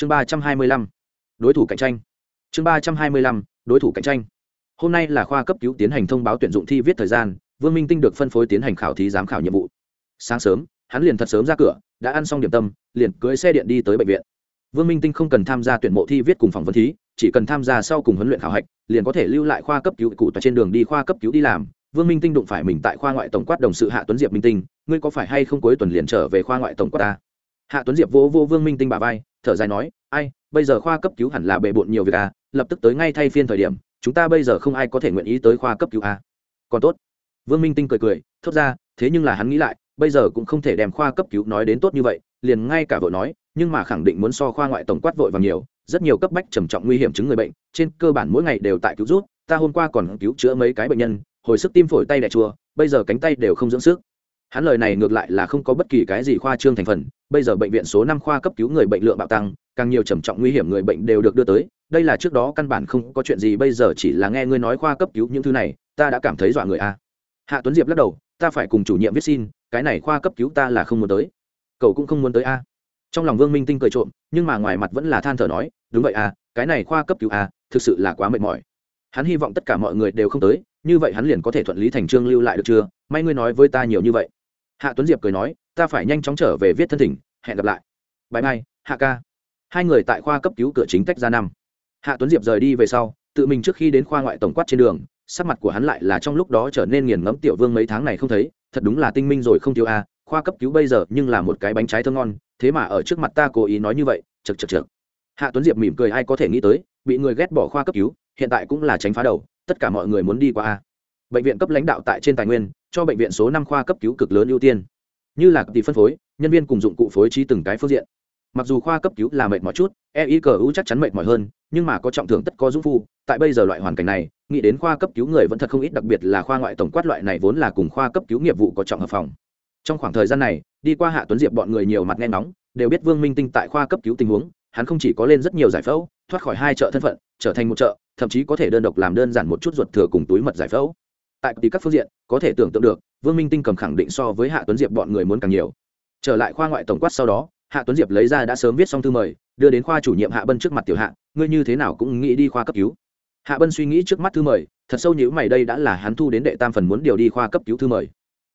chương ba trăm hai mươi lăm, đối thủ cạnh tranh. Chương ba trăm hai mươi lăm, đối thủ cạnh tranh. Hôm nay là khoa cấp cứu tiến hành thông báo tuyển dụng thi viết thời gian, vương minh tinh được phân phối tiến hành khảo thí giám khảo nhiệm vụ. Sáng sớm, hắn liền thật sớm ra cửa, đã ăn xong điểm tâm, liền cưới xe điện đi tới bệnh viện. Vương minh tinh không cần tham gia tuyển mộ thi viết cùng phòng vấn thí, chỉ cần tham gia sau cùng huấn luyện khảo hạch, liền có thể lưu lại khoa cấp cứu cụ tại trên đường đi khoa cấp cứu đi làm. Vương minh tinh đụng phải mình tại khoa ngoại tổng quát đồng sự hạ tuấn diệp minh tinh, ngươi có phải hay không cuối tuần liền trở về khoa ngoại tổng quát ta? Hạ tuấn diệp vô vô vương minh tinh bà vai, thở dài nói, ai, bây giờ khoa cấp cứu hẳn là bề bộn nhiều việc à lập tức tới ngay thay phiên thời điểm, chúng ta bây giờ không ai có thể nguyện ý tới khoa cấp cứu à. còn tốt vương minh tinh cười cười, thốt ra, thế nhưng là hắn nghĩ lại, bây giờ cũng không thể đem khoa cấp cứu nói đến tốt như vậy, liền ngay cả vợ nói, nhưng mà khẳng định muốn so khoa ngoại tổng quát vội và nhiều, rất nhiều cấp bách trầm trọng nguy hiểm chứng người bệnh, trên cơ bản mỗi ngày đều tại cứu rút, ta hôm qua còn cứu chữa mấy cái bệnh nhân, hồi sức tim phổi tay đẻ chua, bây giờ cánh tay đều không dưỡng sức hắn lời này ngược lại là không có bất kỳ cái gì khoa trương thành phần, bây giờ bệnh viện số năm khoa cấp cứu người bệnh lượng bạo tăng, càng nhiều trầm trọng nguy hiểm người bệnh đều được đưa tới, đây là trước đó căn bản không có chuyện gì, bây giờ chỉ là nghe ngươi nói khoa cấp cứu những thứ này, ta đã cảm thấy dọa người a. Hạ tuấn diệp lắc đầu, ta phải cùng chủ nhiệm viết xin, cái này khoa cấp cứu ta là không muốn tới. Cậu cũng không muốn tới a. Trong lòng vương minh tinh cười trộm, nhưng mà ngoài mặt vẫn là than thở nói, đúng vậy a, cái này khoa cấp cứu a, thực sự là quá mệt mỏi. Hắn hy vọng tất cả mọi người đều không tới, như vậy hắn liền có thể thuận lý thành trương lưu lại được chưa? May ngươi nói với ta nhiều như vậy hạ tuấn diệp cười nói, ta phải nhanh chóng trở về viết thân thỉnh, hẹn gặp lại. Bãi mai hạ ca. Hai người tại khoa cấp cứu cửa chính tách ra năm. Hạ tuấn diệp rời đi về sau, tự mình trước khi đến khoa ngoại tổng quát trên đường, sắc mặt của hắn lại là trong lúc đó trở nên nghiền ngẫm, tiểu vương mấy tháng này không thấy, thật đúng là tinh minh rồi không thiếu a, khoa cấp cứu bây giờ nhưng là một cái bánh trái thơ ngon, thế mà ở trước mặt ta cố ý nói như vậy chật chật chật hạ tuấn diệp mỉm cười, ai có thể nghĩ tới, bị người ghét bỏ khoa cấp cứu, hiện tại cũng là tránh phá đầu, tất cả mọi người muốn đi qua a. Bệnh viện cấp lãnh đạo tại trên tài nguyên cho bệnh viện số năm khoa cấp cứu cực lớn ưu tiên. Như là tỷ phân phối, nhân viên cùng dụng cụ phối trí từng cái phương diện. Mặc dù khoa cấp cứu là mệt mỏi chút eicu chắc chắn mệt mỏi hơn, nhưng mà có trọng thưởng tất có dũng phu. Tại bây giờ loại hoàn cảnh này, nghĩ đến khoa cấp cứu người vẫn thật không ít, đặc biệt là khoa ngoại tổng quát loại này vốn là cùng khoa cấp cứu nghiệp vụ có trọng hợp phòng. Trong khoảng thời gian này, đi qua hạ tuấn diệp bọn người nhiều mặt nghe nóng đều biết vương minh tinh tại khoa cấp cứu tình huống, hắn không chỉ có lên rất nhiều giải phẫu, thoát khỏi hai chợ thân phận, trở thành một chợ, thậm chí có thể đơn độc làm đơn giản một chút ruột thừa cùng túi mật giải phẫu tại tỷ các phương diện có thể tưởng tượng được, vương minh tinh cầm khẳng định so với hạ tuấn diệp bọn người muốn càng nhiều. Trở lại khoa ngoại tổng quát sau đó, hạ tuấn diệp lấy ra đã sớm viết xong thư mời, đưa đến khoa chủ nhiệm hạ bân trước mặt tiểu hạ, ngươi như thế nào cũng nghĩ đi khoa cấp cứu. Hạ bân suy nghĩ trước mắt thư mời, thật sâu nhữ mày, đây đã là hắn thu đến đệ tam phần muốn điều đi khoa cấp cứu thư mời.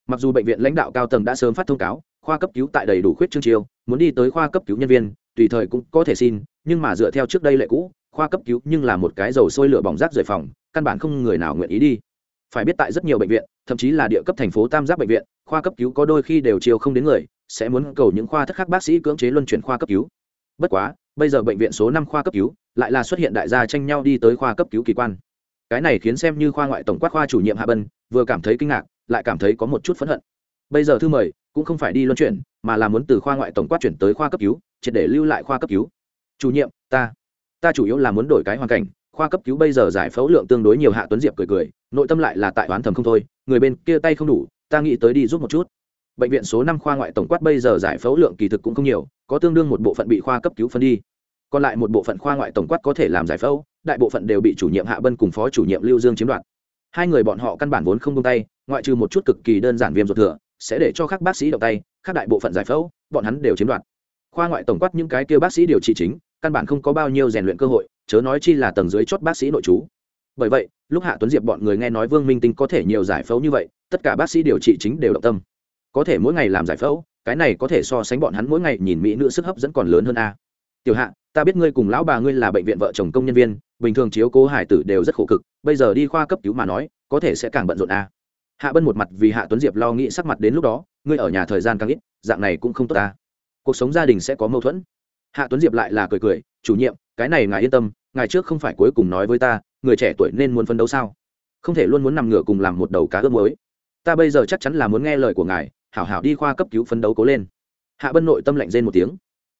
Mặc dù bệnh viện lãnh đạo cao tầng đã sớm phát thông cáo, khoa cấp cứu tại đầy đủ khuyết chương chiêu, muốn đi tới khoa cấp cứu nhân viên, tùy thời cũng có thể xin, nhưng mà dựa theo trước đây lệ cũ, khoa cấp cứu nhưng là một cái dầu sôi lửa bỏng rác rời phòng, căn bản không người nào nguyện ý đi phải biết tại rất nhiều bệnh viện, thậm chí là địa cấp thành phố tam giác bệnh viện, khoa cấp cứu có đôi khi đều chiều không đến người, sẽ muốn cầu những khoa thất khác bác sĩ cưỡng chế luân chuyển khoa cấp cứu. Bất quá, bây giờ bệnh viện số năm khoa cấp cứu, lại là xuất hiện đại gia tranh nhau đi tới khoa cấp cứu kỳ quan. Cái này khiến xem như khoa ngoại tổng quát khoa chủ nhiệm hạ bân, vừa cảm thấy kinh ngạc, lại cảm thấy có một chút phẫn hận. Bây giờ thư mời, cũng không phải đi luân chuyển, mà là muốn từ khoa ngoại tổng quát chuyển tới khoa cấp cứu, triệt để lưu lại khoa cấp cứu. Chủ nhiệm, ta. Ta chủ yếu là muốn đổi cái hoàn cảnh, khoa cấp cứu bây giờ giải phẫu lượng tương đối nhiều hạ tuấn diệp cười cười nội tâm lại là tại oán thầm không thôi, người bên kia tay không đủ, ta nghĩ tới đi giúp một chút. Bệnh viện số năm khoa ngoại tổng quát bây giờ giải phẫu lượng kỳ thực cũng không nhiều, có tương đương một bộ phận bị khoa cấp cứu phân đi. Còn lại một bộ phận khoa ngoại tổng quát có thể làm giải phẫu, đại bộ phận đều bị chủ nhiệm hạ bân cùng phó chủ nhiệm lưu dương chiếm đoạt. Hai người bọn họ căn bản vốn không tung tay, ngoại trừ một chút cực kỳ đơn giản viêm ruột thừa, sẽ để cho các bác sĩ động tay, các đại bộ phận giải phẫu, bọn hắn đều chiếm đoạt. Khoa ngoại tổng quát những cái kêu bác sĩ điều trị chính, căn bản không có bao nhiêu rèn luyện cơ hội, chớ nói chi là tầng dưới chốt bác sĩ nội trú. Bởi vậy lúc hạ tuấn diệp bọn người nghe nói vương minh tinh có thể nhiều giải phẫu như vậy, tất cả bác sĩ điều trị chính đều động tâm. Có thể mỗi ngày làm giải phẫu, cái này có thể so sánh bọn hắn mỗi ngày nhìn mỹ nữ sức hấp dẫn còn lớn hơn a. Tiểu hạ, ta biết ngươi cùng lão bà ngươi là bệnh viện vợ chồng công nhân viên, bình thường chiếu cố hải tử đều rất khổ cực, bây giờ đi khoa cấp cứu mà nói, có thể sẽ càng bận rộn a. Hạ bân một mặt vì hạ tuấn diệp lo nghĩ sắc mặt đến lúc đó, ngươi ở nhà thời gian càng ít, dạng này cũng không tốt ta. Cuộc sống gia đình sẽ có mâu thuẫn. Hạ tuấn diệp lại là cười cười, chủ nhiệm, cái này ngài yên tâm, ngài trước không phải cuối cùng nói với ta người trẻ tuổi nên muốn phấn đấu sao? Không thể luôn muốn nằm ngửa cùng làm một đầu cá ướp mới ta bây giờ chắc chắn là muốn nghe lời của ngài, hảo hảo đi khoa cấp cứu phấn đấu cố lên. Hạ bân nội tâm lạnh rên một tiếng.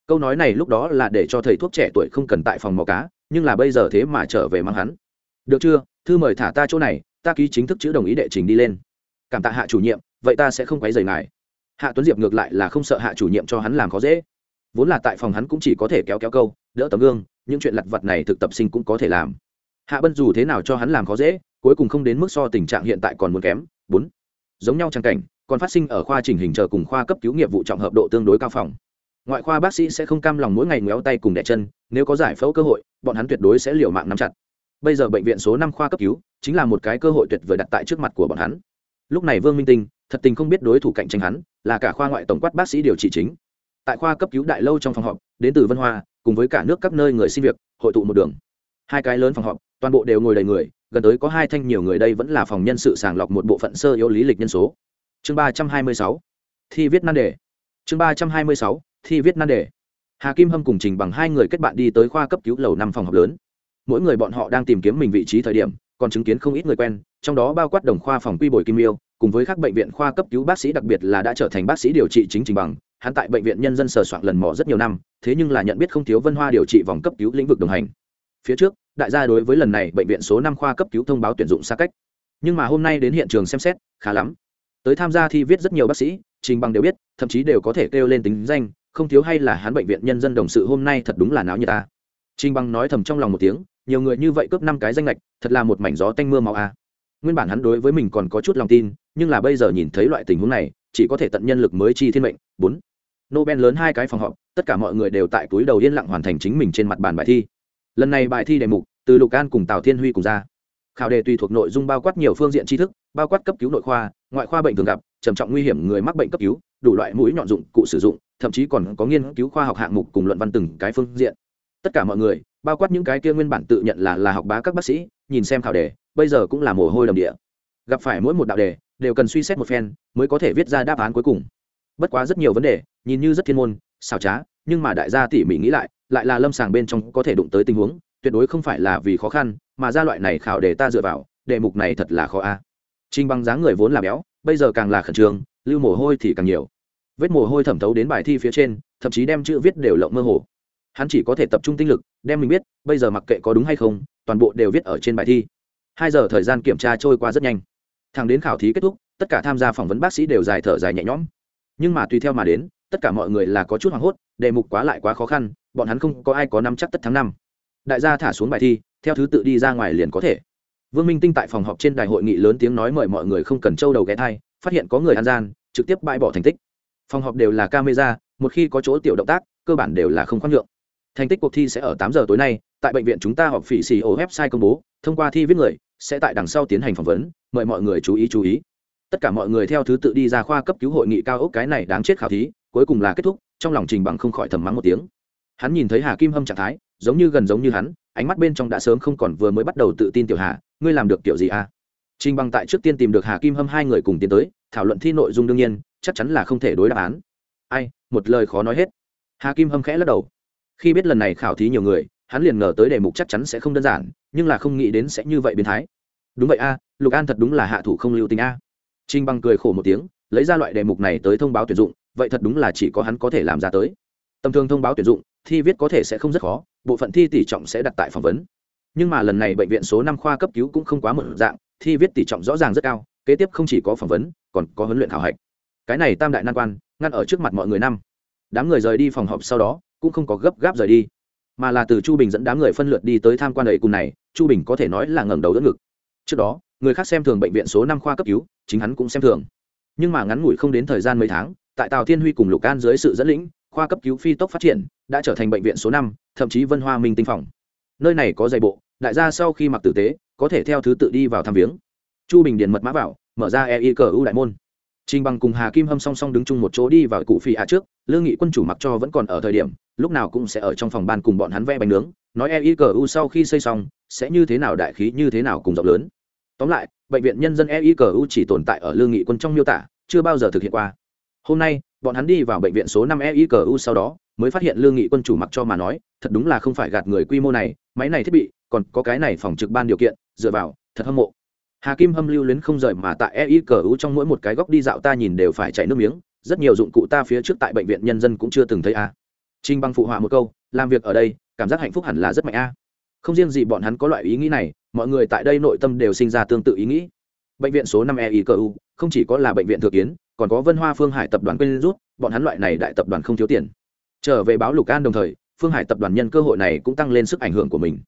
Câu nói này lúc đó là để cho thầy thuốc trẻ tuổi không cần tại phòng mò cá, nhưng là bây giờ thế mà trở về mang hắn. Được chưa? Thư mời thả ta chỗ này, ta ký chính thức chữ đồng ý đệ trình đi lên. Cảm tạ hạ chủ nhiệm, vậy ta sẽ không quấy rầy ngài. Hạ tuấn diệp ngược lại là không sợ hạ chủ nhiệm cho hắn làm khó dễ. Vốn là tại phòng hắn cũng chỉ có thể kéo kéo câu, đỡ tấm gương, những chuyện lặt vặt này thực tập sinh cũng có thể làm hạ bân dù thế nào cho hắn làm khó dễ, cuối cùng không đến mức so tình trạng hiện tại còn muốn kém. Bốn, giống nhau trang cảnh, còn phát sinh ở khoa trình hình chờ cùng khoa cấp cứu nghiệp vụ trọng hợp độ tương đối cao phòng. Ngoại khoa bác sĩ sẽ không cam lòng mỗi ngày ngéo tay cùng đẻ chân, nếu có giải phẫu cơ hội, bọn hắn tuyệt đối sẽ liều mạng nắm chặt. Bây giờ bệnh viện số năm khoa cấp cứu, chính là một cái cơ hội tuyệt vời đặt tại trước mặt của bọn hắn. Lúc này vương minh tinh, thật tình không biết đối thủ cạnh tranh hắn, là cả khoa ngoại tổng quát bác sĩ điều trị chính. Tại khoa cấp cứu đại lâu trong phòng họp, đến từ vân hoa, cùng với cả nước các nơi người xin việc, hội tụ một đường. Hai cái lớn phòng họp toàn bộ đều ngồi đầy người, gần tới có hai thanh nhiều người đây vẫn là phòng nhân sự sàng lọc một bộ phận sơ yếu lý lịch nhân số. Chương ba trăm hai mươi sáu, thi viết nan đề. Chương ba trăm hai mươi sáu, thi viết nan đề. Hà kim hâm cùng trình bằng hai người kết bạn đi tới khoa cấp cứu lầu năm phòng học lớn. Mỗi người bọn họ đang tìm kiếm mình vị trí thời điểm, còn chứng kiến không ít người quen, trong đó bao quát đồng khoa phòng quy bồi kim yêu cùng với các bệnh viện khoa cấp cứu bác sĩ đặc biệt là đã trở thành bác sĩ điều trị chính trình bằng. Hắn tại bệnh viện nhân dân sờ soạn lần mò rất nhiều năm, thế nhưng là nhận biết không thiếu vân hoa điều trị vòng cấp cứu lĩnh vực đồng hành. Phía trước đại gia đối với lần này bệnh viện số năm khoa cấp cứu thông báo tuyển dụng xa cách. Nhưng mà hôm nay đến hiện trường xem xét, khá lắm. Tới tham gia thi viết rất nhiều bác sĩ, trình bằng đều biết, thậm chí đều có thể kêu lên tính danh, không thiếu hay là hắn bệnh viện nhân dân đồng sự hôm nay thật đúng là náo như ta. Trình bằng nói thầm trong lòng một tiếng, nhiều người như vậy cướp năm cái danh lệch thật là một mảnh gió tanh mưa màu a. Nguyên bản hắn đối với mình còn có chút lòng tin, nhưng là bây giờ nhìn thấy loại tình huống này, chỉ có thể tận nhân lực mới chi thiên mệnh. Bốn. Nobel lớn hai cái phòng họp, tất cả mọi người đều tại túi đầu yên lặng hoàn thành chính mình trên mặt bàn bài thi lần này bài thi đề mục, từ lục an cùng tào thiên huy cùng ra. Khảo đề tùy thuộc nội dung bao quát nhiều phương diện tri thức, bao quát cấp cứu nội khoa, ngoại khoa bệnh thường gặp, trầm trọng nguy hiểm người mắc bệnh cấp cứu, đủ loại mũi nhọn dụng, cụ sử dụng, thậm chí còn có nghiên cứu khoa học hạng mục cùng luận văn từng cái phương diện. Tất cả mọi người, bao quát những cái kia nguyên bản tự nhận là là học bá các bác sĩ, nhìn xem khảo đề, bây giờ cũng là mồ hôi đầm địa. Gặp phải mỗi một đạo đề, đều cần suy xét một phen, mới có thể viết ra đáp án cuối cùng. Bất quá rất nhiều vấn đề, nhìn như rất thiên môn, xảo trá, nhưng mà đại gia tỉ mỉ nghĩ lại lại là lâm sàng bên trong có thể đụng tới tình huống, tuyệt đối không phải là vì khó khăn, mà ra loại này khảo để ta dựa vào, đề mục này thật là khó a. À. trinh bằng dáng người vốn là béo, bây giờ càng là khẩn trương, lưu mồ hôi thì càng nhiều. Vết mồ hôi thẩm thấu đến bài thi phía trên, thậm chí đem chữ viết đều lộng mơ hồ. Hắn chỉ có thể tập trung tinh lực, đem mình biết, bây giờ mặc kệ có đúng hay không, toàn bộ đều viết ở trên bài thi. Hai giờ thời gian kiểm tra trôi qua rất nhanh. Thẳng đến khảo thí kết thúc, tất cả tham gia phỏng vấn bác sĩ đều dài thở dài nhẹ nhõm. Nhưng mà tùy theo mà đến, tất cả mọi người là có chút hoảng hốt, đề mục quá lại quá khó khăn bọn hắn không có ai có năm chắc tất tháng năm. Đại gia thả xuống bài thi, theo thứ tự đi ra ngoài liền có thể. Vương minh tinh tại phòng họp trên đài hội nghị lớn tiếng nói mời mọi người không cần trâu đầu ghé thai, phát hiện có người ăn gian, trực tiếp bãi bỏ thành tích. Phòng họp đều là camera, một khi có chỗ tiểu động tác, cơ bản đều là không khoan nhượng. Thành tích cuộc thi sẽ ở tám giờ tối nay, tại bệnh viện chúng ta họp phỉ xì ổ website công bố, thông qua thi viết người, sẽ tại đằng sau tiến hành phỏng vấn, mời mọi người chú ý chú ý. Tất cả mọi người theo thứ tự đi ra khoa cấp cứu hội nghị cao ốc cái này đáng chết khảo thí, cuối cùng là kết thúc, trong lòng trình bằng không khỏi thầm mắng một tiếng hắn nhìn thấy hà kim hâm trạng thái, giống như gần giống như hắn, ánh mắt bên trong đã sớm không còn vừa mới bắt đầu tự tin tiểu hà, ngươi làm được kiểu gì à? Trình bằng tại trước tiên tìm được hà kim hâm hai người cùng tiến tới, thảo luận thi nội dung đương nhiên, chắc chắn là không thể đối đáp án. Ai, một lời khó nói hết. Hà kim hâm khẽ lắc đầu. Khi biết lần này khảo thí nhiều người, hắn liền ngờ tới đề mục chắc chắn sẽ không đơn giản, nhưng là không nghĩ đến sẽ như vậy biến thái. Đúng vậy a, lục an thật đúng là hạ thủ không lưu tình a. Trinh bằng cười khổ một tiếng, lấy ra loại đề mục này tới thông báo tuyển dụng, vậy thật đúng là chỉ có hắn có thể làm ra tới tầm thường thông báo tuyển dụng, thi viết có thể sẽ không rất khó, bộ phận thi tỷ trọng sẽ đặt tại phỏng vấn. Nhưng mà lần này bệnh viện số năm khoa cấp cứu cũng không quá một dạng, thi viết tỷ trọng rõ ràng rất cao, kế tiếp không chỉ có phỏng vấn, còn có huấn luyện thảo hạch. Cái này tam đại nan quan, ngăn ở trước mặt mọi người năm. Đám người rời đi phòng họp sau đó, cũng không có gấp gáp rời đi. Mà là từ chu bình dẫn đám người phân lượt đi tới tham quan đầy cùng này, chu bình có thể nói là ngẩng đầu đỡ ngực. Trước đó, người khác xem thường bệnh viện số năm khoa cấp cứu, chính hắn cũng xem thường. Nhưng mà ngắn ngủi không đến thời gian mấy tháng, tại tào thiên huy cùng lục an dưới sự dẫn lĩnh khoa cấp cứu phi tốc phát triển đã trở thành bệnh viện số năm thậm chí vân hoa minh tinh phòng nơi này có dày bộ đại gia sau khi mặc tử tế có thể theo thứ tự đi vào thăm viếng chu bình điền mật mã vào mở ra Ei cờ ưu đại môn Trình Bằng cùng Hà Kim Hâm song song đứng chung một chỗ đi vào cụ phi ạ trước, Lương Nghị quân chủ mặc cho vẫn còn ở thời điểm, lúc nào cũng sẽ ở trong phòng ban cùng bọn hắn vẽ bánh nướng, nói Ei Kuru sau khi xây xong, sẽ như thế nào đại khí như thế nào cùng rộng lớn. Tóm lại, bệnh viện nhân dân Ei Kuru chỉ tồn tại ở Lương Nghị quân trong miêu tả, chưa bao giờ thực hiện qua. Hôm nay, bọn hắn đi vào bệnh viện số năm EICU sau đó, mới phát hiện Lương Nghị quân chủ mặc cho mà nói, thật đúng là không phải gạt người quy mô này, máy này thiết bị, còn có cái này phòng trực ban điều kiện, dựa vào, thật hâm mộ. Hà kim hâm lưu luyến không rời mà tại e u trong mỗi một cái góc đi dạo ta nhìn đều phải chảy nước miếng rất nhiều dụng cụ ta phía trước tại bệnh viện nhân dân cũng chưa từng thấy a à. trinh băng phụ họa một câu làm việc ở đây cảm giác hạnh phúc hẳn là rất mạnh a không riêng gì bọn hắn có loại ý nghĩ này mọi người tại đây nội tâm đều sinh ra tương tự ý nghĩ. Bệnh viện số năm e u không chỉ có là bệnh viện thừa kiến, còn có vân hoa phương hải tập đoàn quên rút, bọn hắn loại này đại tập đoàn không thiếu tiền. Trở về báo lục an đồng thời, phương hải tập đoàn nhân cơ hội này cũng tăng lên sức ảnh hưởng của mình.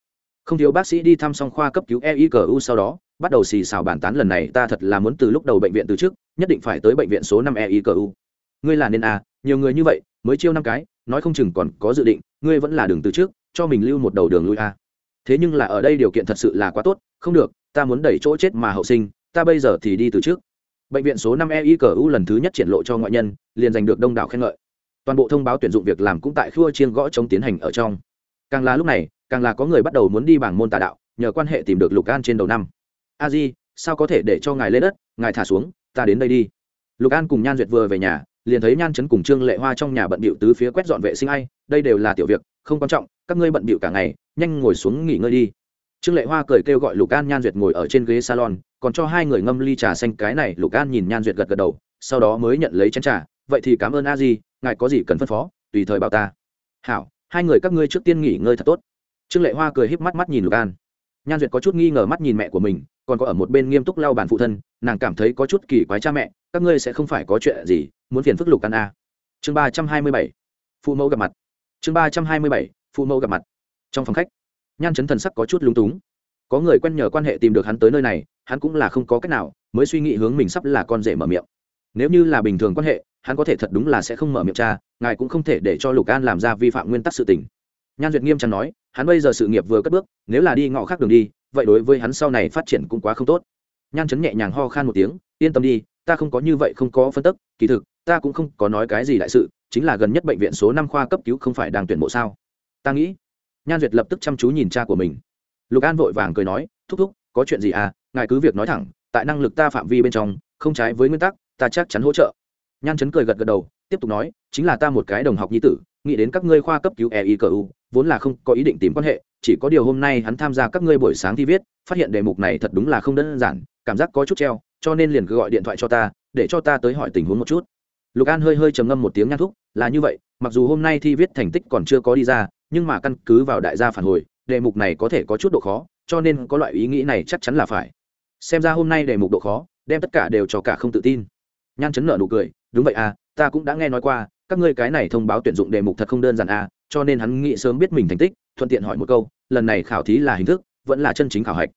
Không thiếu bác sĩ đi thăm xong khoa cấp cứu eicu sau đó, bắt đầu xì xào bàn tán lần này ta thật là muốn từ lúc đầu bệnh viện từ trước, nhất định phải tới bệnh viện số năm eicu ngươi là nên à? nhiều người như vậy, mới chiêu năm cái, nói không chừng còn có dự định, ngươi vẫn là đường từ trước, cho mình lưu một đầu đường lui a thế nhưng là ở đây điều kiện thật sự là quá tốt, không được, ta muốn đẩy chỗ chết mà hậu sinh, ta bây giờ thì đi từ trước bệnh viện số năm eicu lần thứ nhất triển lộ cho ngoại nhân, liền giành được đông đảo khen ngợi. Toàn bộ thông báo tuyển dụng việc làm cũng tại khua chiên gõ chống tiến hành ở trong. Càng là lúc này, càng là có người bắt đầu muốn đi bảng môn tà đạo, nhờ quan hệ tìm được lục an trên đầu năm. A di, sao có thể để cho ngài lên đất, ngài thả xuống, ta đến đây đi. Lục an cùng nhan duyệt vừa về nhà, liền thấy nhan chấn cùng trương lệ hoa trong nhà bận bịu tứ phía quét dọn vệ sinh ai, đây đều là tiểu việc, không quan trọng, các ngươi bận bịu cả ngày, nhanh ngồi xuống nghỉ ngơi đi. Trương lệ hoa cười kêu gọi lục an nhan duyệt ngồi ở trên ghế salon còn cho hai người ngâm ly trà xanh cái này, lục an nhìn nhan duyệt gật gật đầu, sau đó mới nhận lấy chén trà. Vậy thì cảm ơn a di, ngài có gì cần phân phó, tùy thời bảo ta. Hảo, hai người các ngươi trước tiên nghỉ ngơi thật tốt. Trương lệ hoa cười híp mắt mắt nhìn lục an. Nhan duyệt có chút nghi ngờ mắt nhìn mẹ của mình, còn có ở một bên nghiêm túc lau bàn phụ thân, nàng cảm thấy có chút kỳ quái cha mẹ, các ngươi sẽ không phải có chuyện gì, muốn phiền phức lục an a. Chương ba trăm hai mươi bảy, phụ mẫu gặp mặt. Chương ba trăm hai mươi bảy, phụ mẫu gặp mặt. Trong phòng khách, nhan chấn thần sắc có chút lúng túng. Có người quen nhờ quan hệ tìm được hắn tới nơi này hắn cũng là không có cách nào, mới suy nghĩ hướng mình sắp là con rể mở miệng. Nếu như là bình thường quan hệ, hắn có thể thật đúng là sẽ không mở miệng cha, ngài cũng không thể để cho lục an làm ra vi phạm nguyên tắc sự tình. Nhan duyệt nghiêm trọng nói, hắn bây giờ sự nghiệp vừa cất bước, nếu là đi ngõ khác đường đi, vậy đối với hắn sau này phát triển cũng quá không tốt. Nhan chấn nhẹ nhàng ho khan một tiếng, yên tâm đi, ta không có như vậy không có phân tức, kỳ thực, ta cũng không có nói cái gì đại sự, chính là gần nhất bệnh viện số năm khoa cấp cứu không phải đang tuyển mộ sao. Ta nghĩ, nhan duyệt lập tức chăm chú nhìn cha của mình. Lục an vội vàng cười nói, thúc thúc có chuyện gì à ngài cứ việc nói thẳng, tại năng lực ta phạm vi bên trong, không trái với nguyên tắc, ta chắc chắn hỗ trợ. Nhan chấn cười gật gật đầu, tiếp tục nói, chính là ta một cái đồng học nhi tử, nghĩ đến các ngươi khoa cấp cứu eicu vốn là không có ý định tìm quan hệ, chỉ có điều hôm nay hắn tham gia các ngươi buổi sáng thi viết, phát hiện đề mục này thật đúng là không đơn giản, cảm giác có chút treo, cho nên liền cứ gọi điện thoại cho ta, để cho ta tới hỏi tình huống một chút. Lục an hơi hơi trầm ngâm một tiếng nhan thúc, là như vậy, mặc dù hôm nay thi viết thành tích còn chưa có đi ra, nhưng mà căn cứ vào đại gia phản hồi, đề mục này có thể có chút độ khó cho nên có loại ý nghĩ này chắc chắn là phải. Xem ra hôm nay đề mục độ khó, đem tất cả đều cho cả không tự tin. Nhan chấn nợ nụ cười, đúng vậy à ta cũng đã nghe nói qua, các ngươi cái này thông báo tuyển dụng đề mục thật không đơn giản à cho nên hắn nghĩ sớm biết mình thành tích, thuận tiện hỏi một câu, lần này khảo thí là hình thức, vẫn là chân chính khảo hạch.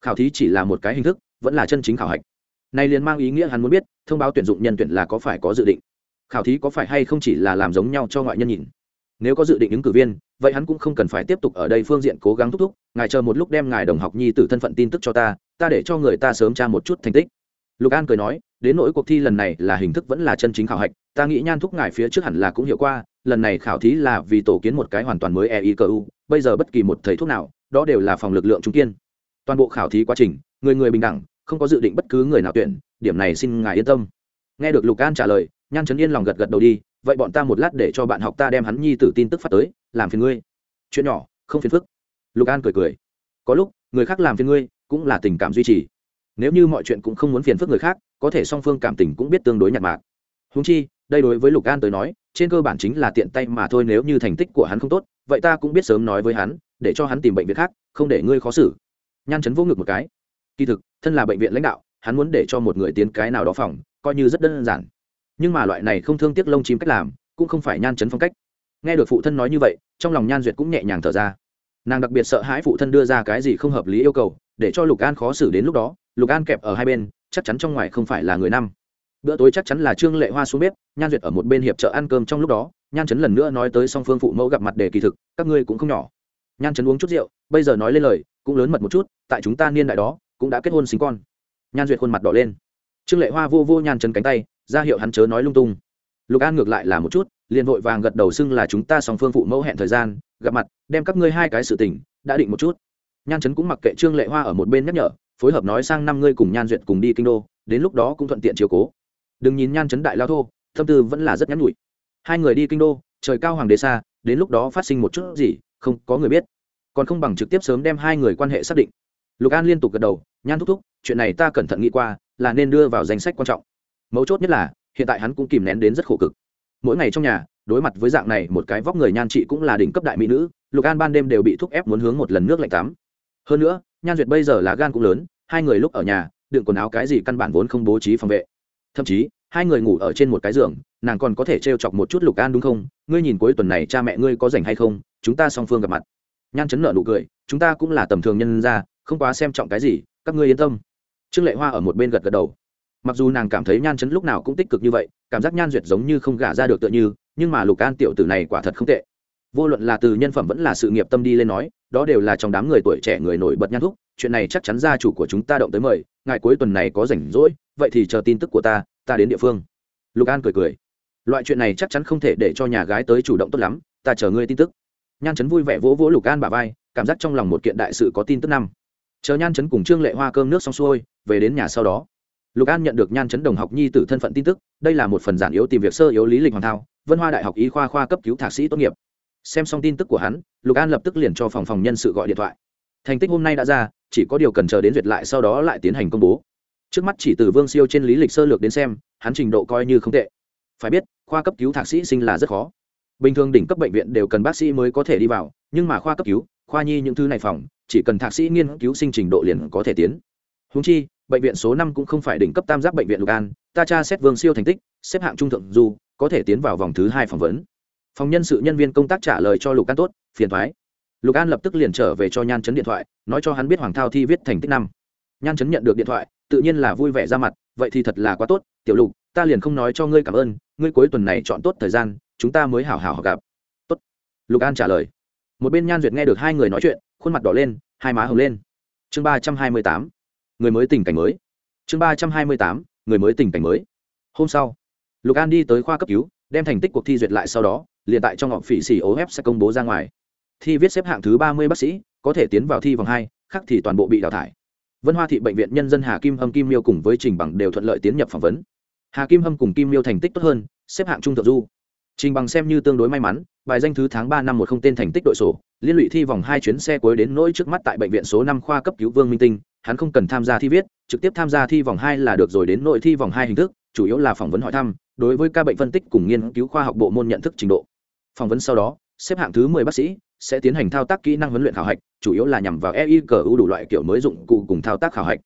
Khảo thí chỉ là một cái hình thức, vẫn là chân chính khảo hạch. Nay liền mang ý nghĩa hắn muốn biết, thông báo tuyển dụng nhân tuyển là có phải có dự định. Khảo thí có phải hay không chỉ là làm giống nhau cho ngoại nhân nhìn nếu có dự định ứng cử viên, vậy hắn cũng không cần phải tiếp tục ở đây phương diện cố gắng thúc thúc, ngài chờ một lúc đem ngài đồng học nhi từ thân phận tin tức cho ta ta để cho người ta sớm tra một chút thành tích. Lục an cười nói, đến nỗi cuộc thi lần này là hình thức vẫn là chân chính khảo hạch, ta nghĩ nhan thúc ngài phía trước hẳn là cũng hiểu qua, lần này khảo thí là vì tổ kiến một cái hoàn toàn mới eicu bây giờ bất kỳ một thầy thuốc nào, đó đều là phòng lực lượng trung kiên. Toàn bộ khảo thí quá trình, người người bình đẳng, không có dự định bất cứ người nào tuyển, điểm này xin ngài yên tâm. Nghe được lục an trả lời, nhan trấn yên lòng gật gật đầu đi vậy bọn ta một lát để cho bạn học ta đem hắn nhi tử tin tức phát tới, làm phiền ngươi. Chuyện nhỏ, không phiền phức. Lục an cười cười. Có lúc, người khác làm phiền ngươi, cũng là tình cảm duy trì. Nếu như mọi chuyện cũng không muốn phiền phức người khác, có thể song phương cảm tình cũng biết tương đối nhạt mạc. Húng chi, đây đối với lục an tới nói, trên cơ bản chính là tiện tay mà thôi nếu như thành tích của hắn không tốt, vậy ta cũng biết sớm nói với hắn, để cho hắn tìm bệnh viện khác, không để ngươi khó xử. Nhan chấn vô ngực một cái. Kỳ thực, thân là bệnh viện lãnh đạo, hắn muốn để cho một người tiến cái nào đó phòng, coi như rất đơn giản nhưng mà loại này không thương tiếc lông chim cách làm, cũng không phải nhan chấn phong cách. Nghe được phụ thân nói như vậy, trong lòng nhan duyệt cũng nhẹ nhàng thở ra. Nàng đặc biệt sợ hãi phụ thân đưa ra cái gì không hợp lý yêu cầu, để cho lục an khó xử đến lúc đó, lục an kẹp ở hai bên, chắc chắn trong ngoài không phải là người năm. Bữa tối chắc chắn là trương lệ hoa xuống bếp, nhan duyệt ở một bên hiệp trợ ăn cơm trong lúc đó, nhan chấn lần nữa nói tới song phương phụ mẫu gặp mặt để kỳ thực, các ngươi cũng không nhỏ. Nhan chấn uống chút rượu, bây giờ nói lên lời, cũng lớn mật một chút, tại chúng ta niên đại đó, cũng đã kết hôn sinh con. Nhan duyệt khuôn mặt đỏ lên. Trương lệ hoa vô vô nhan chấn cánh tay ra hiệu hắn chớ nói lung tung. Lục an ngược lại là một chút, liền vội vàng gật đầu xưng là chúng ta song phương phụ mẫu hẹn thời gian, gặp mặt, đem các ngươi hai cái sự tình, đã định một chút. Nhan chấn cũng mặc kệ trương lệ hoa ở một bên nhắc nhở, phối hợp nói sang năm ngươi cùng nhan duyệt cùng đi kinh đô, đến lúc đó cũng thuận tiện chiều cố. Đừng nhìn nhan chấn đại lao thô, tâm tư vẫn là rất nhắn nhủi. Hai người đi kinh đô, trời cao hoàng đế xa, đến lúc đó phát sinh một chút gì, không có người biết. Còn không bằng trực tiếp sớm đem hai người quan hệ xác định. Lục an liên tục gật đầu, nhan thúc thúc, chuyện này ta cẩn thận nghĩ qua, là nên đưa vào danh sách quan trọng mấu chốt nhất là, hiện tại hắn cũng kìm nén đến rất khổ cực. Mỗi ngày trong nhà, đối mặt với dạng này một cái vóc người nhan chị cũng là đỉnh cấp đại mỹ nữ, lục an ban đêm đều bị thúc ép muốn hướng một lần nước lạnh tắm. Hơn nữa, nhan duyệt bây giờ là gan cũng lớn, hai người lúc ở nhà, đựng quần áo cái gì căn bản vốn không bố trí phòng vệ. Thậm chí, hai người ngủ ở trên một cái giường, nàng còn có thể t r e o chọc một chút lục an đúng không? Ngươi nhìn cuối tuần này cha mẹ ngươi có rảnh hay không? Chúng ta song phương gặp mặt. Nhan chấn nợ nụ cười, chúng ta cũng là tầm thường nhân ra không quá xem trọng cái gì, các ngươi yên tâm. Trương lệ hoa ở một bên gật gật đầu mặc dù nàng cảm thấy nhan chấn lúc nào cũng tích cực như vậy, cảm giác nhan duyệt giống như không gả ra được tựa như, nhưng mà lục an tiểu tử này quả thật không tệ. Vô luận là từ nhân phẩm vẫn là sự nghiệp tâm đi lên nói, đó đều là trong đám người tuổi trẻ người nổi bật nhan thúc, chuyện này chắc chắn gia chủ của chúng ta động tới mời, ngài cuối tuần này có rảnh rỗi, vậy thì chờ tin tức của ta ta đến địa phương. Lục an cười cười. Loại chuyện này chắc chắn không thể để cho nhà gái tới chủ động tốt lắm, ta chờ ngươi tin tức. Nhan chấn vui vẻ vỗ vỗ lục an bà vai, cảm giác trong lòng một kiện đại sự có tin tức năm. Chờ nhan chấn cùng trương lệ hoa cơm nước xong xuôi, về đến nhà sau đó lục an nhận được nhan chấn đồng học nhi t thân phận tin tức, đây là một phần giản yếu tìm việc sơ yếu lý lịch hoàng thao, vân hoa đại học y khoa khoa cấp cứu thạc sĩ tốt nghiệp. Xem xong tin tức của hắn, lục an lập tức liền cho phòng phòng nhân sự gọi điện thoại. Thành tích hôm nay đã ra, chỉ có điều cần chờ đến duyệt lại sau đó lại tiến hành công bố. Trước mắt chỉ từ vương siêu trên lý lịch sơ lược đến xem, hắn trình độ coi như không tệ. Phải biết, khoa cấp cứu thạc sĩ sinh là rất khó. Bình thường đỉnh cấp bệnh viện đều cần bác sĩ mới có thể đi vào, nhưng mà khoa cấp cứu, khoa nhi những thứ này phòng, chỉ cần thạc sĩ nghiên cứu sinh trình độ liền có thể tiến. Húng chi bệnh viện số năm cũng không phải đỉnh cấp tam giác bệnh viện lục an, ta tra xét vương siêu thành tích, xếp hạng trung thượng du, có thể tiến vào vòng thứ hai phỏng vấn. Phòng nhân sự nhân viên công tác trả lời cho lục an tốt, phiền thoái lục an lập tức liền trở về cho nhan chấn điện thoại, nói cho hắn biết hoàng thao thi viết thành tích năm. Nhan chấn nhận được điện thoại, tự nhiên là vui vẻ ra mặt, vậy thì thật là quá tốt, tiểu lục, ta liền không nói cho ngươi cảm ơn, ngươi cuối tuần này chọn tốt thời gian, chúng ta mới hảo hảo gặp. Tốt. Lục an trả lời. Một bên nhan duyệt nghe được hai người nói chuyện, khuôn mặt đỏ lên, hai má hồng lên. Chương ba trăm hai mươi tám người mới tình cảnh mới. Chương ba trăm hai mươi tám, người mới tình cảnh mới. Hôm sau, lục an đi tới khoa cấp cứu, đem thành tích cuộc thi duyệt lại sau đó, liền tại trong ngọc phỉ xỉ ố hép sẽ công bố ra ngoài. Thi viết xếp hạng thứ ba mươi bác sĩ, có thể tiến vào thi vòng hai, khác thì toàn bộ bị đào thải. Vân hoa thị bệnh viện nhân dân hà kim hâm kim miêu cùng với trình bằng đều thuận lợi tiến nhập phỏng vấn. Hà kim hâm cùng kim miêu thành tích tốt hơn, xếp hạng trung thượng du. Trình bằng xem như tương đối may mắn, bài danh thứ tháng ba năm một không tên thành tích đội sổ, liên lụy thi vòng hai chuyến xe cuối đến nỗi trước mắt tại bệnh viện số năm khoa cấp cứu vương minh tinh hắn không cần tham gia thi viết, trực tiếp tham gia thi vòng hai là được rồi đến nội thi vòng hai hình thức, chủ yếu là phỏng vấn hỏi thăm, đối với ca bệnh phân tích cùng nghiên cứu khoa học bộ môn nhận thức trình độ. Phỏng vấn sau đó, xếp hạng thứ mười bác sĩ sẽ tiến hành thao tác kỹ năng huấn luyện khảo hạch, chủ yếu là nhằm vào eiqu đủ loại kiểu mới dụng cụ cùng thao tác khảo hạch.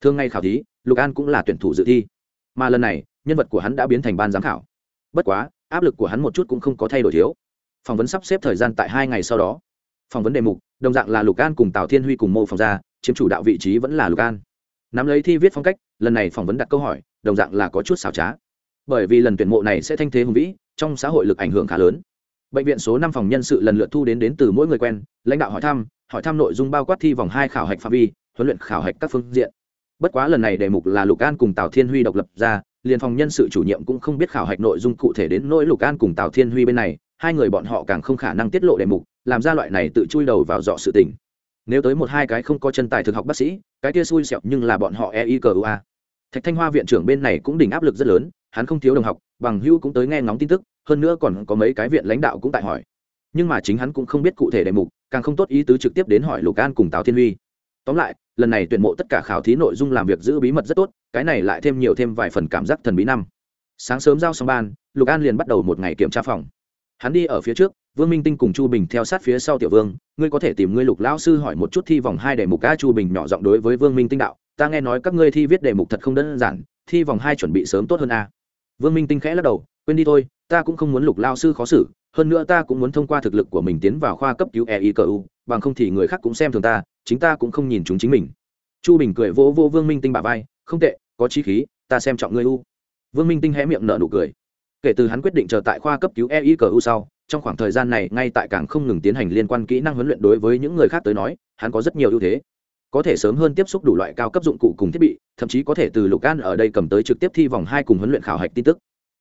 Thường ngày khảo thí, lục an cũng là tuyển thủ dự thi. Mà lần này, nhân vật của hắn đã biến thành ban giám khảo. Bất quá, áp lực của hắn một chút cũng không có thay đổi thiếu. Phỏng vấn sắp xếp thời gian tại hai ngày sau đó. Phỏng vấn đề mục, đồng dạng là lục an cùng tào thiên huy cùng mô phòng ra chiếm chủ đạo vị trí vẫn là lục an. Nắm lấy thi viết phong cách, lần này phỏng vấn đặt câu hỏi, đồng dạng là có chút xảo trá. Bởi vì lần tuyển mộ này sẽ thanh thế hùng vĩ, trong xã hội lực ảnh hưởng khá lớn. Bệnh viện số năm phòng nhân sự lần lượt thu đến đến từ mỗi người quen, lãnh đạo hỏi thăm hỏi thăm nội dung bao quát thi vòng hai khảo hạch phạm vi, huấn luyện khảo hạch các phương diện. Bất quá lần này đề mục là lục an cùng tào thiên huy độc lập ra, liền phòng nhân sự chủ nhiệm cũng không biết khảo hạch nội dung cụ thể đến nỗi lục an cùng tào thiên huy bên này, hai người bọn họ càng không khả năng tiết lộ đề mục, làm ra loại này tự chui đầu vào dọ sự tình nếu tới một hai cái không có chân tài thực học bác sĩ, cái kia xui xẹo nhưng là bọn họ e i cờ ua thạch thanh hoa viện trưởng bên này cũng đỉnh áp lực rất lớn, hắn không thiếu đồng học, bằng hữu cũng tới nghe ngóng tin tức, hơn nữa còn có mấy cái viện lãnh đạo cũng tại hỏi. Nhưng mà chính hắn cũng không biết cụ thể đề mục, càng không tốt ý tứ trực tiếp đến hỏi lục an cùng tào thiên huy. Tóm lại, lần này tuyển mộ tất cả khảo thí nội dung làm việc giữ bí mật rất tốt, cái này lại thêm nhiều thêm vài phần cảm giác thần bí năm. Sáng sớm giao xong ban, lục an liền bắt đầu một ngày kiểm tra phòng hắn đi ở phía trước, vương minh tinh cùng chu bình theo sát phía sau tiểu vương, ngươi có thể tìm ngươi lục lão sư hỏi một chút thi vòng hai đề mục ca chu bình nhỏ giọng đối với vương minh tinh đạo, ta nghe nói các ngươi thi viết đề mục thật không đơn giản, thi vòng hai chuẩn bị sớm tốt hơn a. Vương minh tinh khẽ lắc đầu, quên đi thôi, ta cũng không muốn lục lao sư khó xử, hơn nữa ta cũng muốn thông qua thực lực của mình tiến vào khoa cấp cứu eicu bằng không thì người khác cũng xem thường ta, chính ta cũng không nhìn chúng chính mình. Chu bình cười vỗ vô vương minh tinh bà vai, không tệ, có trí khí, ta xem trọng ngươi u. Vương minh tinh hé miệng nở nụ cười kể từ hắn quyết định chờ tại khoa cấp cứu eicu sau, trong khoảng thời gian này ngay tại cảng không ngừng tiến hành liên quan kỹ năng huấn luyện đối với những người khác tới nói, hắn có rất nhiều ưu thế. Có thể sớm hơn tiếp xúc đủ loại cao cấp dụng cụ cùng thiết bị, thậm chí có thể từ lục an ở đây cầm tới trực tiếp thi vòng hai cùng huấn luyện khảo hạch tin tức.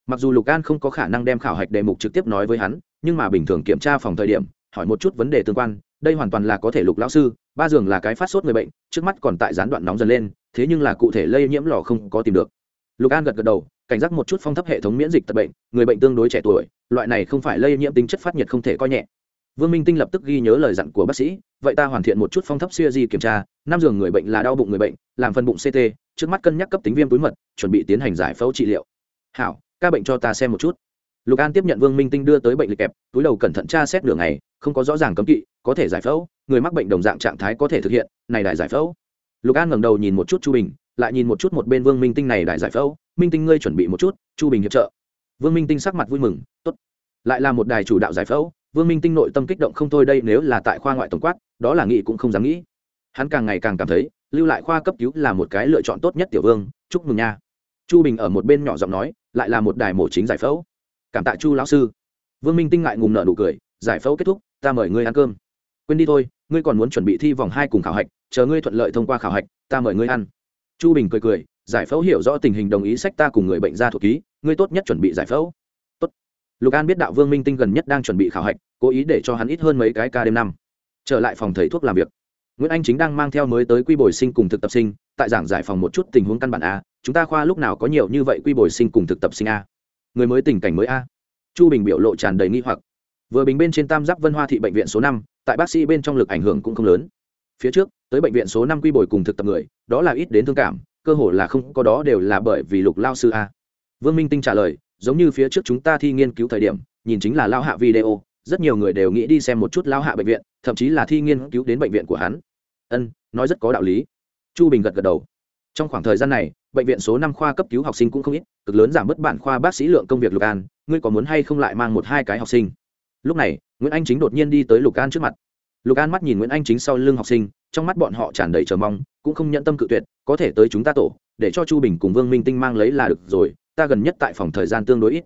Mặc dù lục an không có khả năng đem khảo hạch đề mục trực tiếp nói với hắn, nhưng mà bình thường kiểm tra phòng thời điểm, hỏi một chút vấn đề tương quan, đây hoàn toàn là có thể lục lão sư, ba giường là cái phát sốt người bệnh, trước mắt còn tại gián đoạn nóng dần lên, thế nhưng là cụ thể lây nhiễm lò không có tìm được lục an gật gật đầu, cảnh giác một chút phong thấp hệ thống miễn dịch tật bệnh, người bệnh tương đối trẻ tuổi, loại này không phải lây nhiễm tính chất phát nhiệt không thể coi nhẹ. Vương minh tinh lập tức ghi nhớ lời dặn của bác sĩ, vậy ta hoàn thiện một chút phong thấp siêu di kiểm tra, năm giường người bệnh là đau bụng người bệnh, làm phân bụng ct trước mắt cân nhắc cấp tính viêm túi mật, chuẩn bị tiến hành giải phẫu trị liệu. Hảo, ca bệnh cho ta xem một chút. Lục an tiếp nhận vương minh tinh đưa tới bệnh lịch kẹp, túi đầu cẩn thận tra xét đường ngày, không có rõ ràng cấm kỵ, có thể giải phẫu, người mắc bệnh đồng dạng trạng thái có thể thực hiện, này đại giải phẫu. Lục an ngẩng đầu nhìn một chút chu bình lại nhìn một chút một bên vương minh tinh này đại giải phẫu. Minh tinh ngươi chuẩn bị một chút, chu bình hiệp trợ. Vương minh tinh sắc mặt vui mừng, tốt. Lại là một đài chủ đạo giải phẫu. Vương minh tinh nội tâm kích động không thôi, đây nếu là tại khoa ngoại tổng quát, đó là nghĩ cũng không dám nghĩ. Hắn càng ngày càng cảm thấy, lưu lại khoa cấp cứu là một cái lựa chọn tốt nhất tiểu vương, chúc mừng nha. Chu bình ở một bên nhỏ giọng nói, lại là một đài mổ chính giải phẫu. Cảm tạ chu lão sư. Vương minh tinh ngại ngùng nợ nụ cười, giải phẫu kết thúc, ta mời ngươi ăn cơm. Quên đi thôi, ngươi còn muốn chuẩn bị thi vòng hai cùng khảo hạch, chờ ngươi thuận lợi thông qua khảo hạch, ta mời ngươi ăn chu bình cười cười, giải phẫu hiểu rõ tình hình đồng ý sách ta cùng người bệnh ra thuộc ký, ngươi tốt nhất chuẩn bị giải phẫu. Tốt. Lục an biết đạo vương minh tinh gần nhất đang chuẩn bị khảo hạch, cố ý để cho hắn ít hơn mấy cái ca đêm năm. Trở lại phòng thầy thuốc làm việc. Nguyễn anh chính đang mang theo mới tới quy bồi sinh cùng thực tập sinh, tại giảng giải phòng một chút tình huống căn bản a, chúng ta khoa lúc nào có nhiều như vậy quy bồi sinh cùng thực tập sinh a? Người mới tình cảnh mới a. Chu bình biểu lộ tràn đầy nghi hoặc. Vừa bình bên trên tam giác vân hoa thị bệnh viện số năm, tại bác sĩ bên trong lực ảnh hưởng cũng không lớn. Phía trước, tới bệnh viện số năm quy bồi cùng thực tập người đó là ít đến thương cảm, cơ hội là không có đó đều là bởi vì lục lao sư a. Vương minh tinh trả lời, giống như phía trước chúng ta thi nghiên cứu thời điểm, nhìn chính là lao hạ video, rất nhiều người đều nghĩ đi xem một chút lao hạ bệnh viện, thậm chí là thi nghiên cứu đến bệnh viện của hắn. Ân, nói rất có đạo lý. Chu bình gật gật đầu. Trong khoảng thời gian này, bệnh viện số năm khoa cấp cứu học sinh cũng không ít, cực lớn giảm bớt bản khoa bác sĩ lượng công việc lục an, ngươi có muốn hay không lại mang một hai cái học sinh? Lúc này, nguyễn anh chính đột nhiên đi tới lục an trước mặt. Lục an mắt nhìn nguyễn anh chính sau lưng học sinh trong mắt bọn họ tràn đầy chờ mong, cũng không nhận tâm cự tuyệt, có thể tới chúng ta tổ, để cho chu bình cùng vương minh tinh mang lấy là được rồi, ta gần nhất tại phòng thời gian tương đối ít.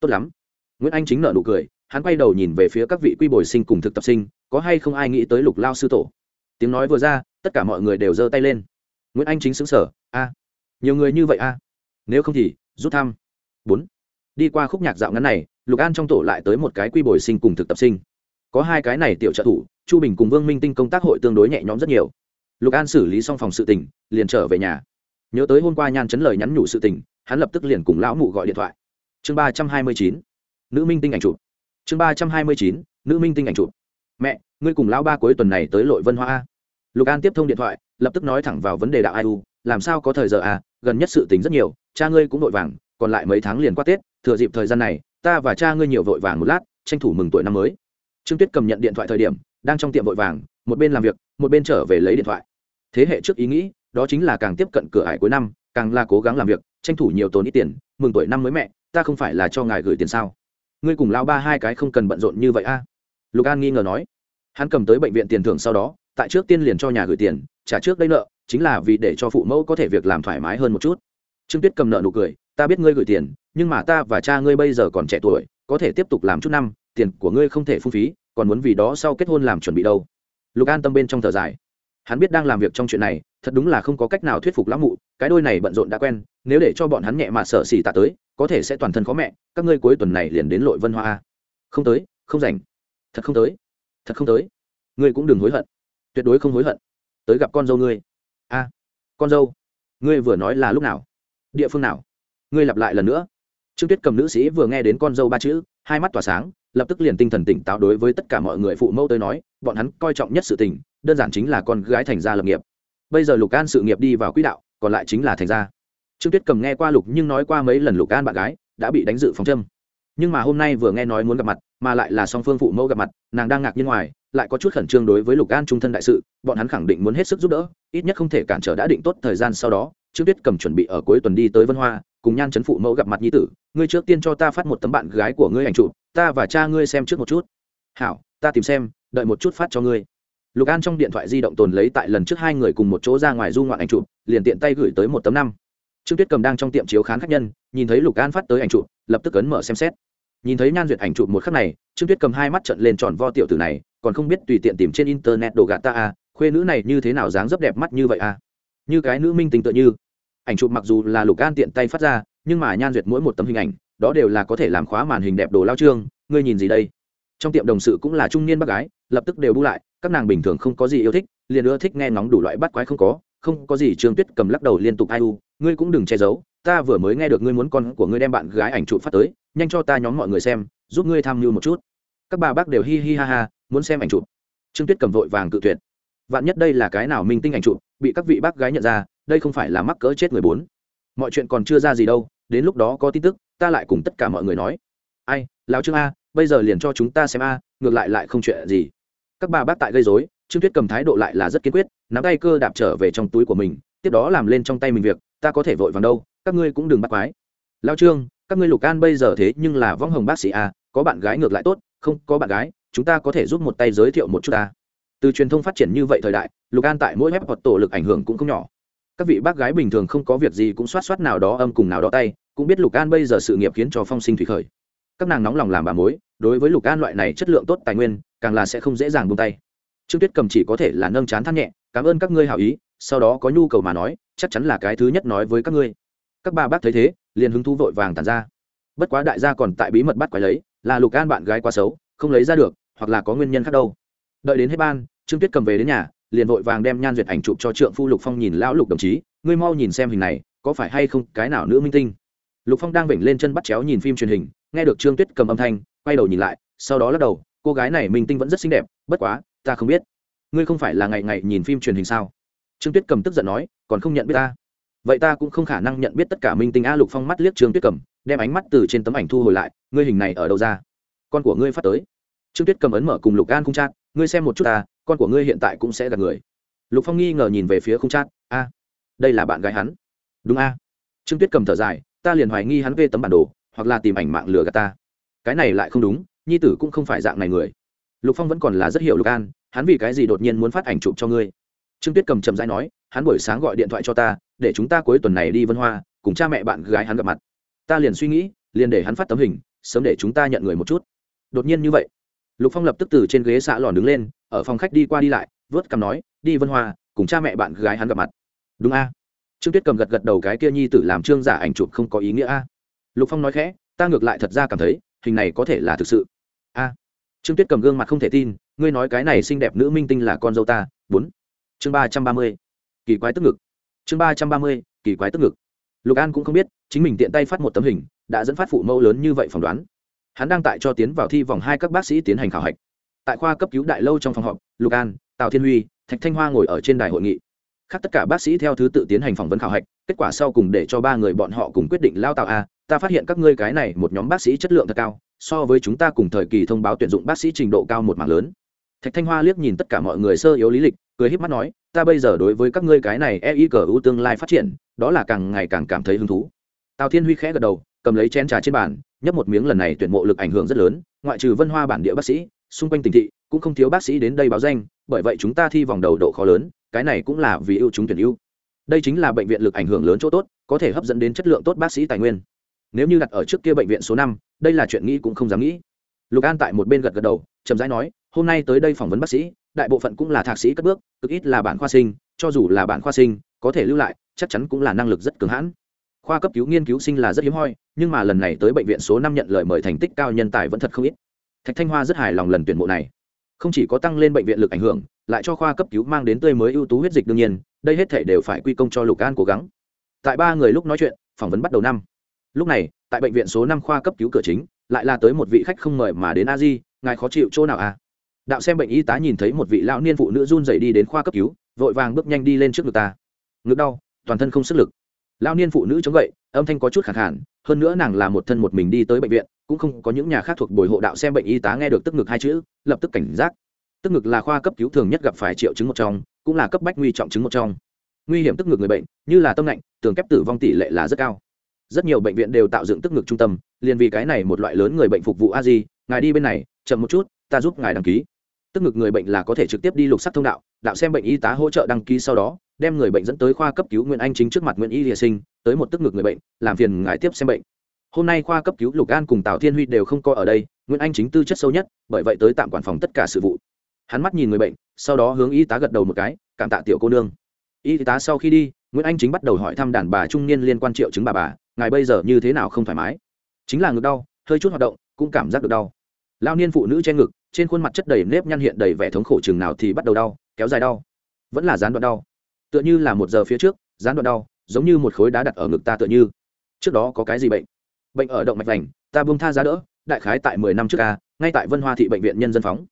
Tốt lắm. Nguyễn anh chính nợ nụ cười, hắn quay đầu nhìn về phía các vị quy bồi sinh cùng thực tập sinh, có hay không ai nghĩ tới lục lao sư tổ? Tiếng nói vừa ra, tất cả mọi người đều giơ tay lên. Nguyễn anh chính xứng sở a, nhiều người như vậy a? Nếu không thì, rút thăm. Bốn. Đi qua khúc nhạc dạo ngắn này, lục an trong tổ lại tới một cái quy bồi sinh cùng thực tập sinh có hai cái này tiểu trợ thủ, chu bình cùng vương minh tinh công tác hội tương đối nhẹ nhõm rất nhiều. Lục an xử lý xong phòng sự tình, liền trở về nhà. Nhớ tới hôm qua nhan chấn lời nhắn nhủ sự tình, hắn lập tức liền cùng lão mụ gọi điện thoại. Chương ba trăm hai mươi chín, nữ minh tinh ảnh chụp. Chương ba trăm hai mươi chín, nữ minh tinh ảnh chụp. Mẹ, ngươi cùng lão ba cuối tuần này tới lội vân hoa lục an tiếp thông điện thoại, lập tức nói thẳng vào vấn đề đạo ai u, làm sao có thời giờ à gần nhất sự tình rất nhiều, cha ngươi cũng vội vàng, còn lại mấy tháng liền qua tết, thừa dịp thời gian này, ta và cha ngươi nhiều vội vàng một lát, tranh thủ mừng tuổi năm mới trương tuyết cầm nhận điện thoại thời điểm, đang trong tiệm vội vàng, một bên làm việc, một bên trở về lấy điện thoại. Thế hệ trước ý nghĩ, đó chính là càng tiếp cận cửa ải cuối năm, càng là cố gắng làm việc, tranh thủ nhiều tốn ít tiền, mừng tuổi năm mới mẹ, ta không phải là cho ngài gửi tiền sao? Ngươi cùng lao ba hai cái không cần bận rộn như vậy a? Lục an nghi ngờ nói. Hắn cầm tới bệnh viện tiền thưởng sau đó, tại trước tiên liền cho nhà gửi tiền, trả trước đây nợ, chính là vì để cho phụ mẫu có thể việc làm thoải mái hơn một chút. Trương tuyết cầm nợ nụ cười, ta biết ngươi gửi tiền, nhưng mà ta và cha ngươi bây giờ còn trẻ tuổi, có thể tiếp tục làm chút năm tiền của ngươi không thể phung phí, còn muốn vì đó sau kết hôn làm chuẩn bị đâu. Lục an tâm bên trong thở dài. Hắn biết đang làm việc trong chuyện này, thật đúng là không có cách nào thuyết phục lão mụ, cái đôi này bận rộn đã quen, nếu để cho bọn hắn nhẹ mà sợ xỉ tạ tới, có thể sẽ toàn thân khó mẹ, các ngươi cuối tuần này liền đến lội vân hoa không tới, không rảnh. Thật không tới, thật không tới. Ngươi cũng đừng hối hận. Tuyệt đối không hối hận. Tới gặp con dâu ngươi. A, con dâu, ngươi vừa nói là lúc nào? Địa phương nào? Ngươi lặp lại lần nữa. Trương tuyết cầm nữ sĩ vừa nghe đến con dâu ba chữ, hai mắt tỏa sáng lập tức liền tinh thần tỉnh táo đối với tất cả mọi người phụ mẫu tới nói, bọn hắn coi trọng nhất sự tình, đơn giản chính là con gái thành gia lập nghiệp. Bây giờ lục an sự nghiệp đi vào quỹ đạo, còn lại chính là thành gia. Trương tuyết cầm nghe qua lục nhưng nói qua mấy lần lục an bạn gái, đã bị đánh dự phòng châm. Nhưng mà hôm nay vừa nghe nói muốn gặp mặt, mà lại là song phương phụ mẫu gặp mặt, nàng đang ngạc nhiên ngoài, lại có chút khẩn trương đối với lục an trung thân đại sự, bọn hắn khẳng định muốn hết sức giúp đỡ, ít nhất không thể cản trở đã định tốt thời gian sau đó, trương tuyết cầm chuẩn bị ở cuối tuần đi tới vân hoa, cùng nhan chấn phụ mẫu gặp mặt nhi tử. Ngươi trước tiên cho ta phát một tấm bạn gái của ngươi ảnh chụp ta và cha ngươi xem trước một chút. Hảo, ta tìm xem, đợi một chút phát cho ngươi. Lục an trong điện thoại di động tồn lấy tại lần trước hai người cùng một chỗ ra ngoài du ngoạn ảnh chụp, liền tiện tay gửi tới một tấm năm. Trương tuyết cầm đang trong tiệm chiếu khán khách nhân, nhìn thấy lục an phát tới ảnh chụp, lập tức ấn mở xem xét. Nhìn thấy nhan duyệt ảnh chụp một khắc này, trương tuyết cầm hai mắt trận lên tròn vo tiểu tử này, còn không biết tùy tiện tìm trên internet đồ gạt ta à khuê nữ này như thế nào dáng dấp đẹp mắt như vậy à. Như cái nữ minh tình tự như. Ảnh chụp mặc dù là lục an tiện tay phát ra, nhưng mà nhan duyệt mỗi một tấm hình ảnh đó đều là có thể làm khóa màn hình đẹp đồ lao trương, ngươi nhìn gì đây? Trong tiệm đồng sự cũng là trung niên bác gái, lập tức đều bu lại, các nàng bình thường không có gì yêu thích, liền ưa thích nghe ngóng đủ loại bắt quái không có không có gì trương tuyết cầm lắc đầu liên tục ai u, ngươi cũng đừng che giấu, ta vừa mới nghe được ngươi muốn con của ngươi đem bạn gái ảnh chụp phát tới, nhanh cho ta nhóm mọi người xem, giúp ngươi tham mưu một chút. Các bà bác đều hi hi ha ha, muốn xem ảnh chụp. Trương tuyết cầm vội vàng cự tuyệt. Vạn nhất đây là cái nào minh tinh ảnh chụp, bị các vị bác gái nhận ra, đây không phải là mắc cỡ chết người bốn. Mọi chuyện còn chưa ra gì đâu, đến lúc đó có tin tức ta lại cùng tất cả mọi người nói. Ai, lão trương a, bây giờ liền cho chúng ta xem a, ngược lại lại không chuyện gì. Các bà bác tại gây dối trương tuyết cầm thái độ lại là rất kiên quyết, nắm tay cơ đạp trở về trong túi của mình, tiếp đó làm lên trong tay mình việc, ta có thể vội vàng đâu, các ngươi cũng đừng bắt quái. Lao trương, các ngươi lục an bây giờ thế nhưng là võng hồng bác sĩ a, có bạn gái ngược lại tốt, không, có bạn gái, chúng ta có thể giúp một tay giới thiệu một chút ta từ truyền thông phát triển như vậy thời đại, lục an tại mỗi web hoặc tổ lực ảnh hưởng cũng không nhỏ. Các vị bác gái bình thường không có việc gì cũng soát soát nào đó âm cùng nào đó tay cũng biết lục an bây giờ sự nghiệp khiến cho phong sinh thủy khởi. Các nàng nóng lòng làm bà mối, đối với lục an loại này chất lượng tốt tài nguyên, càng là sẽ không dễ dàng buông tay. Trương tuyết cầm chỉ có thể là nâng chán than nhẹ, cảm ơn các ngươi hảo ý, sau đó có nhu cầu mà nói, chắc chắn là cái thứ nhất nói với các ngươi. Các ba bác thấy thế, liền hứng thú vội vàng tàn ra. Bất quá đại gia còn tại bí mật bắt quái lấy, là lục an bạn gái quá xấu, không lấy ra được, hoặc là có nguyên nhân khác đâu. Đợi đến hết ban, trương tuyết cầm về đến nhà, liền vội vàng đem nhan duyệt ảnh chụp cho trượng phu lục phong nhìn lão lục đồng chí, ngươi mau nhìn xem hình này, có phải hay không cái nào nữ minh tinh? Lục phong đang vểnh lên chân bắt chéo nhìn phim truyền hình, nghe được trương tuyết cầm âm thanh, quay đầu nhìn lại, sau đó lắc đầu, cô gái này minh tinh vẫn rất xinh đẹp, bất quá, ta không biết. Ngươi không phải là ngày ngày nhìn phim truyền hình sao? Trương tuyết cầm tức giận nói, còn không nhận biết ta? Vậy ta cũng không khả năng nhận biết tất cả minh tinh a. Lục phong mắt liếc trương tuyết cầm, đem ánh mắt từ trên tấm ảnh thu hồi lại, ngươi hình này ở đâu ra? Con của ngươi phát tới. Trương tuyết cầm ấn mở cùng lục an không chát ngươi xem một chút ta, con của ngươi hiện tại cũng sẽ gặp người. Lục phong nghi ngờ nhìn về phía không chát a, đây là bạn gái hắn. Đúng a. Trương tuyết cầm thở dài ta liền hoài nghi hắn về tấm bản đồ, hoặc là tìm ảnh mạng lừa gạt ta. Cái này lại không đúng, nhi tử cũng không phải dạng này người. Lục phong vẫn còn là rất hiểu lục an, hắn vì cái gì đột nhiên muốn phát ảnh chụp cho ngươi? Trương tuyết cầm chầm dãi nói, hắn buổi sáng gọi điện thoại cho ta, để chúng ta cuối tuần này đi vân hoa, cùng cha mẹ bạn gái hắn gặp mặt. Ta liền suy nghĩ, liền để hắn phát tấm hình, sớm để chúng ta nhận người một chút. Đột nhiên như vậy, lục phong lập tức từ trên ghế xã lòn đứng lên, ở phòng khách đi qua đi lại, vớt cằm nói, đi vân hoa, cùng cha mẹ bạn gái hắn gặp mặt. Đúng a trương tuyết cầm gật gật đầu cái kia nhi tử làm trương giả ảnh chụp không có ý nghĩa a. Lục phong nói khẽ, ta ngược lại thật ra cảm thấy, hình này có thể là thực sự. A. Trương tuyết cầm gương mặt không thể tin, ngươi nói cái này xinh đẹp nữ minh tinh là con dâu ta, bốn. Chương ba trăm ba mươi. Kỳ quái tức ngực. Chương ba trăm ba mươi, kỳ quái tức ngực. Lục an cũng không biết, chính mình tiện tay phát một tấm hình, đã dẫn phát phụ mẫu lớn như vậy phỏng đoán. Hắn đang tại cho tiến vào thi vòng hai các bác sĩ tiến hành khảo hạch. Tại khoa cấp cứu đại lâu trong phòng họp, lục an, tào thiên huy, thạch thanh hoa ngồi ở trên đài hội nghị khác tất cả bác sĩ theo thứ tự tiến hành phỏng vấn khảo hạch, kết quả sau cùng để cho ba người bọn họ cùng quyết định lao tạo a, ta phát hiện các ngươi cái này một nhóm bác sĩ chất lượng thật cao, so với chúng ta cùng thời kỳ thông báo tuyển dụng bác sĩ trình độ cao một mảng lớn. Thạch thanh hoa liếc nhìn tất cả mọi người sơ yếu lý lịch, cười híp mắt nói, ta bây giờ đối với các ngươi cái này e y cờ ưu tương lai phát triển, đó là càng ngày càng cảm thấy hứng thú. Tào thiên huy khẽ gật đầu, cầm lấy chén trà trên bàn, nhấp một miếng lần này tuyển mộ lực ảnh hưởng rất lớn, ngoại trừ vân hoa bản địa bác sĩ, xung quanh tỉnh thị, cũng không thiếu bác sĩ đến đây báo danh bởi vậy chúng ta thi vòng đầu độ khó lớn, cái này cũng là vì ưu chúng tuyển ưu. Đây chính là bệnh viện lực ảnh hưởng lớn chỗ tốt, có thể hấp dẫn đến chất lượng tốt bác sĩ tài nguyên. Nếu như đặt ở trước kia bệnh viện số năm, đây là chuyện nghĩ cũng không dám nghĩ. Lục an tại một bên gật gật đầu, chậm rãi nói, hôm nay tới đây phỏng vấn bác sĩ, đại bộ phận cũng là thạc sĩ cất bước, cực ít là bản khoa sinh, cho dù là bản khoa sinh, có thể lưu lại, chắc chắn cũng là năng lực rất cường hãn. Khoa cấp cứu nghiên cứu sinh là rất hiếm hoi, nhưng mà lần này tới bệnh viện số năm nhận lời mời thành tích cao nhân tài vẫn thật không ít. Thạch thanh hoa rất hài lòng lần tuyển mộ này không chỉ có tăng lên bệnh viện lực ảnh hưởng, lại cho khoa cấp cứu mang đến tươi mới ưu tú huyết dịch đương nhiên, đây hết thể đều phải quy công cho lục an cố gắng. Tại ba người lúc nói chuyện, phỏng vấn bắt đầu năm. Lúc này, tại bệnh viện số năm khoa cấp cứu cửa chính, lại là tới một vị khách không mời mà đến a di, ngài khó chịu chỗ nào à? Đạo xem bệnh y tá nhìn thấy một vị lão niên phụ nữ run dậy đi đến khoa cấp cứu, vội vàng bước nhanh đi lên trước ngực ta. Ngực đau, toàn thân không sức lực. Lão niên phụ nữ chống gậy, âm thanh có chút khẳng hẳn hơn nữa nàng là một thân một mình đi tới bệnh viện cũng không có những nhà khác thuộc bồi hộ đạo xem bệnh y tá nghe được tức ngực hai chữ, lập tức cảnh giác. Tức ngực là khoa cấp cứu thường nhất gặp phải triệu chứng một trong, cũng là cấp bách nguy trọng chứng một trong. Nguy hiểm tức ngực người bệnh, như là tâm lạnh, tường kép tử vong tỷ lệ là rất cao. Rất nhiều bệnh viện đều tạo dựng tức ngực trung tâm, liền vì cái này một loại lớn người bệnh phục vụ a di, ngài đi bên này, chậm một chút, ta giúp ngài đăng ký. Tức ngực người bệnh là có thể trực tiếp đi lục sắc thông đạo đạo xem bệnh y tá hỗ trợ đăng ký sau đó, đem người bệnh dẫn tới khoa cấp cứu nguyễn anh chính trước mặt nguyễn y địa sinh, tới một tức ngực người bệnh, làm phiền ngài tiếp xem bệnh hôm nay khoa cấp cứu lục an cùng tào thiên huy đều không có ở đây, nguyễn anh chính tư chất sâu nhất, bởi vậy tới tạm quản phòng tất cả sự vụ. Hắn mắt nhìn người bệnh, sau đó hướng y tá gật đầu một cái, cảm tạ tiểu cô nương. Y tá sau khi đi, nguyễn anh chính bắt đầu hỏi thăm đàn bà trung niên liên quan triệu chứng bà bà, ngài bây giờ như thế nào không thoải mái? Chính là ngực đau, hơi chút hoạt động, cũng cảm giác được đau. Lao niên phụ nữ che ngực, trên khuôn mặt chất đầy nếp nhăn hiện đầy vẻ thống khổ chừng nào thì bắt đầu đau, kéo dài đau. Vẫn là gián đoạn đau. Tựa như là một giờ phía trước, gián đoạn đau, giống như một khối đá đặt ở ngực ta tựa như. Trước đó có cái gì bệnh? Bệnh ở động mạch vành, ta buông tha giá đỡ, đại khái tại mười năm trước ca ngay tại vân hoa thị bệnh viện nhân dân phóng.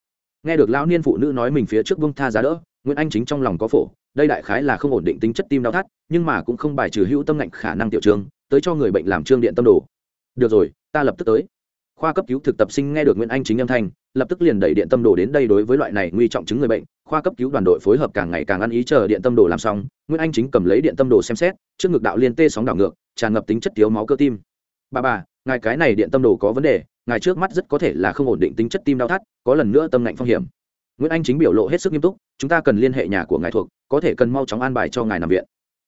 Nghe được lão niên phụ nữ nói mình phía trước buông tha giá đỡ, nguyễn anh chính trong lòng có phổ, đây đại khái là không ổn định tính chất tim đau thắt, nhưng mà cũng không bài trừ hữu tâm ngạnh khả năng tiểu trường, tới cho người bệnh làm trương điện tâm đồ. Được rồi, ta lập tức tới. Khoa cấp cứu thực tập sinh nghe được nguyễn anh chính âm thanh, lập tức liền đẩy điện tâm đồ đến đây đối với loại này nguy trọng chứng người bệnh. Khoa cấp cứu đoàn đội phối hợp càng ngày càng ăn ý chờ điện tâm đồ làm xong, nguyễn anh chính cầm lấy điện tâm đồ xem xét, trước ngực đạo liên tê sóng đảo ngược, tràn ngập tính chất thiếu máu cơ tim bà bà, ngài cái này điện tâm đồ có vấn đề, ngài trước mắt rất có thể là không ổn định tính chất tim đau thắt, có lần nữa tâm lạnh phong hiểm. Nguyễn anh chính biểu lộ hết sức nghiêm túc, chúng ta cần liên hệ nhà của ngài thuộc, có thể cần mau chóng an bài cho ngài nằm viện.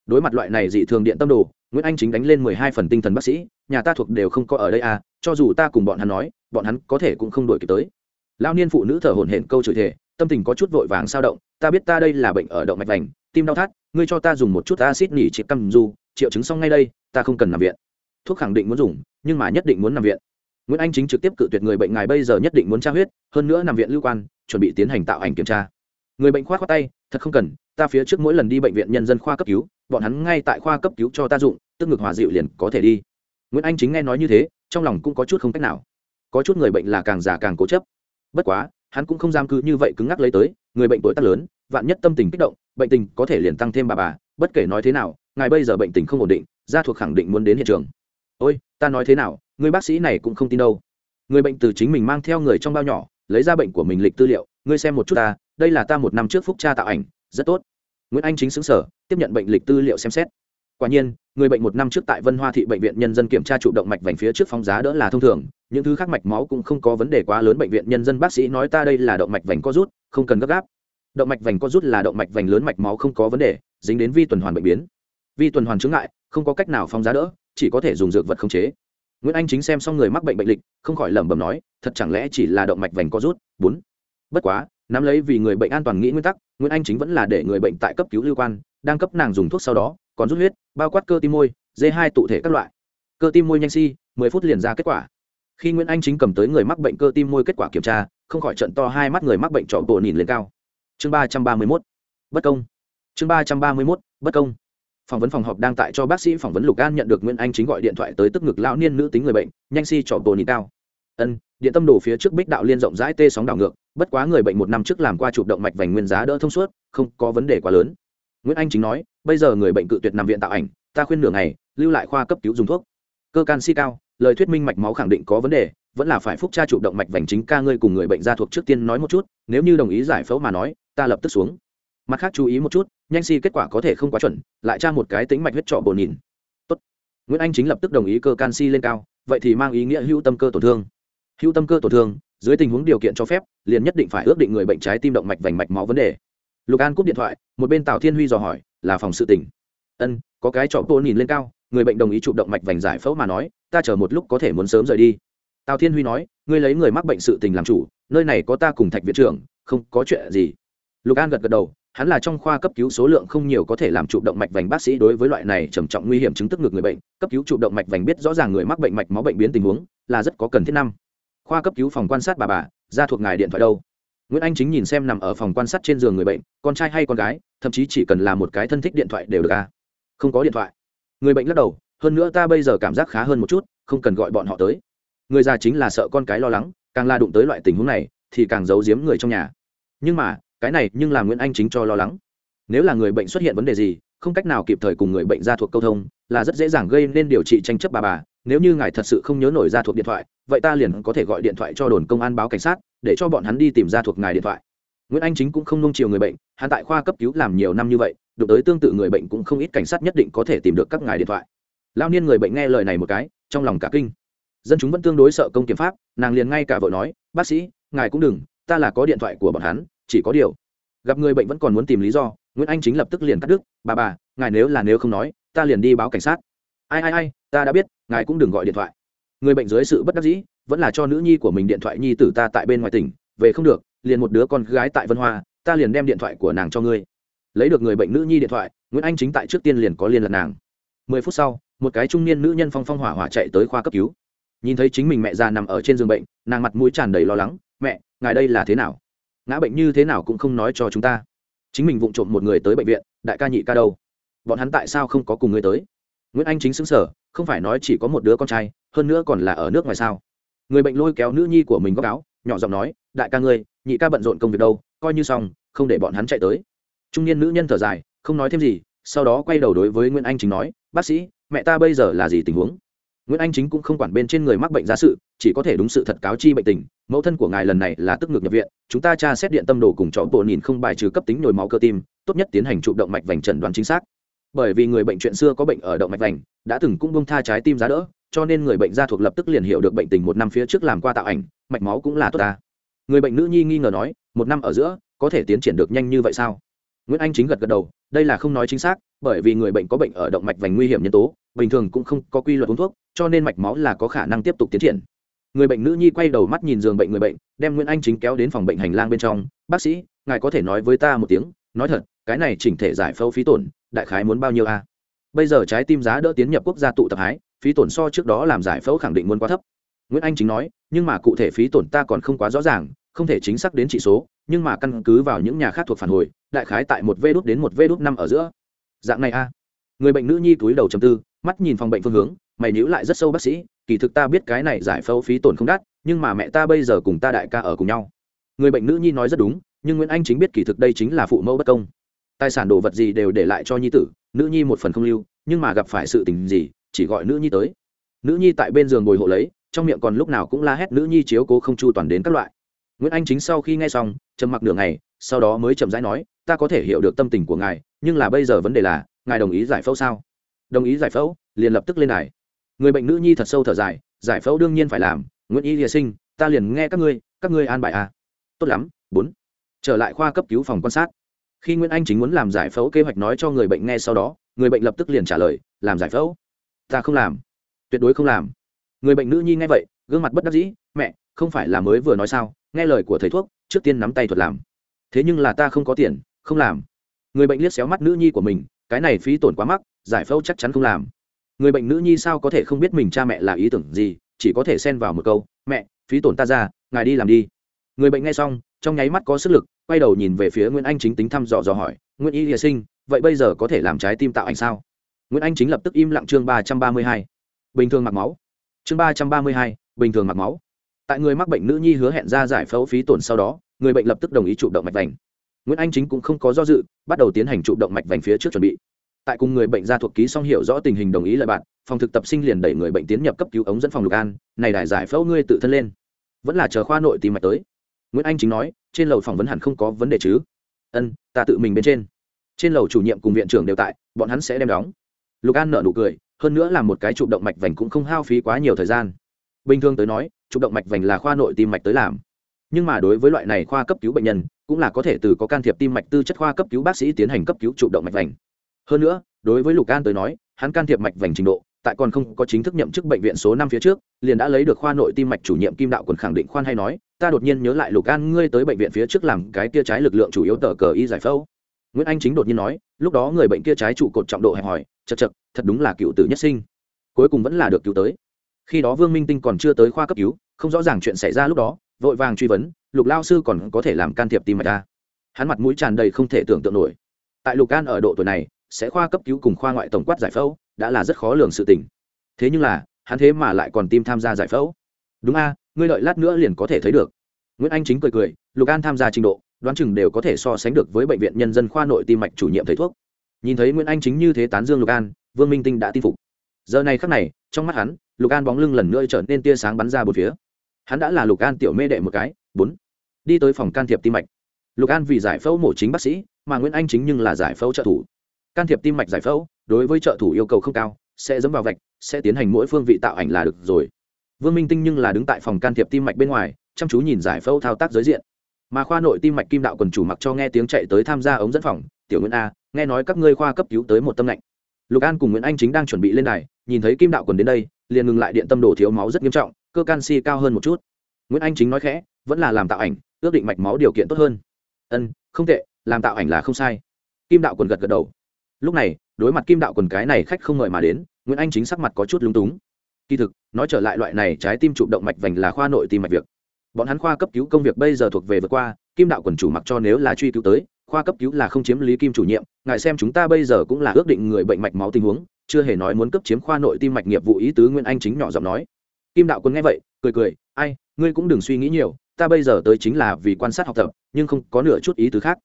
Đối mặt loại này dị thường điện tâm đồ, nguyễn anh chính đánh lên mười hai phần tinh thần bác sĩ, nhà ta thuộc đều không có ở đây à cho dù ta cùng bọn hắn nói, bọn hắn có thể cũng không đổi kịp tới. Lao niên phụ nữ thở hổn hển câu chửi thể tâm tình có chút vội vàng sao động, ta biết ta đây là bệnh ở động mạch vành, tim đau thắt, ngươi cho ta dùng một chút acid nỉ trị căm du, triệu chứng xong ngay đây, ta không cần nằm viện thuốc khẳng định muốn dùng, nhưng mà nhất định muốn nằm viện. Nguyễn anh chính trực tiếp cự tuyệt người bệnh ngài bây giờ nhất định muốn tra huyết, hơn nữa nằm viện lưu quan, chuẩn bị tiến hành tạo ảnh kiểm tra. Người bệnh khoát khoát tay, thật không cần, ta phía trước mỗi lần đi bệnh viện nhân dân khoa cấp cứu, bọn hắn ngay tại khoa cấp cứu cho ta dụng, tức ngực hòa dịu liền có thể đi. Nguyễn anh chính nghe nói như thế, trong lòng cũng có chút không cách nào. Có chút người bệnh là càng già càng cố chấp. Bất quá, hắn cũng không dám cứ như vậy cứng ngắc lấy tới, người bệnh tuổi tác lớn, vạn nhất tâm tình kích động, bệnh tình có thể liền tăng thêm bà bà, bất kể nói thế nào, ngài bây giờ bệnh tình không ổn định, gia thuộc khẳng định muốn đến hiện trường ôi, ta nói thế nào người bác sĩ này cũng không tin đâu. Người bệnh từ chính mình mang theo người trong bao nhỏ, lấy ra bệnh của mình lịch tư liệu, ngươi xem một chút ta, đây là ta một năm trước phúc cha tạo ảnh, rất tốt. Nguyễn anh chính xứng sở, tiếp nhận bệnh lịch tư liệu xem xét. Quả nhiên, người bệnh một năm trước tại vân hoa thị bệnh viện nhân dân kiểm tra trụ động mạch vành phía trước phóng giá đỡ là thông thường, những thứ khác mạch máu cũng không có vấn đề quá lớn. Bệnh viện nhân dân bác sĩ nói ta đây là động mạch vành có rút, không cần gấp gáp. Động mạch vành có rút là động mạch vành lớn mạch máu không có vấn đề, dính đến vi tuần hoàn bệnh biến. Vi tuần hoàn chứng ngại, không có cách nào phóng giá đỡ chỉ có thể dùng dược vật khống chế. Nguyễn anh chính xem xong người mắc bệnh bệnh lịch, không khỏi lẩm bẩm nói, thật chẳng lẽ chỉ là động mạch vành có rút? Bốn. Bất quá, nắm lấy vì người bệnh an toàn nghĩ nguyên tắc, nguyễn anh chính vẫn là để người bệnh tại cấp cứu lưu quan, đang cấp nàng dùng thuốc sau đó, còn rút huyết, bao quát cơ tim môi, d hai tụ thể các loại. Cơ tim môi nhanh si, mười phút liền ra kết quả. Khi nguyễn anh chính cầm tới người mắc bệnh cơ tim môi kết quả kiểm tra, không khỏi trận to hai mắt người mắc bệnh trọ bộ nhìn lên cao. Chương ba trăm ba mươi mốt. Bất công. Chương ba trăm ba mươi mốt. Bất công phỏng vấn phòng họp đang tại cho bác sĩ phỏng vấn lục an nhận được nguyễn anh chính gọi điện thoại tới tức ngực lão niên nữ tính người bệnh, nhanh si trọ bồ nhìn cao ân, điện tâm đồ phía trước bích đạo liên rộng rãi tê sóng đảo ngược, bất quá người bệnh một năm trước làm qua chụp động mạch vành nguyên giá đỡ thông suốt, không có vấn đề quá lớn. Nguyễn anh chính nói, bây giờ người bệnh cự tuyệt nằm viện tạo ảnh, ta khuyên nửa ngày, lưu lại khoa cấp cứu dùng thuốc. Cơ canxi cao, lời thuyết minh mạch máu khẳng định có vấn đề, vẫn là phải phúc tra chụp động mạch vành chính ca ngươi cùng người bệnh ra thuộc trước tiên nói một chút, nếu như đồng ý giải phẫu mà nói, ta lập tức xuống. Mặt khác chú ý một chút nhanh si kết quả có thể không quá chuẩn, lại tra một cái tính mạch huyết trọ bồn nhìn. Tốt. nguyễn anh chính lập tức đồng ý cơ canxi lên cao, vậy thì mang ý nghĩa hữu tâm cơ tổn thương. Hữu tâm cơ tổn thương, dưới tình huống điều kiện cho phép, liền nhất định phải ước định người bệnh trái tim động mạch vành mạch máu vấn đề. Lục an cúp điện thoại, một bên tào thiên huy dò hỏi, là phòng sự tỉnh ân, có cái trọ bồn nhìn lên cao, người bệnh đồng ý chụp động mạch vành giải phẫu mà nói, ta chờ một lúc có thể muốn sớm rời đi. Tào thiên huy nói, ngươi lấy người mắc bệnh sự tình làm chủ, nơi này có ta cùng thạch viện trưởng, không có chuyện gì. Lục an gật gật đầu hắn là trong khoa cấp cứu số lượng không nhiều có thể làm chụp động mạch vành bác sĩ đối với loại này trầm trọng nguy hiểm chứng tức ngược người bệnh, cấp cứu chụp động mạch vành biết rõ ràng người mắc bệnh mạch máu bệnh biến tình huống, là rất có cần thiết năm. Khoa cấp cứu phòng quan sát bà bà, ra thuộc ngài điện thoại đâu? Nguyễn anh chính nhìn xem nằm ở phòng quan sát trên giường người bệnh, con trai hay con gái, thậm chí chỉ cần là một cái thân thích điện thoại đều được à? Không có điện thoại. Người bệnh lắc đầu, hơn nữa ta bây giờ cảm giác khá hơn một chút, không cần gọi bọn họ tới. Người già chính là sợ con cái lo lắng, càng la đụng tới loại tình huống này, thì càng giấu giếm người trong nhà. Nhưng mà cái này nhưng làm nguyễn anh chính cho lo lắng nếu là người bệnh xuất hiện vấn đề gì không cách nào kịp thời cùng người bệnh ra thuộc câu thông là rất dễ dàng gây nên điều trị tranh chấp bà bà nếu như ngài thật sự không nhớ nổi ra thuộc điện thoại vậy ta liền có thể gọi điện thoại cho đồn công an báo cảnh sát để cho bọn hắn đi tìm ra thuộc ngài điện thoại nguyễn anh chính cũng không nung chiều người bệnh hắn tại khoa cấp cứu làm nhiều năm như vậy đụng tới tương tự người bệnh cũng không ít cảnh sát nhất định có thể tìm được các ngài điện thoại lao niên người bệnh nghe lời này một cái trong lòng cả kinh dân chúng vẫn tương đối sợ công kiểm pháp nàng liền ngay cả vợ nói bác sĩ ngài cũng đừng ta là có điện thoại của bọn hắn chỉ có điều. Gặp người bệnh vẫn còn muốn tìm lý do, nguyễn anh chính lập tức liền cắt đứt, bà bà, ngài nếu là nếu không nói, ta liền đi báo cảnh sát. Ai ai ai, ta đã biết, ngài cũng đừng gọi điện thoại. Người bệnh dưới sự bất đắc dĩ, vẫn là cho nữ nhi của mình điện thoại nhi tử ta tại bên ngoài tỉnh, về không được, liền một đứa con gái tại vân hoa, ta liền đem điện thoại của nàng cho ngươi. Lấy được người bệnh nữ nhi điện thoại, nguyễn anh chính tại trước tiên liền có liên lạc nàng. Mười phút sau, một cái trung niên nữ nhân phong phong hỏa hỏa chạy tới khoa cấp cứu. Nhìn thấy chính mình mẹ già nằm ở trên giường bệnh, nàng mặt mũi tràn đầy lo lắng, mẹ, ngài đây là thế nào? Ngã bệnh như thế nào cũng không nói cho chúng ta. Chính mình vụng trộm một người tới bệnh viện, đại ca nhị ca đâu? Bọn hắn tại sao không có cùng người tới? Nguyễn anh chính xứng sở, không phải nói chỉ có một đứa con trai, hơn nữa còn là ở nước ngoài sao? Người bệnh lôi kéo nữ nhi của mình góc áo, nhỏ giọng nói, đại ca ngươi, nhị ca bận rộn công việc đâu, coi như xong, không để bọn hắn chạy tới. Trung niên nữ nhân thở dài, không nói thêm gì, sau đó quay đầu đối với nguyễn anh chính nói, bác sĩ, mẹ ta bây giờ là gì tình huống? Nguyễn anh chính cũng không quản bên trên người mắc bệnh ra sự chỉ có thể đúng sự thật cáo chi bệnh tình, mẫu thân của ngài lần này là tức ngược nhập viện, chúng ta tra xét điện tâm đồ cùng chọn bộ nhìn không bài trừ cấp tính nhồi máu cơ tim, tốt nhất tiến hành trụ động mạch vành chẩn đoán chính xác. Bởi vì người bệnh chuyện xưa có bệnh ở động mạch vành, đã từng cũng bông tha trái tim giá đỡ, cho nên người bệnh gia thuộc lập tức liền hiểu được bệnh tình một năm phía trước làm qua tạo ảnh, mạch máu cũng là tốt ta. Người bệnh nữ nhi nghi ngờ nói, một năm ở giữa, có thể tiến triển được nhanh như vậy sao? Nguyễn anh chính gật gật đầu, đây là không nói chính xác, bởi vì người bệnh có bệnh ở động mạch vành nguy hiểm nhân tố, bình thường cũng không có quy luật uống thuốc, cho nên mạch máu là có khả năng tiếp tục tiến triển người bệnh nữ nhi quay đầu mắt nhìn giường bệnh người bệnh, đem nguyễn anh chính kéo đến phòng bệnh hành lang bên trong. Bác sĩ, ngài có thể nói với ta một tiếng, nói thật, cái này chỉnh thể giải phẫu phí tổn, đại khái muốn bao nhiêu a? Bây giờ trái tim giá đỡ tiến nhập quốc gia tụ tập hái, phí tổn so trước đó làm giải phẫu khẳng định muốn quá thấp. Nguyễn anh chính nói, nhưng mà cụ thể phí tổn ta còn không quá rõ ràng, không thể chính xác đến trị số, nhưng mà căn cứ vào những nhà khác thuộc phản hồi, đại khái tại một vê đốt đến một vê đốt năm ở giữa. Dạng này a. Người bệnh nữ nhi túi đầu chầm tư, mắt nhìn phòng bệnh phương hướng, mày nhữ lại rất sâu bác sĩ kỳ thực ta biết cái này giải phẫu phí tổn không đắt, nhưng mà mẹ ta bây giờ cùng ta đại ca ở cùng nhau. Người bệnh nữ nhi nói rất đúng, nhưng nguyễn anh chính biết kỳ thực đây chính là phụ mẫu bất công. Tài sản đồ vật gì đều để lại cho nhi tử, nữ nhi một phần không lưu, nhưng mà gặp phải sự tình gì, chỉ gọi nữ nhi tới. Nữ nhi tại bên giường ngồi hộ lấy, trong miệng còn lúc nào cũng la hét nữ nhi chiếu cố không chu toàn đến các loại. Nguyễn anh chính sau khi nghe xong, trầm mặc nửa ngày, sau đó mới chậm rãi nói, ta có thể hiểu được tâm tình của ngài, nhưng là bây giờ vấn đề là, ngài đồng ý giải phẫu sao? Đồng ý giải phẫu, liền lập tức lên đài người bệnh nữ nhi thật sâu thở dài, giải phẫu đương nhiên phải làm. Nguyễn y lìa sinh, ta liền nghe các ngươi các ngươi an bài à. tốt lắm, bốn. Trở lại khoa cấp cứu phòng quan sát. Khi nguyễn anh chính muốn làm giải phẫu kế hoạch nói cho người bệnh nghe sau đó, người bệnh lập tức liền trả lời, làm giải phẫu? Ta không làm. Tuyệt đối không làm. Người bệnh nữ nhi nghe vậy, gương mặt bất đắc dĩ, mẹ, không phải là mới vừa nói sao? Nghe lời của thầy thuốc, trước tiên nắm tay thuật làm. Thế nhưng là ta không có tiền, không làm. Người bệnh liếc xéo mắt nữ nhi của mình, cái này phí tổn quá mắc, giải phẫu chắc chắn không làm người bệnh nữ nhi sao có thể không biết mình cha mẹ là ý tưởng gì, chỉ có thể xen vào một câu, mẹ, phí tổn ta ra, ngài đi làm đi. Người bệnh nghe xong, trong nháy mắt có sức lực, quay đầu nhìn về phía nguyễn anh chính tính thăm dò dò hỏi, nguyễn y hiệ sinh, vậy bây giờ có thể làm trái tim tạo ảnh sao? Nguyễn anh chính lập tức im lặng chương ba trăm ba mươi hai. Bình thường mặc máu. Chương ba trăm ba mươi hai, bình thường mặc máu. Tại người mắc bệnh nữ nhi hứa hẹn ra giải phẫu phí tổn sau đó, người bệnh lập tức đồng ý chụp động mạch vành. Nguyễn anh chính cũng không có do dự, bắt đầu tiến hành chụp động mạch vành phía trước chuẩn bị tại cùng người bệnh ra thuộc ký xong hiểu rõ tình hình đồng ý lại bạn, phòng thực tập sinh liền đẩy người bệnh tiến nhập cấp cứu ống dẫn phòng lục an, này đại giải phẫu ngươi tự thân lên. Vẫn là chờ khoa nội tìm mạch tới. Nguyễn anh chính nói, trên lầu phỏng vấn hẳn không có vấn đề chứ? Ân, ta tự mình bên trên. Trên lầu chủ nhiệm cùng viện trưởng đều tại, bọn hắn sẽ đem đóng. Lục an nợ nụ cười, hơn nữa là một cái chụp động mạch vành cũng không hao phí quá nhiều thời gian. Bình thường tới nói, chụp động mạch vành là khoa nội tim mạch tới làm. Nhưng mà đối với loại này khoa cấp cứu bệnh nhân, cũng là có thể từ có can thiệp tim mạch tư chất khoa cấp cứu bác sĩ tiến hành cấp cứu chụp động mạch vành hơn nữa, đối với lục an tới nói, hắn can thiệp mạch vành trình độ, tại còn không có chính thức nhậm chức bệnh viện số năm phía trước, liền đã lấy được khoa nội tim mạch chủ nhiệm kim đạo quần khẳng định khoan hay nói, ta đột nhiên nhớ lại lục an, ngươi tới bệnh viện phía trước làm cái kia trái lực lượng chủ yếu tờ cờ y giải phẫu. Nguyễn anh chính đột nhiên nói, lúc đó người bệnh kia trái trụ cột trọng độ hẹp hòi, chật chật, thật đúng là cựu tử nhất sinh. Cuối cùng vẫn là được cứu tới. Khi đó vương minh tinh còn chưa tới khoa cấp cứu, không rõ ràng chuyện xảy ra lúc đó, vội vàng truy vấn, lục lao sư còn có thể làm can thiệp tim mạch ta hắn mặt mũi tràn đầy không thể tưởng tượng nổi. Tại lục an ở độ tuổi này sẽ khoa cấp cứu cùng khoa ngoại tổng quát giải phẫu, đã là rất khó lường sự tình. Thế nhưng là, hắn thế mà lại còn tim tham gia giải phẫu. Đúng a, ngươi đợi lát nữa liền có thể thấy được. Nguyễn anh chính cười cười, lục an tham gia trình độ, đoán chừng đều có thể so sánh được với bệnh viện nhân dân khoa nội tim mạch chủ nhiệm thầy thuốc. Nhìn thấy nguyễn anh chính như thế tán dương lục an, vương minh tinh đã tin phục. Giờ này khắc này, trong mắt hắn, lục an bóng lưng lần nữa trở nên tia sáng bắn ra bốn phía. Hắn đã là lục an tiểu mê đệ một cái, bốn. Đi tới phòng can thiệp tim mạch. Lục an vì giải phẫu mổ chính bác sĩ, mà nguyễn anh chính nhưng là giải phẫu trợ thủ can thiệp tim mạch giải phẫu, đối với trợ thủ yêu cầu không cao, sẽ dẫm vào vạch, sẽ tiến hành mỗi phương vị tạo ảnh là được rồi. Vương minh tinh nhưng là đứng tại phòng can thiệp tim mạch bên ngoài, chăm chú nhìn giải phẫu thao tác giới diện. Mà khoa nội tim mạch kim đạo quần chủ mặc cho nghe tiếng chạy tới tham gia ống dẫn phòng, tiểu nguyễn a, nghe nói các ngươi khoa cấp cứu tới một tâm lạnh. Lục an cùng nguyễn anh chính đang chuẩn bị lên đài, nhìn thấy kim đạo quần đến đây, liền ngừng lại điện tâm đồ thiếu máu rất nghiêm trọng, cơ canxi cao hơn một chút. Nguyễn anh chính nói khẽ, vẫn là làm tạo ảnh, ước định mạch máu điều kiện tốt hơn. Ân, không tệ, làm tạo ảnh là không sai. Kim đạo quần gật gật đầu lúc này, đối mặt kim đạo quần cái này khách không mời mà đến, nguyễn anh chính sắc mặt có chút lúng túng. Kỳ thực, nói trở lại loại này trái tim chụp động mạch vành là khoa nội tim mạch việc. Bọn hắn khoa cấp cứu công việc bây giờ thuộc về vượt qua, kim đạo quần chủ mặc cho nếu là truy cứu tới, khoa cấp cứu là không chiếm lý kim chủ nhiệm, ngài xem chúng ta bây giờ cũng là ước định người bệnh mạch máu tình huống, chưa hề nói muốn cấp chiếm khoa nội tim mạch nghiệp vụ ý tứ nguyễn anh chính nhỏ giọng nói. Kim đạo quân nghe vậy, cười cười, ai, ngươi cũng đừng suy nghĩ nhiều, ta bây giờ tới chính là vì quan sát học tập, nhưng không có nửa chút ý tứ khác.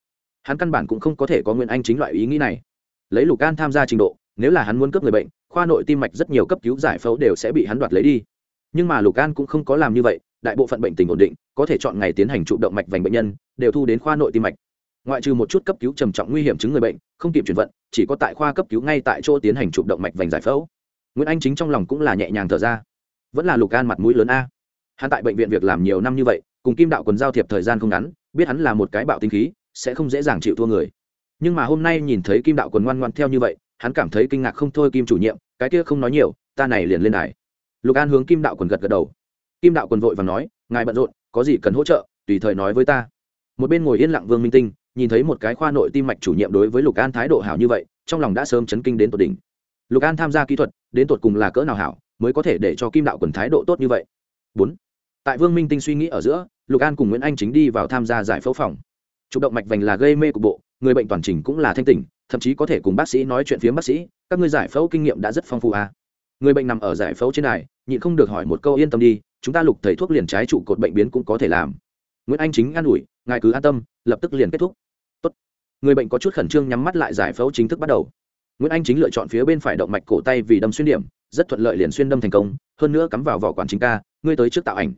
Hắn căn bản cũng không có thể có nguyễn anh chính loại ý nghĩ này lấy lục an tham gia trình độ, nếu là hắn muốn cấp người bệnh, khoa nội tim mạch rất nhiều cấp cứu giải phẫu đều sẽ bị hắn đoạt lấy đi. Nhưng mà lục an cũng không có làm như vậy, đại bộ phận bệnh tình ổn định, có thể chọn ngày tiến hành trụ động mạch vành bệnh nhân, đều thu đến khoa nội tim mạch. Ngoại trừ một chút cấp cứu trầm trọng nguy hiểm chứng người bệnh, không kịp chuyển vận, chỉ có tại khoa cấp cứu ngay tại chỗ tiến hành chụp động mạch vành giải phẫu. Nguyễn anh chính trong lòng cũng là nhẹ nhàng thở ra. Vẫn là lục an mặt mũi lớn a. Hắn tại bệnh viện việc làm nhiều năm như vậy, cùng kim đạo quần giao thiệp thời gian không ngắn, biết hắn là một cái bạo tinh khí, sẽ không dễ dàng chịu thua người nhưng mà hôm nay nhìn thấy kim đạo quần ngoan ngoan theo như vậy, hắn cảm thấy kinh ngạc không thôi kim chủ nhiệm, cái kia không nói nhiều, ta này liền lên đài. Lục an hướng kim đạo quần gật gật đầu. Kim đạo quần vội và nói, ngài bận rộn, có gì cần hỗ trợ, tùy thời nói với ta. Một bên ngồi yên lặng vương minh tinh, nhìn thấy một cái khoa nội tim mạch chủ nhiệm đối với lục an thái độ hảo như vậy, trong lòng đã sớm chấn kinh đến tột đỉnh. Lục an tham gia kỹ thuật, đến tột cùng là cỡ nào hảo, mới có thể để cho kim đạo quần thái độ tốt như vậy? Bốn. Tại vương minh tinh suy nghĩ ở giữa, lục an cùng nguyễn anh chính đi vào tham gia giải phẫu phòng. Chụp động mạch vành là gây mê cục bộ người bệnh toàn trình cũng là thanh tỉnh, thậm chí có thể cùng bác sĩ nói chuyện phía bác sĩ, các ngươi giải phẫu kinh nghiệm đã rất phong phú à. người bệnh nằm ở giải phẫu trên này nhịn không được hỏi một câu yên tâm đi, chúng ta lục thầy thuốc liền trái trụ cột bệnh biến cũng có thể làm. Nguyễn anh chính an ủi, ngài cứ an tâm, lập tức liền kết thúc. Tốt. người bệnh có chút khẩn trương nhắm mắt lại giải phẫu chính thức bắt đầu. Nguyễn anh chính lựa chọn phía bên phải động mạch cổ tay vì đâm xuyên điểm, rất thuận lợi liền xuyên đâm thành công, hơn nữa cắm vào vỏ quản chính ca, ngươi tới trước tạo ảnh.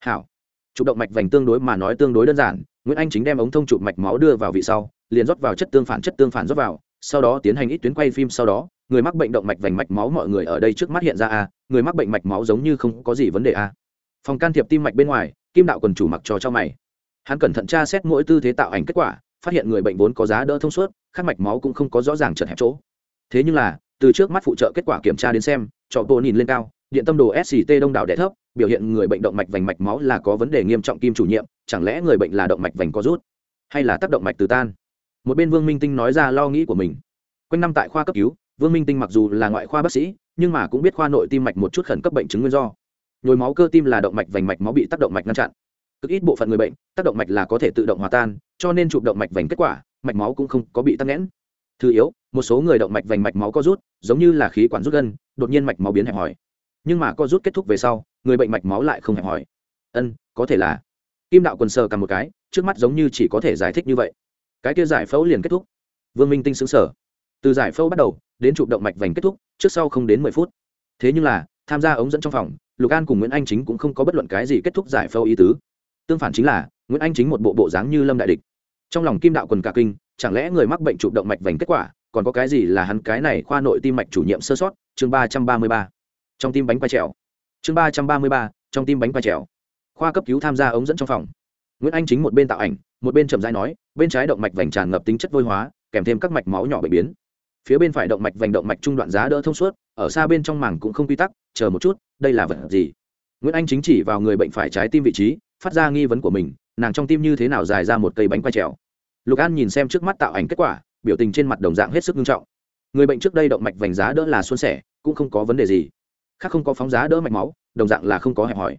Hảo. Chụp động mạch vành tương đối mà nói tương đối đơn giản nguyễn anh chính đem ống thông chụp mạch máu đưa vào vị sau, liền rót vào chất tương phản, chất tương phản rót vào, sau đó tiến hành ít tuyến quay phim sau đó, người mắc bệnh động mạch vành mạch máu mọi người ở đây trước mắt hiện ra a người mắc bệnh mạch máu giống như không có gì vấn đề a phòng can thiệp tim mạch bên ngoài, kim đạo quần chủ mặc cho cho mày. Hắn cẩn thận tra xét mỗi tư thế tạo ảnh kết quả, phát hiện người bệnh vốn có giá đỡ thông suốt khác mạch máu cũng không có rõ ràng chật hẹp chỗ. Thế nhưng là, từ trước mắt phụ trợ kết quả kiểm tra đến xem chọn bộ nhìn lên cao, điện tâm đồ sct đông đảo đẻ thấp, biểu hiện người bệnh động mạch vành mạch máu là có vấn đề nghiêm trọng kim chủ nhiệm chẳng lẽ người bệnh là động mạch vành có rút, hay là tác động mạch từ tan? Một bên vương minh tinh nói ra lo nghĩ của mình. Quanh năm tại khoa cấp cứu, vương minh tinh mặc dù là ngoại khoa bác sĩ, nhưng mà cũng biết khoa nội tim mạch một chút khẩn cấp bệnh chứng nguyên do. Nhồi máu cơ tim là động mạch vành mạch máu bị tác động mạch ngăn chặn. Cực ít bộ phận người bệnh, tác động mạch là có thể tự động hòa tan, cho nên chụp động mạch vành kết quả, mạch máu cũng không có bị tắc nghẽn. Thứ yếu, một số người động mạch vành mạch máu có rút, giống như là khí quản rút gân, đột nhiên mạch máu biến hẹp hòi. Nhưng mà có rút kết thúc về sau, người bệnh mạch máu lại không hẹp hòi. Ân, có thể là kim đạo quần sờ cầm một cái, trước mắt giống như chỉ có thể giải thích như vậy. Cái kia giải phẫu liền kết thúc. Vương minh tinh xứng sở từ giải phẫu bắt đầu, đến chụp động mạch vành kết thúc, trước sau không đến mười phút. Thế nhưng là, tham gia ống dẫn trong phòng, lục an cùng nguyễn anh chính cũng không có bất luận cái gì kết thúc giải phẫu ý tứ. Tương phản chính là, nguyễn anh chính một bộ bộ dáng như lâm đại địch. Trong lòng kim đạo quần cả kinh, chẳng lẽ người mắc bệnh chụp động mạch vành kết quả, còn có cái gì là hắn cái này khoa nội tim mạch chủ nhiệm sơ sót? Chương ba trăm ba mươi ba. Trong tim bánh quay trèo. Chương ba trăm ba mươi ba, trong tim bánh quay trèo khoa cấp cứu tham gia ống dẫn trong phòng. Nguyễn anh chính một bên tạo ảnh, một bên chậm rãi nói, bên trái động mạch vành tràn ngập tính chất vôi hóa, kèm thêm các mạch máu nhỏ bệnh biến. Phía bên phải động mạch vành động mạch trung đoạn giá đỡ thông suốt, ở xa bên trong màng cũng không quy tắc, chờ một chút, đây là vật gì? Nguyễn anh chính chỉ vào người bệnh phải trái tim vị trí, phát ra nghi vấn của mình, nàng trong tim như thế nào dài ra một cây bánh quay trèo. Lục an nhìn xem trước mắt tạo ảnh kết quả, biểu tình trên mặt đồng dạng hết sức nghiêm trọng. Người bệnh trước đây động mạch vành giá đỡ là xuân sẻ, cũng không có vấn đề gì. Khác không có phóng giá đỡ mạch máu, đồng dạng là không có hẹp hòi.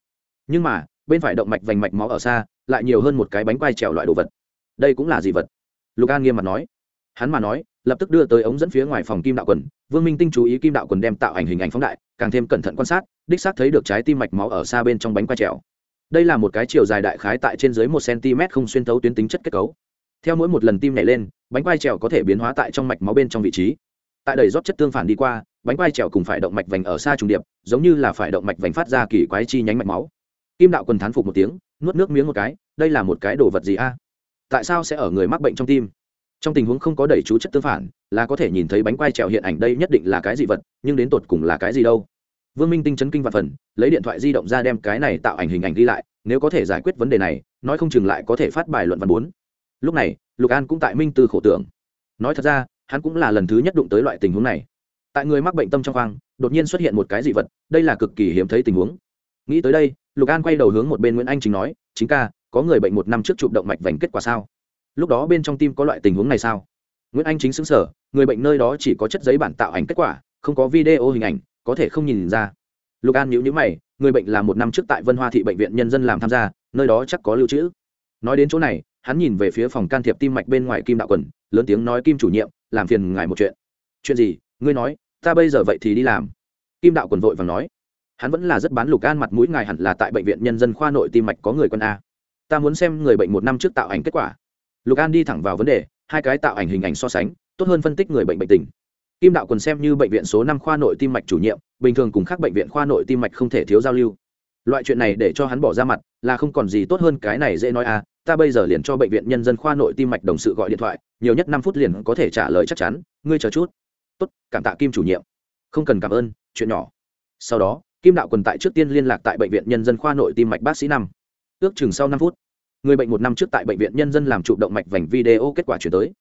Nhưng mà bên phải động mạch vành mạch máu ở xa, lại nhiều hơn một cái bánh quai trèo loại đồ vật. Đây cũng là gì vật. Lục an nghiêm mặt nói. Hắn mà nói, lập tức đưa tới ống dẫn phía ngoài phòng kim đạo quần. Vương minh tinh chú ý kim đạo quần đem tạo ảnh hình ảnh phóng đại, càng thêm cẩn thận quan sát, đích xác thấy được trái tim mạch máu ở xa bên trong bánh quai trèo. Đây là một cái chiều dài đại khái tại trên dưới một cm không xuyên thấu tuyến tính chất kết cấu. Theo mỗi một lần tim nhảy lên, bánh quai trèo có thể biến hóa tại trong mạch máu bên trong vị trí. Tại đầy rót chất tương phản đi qua, bánh quai trèo cùng phải động mạch vành ở xa trùng điệp, giống như là phải động mạch vành phát ra kỳ quái chi nhánh mạch máu kim đạo quần thán phục một tiếng, nuốt nước miếng một cái, đây là một cái đồ vật gì a? Tại sao sẽ ở người mắc bệnh trong tim? Trong tình huống không có đẩy chú chất tương phản, là có thể nhìn thấy bánh quai trèo hiện ảnh đây nhất định là cái gì vật, nhưng đến tột cùng là cái gì đâu? Vương minh tinh chấn kinh và phần, lấy điện thoại di động ra đem cái này tạo ảnh hình ảnh ghi lại, nếu có thể giải quyết vấn đề này, nói không chừng lại có thể phát bài luận văn bốn. Lúc này, lục an cũng tại minh tư khổ tưởng. Nói thật ra, hắn cũng là lần thứ nhất đụng tới loại tình huống này. Tại người mắc bệnh tâm trong khoang, đột nhiên xuất hiện một cái dị vật, đây là cực kỳ hiếm thấy tình huống. Nghĩ tới đây lục an quay đầu hướng một bên nguyễn anh chính nói, chính ca, có người bệnh một năm trước chụp động mạch vành kết quả sao? Lúc đó bên trong tim có loại tình huống này sao? Nguyễn anh chính xứng sở người bệnh nơi đó chỉ có chất giấy bản tạo ảnh kết quả, không có video hình ảnh, có thể không nhìn ra. Lục an nhữ nhữ mày, người bệnh là một năm trước tại vân hoa thị bệnh viện nhân dân làm tham gia, nơi đó chắc có lưu trữ. Nói đến chỗ này, hắn nhìn về phía phòng can thiệp tim mạch bên ngoài kim đạo quần, lớn tiếng nói, kim chủ nhiệm, làm phiền ngài một chuyện. Chuyện gì? Ngươi nói, ta bây giờ vậy thì đi làm. Kim đạo quần vội và nói hắn vẫn là rất bán lục an mặt mũi, ngài hẳn là tại bệnh viện nhân dân khoa nội tim mạch có người quân a. Ta muốn xem người bệnh một năm trước tạo ảnh kết quả. Lục an đi thẳng vào vấn đề, hai cái tạo ảnh hình ảnh so sánh, tốt hơn phân tích người bệnh bệnh tình. Kim đạo quần xem như bệnh viện số năm khoa nội tim mạch chủ nhiệm, bình thường cùng các bệnh viện khoa nội tim mạch không thể thiếu giao lưu. Loại chuyện này để cho hắn bỏ ra mặt, là không còn gì tốt hơn cái này dễ nói à ta bây giờ liền cho bệnh viện nhân dân khoa nội tim mạch đồng sự gọi điện thoại, nhiều nhất năm phút liền có thể trả lời chắc chắn. Ngươi chờ chút. Tốt, cảm tạ kim chủ nhiệm. Không cần cảm ơn, chuyện nhỏ. Sau đó kim đạo quần tại trước tiên liên lạc tại bệnh viện nhân dân khoa nội tim mạch bác sĩ năm. Ước chừng sau năm phút, người bệnh một năm trước tại bệnh viện nhân dân làm chụp động mạch vành video kết quả chuyển tới.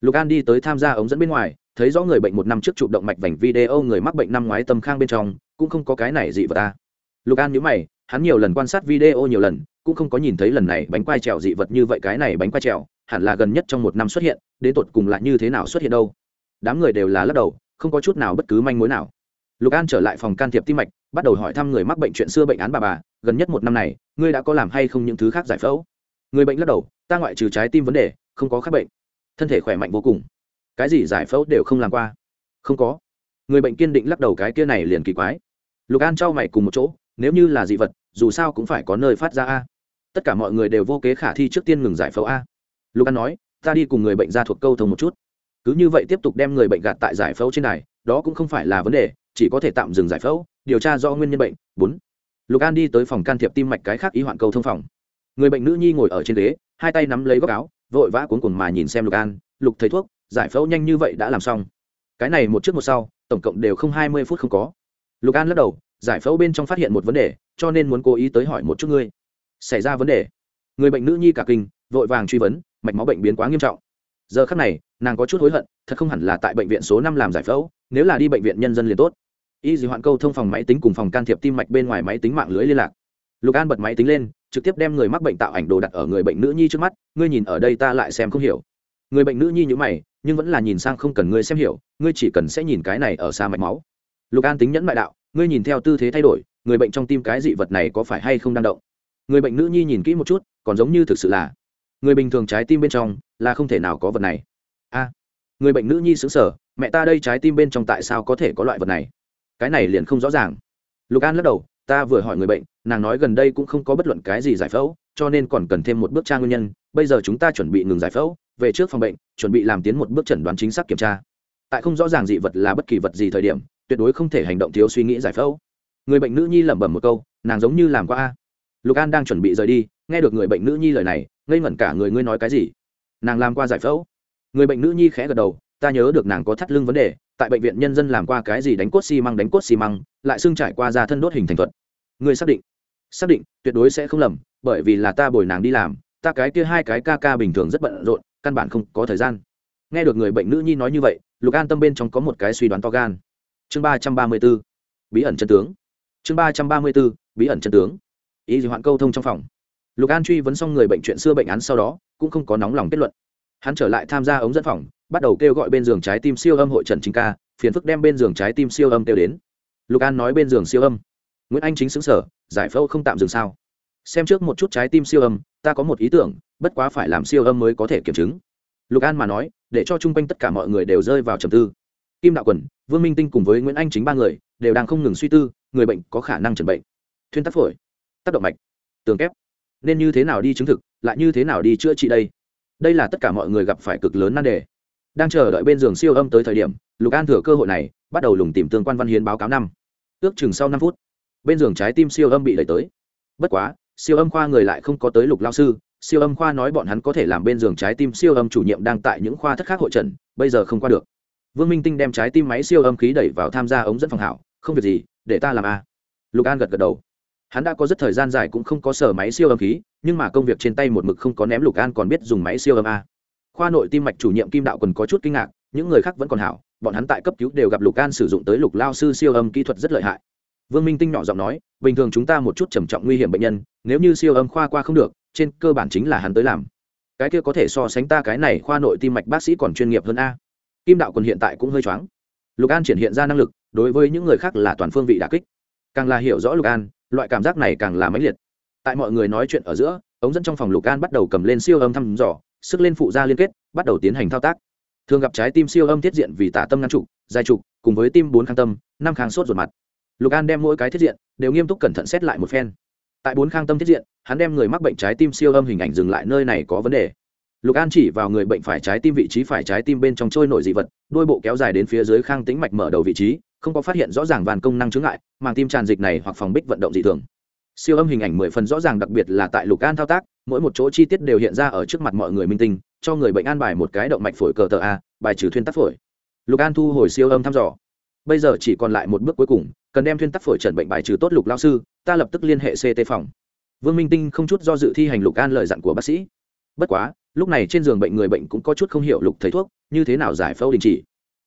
Lục an đi tới tham gia ống dẫn bên ngoài, thấy rõ người bệnh một năm trước chụp động mạch vành video người mắc bệnh năm ngoái tâm khang bên trong, cũng không có cái này dị vật ta lục an nhớ mày, hắn nhiều lần quan sát video nhiều lần, cũng không có nhìn thấy lần này bánh quai trèo dị vật như vậy, cái này bánh quai trèo, hẳn là gần nhất trong một năm xuất hiện, đến tột cùng là như thế nào xuất hiện đâu. Đám người đều là lắc đầu, không có chút nào bất cứ manh mối nào. Lục an trở lại phòng can thiệp tim mạch bắt đầu hỏi thăm người mắc bệnh chuyện xưa bệnh án bà bà, gần nhất một năm này, ngươi đã có làm hay không những thứ khác giải phẫu? Người bệnh lắc đầu, ta ngoại trừ trái tim vấn đề, không có khác bệnh. Thân thể khỏe mạnh vô cùng. Cái gì giải phẫu đều không làm qua. Không có. Người bệnh kiên định lắc đầu cái kia này liền kỳ quái. Lục an trao mày cùng một chỗ, nếu như là dị vật, dù sao cũng phải có nơi phát ra a. Tất cả mọi người đều vô kế khả thi trước tiên ngừng giải phẫu a. Lục an nói, ta đi cùng người bệnh ra thuộc câu thông một chút. Cứ như vậy tiếp tục đem người bệnh gạt tại giải phẫu trên này đó cũng không phải là vấn đề, chỉ có thể tạm dừng giải phẫu điều tra do nguyên nhân bệnh. Bốn, lục an đi tới phòng can thiệp tim mạch cái khác y hoạn cầu thông phòng. Người bệnh nữ nhi ngồi ở trên ghế, hai tay nắm lấy góc áo, vội vã cuốn cuồng mà nhìn xem lục an, lục thầy thuốc, giải phẫu nhanh như vậy đã làm xong. Cái này một trước một sau, tổng cộng đều không hai mươi phút không có. Lục an lắc đầu, giải phẫu bên trong phát hiện một vấn đề, cho nên muốn cố ý tới hỏi một chút ngươi. Xảy ra vấn đề. Người bệnh nữ nhi cả kinh, vội vàng truy vấn, mạch máu bệnh biến quá nghiêm trọng. Giờ khắc này, nàng có chút hối hận, thật không hẳn là tại bệnh viện số năm làm giải phẫu, nếu là đi bệnh viện nhân dân liền tốt y dị hoạn câu thông phòng máy tính cùng phòng can thiệp tim mạch bên ngoài máy tính mạng lưới liên lạc. Lục an bật máy tính lên, trực tiếp đem người mắc bệnh tạo ảnh đồ đặt ở người bệnh nữ nhi trước mắt, ngươi nhìn ở đây ta lại xem không hiểu. Người bệnh nữ nhi như mày, nhưng vẫn là nhìn sang không cần ngươi xem hiểu, ngươi chỉ cần sẽ nhìn cái này ở xa mạch máu. Lục an tính nhẫn mại đạo, ngươi nhìn theo tư thế thay đổi, người bệnh trong tim cái dị vật này có phải hay không đang động? Người bệnh nữ nhi nhìn kỹ một chút, còn giống như thực sự là, người bình thường trái tim bên trong là không thể nào có vật này. A. Người bệnh nữ nhi xứng sở mẹ ta đây trái tim bên trong tại sao có thể có loại vật này? Cái này liền không rõ ràng. Lục an lắc đầu, ta vừa hỏi người bệnh, nàng nói gần đây cũng không có bất luận cái gì giải phẫu, cho nên còn cần thêm một bước tra nguyên nhân. Bây giờ chúng ta chuẩn bị ngừng giải phẫu, về trước phòng bệnh, chuẩn bị làm tiến một bước chẩn đoán chính xác kiểm tra. Tại không rõ ràng dị vật là bất kỳ vật gì thời điểm, tuyệt đối không thể hành động thiếu suy nghĩ giải phẫu. Người bệnh nữ nhi lẩm bẩm một câu, nàng giống như làm qua a. Lục an đang chuẩn bị rời đi, nghe được người bệnh nữ nhi lời này, ngây ngẩn cả người, ngươi nói cái gì? Nàng làm qua giải phẫu? Người bệnh nữ nhi khẽ gật đầu, ta nhớ được nàng có thắt lưng vấn đề tại bệnh viện nhân dân làm qua cái gì đánh cốt xi măng đánh cốt xi măng, lại xương trải qua ra thân đốt hình thành thuật. Người xác định. Xác định, tuyệt đối sẽ không lầm, bởi vì là ta bồi nàng đi làm, ta cái kia hai cái ca ca bình thường rất bận rộn, căn bản không có thời gian. Nghe được người bệnh nữ nhi nói như vậy, lục an tâm bên trong có một cái suy đoán to gan. Chương ba trăm ba mươi b ố bí ẩn chân tướng. Chương ba trăm ba mươi b ố bí ẩn chân tướng. Ý gì hoạn câu thông trong phòng. Lục an truy vấn xong người bệnh chuyện xưa bệnh án sau đó, cũng không có nóng lòng kết luận. Hắn trở lại tham gia ống dẫn phòng bắt đầu kêu gọi bên giường trái tim siêu âm hội trần chính ca, phiền phức đem bên giường trái tim siêu âm kêu đến. Lục an nói bên giường siêu âm. Nguyễn anh chính xứng sở giải phẫu không tạm dừng sao? Xem trước một chút trái tim siêu âm, ta có một ý tưởng, bất quá phải làm siêu âm mới có thể kiểm chứng. Lục an mà nói, để cho chung quanh tất cả mọi người đều rơi vào trầm tư. Kim đạo quần, vương minh tinh cùng với nguyễn anh chính ba người, đều đang không ngừng suy tư, người bệnh có khả năng chẩn bệnh. Thuyên tắc phổi, tác động mạch, tường kép. Nên như thế nào đi chứng thực, lại như thế nào đi chữa trị đây? Đây là tất cả mọi người gặp phải cực lớn nan đề đang chờ đợi bên giường siêu âm tới thời điểm, lục an thừa cơ hội này, bắt đầu lùng tìm tương quan văn hiến báo cáo năm. Ước chừng sau năm phút, bên giường trái tim siêu âm bị đẩy tới. Bất quá, siêu âm khoa người lại không có tới lục lao sư, siêu âm khoa nói bọn hắn có thể làm bên giường trái tim siêu âm chủ nhiệm đang tại những khoa thất khác hội trần bây giờ không qua được. Vương minh tinh đem trái tim máy siêu âm khí đẩy vào tham gia ống dẫn phòng hảo, không việc gì, để ta làm a. Lục an gật gật đầu. Hắn đã có rất thời gian dài cũng không có sở máy siêu âm khí, nhưng mà công việc trên tay một mực không có ném lục an còn biết dùng máy siêu âm a khoa nội tim mạch chủ nhiệm kim đạo còn có chút kinh ngạc, những người khác vẫn còn hảo, bọn hắn tại cấp cứu đều gặp lục an sử dụng tới lục lao sư siêu âm kỹ thuật rất lợi hại. Vương minh tinh nhỏ giọng nói, bình thường chúng ta một chút trầm trọng nguy hiểm bệnh nhân, nếu như siêu âm khoa qua không được, trên cơ bản chính là hắn tới làm. Cái kia có thể so sánh ta cái này khoa nội tim mạch bác sĩ còn chuyên nghiệp hơn a. Kim đạo còn hiện tại cũng hơi choáng. Lục an triển hiện ra năng lực, đối với những người khác là toàn phương vị đà kích. Càng là hiểu rõ lục an, loại cảm giác này càng là mãnh liệt. Tại mọi người nói chuyện ở giữa, ống dẫn trong phòng lục an bắt đầu cầm lên siêu âm thăm dò sức lên phụ gia liên kết, bắt đầu tiến hành thao tác. Thường gặp trái tim siêu âm tiết diện vì tả tâm ngăn trục dài trục, cùng với tim bốn khang tâm, năm khang sốt ruột mặt. Lục an đem mỗi cái thiết diện đều nghiêm túc cẩn thận xét lại một phen. Tại bốn khang tâm thiết diện, hắn đem người mắc bệnh trái tim siêu âm hình ảnh dừng lại nơi này có vấn đề. Lục an chỉ vào người bệnh phải trái tim vị trí phải trái tim bên trong trôi nổi dị vật, đôi bộ kéo dài đến phía dưới khang tính mạch mở đầu vị trí, không có phát hiện rõ ràng vàn công năng chứng ngại, màng tim tràn dịch này hoặc phòng bích vận động dị thường siêu âm hình ảnh mười phần rõ ràng đặc biệt là tại lục an thao tác, mỗi một chỗ chi tiết đều hiện ra ở trước mặt mọi người minh tinh, cho người bệnh an bài một cái động mạch phổi cờ tờ a, bài trừ thuyên tắc phổi. Lục an thu hồi siêu âm thăm dò. Bây giờ chỉ còn lại một bước cuối cùng, cần đem thuyên tắc phổi trần bệnh bài trừ tốt lục lao sư, ta lập tức liên hệ ct phòng. Vương minh tinh không chút do dự thi hành lục an lời dặn của bác sĩ. Bất quá, lúc này trên giường bệnh người bệnh cũng có chút không hiểu lục thầy thuốc, như thế nào giải phẫu đình chỉ.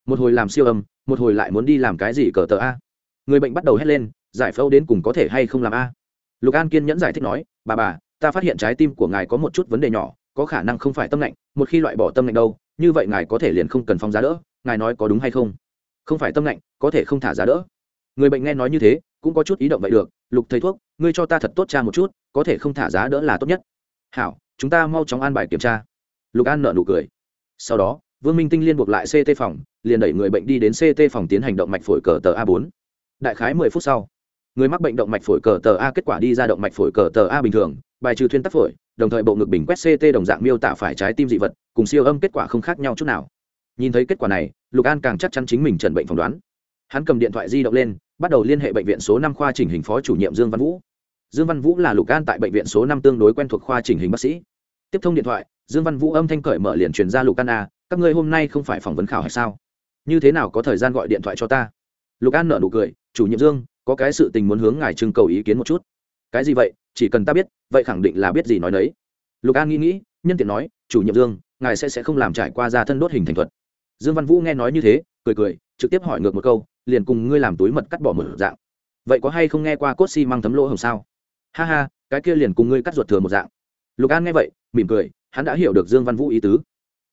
Một hồi làm siêu âm, một hồi lại muốn đi làm cái gì cờ tờ a. Người bệnh bắt đầu hét lên, giải phẫu đến cùng có thể hay không làm a lục an kiên nhẫn giải thích nói, bà bà, ta phát hiện trái tim của ngài có một chút vấn đề nhỏ, có khả năng không phải tâm lạnh, một khi loại bỏ tâm lạnh đâu, như vậy ngài có thể liền không cần phong giá đỡ, ngài nói có đúng hay không? Không phải tâm lạnh, có thể không thả giá đỡ. Người bệnh nghe nói như thế, cũng có chút ý động vậy được, lục thầy thuốc, ngươi cho ta thật tốt cha một chút, có thể không thả giá đỡ là tốt nhất. Hảo, chúng ta mau chóng an bài kiểm tra. Lục an nợ nụ cười. Sau đó, vương minh tinh liên buộc lại ct phòng, liền đẩy người bệnh đi đến ct phòng tiến hành động mạch phổi cờ tờ A4. đại khái mười phút sau người mắc bệnh động mạch phổi cờ tờ a kết quả đi ra động mạch phổi cờ tờ a bình thường, bài trừ thuyên tắc phổi, đồng thời bộ ngực bình quét ct đồng dạng miêu tả phải trái tim dị vật, cùng siêu âm kết quả không khác nhau chút nào. Nhìn thấy kết quả này, lục an càng chắc chắn chính mình trần bệnh phỏng đoán. Hắn cầm điện thoại di động lên, bắt đầu liên hệ bệnh viện số năm khoa chỉnh hình phó chủ nhiệm dương văn vũ. Dương văn vũ là lục an tại bệnh viện số năm tương đối quen thuộc khoa chỉnh hình bác sĩ. Tiếp thông điện thoại, dương văn vũ âm thanh cởi mở liền truyền ra lục an a, các ngươi hôm nay không phải phỏng vấn khảo hay sao? Như thế nào có thời gian gọi điện thoại cho ta? Lục an nợ nụ cười, chủ nhiệm dương có cái sự tình muốn hướng ngài trưng cầu ý kiến một chút. Cái gì vậy? Chỉ cần ta biết, vậy khẳng định là biết gì nói đấy lục an nghĩ nghĩ, nhân tiện nói, chủ nhiệm dương, ngài sẽ sẽ không làm trải qua ra thân đốt hình thành thuật. Dương văn vũ nghe nói như thế, cười cười, trực tiếp hỏi ngược một câu, liền cùng ngươi làm túi mật cắt bỏ một dạng. Vậy có hay không nghe qua cốt xi măng thấm lỗ hồng sao? Ha ha, cái kia liền cùng ngươi cắt ruột thừa một dạng. Lục an nghe vậy, mỉm cười, hắn đã hiểu được dương văn vũ ý tứ.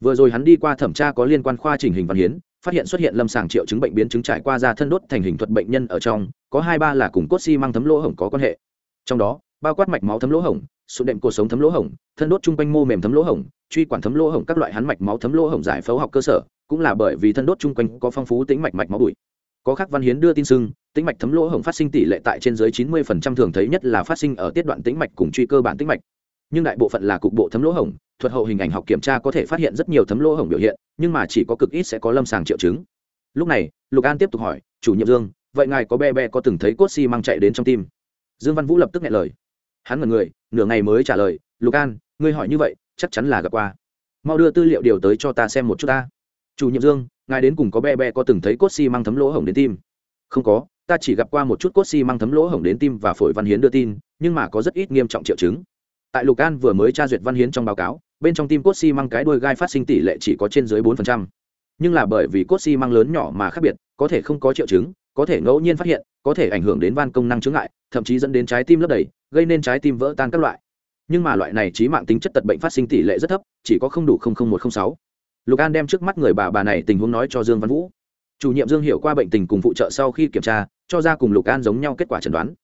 Vừa rồi hắn đi qua thẩm tra có liên quan khoa trình hình văn hiến phát hiện xuất hiện lâm sàng triệu chứng bệnh biến chứng trải qua da thân đốt thành hình thuật bệnh nhân ở trong, có hai ba là cùng cốt xi、si、măng thấm lỗ hổng có quan hệ. Trong đó, bao quát mạch máu thấm lỗ hổng, sụn đệm cuộc sống thấm lỗ hổng, thân đốt chung quanh mô mềm thấm lỗ hổng, truy quản thấm lỗ hổng các loại hắn mạch máu thấm lỗ hổng giải phẫu học cơ sở, cũng là bởi vì thân đốt chung quanh có phong phú tính mạch mạch máu bụi. Có khắc văn hiến đưa tin sưng tính mạch thấm lỗ hổng phát sinh tỷ lệ tại trên dưới 90% thường thấy nhất là phát sinh ở tiết đoạn tĩnh mạch cùng truy cơ bản tĩnh mạch nhưng đại bộ phận là cục bộ thấm lỗ hổng, thuật hậu hình ảnh học kiểm tra có thể phát hiện rất nhiều thấm lỗ hổng biểu hiện, nhưng mà chỉ có cực ít sẽ có lâm sàng triệu chứng. Lúc này, lục an tiếp tục hỏi, chủ nhiệm dương, vậy ngài có be be có từng thấy cốt xi、si、măng chạy đến trong tim? Dương văn vũ lập tức nghe lời. Hắn mật người, nửa ngày mới trả lời, lục an, ngươi hỏi như vậy, chắc chắn là gặp qua. Mau đưa tư liệu điều tới cho ta xem một chút ta. Chủ nhiệm dương, ngài đến cùng có be be có từng thấy cốt xi、si、măng thấm lỗ hổng đến tim? Không có, ta chỉ gặp qua một chút cốt xi、si、măng thấm lỗ hổng đến tim và phổi văn hiến đưa tin, nhưng mà có rất ít nghiêm trọng triệu chứng tại lục an vừa mới tra duyệt văn hiến trong báo cáo, bên trong tim cốt xi、si、măng cái đuôi gai phát sinh tỷ lệ chỉ có trên dưới bốn nhưng là bởi vì cốt xi、si、măng lớn nhỏ mà khác biệt, có thể không có triệu chứng, có thể ngẫu nhiên phát hiện, có thể ảnh hưởng đến van công năng chướng ngại, thậm chí dẫn đến trái tim lấp đầy, gây nên trái tim vỡ tan các loại. Nhưng mà loại này trí mạng tính chất tật bệnh phát sinh tỷ lệ rất thấp, chỉ có không đủ một trăm linh sáu. Lục an đem trước mắt người bà bà này tình huống nói cho dương văn vũ. Chủ nhiệm dương hiểu qua bệnh tình cùng phụ trợ sau khi kiểm tra, cho ra cùng lục an giống nhau kết quả chẩn đoán.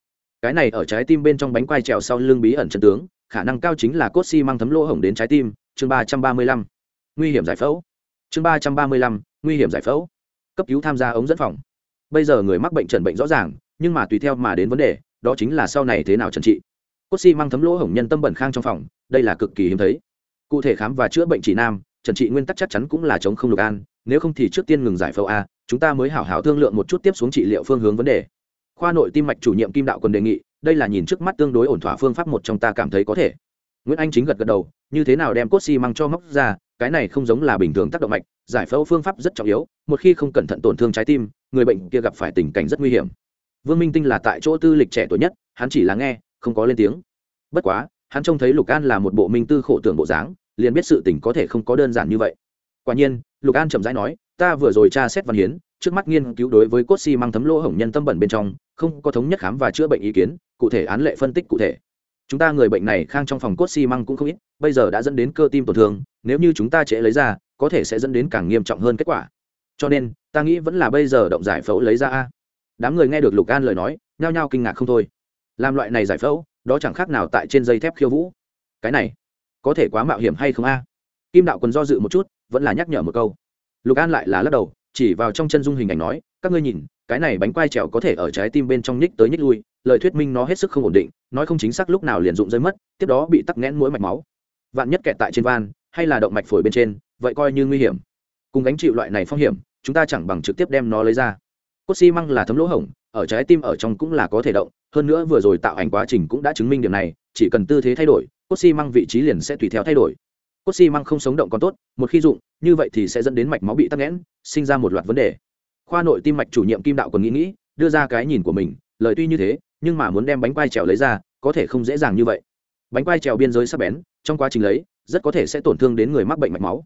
Cái này ở trái tim bên trong bánh quai trèo sau lưng bí ẩn chân tướng khả năng cao chính là cốt si mang thấm lỗ hổng đến trái tim. Chương ba trăm ba mươi lăm, nguy hiểm giải phẫu. Chương ba trăm ba mươi lăm, nguy hiểm giải phẫu. Cấp cứu tham gia ống dẫn phòng. Bây giờ người mắc bệnh trần bệnh rõ ràng, nhưng mà tùy theo mà đến vấn đề, đó chính là sau này thế nào trần trị. Cốt si mang thấm lỗ hổng nhân tâm bẩn khang trong phòng, đây là cực kỳ hiếm thấy. Cụ thể khám và chữa bệnh chỉ nam trần trị nguyên tắc chắc chắn cũng là chống không lục an, nếu không thì trước tiên ngừng giải phẫu a, chúng ta mới hảo hảo thương lượng một chút tiếp xuống trị liệu phương hướng vấn đề. Khoa nội tim mạch chủ nhiệm kim đạo còn đề nghị đây là nhìn trước mắt tương đối ổn thỏa phương pháp một trong ta cảm thấy có thể. Nguyễn anh chính gật gật đầu, như thế nào đem cốt xi măng cho móc ra, cái này không giống là bình thường tác động mạch, giải phẫu phương pháp rất trọng yếu, một khi không cẩn thận tổn thương trái tim, người bệnh kia gặp phải tình cảnh rất nguy hiểm. Vương minh tinh là tại chỗ tư lịch trẻ tuổi nhất, hắn chỉ là nghe, không có lên tiếng. Bất quá, hắn trông thấy lục an là một bộ minh tư khổ tưởng bộ dáng, liền biết sự tình có thể không có đơn giản như vậy. Quả nhiên, lục an chậm rãi nói, ta vừa rồi tra xét văn hiến trước mắt nghiên cứu đối với cốt xi măng thấm lỗ hổng nhân tâm bẩn bên trong, không có thống nhất khám và chữa bệnh ý kiến, cụ thể án lệ phân tích cụ thể. Chúng ta người bệnh này khang trong phòng cốt xi măng cũng không ít, bây giờ đã dẫn đến cơ tim tổn thương, nếu như chúng ta trễ lấy ra, có thể sẽ dẫn đến càng nghiêm trọng hơn kết quả. Cho nên, ta nghĩ vẫn là bây giờ động giải phẫu lấy ra a. Đám người nghe được lục an lời nói, nhao nhao kinh ngạc không thôi. Làm loại này giải phẫu, đó chẳng khác nào tại trên dây thép khiêu vũ. Cái này, có thể quá mạo hiểm hay không a? Kim đạo còn do dự một chút, vẫn là nhắc nhở một câu. Lục an lại là lắc đầu chỉ vào trong chân dung hình ảnh nói, các ngươi nhìn, cái này bánh quai trèo có thể ở trái tim bên trong nhích tới nhích lui, lời thuyết minh nó hết sức không ổn định, nói không chính xác lúc nào liền dụng rơi mất, tiếp đó bị tắc nghẽn mũi mạch máu. Vạn nhất kẹt tại trên van, hay là động mạch phổi bên trên, vậy coi như nguy hiểm. Cùng gánh chịu loại này phong hiểm, chúng ta chẳng bằng trực tiếp đem nó lấy ra. Cốt xi măng là thấm lỗ hổng, ở trái tim ở trong cũng là có thể động, hơn nữa vừa rồi tạo ảnh quá trình cũng đã chứng minh điểm này, chỉ cần tư thế thay đổi, cốt xi măng vị trí liền sẽ tùy theo thay đổi cốt xi măng không sống động còn tốt, một khi dụng, như vậy thì sẽ dẫn đến mạch máu bị tắc nghẽn, sinh ra một loạt vấn đề. Khoa nội tim mạch chủ nhiệm kim đạo còn nghĩ nghĩ, đưa ra cái nhìn của mình, lời tuy như thế, nhưng mà muốn đem bánh quai trèo lấy ra, có thể không dễ dàng như vậy. Bánh quai trèo biên giới sắp bén, trong quá trình lấy, rất có thể sẽ tổn thương đến người mắc bệnh mạch máu.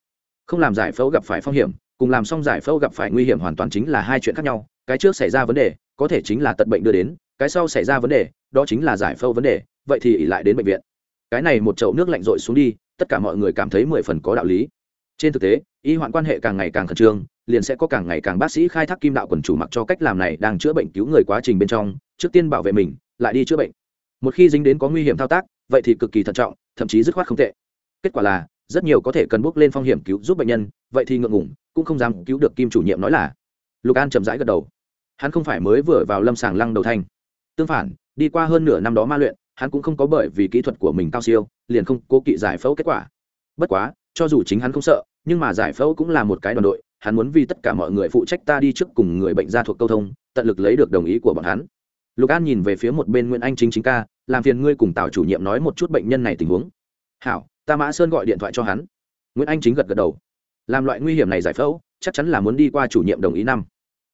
Không làm giải phẫu gặp phải phong hiểm, cùng làm xong giải phẫu gặp phải nguy hiểm hoàn toàn chính là hai chuyện khác nhau, cái trước xảy ra vấn đề, có thể chính là tận bệnh đưa đến, cái sau xảy ra vấn đề, đó chính là giải phẫu vấn đề, vậy thì ỉ lại đến bệnh viện. Cái này một chậu nước lạnh rội xuống đi tất cả mọi người cảm thấy mười phần có đạo lý. Trên thực tế, y hoạn quan hệ càng ngày càng khẩn trương, liền sẽ có càng ngày càng bác sĩ khai thác kim đạo quần chủ mặc cho cách làm này đang chữa bệnh cứu người quá trình bên trong, trước tiên bảo vệ mình, lại đi chữa bệnh. Một khi dính đến có nguy hiểm thao tác, vậy thì cực kỳ thận trọng, thậm chí dứt khoát không tệ. Kết quả là, rất nhiều có thể cần bước lên phong hiểm cứu giúp bệnh nhân, vậy thì ngượng ngủng cũng không dám cứu được kim chủ nhiệm nói là. Lục an chậm rãi gật đầu. Hắn không phải mới vừa vào lâm sàng lăng đầu thanh tương phản, đi qua hơn nửa năm đó ma luyện hắn cũng không có bởi vì kỹ thuật của mình cao siêu, liền không cố kỵ giải phẫu kết quả. Bất quá, cho dù chính hắn không sợ, nhưng mà giải phẫu cũng là một cái đoàn đội, hắn muốn vì tất cả mọi người phụ trách ta đi trước cùng người bệnh ra thuộc câu thông, tận lực lấy được đồng ý của bọn hắn. Lục an nhìn về phía một bên nguyễn anh chính chính ca, làm phiền ngươi cùng tào chủ nhiệm nói một chút bệnh nhân này tình huống. Hảo, ta mã sơn gọi điện thoại cho hắn. Nguyễn anh chính gật gật đầu. Làm loại nguy hiểm này giải phẫu, chắc chắn là muốn đi qua chủ nhiệm đồng ý năm.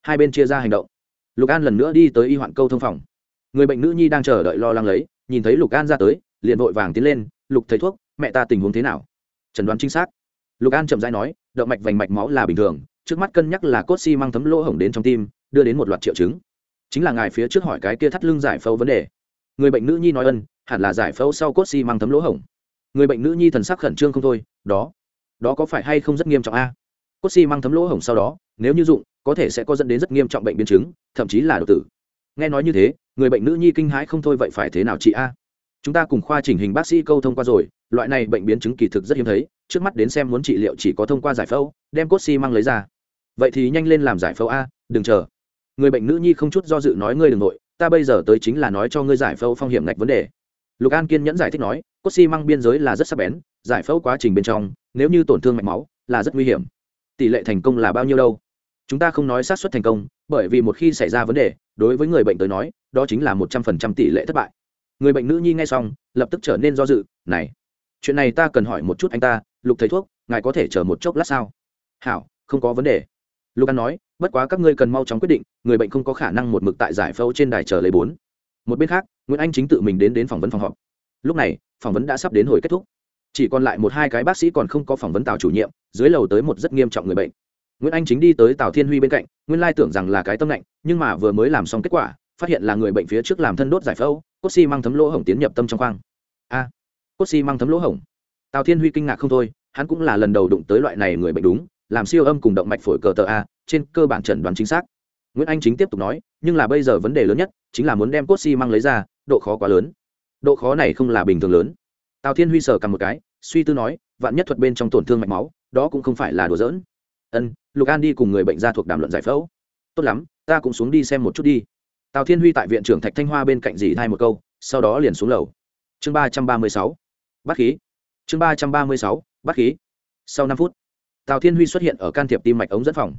Hai bên chia ra hành động. Lục an lần nữa đi tới y hoạn câu thông phòng người bệnh nữ nhi đang chờ đợi lo lắng lấy, nhìn thấy lục an ra tới, liền vội vàng tiến lên, lục thấy thuốc, mẹ ta tình huống thế nào? Trần đoán chính xác. Lục an chậm rãi nói, động mạch vành mạch máu là bình thường, trước mắt cân nhắc là cốt xi mang thấm lỗ hổng đến trong tim, đưa đến một loạt triệu chứng. Chính là ngài phía trước hỏi cái kia thắt lưng giải phẫu vấn đề. Người bệnh nữ nhi nói ân, hẳn là giải phẫu sau cốt xi mang thấm lỗ hổng. Người bệnh nữ nhi thần sắc khẩn trương không thôi, đó đó có phải hay không rất nghiêm trọng a? Cốt xi mang thấm lỗ hổng sau đó, nếu như dụng, có thể sẽ có dẫn đến rất nghiêm trọng bệnh biến chứng, thậm chí là đột tử. Nghe nói như thế người bệnh nữ nhi kinh hãi không thôi vậy phải thế nào chị a? Chúng ta cùng khoa chỉnh hình bác sĩ câu thông qua rồi, loại này bệnh biến chứng kỳ thực rất hiếm thấy, trước mắt đến xem muốn trị liệu chỉ có thông qua giải phẫu, đem cốt xi lấy ra. Vậy thì nhanh lên làm giải phẫu a, đừng chờ. Người bệnh nữ nhi không chút do dự nói ngươi đừng nội, ta bây giờ tới chính là nói cho ngươi giải phẫu phong hiểm ngạch vấn đề. Lục an kiên nhẫn giải thích nói, cốt xi biên giới là rất sắc bén, giải phẫu quá trình bên trong, nếu như tổn thương mạch máu, là rất nguy hiểm. Tỷ lệ thành công là bao nhiêu đâu? Chúng ta không nói sát xuất thành công, bởi vì một khi xảy ra vấn đề, đối với người bệnh tới nói đó chính là một trăm phần trăm tỷ lệ thất bại. Người bệnh nữ nhi nghe xong, lập tức trở nên do dự, này, chuyện này ta cần hỏi một chút anh ta, lục thầy thuốc, ngài có thể chờ một chốc lát sao? Hảo, không có vấn đề. Lục an nói, bất quá các ngươi cần mau chóng quyết định, người bệnh không có khả năng một mực tại giải phẫu trên đài chờ lấy bốn. Một bên khác, nguyễn anh chính tự mình đến đến phỏng vấn phòng họp. Lúc này, phỏng vấn đã sắp đến hồi kết thúc. Chỉ còn lại một hai cái bác sĩ còn không có phỏng vấn tào chủ nhiệm, dưới lầu tới một rất nghiêm trọng người bệnh. Nguyễn anh chính đi tới tào thiên huy bên cạnh, nguyên lai tưởng rằng là cái tâm lạnh nhưng mà vừa mới làm xong kết quả phát hiện là người bệnh phía trước làm thân đốt giải phẫu, cốt xi mang thấm lỗ hổng tiến nhập tâm trong khoang. A, cốt xi mang thấm lỗ hổng. Tào thiên huy kinh ngạc không thôi, hắn cũng là lần đầu đụng tới loại này người bệnh đúng, làm siêu âm cùng động mạch phổi cờ tờ a, trên cơ bản chẩn đoán chính xác. Nguyễn anh chính tiếp tục nói, nhưng là bây giờ vấn đề lớn nhất, chính là muốn đem cốt xi mang lấy ra, độ khó quá lớn. Độ khó này không là bình thường lớn. Tào thiên huy sờ cầm một cái, suy tư nói, vạn nhất thuật bên trong tổn thương mạch máu, đó cũng không phải là đùa giỡn. Ân, lục an đi cùng người bệnh ra thuộc đàm luận giải phẫu. Tốt lắm, ta cũng xuống đi xem một chút đi tào thiên huy tại viện trưởng thạch thanh hoa bên cạnh dì thay một câu, sau đó liền xuống lầu. Chương ba trăm ba mươi sáu, bắt khí. Chương ba trăm ba mươi sáu, bắt khí. Sau năm phút, tào thiên huy xuất hiện ở can thiệp tim mạch ống dẫn phòng.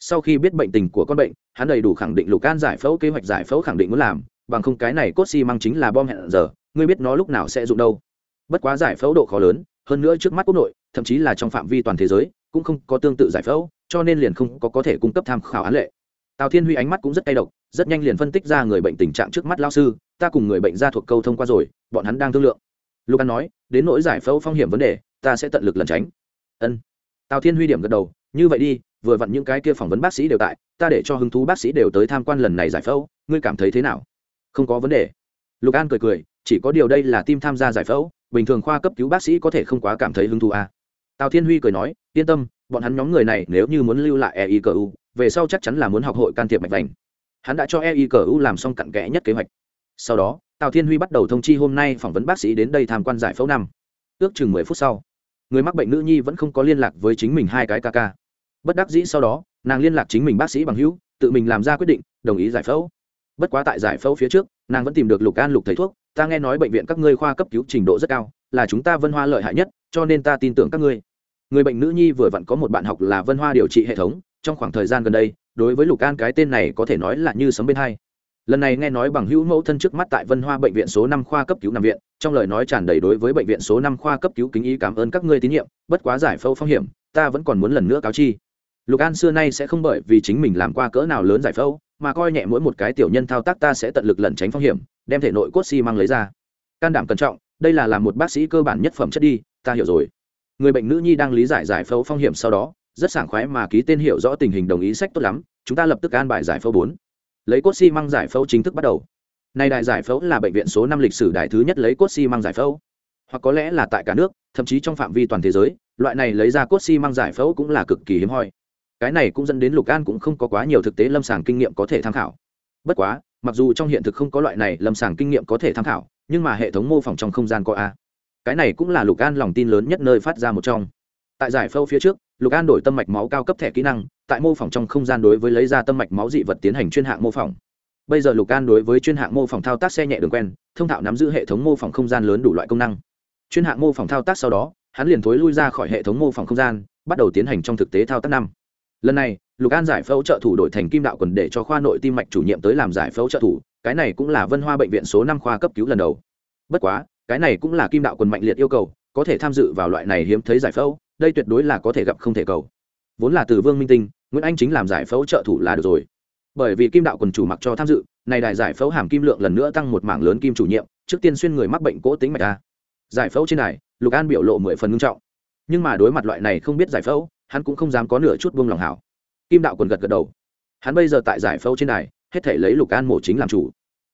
Sau khi biết bệnh tình của con bệnh, hắn đầy đủ khẳng định lục can giải phẫu, kế hoạch giải phẫu khẳng định muốn làm, bằng không cái này cốt xi măng chính là bom hẹn giờ, ngươi biết nó lúc nào sẽ dụng đâu. Bất quá giải phẫu độ khó lớn, hơn nữa trước mắt quốc nội, thậm chí là trong phạm vi toàn thế giới, cũng không có tương tự giải phẫu, cho nên liền không có có thể cung cấp tham khảo án lệ tào thiên huy ánh mắt cũng rất cay độc, rất nhanh liền phân tích ra người bệnh tình trạng trước mắt lao sư, ta cùng người bệnh ra thuộc câu thông qua rồi, bọn hắn đang thương lượng. Lục an nói, đến nỗi giải phẫu phong hiểm vấn đề, ta sẽ tận lực lẩn tránh. Ân. Tào thiên huy điểm gật đầu, như vậy đi, vừa vặn những cái kia phỏng vấn bác sĩ đều tại, ta để cho hứng thú bác sĩ đều tới tham quan lần này giải phẫu, ngươi cảm thấy thế nào? Không có vấn đề. Lục an cười cười, chỉ có điều đây là tim tham gia giải phẫu, bình thường khoa cấp cứu bác sĩ có thể không quá cảm thấy hứng thú à tào thiên huy cười nói, yên tâm, bọn hắn nhóm người này nếu như muốn lưu lại eicu về sau chắc chắn là muốn học hội can thiệp mạch vành. Hắn đã cho eicu làm xong cặn kẽ nhất kế hoạch. Sau đó, tào thiên huy bắt đầu thông chi hôm nay phỏng vấn bác sĩ đến đây tham quan giải phẫu năm. Ước chừng mười phút sau, người mắc bệnh nữ nhi vẫn không có liên lạc với chính mình hai cái ca ca. Bất đắc dĩ sau đó, nàng liên lạc chính mình bác sĩ bằng hữu, tự mình làm ra quyết định, đồng ý giải phẫu. Bất quá tại giải phẫu phía trước, nàng vẫn tìm được lục an lục thầy thuốc, ta nghe nói bệnh viện các ngươi khoa cấp cứu trình độ rất cao, là chúng ta vân hoa lợi hại nhất cho nên ta tin tưởng các ngươi. Người bệnh nữ nhi vừa vặn có một bạn học là vân hoa điều trị hệ thống, trong khoảng thời gian gần đây, đối với lục an cái tên này có thể nói là như sấm bên hai. Lần này nghe nói bằng hữu mẫu thân trước mắt tại vân hoa bệnh viện số năm khoa cấp cứu nằm viện, trong lời nói tràn đầy đối với bệnh viện số năm khoa cấp cứu kính ý cảm ơn các ngươi tín nhiệm, bất quá giải phẫu phong hiểm, ta vẫn còn muốn lần nữa cáo chi. Lục an xưa nay sẽ không bởi vì chính mình làm qua cỡ nào lớn giải phẫu, mà coi nhẹ mỗi một cái tiểu nhân thao tác ta sẽ tận lực lẩn tránh phong hiểm, đem thể nội cốt xi mang lấy ra. Can đảm cẩn trọng, đây là làm một bác sĩ cơ bản nhất phẩm chất đi ta hiểu rồi. Người bệnh nữ nhi đang lý giải giải phẫu phong hiểm sau đó, rất sảng khoái mà ký tên hiểu rõ tình hình đồng ý sách tốt lắm, chúng ta lập tức an bài giải phẫu bốn. Lấy cốt xi măng giải phẫu chính thức bắt đầu. Nay đại giải phẫu là bệnh viện số năm lịch sử đại thứ nhất lấy cốt xi măng giải phẫu. Hoặc có lẽ là tại cả nước, thậm chí trong phạm vi toàn thế giới, loại này lấy ra cốt xi măng giải phẫu cũng là cực kỳ hiếm hoi. Cái này cũng dẫn đến lục an cũng không có quá nhiều thực tế lâm sàng kinh nghiệm có thể tham khảo. Bất quá, mặc dù trong hiện thực không có loại này lâm sàng kinh nghiệm có thể tham khảo, nhưng mà hệ thống mô phỏng trong không gian có a cái này cũng là lục an lòng tin lớn nhất nơi phát ra một trong. Tại giải phẫu phía trước, lục an đổi tâm mạch máu cao cấp thẻ kỹ năng, tại mô phỏng trong không gian đối với lấy ra tâm mạch máu dị vật tiến hành chuyên hạng mô phỏng. Bây giờ lục an đối với chuyên hạng mô phỏng thao tác xe nhẹ đường quen, thông thạo nắm giữ hệ thống mô phỏng không gian lớn đủ loại công năng. Chuyên hạng mô phỏng thao tác sau đó, hắn liền thối lui ra khỏi hệ thống mô phỏng không gian, bắt đầu tiến hành trong thực tế thao tác năm. Lần này, lục an giải phẫu trợ thủ đổi thành kim đạo quần để cho khoa nội tim mạch chủ nhiệm tới làm giải phẫu trợ thủ, cái này cũng là vân hoa bệnh viện số năm khoa cấp cứu lần đầu. Bất quá cái này cũng là kim đạo quần mạnh liệt yêu cầu, có thể tham dự vào loại này hiếm thấy giải phẫu, đây tuyệt đối là có thể gặp không thể cầu. Vốn là từ vương minh tinh, nguyễn anh chính làm giải phẫu trợ thủ là được rồi. Bởi vì kim đạo quần chủ mặc cho tham dự, này đại giải phẫu hàm kim lượng lần nữa tăng một mảng lớn kim chủ nhiệm, trước tiên xuyên người mắc bệnh cố tính mạch a. Giải phẫu trên này, lục an biểu lộ mười phần nghiêm trọng. Nhưng mà đối mặt loại này không biết giải phẫu, hắn cũng không dám có nửa chút buông lòng hảo. Kim đạo quần gật gật đầu. Hắn bây giờ tại giải phẫu trên này, hết thể lấy lục an mổ chính làm chủ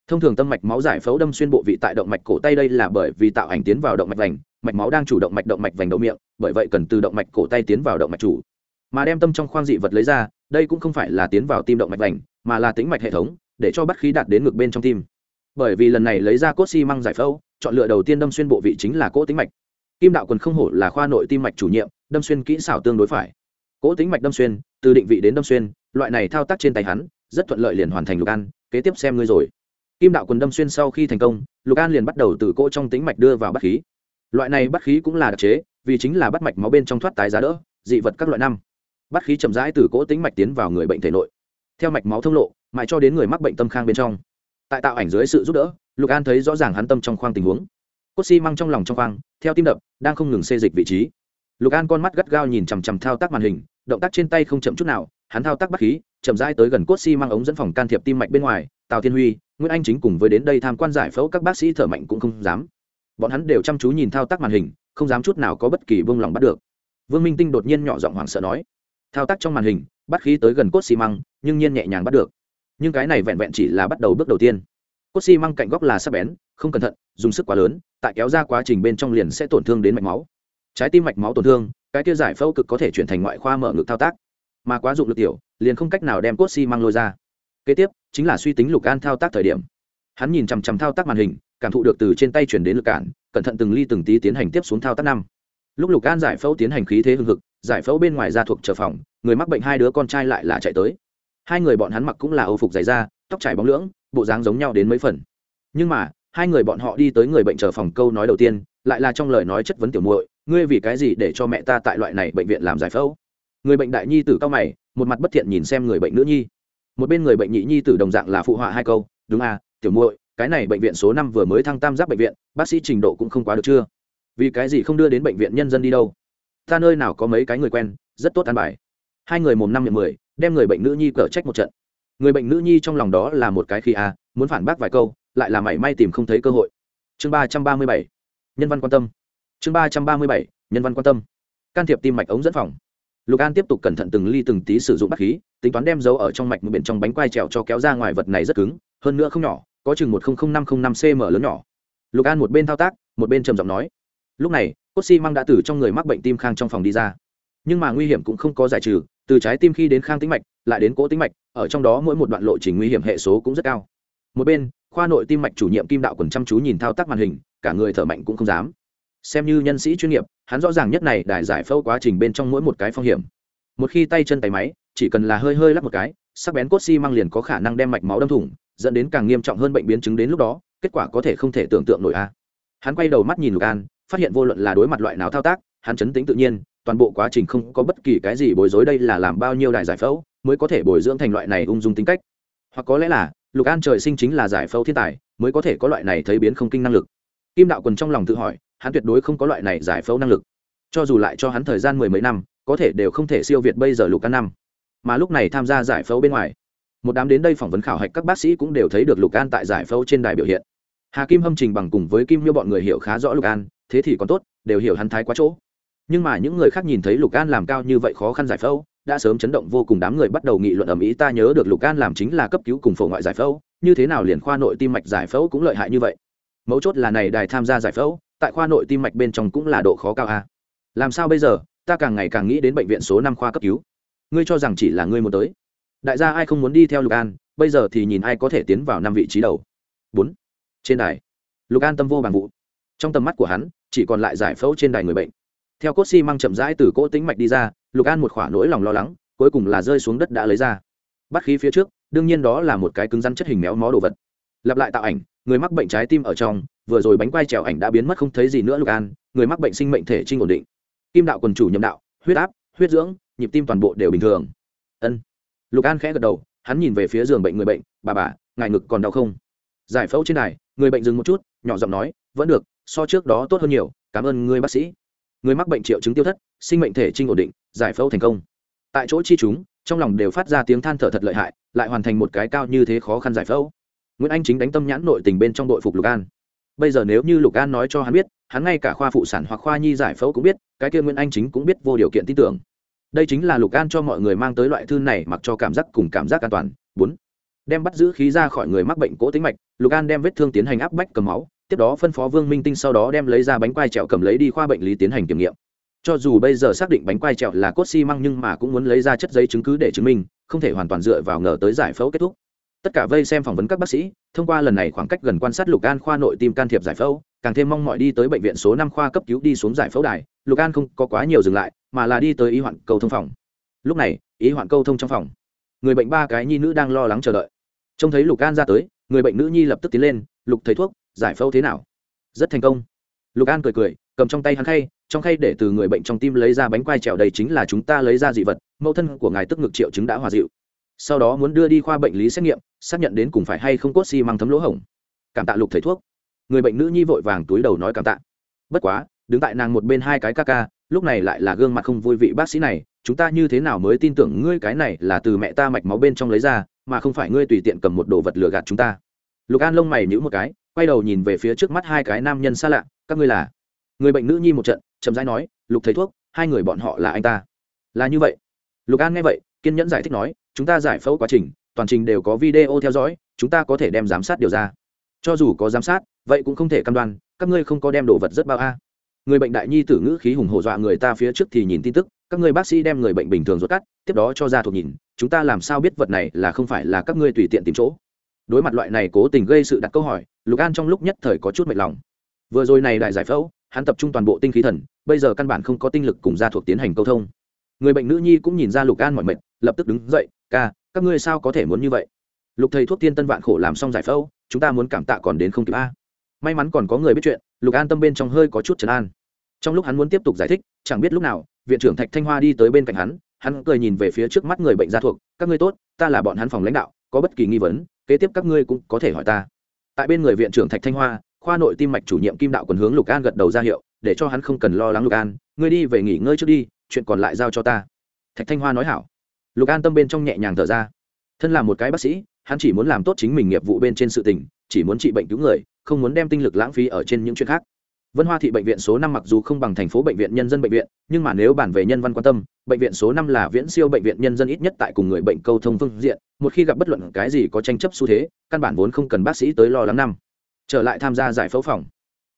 thông thường tâm mạch máu giải phẫu đâm xuyên bộ vị tại động mạch cổ tay đây là bởi vì tạo ảnh tiến vào động mạch vành mạch máu đang chủ động mạch động mạch vành đậu miệng bởi vậy cần từ động mạch cổ tay tiến vào động mạch chủ. Mà đem tâm trong khoang dị vật lấy ra đây cũng không phải là tiến vào tim động mạch vành mà là tính mạch hệ thống để cho bắt khí đạt đến ngực bên trong tim. Bởi vì lần này lấy ra cốt xi măng giải phẫu chọn lựa đầu tiên đâm xuyên bộ vị chính là cỗ tính mạch. Kim đạo quần không hổ là khoa nội tim mạch chủ nhiệm đâm xuyên kỹ xảo tương đối phải. Cỗ tính mạch đâm xuyên từ định vị đến đâm xuyên loại này thao tác trên tay hắn rất thuận lợi liền hoàn thành lục ăn, kế tiếp xem ngươi rồi kim đạo quần đâm xuyên sau khi thành công, lục an liền bắt đầu từ cỗ trong tính mạch đưa vào bắt khí. Loại này bắt khí cũng là đặc chế, vì chính là bắt mạch máu bên trong thoát tái giá đỡ, dị vật các loại năm. Bắt khí chậm rãi từ cỗ tính mạch tiến vào người bệnh thể nội. Theo mạch máu thông lộ, mãi cho đến người mắc bệnh tâm khang bên trong. Tại tạo ảnh dưới sự giúp đỡ, lục an thấy rõ ràng hắn tâm trong khoang tình huống. Cốt xi măng trong lòng trong khoang, theo tim đập, đang không ngừng xê dịch vị trí. Lục an con mắt gắt gao nhìn chằm chằm thao tác màn hình, động tác trên tay không chậm chút nào, hắn thao tác bắt khí, chậm rãi tới gần cốt xi măng ống dẫn phòng can thiệp tim mạch bên ngoài, tào thiên huy nguyễn anh chính cùng với đến đây tham quan giải phẫu các bác sĩ thở mạnh cũng không dám. Bọn hắn đều chăm chú nhìn thao tác màn hình, không dám chút nào có bất kỳ vương lòng bắt được. Vương minh tinh đột nhiên nhỏ giọng hoảng sợ nói, thao tác trong màn hình, bắt khí tới gần cốt xi măng, nhưng nhiên nhẹ nhàng bắt được. Nhưng cái này vẹn vẹn chỉ là bắt đầu bước đầu tiên. Cốt xi măng cạnh góc là sắc bén, không cẩn thận, dùng sức quá lớn, tại kéo ra quá trình bên trong liền sẽ tổn thương đến mạch máu. Trái tim mạch máu tổn thương, cái kia giải phẫu cực có thể chuyển thành ngoại khoa mở ngực thao tác. Mà quá dụng lực tiểu, liền không cách nào đem cốt xi măng lôi ra kế tiếp, chính là suy tính lục an thao tác thời điểm. Hắn nhìn chằm chằm thao tác màn hình, cảm thụ được từ trên tay chuyển đến lực cản, cẩn thận từng ly từng tí tiến hành tiếp xuống thao tác năm. Lúc lục an giải phẫu tiến hành khí thế hưng hực, giải phẫu bên ngoài ra thuộc chờ phòng, người mắc bệnh hai đứa con trai lại là chạy tới. Hai người bọn hắn mặc cũng là âu phục dày da, tóc trải bóng lưỡng, bộ dáng giống nhau đến mấy phần. Nhưng mà, hai người bọn họ đi tới người bệnh chờ phòng câu nói đầu tiên, lại là trong lời nói chất vấn tiểu muội, ngươi vì cái gì để cho mẹ ta tại loại này bệnh viện làm giải phẫu? Người bệnh đại nhi tử cao mày, một mặt bất thiện nhìn xem người bệnh nữ nhi một bên người bệnh nhị nhi tử đồng dạng là phụ họa hai câu, đúng à tiểu muội, cái này bệnh viện số năm vừa mới thăng tam giáp bệnh viện, bác sĩ trình độ cũng không quá được chưa? Vì cái gì không đưa đến bệnh viện nhân dân đi đâu? Ta nơi nào có mấy cái người quen, rất tốt an bài. Hai người mồm năm miệng mười, đem người bệnh nữ nhi cở trách một trận. Người bệnh nữ nhi trong lòng đó là một cái khi à muốn phản bác vài câu, lại là mảy may tìm không thấy cơ hội. Chương ba trăm ba mươi bảy, nhân văn quan tâm. Chương ba trăm ba mươi bảy, nhân văn quan tâm. Can thiệp tim mạch ống dẫn phòng lục an tiếp tục cẩn thận từng ly từng tí sử dụng bát khí, tính toán đem dấu ở trong mạch một biển trong bánh quai trèo cho kéo ra ngoài vật này rất cứng, hơn nữa không nhỏ, có chừng một năm trăm năm cm lớn nhỏ. Lục an một bên thao tác, một bên trầm giọng nói, lúc này, cốt xi măng đã từ trong người mắc bệnh tim khang trong phòng đi ra. Nhưng mà nguy hiểm cũng không có giải trừ, từ trái tim khi đến khang tĩnh mạch, lại đến cỗ tĩnh mạch, ở trong đó mỗi một đoạn lộ trình nguy hiểm hệ số cũng rất cao. Một bên, khoa nội tim mạch chủ nhiệm kim đạo quần chăm chú nhìn thao tác màn hình, cả người thở mạnh cũng không dám xem như nhân sĩ chuyên nghiệp, hắn rõ ràng nhất này đài giải phẫu quá trình bên trong mỗi một cái phong hiểm. Một khi tay chân tay máy, chỉ cần là hơi hơi lắp một cái, sắc bén cốt xi măng liền có khả năng đem mạch máu đâm thủng, dẫn đến càng nghiêm trọng hơn bệnh biến chứng đến lúc đó, kết quả có thể không thể tưởng tượng nổi a. À. Hắn quay đầu mắt nhìn lục an, phát hiện vô luận là đối mặt loại nào thao tác, hắn chấn tính tự nhiên, toàn bộ quá trình không có bất kỳ cái gì bối rối đây là làm bao nhiêu đại giải phẫu mới có thể bồi dưỡng thành loại này ung dung tính cách. Hoặc có lẽ là, lục an trời sinh chính là giải phẫu thiên tài, mới có thể có loại này thấy biến không kinh năng lực. Kim đạo quần trong lòng tự hỏi hắn tuyệt đối không có loại này giải phẫu năng lực. Cho dù lại cho hắn thời gian mười mấy năm, có thể đều không thể siêu việt bây giờ lục an năm. Mà lúc này tham gia giải phẫu bên ngoài, một đám đến đây phỏng vấn khảo hạch các bác sĩ cũng đều thấy được lục an tại giải phẫu trên đài biểu hiện. Hà kim hâm trình bằng cùng với kim miêu bọn người hiểu khá rõ lục an thế thì còn tốt, đều hiểu hắn thái quá chỗ. Nhưng mà những người khác nhìn thấy lục an làm cao như vậy khó khăn giải phẫu, đã sớm chấn động vô cùng đám người bắt đầu nghị luận ầm ĩ, ta nhớ được lục an làm chính là cấp cứu cùng phổ ngoại giải phẫu, như thế nào liền khoa nội tim mạch giải phẫu cũng lợi hại như vậy. Mấu chốt là này đài tham gia giải phẫu tại khoa nội tim mạch bên trong cũng là độ khó cao a. Làm sao bây giờ? Ta càng ngày càng nghĩ đến bệnh viện số năm khoa cấp cứu. Ngươi cho rằng chỉ là ngươi muốn tới. Đại gia ai không muốn đi theo lục an, bây giờ thì nhìn ai có thể tiến vào năm vị trí đầu. Bốn. Trên đài. Lục an tâm vô bằng vụ. Trong tầm mắt của hắn, chỉ còn lại giải phẫu trên đài người bệnh. Theo cốt xi măng chậm rãi từ cỗ tính mạch đi ra, lục an một khoả nỗi lòng lo lắng, cuối cùng là rơi xuống đất đã lấy ra. Bắt khí phía trước, đương nhiên đó là một cái cứng rắn chất hình méo mó đồ vật. Lặp lại tạo ảnh, người mắc bệnh trái tim ở trong vừa rồi bánh quai trèo ảnh đã biến mất không thấy gì nữa, lục an, người mắc bệnh sinh mệnh thể trinh ổn định. Kim đạo quần chủ nhậm đạo, huyết áp, huyết dưỡng, nhịp tim toàn bộ đều bình thường. Ân. Lục an khẽ gật đầu, hắn nhìn về phía giường bệnh người bệnh, bà bà, ngài ngực còn đau không? Giải phẫu trên này người bệnh dừng một chút, nhỏ giọng nói, vẫn được, so trước đó tốt hơn nhiều, cảm ơn ngươi bác sĩ. Người mắc bệnh triệu chứng tiêu thất, sinh mệnh thể trinh ổn định, giải phẫu thành công. Tại chỗ chi chúng, trong lòng đều phát ra tiếng than thở thật lợi hại, lại hoàn thành một cái cao như thế khó khăn giải phẫu. Nguyễn anh chính đánh tâm nhãn nội tình bên trong đội phục lục an bây giờ nếu như lục an nói cho hắn biết, hắn ngay cả khoa phụ sản hoặc khoa nhi giải phẫu cũng biết, cái kia nguyễn anh chính cũng biết vô điều kiện tin tưởng. Đây chính là lục an cho mọi người mang tới loại thư này mặc cho cảm giác cùng cảm giác an toàn. Bốn, đem bắt giữ khí ra khỏi người mắc bệnh cố tính mạch. Lục an đem vết thương tiến hành áp bách cầm máu, tiếp đó phân phó vương minh tinh sau đó đem lấy ra bánh quai trẹo cầm lấy đi khoa bệnh lý tiến hành kiểm nghiệm. Cho dù bây giờ xác định bánh quai trẹo là cốt xi măng nhưng mà cũng muốn lấy ra chất giấy chứng cứ để chứng minh, không thể hoàn toàn dựa vào ngờ tới giải phẫu kết thúc tất cả vây xem phỏng vấn các bác sĩ, thông qua lần này khoảng cách gần quan sát lục an khoa nội tim can thiệp giải phẫu, càng thêm mong mọi đi tới bệnh viện số năm khoa cấp cứu đi xuống giải phẫu đài, lục an không có quá nhiều dừng lại, mà là đi tới y hoạn cầu thông phòng. Lúc này ý hoạn cầu thông trong phòng. Người bệnh ba cái nhi nữ đang lo lắng chờ đợi. Trông thấy lục an ra tới, người bệnh nữ nhi lập tức tiến lên, lục thầy thuốc, giải phẫu thế nào? Rất thành công. Lục an cười cười, cầm trong tay hắn khay, trong khay để từ người bệnh trong tim lấy ra bánh quai trèo đầy chính là chúng ta lấy ra dị vật, mẫu thân của ngài tức ngực triệu chứng đã hòa dịu. Sau đó muốn đưa đi khoa bệnh lý xét nghiệm xác nhận đến cùng phải hay không cốt xi、si、măng thấm lỗ hổng. Cảm tạ lục thầy thuốc. Người bệnh nữ nhi vội vàng túi đầu nói cảm tạ. Bất quá, đứng tại nàng một bên hai cái ca ca, lúc này lại là gương mặt không vui vị bác sĩ này, chúng ta như thế nào mới tin tưởng ngươi cái này là từ mẹ ta mạch máu bên trong lấy ra, mà không phải ngươi tùy tiện cầm một đồ vật lừa gạt chúng ta. Lục an lông mày nhữ một cái, quay đầu nhìn về phía trước mắt hai cái nam nhân xa lạ, các ngươi là? Người bệnh nữ nhi một trận, chậm rãi nói, lục thầy thuốc, hai người bọn họ là anh ta. Là như vậy. Lục an nghe vậy, kiên nhẫn giải thích nói, chúng ta giải phẫu quá trình toàn trình đều có video theo dõi, chúng ta có thể đem giám sát điều ra. Cho dù có giám sát, vậy cũng không thể căn đoan, các ngươi không có đem đồ vật rất bao a. Người bệnh đại nhi tử ngữ khí hùng hổ dọa người ta phía trước thì nhìn tin tức, các người bác sĩ đem người bệnh bình thường rút cắt, tiếp đó cho ra thuộc nhìn, chúng ta làm sao biết vật này là không phải là các ngươi tùy tiện tìm chỗ. Đối mặt loại này cố tình gây sự đặt câu hỏi, lục an trong lúc nhất thời có chút mệt lòng. Vừa rồi này đại giải phẫu, hắn tập trung toàn bộ tinh khí thần, bây giờ căn bản không có tinh lực cùng gia thuộc tiến hành câu thông. Người bệnh nữ nhi cũng nhìn ra lục an mọi mệt, lập tức đứng dậy, ca các ngươi sao có thể muốn như vậy? Lục thầy thuốc tiên tân vạn khổ làm xong giải phẫu, chúng ta muốn cảm tạ còn đến không kịp a. May mắn còn có người biết chuyện, lục an tâm bên trong hơi có chút trấn an. Trong lúc hắn muốn tiếp tục giải thích, chẳng biết lúc nào, viện trưởng thạch thanh hoa đi tới bên cạnh hắn hắn cười nhìn về phía trước mắt người bệnh gia thuộc, các ngươi tốt, ta là bọn hắn phòng lãnh đạo, có bất kỳ nghi vấn, kế tiếp các ngươi cũng có thể hỏi ta. Tại bên người viện trưởng thạch thanh hoa, khoa nội tim mạch chủ nhiệm kim đạo quần hướng lục an gật đầu ra hiệu, để cho hắn không cần lo lắng lục an, ngươi đi về nghỉ ngơi trước đi, chuyện còn lại giao cho ta. Thạch thanh hoa nói hảo lục an tâm bên trong nhẹ nhàng thở ra thân là một cái bác sĩ hắn chỉ muốn làm tốt chính mình nghiệp vụ bên trên sự tình chỉ muốn trị bệnh cứu người không muốn đem tinh lực lãng phí ở trên những chuyện khác vân hoa thị bệnh viện số năm mặc dù không bằng thành phố bệnh viện nhân dân bệnh viện nhưng mà nếu bản về nhân văn quan tâm bệnh viện số năm là viễn siêu bệnh viện nhân dân ít nhất tại cùng người bệnh câu thông phương diện một khi gặp bất luận cái gì có tranh chấp xu thế căn bản vốn không cần bác sĩ tới lo lắng năm trở lại tham gia giải phẫu phòng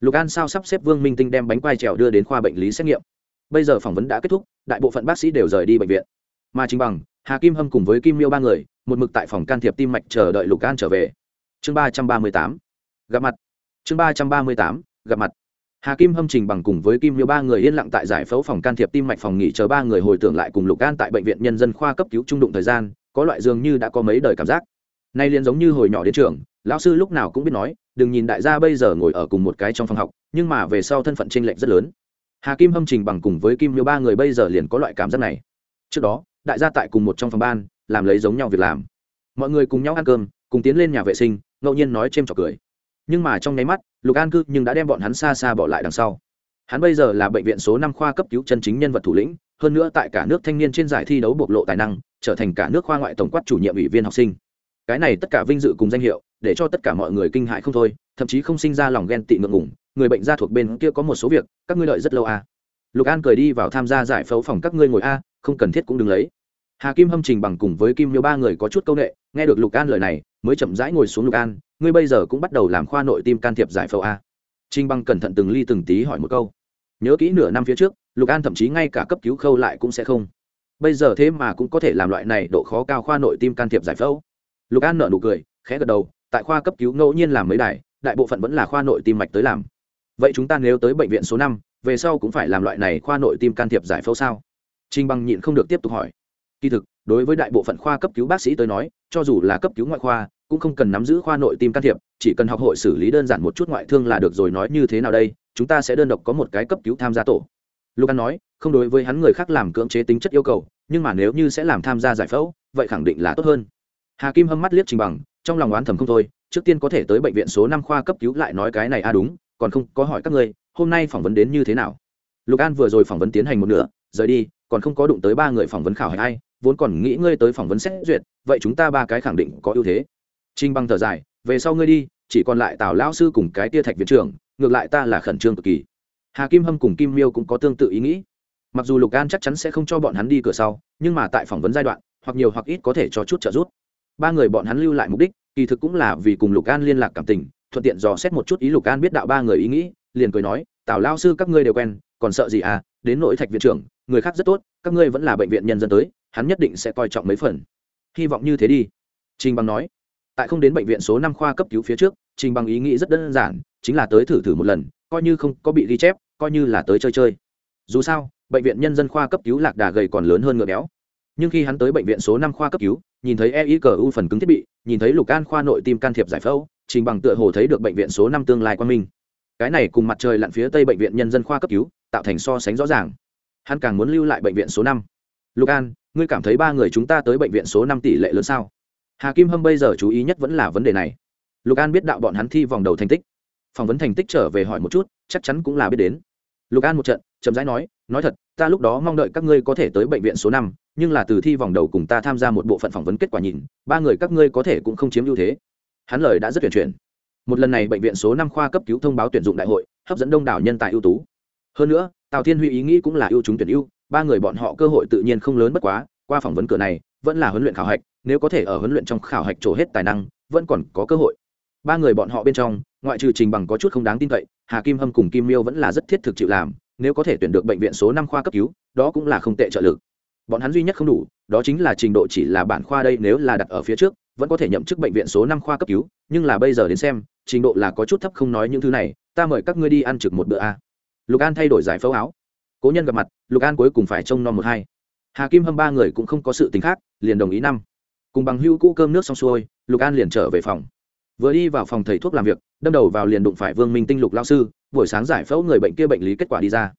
lục an sao sắp xếp vương minh tinh đem bánh quai trèo đưa đến khoa bệnh lý xét nghiệm bây giờ phỏng vấn đã kết thúc đại bộ phận bác sĩ đều rời đi bệnh viện mà chính bằng, hà kim hâm cùng với kim miêu ba người, một mực tại phòng can thiệp tim mạch chờ đợi lục an trở về. Chương ba trăm ba mươi tám. Gặp mặt. Chương ba trăm ba mươi tám. Gặp mặt. Hà kim hâm, trình bằng cùng với kim miêu ba người yên lặng tại giải phẫu phòng can thiệp tim mạch phòng nghỉ chờ ba người hồi tưởng lại cùng lục an tại bệnh viện nhân dân khoa cấp cứu trung đụng thời gian, có loại dường như đã có mấy đời cảm giác. Nay liền giống như hồi nhỏ đến trường, lão sư lúc nào cũng biết nói, đừng nhìn đại gia bây giờ ngồi ở cùng một cái trong phòng học, nhưng mà về sau thân phận tranh lệch rất lớn. Hà kim hâm, trình bằng cùng với kim miêu ba người bây giờ liền có loại cảm giác này. Trước đó đại gia tại cùng một trong phòng ban, làm lấy giống nhau việc làm. Mọi người cùng nhau ăn cơm, cùng tiến lên nhà vệ sinh, ngẫu nhiên nói c h trò cười. Nhưng mà trong nháy mắt, lục an cư nhưng đã đem bọn hắn xa xa bỏ lại đằng sau. Hắn bây giờ là bệnh viện số năm khoa cấp cứu chân chính nhân vật thủ lĩnh, hơn nữa tại cả nước thanh niên trên giải thi đấu bộc lộ tài năng, trở thành cả nước khoa ngoại tổng quát chủ nhiệm ủy viên học sinh. Cái này tất cả vinh dự cùng danh hiệu, để cho tất cả mọi người kinh hại không thôi, thậm chí không sinh ra lòng ghen tị ngượng ngủng người bệnh gia thuộc bên kia có một số việc, các ngươi đợi rất lâu à. Lục an cười đi vào tham gia giải phẫu phòng các ngươi ngồi a không cần thiết cũng đừng lấy. Hà kim hâm trình bằng cùng với kim miêu ba người có chút c â u n ệ nghe được lục an lời này, mới chậm rãi ngồi xuống lục an, ngươi bây giờ cũng bắt đầu làm khoa nội tim can thiệp giải phẫu a. Trình bằng cẩn thận từng ly từng tí hỏi một câu. Nhớ kỹ nửa năm phía trước, lục an thậm chí ngay cả cấp cứu khâu lại cũng sẽ không. Bây giờ thế mà cũng có thể làm loại này độ khó cao khoa nội tim can thiệp giải phẫu. Lục an nợ nụ cười, khẽ gật đầu, tại khoa cấp cứu ngẫu nhiên làm mấy đài, đại bộ phận vẫn là khoa nội tim mạch tới làm. Vậy chúng ta nếu tới bệnh viện số năm, về sau cũng phải làm loại này khoa nội tim can thiệp giải phẫu sao? Trình Bằng nhịn không được tiếp tục hỏi. Kỳ thực, đối với đại bộ phận khoa cấp cứu bác sĩ tới nói, cho dù là cấp cứu ngoại khoa, cũng không cần nắm giữ khoa nội tim can thiệp, chỉ cần học hội xử lý đơn giản một chút ngoại thương là được rồi nói như thế nào đây, chúng ta sẽ đơn độc có một cái cấp cứu tham gia tổ. Lucan nói, không đối với hắn người khác làm cưỡng chế tính chất yêu cầu, nhưng mà nếu như sẽ làm tham gia giải phẫu, vậy khẳng định là tốt hơn. Hà Kim hâm mắt liếc Trình Bằng, trong lòng oán thầm không thôi, trước tiên có thể tới bệnh viện số năm khoa cấp cứu lại nói cái này a à đúng, còn không có hỏi các ngươi, hôm nay phỏng vấn đến như thế nào. Lục An vừa rồi phỏng vấn tiến hành một nửa, rời đi, còn không có đụng tới ba người phỏng vấn khảo hay ai vốn còn nghĩ ngươi tới phỏng vấn xét duyệt vậy chúng ta ba cái khẳng định có ưu thế. Trinh băng thở dài về sau ngươi đi chỉ còn lại tào lão sư cùng cái tia thạch viện trưởng ngược lại ta là khẩn trương cực kỳ. Hà kim hâm cùng kim miêu cũng có tương tự ý nghĩ. Mặc dù lục an chắc chắn sẽ không cho bọn hắn đi cửa sau nhưng mà tại phỏng vấn giai đoạn hoặc nhiều hoặc ít có thể cho chút trợ giúp. Ba người bọn hắn lưu lại mục đích kỳ thực cũng là vì cùng lục an liên lạc cảm tình thuận tiện dò xét một chút ý lục an biết đạo ba người ý nghĩ liền cười nói tào lao sư các ngươi đều quen còn sợ gì à đến nội thạch viện trưởng, người khác rất tốt, các ngươi vẫn là bệnh viện nhân dân tới, hắn nhất định sẽ coi trọng mấy phần. Hy vọng như thế đi. Trình bằng nói. Tại không đến bệnh viện số năm khoa cấp cứu phía trước, trình bằng ý nghĩ rất đơn giản, chính là tới thử thử một lần, coi như không có bị ghi chép, coi như là tới chơi chơi. Dù sao, bệnh viện nhân dân khoa cấp cứu lạc đà gầy còn lớn hơn ngựa béo. Nhưng khi hắn tới bệnh viện số năm khoa cấp cứu, nhìn thấy eicu phần cứng thiết bị, nhìn thấy lục an khoa nội tim can thiệp giải phẫu, trình bằng tựa hồ thấy được bệnh viện số năm tương lai quang minh cái này cùng mặt trời lặn phía tây bệnh viện nhân dân khoa cấp cứu tạo thành so sánh rõ ràng. Hắn càng muốn lưu lại bệnh viện số năm. Lục an, ngươi cảm thấy ba người chúng ta tới bệnh viện số năm tỷ lệ lớn sao? Hà kim hâm bây giờ chú ý nhất vẫn là vấn đề này. Lục an biết đạo bọn hắn thi vòng đầu thành tích. Phỏng vấn thành tích trở về hỏi một chút, chắc chắn cũng là biết đến. Lục an một trận, chậm rãi nói nói thật, ta lúc đó mong đợi các ngươi có thể tới bệnh viện số năm, nhưng là từ thi vòng đầu cùng ta tham gia một bộ phận phỏng vấn kết quả nhìn, ba người các ngươi có thể cũng không chiếm ưu thế. Hắn lời đã rất tuyển chuyển. Một lần này bệnh viện số năm khoa cấp cứu thông báo tuyển dụng đại hội, hấp dẫn đông đảo nhân tài ưu tú hơn nữa, tào thiên huy ý nghĩ cũng là ưu chúng tuyển ưu, ba người bọn họ cơ hội tự nhiên không lớn bất quá, qua phỏng vấn cửa này, vẫn là huấn luyện khảo hạch, nếu có thể ở huấn luyện trong khảo hạch trổ hết tài năng, vẫn còn có cơ hội. Ba người bọn họ bên trong, ngoại trừ trình bằng có chút không đáng tin cậy, hà kim hâm cùng kim miêu vẫn là rất thiết thực chịu làm, nếu có thể tuyển được bệnh viện số năm khoa cấp cứu, đó cũng là không tệ trợ lực. Bọn hắn duy nhất không đủ, đó chính là trình độ chỉ là bản khoa đây nếu là đặt ở phía trước, vẫn có thể nhậm chức bệnh viện số năm khoa cấp cứu, nhưng là bây giờ đến xem, trình độ là có chút thấp không nói những thứ này, ta mời các ngươi đi ăn trực một bữa a lục an thay đổi giải phẫu áo cố nhân gặp mặt lục an cuối cùng phải trông nom một hai hà kim hâm ba người cũng không có sự tính khác liền đồng ý năm cùng bằng hữu cũ cơm nước xong xuôi lục an liền trở về phòng vừa đi vào phòng thầy thuốc làm việc đâm đầu vào liền đụng phải vương minh tinh lục lao sư buổi sáng giải phẫu người bệnh kia bệnh lý kết quả đi ra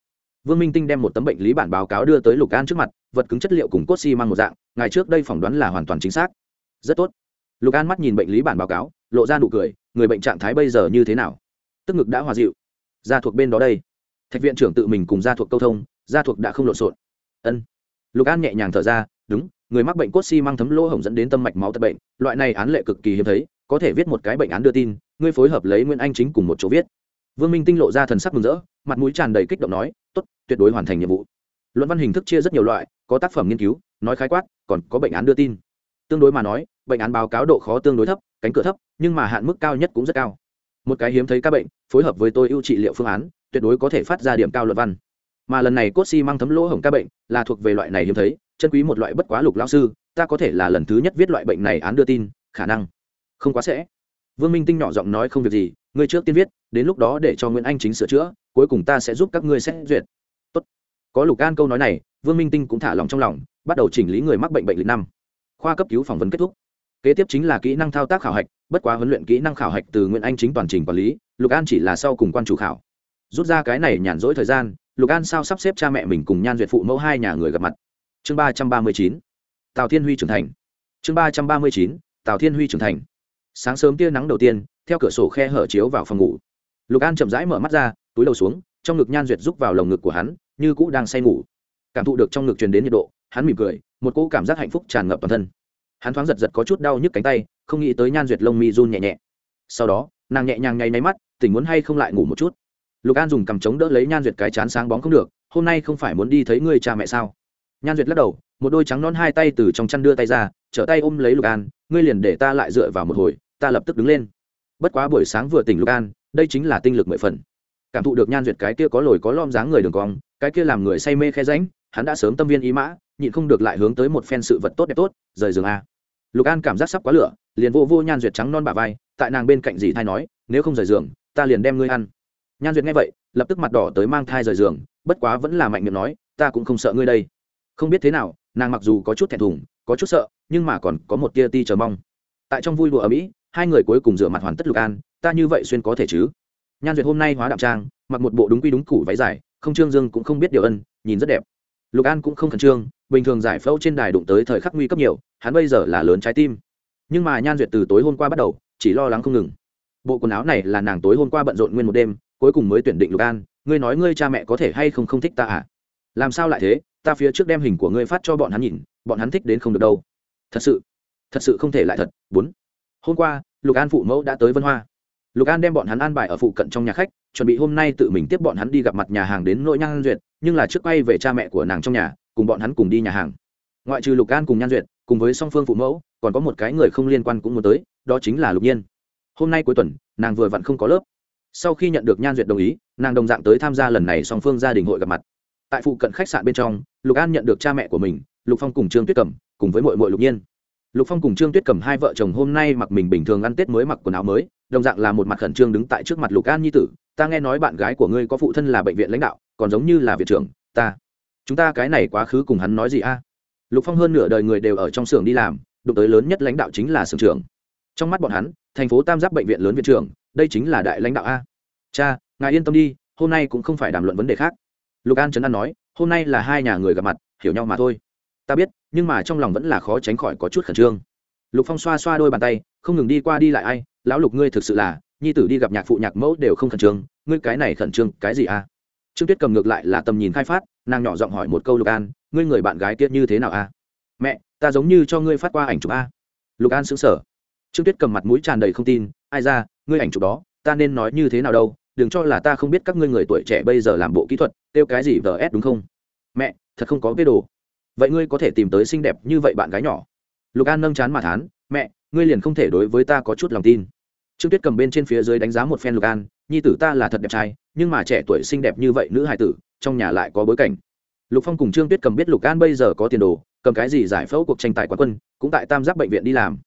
vương minh tinh đem một tấm bệnh lý bản báo cáo đưa tới lục an trước mặt vật cứng chất liệu cùng cốt xi、si、mang một dạng ngày trước đây phỏng đoán là hoàn toàn chính xác rất tốt lục an mắt nhìn bệnh lý bản báo cáo lộ ra nụ cười người bệnh trạng thái bây giờ như thế nào tức ngực đã hòa dịu ra thuộc bên đó đây thạch viện trưởng tự mình cùng gia thuộc câu thông, gia thuộc đã không lộn xộn. Ân. Lục an nhẹ nhàng thở ra, đúng, người mắc bệnh cốt xi、si、mang thấm lỗ hổng dẫn đến tâm mạch máu tật bệnh, loại này án lệ cực kỳ hiếm thấy, có thể viết một cái bệnh án đưa tin, ngươi phối hợp lấy nguyễn anh chính cùng một chỗ viết. Vương minh tinh lộ ra thần sắc mừng rỡ, mặt mũi tràn đầy kích động nói t ố t tuyệt đối hoàn thành nhiệm vụ. Luận văn hình thức chia rất nhiều loại, có tác phẩm nghiên cứu, nói khái quát, còn có bệnh án đưa tin. Tương đối mà nói, bệnh án báo cáo độ khó tương đối thấp, cánh cửa thấp, nhưng mà hạn mức cao nhất cũng rất cao một cái hiếm thấy các bệnh, phối hợp với tôi ưu trị liệu phương án, tuyệt đối có thể phát ra điểm cao luận văn. Mà lần này cốt mang thấm lỗ hổng các bệnh, là thuộc về loại này hiếm thấy, chân quý một loại bất quá lục lao sư, ta có thể là lần thứ nhất viết loại bệnh này án đưa tin, khả năng. Không quá sẽ. Vương minh tinh nhỏ giọng nói không việc gì, ngươi trước tiên viết, đến lúc đó để cho nguyễn anh chính sửa chữa, cuối cùng ta sẽ giúp các ngươi xét duyệt. Tốt. có lục an câu nói này, vương minh tinh cũng thả lòng trong lòng, bắt đầu chỉnh lý người mắc bệnh bệnh lịch năm. Khoa cấp cứu phỏng vấn kết thúc. Kế tiếp chính là kỹ năng thao tác khảo hạch bất quá huấn luyện kỹ năng khảo hạch từ nguyễn anh chính toàn trình quản lý, lục an chỉ là sau cùng quan chủ khảo. Rút ra cái này nhàn rỗi thời gian, lục an sao sắp xếp cha mẹ mình cùng nhan duyệt phụ mẫu hai nhà người gặp mặt. Chương ba trăm ba mươi chín, tào thiên huy trưởng thành. Chương ba trăm ba mươi chín, tào thiên huy trưởng thành. Sáng sớm tia nắng đầu tiên, theo cửa sổ khe hở chiếu vào phòng ngủ. Lục an chậm rãi mở mắt ra, túi đầu xuống, trong ngực nhan duyệt rúc vào lồng ngực của hắn, như cũ đang say ngủ. Cảm thụ được trong ngực truyền đến nhiệt độ, hắn mỉm cười, một cỗ cảm giác hạnh phúc tràn ngập toàn thân. Hắn thoáng giật giật có chút đau nhức cánh tay không nghĩ tới nhan duyệt lông mi run nhẹ nhẹ. Sau đó, nàng nhẹ nhàng nháy máy mắt, tỉnh muốn hay không lại ngủ một chút. Lục an dùng cằm trống đỡ lấy nhan duyệt cái chán sáng bóng không được, hôm nay không phải muốn đi thấy người cha mẹ sao? Nhan duyệt lắc đầu, một đôi trắng non hai tay từ trong chăn đưa tay ra, trở tay ôm lấy lục an, ngươi liền để ta lại dựa vào một hồi, ta lập tức đứng lên. Bất quá buổi sáng vừa tỉnh lục an, đây chính là tinh lực mười phần. Cảm thụ được nhan duyệt cái kia có lồi có lom dáng người đường cong, cái kia làm người say mê khe ránh hắn đã sớm tâm viên ý mã, nhịn không được lại hướng tới một phen sự vật tốt đẹp tốt, rời giường a lục an cảm giác sắp quá lửa, liền vô vô nhan duyệt trắng non bà vai, tại nàng bên cạnh dì thai nói, nếu không rời giường, ta liền đem ngươi ăn. Nhan duyệt nghe vậy, lập tức mặt đỏ tới mang thai rời giường, bất quá vẫn là mạnh miệng nói, ta cũng không sợ ngươi đây. Không biết thế nào, nàng mặc dù có chút thẹn thùng, có chút sợ, nhưng mà còn có một tia ti chờ mong. Tại trong vui đùa ở mỹ hai người cuối cùng rửa mặt hoàn tất lục an, ta như vậy xuyên có thể chứ? Nhan duyệt hôm nay hóa đạm trang, mặc một bộ đúng quy đúng củ váy dài, không trương dương cũng không biết điều ân, nhìn rất đẹp. Lục an cũng không khẩn trương bình thường giải phẫu trên đài đụng tới thời khắc nguy cấp nhiều, hắn bây giờ là lớn trái tim. Nhưng mà nhan duyệt từ tối hôm qua bắt đầu, chỉ lo lắng không ngừng. Bộ quần áo này là nàng tối hôm qua bận rộn nguyên một đêm, cuối cùng mới tuyển định lục an. Ngươi nói ngươi cha mẹ có thể hay không không thích ta à? Làm sao lại thế? Ta phía trước đem hình của ngươi phát cho bọn hắn nhìn, bọn hắn thích đến không được đâu. Thật sự thật sự không thể lại thật. Bốn. Hôm qua, lục an phụ mẫu đã tới vân hoa. Lục an đem bọn hắn an bài ở phụ cận trong nhà khách, chuẩn bị hôm nay tự mình tiếp bọn hắn đi gặp mặt nhà hàng đến nỗi nhan duyệt, nhưng là trước quay về cha mẹ của nàng trong nhà cùng bọn hắn cùng đi nhà hàng. Ngoại trừ lục an cùng nhan duyệt, cùng với song phương phụ mẫu, còn có một cái người không liên quan cũng muốn tới, đó chính là lục nhiên. Hôm nay cuối tuần, nàng vừa vặn không có lớp. Sau khi nhận được nhan duyệt đồng ý, nàng đồng dạng tới tham gia lần này song phương gia đình hội gặp mặt. Tại phụ cận khách sạn bên trong, lục an nhận được cha mẹ của mình, lục phong cùng trương tuyết cẩm, cùng với mội mội lục nhiên. Lục phong cùng trương tuyết cẩm hai vợ chồng hôm nay mặc mình bình thường ăn tết mới mặc quần áo mới, đồng dạng là một mặt khẩn trương đứng tại trước mặt lục an nhi tử, ta nghe nói bạn gái của ngươi có phụ thân là bệnh viện lãnh đạo, còn giống như là viện trưởng, ta chúng ta cái này quá khứ cùng hắn nói gì a? Lục phong hơn nửa đời người đều ở trong xưởng đi làm, đụng tới lớn nhất lãnh đạo chính là xưởng trưởng. Trong mắt bọn hắn, thành phố tam giác bệnh viện lớn viện trưởng, đây chính là đại lãnh đạo a. Cha, ngài yên tâm đi, hôm nay cũng không phải đàm luận vấn đề khác. Lục an trấn an nói, hôm nay là hai nhà người gặp mặt, hiểu nhau mà thôi. Ta biết, nhưng mà trong lòng vẫn là khó tránh khỏi có chút khẩn trương. Lục phong xoa xoa đôi bàn tay, không ngừng đi qua đi lại ai, lão lục ngươi thực sự là, nhi tử đi gặp nhạc phụ nhạc mẫu đều không khẩn trương, ngươi cái này khẩn trương cái gì à trương tuyết cầm ngược lại là tầm nhìn khai phát, nàng nhỏ giọng hỏi một câu lục an, ngươi người bạn gái tiết như thế nào à mẹ, ta giống như cho ngươi phát qua ảnh chụp a. Lục an xứng sở trương tuyết cầm mặt mũi tràn đầy không tin, ai ra, ngươi ảnh chụp đó, ta nên nói như thế nào đâu, đừng cho là ta không biết các ngươi người tuổi trẻ bây giờ làm bộ kỹ thuật, kêu cái gì vs đúng không? Mẹ, thật không có cái đồ. Vậy ngươi có thể tìm tới xinh đẹp như vậy bạn gái nhỏ? Lục an nâng chán mà thán, mẹ, ngươi liền không thể đối với ta có chút lòng tin trương tuyết cầm bên trên phía dưới đánh giá một phen lục an, nhi tử ta là thật đẹp trai, nhưng mà trẻ tuổi xinh đẹp như vậy nữ hài tử, trong nhà lại có bối cảnh. Lục phong cùng trương tuyết cầm biết lục an bây giờ có tiền đồ, cầm cái gì giải phẫu cuộc tranh tài quán quân, cũng tại tam giác bệnh viện đi làm.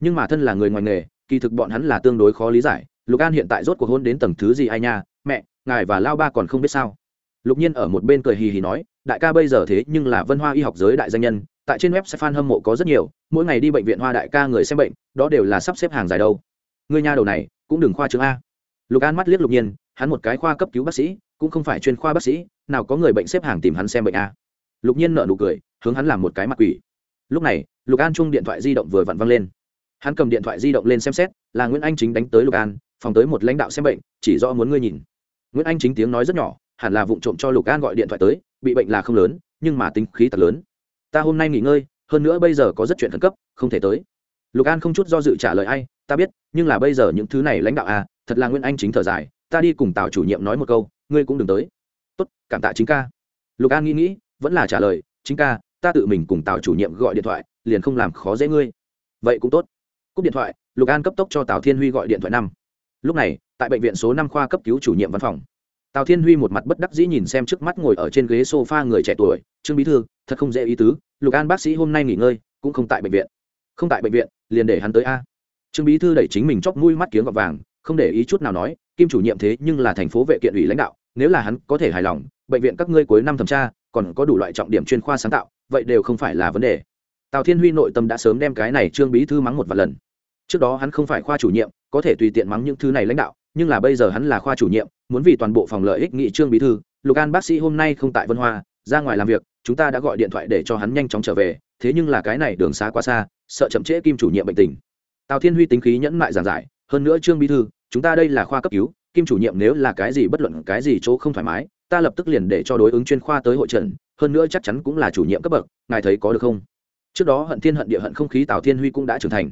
Nhưng mà thân là người ngoài nghề, kỳ thực bọn hắn là tương đối khó lý giải, lục an hiện tại rốt cuộc hôn đến tầng thứ gì ai nha, mẹ, ngài và lao ba còn không biết sao. Lục nhiên ở một bên cười hì hì nói, đại ca bây giờ thế nhưng là vân hoa y học giới đại danh nhân, tại trên web sẽ fan hâm mộ có rất nhiều, mỗi ngày đi bệnh viện hoa đại ca người xem bệnh, đó đều là sắp xếp hàng dài đâu người nhà đầu này, cũng đừng khoa trương a. Lục an mắt liếc lục nhiên, hắn một cái khoa cấp cứu bác sĩ, cũng không phải chuyên khoa bác sĩ, nào có người bệnh xếp hàng tìm hắn xem bệnh a. Lục nhiên nợ nụ cười, hướng hắn làm một cái mặt quỷ. Lúc này, lục an chung điện thoại di động vừa vặn văng lên. Hắn cầm điện thoại di động lên xem xét, là nguyễn anh chính đánh tới lục an, phòng tới một lãnh đạo xem bệnh, chỉ do muốn ngươi nhìn. Nguyễn anh chính tiếng nói rất nhỏ, hẳn là vụ trộm cho lục an gọi điện thoại tới, bị bệnh là không lớn, nhưng mà tính khí thật lớn. Ta hôm nay nghỉ ngơi, hơn nữa bây giờ có rất chuyện khẩn cấp, không thể tới. Lục an không chút do dự trả lời ai ta biết, nhưng là bây giờ những thứ này lãnh đạo à thật là nguyễn anh chính thở dài, ta đi cùng tào chủ nhiệm nói một câu, ngươi cũng đừng tới. Tốt, cảm tạ chính ca. Lục an nghĩ nghĩ, vẫn là trả lời, chính ca, ta tự mình cùng tào chủ nhiệm gọi điện thoại, liền không làm khó dễ ngươi. Vậy cũng tốt. Cúp điện thoại, lục an cấp tốc cho tào thiên huy gọi điện thoại năm. Lúc này, tại bệnh viện số năm khoa cấp cứu chủ nhiệm văn phòng. Tào thiên huy một mặt bất đắc dĩ nhìn xem trước mắt ngồi ở trên ghế s o f a người trẻ tuổi, trương bí thư, thật không dễ ý tứ, lục an bác sĩ hôm nay nghỉ ngơi, cũng không tại bệnh viện. Không tại bệnh viện, liền để hắn tới a trương bí thư đẩy chính mình chóc mũi mắt kiếng gọt vàng, không để ý chút nào nói, kim chủ nhiệm thế nhưng là thành phố vệ kiện ủy lãnh đạo, nếu là hắn có thể hài lòng, bệnh viện các ngươi cuối năm thẩm tra, còn có đủ loại trọng điểm chuyên khoa sáng tạo, vậy đều không phải là vấn đề. Tào thiên huy nội tâm đã sớm đem cái này trương bí thư mắng một vài lần. Trước đó hắn không phải khoa chủ nhiệm, có thể tùy tiện mắng những thứ này lãnh đạo, nhưng là bây giờ hắn là khoa chủ nhiệm, muốn vì toàn bộ phòng lợi ích nghị trương bí thư, lục an bác sĩ hôm nay không tại vân hoa, ra ngoài làm việc, chúng ta đã gọi điện thoại để cho hắn nhanh chóng trở về, thế nhưng là cái này đường xa quá xa, sợ chậm trễ kim chủ nhiệm bệnh tình tào thiên huy tính khí nhẫn mại giảng giải, hơn nữa trương bí thư, chúng ta đây là khoa cấp cứu, kim chủ nhiệm nếu là cái gì bất luận cái gì chỗ không thoải mái, ta lập tức liền để cho đối ứng chuyên khoa tới hội trần hơn nữa chắc chắn cũng là chủ nhiệm cấp bậc, ngài thấy có được không? Trước đó hận thiên hận địa hận không khí tào thiên huy cũng đã trưởng thành.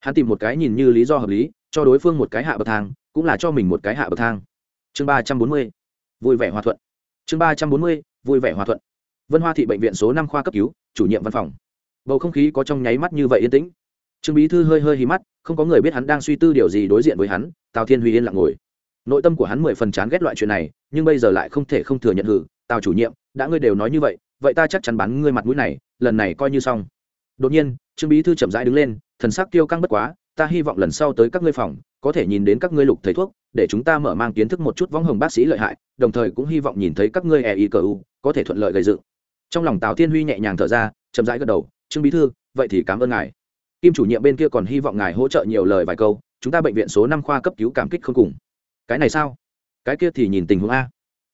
Hắn tìm một cái nhìn như lý do hợp lý, cho đối phương một cái hạ bậc thang, cũng là cho mình một cái hạ bậc thang. Chương ba trăm bốn mươi, vui vẻ hòa thuận. Chương ba trăm bốn mươi, vui vẻ hòa thuận. Vân hoa thị bệnh viện số năm khoa cấp cứu, chủ nhiệm văn phòng. Bầu không khí có trong nháy mắt như vậy yên tĩnh trương bí thư hơi hơi hí mắt, không có người biết hắn đang suy tư điều gì đối diện với hắn, tào thiên huy yên lặng ngồi. Nội tâm của hắn mười phần chán ghét loại chuyện này, nhưng bây giờ lại không thể không thừa nhận hử, tào chủ nhiệm, đã ngươi đều nói như vậy vậy ta chắc chắn bắn ngươi mặt mũi này, lần này coi như xong. Đột nhiên, trương bí thư chậm rãi đứng lên, thần sắc tiêu căng bất quá, ta hy vọng lần sau tới các ngươi phòng, có thể nhìn đến các ngươi lục thầy thuốc, để chúng ta mở mang kiến thức một chút võng hồng bác sĩ lợi hại, đồng thời cũng hy vọng nhìn thấy các ngươi e i cờ u, có thể thuận lợi gây dựng. Trong lòng tào thiên huy nhẹ nhàng thở ra, chậm rãi gật đầu, trương bí thư, vậy thì cảm ơn ngài kim chủ nhiệm bên kia còn hy vọng ngài hỗ trợ nhiều lời vài câu, chúng ta bệnh viện số năm khoa cấp cứu cảm kích không cùng. Cái này sao? Cái kia thì nhìn tình huống a.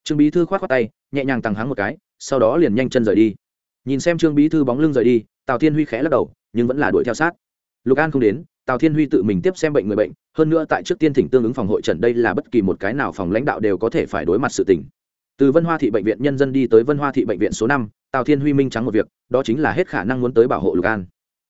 Trương bí thư k h o á t khoác tay, nhẹ nhàng tăng hắng một cái, sau đó liền nhanh chân rời đi. Nhìn xem trương bí thư bóng lưng rời đi, tào thiên huy khẽ lắc đầu, nhưng vẫn là đuổi theo sát. Lục an không đến, tào thiên huy tự mình tiếp xem bệnh người bệnh, hơn nữa tại trước tiên thỉnh tương ứng phòng hội trần đây là bất kỳ một cái nào phòng lãnh đạo đều có thể phải đối mặt sự tình. Từ vân hoa thị bệnh viện nhân dân đi tới vân hoa thị bệnh viện số năm, tào thiên huy minh trắng một việc, đó chính là hết khả năng muốn tới bảo hộ lục an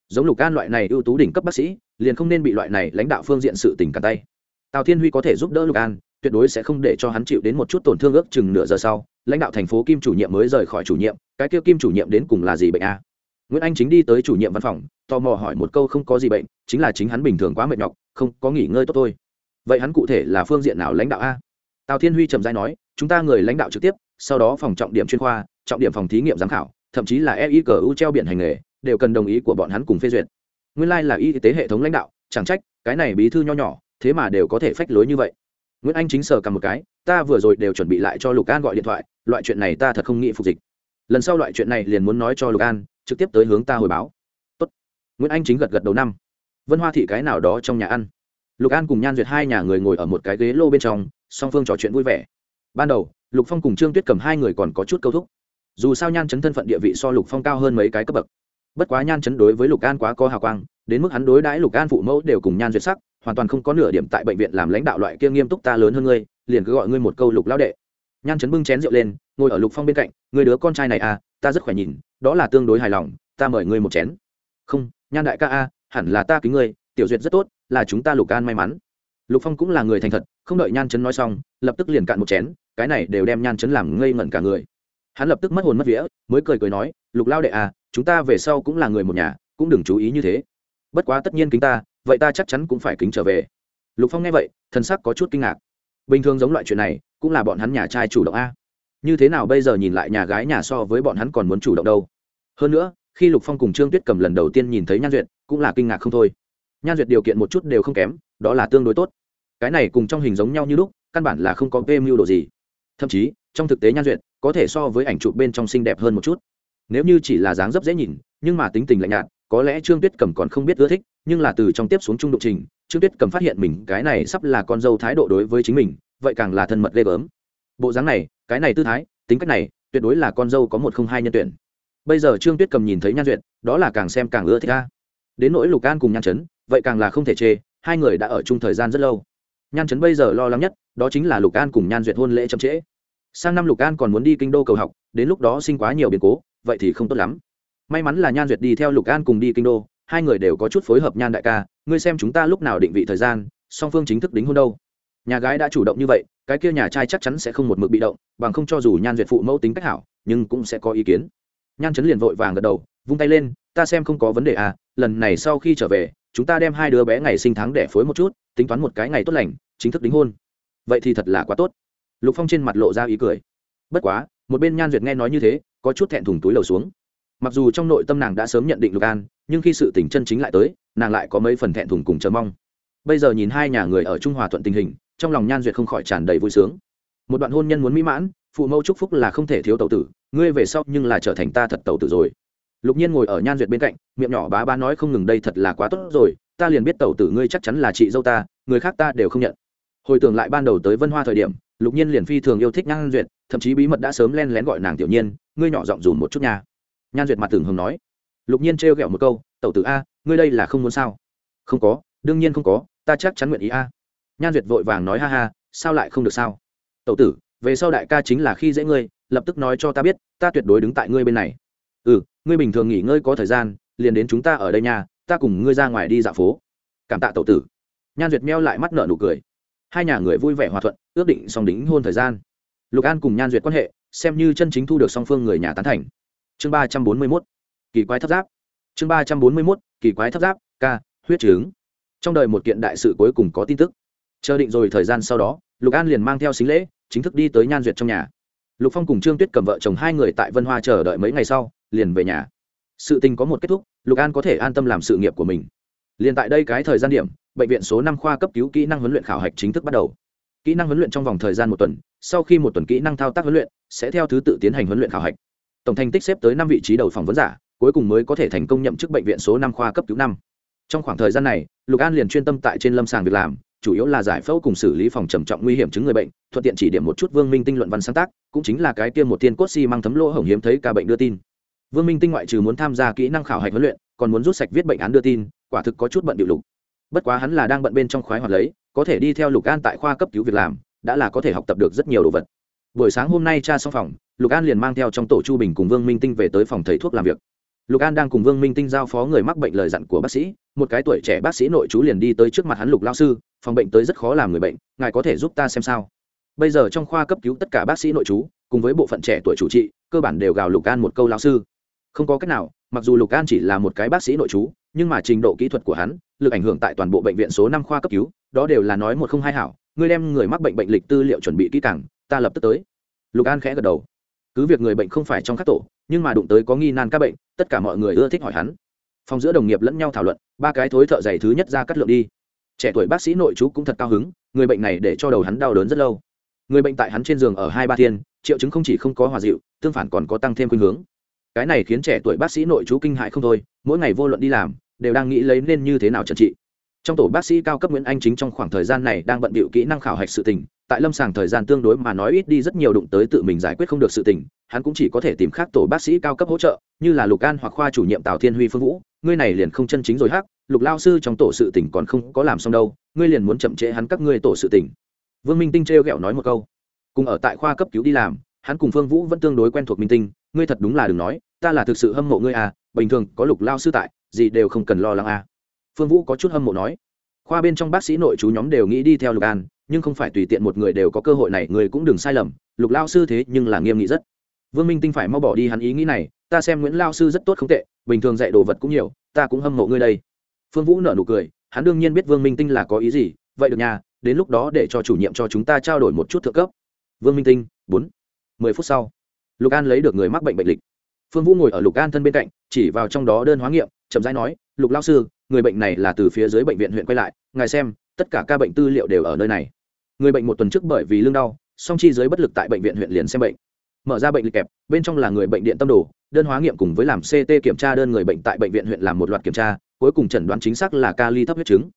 giống lục an loại này ưu tú đỉnh cấp bác sĩ, liền không nên bị loại này lãnh đạo phương diện sự tình cả tay. Tào thiên huy có thể giúp đỡ lục an, tuyệt đối sẽ không để cho hắn chịu đến một chút tổn thương ước chừng nửa giờ sau, lãnh đạo thành phố kim chủ nhiệm mới rời khỏi chủ nhiệm, cái kia kim chủ nhiệm đến cùng là gì bệnh a? Nguyễn anh chính đi tới chủ nhiệm văn phòng, tò mò hỏi một câu không có gì bệnh, chính là chính hắn bình thường quá mệt nhọc, không có nghỉ ngơi tốt thôi. Vậy hắn cụ thể là phương diện nào lãnh đạo a? Tào thiên huy trầm dai nói, chúng ta người lãnh đạo trực tiếp, sau đó phòng trọng điểm chuyên khoa, trọng điểm phòng thí nghiệm giám khảo, thậm chí là eicu treo biển hành nghề đều cần đồng ý của bọn hắn cùng phê duyệt. Nguyên lai là y tế hệ thống lãnh đạo, chẳng trách, cái này bí thư nho nhỏ, thế mà đều có thể phách lối như vậy. Nguyễn anh chính sở cầm một cái, ta vừa rồi đều chuẩn bị lại cho lục an gọi điện thoại, loại chuyện này ta thật không nghĩ phục dịch. Lần sau loại chuyện này liền muốn nói cho lục an, trực tiếp tới hướng ta hồi báo. Tốt. nguyễn anh chính gật gật đầu năm. Vân hoa thị cái nào đó trong nhà ăn. Lục an cùng nhan duyệt hai nhà người ngồi ở một cái ghế lô bên trong, song phương trò chuyện vui vẻ. Ban đầu, lục phong cùng trương tuyết cầm hai người còn có chút câu thúc. Dù sao nhan chấn thân phận địa vị so lục phong cao hơn mấy cái cấp bậc bất quá nhan chấn đối với lục an quá có hào quang, đến mức hắn đối đãi lục an phụ mẫu đều cùng nhan duyệt sắc, hoàn toàn không có nửa điểm tại bệnh viện làm lãnh đạo loại kia nghiêm túc ta lớn hơn ngươi, liền cứ gọi ngươi một câu lục lão đệ. Nhan chấn bưng chén rượu lên, ngồi ở lục phong bên cạnh người đứa con trai này à ta rất khỏe nhìn, đó là tương đối hài lòng, ta mời ngươi một chén. Không, nhan đại ca a, hẳn là ta kính ngươi, tiểu duyệt rất tốt, là chúng ta lục an may mắn. Lục phong cũng là người thành thật, không đợi nhan chấn nói xong, lập tức liền cạn một chén, cái này đều đem nhan chấn làm ngây ngẩn cả người hắn lập tức mất hồn mất vía, mới cười cười nói, lục lao đệ à chúng ta về sau cũng là người một nhà, cũng đừng chú ý như thế. Bất quá tất nhiên kính ta, vậy ta chắc chắn cũng phải kính trở về. Lục phong nghe vậy thân sắc có chút kinh ngạc. Bình thường giống loại chuyện này, cũng là bọn hắn nhà trai chủ động a. Như thế nào bây giờ nhìn lại nhà gái nhà so với bọn hắn còn muốn chủ động đâu? Hơn nữa, khi lục phong cùng trương tuyết cầm lần đầu tiên nhìn thấy nhan duyệt, cũng là kinh ngạc không thôi. Nhan duyệt điều kiện một chút đều không kém, đó là tương đối tốt. Cái này cùng trong hình giống nhau như lúc, căn bản là không có vê mưu đồ gì. Thậm chí, trong thực tế nhan duyệt có thể so với ảnh chụp bên trong xinh đẹp hơn một chút. Nếu như chỉ là dáng dấp dễ nhìn, nhưng mà tính tình lạnh nhạt, có lẽ trương tuyết cầm còn không biết ưa thích, nhưng là từ trong tiếp xuống trung độ trình, trương tuyết cầm phát hiện mình cái này sắp là con dâu thái độ đối với chính mình, vậy càng là thân mật ghê gớm. Bộ dáng này, cái này tư thái, tính cách này, tuyệt đối là con dâu có một không hai nhân tuyển. Bây giờ trương tuyết cầm nhìn thấy nhan duyệt, đó là càng xem càng ưa thích ca đến nỗi lục an cùng nhan chấn, vậy càng là không thể chê, hai người đã ở chung thời gian rất lâu. Nhan chấn bây giờ lo lắng nhất, đó chính là lục an cùng nhan duyệt hôn lễ chậm trễ sang năm lục an còn muốn đi kinh đô cầu học, đến lúc đó sinh quá nhiều biến cố, vậy thì không tốt lắm. May mắn là nhan duyệt đi theo lục an cùng đi kinh đô, hai người đều có chút phối hợp nhan đại ca, ngươi xem chúng ta lúc nào định vị thời gian, song phương chính thức đính hôn đâu. Nhà gái đã chủ động như vậy, cái kia nhà trai chắc chắn sẽ không một mực bị động, bằng không cho dù nhan duyệt phụ mẫu tính cách hảo, nhưng cũng sẽ có ý kiến. Nhan chấn liền vội vàng gật đầu, vung tay lên, ta xem không có vấn đề à lần này sau khi trở về, chúng ta đem hai đứa bé ngày sinh tháng để phối một chút, tính toán một cái ngày tốt lành, chính thức đính hôn. Vậy thì thật là quá tốt lục phong trên mặt lộ ra ý cười. Bất quá, một bên nhan duyệt nghe nói như thế, có chút thẹn thùng túi lầu xuống. Mặc dù trong nội tâm nàng đã sớm nhận định lục an, nhưng khi sự tỉnh chân chính lại tới, nàng lại có mấy phần thẹn thùng cùng chờ mong. Bây giờ nhìn hai nhà người ở trung hòa thuận tình hình, trong lòng nhan duyệt không khỏi tràn đầy vui sướng. Một đoạn hôn nhân muốn mỹ mãn, phụ mẫu chúc phúc là không thể thiếu tàu tử, ngươi về sau nhưng là trở thành ta thật tàu tử rồi. Lục nhiên ngồi ở nhan duyệt bên cạnh, miệng nhỏ bá bá nói không ngừng đây thật là quá tốt rồi, ta liền biết tàu tử ngươi chắc chắn là chị dâu ta, người khác ta đều không nhận. Hồi tưởng lại ban đầu tới vân hoa thời điểm lục nhiên liền phi thường yêu thích nhan duyệt, thậm chí bí mật đã sớm len lén gọi nàng tiểu nhiên, ngươi nhỏ giọng dùm một chút nha. Nhan duyệt mặt tưởng hồng nói. Lục nhiên trêu ghẹo một câu, tẩu tử a, ngươi đây là không muốn sao? Không có, đương nhiên không có, ta chắc chắn nguyện ý a. Nhan duyệt vội vàng nói, ha ha, sao lại không được sao? Tẩu tử, về sau đại ca chính là khi dễ ngươi, lập tức nói cho ta biết, ta tuyệt đối đứng tại ngươi bên này. Ừ ngươi bình thường nghỉ ngơi có thời gian, liền đến chúng ta ở đây nhà ta cùng ngươi ra ngoài đi dạo phố. Cảm tạ tẩu tử. Nhan duyệt meo lại mắt nợ nụ cười hai nhà người vui vẻ hòa thuận, ước định xong đính hôn thời gian. Lục an cùng nhan duyệt quan hệ, xem như chân chính thu được song phương người nhà tán thành. Chương ba trăm bốn mươi mốt. Kỳ quái thấp giáp. Chương ba trăm bốn mươi mốt. Kỳ quái thấp giáp k huyết trứng trong đời một kiện đại sự cuối cùng có tin tức. Chờ định rồi thời gian sau đó, lục an liền mang theo xính lễ, chính thức đi tới nhan duyệt trong nhà. Lục phong cùng trương tuyết cầm vợ chồng hai người tại vân hoa chờ đợi mấy ngày sau, liền về nhà. Sự tình có một kết thúc, lục an có thể an tâm làm sự nghiệp của mình. Liền tại đây cái thời gian điểm bệnh viện số năm khoa cấp cứu kỹ năng huấn luyện khảo hạch chính thức bắt đầu. Kỹ năng huấn luyện trong vòng thời gian một tuần, sau khi một tuần kỹ năng thao tác huấn luyện, sẽ theo thứ tự tiến hành huấn luyện khảo hạch. Tổng thành tích xếp tới năm vị trí đầu phỏng vấn giả, cuối cùng mới có thể thành công nhậm chức bệnh viện số năm khoa cấp cứu năm. Trong khoảng thời gian này, lục an liền chuyên tâm tại trên lâm sàng việc làm, chủ yếu là giải phẫu cùng xử lý phòng trầm trọng nguy hiểm chứng người bệnh, thuận tiện chỉ điểm một chút vương minh tinh luận văn sáng tác, cũng chính là cái tiêm một tiên cốt xi、si、mang thấm lỗ hổng hiếm thấy ca bệnh đưa tin. Vương minh tinh ngoại trừ muốn tham gia kỹ năng khảo hạch huấn luyện, còn muốn rút sạch viết bệnh án đưa tin, quả thực có chút bận điệu lục bất quá hắn là đang bận bên trong khoái hoạt lấy, có thể đi theo lục an tại khoa cấp cứu việc làm, đã là có thể học tập được rất nhiều đồ vật. Buổi sáng hôm nay cha xong phòng, lục an liền mang theo trong tổ chu bình cùng vương minh tinh về tới phòng thầy thuốc làm việc. Lục an đang cùng vương minh tinh giao phó người mắc bệnh lời dặn của bác sĩ, một cái tuổi trẻ bác sĩ nội chú liền đi tới trước mặt hắn lục lao sư, phòng bệnh tới rất khó làm người bệnh, ngài có thể giúp ta xem sao? Bây giờ trong khoa cấp cứu tất cả bác sĩ nội chú, cùng với bộ phận trẻ tuổi chủ trị, cơ bản đều gào lục an một câu lao sư. Không có cách nào, mặc dù lục an chỉ là một cái bác sĩ nội chú, nhưng mà trình độ kỹ thuật của hắn lực ảnh hưởng tại toàn bộ bệnh viện số năm khoa cấp cứu, đó đều là nói một không hai hảo, ngươi đem người mắc bệnh bệnh lịch tư liệu chuẩn bị kỹ càng, ta lập tức tới. Lục an khẽ gật đầu. Cứ việc người bệnh không phải trong các tổ, nhưng mà đụng tới có nghi nan các bệnh, tất cả mọi người ưa thích hỏi hắn. Phòng giữa đồng nghiệp lẫn nhau thảo luận, ba cái thối thợ dày thứ nhất ra cắt lượng đi. Trẻ tuổi bác sĩ nội chú cũng thật cao hứng, người bệnh này để cho đầu hắn đau đớn rất lâu. Người bệnh tại hắn trên giường ở hai ba thiên, triệu chứng không chỉ không có hòa dịu, tương phản còn có tăng thêm khuynh hướng. Cái này khiến trẻ tuổi bác sĩ nội chú kinh hại không thôi, mỗi ngày vô luận đi làm đều đang nghĩ lấy nên như thế nào trần trị. Trong tổ bác sĩ cao cấp nguyễn anh chính trong khoảng thời gian này đang bận bịu kỹ năng khảo hạch sự tình, tại lâm sàng thời gian tương đối mà nói ít đi rất nhiều đụng tới tự mình giải quyết không được sự tình, hắn cũng chỉ có thể tìm khác tổ bác sĩ cao cấp hỗ trợ, như là lục an hoặc khoa chủ nhiệm tào thiên huy phương vũ, ngươi này liền không chân chính rồi hắc, lục lao sư trong tổ sự tỉnh còn không có làm xong đâu, ngươi liền muốn chậm trễ hắn các ngươi tổ sự tỉnh vương minh tinh trêu ghẹo nói một câu. Cùng ở tại khoa cấp cứu đi làm, hắn cùng phương vũ vẫn tương đối quen thuộc minh tinh, ngươi thật đúng là đừng nói, ta là thực sự hâm mộ ngươi à bình thường có lục lao sư tại, gì đều không cần lo lắng à. Phương vũ có chút hâm mộ nói. Khoa bên trong bác sĩ nội chú nhóm đều nghĩ đi theo lục an, nhưng không phải tùy tiện một người đều có cơ hội này, người cũng đừng sai lầm, lục lao sư thế nhưng là nghiêm nghị rất. Vương minh tinh phải mau bỏ đi hắn ý nghĩ này, ta xem nguyễn lao sư rất tốt không tệ, bình thường dạy đồ vật cũng nhiều, ta cũng hâm mộ ngươi đây. Phương vũ nở nụ cười, hắn đương nhiên biết vương minh tinh là có ý gì, vậy được nhà đến lúc đó để cho chủ nhiệm cho chúng ta trao đổi một chút thượng cấp. Vương minh tinh, bốn, mười phút sau. Lục an lấy được người mắc bệnh bệnh lịch phương vũ ngồi ở lục an thân bên cạnh, chỉ vào trong đó đơn hóa nghiệm, chậm rãi nói, lục lao sư, người bệnh này là từ phía dưới bệnh viện huyện quay lại, ngài xem, tất cả ca bệnh tư liệu đều ở nơi này. Người bệnh một tuần trước bởi vì lưng đau, song chi dưới bất lực tại bệnh viện huyện liền xem bệnh. Mở ra bệnh lịch kẹp, bên trong là người bệnh điện tâm đồ, đơn hóa nghiệm cùng với làm ct kiểm tra đơn người bệnh tại bệnh viện huyện làm một loạt kiểm tra, cuối cùng chẩn đoán chính xác là kali thấp huyết chứng.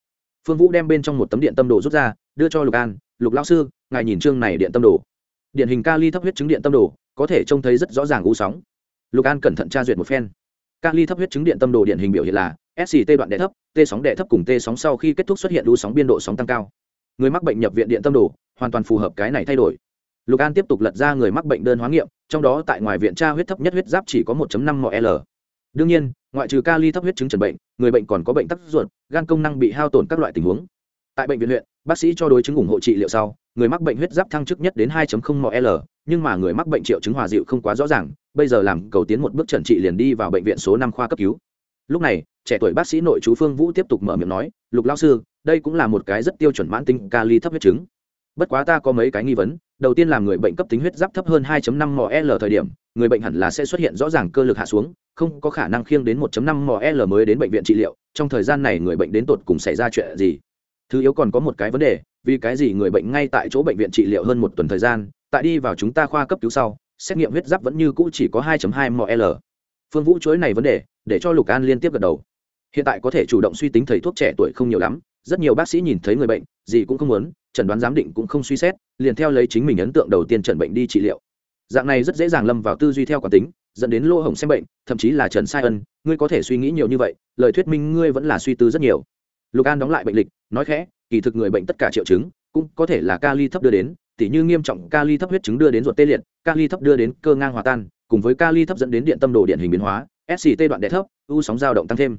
Phương vũ đem bên trong một tấm điện tâm đồ rút ra, đưa cho lục an, lục lao sư, ngài nhìn chương này điện tâm đồ. Điện hình kali thấp huyết chứng điện tâm đồ, có thể trông thấy rất rõ ràng u sóng lục an cẩn thận tra duyệt một phen. Kali thấp huyết chứng điện tâm đồ điện hình biểu hiện là sct đoạn đệ thấp, t sóng đệ thấp cùng t sóng sau khi kết thúc xuất hiện đu sóng biên độ sóng tăng cao. Người mắc bệnh nhập viện điện tâm đồ, hoàn toàn phù hợp cái này thay đổi. Lục an tiếp tục lật ra người mắc bệnh đơn hóa nghiệm, trong đó tại ngoài viện tra huyết thấp nhất huyết giáp chỉ có 1 năm ml. Đương nhiên, ngoại trừ kali thấp huyết chứng trần bệnh, người bệnh còn có bệnh tắc ruột, gan công năng bị hao tổn các loại tình huống. Tại bệnh viện huyện, bác sĩ cho đối chứng ủng hộ trị liệu sau người mắc bệnh huyết giáp thăng chức nhất đến 2.0 ml, nhưng mà người mắc bệnh triệu chứng hòa dịu không quá rõ ràng, bây giờ làm cầu tiến một bước trần trị liền đi vào bệnh viện số năm khoa cấp cứu. Lúc này, trẻ tuổi bác sĩ nội chú phương vũ tiếp tục mở miệng nói, lục lao sư, đây cũng là một cái rất tiêu chuẩn mãn tính kali thấp huyết chứng. Bất quá ta có mấy cái nghi vấn. Đầu tiên là người bệnh cấp tính huyết giáp thấp hơn 2.5 ml thời điểm, người bệnh hẳn là sẽ xuất hiện rõ ràng cơ lực hạ xuống, không có khả năng khiêng đến 1.5 ml mới đến bệnh viện trị liệu. Trong thời gian này người bệnh đến tột cùng xảy ra chuyện gì? Thứ yếu còn có một cái vấn đề vì cái gì người bệnh ngay tại chỗ bệnh viện trị liệu hơn một tuần thời gian, tại đi vào chúng ta khoa cấp cứu sau, xét nghiệm huyết giáp vẫn như cũ chỉ có 2.2 ml. Phương vũ chối này vấn đề, để cho lục an liên tiếp gật đầu. Hiện tại có thể chủ động suy tính thầy thuốc trẻ tuổi không nhiều lắm, rất nhiều bác sĩ nhìn thấy người bệnh, gì cũng không muốn, chẩn đoán giám định cũng không suy xét, liền theo lấy chính mình ấn tượng đầu tiên chẩn bệnh đi trị liệu. Dạng này rất dễ dàng lâm vào tư duy theo quán tính, dẫn đến lỗ hổng xem bệnh, thậm chí là trần sai ân, ngươi có thể suy nghĩ nhiều như vậy, lời thuyết minh ngươi vẫn là suy tư rất nhiều. Lục an đóng lại bệnh lịch, nói khẽ kỳ thực người bệnh tất cả triệu chứng cũng có thể là kali thấp đưa đến, tỉ như nghiêm trọng kali thấp huyết chứng đưa đến ruột tê liệt kali thấp đưa đến cơ ngang hòa tan, cùng với kali thấp dẫn đến điện tâm đồ điện hình biến hóa sct đoạn đẻ thấp, u sóng dao động tăng thêm.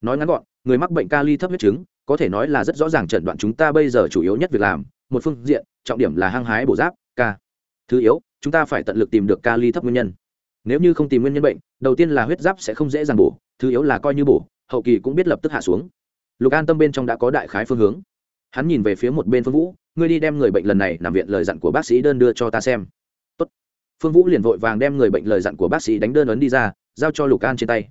Nói ngắn gọn, người mắc bệnh kali thấp huyết chứng có thể nói là rất rõ ràng chẩn đoạn chúng ta bây giờ chủ yếu nhất việc làm, một phương diện, trọng điểm là hăng hái bổ giáp k thứ yếu, chúng ta phải tận lực tìm được kali thấp nguyên nhân. Nếu như không tìm nguyên nhân bệnh, đầu tiên là huyết giáp sẽ không dễ dàng bổ, thứ yếu là coi như bổ, hậu kỳ cũng biết lập tức hạ xuống. Lục an tâm bên trong đã có đại khái phương hướng hắn nhìn về phía một bên phương vũ, ngươi đi đem người bệnh lần này nằm viện lời dặn của bác sĩ đơn đưa cho ta xem. Tốt. phương vũ liền vội vàng đem người bệnh lời dặn của bác sĩ đánh đơn ấn đi ra, giao cho lục an trên tay.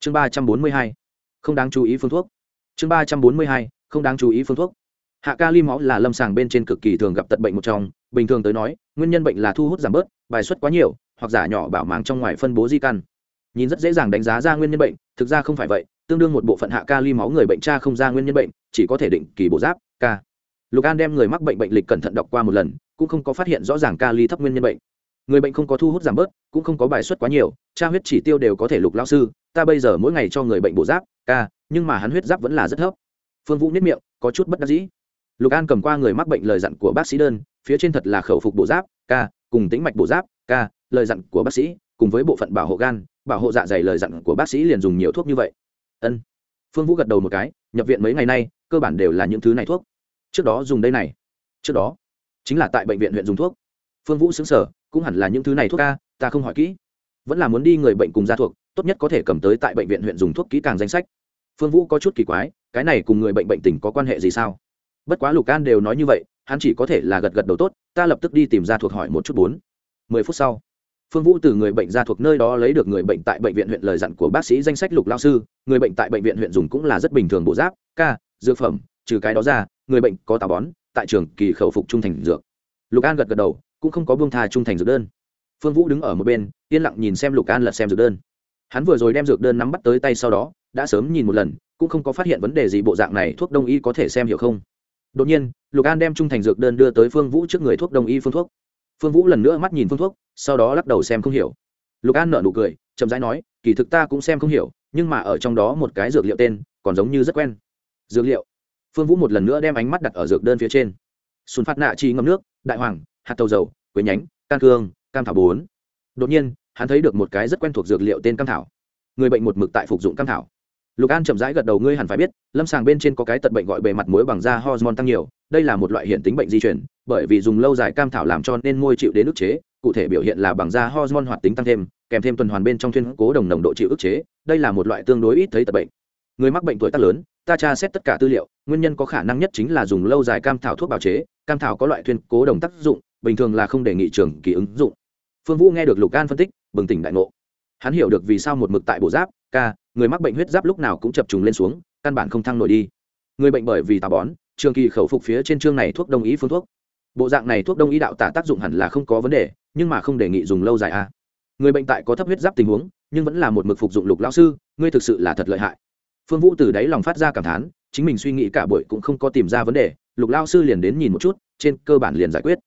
Chương ba trăm bốn mươi hai. Không đáng chú ý phương thuốc. Chương ba trăm bốn mươi hai. Không đáng chú ý phương thuốc. Hạ ca ly máu là lâm sàng bên trên cực kỳ thường gặp tận bệnh một trong. Bình thường tới nói, nguyên nhân bệnh là thu hút giảm bớt, bài xuất quá nhiều, hoặc giả nhỏ bảo màng trong ngoài phân bố di căn. Nhìn rất dễ dàng đánh giá ra nguyên nhân bệnh, thực ra không phải vậy. Tương đương một bộ phận hạ ca ly máu người bệnh cha không ra nguyên nhân bệnh, chỉ có thể định kỳ bổ giáp ca. Lục an đem người mắc bệnh bệnh lịch cẩn thận đọc qua một lần, cũng không có phát hiện rõ ràng ca ly thấp nguyên nhân bệnh. Người bệnh không có thu hút giảm bớt, cũng không có bài xuất quá nhiều, tra huyết chỉ tiêu đều có thể lục lao sư, ta bây giờ mỗi ngày cho người bệnh bổ giáp, ca, nhưng mà hắn huyết giáp vẫn là rất thấp. Phương vũ nhất miệng, có chút bất đắc dĩ. Lục an cầm qua người mắc bệnh lời dặn của bác sĩ đơn, phía trên thật là khẩu phục bổ giáp, ca, cùng tính mạch bổ giáp, ca, lời dặn của bác sĩ, cùng với bộ phận bảo hộ gan, bảo hộ dạ dày lời dặn của bác sĩ liền dùng nhiều thuốc như vậy. Ân. Phương vũ gật đầu một cái, nhập viện mấy ngày nay, cơ bản đều là những thứ này thuốc trước đó dùng đây này. Trước đó. Chính là tại bệnh viện huyện dùng thuốc. Phương vũ xứng sở cũng hẳn là những thứ này thuốc ca ta không hỏi kỹ. Vẫn là muốn đi người bệnh cùng gia thuộc, tốt nhất có thể cầm tới tại bệnh viện huyện dùng thuốc kỹ càng danh sách. Phương vũ có chút kỳ quái, cái này cùng người bệnh bệnh tình có quan hệ gì sao? Bất quá lục can đều nói như vậy, hắn chỉ có thể là gật gật đầu tốt, ta lập tức đi tìm ra thuộc hỏi một chút bốn. Mười phút sau, phương vũ từ người bệnh ra thuộc nơi đó lấy được người bệnh tại bệnh viện huyện lời dặn của bác sĩ danh sách lục lao sư. Người bệnh tại bệnh viện huyện dùng cũng là rất bình thường bộ giáp, ca, dược phẩm trừ cái đó ra, người bệnh có tà bón, tại trường kỳ khẩu phục trung thành dược. Lục an gật gật đầu, cũng không có buông tha trung thành dược đơn. Phương vũ đứng ở một bên, yên lặng nhìn xem lục an lật xem dược đơn. Hắn vừa rồi đem dược đơn nắm bắt tới tay sau đó, đã sớm nhìn một lần, cũng không có phát hiện vấn đề gì bộ dạng này, thuốc đông y có thể xem hiểu không. Đột nhiên, lục an đem trung thành dược đơn đưa tới phương vũ trước người thuốc đông y phương thuốc. Phương vũ lần nữa mắt nhìn phương thuốc, sau đó lắc đầu xem không hiểu. Lục an nở nụ cười, chậm rãi nói, kỳ thực ta cũng xem không hiểu, nhưng mà ở trong đó một cái dược liệu tên, còn giống như rất quen. Dược liệu? Phương vũ một lần nữa đem ánh mắt đặt ở dược đơn phía trên. Sùn phát nạ chi ngâm nước, đại hoàng, hạt tàu dầu, quế nhánh, can cương, cam thảo bốn. Đột nhiên, hắn thấy được một cái rất quen thuộc dược liệu tên cam thảo. Người bệnh một mực tại phục dụng cam thảo. Lục an chậm rãi gật đầu, ngươi hẳn phải biết, lâm sàng bên trên có cái tật bệnh gọi bề mặt muối bằng da hormone tăng nhiều, đây là một loại hiện tính bệnh di chuyển bởi vì dùng lâu dài cam thảo làm cho nên môi chịu đến ức chế, cụ thể biểu hiện là bằng da hormone hoạt tính tăng thêm, kèm thêm tuần hoàn bên trong thuyên cố đồng nồng độ chịu ức chế, đây là một loại tương đối ít thấy tật bệnh. Người mắc bệnh tuổi tác lớn ta tra xét tất cả tư liệu, nguyên nhân có khả năng nhất chính là dùng lâu dài cam thảo thuốc bào chế, cam thảo có loại thuyên cố đồng tác dụng, bình thường là không đề nghị trường kỳ ứng dụng. Phương vũ nghe được lục an phân tích, bừng tỉnh đại ngộ. Hắn hiểu được vì sao một mực tại bộ giáp, ca, người mắc bệnh huyết giáp lúc nào cũng chập trùng lên xuống, căn bản không thăng nổi đi. Người bệnh bởi vì tà bón, trường kỳ khẩu phục phía trên chương này thuốc đông y phương thuốc. Bộ dạng này thuốc đông y đạo tả tác dụng hẳn là không có vấn đề, nhưng mà không đề nghị dùng lâu dài a à. người bệnh tại có thấp huyết giáp tình huống, nhưng vẫn là một mực phục dụng lục lão sư, ngươi thực sự là thật lợi hại phương vũ từ đáy lòng phát ra cảm thán, chính mình suy nghĩ cả buổi cũng không có tìm ra vấn đề, lục lao sư liền đến nhìn một chút, trên cơ bản liền giải quyết.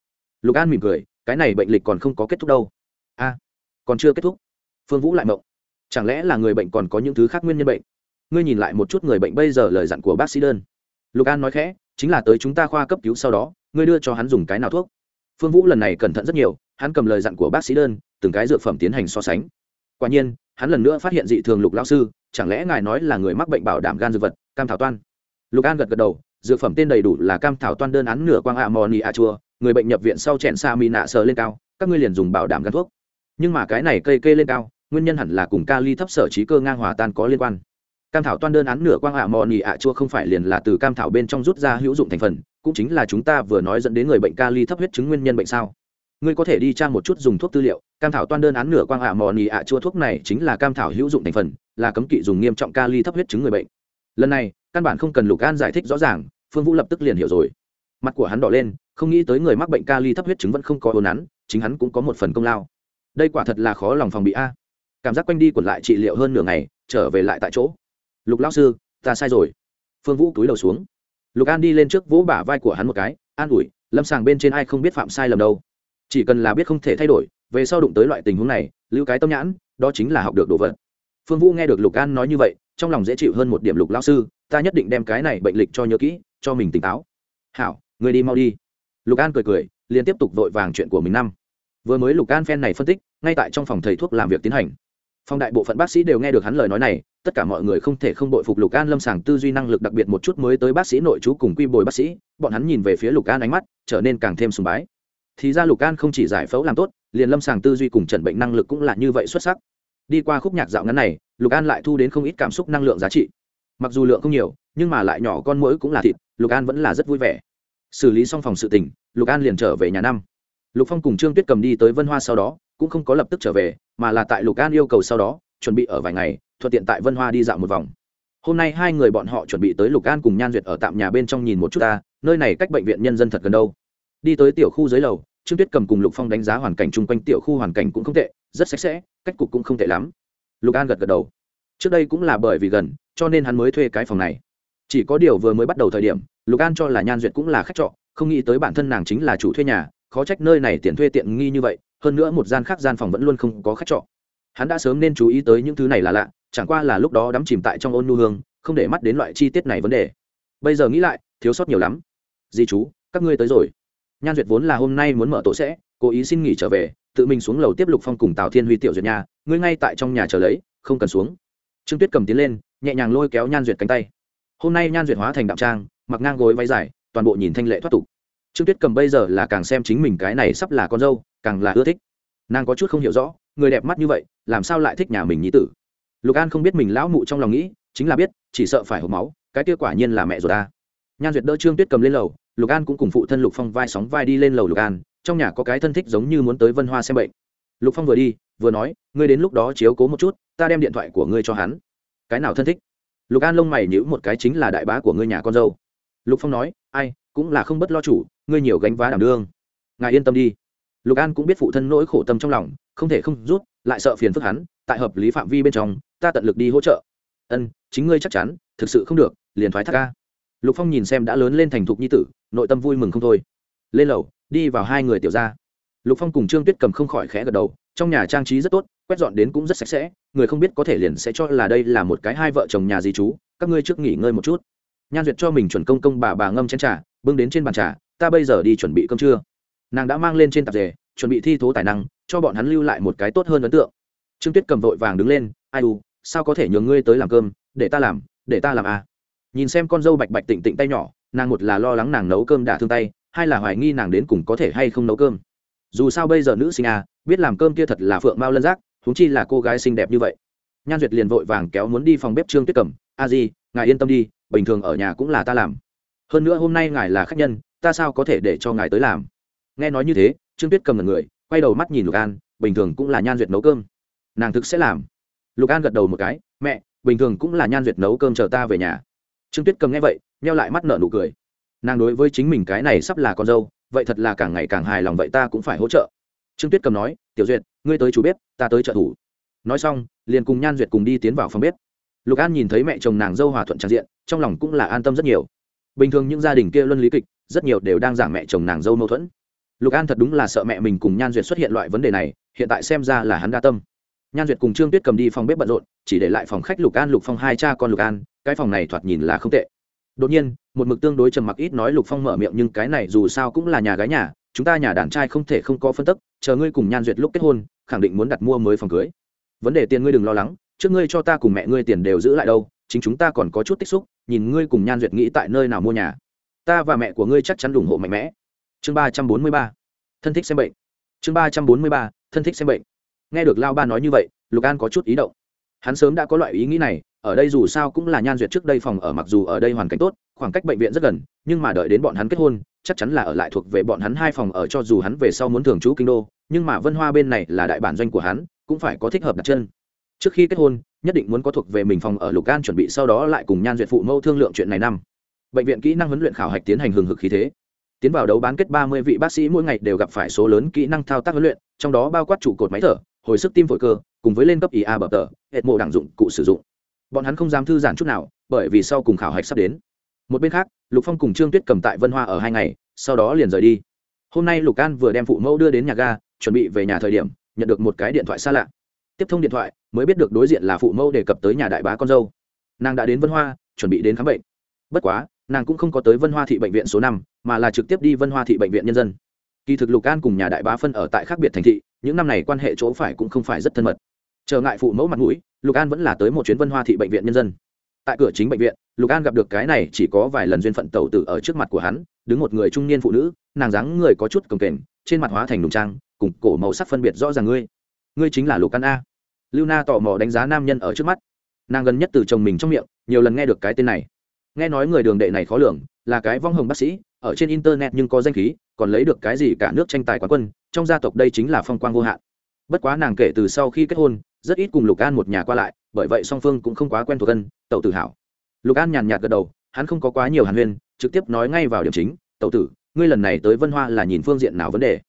Lục an mỉm cười, cái này bệnh lịch còn không có kết thúc đâu. A, còn chưa kết thúc. Phương vũ lại mộng. Chẳng lẽ là người bệnh còn có những thứ khác nguyên nhân bệnh? Ngươi nhìn lại một chút người bệnh bây giờ lời dặn của bác sĩ đơn. Lục an nói khẽ, chính là tới chúng ta khoa cấp cứu sau đó, ngươi đưa cho hắn dùng cái nào thuốc? Phương vũ lần này cẩn thận rất nhiều, hắn cầm lời dặn của bác sĩ đơn, từng cái dược phẩm tiến hành so sánh. Quả nhiên, hắn lần nữa phát hiện dị thường lục lão sư chẳng lẽ ngài nói là người mắc bệnh bảo đảm gan dược vật, cam thảo toan? Lục an gật gật đầu, dược phẩm tên đầy đủ là cam thảo toan đơn án nửa quang ạ mò nị ạ chua, người bệnh nhập viện sau chèn sa mi nạ sờ lên cao, các ngươi liền dùng bảo đảm gan thuốc. Nhưng mà cái này cây kê lên cao, nguyên nhân hẳn là cùng kali thấp sở trí cơ ngang hòa tan có liên quan. Cam thảo toan đơn án nửa quang ạ mò nỉ ạ chua không phải liền là từ cam thảo bên trong rút ra hữu dụng thành phần, cũng chính là chúng ta vừa nói dẫn đến người bệnh kali thấp huyết chứng nguyên nhân bệnh sao? Ngươi có thể đi trang một chút dùng thuốc tư liệu, cam thảo toan đơn án nửa quang ạ mò nỉ ạ chua thuốc này chính là cam thảo hữu dụng thành phần là cấm kỵ dùng nghiêm trọng kali thấp huyết chứng người bệnh. Lần này căn bản không cần lục an giải thích rõ ràng phương vũ lập tức liền hiểu rồi. Mặt của hắn đỏ lên không nghĩ tới người mắc bệnh kali thấp huyết chứng vẫn không có ồn án, chính hắn cũng có một phần công lao. Đây quả thật là khó lòng phòng bị a. Cảm giác quanh đi quẩn lại trị liệu hơn nửa ngày trở về lại tại chỗ. Lục lão sư ta sai rồi. Phương vũ túi đầu xuống. Lục an đi lên trước vỗ bả vai của hắn một cái an ủi lâm sàng bên trên ai không biết phạm sai lầm đâu. Chỉ cần là biết không thể thay đổi về sau đụng tới loại tình huống này lưu cái tâm nhãn đó chính là học được đồ vật phương vũ nghe được lục an nói như vậy, trong lòng dễ chịu hơn một điểm lục lão sư, ta nhất định đem cái này bệnh lịch cho nhớ kỹ, cho mình tỉnh táo. Hảo, người đi mau đi. Lục an cười cười, liền tiếp tục vội vàng chuyện của mình năm. Vừa mới lục an phen này phân tích, ngay tại trong phòng thầy thuốc làm việc tiến hành. Phòng đại bộ phận bác sĩ đều nghe được hắn lời nói này, tất cả mọi người không thể không đội phục lục an lâm sàng tư duy năng lực đặc biệt một chút mới tới bác sĩ nội chú cùng quy bồi bác sĩ, bọn hắn nhìn về phía lục an ánh mắt trở nên càng thêm sùng bái. Thì ra lục an không chỉ giải phẫu làm tốt, liền lâm sàng tư duy cùng trần bệnh năng lực cũng là như vậy xuất sắc đi qua khúc nhạc dạo ngắn này, lục an lại thu đến không ít cảm xúc năng lượng giá trị. Mặc dù lượng không nhiều, nhưng mà lại nhỏ con mũi cũng là thịt, lục an vẫn là rất vui vẻ. Xử lý xong phòng sự tình, lục an liền trở về nhà năm. Lục phong cùng trương tuyết cầm đi tới vân hoa sau đó, cũng không có lập tức trở về, mà là tại lục an yêu cầu sau đó, chuẩn bị ở vài ngày, thuận tiện tại vân hoa đi dạo một vòng. Hôm nay hai người bọn họ chuẩn bị tới lục an cùng nhan duyệt ở tạm nhà bên trong nhìn một chút ta, nơi này cách bệnh viện nhân dân thật gần đâu. Đi tới tiểu khu dưới lầu, trương tuyết cầm cùng lục phong đánh giá hoàn cảnh chung quanh tiểu khu hoàn cảnh cũng không tệ rất sạch sẽ, cách cục cũng không tệ lắm. Lục an gật gật đầu. Trước đây cũng là bởi vì gần, cho nên hắn mới thuê cái phòng này. Chỉ có điều vừa mới bắt đầu thời điểm, lục an cho là nhan duyệt cũng là khách trọ, không nghĩ tới bản thân nàng chính là chủ thuê nhà, khó trách nơi này tiền thuê tiện nghi như vậy, hơn nữa một gian khác gian phòng vẫn luôn không có khách trọ. Hắn đã sớm nên chú ý tới những thứ này là lạ, chẳng qua là lúc đó đắm chìm tại trong ôn nu hương, không để mắt đến loại chi tiết này vấn đề. Bây giờ nghĩ lại, thiếu sót nhiều lắm. Di chú, các ngươi tới rồi. Nhan duyệt vốn là hôm nay muốn mở tổ sẽ cố ý xin nghỉ trở về, tự mình xuống lầu tiếp lục phong cùng tào thiên huy tiểu duyệt nhà ngươi ngay tại trong nhà chờ lấy, không cần xuống. Trương tuyết cầm tiến lên, nhẹ nhàng lôi kéo nhan duyệt cánh tay. Hôm nay nhan duyệt hóa thành đạm trang, mặc ngang gối váy dài, toàn bộ nhìn thanh lệ thoát tục. Trương tuyết cầm bây giờ là càng xem chính mình cái này sắp là con dâu, càng là ưa thích. Nàng có chút không hiểu rõ, người đẹp mắt như vậy, làm sao lại thích nhà mình nhí tử? Lục an không biết mình lão mụ trong lòng nghĩ, chính là biết, chỉ sợ phải hộp máu, cái kia quả nhiên là mẹ rồi ta. Nhan duyệt đỡ trương tuyết cầm lên lầu lục an cũng cùng phụ thân lục phong vai sóng vai đi lên lầu lục an, trong nhà có cái thân thích giống như muốn tới vân hoa xem bệnh. Lục phong vừa đi, vừa nói, ngươi đến lúc đó chiếu cố một chút, ta đem điện thoại của ngươi cho hắn. Cái nào thân thích? Lục an lông mày nhữ một cái, chính là đại bá của ngươi nhà con dâu. Lục phong nói, ai, cũng là không bất lo chủ, ngươi nhiều gánh vá đảm đương. Ngài yên tâm đi. Lục an cũng biết phụ thân nỗi khổ tâm trong lòng, không thể không rút, lại sợ phiền phức hắn, tại hợp lý phạm vi bên trong, ta tận lực đi hỗ trợ. Ân, chính ngươi chắc chắn, thực sự không được, liền thoái thác ca lục phong nhìn xem đã lớn lên thành thục nhi tử nội tâm vui mừng không thôi. Lên lầu, đi vào hai người tiểu ra lục phong cùng trương tuyết cầm không khỏi khẽ gật đầu, trong nhà trang trí rất tốt, quét dọn đến cũng rất sạch sẽ, người không biết có thể liền sẽ cho là đây là một cái hai vợ chồng nhà gì chú các ngươi trước nghỉ ngơi một chút. Nhan duyệt cho mình chuẩn công công bà bà ngâm chén trà, bưng đến trên bàn trà, ta bây giờ đi chuẩn bị cơm trưa. Nàng đã mang lên trên tạp dề, chuẩn bị thi thố tài năng, cho bọn hắn lưu lại một cái tốt hơn ấn tượng. Trương tuyết cầm vội vàng đứng lên, ai u, sao có thể nhường ngươi tới làm cơm, để ta làm, để ta làm à? Nhìn xem con dâu bạch bạch tịnh tịnh tay nhỏ nàng một là lo lắng nàng nấu cơm đả thương tay, hai là hoài nghi nàng đến cùng có thể hay không nấu cơm. Dù sao bây giờ nữ sinh à biết làm cơm kia thật là phượng mao lân giác thúng chi là cô gái xinh đẹp như vậy. Nhan duyệt liền vội vàng kéo muốn đi phòng bếp trương tuyết cầm a di, ngài yên tâm đi, bình thường ở nhà cũng là ta làm. Hơn nữa hôm nay ngài là khách nhân, ta sao có thể để cho ngài tới làm? Nghe nói như thế, trương tuyết cầm là người, quay đầu mắt nhìn lục an, bình thường cũng là nhan duyệt nấu cơm. Nàng thực sẽ làm. Lục an gật đầu một cái, mẹ, bình thường cũng là nhan duyệt nấu cơm chờ ta về nhà. Trương tuyết cầm nghe vậy neo lại mắt nở nụ cười. Nàng đối với chính mình cái này sắp là con dâu, vậy thật là càng ngày càng hài lòng vậy ta cũng phải hỗ trợ. Trương tuyết cầm nói, tiểu duyệt, ngươi tới chủ bếp, ta tới trợ thủ. Nói xong, liền cùng nhan duyệt cùng đi tiến vào phòng bếp. Lục an nhìn thấy mẹ chồng nàng dâu hòa thuận trang diện, trong lòng cũng là an tâm rất nhiều. Bình thường những gia đình kia luân lý kịch, rất nhiều đều đang giảng mẹ chồng nàng dâu mâu thuẫn. Lục an thật đúng là sợ mẹ mình cùng nhan duyệt xuất hiện loại vấn đề này, hiện tại xem ra là hắn đa tâm. Nhan duyệt cùng trương tuyết cầm đi phòng bếp bận rộn, chỉ để lại phòng khách lục an, lục phong hai cha con lục an, cái phòng này thoạt nhìn là không tệ đột nhiên, một mực tương đối trầm mặc ít nói lục phong mở miệng, nhưng cái này dù sao cũng là nhà gái nhà, chúng ta nhà đàn trai không thể không có phân tức, chờ ngươi cùng nhan duyệt lúc kết hôn, khẳng định muốn đặt mua mới phòng cưới. Vấn đề tiền ngươi đừng lo lắng, trước ngươi cho ta cùng mẹ ngươi tiền đều giữ lại đâu, chính chúng ta còn có chút tích xúc, nhìn ngươi cùng nhan duyệt nghĩ tại nơi nào mua nhà. Ta và mẹ của ngươi chắc chắn ủng hộ mạnh mẽ. Chương ba trăm bốn mươi ba, thân thích xem bệnh. Chương ba trăm bốn mươi ba, thân thích xem bệnh. Nghe được lao ba nói như vậy, lục an có chút ý động hắn sớm đã có loại ý nghĩ này, ở đây dù sao cũng là nhan duyệt trước đây phòng ở mặc dù ở đây hoàn cảnh tốt, khoảng cách bệnh viện rất gần, nhưng mà đợi đến bọn hắn kết hôn, chắc chắn là ở lại thuộc về bọn hắn hai phòng ở cho dù hắn về sau muốn thường trú kinh đô, nhưng mà vân hoa bên này là đại bản doanh của hắn, cũng phải có thích hợp đặt chân. Trước khi kết hôn, nhất định muốn có thuộc về mình phòng ở lục an chuẩn bị sau đó lại cùng nhan duyệt phụ mẫu thương lượng chuyện này năm. Bệnh viện kỹ năng huấn luyện khảo hạch tiến hành hừng hực khí thế. Tiến vào đấu bán kết ba mươi vị bác sĩ mỗi ngày đều gặp phải số lớn kỹ năng thao tác huấn luyện, trong đó bao quát trụ cột máy thở, hồi sức tim phổi cơ cùng với lên cấp ia bập tờ hệt mộ đẳng dụng cụ sử dụng. Bọn hắn không dám thư giãn chút nào, bởi vì sau cùng khảo hạch sắp đến. Một bên khác, lục phong cùng trương tuyết cầm tại vân hoa ở hai ngày, sau đó liền rời đi. Hôm nay lục an vừa đem phụ mẫu đưa đến nhà ga, chuẩn bị về nhà thời điểm, nhận được một cái điện thoại xa lạ. Tiếp thông điện thoại, mới biết được đối diện là phụ mẫu đề cập tới nhà đại bá con dâu. Nàng đã đến vân hoa, chuẩn bị đến khám bệnh. Bất quá, nàng cũng không có tới vân hoa thị bệnh viện số năm, mà là trực tiếp đi vân hoa thị bệnh viện nhân dân. Kỳ thực lục an cùng nhà đại bá phân ở tại khác biệt thành thị, những năm này quan hệ chỗ phải cũng không phải rất thân mật trở ngại phụ mẫu mặt mũi, lục an vẫn là tới một chuyến vân hoa thị bệnh viện nhân dân. Tại cửa chính bệnh viện, lục an gặp được cái này chỉ có vài lần duyên phận tẩu tử ở trước mặt của hắn, đứng một người trung niên phụ nữ, nàng dáng người có chút cồng kềnh, trên mặt hóa thành đùng trang, cùng cổ màu sắc phân biệt rõ ràng ngươi. Ngươi chính là lục an a. Lưu na tò mò đánh giá nam nhân ở trước mắt. Nàng gần nhất từ chồng mình trong miệng, nhiều lần nghe được cái tên này. Nghe nói người đường đệ này khó lường, là cái vong hồng bác sĩ, ở trên internet nhưng có danh khí, còn lấy được cái gì cả nước tranh tài quán quân, trong gia tộc đây chính là phong quang vô hạn bất quá nàng kể từ sau khi kết hôn, rất ít cùng lục an một nhà qua lại, bởi vậy song phương cũng không quá quen thuộc cân Tẩu Tử Hảo. lục an nhàn nhạt gật đầu, hắn không có quá nhiều hàn huyên, trực tiếp nói ngay vào điểm chính, Tẩu tử, ngươi lần này tới vân hoa là nhìn phương diện nào vấn đề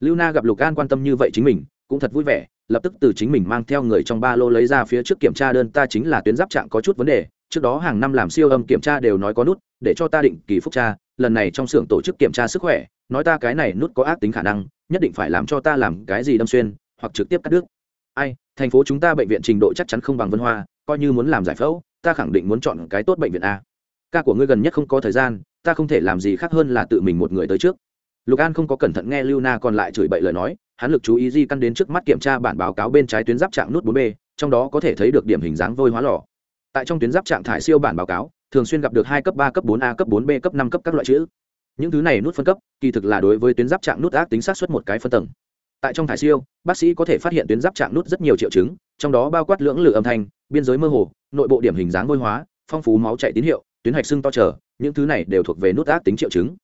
lưu na gặp lục an quan tâm như vậy chính mình, cũng thật vui vẻ, lập tức từ chính mình mang theo người trong ba lô lấy ra phía trước kiểm tra đơn, ta chính là tuyến giáp trạng có chút vấn đề, trước đó hàng năm làm siêu âm kiểm tra đều nói có nút, để cho ta định kỳ phúc tra, lần này trong xưởng tổ chức kiểm tra sức khỏe, nói ta cái này nút có ác tính khả năng, nhất định phải làm cho ta làm cái gì đâm xuyên hoặc trực tiếp cắt đứt. Ai thành phố chúng ta bệnh viện trình độ chắc chắn không bằng vân hoa coi như muốn làm giải phẫu ta khẳng định muốn chọn cái tốt bệnh viện a. Ca của ngươi gần nhất không có thời gian ta không thể làm gì khác hơn là tự mình một người tới trước. Lục an không có cẩn thận nghe lưu na còn lại chửi bậy lời nói hắn lực chú ý di căn đến trước mắt kiểm tra bản báo cáo bên trái tuyến giáp trạng nút 4b, trong đó có thể thấy được điểm hình dáng vôi hóa lò. Tại trong tuyến giáp trạng thải siêu bản báo cáo thường xuyên gặp được hai cấp ba cấp bốn a cấp bốn b cấp năm cấp các loại chữ. Những thứ này nút phân cấp kỳ thực là đối với tuyến giáp trạng nút ác tính sát xuất một cái phân tầng tại trong thải siêu, bác sĩ có thể phát hiện tuyến giáp trạng nút rất nhiều triệu chứng, trong đó bao quát lưỡng lự âm thanh, biên giới mơ hồ, nội bộ điểm hình dáng vôi hóa, phong phú máu chạy tín hiệu, tuyến hạch sưng to trở, những thứ này đều thuộc về nút ác tính triệu chứng.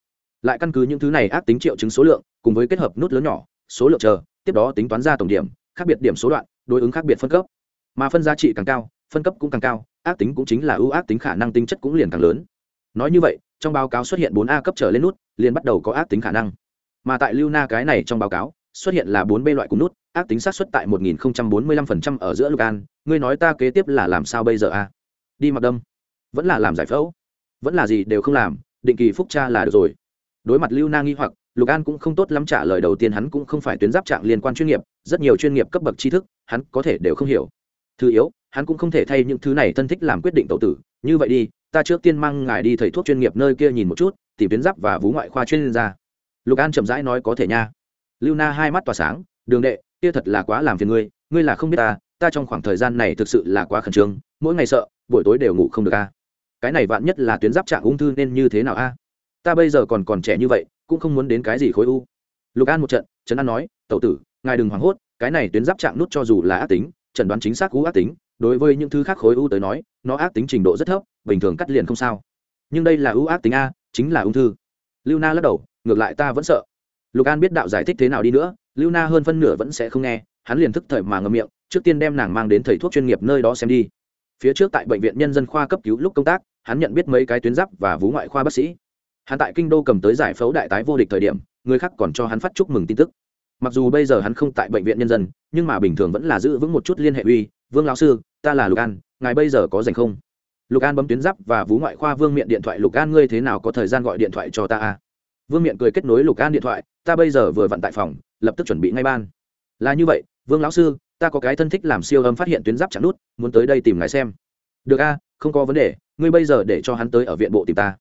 Lại căn cứ những thứ này ác tính triệu chứng số lượng, cùng với kết hợp nút lớn nhỏ, số lượng chờ, tiếp đó tính toán ra tổng điểm, khác biệt điểm số đoạn, đối ứng khác biệt phân cấp. Mà phân giá trị càng cao, phân cấp cũng càng cao, ác tính cũng chính là ưu ác tính khả năng tính chất cũng liền càng lớn. Nói như vậy, trong báo cáo xuất hiện bốn a cấp trở lên nút, liền bắt đầu có ác tính khả năng. Mà tại lưu na cái này trong báo cáo xuất hiện là bốn b loại cùng nút, ác tính xác suất tại một nghìn bốn mươi lăm phần trăm ở giữa lục an. Ngươi nói ta kế tiếp là làm sao bây giờ a đi mặc đâm. Vẫn là làm giải phẫu. Vẫn là gì đều không làm, định kỳ phúc tra là được rồi. Đối mặt lưu na nghi hoặc, lục an cũng không tốt lắm trả lời đầu tiên hắn cũng không phải tuyến giáp trạng liên quan chuyên nghiệp, rất nhiều chuyên nghiệp cấp bậc tri thức, hắn có thể đều không hiểu. Thứ yếu, hắn cũng không thể thay những thứ này thân thích làm quyết định tậu tử. Như vậy đi, ta trước tiên mang ngài đi thầy thuốc chuyên nghiệp nơi kia nhìn một chút, tìm tuyến giáp và vú ngoại khoa chuyên gia. Lục an chậm rãi nói có thể nha lưu na hai mắt tỏa sáng, đường đệ, kia thật là quá làm phiền ngươi ngươi là không biết ta ta trong khoảng thời gian này thực sự là quá khẩn trương, mỗi ngày sợ, buổi tối đều ngủ không được a. Cái này vạn nhất là tuyến giáp trạng ung thư nên như thế nào a? Ta bây giờ còn còn trẻ như vậy, cũng không muốn đến cái gì khối u. Lục an một trận, trấn an nói, tẩu tử, ngài đừng hoảng hốt, cái này tuyến giáp trạng nút cho dù là ác tính, chẩn đoán chính xác cú ác tính, đối với những thứ khác khối u tới nói, nó ác tính trình độ rất thấp, bình thường cắt liền không sao. Nhưng đây là u ác tính a, chính là ung thư. Lưu na lắc đầu, ngược lại ta vẫn sợ lục an biết đạo giải thích thế nào đi nữa, lưu na hơn phân nửa vẫn sẽ không nghe, hắn liền thức thời mà ngậm miệng, trước tiên đem nàng mang đến thầy thuốc chuyên nghiệp nơi đó xem đi. Phía trước tại bệnh viện nhân dân khoa cấp cứu lúc công tác, hắn nhận biết mấy cái tuyến giáp và vú ngoại khoa bác sĩ. Hắn tại kinh đô cầm tới giải phẫu đại tái vô địch thời điểm, người khác còn cho hắn phát chúc mừng tin tức. Mặc dù bây giờ hắn không tại bệnh viện nhân dân, nhưng mà bình thường vẫn là giữ vững một chút liên hệ uy. Vương lão sư, ta là lục an, ngài bây giờ có dành không? Lục an bấm tuyến giáp và vú ngoại khoa vương miệng điện thoại, lục an, ngươi thế nào, có thời gian gọi điện thoại cho ta à? Vương miện cười kết nối lục an điện thoại, ta bây giờ vừa vặn tại phòng, lập tức chuẩn bị ngay ban. Là như vậy, vương lão sư, ta có cái thân thích làm siêu âm phát hiện tuyến giáp chặt nút, muốn tới đây tìm ngài xem. Được a, không có vấn đề, ngươi bây giờ để cho hắn tới ở viện bộ tìm ta.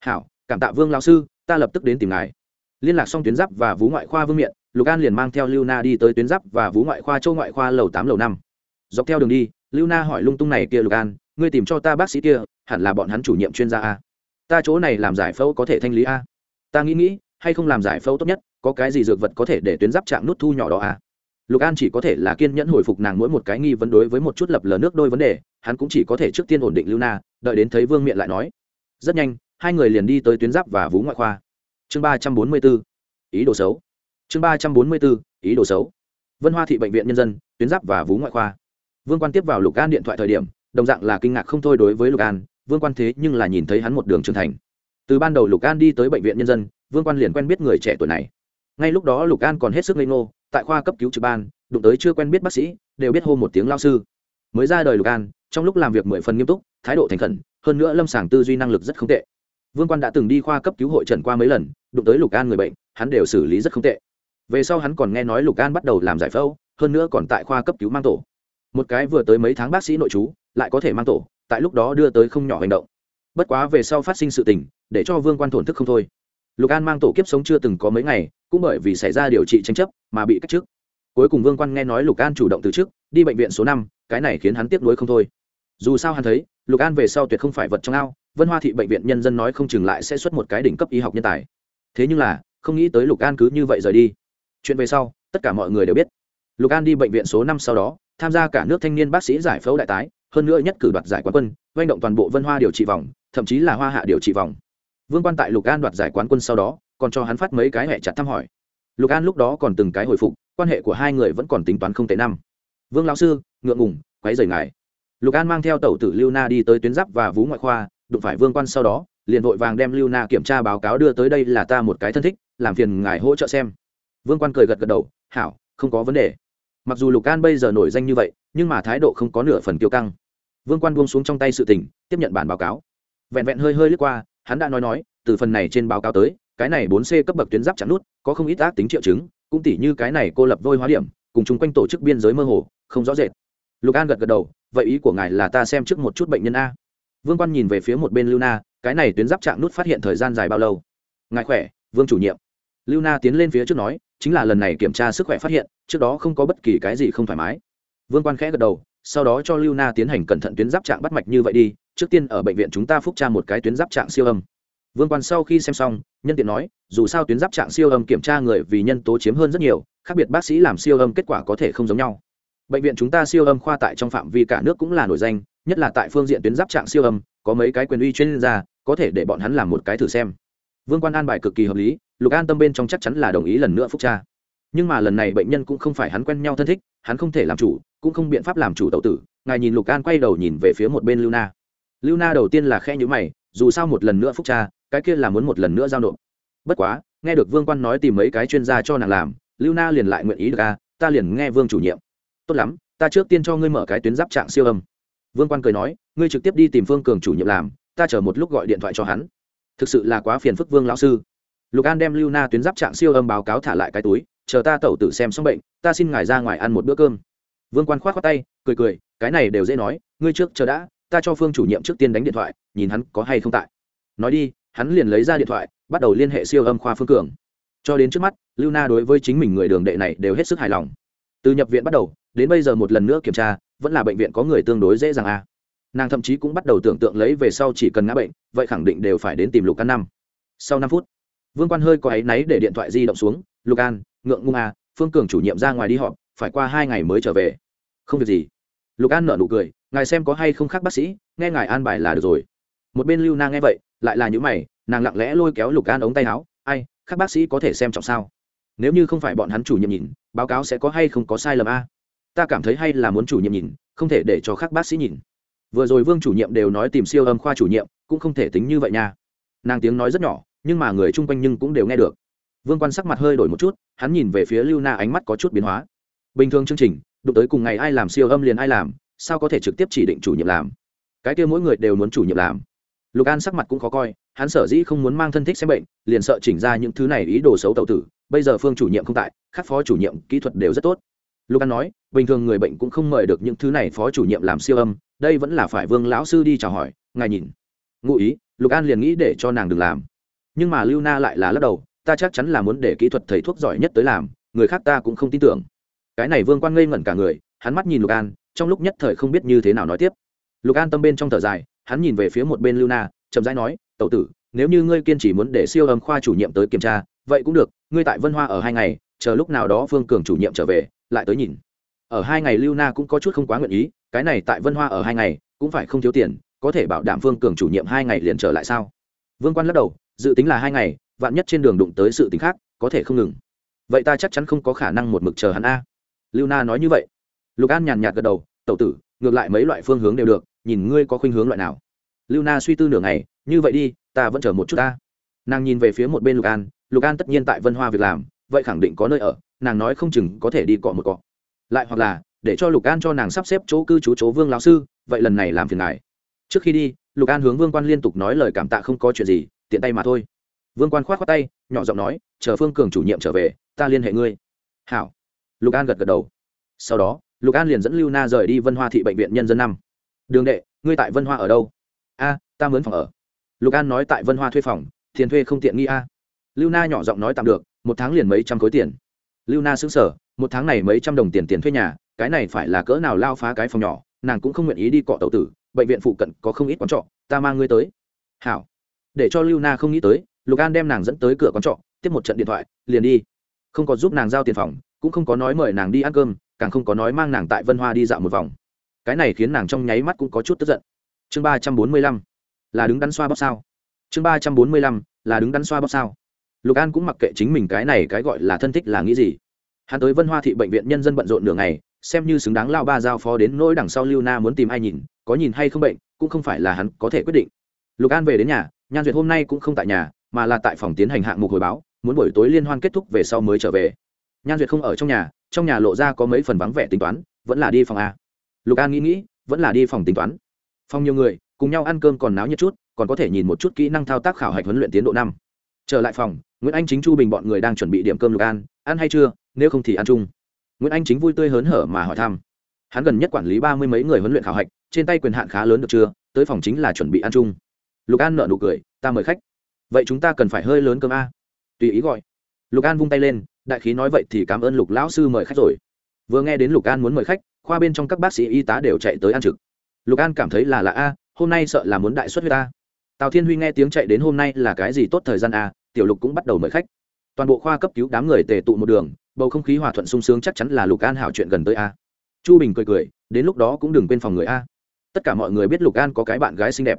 Hảo, cảm tạ vương lão sư, ta lập tức đến tìm ngài. Liên lạc xong tuyến giáp và vú ngoại khoa vương miện, lục an liền mang theo lưu na đi tới tuyến giáp và vú ngoại khoa châu ngoại khoa lầu tám, lầu năm. Dọc theo đường đi, lưu na hỏi lung tung này kia lục an, ngươi tìm cho ta bác sĩ kia, hẳn là bọn hắn chủ nhiệm chuyên gia a. Ta chỗ này làm giải phẫu có thể thanh lý a ta nghĩ nghĩ, hay không làm giải phẫu tốt nhất, có cái gì dược vật có thể để tuyến giáp chạm nút thu nhỏ đó à? lục an chỉ có thể là kiên nhẫn hồi phục nàng mỗi một cái nghi vấn đối với một chút lập lờ nước đôi vấn đề, hắn cũng chỉ có thể trước tiên ổn định lưu na, đợi đến thấy vương miện lại nói. Rất nhanh, hai người liền đi tới tuyến giáp và vú ngoại khoa. Chương ba trăm bốn mươi b ố ý đồ xấu. Chương ba trăm bốn mươi b ố ý đồ xấu. Vân hoa thị bệnh viện nhân dân, tuyến giáp và vú ngoại khoa. Vương quan tiếp vào lục an điện thoại thời điểm, đồng dạng là kinh ngạc không thôi đối với lục an. Vương quan thế nhưng là nhìn thấy hắn một đường trưởng thành từ ban đầu lục an đi tới bệnh viện nhân dân, vương quan liền quen biết người trẻ tuổi này. Ngay lúc đó lục an còn hết sức lây ngô, tại khoa cấp cứu trực ban, đụng tới chưa quen biết bác sĩ, đều biết hô một tiếng lao sư. Mới ra đời lục an, trong lúc làm việc mười phần nghiêm túc, thái độ thành khẩn, hơn nữa lâm sàng tư duy năng lực rất không tệ. Vương quan đã từng đi khoa cấp cứu hội trần qua mấy lần, đụng tới lục an người bệnh, hắn đều xử lý rất không tệ. Về sau hắn còn nghe nói lục an bắt đầu làm giải phẫu, hơn nữa còn tại khoa cấp cứu mang tổ. Một cái vừa tới mấy tháng bác sĩ nội chú lại có thể mang tổ, tại lúc đó đưa tới không nhỏ hành động. Bất quá về sau phát sinh sự tình để cho vương quan thổn thức không thôi. Lục an mang tổ kiếp sống chưa từng có mấy ngày, cũng bởi vì xảy ra điều trị tranh chấp mà bị cách chức. Cuối cùng vương quan nghe nói lục an chủ động từ chức, đi bệnh viện số năm, cái này khiến hắn tiếc nuối không thôi. Dù sao hắn thấy, lục an về sau tuyệt không phải vật trong ao, vân hoa thị bệnh viện nhân dân nói không chừng lại sẽ xuất một cái đỉnh cấp y học nhân tài. Thế nhưng là, không nghĩ tới lục an cứ như vậy rời đi. Chuyện về sau, tất cả mọi người đều biết. Lục an đi bệnh viện số năm sau đó, tham gia cả nước thanh niên bác sĩ giải phẫu đại tái, hơn nữa nhất cử đoạt giải quán quân manh động toàn bộ vân hoa điều trị vòng, thậm chí là hoa hạ điều trị vòng vương quan tại lục an đoạt giải quán quân sau đó, còn cho hắn phát mấy cái hẹ chặt thăm hỏi. Lục an lúc đó còn từng cái hồi phục, quan hệ của hai người vẫn còn tính toán không tệ năm. Vương lão sư, ngượng ngùng, quấy rời ngài. Lục an mang theo tẩu tử lưu na đi tới tuyến giáp và vú ngoại khoa, đụng phải vương quan sau đó, liền vội vàng đem lưu na kiểm tra báo cáo đưa tới đây là ta một cái thân thích, làm phiền ngài hỗ trợ xem. Vương quan cười gật gật đầu, hảo, không có vấn đề. Mặc dù lục an bây giờ nổi danh như vậy, nhưng mà thái độ không có nửa phần kiêu căng. Vương quan buông xuống trong tay sự tình, tiếp nhận bản báo cáo. Vẹn vẹn hơi hơi lướt qua hắn đã nói nói, từ phần này trên báo cáo tới, cái này bốn c cấp bậc tuyến giáp chặn nút, có không ít ác tính triệu chứng, cũng tỉ như cái này cô lập vôi hóa điểm, cùng chung quanh tổ chức biên giới mơ hồ, không rõ rệt. Lục an gật gật đầu, vậy ý của ngài là ta xem trước một chút bệnh nhân a. Vương quan nhìn về phía một bên lưu na, cái này tuyến giáp chạm nút phát hiện thời gian dài bao lâu? Ngài khỏe, vương chủ nhiệm. Lưu na tiến lên phía trước nói, chính là lần này kiểm tra sức khỏe phát hiện, trước đó không có bất kỳ cái gì không thoải mái. Vương quan khẽ gật đầu, sau đó cho lưu na tiến hành cẩn thận tuyến giáp trạng bắt mạch như vậy đi trước tiên ở bệnh viện chúng ta phúc tra một cái tuyến giáp trạng siêu âm. Vương quan sau khi xem xong, nhân tiện nói, dù sao tuyến giáp trạng siêu âm kiểm tra người vì nhân tố chiếm hơn rất nhiều, khác biệt bác sĩ làm siêu âm kết quả có thể không giống nhau. Bệnh viện chúng ta siêu âm khoa tại trong phạm vi cả nước cũng là nổi danh, nhất là tại phương diện tuyến giáp trạng siêu âm, có mấy cái quyền uy chuyên gia, có thể để bọn hắn làm một cái thử xem. Vương quan an bài cực kỳ hợp lý, lục an tâm bên trong chắc chắn là đồng ý lần nữa phúc tra. Nhưng mà lần này bệnh nhân cũng không phải hắn quen nhau thân thích, hắn không thể làm chủ, cũng không biện pháp làm chủ tậu tử. Ngài nhìn lục an quay đầu nhìn về phía một bên lưu na lưu na đầu tiên là khe nhữ mày, dù sao một lần nữa phúc tra cái kia là muốn một lần nữa giao nộp. Bất quá, nghe được vương quan nói tìm mấy cái chuyên gia cho nàng làm, lưu na liền lại nguyện ý được a, ta liền nghe vương chủ nhiệm. Tốt lắm, ta trước tiên cho ngươi mở cái tuyến giáp trạng siêu âm. Vương quan cười nói, ngươi trực tiếp đi tìm phương cường chủ nhiệm làm, ta chờ một lúc gọi điện thoại cho hắn. Thực sự là quá phiền phức vương lão sư. Lục an đem lưu na tuyến giáp trạng siêu âm báo cáo thả lại cái túi, chờ ta tẩu tử xem xong bệnh, ta xin ngài ra ngoài ăn một bữa cơm. Vương quan k h o á t khoác tay, cười cười, cái này đều dễ nói, ngươi trước chờ đã ta cho phương chủ nhiệm trước tiên đánh điện thoại, nhìn hắn có hay không tại. Nói đi, hắn liền lấy ra điện thoại, bắt đầu liên hệ siêu âm khoa phương cường. Cho đến trước mắt, lưu na đối với chính mình người đường đệ này đều hết sức hài lòng. Từ nhập viện bắt đầu, đến bây giờ một lần nữa kiểm tra, vẫn là bệnh viện có người tương đối dễ dàng à. Nàng thậm chí cũng bắt đầu tưởng tượng lấy về sau chỉ cần ngã bệnh, vậy khẳng định đều phải đến tìm lục an năm. Sau năm phút, vương quan hơi có áy náy để điện thoại di động xuống, lục an, ngượng ngung à phương cường chủ nhiệm ra ngoài đi họp, phải qua hai ngày mới trở về. Không việc gì. Lục an nở nụ cười ngài xem có hay không khác bác sĩ, nghe ngài an bài là được rồi. Một bên lưu nang nghe vậy, lại là những mày, nàng lặng lẽ lôi kéo lục an ống tay áo, ai các bác sĩ có thể xem trọng sao? Nếu như không phải bọn hắn chủ nhiệm nhìn, báo cáo sẽ có hay không có sai lầm a? Ta cảm thấy hay là muốn chủ nhiệm nhìn, không thể để cho các bác sĩ nhìn. Vừa rồi vương chủ nhiệm đều nói tìm siêu âm khoa chủ nhiệm, cũng không thể tính như vậy nha. Nàng tiếng nói rất nhỏ, nhưng mà người chung quanh nhưng cũng đều nghe được. Vương quan sắc mặt hơi đổi một chút, hắn nhìn về phía lưu na ánh mắt có chút biến hóa. Bình thường chương trình, đụng tới cùng ngày ai làm siêu âm liền ai làm sao có thể trực tiếp chỉ định chủ nhiệm làm? Cái kia mỗi người đều muốn chủ nhiệm làm. Lục an sắc mặt cũng khó coi, hắn sở dĩ không muốn mang thân thích xem bệnh, liền sợ chỉnh ra những thứ này ý đồ xấu tậu tử, bây giờ phương chủ nhiệm không tại các phó chủ nhiệm kỹ thuật đều rất tốt. Lục an nói, bình thường người bệnh cũng không mời được những thứ này phó chủ nhiệm làm siêu âm, đây vẫn là phải vương lão sư đi chào hỏi, ngài nhìn. Ngụ ý, lục an liền nghĩ để cho nàng đừng làm. Nhưng mà lưu na lại là lắc đầu, ta chắc chắn là muốn để kỹ thuật thầy thuốc giỏi nhất tới làm, người khác ta cũng không tin tưởng. Cái này vương quan ngây ngẩn cả người, hắn mắt nhìn lục an trong lúc nhất thời không biết như thế nào nói tiếp. Lục an tâm bên trong thở dài, hắn nhìn về phía một bên lưu na, chậm rãi nói tậu tử, nếu như ngươi kiên trì muốn để siêu âm khoa chủ nhiệm tới kiểm tra, vậy cũng được, ngươi tại vân hoa ở hai ngày, chờ lúc nào đó phương cường chủ nhiệm trở về, lại tới nhìn. Ở hai ngày lưu na cũng có chút không quá nguyện ý, cái này tại vân hoa ở hai ngày, cũng phải không thiếu tiền, có thể bảo đảm phương cường chủ nhiệm hai ngày liền trở lại sao? Vương quan lắc đầu, dự tính là hai ngày, vạn nhất trên đường đụng tới sự tính khác, có thể không ngừng. Vậy ta chắc chắn không có khả năng một mực chờ hắn a. Lưu na nói như vậy lục an nhàn nhạt gật đầu, tẩu tử, ngược lại mấy loại phương hướng đều được, nhìn ngươi có khuynh hướng loại nào. Lưu na suy tư nửa ngày, như vậy đi, ta vẫn chờ một chút ta. Nàng nhìn về phía một bên lục an lục an tất nhiên tại vân hoa việc làm, vậy khẳng định có nơi ở, nàng nói không chừng có thể đi cọ một cọ. Lại hoặc là, để cho lục an cho nàng sắp xếp chỗ cư trú chỗ vương lão sư, vậy lần này làm phiền ngài. Trước khi đi, lục an hướng vương quan liên tục nói lời cảm tạ không có chuyện gì, tiện tay mà thôi. Vương quan k h o á t khoác tay, nhỏ giọng nói, chờ phương cường chủ nhiệm trở về, ta liên hệ ngươi. Hảo. Lục an gật gật đầu. Sau đó lục an liền dẫn lưu na rời đi vân hoa thị bệnh viện nhân dân năm. Đường đệ, ngươi tại vân hoa ở đâu? A, ta mướn phòng ở. Lục an nói tại vân hoa thuê phòng, tiền thuê không tiện nghi a. Lưu na nhỏ giọng nói tạm được, một tháng liền mấy trăm khối tiền. Lưu na xứng sở một tháng này mấy trăm đồng tiền tiền thuê nhà, cái này phải là cỡ nào lao phá cái phòng nhỏ, nàng cũng không nguyện ý đi cọ tàu tử, bệnh viện phụ cận có không ít quán trọ, ta mang ngươi tới. Hảo. Để cho lưu na không nghĩ tới, lục an đem nàng dẫn tới cửa quán trọ, tiếp một trận điện thoại, liền đi. Không có giúp nàng giao tiền phòng, cũng không có nói mời nàng đi ăn cơm càng không có nói mang nàng tại vân hoa đi dạo một vòng. Cái này khiến nàng trong nháy mắt cũng có chút tức giận. Chương ba trăm bốn mươi lăm, là đứng đắn xoa bóp sao? Chương ba trăm bốn mươi lăm, là đứng đắn xoa bóp sao? Lục an cũng mặc kệ chính mình cái này cái gọi là thân thích là nghĩ gì. Hắn tới vân hoa thị bệnh viện nhân dân bận rộn nửa ngày, xem như xứng đáng lao ba giao phó đến nỗi đằng sau lưu na muốn tìm ai nhìn, có nhìn hay không bệnh, cũng không phải là hắn có thể quyết định. Lục an về đến nhà, nhan duyệt hôm nay cũng không tại nhà, mà là tại phòng tiến hành hạng mục hồi báo, muốn buổi tối liên hoan kết thúc về sau mới trở về. Nhan duyệt không ở trong nhà trong nhà lộ ra có mấy phần vắng vẻ tính toán, vẫn là đi phòng a. Lục an nghĩ nghĩ, vẫn là đi phòng tính toán. Phòng nhiều người, cùng nhau ăn cơm còn náo nhiệt chút, còn có thể nhìn một chút kỹ năng thao tác khảo hạch huấn luyện tiến độ năm. Trở lại phòng, nguyễn anh chính, chu bình bọn người đang chuẩn bị điểm cơm lục an, ăn hay chưa, nếu không thì ăn chung. Nguyễn anh chính vui tươi hớn hở mà hỏi thăm. Hắn gần nhất quản lý ba mươi mấy người huấn luyện khảo hạch, trên tay quyền hạn khá lớn được chưa, tới phòng chính là chuẩn bị ăn chung. Lục an nợ nụ cười, ta mời khách. Vậy chúng ta cần phải hơi lớn cơm a. Tùy ý gọi lục an vung tay lên, đại khí nói vậy thì cảm ơn lục lão sư mời khách rồi. Vừa nghe đến lục an muốn mời khách, khoa bên trong các bác sĩ y tá đều chạy tới ăn trực. Lục an cảm thấy là lạ a, hôm nay sợ là muốn đại xuất huyết ta tào thiên huy nghe tiếng chạy đến hôm nay là cái gì tốt thời gian a, tiểu lục cũng bắt đầu mời khách. Toàn bộ khoa cấp cứu đám người tề tụ một đường, bầu không khí hòa thuận sung sướng chắc chắn là lục an hảo chuyện gần tới a. Chu bình cười cười, đến lúc đó cũng đừng quên phòng người a. Tất cả mọi người biết lục an có cái bạn gái xinh đẹp.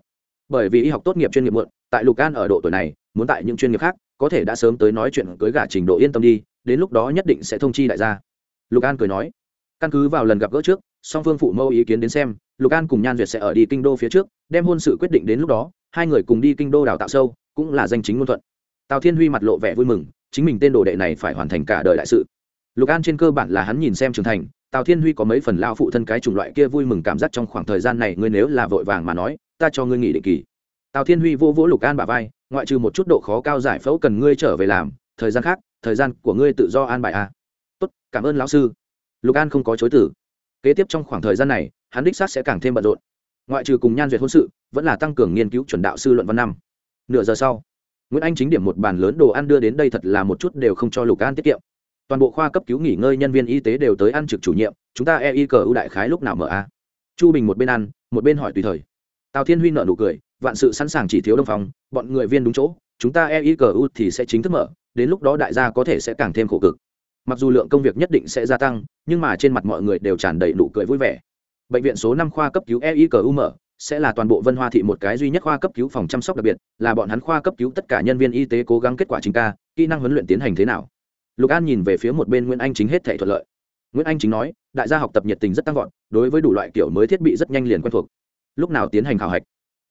Bởi vì y học tốt nghiệp chuyên nghiệp muộn, tại lục an ở độ tuổi này muốn tại những chuyên nghiệp khác, có thể đã sớm tới nói chuyện cưới gả trình độ yên tâm đi, đến lúc đó nhất định sẽ thông chi đại gia. Lục an cười nói. Căn cứ vào lần gặp gỡ trước, song phương phụ mẫu ý kiến đến xem, lục an cùng nhan duyệt sẽ ở đi kinh đô phía trước, đem hôn sự quyết định đến lúc đó, hai người cùng đi kinh đô đào tạo sâu, cũng là danh chính ngôn thuận. Tào thiên huy mặt lộ vẻ vui mừng, chính mình tên đồ đệ này phải hoàn thành cả đời đại sự. Lục an trên cơ bản là hắn nhìn xem trưởng thành, tào thiên huy có mấy phần lao phụ thân cái chủng loại kia vui mừng cảm giác trong khoảng thời gian này, ngươi nếu là vội vàng mà nói, ta cho ngươi nghỉ định kỳ. Tào thiên huy vô vỗ lục an bà vai ngoại trừ một chút độ khó cao giải phẫu cần ngươi trở về làm, thời gian khác, thời gian của ngươi tự do an bài a à. tốt, cảm ơn lão sư. Lục an không có chối tử kế tiếp trong khoảng thời gian này, hắn đích xác sẽ càng thêm bận rộn. Ngoại trừ cùng nhan duyệt hôn sự, vẫn là tăng cường nghiên cứu chuẩn đạo sư luận văn năm. Nửa giờ sau, nguyễn anh chính điểm một bàn lớn đồ ăn đưa đến đây thật là một chút đều không cho lục an tiết kiệm. Toàn bộ khoa cấp cứu nghỉ ngơi nhân viên y tế đều tới ăn trực chủ nhiệm, chúng ta e y cờ ưu đại khái lúc nào mở a chu bình một bên ăn, một bên hỏi tùy thời. Tào thiên huy nợ nụ cười vạn sự sẵn sàng chỉ thiếu đông phòng bọn người viên đúng chỗ, chúng ta e thì sẽ chính thức mở, đến lúc đó đại gia có thể sẽ càng thêm khổ cực. Mặc dù lượng công việc nhất định sẽ gia tăng, nhưng mà trên mặt mọi người đều tràn đầy nụ cười vui vẻ. Bệnh viện số năm khoa cấp cứu e mở, sẽ là toàn bộ vân hoa thị một cái duy nhất khoa cấp cứu phòng chăm sóc đặc biệt, là bọn hắn khoa cấp cứu tất cả nhân viên y tế cố gắng kết quả chính ca, kỹ năng huấn luyện tiến hành thế nào. Lục an nhìn về phía một bên nguyễn anh chính hết thể thuận lợi. Nguyễn anh chính nói, đại gia học tập nhiệt tình rất tăng vọt, đối với đủ loại kiểu mới thiết bị rất nhanh liền quen thuộc. Lúc nào tiến hành khảo hạch?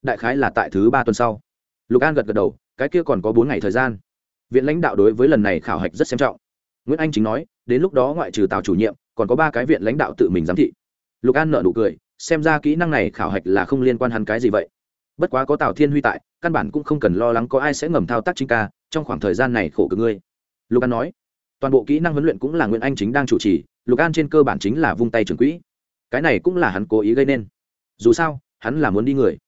Đại khái là tại thứ ba tuần sau. Lục an gật gật đầu, cái kia còn có bốn ngày thời gian. Viện lãnh đạo đối với lần này khảo hạch rất xem trọng. Nguyễn anh chính nói, đến lúc đó ngoại trừ tào chủ nhiệm, còn có ba cái viện lãnh đạo tự mình giám thị. Lục an nợ nụ cười, xem ra kỹ năng này khảo hạch là không liên quan hắn cái gì vậy. Bất quá có tào thiên huy tại, căn bản cũng không cần lo lắng có ai sẽ ngầm thao tác chính ca, trong khoảng thời gian này khổ cực ngươi. Lục an nói, toàn bộ kỹ năng huấn luyện cũng là nguyễn anh chính đang chủ trì, lục an trên cơ bản chính là vung tay trưởng quỹ. Cái này cũng là hắn cố ý gây nên. Dù sao, hắn là muốn đi người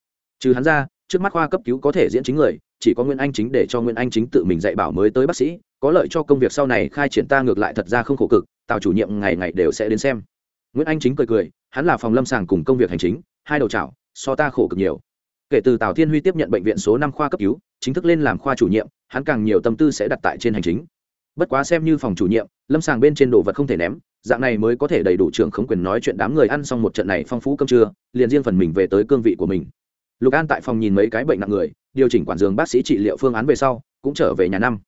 trừ hắn ra, trước mắt khoa cấp cứu có thể diễn chính người, chỉ có nguyễn anh chính để cho nguyễn anh chính tự mình dạy bảo mới tới bác sĩ, có lợi cho công việc sau này khai triển ta ngược lại thật ra không khổ cực, tào chủ nhiệm ngày ngày đều sẽ đến xem. Nguyễn anh chính cười cười, hắn là phòng lâm sàng cùng công việc hành chính, hai đầu chảo, so ta khổ cực nhiều. Kể từ tào thiên huy tiếp nhận bệnh viện số năm khoa cấp cứu, chính thức lên làm khoa chủ nhiệm, hắn càng nhiều tâm tư sẽ đặt tại trên hành chính. Bất quá xem như phòng chủ nhiệm, lâm sàng bên trên đồ vật không thể ném, dạng này mới có thể đầy đủ trưởng khống quyền nói chuyện đám người ăn xong một trận này phong phú cơm trưa, liền riêng phần mình về tới cương vị của mình lục an tại phòng nhìn mấy cái bệnh nặng người, điều chỉnh quản giường bác sĩ trị liệu phương án về sau, cũng trở về nhà năm.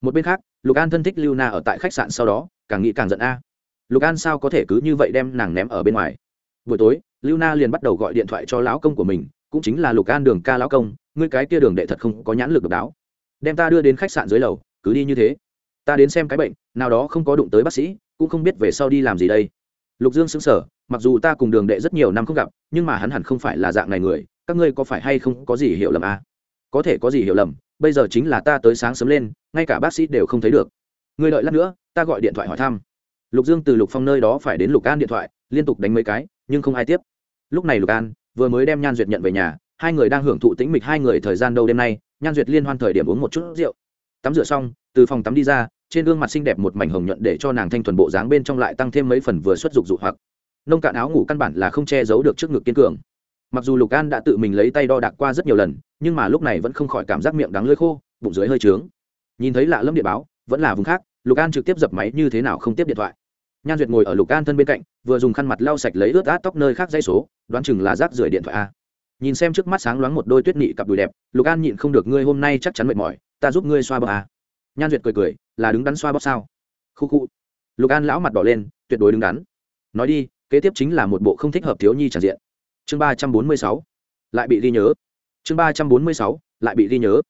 Một bên khác, lục an thân thích lưu na ở tại khách sạn sau đó, càng nghĩ càng giận a. Lục an sao có thể cứ như vậy đem nàng ném ở bên ngoài? Buổi tối, lưu na liền bắt đầu gọi điện thoại cho lão công của mình, cũng chính là lục an đường ca lão công, ngươi cái kia đường đệ thật không có nhãn lực độc đáo. Đem ta đưa đến khách sạn dưới lầu, cứ đi như thế. Ta đến xem cái bệnh, nào đó không có đụng tới bác sĩ, cũng không biết về sau đi làm gì đây. Lục dương xứng sở mặc dù ta cùng đường đệ rất nhiều năm không gặp, nhưng mà hắn hẳn không phải là dạng này người các ngươi có phải hay không có gì hiểu lầm à? có thể có gì hiểu lầm, bây giờ chính là ta tới sáng sớm lên, ngay cả bác sĩ đều không thấy được. Ngươi đợi lát nữa, ta gọi điện thoại hỏi thăm. Lục dương từ lục phong nơi đó phải đến lục an điện thoại, liên tục đánh mấy cái, nhưng không ai tiếp. Lúc này lục an vừa mới đem nhan duyệt nhận về nhà, hai người đang hưởng thụ tĩnh mịch hai người thời gian đâu đêm nay, nhan duyệt liên hoan thời điểm uống một chút rượu. Tắm rửa xong, từ phòng tắm đi ra, trên gương mặt xinh đẹp một mảnh hồng nhuận để cho nàng thanh thuần bộ dáng bên trong lại tăng thêm mấy phần vừa xuất dục dụ hoặc. Nông cạn áo ngủ căn bản là không che giấu được trước ngực kiên cường mặc dù lục an đã tự mình lấy tay đo đạc qua rất nhiều lần, nhưng mà lúc này vẫn không khỏi cảm giác miệng đắng lưỡi khô, bụng dưới hơi trướng. Nhìn thấy lạ lâm địa báo, vẫn là vùng khác, lục an trực tiếp dập máy như thế nào không tiếp điện thoại. Nhan duyệt ngồi ở lục an thân bên cạnh, vừa dùng khăn mặt lau sạch lấy ướt át tóc nơi khác dây số, đoán chừng là rác rưởi điện thoại a. Nhìn xem trước mắt sáng loáng một đôi tuyết nị cặp đùi đẹp, lục an nhịn không được ngươi hôm nay chắc chắn mệt mỏi, ta giúp ngươi xoa bóp a. Nhan duyệt cười cười, là đứng đắn xoa bóp sao? Khu khu. Lục an lão mặt đỏ lên, tuyệt đối đứng đắn. Nói đi, kế tiếp chính là một bộ không thích hợp thiếu nhi tràn diện chương ba trăm bốn mươi sáu, lại bị ghi nhớ. Chương ba trăm bốn mươi sáu, lại bị ghi nhớ.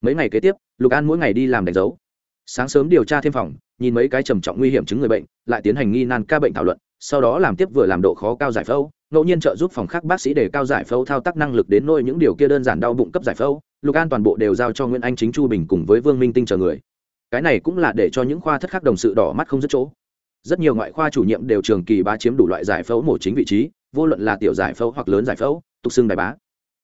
Mấy ngày kế tiếp, lục an mỗi ngày đi làm đánh dấu. Sáng sớm điều tra thêm phòng, nhìn mấy cái trầm trọng nguy hiểm chứng người bệnh, lại tiến hành nghi nan ca bệnh thảo luận, sau đó làm tiếp vừa làm độ khó cao giải phẫu, ngẫu nhiên trợ giúp phòng khác bác sĩ để cao giải phẫu thao tác năng lực đến nôi những điều kia đơn giản đau bụng cấp giải phẫu, lục an toàn bộ đều giao cho nguyễn anh chính chu bình cùng với vương minh tinh chờ người. Cái này cũng là để cho những khoa thất khác đồng sự đỏ mắt không dứt chỗ. Rất nhiều ngoại khoa chủ nhiệm đều trường kỳ bá chiếm đủ loại giải phẫu mổ chính vị trí vô luận là tiểu giải phẫu hoặc lớn giải phẫu, tục xưng đại bá.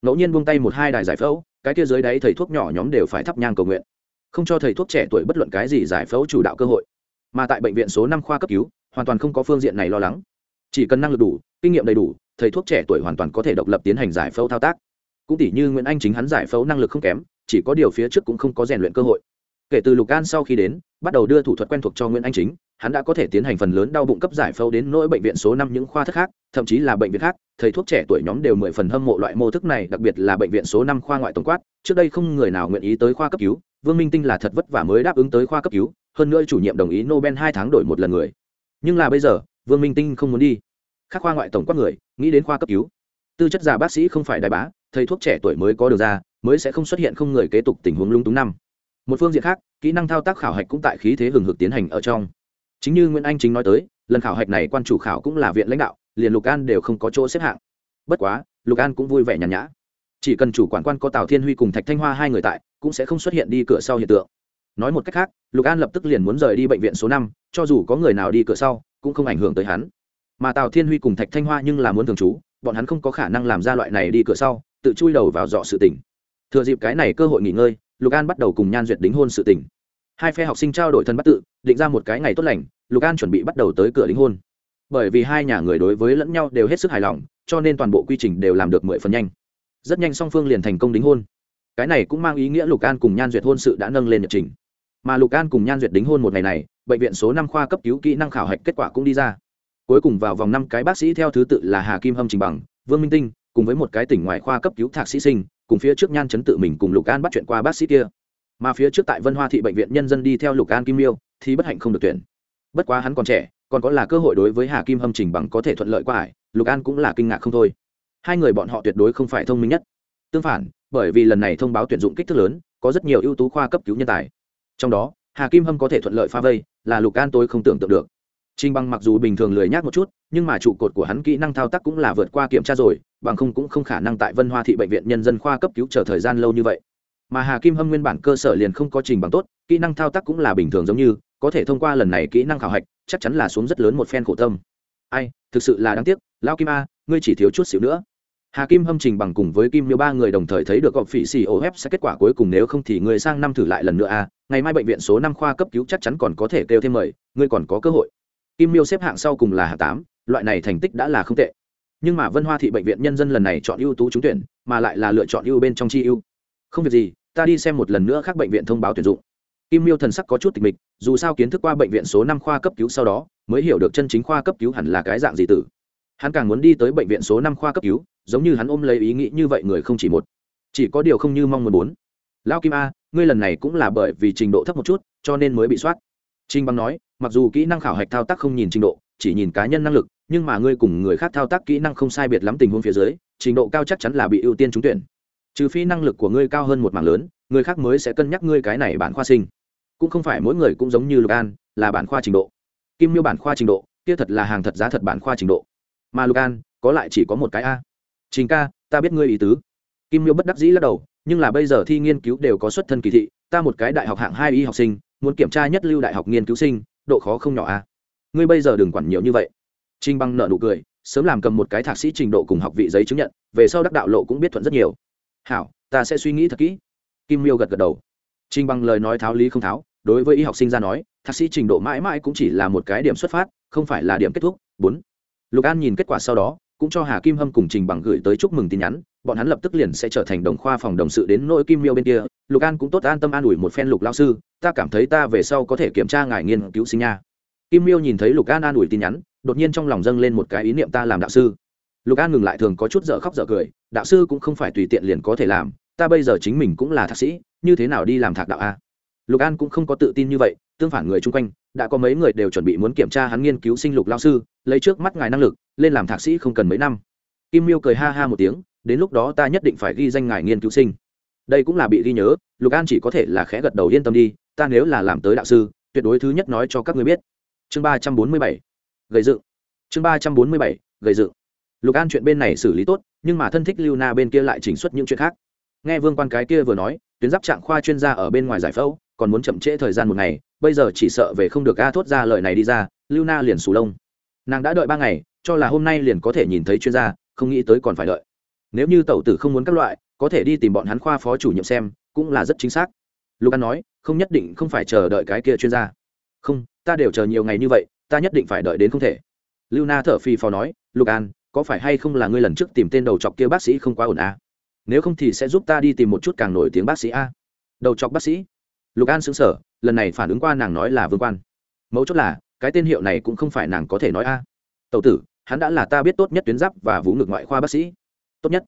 Ngẫu nhiên buông tay một hai đài giải phẫu, cái kia dưới đáy thầy thuốc nhỏ nhóm đều phải thắp nhang cầu nguyện. Không cho thầy thuốc trẻ tuổi bất luận cái gì giải phẫu chủ đạo cơ hội. Mà tại bệnh viện số năm khoa cấp cứu, hoàn toàn không có phương diện này lo lắng. Chỉ cần năng lực đủ, kinh nghiệm đầy đủ, thầy thuốc trẻ tuổi hoàn toàn có thể độc lập tiến hành giải phẫu thao tác. Cũng tỷ như nguyễn anh chính hắn giải phẫu năng lực không kém, chỉ có điều phía trước cũng không có rèn luyện cơ hội. Kể từ lục an sau khi đến bắt đầu đưa thủ thuật quen thuộc cho nguyễn anh chính, hắn đã có thể tiến hành phần lớn đau bụng cấp giải phẫu đến nỗi bệnh viện số năm những khoa thất khác, thậm chí là bệnh viện khác. Thầy thuốc trẻ tuổi nhóm đều mười phần hâm mộ loại mô thức này, đặc biệt là bệnh viện số năm khoa ngoại tổng quát. Trước đây không người nào nguyện ý tới khoa cấp cứu, vương minh tinh là thật vất vả mới đáp ứng tới khoa cấp cứu, hơn nữa chủ nhiệm đồng ý nobel hai tháng đổi một lần người. Nhưng là bây giờ, vương minh tinh không muốn đi. Khác khoa ngoại tổng quát người, nghĩ đến khoa cấp cứu. Tư chất già bác sĩ không phải đại bá, thầy thuốc trẻ tuổi mới có được ra, mới sẽ không xuất hiện không người kế tục tình huống lung túng năm một phương diện khác, kỹ năng thao tác khảo hạch cũng tại khí thế hừng hực tiến hành ở trong. Chính như nguyễn anh chính nói tới, lần khảo hạch này quan chủ khảo cũng là viện lãnh đạo, liền lục an đều không có chỗ xếp hạng. Bất quá, lục an cũng vui vẻ nhàn nhã. Chỉ cần chủ quản quan có tào thiên huy cùng thạch thanh hoa hai người tại, cũng sẽ không xuất hiện đi cửa sau hiện tượng. Nói một cách khác, lục an lập tức liền muốn rời đi bệnh viện số năm, cho dù có người nào đi cửa sau, cũng không ảnh hưởng tới hắn. Mà tào thiên huy cùng thạch thanh hoa nhưng là muốn thường trú, bọn hắn không có khả năng làm ra loại này đi cửa sau, tự chui đầu vào dọ sự tỉnh thừa dịp cái này cơ hội nghỉ ngơi lục an bắt đầu cùng nhan duyệt đính hôn sự tình, hai phe học sinh trao đổi thân bắt tự định ra một cái ngày tốt lành lục an chuẩn bị bắt đầu tới cửa đính hôn. Bởi vì hai nhà người đối với lẫn nhau đều hết sức hài lòng cho nên toàn bộ quy trình đều làm được mười phần nhanh. Rất nhanh song phương liền thành công đính hôn. Cái này cũng mang ý nghĩa lục an cùng nhan duyệt hôn sự đã nâng lên nhật trình. Mà lục an cùng nhan duyệt đính hôn một ngày này bệnh viện số năm khoa cấp cứu kỹ năng khảo hạch kết quả cũng đi ra. Cuối cùng vào vòng năm cái bác sĩ theo thứ tự là hà kim hâm trình bằng vương minh tinh cùng với một cái tỉnh ngoài khoa cấp cứu thạc sĩ sinh cùng phía trước nhan chấn tự mình cùng lục an bắt chuyện qua bác sĩ kia. Mà phía trước tại vân hoa thị bệnh viện nhân dân đi theo lục an kim miêu thì bất hạnh không được tuyển. Bất quá hắn còn trẻ còn có là cơ hội đối với hà kim hâm trình bằng có thể thuận lợi qua ải lục an cũng là kinh ngạc không thôi. Hai người bọn họ tuyệt đối không phải thông minh nhất. Tương phản bởi vì lần này thông báo tuyển dụng kích thước lớn có rất nhiều ưu tú khoa cấp cứu nhân tài. Trong đó hà kim hâm có thể thuận lợi pha vây là lục an tôi không tưởng tượng được. Trình Bằng mặc dù bình thường lười nhác một chút, nhưng mà trụ cột của hắn kỹ năng thao tác cũng là vượt qua kiểm tra rồi, bằng không cũng không khả năng tại Vân Hoa thị bệnh viện nhân dân khoa cấp cứu chờ thời gian lâu như vậy. Mà Hà Kim Hâm nguyên bản cơ sở liền không có trình bằng tốt, kỹ năng thao tác cũng là bình thường giống như, có thể thông qua lần này kỹ năng khảo hạch, chắc chắn là xuống rất lớn một phen khổ tâm. Ai, thực sự là đáng tiếc, lão Kim a, ngươi chỉ thiếu chút xíu nữa. Hà Kim Hâm trình bằng cùng với Kim Miêu ba người đồng thời thấy được gọp phỉ xì OF sẽ kết quả cuối cùng nếu không thì người sang năm thử lại lần nữa a, ngày mai bệnh viện số năm khoa cấp cứu chắc chắn còn có thể kêu thêm mời, ngươi còn có cơ hội kim miêu xếp hạng sau cùng là hạng tám loại này thành tích đã là không tệ nhưng mà vân hoa thị bệnh viện nhân dân lần này chọn ưu tú trúng tuyển, mà lại là lựa chọn ưu bên trong chi ưu. Không việc gì, ta đi xem một lần nữa khác bệnh viện thông báo tuyển dụng. Kim miêu thần sắc có chút tịch mịch, dù sao kiến thức qua bệnh viện số năm khoa cấp cứu sau đó, mới hiểu được chân chính khoa cấp cứu hẳn là cái dạng gì tử. Hắn càng muốn đi tới bệnh viện số năm khoa cấp cứu, giống như hắn ôm lấy ý nghĩ như vậy người không chỉ một. Chỉ có điều không như mong muốn bốn. Lao kim a, ngươi lần này cũng là bởi vì trình độ thấp một chút, cho nên mới bị soát. Trinh bằng nói, mặc dù kỹ năng khảo hạch thao tác không nhìn trình độ chỉ nhìn cá nhân năng lực, nhưng mà ngươi cùng người khác thao tác kỹ năng không sai biệt lắm tình huống phía dưới, trình độ cao chắc chắn là bị ưu tiên trúng tuyển. Trừ phi năng lực của ngươi cao hơn một mảng lớn, người khác mới sẽ cân nhắc ngươi cái này bản khoa sinh. Cũng không phải mỗi người cũng giống như lục an là bản khoa trình độ. Kim miêu bản khoa trình độ, kia thật là hàng thật giá thật bản khoa trình độ. Mà lục an có lại chỉ có một cái a. Trình ca, ta biết ngươi ý tứ. Kim miêu bất đắc dĩ lắc đầu, nhưng là bây giờ thi nghiên cứu đều có xuất thân kỳ thị, ta một cái đại học hạng hai y học sinh, muốn kiểm tra nhất lưu đại học nghiên cứu sinh, độ khó không nhỏ à ngươi bây giờ đừng quản nhiều như vậy. Trinh băng nợ nụ cười, sớm làm cầm một cái thạc sĩ trình độ cùng học vị giấy chứng nhận, về sau đắc đạo lộ cũng biết thuận rất nhiều. Hảo, ta sẽ suy nghĩ thật kỹ. Kim miêu gật gật đầu. Trinh băng lời nói tháo lý không tháo, đối với y học sinh ra nói, thạc sĩ trình độ mãi mãi cũng chỉ là một cái điểm xuất phát, không phải là điểm kết thúc. Bốn, lục an nhìn kết quả sau đó, cũng cho hà kim hâm cùng trình bằng gửi tới chúc mừng tin nhắn, bọn hắn lập tức liền sẽ trở thành đồng khoa phòng đồng sự đến nỗi kim miêu bên kia. Lục an cũng tốt an tâm an ủi một phen lục lao sư, ta cảm thấy ta về sau có thể kiểm tra ngài nghiên cứu sinh nha kim miêu nhìn thấy lục an an ủi tin nhắn, đột nhiên trong lòng dâng lên một cái ý niệm ta làm đạo sư. Lục an ngừng lại thường có chút dở khóc dở cười, đạo sư cũng không phải tùy tiện liền có thể làm, ta bây giờ chính mình cũng là thạc sĩ, như thế nào đi làm thạc đạo a? Lục an cũng không có tự tin như vậy, tương phản người chung quanh, đã có mấy người đều chuẩn bị muốn kiểm tra hắn nghiên cứu sinh lục lao sư, lấy trước mắt ngài năng lực, lên làm thạc sĩ không cần mấy năm. Kim miêu cười ha ha một tiếng, đến lúc đó ta nhất định phải ghi danh ngài nghiên cứu sinh. Đây cũng là bị ghi nhớ, lục an chỉ có thể là khẽ gật đầu yên tâm đi, ta nếu là làm tới đạo sư, tuyệt đối thứ nhất nói cho các người biết chương ba trăm bốn mươi bảy, gầy dựng. Chương ba trăm bốn mươi bảy, gầy dựng. Lục an chuyện bên này xử lý tốt, nhưng mà thân thích lưu na bên kia lại chỉnh xuất những chuyện khác. Nghe vương quan cái kia vừa nói, tuyến giáp trạng khoa chuyên gia ở bên ngoài giải phẫu, còn muốn chậm trễ thời gian một ngày, bây giờ chỉ sợ về không được a thốt ra lời này đi ra, lưu na liền sù lông. Nàng đã đợi ba ngày, cho là hôm nay liền có thể nhìn thấy chuyên gia, không nghĩ tới còn phải đợi. Nếu như tẩu tử không muốn các loại, có thể đi tìm bọn hắn khoa phó chủ nhiệm xem, cũng là rất chính xác. Lục an nói, không nhất định không phải chờ đợi cái kia chuyên gia. Không ta đều chờ nhiều ngày như vậy, ta nhất định phải đợi đến không thể. Lưu na thở phì phò nói, lục an, có phải hay không là ngươi lần trước tìm tên đầu chọc kia bác sĩ không quá ổn à? nếu không thì sẽ giúp ta đi tìm một chút càng nổi tiếng bác sĩ a. Đầu chọc bác sĩ? Lục an xứng sở lần này phản ứng qua nàng nói là vương quan. Mấu chốt là, cái tên hiệu này cũng không phải nàng có thể nói a. Tậu tử, hắn đã là ta biết tốt nhất tuyến giáp và vũ ngực ngoại khoa bác sĩ. Tốt nhất.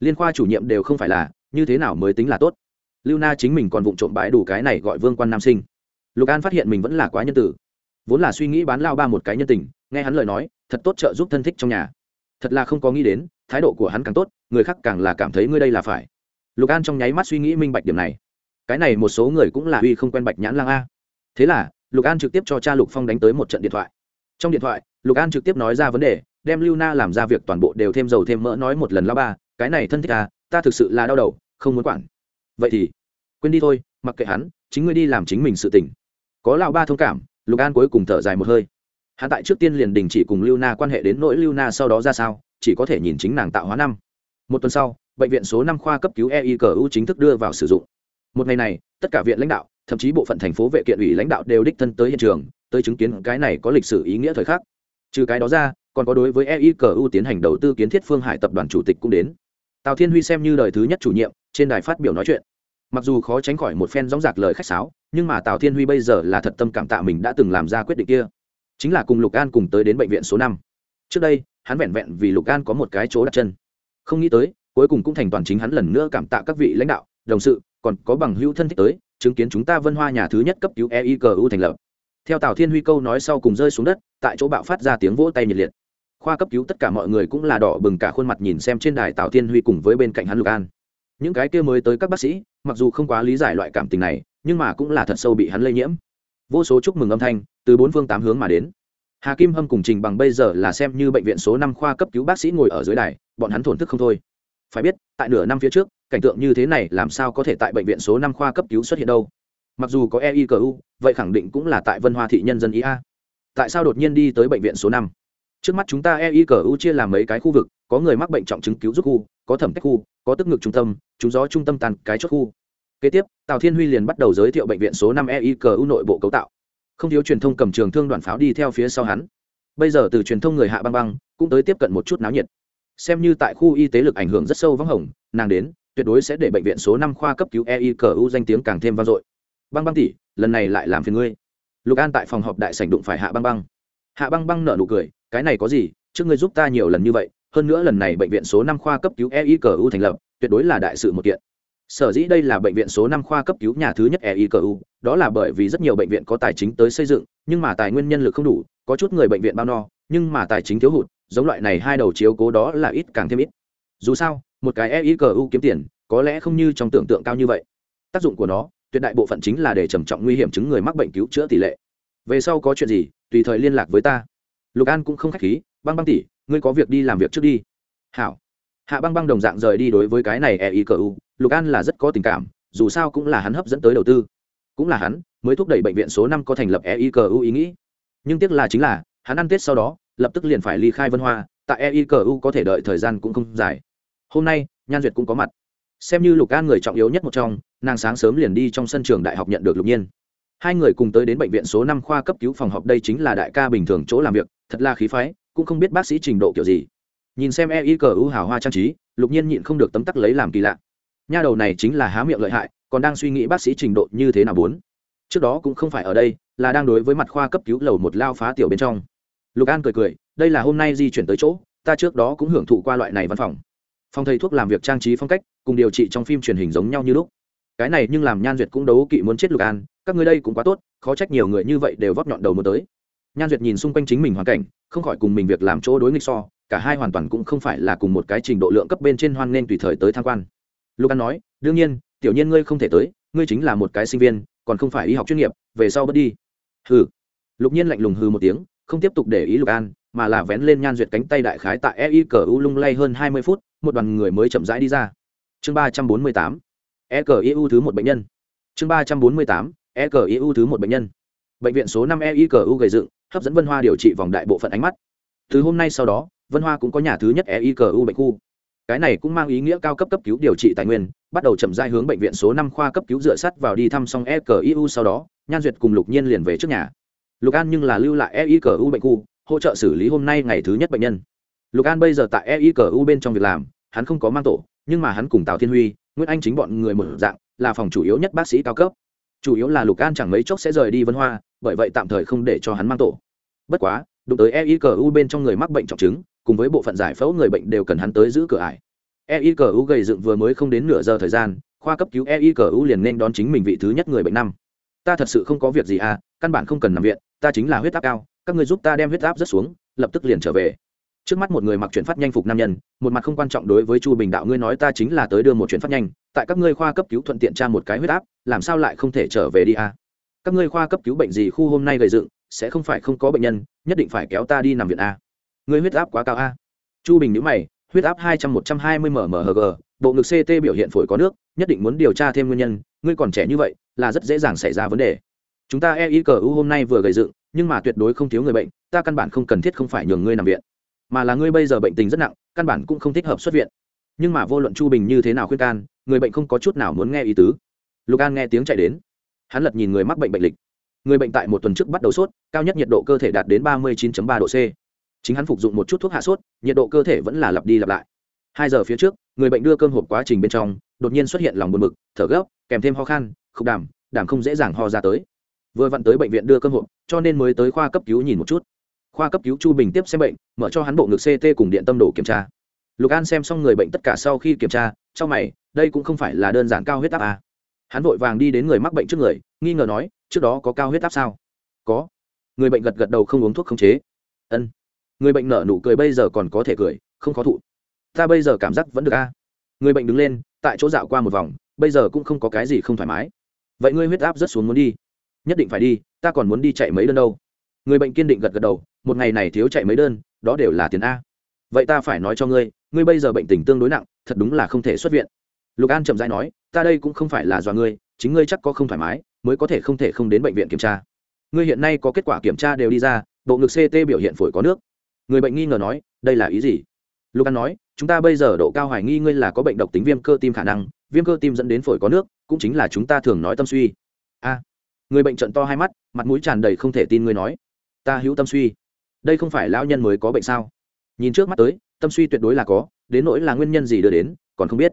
Liên khoa chủ nhiệm đều không phải là, như thế nào mới tính là tốt? Lưu na chính mình còn vụng trộm bãi đủ cái này gọi vương quan nam sinh lục an phát hiện mình vẫn là quá nhân tử vốn là suy nghĩ bán lao ba một cái nhân tình nghe hắn lời nói thật tốt trợ giúp thân thích trong nhà thật là không có nghĩ đến thái độ của hắn càng tốt người khác càng là cảm thấy ngươi đây là phải lục an trong nháy mắt suy nghĩ minh bạch điểm này cái này một số người cũng là uy không quen bạch nhãn lang a thế là lục an trực tiếp cho cha lục phong đánh tới một trận điện thoại trong điện thoại lục an trực tiếp nói ra vấn đề đem lưu na làm ra việc toàn bộ đều thêm dầu thêm mỡ nói một lần lao ba cái này thân thích à ta thực sự là đau đầu không muốn quản vậy thì quên đi thôi mặc kệ hắn chính ngươi đi làm chính mình sự tỉnh có lão ba thông cảm, lục an cuối cùng thở dài một hơi. Hắn tại trước tiên liền đình chỉ cùng lưu na quan hệ đến nỗi lưu na sau đó ra sao, chỉ có thể nhìn chính nàng tạo hóa năm. Một tuần sau, bệnh viện số năm khoa cấp cứu eicu chính thức đưa vào sử dụng. Một ngày này, tất cả viện lãnh đạo, thậm chí bộ phận thành phố vệ kiện ủy lãnh đạo đều đích thân tới hiện trường, tới chứng kiến cái này có lịch sử ý nghĩa thời khắc. Trừ cái đó ra, còn có đối với eicu tiến hành đầu tư kiến thiết phương hải tập đoàn chủ tịch cũng đến. Tào thiên huy xem như đời thứ nhất chủ nhiệm, trên đài phát biểu nói chuyện mặc dù khó tránh khỏi một phen dóng dạc lời khách sáo, nhưng mà tào thiên huy bây giờ là thật tâm cảm tạ mình đã từng làm ra quyết định kia. Chính là cùng lục an cùng tới đến bệnh viện số năm. Trước đây, hắn vẹn vẹn vì lục an có một cái chỗ đặt chân. Không nghĩ tới, cuối cùng cũng thành toàn chính hắn lần nữa cảm tạ các vị lãnh đạo, đồng sự, còn có bằng hữu thân thích tới, chứng kiến chúng ta vân hoa nhà thứ nhất cấp cứu eicu thành lập. Theo tào thiên huy câu nói sau cùng rơi xuống đất, tại chỗ bạo phát ra tiếng vỗ tay nhiệt liệt. Khoa cấp cứu tất cả mọi người cũng là đỏ bừng cả khuôn mặt nhìn xem trên đài tào thiên huy cùng với bên cạnh hắn lục an những cái kia mới tới các bác sĩ, mặc dù không quá lý giải loại cảm tình này, nhưng mà cũng là thật sâu bị hắn lây nhiễm. Vô số chúc mừng âm thanh, từ bốn phương tám hướng mà đến. Hà kim hâm cùng trình bằng bây giờ là xem như bệnh viện số năm khoa cấp cứu bác sĩ ngồi ở dưới đài, bọn hắn thổn thức không thôi. Phải biết, tại nửa năm phía trước, cảnh tượng như thế này làm sao có thể tại bệnh viện số năm khoa cấp cứu xuất hiện đâu? Mặc dù có eicu vậy khẳng định cũng là tại vân hoa thị nhân dân ý a. Tại sao đột nhiên đi tới bệnh viện số năm? Trước mắt chúng ta eicu chia làm mấy cái khu vực có người mắc bệnh trọng chứng cứu giúp khu, có thẩm cách khu, có tức ngực trung tâm chúng gió trung tâm tàn cái chốt khu. Kế tiếp, tào thiên huy liền bắt đầu giới thiệu bệnh viện số năm eicu nội bộ cấu tạo. Không thiếu truyền thông cầm trường thương đoàn pháo đi theo phía sau hắn. Bây giờ từ truyền thông người hạ băng băng, cũng tới tiếp cận một chút náo nhiệt. Xem như tại khu y tế lực ảnh hưởng rất sâu vắng hồng, nàng đến, tuyệt đối sẽ để bệnh viện số năm khoa cấp cứu eicu danh tiếng càng thêm vang dội. Băng băng tỷ, lần này lại làm phiền ngươi. Lục an tại phòng họp đại sảnh đụng phải hạ băng băng. Hạ băng băng nở nụ cười, cái này có gì, trước ngươi giúp ta nhiều lần như vậy hơn nữa lần này bệnh viện số năm khoa cấp cứu eicu thành lập, tuyệt đối là đại sự một kiện. Sở dĩ đây là bệnh viện số năm khoa cấp cứu nhà thứ nhất eicu đó là bởi vì rất nhiều bệnh viện có tài chính tới xây dựng, nhưng mà tài nguyên nhân lực không đủ, có chút người bệnh viện bao no, nhưng mà tài chính thiếu hụt, giống loại này hai đầu chiếu cố đó là ít càng thêm ít. Dù sao, một cái eicu kiếm tiền, có lẽ không như trong tưởng tượng cao như vậy. Tác dụng của nó, tuyệt đại bộ phận chính là để trầm trọng nguy hiểm chứng người mắc bệnh cứu chữa tỷ lệ. Về sau có chuyện gì, tùy thời liên lạc với ta lục an cũng không k h á c h khí, băng băng tỉ ngươi có việc đi làm việc trước đi. Hảo. Hạ băng băng đồng dạng rời đi đối với cái này e i cờ u, lục an là rất có tình cảm, dù sao cũng là hắn hấp dẫn tới đầu tư. Cũng là hắn, mới thúc đẩy bệnh viện số năm có thành lập e i cờ u ý nghĩ. Nhưng tiếc là chính là, hắn ăn tết sau đó, lập tức liền phải ly khai vân hoa, tại e i cờ u có thể đợi thời gian cũng không dài. Hôm nay, nhan duyệt cũng có mặt. Xem như lục an người trọng yếu nhất một trong, nàng sáng sớm liền đi trong sân trường đại học nhận được lục nhiên hai người cùng tới đến bệnh viện số năm khoa cấp cứu phòng họp đây chính là đại ca bình thường chỗ làm việc, thật là khí phái, cũng không biết bác sĩ trình độ kiểu gì. Nhìn xem e y cờ u hào hoa trang trí, lục nhiên nhịn không được tấm tắc lấy làm kỳ lạ. Nha đầu này chính là há miệng lợi hại, còn đang suy nghĩ bác sĩ trình độ như thế nào bốn. Trước đó cũng không phải ở đây, là đang đối với mặt khoa cấp cứu lầu một lao phá tiểu bên trong. Lục an cười cười, đây là hôm nay di chuyển tới chỗ, ta trước đó cũng hưởng thụ qua loại này văn phòng. Phòng thầy thuốc làm việc trang trí phong cách, cùng điều trị trong phim truyền hình giống nhau như lúc. Cái này nhưng làm nhan duyệt cũng đấu kỵ muốn chết lục an các ngươi đây cũng quá tốt, khó trách nhiều người như vậy đều vóc nhọn đầu muốn tới. Nhan duyệt nhìn xung quanh chính mình hoàn cảnh, không khỏi cùng mình việc làm chỗ đối nghịch so, cả hai hoàn toàn cũng không phải là cùng một cái trình độ lượng cấp bên trên hoan nên tùy thời tới tham quan. Lục an nói, đương nhiên, tiểu nhiên ngươi không thể tới, ngươi chính là một cái sinh viên, còn không phải y học chuyên nghiệp, về sau bớt đi. Hừ. Lục nhiên lạnh lùng hừ một tiếng, không tiếp tục để ý lục an, mà là vén lên nhan duyệt cánh tay đại khái tại ei cờ u lung lay hơn hai mươi phút, một đoàn người mới chậm rãi đi ra. Chương ba trăm bốn mươi tám e cờ u thứ một bệnh nhân. Chương ba trăm bốn mươi tám ECU thứ một bệnh nhân. Bệnh viện số năm e gây dựng, hấp dẫn vân hoa điều trị vòng đại bộ phận ánh mắt. Từ hôm nay sau đó, vân hoa cũng có nhà thứ nhất e bệnh khu. Cái này cũng mang ý nghĩa cao cấp cấp cứu điều trị tài nguyên, bắt đầu chậm rãi hướng bệnh viện số năm khoa cấp cứu dựa sắt vào đi thăm xong e sau đó, nhan duyệt cùng lục nhiên liền về trước nhà. Lục an nhưng là lưu lại e bệnh khu, hỗ trợ xử lý hôm nay ngày thứ nhất bệnh nhân. Lục an bây giờ tại e bên trong việc làm, hắn không có mang tổ, nhưng mà hắn cùng tào thiên huy, nguyễn anh chính bọn người một dạng, là phòng chủ yếu nhất bác sĩ cao cấp chủ yếu là lục an chẳng mấy chốc sẽ rời đi vân hoa, bởi vậy tạm thời không để cho hắn mang tổ. Bất quá, đụng tới eicu bên trong người mắc bệnh trọng chứng, cùng với bộ phận giải phẫu người bệnh đều cần hắn tới giữ cửa ải. Eicu gầy dựng vừa mới không đến nửa giờ thời gian, khoa cấp cứu eicu liền nên đón chính mình vị thứ nhất người bệnh năm. Ta thật sự không có việc gì à căn bản không cần nằm viện, ta chính là huyết áp cao, các người giúp ta đem huyết áp rất xuống, lập tức liền trở về trước mắt một người mặc chuyển phát nhanh phục nam nhân, một mặt không quan trọng đối với chu bình đạo, ngươi nói ta chính là tới đưa một chuyển phát nhanh, tại các ngươi khoa cấp cứu thuận tiện tra một cái huyết áp, làm sao lại không thể trở về đi à? các ngươi khoa cấp cứu bệnh gì khu hôm nay gầy dựng, sẽ không phải không có bệnh nhân, nhất định phải kéo ta đi nằm viện à? ngươi huyết áp quá cao à? chu bình nhữ mày, huyết áp hai trăm một trăm hai mươi mmhg bộ ngực ct biểu hiện phổi có nước, nhất định muốn điều tra thêm nguyên nhân, ngươi còn trẻ như vậy, là rất dễ dàng xảy ra vấn đề chúng ta e cờ u hôm nay vừa gầy dựng, nhưng mà tuyệt đối không thiếu người bệnh, ta căn bản không cần thiết không phải nhường ngươi nằm viện mà là ngươi bây giờ bệnh tình rất nặng, căn bản cũng không thích hợp xuất viện. Nhưng mà vô luận chu bình như thế nào khuyên can, người bệnh không có chút nào muốn nghe ý tứ. Lục an nghe tiếng chạy đến. Hắn lật nhìn người mắc bệnh bệnh lịch. Người bệnh tại một tuần trước bắt đầu sốt, cao nhất nhiệt độ cơ thể đạt đến ba mươi 39 ba độ c. Chính hắn phục dụng một chút thuốc hạ sốt, nhiệt độ cơ thể vẫn là lặp đi lặp lại. Hai giờ phía trước, người bệnh đưa cơm hộp quá trình bên trong, đột nhiên xuất hiện lòng buồn mực thở gấp, kèm thêm ho khan khúc đàm đàm không dễ dàng ho ra tới. Vừa vặn tới bệnh viện đưa cơm hộp, cho nên mới tới khoa cấp cứu nhìn một chút khoa cấp cứu chu bình tiếp xem bệnh, mở cho hắn bộ ngực ct cùng điện tâm đồ kiểm tra. Lục an xem xong người bệnh tất cả sau khi kiểm tra, trong mày, đây cũng không phải là đơn giản cao huyết áp à. hắn vội vàng đi đến người mắc bệnh trước người, nghi ngờ nói, trước đó có cao huyết áp sao? Có. Người bệnh gật gật đầu không uống thuốc khống chế. Ân. Người bệnh nở nụ cười, bây giờ còn có thể cười, không khó thụ. Ta bây giờ cảm giác vẫn được a à. người bệnh đứng lên, tại chỗ dạo qua một vòng, bây giờ cũng không có cái gì không thoải mái. Vậy ngươi huyết áp rất xuống muốn đi. Nhất định phải đi, ta còn muốn đi chạy mấy đơn đâu người bệnh kiên định gật gật đầu, một ngày này thiếu chạy mấy đơn, đó đều là tiền a. Vậy ta phải nói cho ngươi ngươi bây giờ bệnh tình tương đối nặng, thật đúng là không thể xuất viện. Lục an chậm dãi nói, ta đây cũng không phải là do ngươi, chính ngươi chắc có không thoải mái, mới có thể không thể không đến bệnh viện kiểm tra. Ngươi hiện nay có kết quả kiểm tra đều đi ra, bộ ngực ct biểu hiện phổi có nước. Người bệnh nghi ngờ nói, đây là ý gì? Lục an nói, chúng ta bây giờ độ cao hoài nghi ngươi là có bệnh độc tính viêm cơ tim khả năng, viêm cơ tim dẫn đến phổi có nước, cũng chính là chúng ta thường nói tâm suy. A. Người bệnh trận to hai mắt, mặt mũi tràn đầy không thể tin ngươi nói ta hữu tâm suy. Đây không phải lão nhân mới có bệnh sao? Nhìn trước mắt tới, tâm suy tuyệt đối là có, đến nỗi là nguyên nhân gì đưa đến, còn không biết.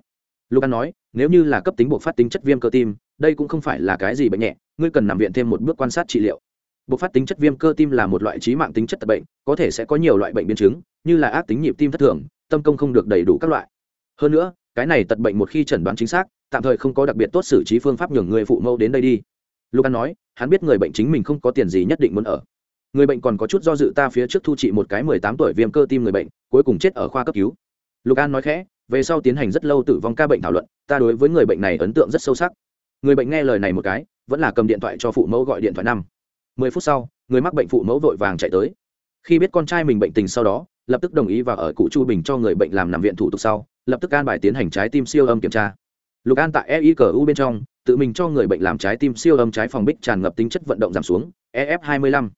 Lục an nói, nếu như là cấp tính buộc phát tính chất viêm cơ tim, đây cũng không phải là cái gì bệnh nhẹ, ngươi cần nằm viện thêm một bước quan sát trị liệu. Buộc phát tính chất viêm cơ tim là một loại trí mạng tính chất tật bệnh, có thể sẽ có nhiều loại bệnh biến chứng, như là ác tính nhịp tim thất thường, tâm công không được đầy đủ các loại. Hơn nữa, cái này tật bệnh một khi chẩn đoán chính xác, tạm thời không có đặc biệt tốt xử trí phương pháp nhường người phụ mẫu đến đây đi. Lucan nói, hắn biết người bệnh chính mình không có tiền gì nhất định muốn ở người bệnh còn có chút do dự ta phía trước thu trị một cái mười tám tuổi viêm cơ tim người bệnh, cuối cùng chết ở khoa cấp cứu. Lục an nói khẽ, về sau tiến hành rất lâu tử vong ca bệnh thảo luận, ta đối với người bệnh này ấn tượng rất sâu sắc. Người bệnh nghe lời này một cái, vẫn là cầm điện thoại cho phụ mẫu gọi điện thoại năm. Mười phút sau, người mắc bệnh phụ mẫu vội vàng chạy tới. Khi biết con trai mình bệnh tình sau đó, lập tức đồng ý và ở cụ chu bình cho người bệnh làm nằm viện thủ tục sau, lập tức an bài tiến hành trái tim siêu âm kiểm tra. Lục an tại eicu bên trong, tự mình cho người bệnh làm trái tim siêu âm trái phòng bích tràn ngập tính chất vận động giảm xuống ef 25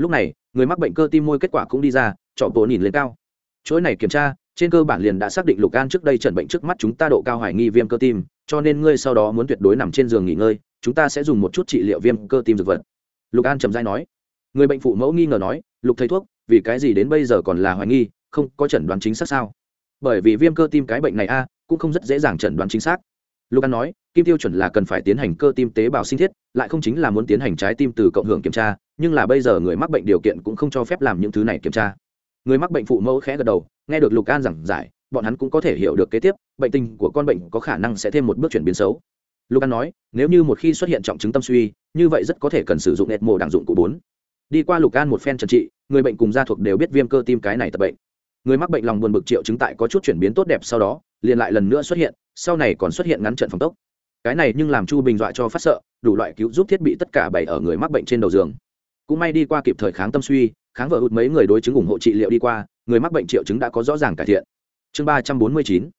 lúc này, người mắc bệnh cơ tim môi kết quả cũng đi ra chọn bộ nhìn lên cao. Chuỗi này kiểm tra, trên cơ bản liền đã xác định lục an trước đây chẩn bệnh trước mắt chúng ta độ cao hoài nghi viêm cơ tim, cho nên ngươi sau đó muốn tuyệt đối nằm trên giường nghỉ ngơi, chúng ta sẽ dùng một chút trị liệu viêm cơ tim dược vật. Lục an trầm dai nói. Người bệnh phụ mẫu nghi ngờ nói, lục thầy thuốc, vì cái gì đến bây giờ còn là hoài nghi, không có chẩn đoán chính xác sao? Bởi vì viêm cơ tim cái bệnh này a, cũng không rất dễ dàng chẩn đoán chính xác lục an nói, kim tiêu chuẩn là cần phải tiến hành cơ tim tế bào sinh thiết, lại không chính là muốn tiến hành trái tim từ cộng hưởng kiểm tra, nhưng là bây giờ người mắc bệnh điều kiện cũng không cho phép làm những thứ này kiểm tra. Người mắc bệnh phụ mẫu khẽ gật đầu, nghe được lục an giảng giải, bọn hắn cũng có thể hiểu được kế tiếp, bệnh tình của con bệnh có khả năng sẽ thêm một bước chuyển biến xấu. Lục an nói, nếu như một khi xuất hiện trọng chứng tâm suy, như vậy rất có thể cần sử dụng nẹt mổ đảng dụng cụ bốn. Đi qua lục an một phen trần trị, người bệnh cùng gia thuộc đều biết viêm cơ tim cái này tập bệnh. Người mắc bệnh lòng buồn bực triệu chứng tại có chút chuyển biến tốt đẹp sau đó, liền lại lần nữa xuất hiện sau này còn xuất hiện ngắn trận phòng tốc. Cái này nhưng làm chu bình dọa cho phát sợ, đủ loại cứu giúp thiết bị tất cả bày ở người mắc bệnh trên đầu giường. Cũng may đi qua kịp thời kháng tâm suy, kháng vợ hụt mấy người đối chứng ủng hộ trị liệu đi qua, người mắc bệnh triệu chứng đã có rõ ràng cải thiện. Chương ba trăm bốn mươi chín,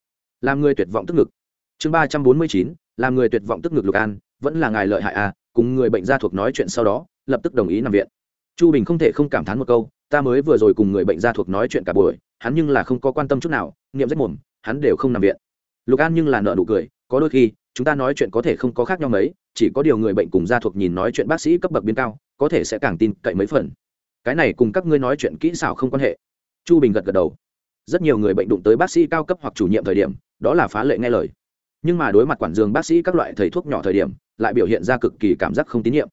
làm người tuyệt vọng tức ngực. Chương ba trăm bốn mươi chín, làm người tuyệt vọng tức ngực lục an, vẫn là ngài lợi hại à cùng người bệnh gia thuộc nói chuyện sau đó, lập tức đồng ý nằm viện. Chu bình không thể không cảm thán một câu, ta mới vừa rồi cùng người bệnh gia thuộc nói chuyện cả buổi, hắn nhưng là không có quan tâm chút nào nghiệm rách mồm, hắn đều không nằm viện lục an nhưng là nợ nụ cười, có đôi khi, chúng ta nói chuyện có thể không có khác nhau mấy, chỉ có điều người bệnh cùng gia thuộc nhìn nói chuyện bác sĩ cấp bậc biến cao, có thể sẽ càng tin cậy mấy phần. Cái này cùng các ngươi nói chuyện kỹ xảo không quan hệ. Chu bình gật gật đầu. Rất nhiều người bệnh đụng tới bác sĩ cao cấp hoặc chủ nhiệm thời điểm, đó là phá lệ nghe lời. Nhưng mà đối mặt quản giường bác sĩ các loại thầy thuốc nhỏ thời điểm, lại biểu hiện ra cực kỳ cảm giác không tín nhiệm.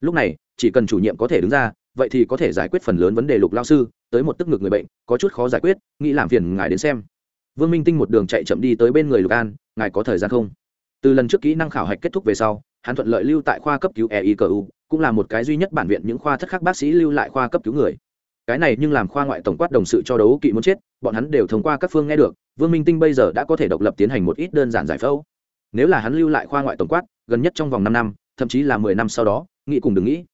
Lúc này, chỉ cần chủ nhiệm có thể đứng ra, vậy thì có thể giải quyết phần lớn vấn đề lục lao sư, tới một tức ngực người bệnh, có chút khó giải quyết, nghĩ làm phiền ngài đến xem vương minh tinh một đường chạy chậm đi tới bên người lục an, ngài có thời gian không? Từ lần trước kỹ năng khảo hạch kết thúc về sau, hắn thuận lợi lưu tại khoa cấp cứu eicu cũng là một cái duy nhất bản viện những khoa thất khác bác sĩ lưu lại khoa cấp cứu người. Cái này nhưng làm khoa ngoại tổng quát đồng sự cho đấu kỵ muốn chết, bọn hắn đều thông qua các phương nghe được, vương minh tinh bây giờ đã có thể độc lập tiến hành một ít đơn giản giải phẫu. Nếu là hắn lưu lại khoa ngoại tổng quát, gần nhất trong vòng năm năm, thậm chí là mười năm sau đó nghĩ cùng đừng nghĩ.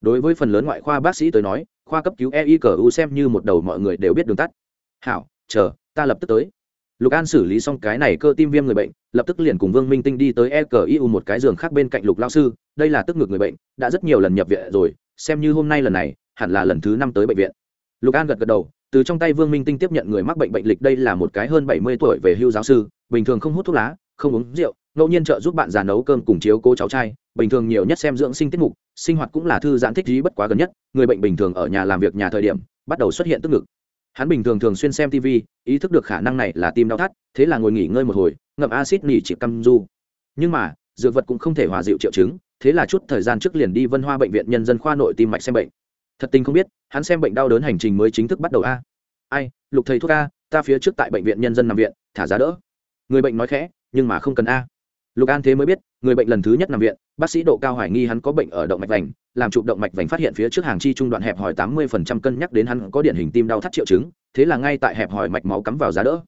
Đối với phần lớn ngoại khoa bác sĩ tới nói, khoa cấp cứu eicu xem như một đầu mọi người đều biết đường tắt. Hảo, chờ, ta lập tức tới lục an xử lý xong cái này cơ tim viêm người bệnh, lập tức liền cùng vương minh tinh đi tới eqiu một cái giường khác bên cạnh lục lao sư, đây là tức ngực người bệnh, đã rất nhiều lần nhập viện rồi, xem như hôm nay lần này, hẳn là lần thứ năm tới bệnh viện. Lục an gật gật đầu, từ trong tay vương minh tinh tiếp nhận người mắc bệnh bệnh lịch đây là một cái hơn bảy mươi tuổi về hưu giáo sư, bình thường không hút thuốc lá, không uống rượu, ngẫu nhiên trợ giúp bạn già nấu cơm cùng chiếu cố cháu trai, bình thường nhiều nhất xem dưỡng sinh tiết mục, sinh hoạt cũng là thư giãn thích trí bất quá gần nhất, người bệnh bình thường ở nhà làm việc nhà thời điểm, bắt đầu xuất hiện tức ngực hắn bình thường thường xuyên xem tv ý thức được khả năng này là tim đau thắt, thế là ngồi nghỉ ngơi một hồi, ngậm acid nỉ chỉ căm du. Nhưng mà, dược vật cũng không thể hòa dịu triệu chứng, thế là chút thời gian trước liền đi vân hoa bệnh viện nhân dân khoa nội tim mạch xem bệnh. Thật tình không biết, hắn xem bệnh đau đớn hành trình mới chính thức bắt đầu a. Ai, lục thầy thuốc a, ta phía trước tại bệnh viện nhân dân nằm viện, thả giá đỡ. Người bệnh nói khẽ, nhưng mà không cần a. Lục an thế mới biết người bệnh lần thứ nhất nằm viện, bác sĩ độ cao hoài nghi hắn có bệnh ở động mạch vành, làm chụp động mạch vành phát hiện phía trước hàng chi trung đoạn hẹp hòi tám mươi phần trăm cân nhắc đến hắn có điển hình tim đau thắt triệu chứng, thế là ngay tại hẹp hòi mạch máu cắm vào giá đỡ.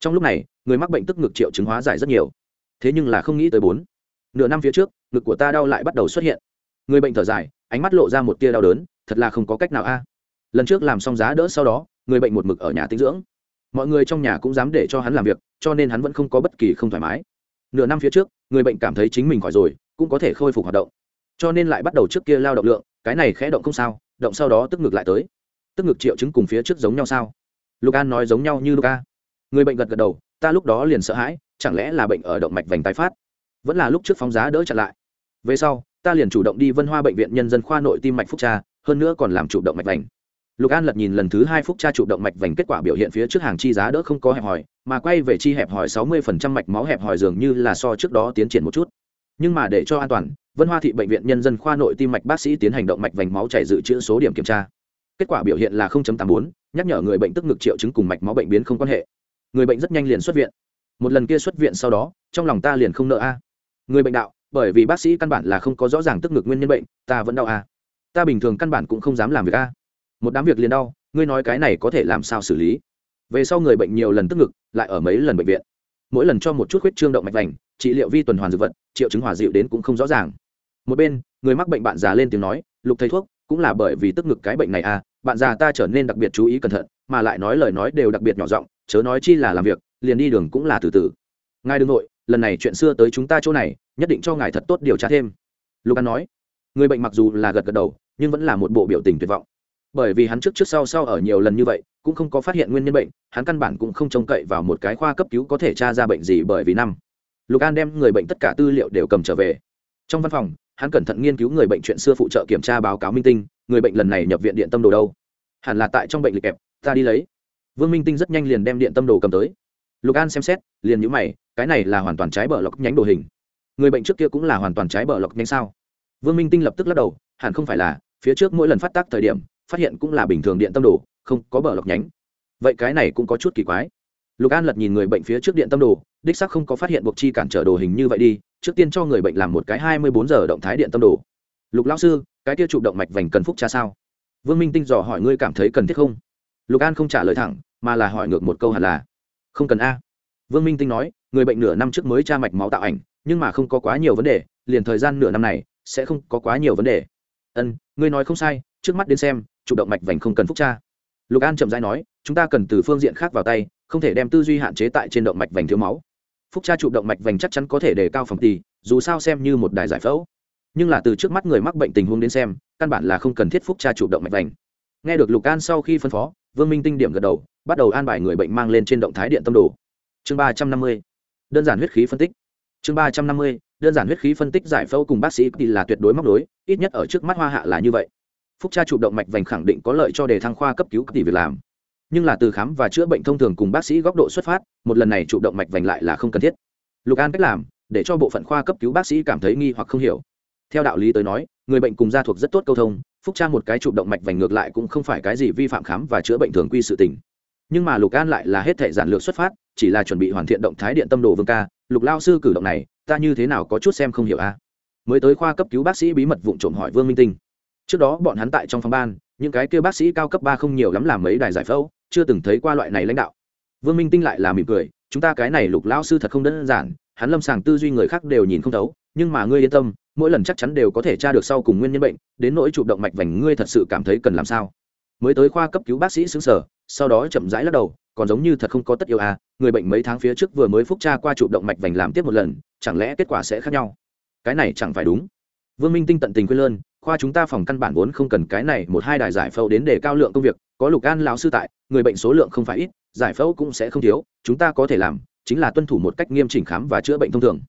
Trong lúc này, người mắc bệnh tức ngực triệu chứng hóa giải rất nhiều. Thế nhưng là không nghĩ tới bốn. Nửa năm phía trước, ngực của ta đau lại bắt đầu xuất hiện. Người bệnh thở dài, ánh mắt lộ ra một tia đau đớn, thật là không có cách nào a. Lần trước làm xong giá đỡ sau đó, người bệnh một mực ở nhà tinh dưỡng. Mọi người trong nhà cũng dám để cho hắn làm việc, cho nên hắn vẫn không có bất kỳ không thoải mái. Nửa năm phía trước người bệnh cảm thấy chính mình khỏi rồi, cũng có thể khôi phục hoạt động. Cho nên lại bắt đầu trước kia lao động lượng, cái này khẽ động không sao, động sau đó tức ngực lại tới. Tức ngực triệu chứng cùng phía trước giống nhau sao? Lục an nói giống nhau như luka người bệnh gật gật đầu, ta lúc đó liền sợ hãi, chẳng lẽ là bệnh ở động mạch vành tái phát? Vẫn là lúc trước phóng giá đỡ chặn lại. Về sau, ta liền chủ động đi vân hoa bệnh viện nhân dân khoa nội tim mạch phúc tra, hơn nữa còn làm chủ động mạch vành lục an lật nhìn lần thứ hai phúc cha chủ động mạch vành kết quả biểu hiện phía trước hàng chi giá đỡ không có hẹp hòi mà quay về chi hẹp hòi sáu mươi phần trăm mạch máu hẹp hòi dường như là so trước đó tiến triển một chút. Nhưng mà để cho an toàn vân hoa thị bệnh viện nhân dân khoa nội tim mạch bác sĩ tiến hành động mạch vành máu chảy dự trữ số điểm kiểm tra. Kết quả biểu hiện là 0.84, nhắc nhở người bệnh tức ngực triệu chứng cùng mạch máu bệnh biến không quan hệ. Người bệnh rất nhanh liền xuất viện. Một lần kia xuất viện sau đó trong lòng ta liền không nợ a. Người bệnh đạo bởi vì bác sĩ căn bản là không có rõ ràng tức ngực nguyên nhân bệnh ta vẫn đau a. Ta bình thường căn bản cũng không dám làm việc a một đám việc liền đau, ngươi nói cái này có thể làm sao xử lý? Về sau người bệnh nhiều lần tức ngực, lại ở mấy lần bệnh viện. Mỗi lần cho một chút huyết trương động mạch vành, trị liệu vi tuần hoàn dược vật, triệu chứng hòa dịu đến cũng không rõ ràng. Một bên, người mắc bệnh bạn già lên tiếng nói, lục thầy thuốc, cũng là bởi vì tức ngực cái bệnh này à bạn già ta trở nên đặc biệt chú ý cẩn thận, mà lại nói lời nói đều đặc biệt nhỏ giọng, chớ nói chi là làm việc, liền đi đường cũng là từ từ. Ngài đương nội, lần này chuyện xưa tới chúng ta chỗ này, nhất định cho ngài thật tốt điều tra thêm. Lục an nói. Người bệnh mặc dù là gật gật đầu, nhưng vẫn là một bộ biểu tình tuyệt vọng bởi vì hắn trước trước sau sau ở nhiều lần như vậy, cũng không có phát hiện nguyên nhân bệnh, hắn căn bản cũng không trông cậy vào một cái khoa cấp cứu có thể tra ra bệnh gì bởi vì năm. Lục an đem người bệnh tất cả tư liệu đều cầm trở về. Trong văn phòng, hắn cẩn thận nghiên cứu người bệnh chuyện xưa phụ trợ kiểm tra báo cáo minh tinh, người bệnh lần này nhập viện điện tâm đồ đâu? Hẳn là tại trong bệnh lịch kẹp, ta đi lấy. Vương minh tinh rất nhanh liền đem điện tâm đồ cầm tới. Lục an xem xét, liền nhữ mày, cái này là hoàn toàn trái bờ lọc nhánh đồ hình. Người bệnh trước kia cũng là hoàn toàn trái bờ lọc nhánh sao? Vương minh tinh lập tức lắc đầu, hẳn không phải là, phía trước mỗi lần phát tác thời điểm phát hiện cũng là bình thường điện tâm đồ, không có bờ lọc nhánh. Vậy cái này cũng có chút kỳ quái. Lục an lật nhìn người bệnh phía trước điện tâm đồ, đích sắc không có phát hiện buộc chi cản trở đồ hình như vậy đi, trước tiên cho người bệnh làm một cái hai mươi bốn giờ động thái điện tâm đồ. Lục lão sư, cái kia chụp động mạch vành cần phúc tra sao? Vương minh tinh dò hỏi ngươi cảm thấy cần thiết không? Lục an không trả lời thẳng, mà là hỏi ngược một câu hẳn là, không cần a. Vương minh tinh nói, người bệnh nửa năm trước mới tra mạch máu tạo ảnh, nhưng mà không có quá nhiều vấn đề, liền thời gian nửa năm này, sẽ không có quá nhiều vấn đề ân, ngươi nói không sai, trước mắt đến xem, chủ động mạch vành không cần phúc tra. Lục an chậm rãi nói, chúng ta cần từ phương diện khác vào tay, không thể đem tư duy hạn chế tại trên động mạch vành thiếu máu. Phúc tra chủ động mạch vành chắc chắn có thể đề cao phòng tì, dù sao xem như một đài giải phẫu. Nhưng là từ trước mắt người mắc bệnh tình huống đến xem, căn bản là không cần thiết phúc tra chủ động mạch vành. Nghe được lục an sau khi phân phó, vương minh tinh điểm gật đầu, bắt đầu an bài người bệnh mang lên trên động thái điện tâm đồ. Chương ba trăm năm mươi. Đơn giản huyết khí phân tích. Chương ba trăm năm mươi đơn giản huyết khí phân tích giải phẫu cùng bác sĩ thì là tuyệt đối móc đối ít nhất ở trước mắt hoa hạ là như vậy. Phúc tra chụp động mạch vành khẳng định có lợi cho đề thăng khoa cấp cứu tỷ việc làm. Nhưng là từ khám và chữa bệnh thông thường cùng bác sĩ góc độ xuất phát, một lần này chụp động mạch vành lại là không cần thiết. Lục an cách làm, để cho bộ phận khoa cấp cứu bác sĩ cảm thấy nghi hoặc không hiểu. Theo đạo lý tới nói, người bệnh cùng gia thuộc rất tốt câu thông, phúc tra một cái chụp động mạch vành ngược lại cũng không phải cái gì vi phạm khám và chữa bệnh thường quy sự tình. Nhưng mà lục an lại là hết thể giản lược xuất phát, chỉ là chuẩn bị hoàn thiện động thái điện tâm đồ vương ca lục lao sư cử động này, ta như thế nào có chút xem không hiểu a? Mới tới khoa cấp cứu bác sĩ bí mật vụ trộm hỏi vương minh tinh. Trước đó bọn hắn tại trong phòng ban, những cái kêu bác sĩ cao cấp ba không nhiều lắm làm mấy đài giải phẫu, chưa từng thấy qua loại này lãnh đạo. Vương minh tinh lại là mỉm cười, chúng ta cái này lục lao sư thật không đơn giản, hắn lâm sàng tư duy người khác đều nhìn không thấu, nhưng mà ngươi yên tâm, mỗi lần chắc chắn đều có thể tra được sau cùng nguyên nhân bệnh, đến nỗi chụp động mạch vành ngươi thật sự cảm thấy cần làm sao. Mới tới khoa cấp cứu bác sĩ xứng sở, sau đó chậm rãi lắc đầu còn giống như thật không có tất yêu à người bệnh mấy tháng phía trước vừa mới phúc tra qua chụp động mạch vành làm tiếp một lần, chẳng lẽ kết quả sẽ khác nhau? Cái này chẳng phải đúng. Vương minh tinh tận tình quên lơn, khoa chúng ta phòng căn bản vốn không cần cái này, một hai đài giải phẫu đến để cao lượng công việc, có lục an lão sư tại, người bệnh số lượng không phải ít, giải phẫu cũng sẽ không thiếu, chúng ta có thể làm, chính là tuân thủ một cách nghiêm chỉnh khám và chữa bệnh thông thường.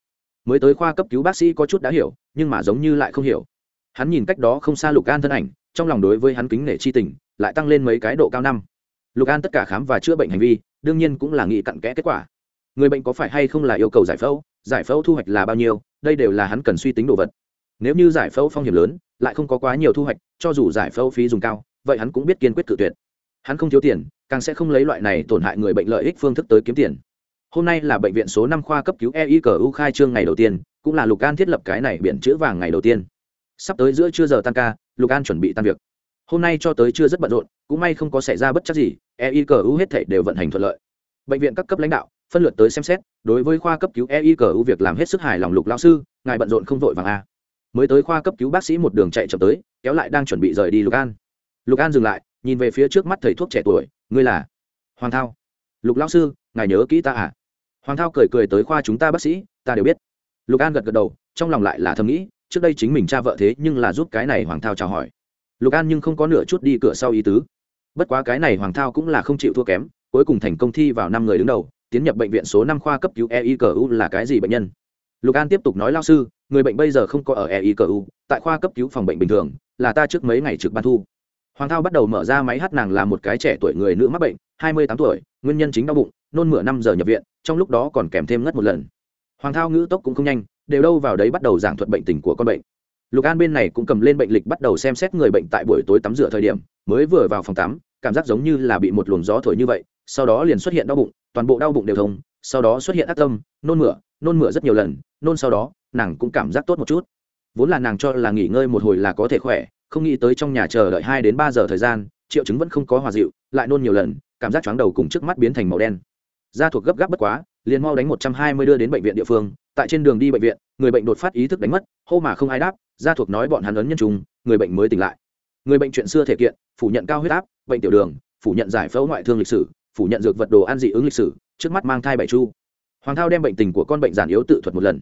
Mới tới khoa cấp cứu bác sĩ có chút đã hiểu, nhưng mà giống như lại không hiểu. Hắn nhìn cách đó không xa lục an thân ảnh, trong lòng đối với hắn kính nể chi tình, lại tăng lên mấy cái độ cao năm lục an tất cả khám và chữa bệnh hành vi, đương nhiên cũng là nghị cặn kẽ kết quả. Người bệnh có phải hay không là yêu cầu giải phẫu? Giải phẫu thu hoạch là bao nhiêu? Đây đều là hắn cần suy tính đồ vật. Nếu như giải phẫu phong hiểm lớn, lại không có quá nhiều thu hoạch, cho dù giải phẫu phí dùng cao, vậy hắn cũng biết kiên quyết cự tuyệt. Hắn không thiếu tiền, càng sẽ không lấy loại này tổn hại người bệnh lợi ích phương thức tới kiếm tiền. Hôm nay là bệnh viện số năm khoa cấp cứu eicu khai trương ngày đầu tiên, cũng là lục an thiết lập cái này biện chữ vàng ngày đầu tiên. Sắp tới giữa trưa giờ tan ca, lục an chuẩn bị tan việc hôm nay cho tới chưa rất bận rộn, cũng may không có xảy ra bất chắc gì eicu hết thể đều vận hành thuận lợi. Bệnh viện các cấp lãnh đạo, phân lượt tới xem xét, đối với khoa cấp cứu eicu việc làm hết sức hài lòng lục lao sư, ngài bận rộn không vội vàng a mới tới khoa cấp cứu bác sĩ một đường chạy chậm tới, kéo lại đang chuẩn bị rời đi lục an. Lục an dừng lại, nhìn về phía trước mắt thầy thuốc trẻ tuổi, ngươi là hoàng thao. Lục lao sư, ngài nhớ kỹ ta à? Hoàng thao cười cười tới khoa chúng ta bác sĩ, ta đều biết. Lục an gật gật đầu, trong lòng lại là thầm nghĩ, trước đây chính mình cha vợ thế nhưng là giúp cái này hoàng thao chào hỏi lục an nhưng không có nửa chút đi cửa sau ý tứ. Bất quá cái này hoàng thao cũng là không chịu thua kém, cuối cùng thành công thi vào năm người đứng đầu, tiến nhập bệnh viện số năm khoa cấp cứu eicu là cái gì bệnh nhân? Lục an tiếp tục nói lao sư, người bệnh bây giờ không có ở eicu tại khoa cấp cứu phòng bệnh bình thường, là ta trước mấy ngày trực ban thu. Hoàng thao bắt đầu mở ra máy hát nàng là một cái trẻ tuổi người nữ mắc bệnh, hai mươi tám tuổi, nguyên nhân chính đau bụng, nôn mửa năm giờ nhập viện, trong lúc đó còn kèm thêm ngất một lần. Hoàng thao ngữ tốc cũng không nhanh, đều đâu vào đấy bắt đầu giảng thuật bệnh tình của con bệnh lục an bên này cũng cầm lên bệnh lịch bắt đầu xem xét người bệnh tại buổi tối tắm rửa thời điểm, mới vừa vào phòng tắm, cảm giác giống như là bị một luồng gió thổi như vậy, sau đó liền xuất hiện đau bụng, toàn bộ đau bụng đều thông, sau đó xuất hiện ác tâm, nôn mửa nôn mửa rất nhiều lần, nôn sau đó, nàng cũng cảm giác tốt một chút. Vốn là nàng cho là nghỉ ngơi một hồi là có thể khỏe, không nghĩ tới trong nhà chờ đợi hai đến ba giờ thời gian, triệu chứng vẫn không có hòa dịu, lại nôn nhiều lần, cảm giác chóng đầu cùng trước mắt biến thành màu đen. Da thuộc gấp gáp bất quá liền mau đánh một trăm hai mươi đưa đến bệnh viện địa phương. Tại trên đường đi bệnh viện, người bệnh đột phát ý thức đánh mất, hô mà không ai đáp, gia thuộc nói bọn hắn ấn nhân trùng, người bệnh mới tỉnh lại. Người bệnh chuyện xưa thể kiện, phủ nhận cao huyết áp, bệnh tiểu đường, phủ nhận giải phẫu ngoại thương lịch sử, phủ nhận dược vật đồ ăn dị ứng lịch sử, trước mắt mang thai bảy chu. Hoàng thao đem bệnh tình của con bệnh giản yếu tự thuật một lần.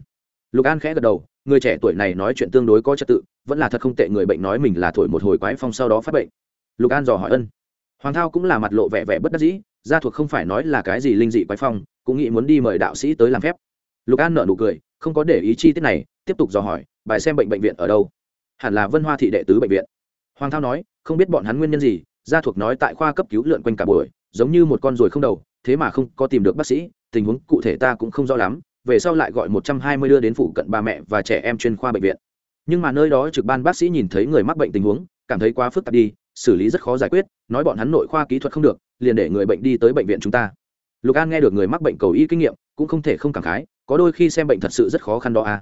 Lục an khẽ gật đầu, người trẻ tuổi này nói chuyện tương đối có trật tự, vẫn là thật không tệ người bệnh nói mình là thổi một hồi quái phong sau đó phát bệnh. Lục an dò hỏi ân. Hoàng thao cũng là mặt lộ vẻ vẻ bất đắc dĩ, gia thuộc không phải nói là cái gì linh dị quái phong cũng nghĩ muốn đi mời đạo sĩ tới làm phép. Lục an nợ nụ cười, không có để ý chi tiết này, tiếp tục dò hỏi, bài xem bệnh bệnh viện ở đâu? Hẳn là vân hoa thị đệ tứ bệnh viện. Hoàng thao nói, không biết bọn hắn nguyên nhân gì, gia thuộc nói tại khoa cấp cứu lượn quanh cả buổi, giống như một con ruồi không đầu, thế mà không có tìm được bác sĩ, tình huống cụ thể ta cũng không rõ lắm, về sau lại gọi một trăm hai mươi đưa đến phụ cận ba mẹ và trẻ em chuyên khoa bệnh viện. Nhưng mà nơi đó trực ban bác sĩ nhìn thấy người mắc bệnh tình huống, cảm thấy quá phức tạp đi, xử lý rất khó giải quyết, nói bọn hắn nội khoa kỹ thuật không được, liền để người bệnh đi tới bệnh viện chúng ta lục an nghe được người mắc bệnh cầu y kinh nghiệm, cũng không thể không cảm khái, có đôi khi xem bệnh thật sự rất khó khăn đó a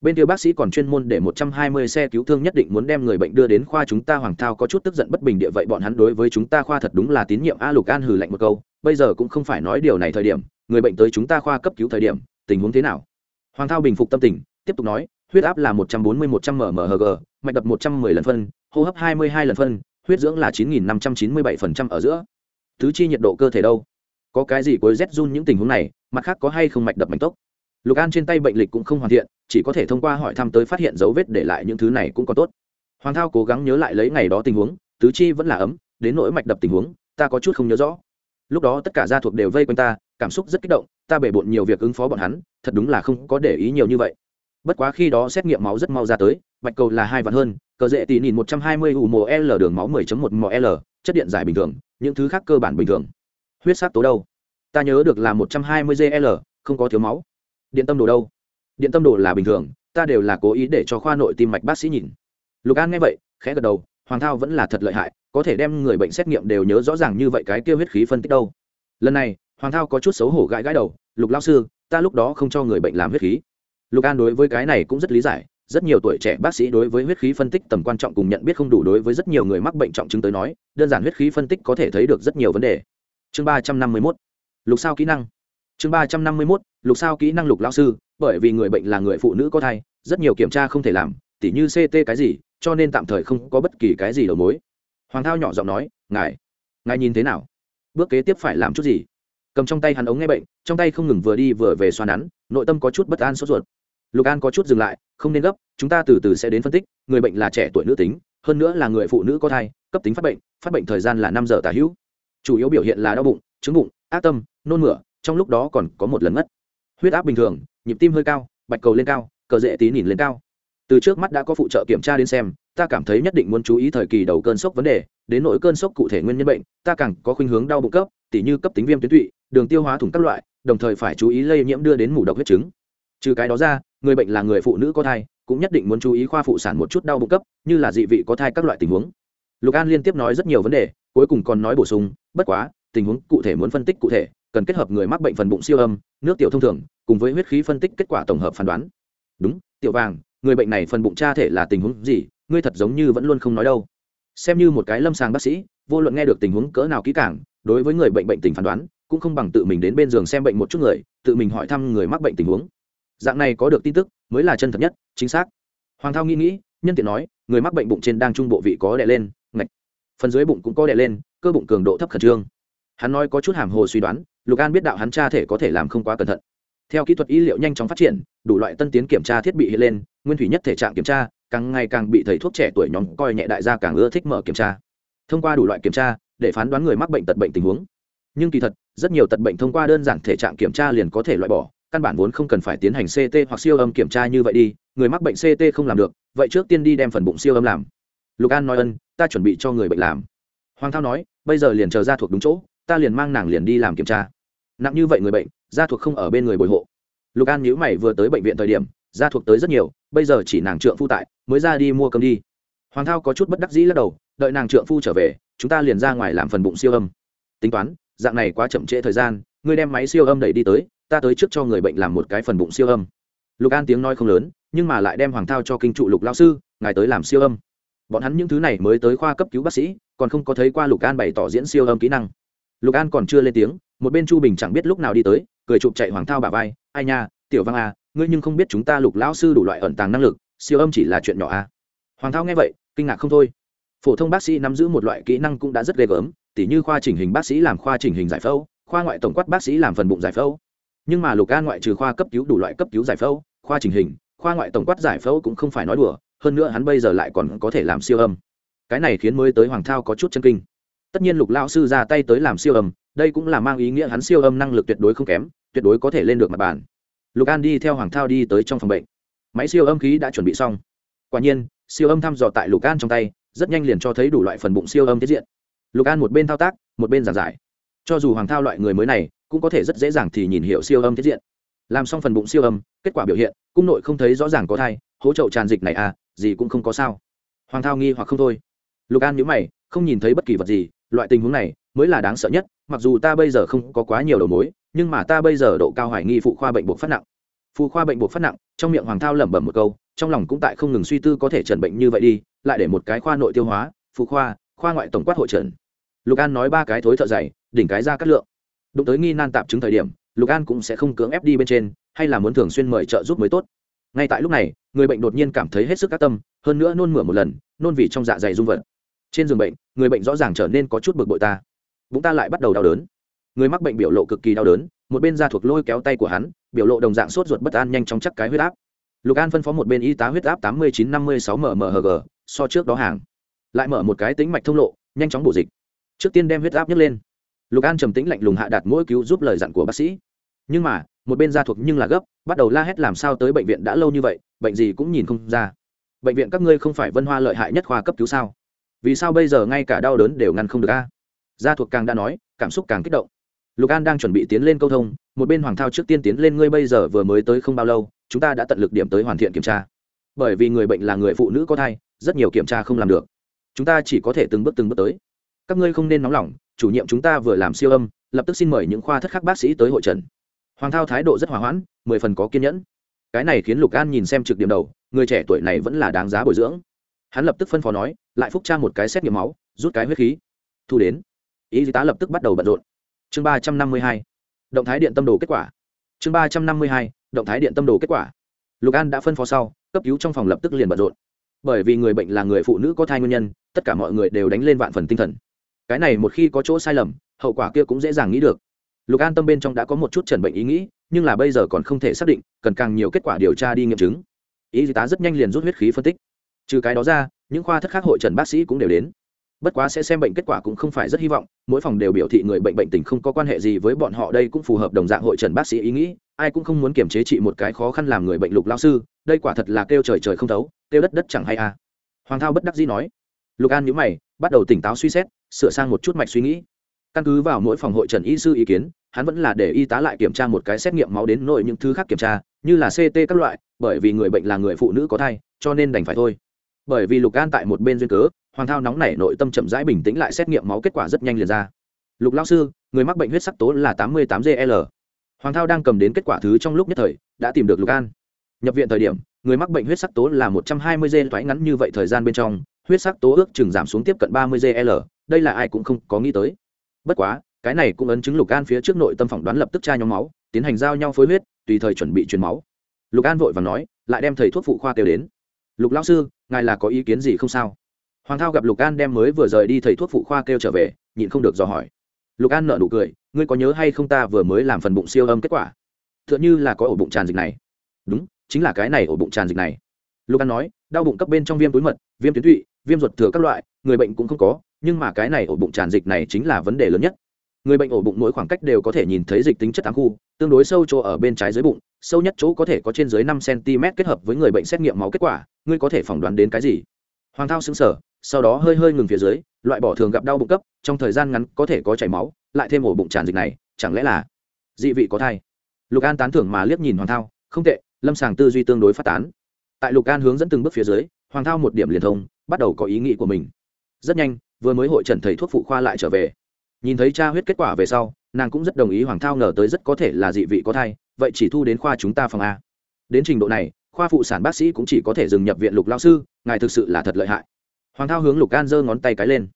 bên kia bác sĩ còn chuyên môn để một trăm hai mươi xe cứu thương nhất định muốn đem người bệnh đưa đến khoa chúng ta hoàng thao có chút tức giận bất bình địa vậy bọn hắn đối với chúng ta khoa thật đúng là tín nhiệm. A lục an hừ lạnh một câu, bây giờ cũng không phải nói điều này thời điểm, người bệnh tới chúng ta khoa cấp cứu thời điểm, tình huống thế nào? Hoàng thao bình phục tâm tình, tiếp tục nói, huyết áp là một trăm bốn mươi một trăm mmhg mạch đập một trăm mười lần phân, hô hấp hai mươi hai lần phân, huyết dưỡng là chín nghìn năm trăm chín mươi bảy phần trăm ở giữa. Thứ chi nhiệt độ cơ thể đâu? Có cái gì cuối rét run những tình huống này, mặt khác có hay không mạch đập mạch tốc. Lục an trên tay bệnh lịch cũng không hoàn thiện, chỉ có thể thông qua hỏi thăm tới phát hiện dấu vết để lại những thứ này cũng có tốt. Hoàng thao cố gắng nhớ lại lấy ngày đó tình huống, tứ chi vẫn là ấm, đến nỗi mạch đập tình huống, ta có chút không nhớ rõ. Lúc đó tất cả gia thuộc đều vây quanh ta, cảm xúc rất kích động, ta bể bộn nhiều việc ứng phó bọn hắn, thật đúng là không có để ý nhiều như vậy. Bất quá khi đó xét nghiệm máu rất mau ra tới bạch cầu là hai vạn hơn, cờ dễ tỉ nhìn một trăm hai mươi u mồ l đường máu 10 một mồ l, chất điện giải bình thường, những thứ khác cơ bản bình thường huyết sắc tố đâu? Ta nhớ được là một trăm hai mươi gl không có thiếu máu. Điện tâm đồ đâu? Điện tâm đồ là bình thường, ta đều là cố ý để cho khoa nội tim mạch bác sĩ nhìn. Lục an nghe vậy, khẽ gật đầu, hoàng thao vẫn là thật lợi hại, có thể đem người bệnh xét nghiệm đều nhớ rõ ràng như vậy cái kêu huyết khí phân tích đâu. Lần này, hoàng thao có chút xấu hổ gãi gãi đầu, lục lao sư, ta lúc đó không cho người bệnh làm huyết khí. Lục an đối với cái này cũng rất lý giải, rất nhiều tuổi trẻ bác sĩ đối với huyết khí phân tích tầm quan trọng cùng nhận biết không đủ đối với rất nhiều người mắc bệnh trọng chứng tới nói, đơn giản huyết khí phân tích có thể thấy được rất nhiều vấn đề chương ba trăm năm mươi mốt. Lục sao kỹ năng. Chương ba trăm năm mươi mốt, lục sao kỹ năng lục lao sư, bởi vì người bệnh là người phụ nữ có thai, rất nhiều kiểm tra không thể làm, tỉ như ct cái gì, cho nên tạm thời không có bất kỳ cái gì đầu mối. Hoàng thao nhỏ giọng nói, ngài ngài nhìn thế nào? Bước kế tiếp phải làm chút gì? Cầm trong tay hắn ống nghe bệnh, trong tay không ngừng vừa đi vừa về xoa nắn, nội tâm có chút bất an sốt ruột. Lục an có chút dừng lại, không nên gấp, chúng ta từ từ sẽ đến phân tích, người bệnh là trẻ tuổi nữ tính, hơn nữa là người phụ nữ có thai, cấp tính phát bệnh phát bệnh thời gian là năm giờ tả hữu chủ yếu biểu hiện là đau bụng trứng bụng, ác tâm, nôn mửa, trong lúc đó còn có một lần ngất huyết áp bình thường, nhịp tim hơi cao, bạch cầu lên cao, cờ dễ tí nhìn lên cao. Từ trước mắt đã có phụ trợ kiểm tra đến xem, ta cảm thấy nhất định muốn chú ý thời kỳ đầu cơn sốc vấn đề, đến nỗi cơn sốc cụ thể nguyên nhân bệnh, ta càng có khuynh hướng đau bụng cấp, tỉ như cấp tính viêm tuyến tụy, đường tiêu hóa thủng các loại, đồng thời phải chú ý lây nhiễm đưa đến mủ độc huyết trứng trừ cái đó ra, người bệnh là người phụ nữ có thai, cũng nhất định muốn chú ý khoa phụ sản một chút đau bụng cấp, như là dị vị có thai các loại tình huống. Lục an liên tiếp nói rất nhiều vấn đề cuối cùng còn nói bổ sung, bất quá, tình huống cụ thể muốn phân tích cụ thể, cần kết hợp người mắc bệnh phần bụng siêu âm, nước tiểu thông thường, cùng với huyết khí phân tích kết quả tổng hợp phán đoán. Đúng, tiểu vàng, người bệnh này phần bụng cha thể là tình huống gì, ngươi thật giống như vẫn luôn không nói đâu. Xem như một cái lâm sàng bác sĩ, vô luận nghe được tình huống cỡ nào kỹ càng, đối với người bệnh bệnh tình phán đoán, cũng không bằng tự mình đến bên giường xem bệnh một chút người, tự mình hỏi thăm người mắc bệnh tình huống. Dạng này có được tin tức, mới là chân thật nhất, chính xác. Hoàng thao nghĩ nghĩ, nhân tiện nói, người mắc bệnh bụng trên đang trung bộ vị có đè lên phần dưới bụng cũng có đè lên, cơ bụng cường độ thấp khẩn trương. Hắn nói có chút hàm hồ suy đoán, lục an biết đạo hắn cha thể có thể làm không quá cẩn thận. Theo kỹ thuật y liệu nhanh chóng phát triển, đủ loại tân tiến kiểm tra thiết bị hiện lên, nguyên thủy nhất thể trạng kiểm tra, càng ngày càng bị thầy thuốc trẻ tuổi nhóm coi nhẹ đại gia càng ưa thích mở kiểm tra. Thông qua đủ loại kiểm tra, để phán đoán người mắc bệnh tật bệnh tình huống. Nhưng kỳ thật, rất nhiều tật bệnh thông qua đơn giản thể trạng kiểm tra liền có thể loại bỏ, căn bản vốn không cần phải tiến hành ct hoặc siêu âm kiểm tra như vậy đi, người mắc bệnh ct không làm được, vậy trước tiên đi đem phần bụng siêu âm làm lục an nói ân, ta chuẩn bị cho người bệnh làm. Hoàng thao nói, bây giờ liền chờ ra thuộc đúng chỗ, ta liền mang nàng liền đi làm kiểm tra. Nặng như vậy người bệnh, gia thuộc không ở bên người bồi hộ. Lục an nhữ mày vừa tới bệnh viện thời điểm, gia thuộc tới rất nhiều, bây giờ chỉ nàng trượng phu tại, mới ra đi mua cơm đi. Hoàng thao có chút bất đắc dĩ lắc đầu, đợi nàng trượng phu trở về, chúng ta liền ra ngoài làm phần bụng siêu âm. Tính toán, dạng này quá chậm trễ thời gian ngươi đem máy siêu âm đẩy đi tới, ta tới trước cho người bệnh làm một cái phần bụng siêu âm. Lục an tiếng nói không lớn, nhưng mà lại đem hoàng thao cho kinh trụ lục lao sư, ngài tới làm siêu âm bọn hắn những thứ này mới tới khoa cấp cứu bác sĩ, còn không có thấy qua lục an bày tỏ diễn siêu âm kỹ năng. Lục an còn chưa lên tiếng, một bên chu bình chẳng biết lúc nào đi tới, cười chụp chạy hoàng thao bà vai, ai nha, tiểu văn à ngươi nhưng không biết chúng ta lục lão sư đủ loại ẩn tàng năng lực, siêu âm chỉ là chuyện nhỏ à? Hoàng thao nghe vậy, kinh ngạc không thôi. Phổ thông bác sĩ nắm giữ một loại kỹ năng cũng đã rất ghê gớm, tỉ như khoa chỉnh hình bác sĩ làm khoa chỉnh hình giải phẫu, khoa ngoại tổng quát bác sĩ làm phần bụng giải phẫu. Nhưng mà lục an ngoại trừ khoa cấp cứu đủ loại cấp cứu giải phẫu, khoa chỉnh hình, khoa ngoại tổng quát giải phẫu cũng không phải nói đùa hơn nữa hắn bây giờ lại còn có thể làm siêu âm. Cái này khiến mới tới hoàng thao có chút chân kinh. Tất nhiên lục lao sư ra tay tới làm siêu âm, đây cũng là mang ý nghĩa hắn siêu âm năng lực tuyệt đối không kém, tuyệt đối có thể lên được mặt bàn. Lục an đi theo hoàng thao đi tới trong phòng bệnh. Máy siêu âm khí đã chuẩn bị xong. Quả nhiên, siêu âm thăm dò tại lục an trong tay, rất nhanh liền cho thấy đủ loại phần bụng siêu âm tiết diện. Lục an một bên thao tác, một bên giảng giải. Cho dù hoàng thao loại người mới này, cũng có thể rất dễ dàng thì nhìn hiểu siêu âm tiết diện. Làm xong phần bụng siêu âm, kết quả biểu hiện, cung nội không thấy rõ ràng có thai, hỗ trợ tràn dịch này à gì cũng không có sao. Hoàng thao nghi hoặc không thôi. Lục an nhữ mày, không nhìn thấy bất kỳ vật gì, loại tình huống này mới là đáng sợ nhất, mặc dù ta bây giờ không có quá nhiều đầu mối, nhưng mà ta bây giờ độ cao hoài nghi phụ khoa bệnh buộc phát nặng. Phụ khoa bệnh buộc phát nặng, trong miệng hoàng thao lẩm bẩm một câu, trong lòng cũng tại không ngừng suy tư có thể trần bệnh như vậy đi, lại để một cái khoa nội tiêu hóa, phụ khoa khoa ngoại tổng quát hội trần lục an nói ba cái thối thợ dày, đỉnh cái ra cắt lượng. Đụng tới nghi nan tạp chứng thời điểm, lục an cũng sẽ không cưỡng ép đi bên trên, hay là muốn thường xuyên mời trợ giúp mới tốt ngay tại lúc này, người bệnh đột nhiên cảm thấy hết sức các tâm, hơn nữa nôn mửa một lần, nôn vì trong dạ dày dung vật. Trên giường bệnh, người bệnh rõ ràng trở nên có chút bực bội ta. Bụng ta lại bắt đầu đau đớn. Người mắc bệnh biểu lộ cực kỳ đau đớn, một bên da thuộc lôi kéo tay của hắn, biểu lộ đồng dạng sốt ruột bất an nhanh chóng chắc cái huyết áp. Lục an phân phó một bên y tá huyết áp tám mươi chín năm mươi sáu mmhg so trước đó hàng. Lại mở một cái tính mạch thông lộ, nhanh chóng bổ dịch. Trước tiên đem huyết áp nhấc lên. Lục an trầm tĩnh lạnh lùng hạ đạt mỗi cứu giúp lời dặn của bác sĩ nhưng mà, một bên gia thuộc nhưng là gấp, bắt đầu la hét làm sao tới bệnh viện đã lâu như vậy, bệnh gì cũng nhìn không ra. Bệnh viện các ngươi không phải vân hoa lợi hại nhất khoa cấp cứu sao? Vì sao bây giờ ngay cả đau đớn đều ngăn không được a? Gia thuộc càng đã nói, cảm xúc càng kích động. Lục an đang chuẩn bị tiến lên câu thông, một bên hoàng thao trước tiên tiến lên ngươi bây giờ vừa mới tới không bao lâu, chúng ta đã tận lực điểm tới hoàn thiện kiểm tra. Bởi vì người bệnh là người phụ nữ có thai, rất nhiều kiểm tra không làm được. Chúng ta chỉ có thể từng bước từng bước tới. Các ngươi không nên nóng lòng, chủ nhiệm chúng ta vừa làm siêu âm, lập tức xin mời những khoa thất khác bác sĩ tới hội trần hoàng thao thái độ rất hòa hoãn, mười phần có kiên nhẫn. Cái này khiến lục an nhìn xem trực điểm đầu, người trẻ tuổi này vẫn là đáng giá bồi dưỡng. Hắn lập tức phân phó nói, lại phúc tra một cái xét nghiệm máu, rút cái huyết khí. Thu đến. Y tá lập tức bắt đầu bận rộn. Chương ba trăm năm mươi hai. Động thái điện tâm đồ kết quả. Chương ba trăm năm mươi hai. Động thái điện tâm đồ kết quả. Lục an đã phân phó sau, cấp cứu trong phòng lập tức liền bận rộn. Bởi vì người bệnh là người phụ nữ có thai nguyên nhân, tất cả mọi người đều đánh lên vạn phần tinh thần. Cái này một khi có chỗ sai lầm, hậu quả kia cũng dễ dàng nghĩ được lục an tâm bên trong đã có một chút trần bệnh ý nghĩ, nhưng là bây giờ còn không thể xác định, cần càng nhiều kết quả điều tra đi nghiệm chứng. Y tá rất nhanh liền rút huyết khí phân tích. Trừ cái đó ra, những khoa thất khác hội trần bác sĩ cũng đều đến. Bất quá sẽ xem bệnh kết quả cũng không phải rất hy vọng, mỗi phòng đều biểu thị người bệnh bệnh tình không có quan hệ gì với bọn họ, đây cũng phù hợp đồng dạng hội trần bác sĩ ý nghĩ, ai cũng không muốn kiềm chế trị một cái khó khăn làm người bệnh lục lao sư, đây quả thật là kêu trời trời không thấu, kêu đất đất chẳng hay à. Hoàng thao bất đắc dĩ nói. Lục an nhữ mày, bắt đầu tỉnh táo suy xét, sửa sang một chút mạch suy nghĩ căn cứ vào mỗi phòng hội trần y sư ý kiến, hắn vẫn là để y tá lại kiểm tra một cái xét nghiệm máu đến nội những thứ khác kiểm tra, như là ct các loại, bởi vì người bệnh là người phụ nữ có thai, cho nên đành phải thôi. Bởi vì lục an tại một bên duyên cớ, hoàng thao nóng nảy nội tâm chậm rãi bình tĩnh lại xét nghiệm máu kết quả rất nhanh liền ra. Lục lao sư, người mắc bệnh huyết sắc tố là tám mươi tám gl hoàng thao đang cầm đến kết quả thứ trong lúc nhất thời, đã tìm được lục an. Nhập viện thời điểm, người mắc bệnh huyết sắc tố là một trăm hai mươi gl thoái ngắn như vậy thời gian bên trong, huyết sắc tố ước chừng giảm xuống tiếp cận ba mươi gl đây là ai cũng không có nghĩ tới bất quá, cái này cũng ấn chứng lục an phía trước nội tâm phỏng đoán lập tức tra nhóm máu, tiến hành giao nhau phối huyết, tùy thời chuẩn bị truyền máu. Lục an vội và nói, lại đem thầy thuốc phụ khoa kêu đến. Lục lão sư, ngài là có ý kiến gì không sao? Hoàng thao gặp lục an đem mới vừa rời đi thầy thuốc phụ khoa kêu trở về, nhịn không được dò hỏi. Lục an nợ nụ cười, ngươi có nhớ hay không ta vừa mới làm phần bụng siêu âm kết quả? T h ư ợ n h ư là có ổ bụng tràn dịch này. Đúng, chính là cái này ổ bụng tràn dịch này. Lục an nói, đau bụng cấp bên trong viêm túi mật, viêm tuyến tụy, viêm ruột thừa các loại, người bệnh cũng không có nhưng mà cái này ổ bụng tràn dịch này chính là vấn đề lớn nhất. Người bệnh ổ bụng mỗi khoảng cách đều có thể nhìn thấy dịch tính chất ám khu, tương đối sâu chỗ ở bên trái dưới bụng, sâu nhất chỗ có thể có trên dưới năm cm kết hợp với người bệnh xét nghiệm máu kết quả, ngươi có thể phỏng đoán đến cái gì? Hoàng thao xứng sở sau đó hơi hơi ngừng phía dưới, loại bỏ thường gặp đau bụng cấp, trong thời gian ngắn có thể có chảy máu, lại thêm ổ bụng tràn dịch này, chẳng lẽ là dị vị có thai? Lục an tán thưởng mà liếc nhìn hoàng thao, không tệ, lâm sàng tư duy tương đối phát tán. Tại lục an hướng dẫn từng bước phía dưới, hoàng thao một điểm liền thông, bắt đầu có ý nghĩ của mình rất nhanh, vừa mới hội trần thầy thuốc phụ khoa lại trở về. Nhìn thấy cha huyết kết quả về sau, nàng cũng rất đồng ý hoàng thao ngờ tới rất có thể là dị vị có thai, vậy chỉ thu đến khoa chúng ta phòng a. Đến trình độ này, khoa phụ sản bác sĩ cũng chỉ có thể dừng nhập viện lục lao sư, ngài thực sự là thật lợi hại. Hoàng thao hướng lục an giơ ngón tay cái lên.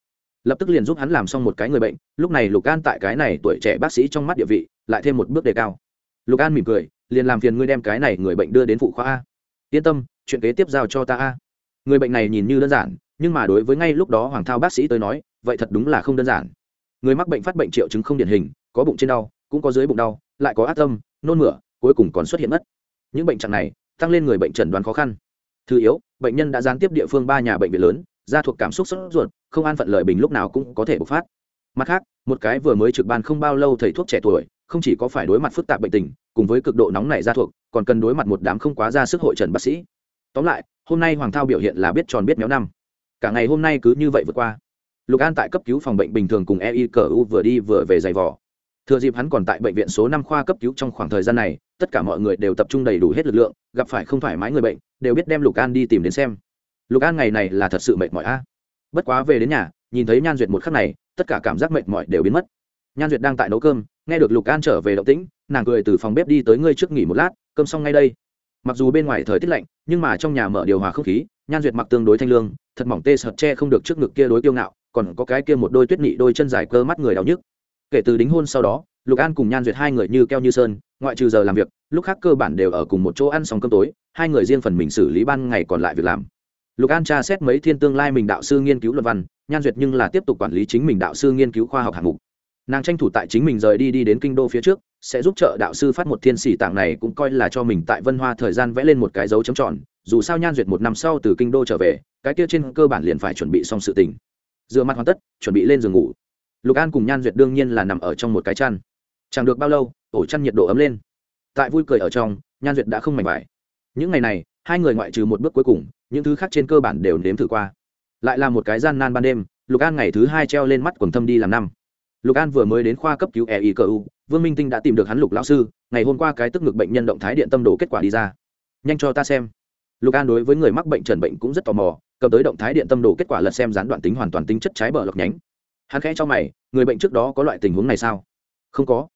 Lập tức liền giúp hắn làm xong một cái người bệnh, lúc này lục an tại cái này tuổi trẻ bác sĩ trong mắt địa vị, lại thêm một bước đề cao. Lục an mỉm cười, liền làm phiền ngươi đem cái này người bệnh đưa đến phụ khoa a. Yên tâm, chuyện kế tiếp giao cho ta a. Người bệnh này nhìn như đơn giản nhưng mà đối với ngay lúc đó hoàng thao bác sĩ tới nói, vậy thật đúng là không đơn giản. Người mắc bệnh phát bệnh triệu chứng không điển hình, có bụng trên đau, cũng có dưới bụng đau, lại có át tâm, nôn mửa, cuối cùng còn xuất hiện mất. Những bệnh trạng này, tăng lên người bệnh chẩn đoán khó khăn. Thứ yếu, bệnh nhân đã gián tiếp địa phương ba nhà bệnh viện lớn ra thuộc cảm xúc sốt ruột, không an phận lợi bình lúc nào cũng có thể bộc phát. Mặt khác, một cái vừa mới trực ban không bao lâu thầy thuốc trẻ tuổi, không chỉ có phải đối mặt phức tạp bệnh tình, cùng với cực độ nóng này ra thuộc, còn cần đối mặt một đám không quá ra sức hội trần bác sĩ. Tóm lại, hôm nay hoàng thao biểu hiện là biết tròn biết méo năm cả ngày hôm nay cứ như vậy vượt qua. Lục an tại cấp cứu phòng bệnh bình thường cùng ei cờ u vừa đi vừa về giày vò. Thừa dịp hắn còn tại bệnh viện số năm khoa cấp cứu trong khoảng thời gian này, tất cả mọi người đều tập trung đầy đủ hết lực lượng, gặp phải không thoải mái người bệnh, đều biết đem lục an đi tìm đến xem. Lục an ngày này là thật sự mệt mỏi a. Bất quá về đến nhà, nhìn thấy nhan duyệt một khắc này, tất cả cảm giác mệt mỏi đều biến mất. Nhan duyệt đang tại nấu cơm, nghe được lục an trở về động tĩnh, nàng cười từ phòng bếp đi tới ngươi trước nghỉ một lát, cơm xong ngay đây. Mặc dù bên ngoài thời tiết lạnh, nhưng mà trong nhà mở điều hòa không khí, nhan duyệt mặc tương đối thanh lương thật mỏng tê sợt che không được trước ngực kia đối tiêu ngạo, còn có cái kia một đôi tuyết nị đôi chân dài cơ mắt người đau nhức. Kể từ đính hôn sau đó, lục an cùng nhan duyệt hai người như keo như sơn, ngoại trừ giờ làm việc, lúc khác cơ bản đều ở cùng một chỗ ăn xong cơm tối, hai người riêng phần mình xử lý ban ngày còn lại việc làm. Lục an tra xét mấy thiên tương lai mình đạo sư nghiên cứu luận văn, nhan duyệt nhưng là tiếp tục quản lý chính mình đạo sư nghiên cứu khoa học hạng mục nàng tranh thủ tại chính mình rời đi đi đến kinh đô phía trước, sẽ giúp trợ đạo sư phát một thiên sĩ tạng này cũng coi là cho mình tại vân hoa thời gian vẽ lên một cái dấu chấm tròn, dù sao nhan duyệt một năm sau từ kinh đô trở về, cái kia trên cơ bản liền phải chuẩn bị xong sự tình. Dựa mặt hoàn tất, chuẩn bị lên giường ngủ. Lục an cùng nhan duyệt đương nhiên là nằm ở trong một cái chăn. Chẳng được bao lâu, ổ chăn nhiệt độ ấm lên. Tại vui cười ở trong, nhan duyệt đã không mảnh vải. Những ngày này, hai người ngoại trừ một bước cuối cùng, những thứ khác trên cơ bản đều nếm thử qua. Lại là một cái gian nan ban đêm, lục an ngày thứ hai treo lên mắt quần thâm đi làm năm lục an vừa mới đến khoa cấp cứu e i cờ u, vương minh tinh đã tìm được hắn lục lão sư, ngày hôm qua cái tức ngực bệnh nhân động thái điện tâm đồ kết quả đi ra. Nhanh cho ta xem. Lục an đối với người mắc bệnh trần bệnh cũng rất tò mò, cầm tới động thái điện tâm đồ kết quả lật xem gián đoạn tính hoàn toàn tính chất trái bờ lọc nhánh. Hắn khẽ cho mày, người bệnh trước đó có loại tình huống này sao? Không có.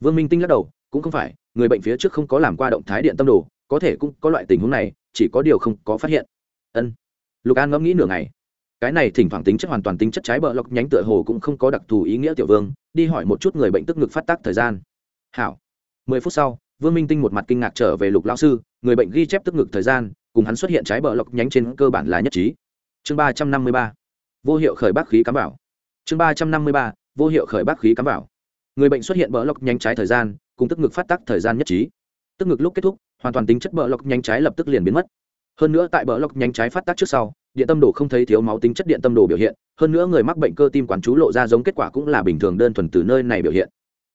Vương minh tinh lắc đầu, cũng không phải, người bệnh phía trước không có làm qua động thái điện tâm đồ, có thể cũng có loại tình huống này, chỉ có điều không có phát hiện. Ân. Lục an ngẫm nghĩ nửa ngày cái này thỉnh thoảng tính chất hoàn toàn tính chất trái bờ lọc nhánh tựa hồ cũng không có đặc thù ý nghĩa tiểu vương, đi hỏi một chút người bệnh tức ngực phát tác thời gian. Hảo. Mười phút sau, vương minh tinh một mặt kinh ngạc trở về lục lao sư, người bệnh ghi chép tức ngực thời gian, cùng hắn xuất hiện trái bờ lọc nhánh trên cơ bản là nhất trí. Chương ba trăm năm mươi ba. Vô hiệu khởi bác khí cắm vào chương ba trăm năm mươi ba. Vô hiệu khởi bác khí cắm vào người bệnh xuất hiện bờ lọc nhánh trái thời gian, cùng tức ngực phát tác thời gian nhất trí. Tức ngực lúc kết thúc, hoàn toàn tính chất bờ lọc nhánh trái lập tức liền biến mất. Hơn nữa tại bờ lọc nhánh trái phát tác trước sau điện tâm đồ không thấy thiếu máu tính chất điện tâm đồ biểu hiện, hơn nữa người mắc bệnh cơ tim quán chú lộ ra giống kết quả cũng là bình thường đơn thuần từ nơi này biểu hiện.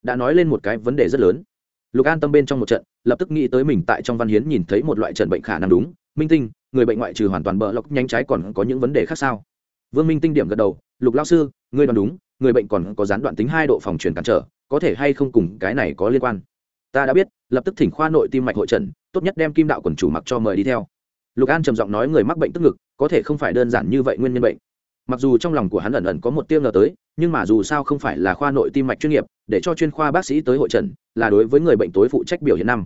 Đã nói lên một cái vấn đề rất lớn. Lục an tâm bên trong một trận, lập tức nghĩ tới mình tại trong văn hiến nhìn thấy một loại trận bệnh khả năng đúng. Minh tinh, người bệnh ngoại trừ hoàn toàn bỡ lọc nhanh trái còn có những vấn đề khác sao? Vương minh tinh điểm gật đầu, lục lao sư, ngươi đoán đúng, người bệnh còn có gián đoạn tính hai độ phòng truyền cản trở, có thể hay không cùng cái này có liên quan? Ta đã biết, lập tức thỉnh khoa nội tim mạch hội trần tốt nhất đem kim đạo quần chủ mặc cho mời đi theo. Lục an trầm giọng nói người mắc bệnh tức ngực có thể không phải đơn giản như vậy nguyên nhân bệnh. Mặc dù trong lòng của hắn ẩn ẩn có một tiêu ngờ tới, nhưng mà dù sao không phải là khoa nội tim mạch chuyên nghiệp, để cho chuyên khoa bác sĩ tới hội trần, là đối với người bệnh tối phụ trách biểu hiện năm.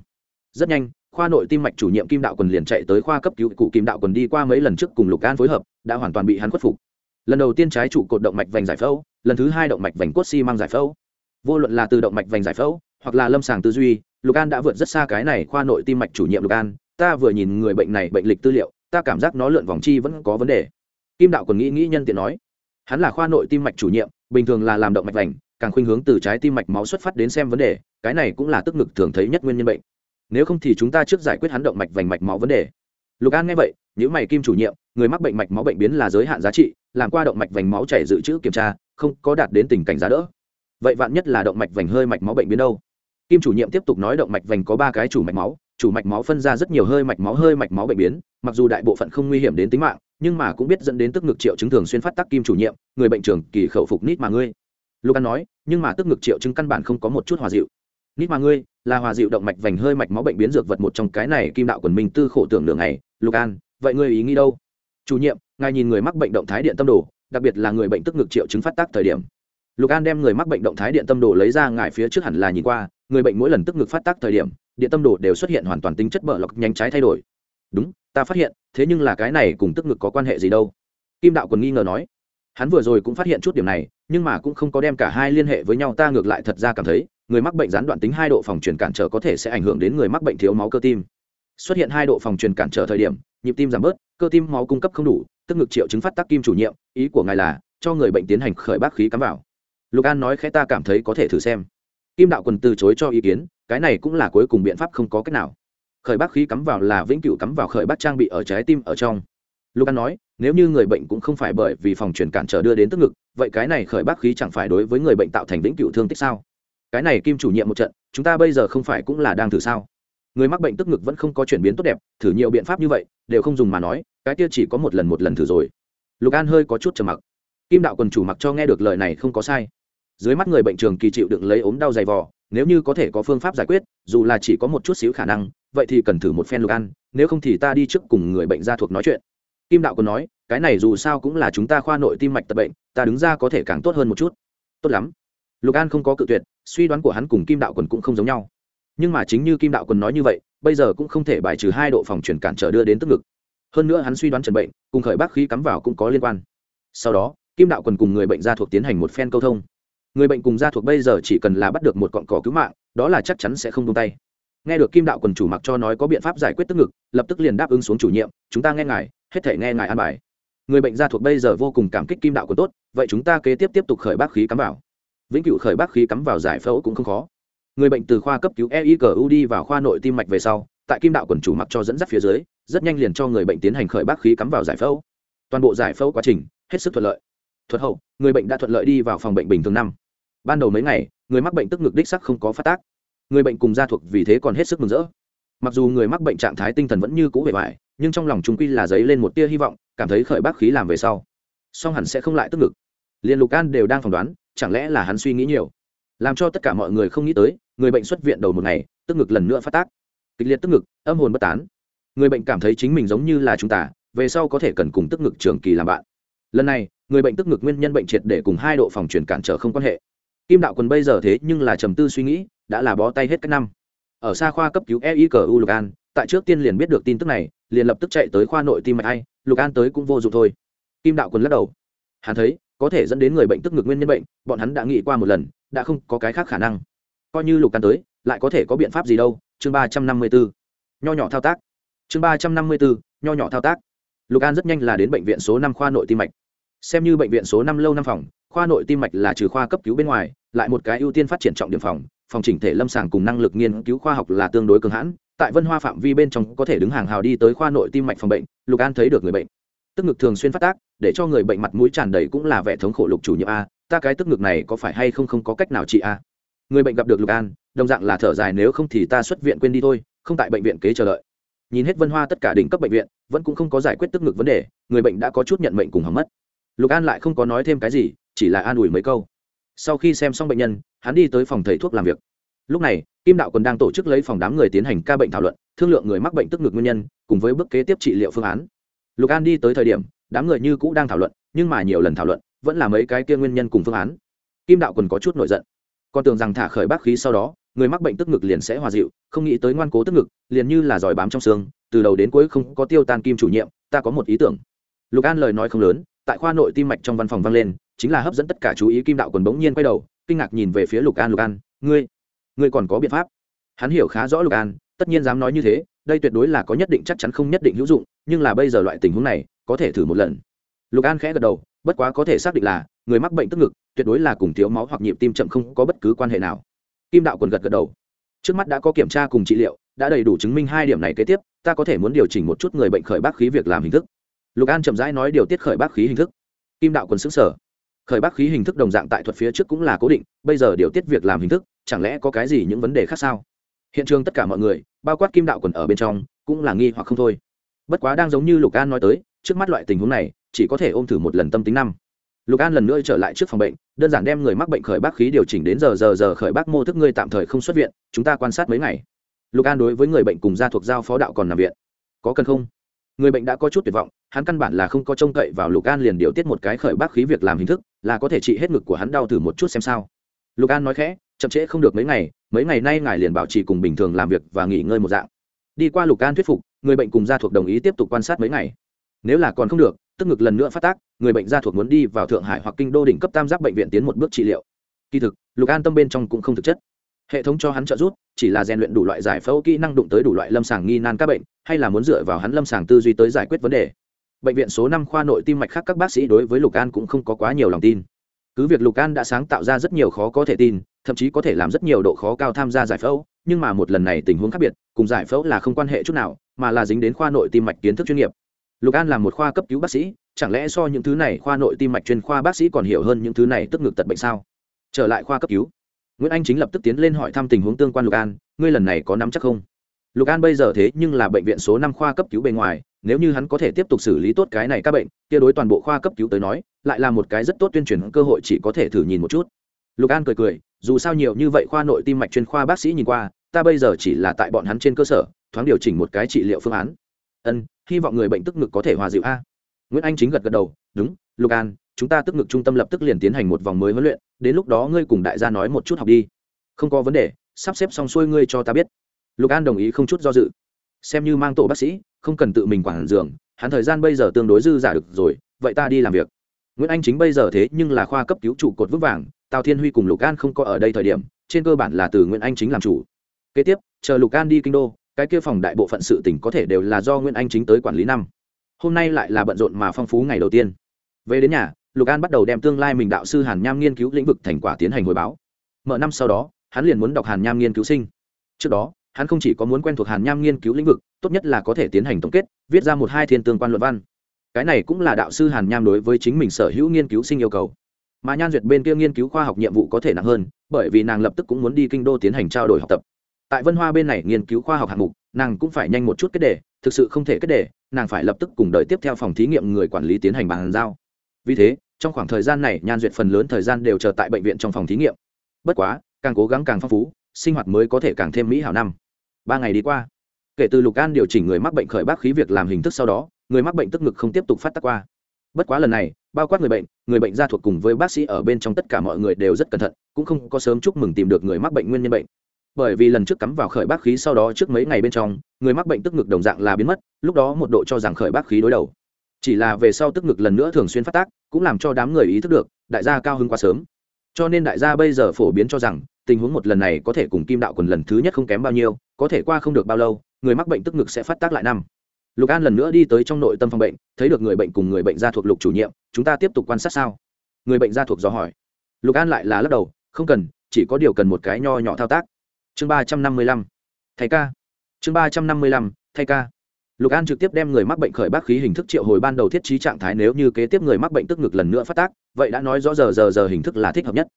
Rất nhanh, khoa nội tim mạch chủ nhiệm kim đạo quần liền chạy tới khoa cấp cứu, cụ kim đạo quần đi qua mấy lần trước cùng lục an phối hợp, đã hoàn toàn bị hắn khuất phục. Lần đầu tiên trái trụ cột động mạch vành giải phẫu, lần thứ hai động mạch vành cốt xi、si、mang giải phẫu. Vô luận là từ động mạch vành giải phẫu, hoặc là lâm sàng tư duy, lục an đã vượt rất xa cái này khoa nội tim mạch chủ nhiệm lục an. Ta vừa nhìn người bệnh này bệnh lịch tư liệu ta cảm giác nó lượn vòng chi vẫn có vấn đề. Kim đạo còn nghĩ nghĩ nhân tiện nói, hắn là khoa nội tim mạch chủ nhiệm, bình thường là làm động mạch vành, càng khuynh hướng từ trái tim mạch máu xuất phát đến xem vấn đề, cái này cũng là tức ngực thường thấy nhất nguyên nhân bệnh. Nếu không thì chúng ta trước giải quyết hắn động mạch vành mạch máu vấn đề. Lục an nghe vậy những mày kim chủ nhiệm, người mắc bệnh mạch máu bệnh biến là giới hạn giá trị, làm qua động mạch vành máu chảy dự trữ kiểm tra, không có đạt đến tình cảnh giá đỡ. Vậy vạn nhất là động mạch vành hơi mạch máu bệnh biến đâu? Kim chủ nhiệm tiếp tục nói động mạch vành có ba cái chủ mạch máu chủ mạch máu phân ra rất nhiều hơi mạch máu, hơi mạch máu bệnh biến, mặc dù đại bộ phận không nguy hiểm đến tính mạng, nhưng mà cũng biết dẫn đến tức ngực triệu chứng thường xuyên phát tắc kim chủ nhiệm, người bệnh trưởng kỳ khẩu phục nít mà ngươi. Lục an nói, nhưng mà tức ngực triệu chứng căn bản không có một chút hòa dịu. Nít mà ngươi, là hòa dịu động mạch vành hơi mạch máu bệnh biến dược vật một trong cái này kim đạo quần minh tư khổ tưởng đường này lục an, vậy ngươi ý nghĩ đâu? Chủ nhiệm, ngài nhìn người mắc bệnh động thái điện tâm đồ, đặc biệt là người bệnh tức ngực triệu chứng phát tác thời điểm. Lục an đem người mắc bệnh động thái điện tâm đồ lấy ra, ngài phía trước hẳn là nhìn qua, người bệnh mỗi lần tức ngực phát tác thời điểm điện tâm đồ đều xuất hiện hoàn toàn tính chất bờ lọc nhanh trái thay đổi. Đúng, ta phát hiện, thế nhưng là cái này cùng tức ngực có quan hệ gì đâu. Kim đạo còn nghi ngờ nói. Hắn vừa rồi cũng phát hiện chút điểm này, nhưng mà cũng không có đem cả hai liên hệ với nhau, ta ngược lại thật ra cảm thấy, người mắc bệnh gián đoạn tính hai độ phòng truyền cản trở có thể sẽ ảnh hưởng đến người mắc bệnh thiếu máu cơ tim. Xuất hiện hai độ phòng truyền cản trở thời điểm, nhịp tim giảm bớt, cơ tim máu cung cấp không đủ, tức ngực triệu chứng phát tác kim chủ nhiệm, ý của ngài là, cho người bệnh tiến hành khởi bác khí cắm vào. Lục an nói khẽ ta cảm thấy có thể thử xem kim đạo quần từ chối cho ý kiến, cái này cũng là cuối cùng biện pháp không có cách nào. Khởi bác khí cắm vào là vĩnh cửu cắm vào khởi bác trang bị ở trái tim ở trong. Lục an nói, nếu như người bệnh cũng không phải bởi vì phòng truyền cản trở đưa đến tức ngực, vậy cái này khởi bác khí chẳng phải đối với người bệnh tạo thành vĩnh cửu thương tích sao? Cái này kim chủ nhiệm một trận, chúng ta bây giờ không phải cũng là đang thử sao? Người mắc bệnh tức ngực vẫn không có chuyển biến tốt đẹp, thử nhiều biện pháp như vậy, đều không dùng mà nói, cái kia chỉ có một lần một lần thử rồi. Lục an hơi có chút trầm mặc. Kim đạo quần chủ mặc cho nghe được lời này không có sai dưới mắt người bệnh trường kỳ chịu đựng lấy ốm đau dày vò, nếu như có thể có phương pháp giải quyết, dù là chỉ có một chút xíu khả năng, vậy thì cần thử một phen lục ăn, nếu không thì ta đi trước cùng người bệnh gia thuộc nói chuyện. Kim đạo còn nói, cái này dù sao cũng là chúng ta khoa nội tim mạch tập bệnh, ta đứng ra có thể càng tốt hơn một chút. Tốt lắm. Lục an không có cự tuyệt, suy đoán của hắn cùng kim đạo quần cũng không giống nhau. Nhưng mà chính như kim đạo quần nói như vậy, bây giờ cũng không thể bài trừ hai độ phòng chuyển cản trở đưa đến tức ngực. Hơn nữa hắn suy đoán trần bệnh, cùng khởi bác khí cắm vào cũng có liên quan. Sau đó, kim đạo quần cùng người bệnh gia thuộc tiến hành một phen câu thông người bệnh cùng gia thuộc bây giờ chỉ cần là bắt được một cọn cỏ cứu mạng, đó là chắc chắn sẽ không tung tay. Nghe được kim đạo quần chủ mặc cho nói có biện pháp giải quyết tức ngực, lập tức liền đáp ứng xuống chủ nhiệm, chúng ta nghe ngài, hết thể nghe ngài an bài. Người bệnh gia thuộc bây giờ vô cùng cảm kích kim đạo quần tốt, vậy chúng ta kế tiếp tiếp tục khởi bác khí cắm vào. Vĩnh cửu khởi bác khí cắm vào giải phẫu cũng không khó. Người bệnh từ khoa cấp cứu eicu đi vào khoa nội tim mạch về sau, tại kim đạo quần chủ mặc cho dẫn dắt phía dưới, rất nhanh liền cho người bệnh tiến hành khởi bác khí cắm vào giải phẫu. Toàn bộ giải phẫu quá trình, hết sức thuận lợi thuật hậu, người bệnh đã thuận lợi đi vào phòng bệnh bình thường năm. Ban đầu mấy ngày, người mắc bệnh tức ngực đích sắc không có phát tác. Người bệnh cùng gia thuộc vì thế còn hết sức mừng rỡ. Mặc dù người mắc bệnh trạng thái tinh thần vẫn như cũ vẻ vải, nhưng trong lòng chúng quy là dấy lên một tia hy vọng, cảm thấy khởi bác khí làm về sau. Song hẳn sẽ không lại tức ngực. Liền lục an đều đang phỏng đoán, chẳng lẽ là hắn suy nghĩ nhiều. Làm cho tất cả mọi người không nghĩ tới, người bệnh xuất viện đầu một ngày, tức ngực lần nữa phát tác. Kịch liệt tức ngực, âm hồn bất tán. Người bệnh cảm thấy chính mình giống như là chúng ta, về sau có thể cần cùng tức ngực trường kỳ làm bạn lần này, người bệnh tức ngực nguyên nhân bệnh triệt để cùng hai độ phòng truyền cản trở không quan hệ. Kim đạo quần bây giờ thế nhưng là trầm tư suy nghĩ, đã là bó tay hết cách năm. Ở xa khoa cấp cứu eicu lục an, tại trước tiên liền biết được tin tức này, liền lập tức chạy tới khoa nội tim mạch ai, lục an tới cũng vô dụng thôi. Kim đạo quần lắc đầu. Hắn thấy, có thể dẫn đến người bệnh tức ngực nguyên nhân bệnh, bọn hắn đã nghĩ qua một lần, đã không có cái khác khả năng. Coi như lục an tới, lại có thể có biện pháp gì đâu, chương ba trăm năm mươi bốn nho nhỏ thao tác. Chương ba trăm năm mươi bốn nho nhỏ thao tác. Lục an rất nhanh là đến bệnh viện số năm khoa nội tim mạch xem như bệnh viện số năm lâu năm phòng, khoa nội tim mạch là trừ khoa cấp cứu bên ngoài, lại một cái ưu tiên phát triển trọng điểm phòng phòng chỉnh thể lâm sàng cùng năng lực nghiên cứu khoa học là tương đối cường hãn, tại vân hoa phạm vi bên trong có thể đứng hàng hào đi tới khoa nội tim mạch phòng bệnh, lục an thấy được người bệnh. Tức ngực thường xuyên phát tác, để cho người bệnh mặt mũi tràn đầy cũng là vẻ thống khổ lục chủ nhiệm a, ta cái tức ngực này có phải hay không không có cách nào trị a? Người bệnh gặp được lục an, đồng dạng là thở dài nếu không thì ta xuất viện quên đi thôi, không tại bệnh viện kế chờ đợi. Nhìn hết vân hoa tất cả đỉnh cấp bệnh viện, vẫn cũng không có giải quyết tức ngực vấn đề, người bệnh đã có chút nhận mệnh cùng hỏng mất lục an lại không có nói thêm cái gì, chỉ là an ủi mấy câu. Sau khi xem xong bệnh nhân, hắn đi tới phòng thầy thuốc làm việc. Lúc này, kim đạo còn đang tổ chức lấy phòng đám người tiến hành ca bệnh thảo luận, thương lượng người mắc bệnh tức ngực nguyên nhân, cùng với bước kế tiếp trị liệu phương án. Lục an đi tới thời điểm, đám người như cũ đang thảo luận, nhưng mà nhiều lần thảo luận, vẫn là mấy cái kia nguyên nhân cùng phương án. Kim đạo còn có chút nổi giận. Còn tưởng rằng thả khởi bác khí sau đó, người mắc bệnh tức ngực liền sẽ hòa dịu, không nghĩ tới ngoan cố tức ngực, liền như là giỏi bám trong xương, từ đầu đến cuối không có tiêu tan kim chủ nhiệm, ta có một ý tưởng. Lục an lời nói không lớn tại khoa nội tim mạch trong văn phòng vang lên, chính là hấp dẫn tất cả chú ý kim đạo quần bỗng nhiên quay đầu, kinh ngạc nhìn về phía lục an lục an, ngươi ngươi còn có biện pháp? Hắn hiểu khá rõ lục an, tất nhiên dám nói như thế, đây tuyệt đối là có nhất định, chắc chắn không nhất định hữu dụng, nhưng là bây giờ loại tình huống này, có thể thử một lần. Lục an khẽ gật đầu, bất quá có thể xác định là, người mắc bệnh tức ngực, tuyệt đối là cùng thiếu máu hoặc nhịp tim chậm không có bất cứ quan hệ nào. Kim đạo quần gật gật đầu. Trước mắt đã có kiểm tra cùng trị liệu, đã đầy đủ chứng minh hai điểm này kế tiếp, ta có thể muốn điều chỉnh một chút người bệnh khởi bác khí việc làm hình thức lục an chậm rãi nói điều tiết khởi bác khí hình thức kim đạo quân xứng sở khởi bác khí hình thức đồng dạng tại thuật phía trước cũng là cố định bây giờ điều tiết việc làm hình thức chẳng lẽ có cái gì những vấn đề khác sao hiện trường tất cả mọi người bao quát kim đạo quần ở bên trong cũng là nghi hoặc không thôi bất quá đang giống như lục an nói tới trước mắt loại tình huống này chỉ có thể ôm thử một lần tâm tính năm lục an lần nữa trở lại trước phòng bệnh đơn giản đem người mắc bệnh khởi bác khí điều chỉnh đến giờ giờ giờ khởi bác mô thức ngươi tạm thời không xuất viện chúng ta quan sát mấy ngày lục an đối với người bệnh cùng gia thuộc giao phó đạo còn nằm viện có cần không người bệnh đã có chút tuyệt vọng, hắn căn bản là không có trông cậy vào lục an liền điều tiết một cái khởi bác khí việc làm hình thức, là có thể trị hết ngực của hắn đau thử một chút xem sao. Lục an nói khẽ, chậm trễ không được mấy ngày mấy ngày nay ngài liền bảo trì cùng bình thường làm việc và nghỉ ngơi một dạng. Đi qua lục an thuyết phục, người bệnh cùng gia thuộc đồng ý tiếp tục quan sát mấy ngày. Nếu là còn không được, tức ngực lần nữa phát tác, người bệnh gia thuộc muốn đi vào thượng hải hoặc kinh đô đỉnh cấp tam giác bệnh viện tiến một bước trị liệu. Kỳ thực, lục an tâm bên trong cũng không thực chất hệ thống cho hắn trợ giúp, chỉ là rèn luyện đủ loại giải phẫu kỹ năng đụng tới đủ loại lâm sàng nghi nan các bệnh, hay là muốn dựa vào hắn lâm sàng tư duy tới giải quyết vấn đề. Bệnh viện số năm khoa nội tim mạch khác các bác sĩ đối với lục an cũng không có quá nhiều lòng tin. Cứ việc lục an đã sáng tạo ra rất nhiều khó có thể tin, thậm chí có thể làm rất nhiều độ khó cao tham gia giải phẫu, nhưng mà một lần này tình huống khác biệt, cùng giải phẫu là không quan hệ chút nào, mà là dính đến khoa nội tim mạch kiến thức chuyên nghiệp. Lục an là một khoa cấp cứu bác sĩ, chẳng lẽ so những thứ này khoa nội tim mạch chuyên khoa bác sĩ còn hiểu hơn những thứ này tức ngực tật bệnh sao? Trở lại khoa cấp cứu nguyễn anh chính lập tức tiến lên hỏi thăm tình huống tương quan lục an, ngươi lần này có nắm chắc không? Lục an bây giờ thế nhưng là bệnh viện số năm khoa cấp cứu bề ngoài, nếu như hắn có thể tiếp tục xử lý tốt cái này các bệnh, kia đối toàn bộ khoa cấp cứu tới nói, lại là một cái rất tốt tuyên truyền cơ hội chỉ có thể thử nhìn một chút. Lục an cười cười, dù sao nhiều như vậy khoa nội tim mạch chuyên khoa bác sĩ nhìn qua, ta bây giờ chỉ là tại bọn hắn trên cơ sở, thoáng điều chỉnh một cái trị liệu phương án. Ân, hy vọng người bệnh tức ngực có thể hòa dịu a. Nguyễn anh chính gật gật đầu, đúng, lục an chúng ta tức ngực trung tâm lập tức liền tiến hành một vòng mới huấn luyện, đến lúc đó ngươi cùng đại gia nói một chút học đi. Không có vấn đề, sắp xếp xong xuôi ngươi cho ta biết. Lục an đồng ý không chút do dự. Xem như mang tổ bác sĩ, không cần tự mình quản giường, hắn thời gian bây giờ tương đối dư giả được rồi, vậy ta đi làm việc. Nguyễn anh chính bây giờ thế nhưng là khoa cấp cứu trụ cột vững vàng, tào thiên huy cùng lục an không có ở đây thời điểm, trên cơ bản là từ nguyễn anh chính làm chủ. Kế tiếp, chờ lục an đi kinh đô, cái kia phòng đại bộ phận sự tỉnh có thể đều là do nguyễn anh chính tới quản lý năm. Hôm nay lại là bận rộn mà phong phú ngày đầu tiên. Về đến nhà lục an bắt đầu đem tương lai mình đạo sư hàn nham nghiên cứu lĩnh vực thành quả tiến hành hồi báo. Mở năm sau đó, hắn liền muốn đọc hàn nham nghiên cứu sinh. Trước đó, hắn không chỉ có muốn quen thuộc hàn nham nghiên cứu lĩnh vực, tốt nhất là có thể tiến hành tổng kết, viết ra một hai thiên tương quan luận văn. Cái này cũng là đạo sư hàn nham đối với chính mình sở hữu nghiên cứu sinh yêu cầu. Mà nhan duyệt bên kia nghiên cứu khoa học nhiệm vụ có thể nặng hơn, bởi vì nàng lập tức cũng muốn đi kinh đô tiến hành trao đổi học tập. Tại vân hoa bên này nghiên cứu khoa học hạng mục, nàng cũng phải nhanh một chút kết đề, thực sự không thể kết đề, nàng phải lập tức cùng đợi tiếp theo phòng thí nghiệm người quản lý tiến hành bàn giao. Vì thế trong khoảng thời gian này, nhan duyệt phần lớn thời gian đều chờ tại bệnh viện trong phòng thí nghiệm. Bất quá, càng cố gắng càng phong phú, sinh hoạt mới có thể càng thêm mỹ hảo năm. Ba ngày đi qua, kể từ lục an điều chỉnh người mắc bệnh khởi bác khí việc làm hình thức sau đó, người mắc bệnh tức ngực không tiếp tục phát tác qua. Bất quá lần này, bao quát người bệnh người bệnh gia thuộc cùng với bác sĩ ở bên trong tất cả mọi người đều rất cẩn thận, cũng không có sớm chúc mừng tìm được người mắc bệnh nguyên nhân bệnh. Bởi vì lần trước cắm vào khởi bác khí sau đó trước mấy ngày bên trong, người mắc bệnh tức ngực đồng dạng là biến mất, lúc đó một độ cho rằng khởi bác khí đối đầu chỉ là về sau tức ngực lần nữa thường xuyên phát tác, cũng làm cho đám người ý thức được, đại gia cao hứng quá sớm. Cho nên đại gia bây giờ phổ biến cho rằng, tình huống một lần này có thể cùng kim đạo quần lần thứ nhất không kém bao nhiêu, có thể qua không được bao lâu, người mắc bệnh tức ngực sẽ phát tác lại năm. Lục an lần nữa đi tới trong nội tâm phòng bệnh, thấy được người bệnh cùng người bệnh gia thuộc lục chủ nhiệm, chúng ta tiếp tục quan sát sao? Người bệnh gia thuộc do hỏi. Lục an lại là lắc đầu, không cần, chỉ có điều cần một cái nho nhỏ thao tác. Chương ba trăm năm mươi lăm. Thay ca. Chương ba trăm năm mươi lăm thay ca lục an trực tiếp đem người mắc bệnh khởi bác khí hình thức triệu hồi ban đầu thiết trí trạng thái nếu như kế tiếp người mắc bệnh tức ngực lần nữa phát tác, vậy đã nói rõ giờ giờ giờ hình thức là thích hợp nhất.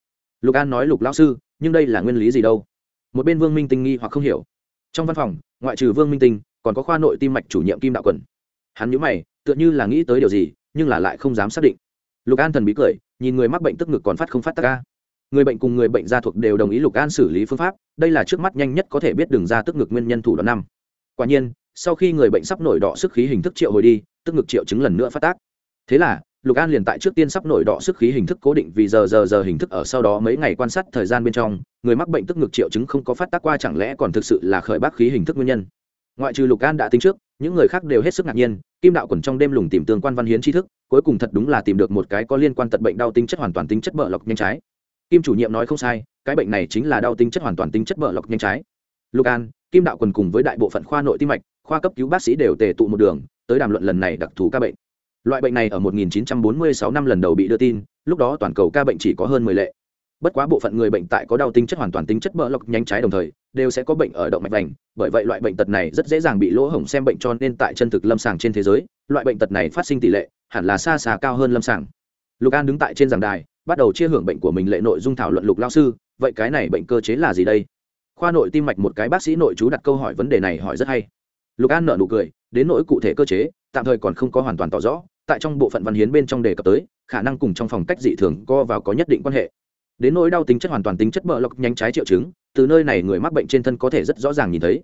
Lục an nói, lục lão sư, nhưng đây là nguyên lý gì đâu? Một bên vương minh tinh nghi hoặc không hiểu. Trong văn phòng, ngoại trừ vương minh tinh, còn có khoa nội tim mạch chủ nhiệm kim đạo quần. Hắn nhớ mày, tựa như là nghĩ tới điều gì, nhưng là lại không dám xác định. Lục an thần bí cười, nhìn người mắc bệnh tức ngực còn phát không phát tác ca người bệnh cùng người bệnh gia thuộc đều đồng ý lục an xử lý phương pháp, đây là trước mắt nhanh nhất có thể biết đường ra tức ngực nguyên nhân thủ đoạn năm. Quả nhiên sau khi người bệnh sắp nổi đỏ sức khí hình thức triệu hồi đi, tức ngực triệu chứng lần nữa phát tác. Thế là, lục an liền tại trước tiên sắp nổi đỏ sức khí hình thức cố định vì giờ giờ giờ hình thức ở sau đó mấy ngày quan sát thời gian bên trong, người mắc bệnh tức ngực triệu chứng không có phát tác qua chẳng lẽ còn thực sự là khởi bác khí hình thức nguyên nhân. Ngoại trừ lục an đã tính trước, những người khác đều hết sức ngạc nhiên, kim đạo quần trong đêm lùng tìm tương quan văn hiến tri thức, cuối cùng thật đúng là tìm được một cái có liên quan tật bệnh đau tính chất hoàn toàn tính chất bợ lọc nhanh trái. Kim chủ nhiệm nói không sai, cái bệnh này chính là đau tính chất hoàn toàn tính chất bợ lọc nhanh trái. Lục an, kim đạo quần cùng với đại bộ phận khoa nội tim mạch khoa cấp cứu bác sĩ đều tề tụ một đường, tới đàm luận lần này đặc thù ca bệnh. Loại bệnh này ở 1946 năm lần đầu bị đưa tin, lúc đó toàn cầu ca bệnh chỉ có hơn 10 lệ. Bất quá bộ phận người bệnh tại có đau tính chất hoàn toàn tính chất bỡ lọc nhanh trái đồng thời, đều sẽ có bệnh ở động mạch vành. Bởi vậy loại bệnh tật này rất dễ dàng bị lỗ hổng xem bệnh cho nên tại chân thực lâm sàng trên thế giới, loại bệnh tật này phát sinh tỷ lệ hẳn là xa xa cao hơn lâm sàng. Lục an đứng tại trên giảng đài, bắt đầu chia hưởng bệnh của mình lệ nội dung thảo luận lục lao sư, vậy cái này bệnh cơ chế là gì đây? Khoa nội tim mạch một cái bác sĩ nội chú đặt câu hỏi vấn đề này hỏi rất hay lục an nợ nụ cười, đến nỗi cụ thể cơ chế, tạm thời còn không có hoàn toàn tỏ rõ, tại trong bộ phận văn hiến bên trong đề cập tới, khả năng cùng trong phòng cách dị thường co vào có nhất định quan hệ. Đến nỗi đau tính chất hoàn toàn tính chất bờ lọc nhanh trái triệu chứng, từ nơi này người mắc bệnh trên thân có thể rất rõ ràng nhìn thấy.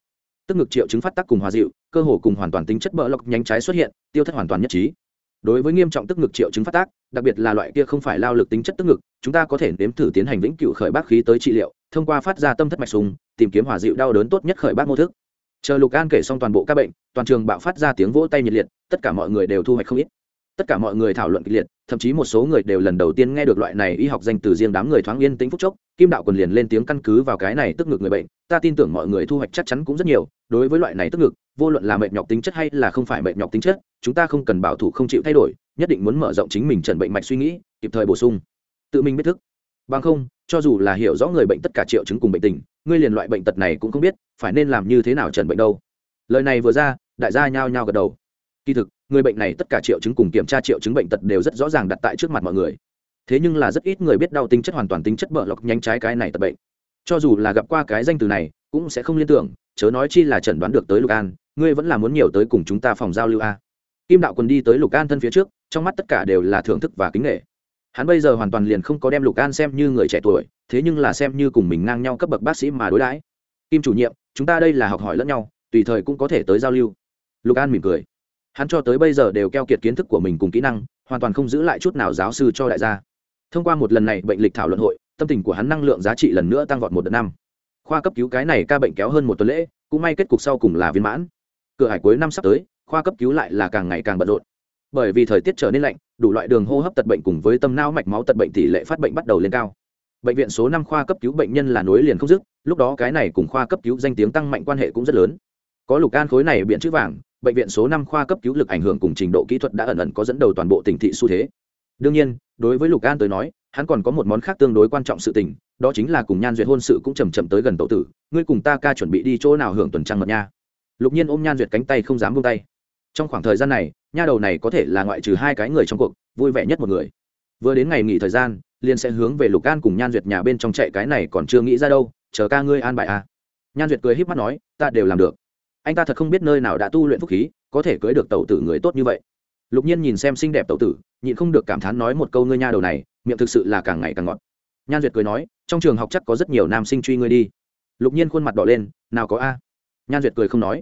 Tức ngực triệu chứng phát tác cùng hòa dịu, cơ hồ cùng hoàn toàn tính chất bờ lọc nhanh trái xuất hiện, tiêu thất hoàn toàn nhất trí. Đối với nghiêm trọng tức ngực triệu chứng phát tác, đặc biệt là loại kia không phải lao lực tính chất tức ngực, chúng ta có thể nếm thử tiến hành vĩnh cựu khởi bác khí tới trị liệu, thông qua phát ra tâm thất mạch sùng, tìm kiếm hòa dịu đau đớn tốt nhất khởi bác mô thức chờ lục an kể xong toàn bộ các bệnh, toàn trường bạo phát ra tiếng vỗ tay nhiệt liệt, tất cả mọi người đều thu hoạch không ít. Tất cả mọi người thảo luận kịch liệt, thậm chí một số người đều lần đầu tiên nghe được loại này y học danh từ riêng đám người thoáng yên tĩnh phúc chốc. Kim đạo còn liền lên tiếng căn cứ vào cái này tức ngực người bệnh. Ta tin tưởng mọi người thu hoạch chắc chắn cũng rất nhiều, đối với loại này tức ngực, vô luận là mệt nhọc tính chất hay là không phải mệt nhọc tính chất, chúng ta không cần bảo thủ không chịu thay đổi, nhất định muốn mở rộng chính mình trần bệnh mạch suy nghĩ, kịp thời bổ sung. Tự mình biết thức bằng không, cho dù là hiểu rõ người bệnh tất cả triệu chứng cùng bệnh tình, ngươi liền loại bệnh tật này cũng không biết, phải nên làm như thế nào trần bệnh đâu. Lời này vừa ra, đại gia nhao nhao gật đầu. Kỳ thực, người bệnh này tất cả triệu chứng cùng kiểm tra triệu chứng bệnh tật đều rất rõ ràng đặt tại trước mặt mọi người. Thế nhưng là rất ít người biết đau tính chất hoàn toàn tính chất bợ lọc nhanh trái cái này tật bệnh. Cho dù là gặp qua cái danh từ này, cũng sẽ không liên tưởng, chớ nói chi là chẩn đoán được tới lục an, ngươi vẫn là muốn nhiều tới cùng chúng ta phòng giao lưu a. Kim đạo quân đi tới lục an thân phía trước, trong mắt tất cả đều là thưởng thức và kính nghệ hắn bây giờ hoàn toàn liền không có đem lục an xem như người trẻ tuổi, thế nhưng là xem như cùng mình ngang nhau cấp bậc bác sĩ mà đối đãi. Kim chủ nhiệm, chúng ta đây là học hỏi lẫn nhau, tùy thời cũng có thể tới giao lưu. Lục an mỉm cười. Hắn cho tới bây giờ đều keo kiệt kiến thức của mình cùng kỹ năng, hoàn toàn không giữ lại chút nào giáo sư cho đại gia. Thông qua một lần này bệnh lịch thảo luận hội, tâm tình của hắn năng lượng giá trị lần nữa tăng vọt một đợt năm. Khoa cấp cứu cái này ca bệnh kéo hơn một tuần lễ, cũng may kết cục sau cùng là viên mãn. Cửa hải cuối năm sắp tới, khoa cấp cứu lại là càng ngày càng bận rộn bởi vì thời tiết trở nên lạnh, đủ loại đường hô hấp tật bệnh cùng với tâm não mạch máu tật bệnh tỷ lệ phát bệnh bắt đầu lên cao. Bệnh viện số năm khoa cấp cứu bệnh nhân là nối liền không dứt, lúc đó cái này cùng khoa cấp cứu danh tiếng tăng mạnh quan hệ cũng rất lớn. Có lục can khối này biện chữ vàng, bệnh viện số năm khoa cấp cứu lực ảnh hưởng cùng trình độ kỹ thuật đã ẩn ẩn có dẫn đầu toàn bộ tỉnh thị xu thế. Đương nhiên, đối với lục an tới nói, hắn còn có một món khác tương đối quan trọng sự tình, đó chính là cùng nhan duyệt hôn sự cũng chầm chậm tới gần tổ tử, ngươi cùng ta ca chuẩn bị đi chỗ nào hưởng tuần trăng mật nha. Lục nhiên ôm nhan duyệt cánh tay không dám buông tay trong khoảng thời gian này, nha đầu này có thể là ngoại trừ hai cái người trong cuộc, vui vẻ nhất một người. Vừa đến ngày nghỉ thời gian, liền sẽ hướng về lục an cùng nhan duyệt nhà bên trong chạy, cái này còn chưa nghĩ ra đâu, chờ ca ngươi an bài a à. nhan duyệt cười h í p mắt nói, ta đều làm được. Anh ta thật không biết nơi nào đã tu luyện phúc khí, có thể cưới được tẩu tử người tốt như vậy. Lục nhiên nhìn xem xinh đẹp tẩu tử, nhịn không được cảm thán nói một câu, ngươi nha đầu này, miệng thực sự là càng ngày càng ngọt. Nhan duyệt cười nói, trong trường học chắc có rất nhiều nam sinh truy ngươi đi. Lục nhiên khuôn mặt đỏ lên, nào có a. Nhan duyệt cười không nói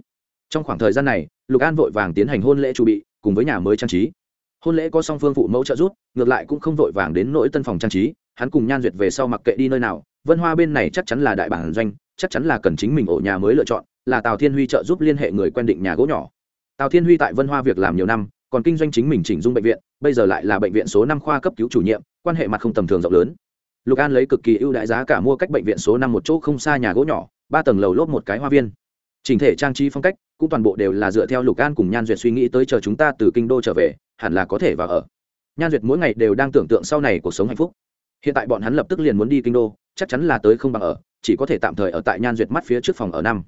trong khoảng thời gian này, lục an vội vàng tiến hành hôn lễ chuẩn bị, cùng với nhà mới trang trí. Hôn lễ có song phương phụ mẫu trợ giúp, ngược lại cũng không vội vàng đến nỗi tân phòng trang trí, hắn cùng nhan duyệt về sau mặc kệ đi nơi nào, vân hoa bên này chắc chắn là đại bản doanh, chắc chắn là cần chính mình ổ nhà mới lựa chọn, là tào thiên huy trợ giúp liên hệ người quen định nhà gỗ nhỏ. Tào thiên huy tại vân hoa việc làm nhiều năm, còn kinh doanh chính mình chỉnh dung bệnh viện, bây giờ lại là bệnh viện số năm khoa cấp cứu chủ nhiệm, quan hệ mặt không tầm thường rộng lớn. Lục an lấy cực kỳ ưu đại giá cả mua cách bệnh viện số năm một chỗ không xa nhà gỗ nhỏ, ba tầng lầu lốp một cái hoa viên. Chỉnh thể trang trí phong cách cũng toàn bộ đều là dựa theo lục an cùng nhan duyệt suy nghĩ tới chờ chúng ta từ kinh đô trở về, hẳn là có thể vào ở. Nhan duyệt mỗi ngày đều đang tưởng tượng sau này cuộc sống hạnh phúc. Hiện tại bọn hắn lập tức liền muốn đi kinh đô, chắc chắn là tới không bằng ở, chỉ có thể tạm thời ở tại nhan duyệt mắt phía trước phòng ở năm.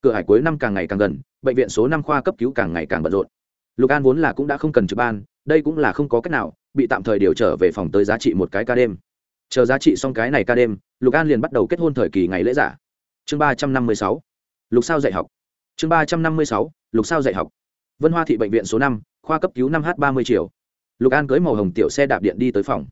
Cửa hải cuối năm càng ngày càng gần, bệnh viện số năm khoa cấp cứu càng ngày càng bận rộn. Lục an vốn là cũng đã không cần trực ban, đây cũng là không có cách nào, bị tạm thời điều trở về phòng tới giá trị một cái ca đêm. Chờ giá trị xong cái này ca đêm, lục an liền bắt đầu kết hôn thời kỳ ngày lễ giả. Chương ba trăm năm mươi sáu. Lục sao dạy học chương ba trăm năm mươi sáu, lục sao dạy học. Vân hoa thị bệnh viện số năm, khoa cấp cứu năm h ba mươi triệu lục an cưới màu hồng tiểu xe đạp điện đi tới phòng.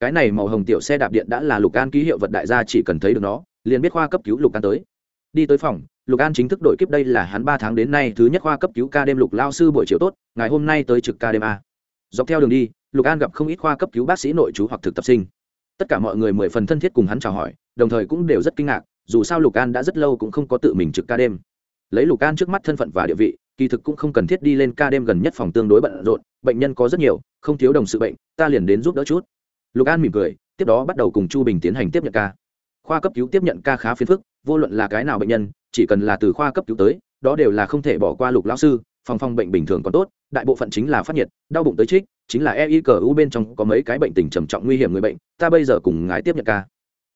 Cái này màu hồng tiểu xe đạp điện đã là lục an ký hiệu vật đại gia chỉ cần thấy được nó, liền biết khoa cấp cứu lục an tới. Đi tới phòng, lục an chính thức đội kiếp đây là hắn ba tháng đến nay thứ nhất khoa cấp cứu ca đêm lục lao sư buổi chiều tốt, ngày hôm nay tới trực ca đêm a. Dọc theo đường đi, lục an gặp không ít khoa cấp cứu bác sĩ nội chú hoặc thực tập sinh. Tất cả mọi người mười phần thân thiết cùng hắn chào hỏi, đồng thời cũng đều rất kinh ngạc, dù sao lục an đã rất lâu cũng không có tự mình trực ca đêm lấy lục an trước mắt thân phận và địa vị, kỳ thực cũng không cần thiết đi lên ca đêm gần nhất phòng tương đối bận rộn, bệnh nhân có rất nhiều, không thiếu đồng sự bệnh, ta liền đến giúp đỡ chút. Lục an mỉm cười, tiếp đó bắt đầu cùng chu bình tiến hành tiếp nhận ca. Khoa cấp cứu tiếp nhận ca khá phiền phức, vô luận là cái nào bệnh nhân, chỉ cần là từ khoa cấp cứu tới, đó đều là không thể bỏ qua lục lão sư, phòng phòng bệnh bình thường còn tốt, đại bộ phận chính là phát nhiệt, đau bụng tới trích, chính là e y cờ u bên trong có mấy cái bệnh tình trầm trọng nguy hiểm người bệnh, ta bây giờ cùng ngái tiếp nhận ca.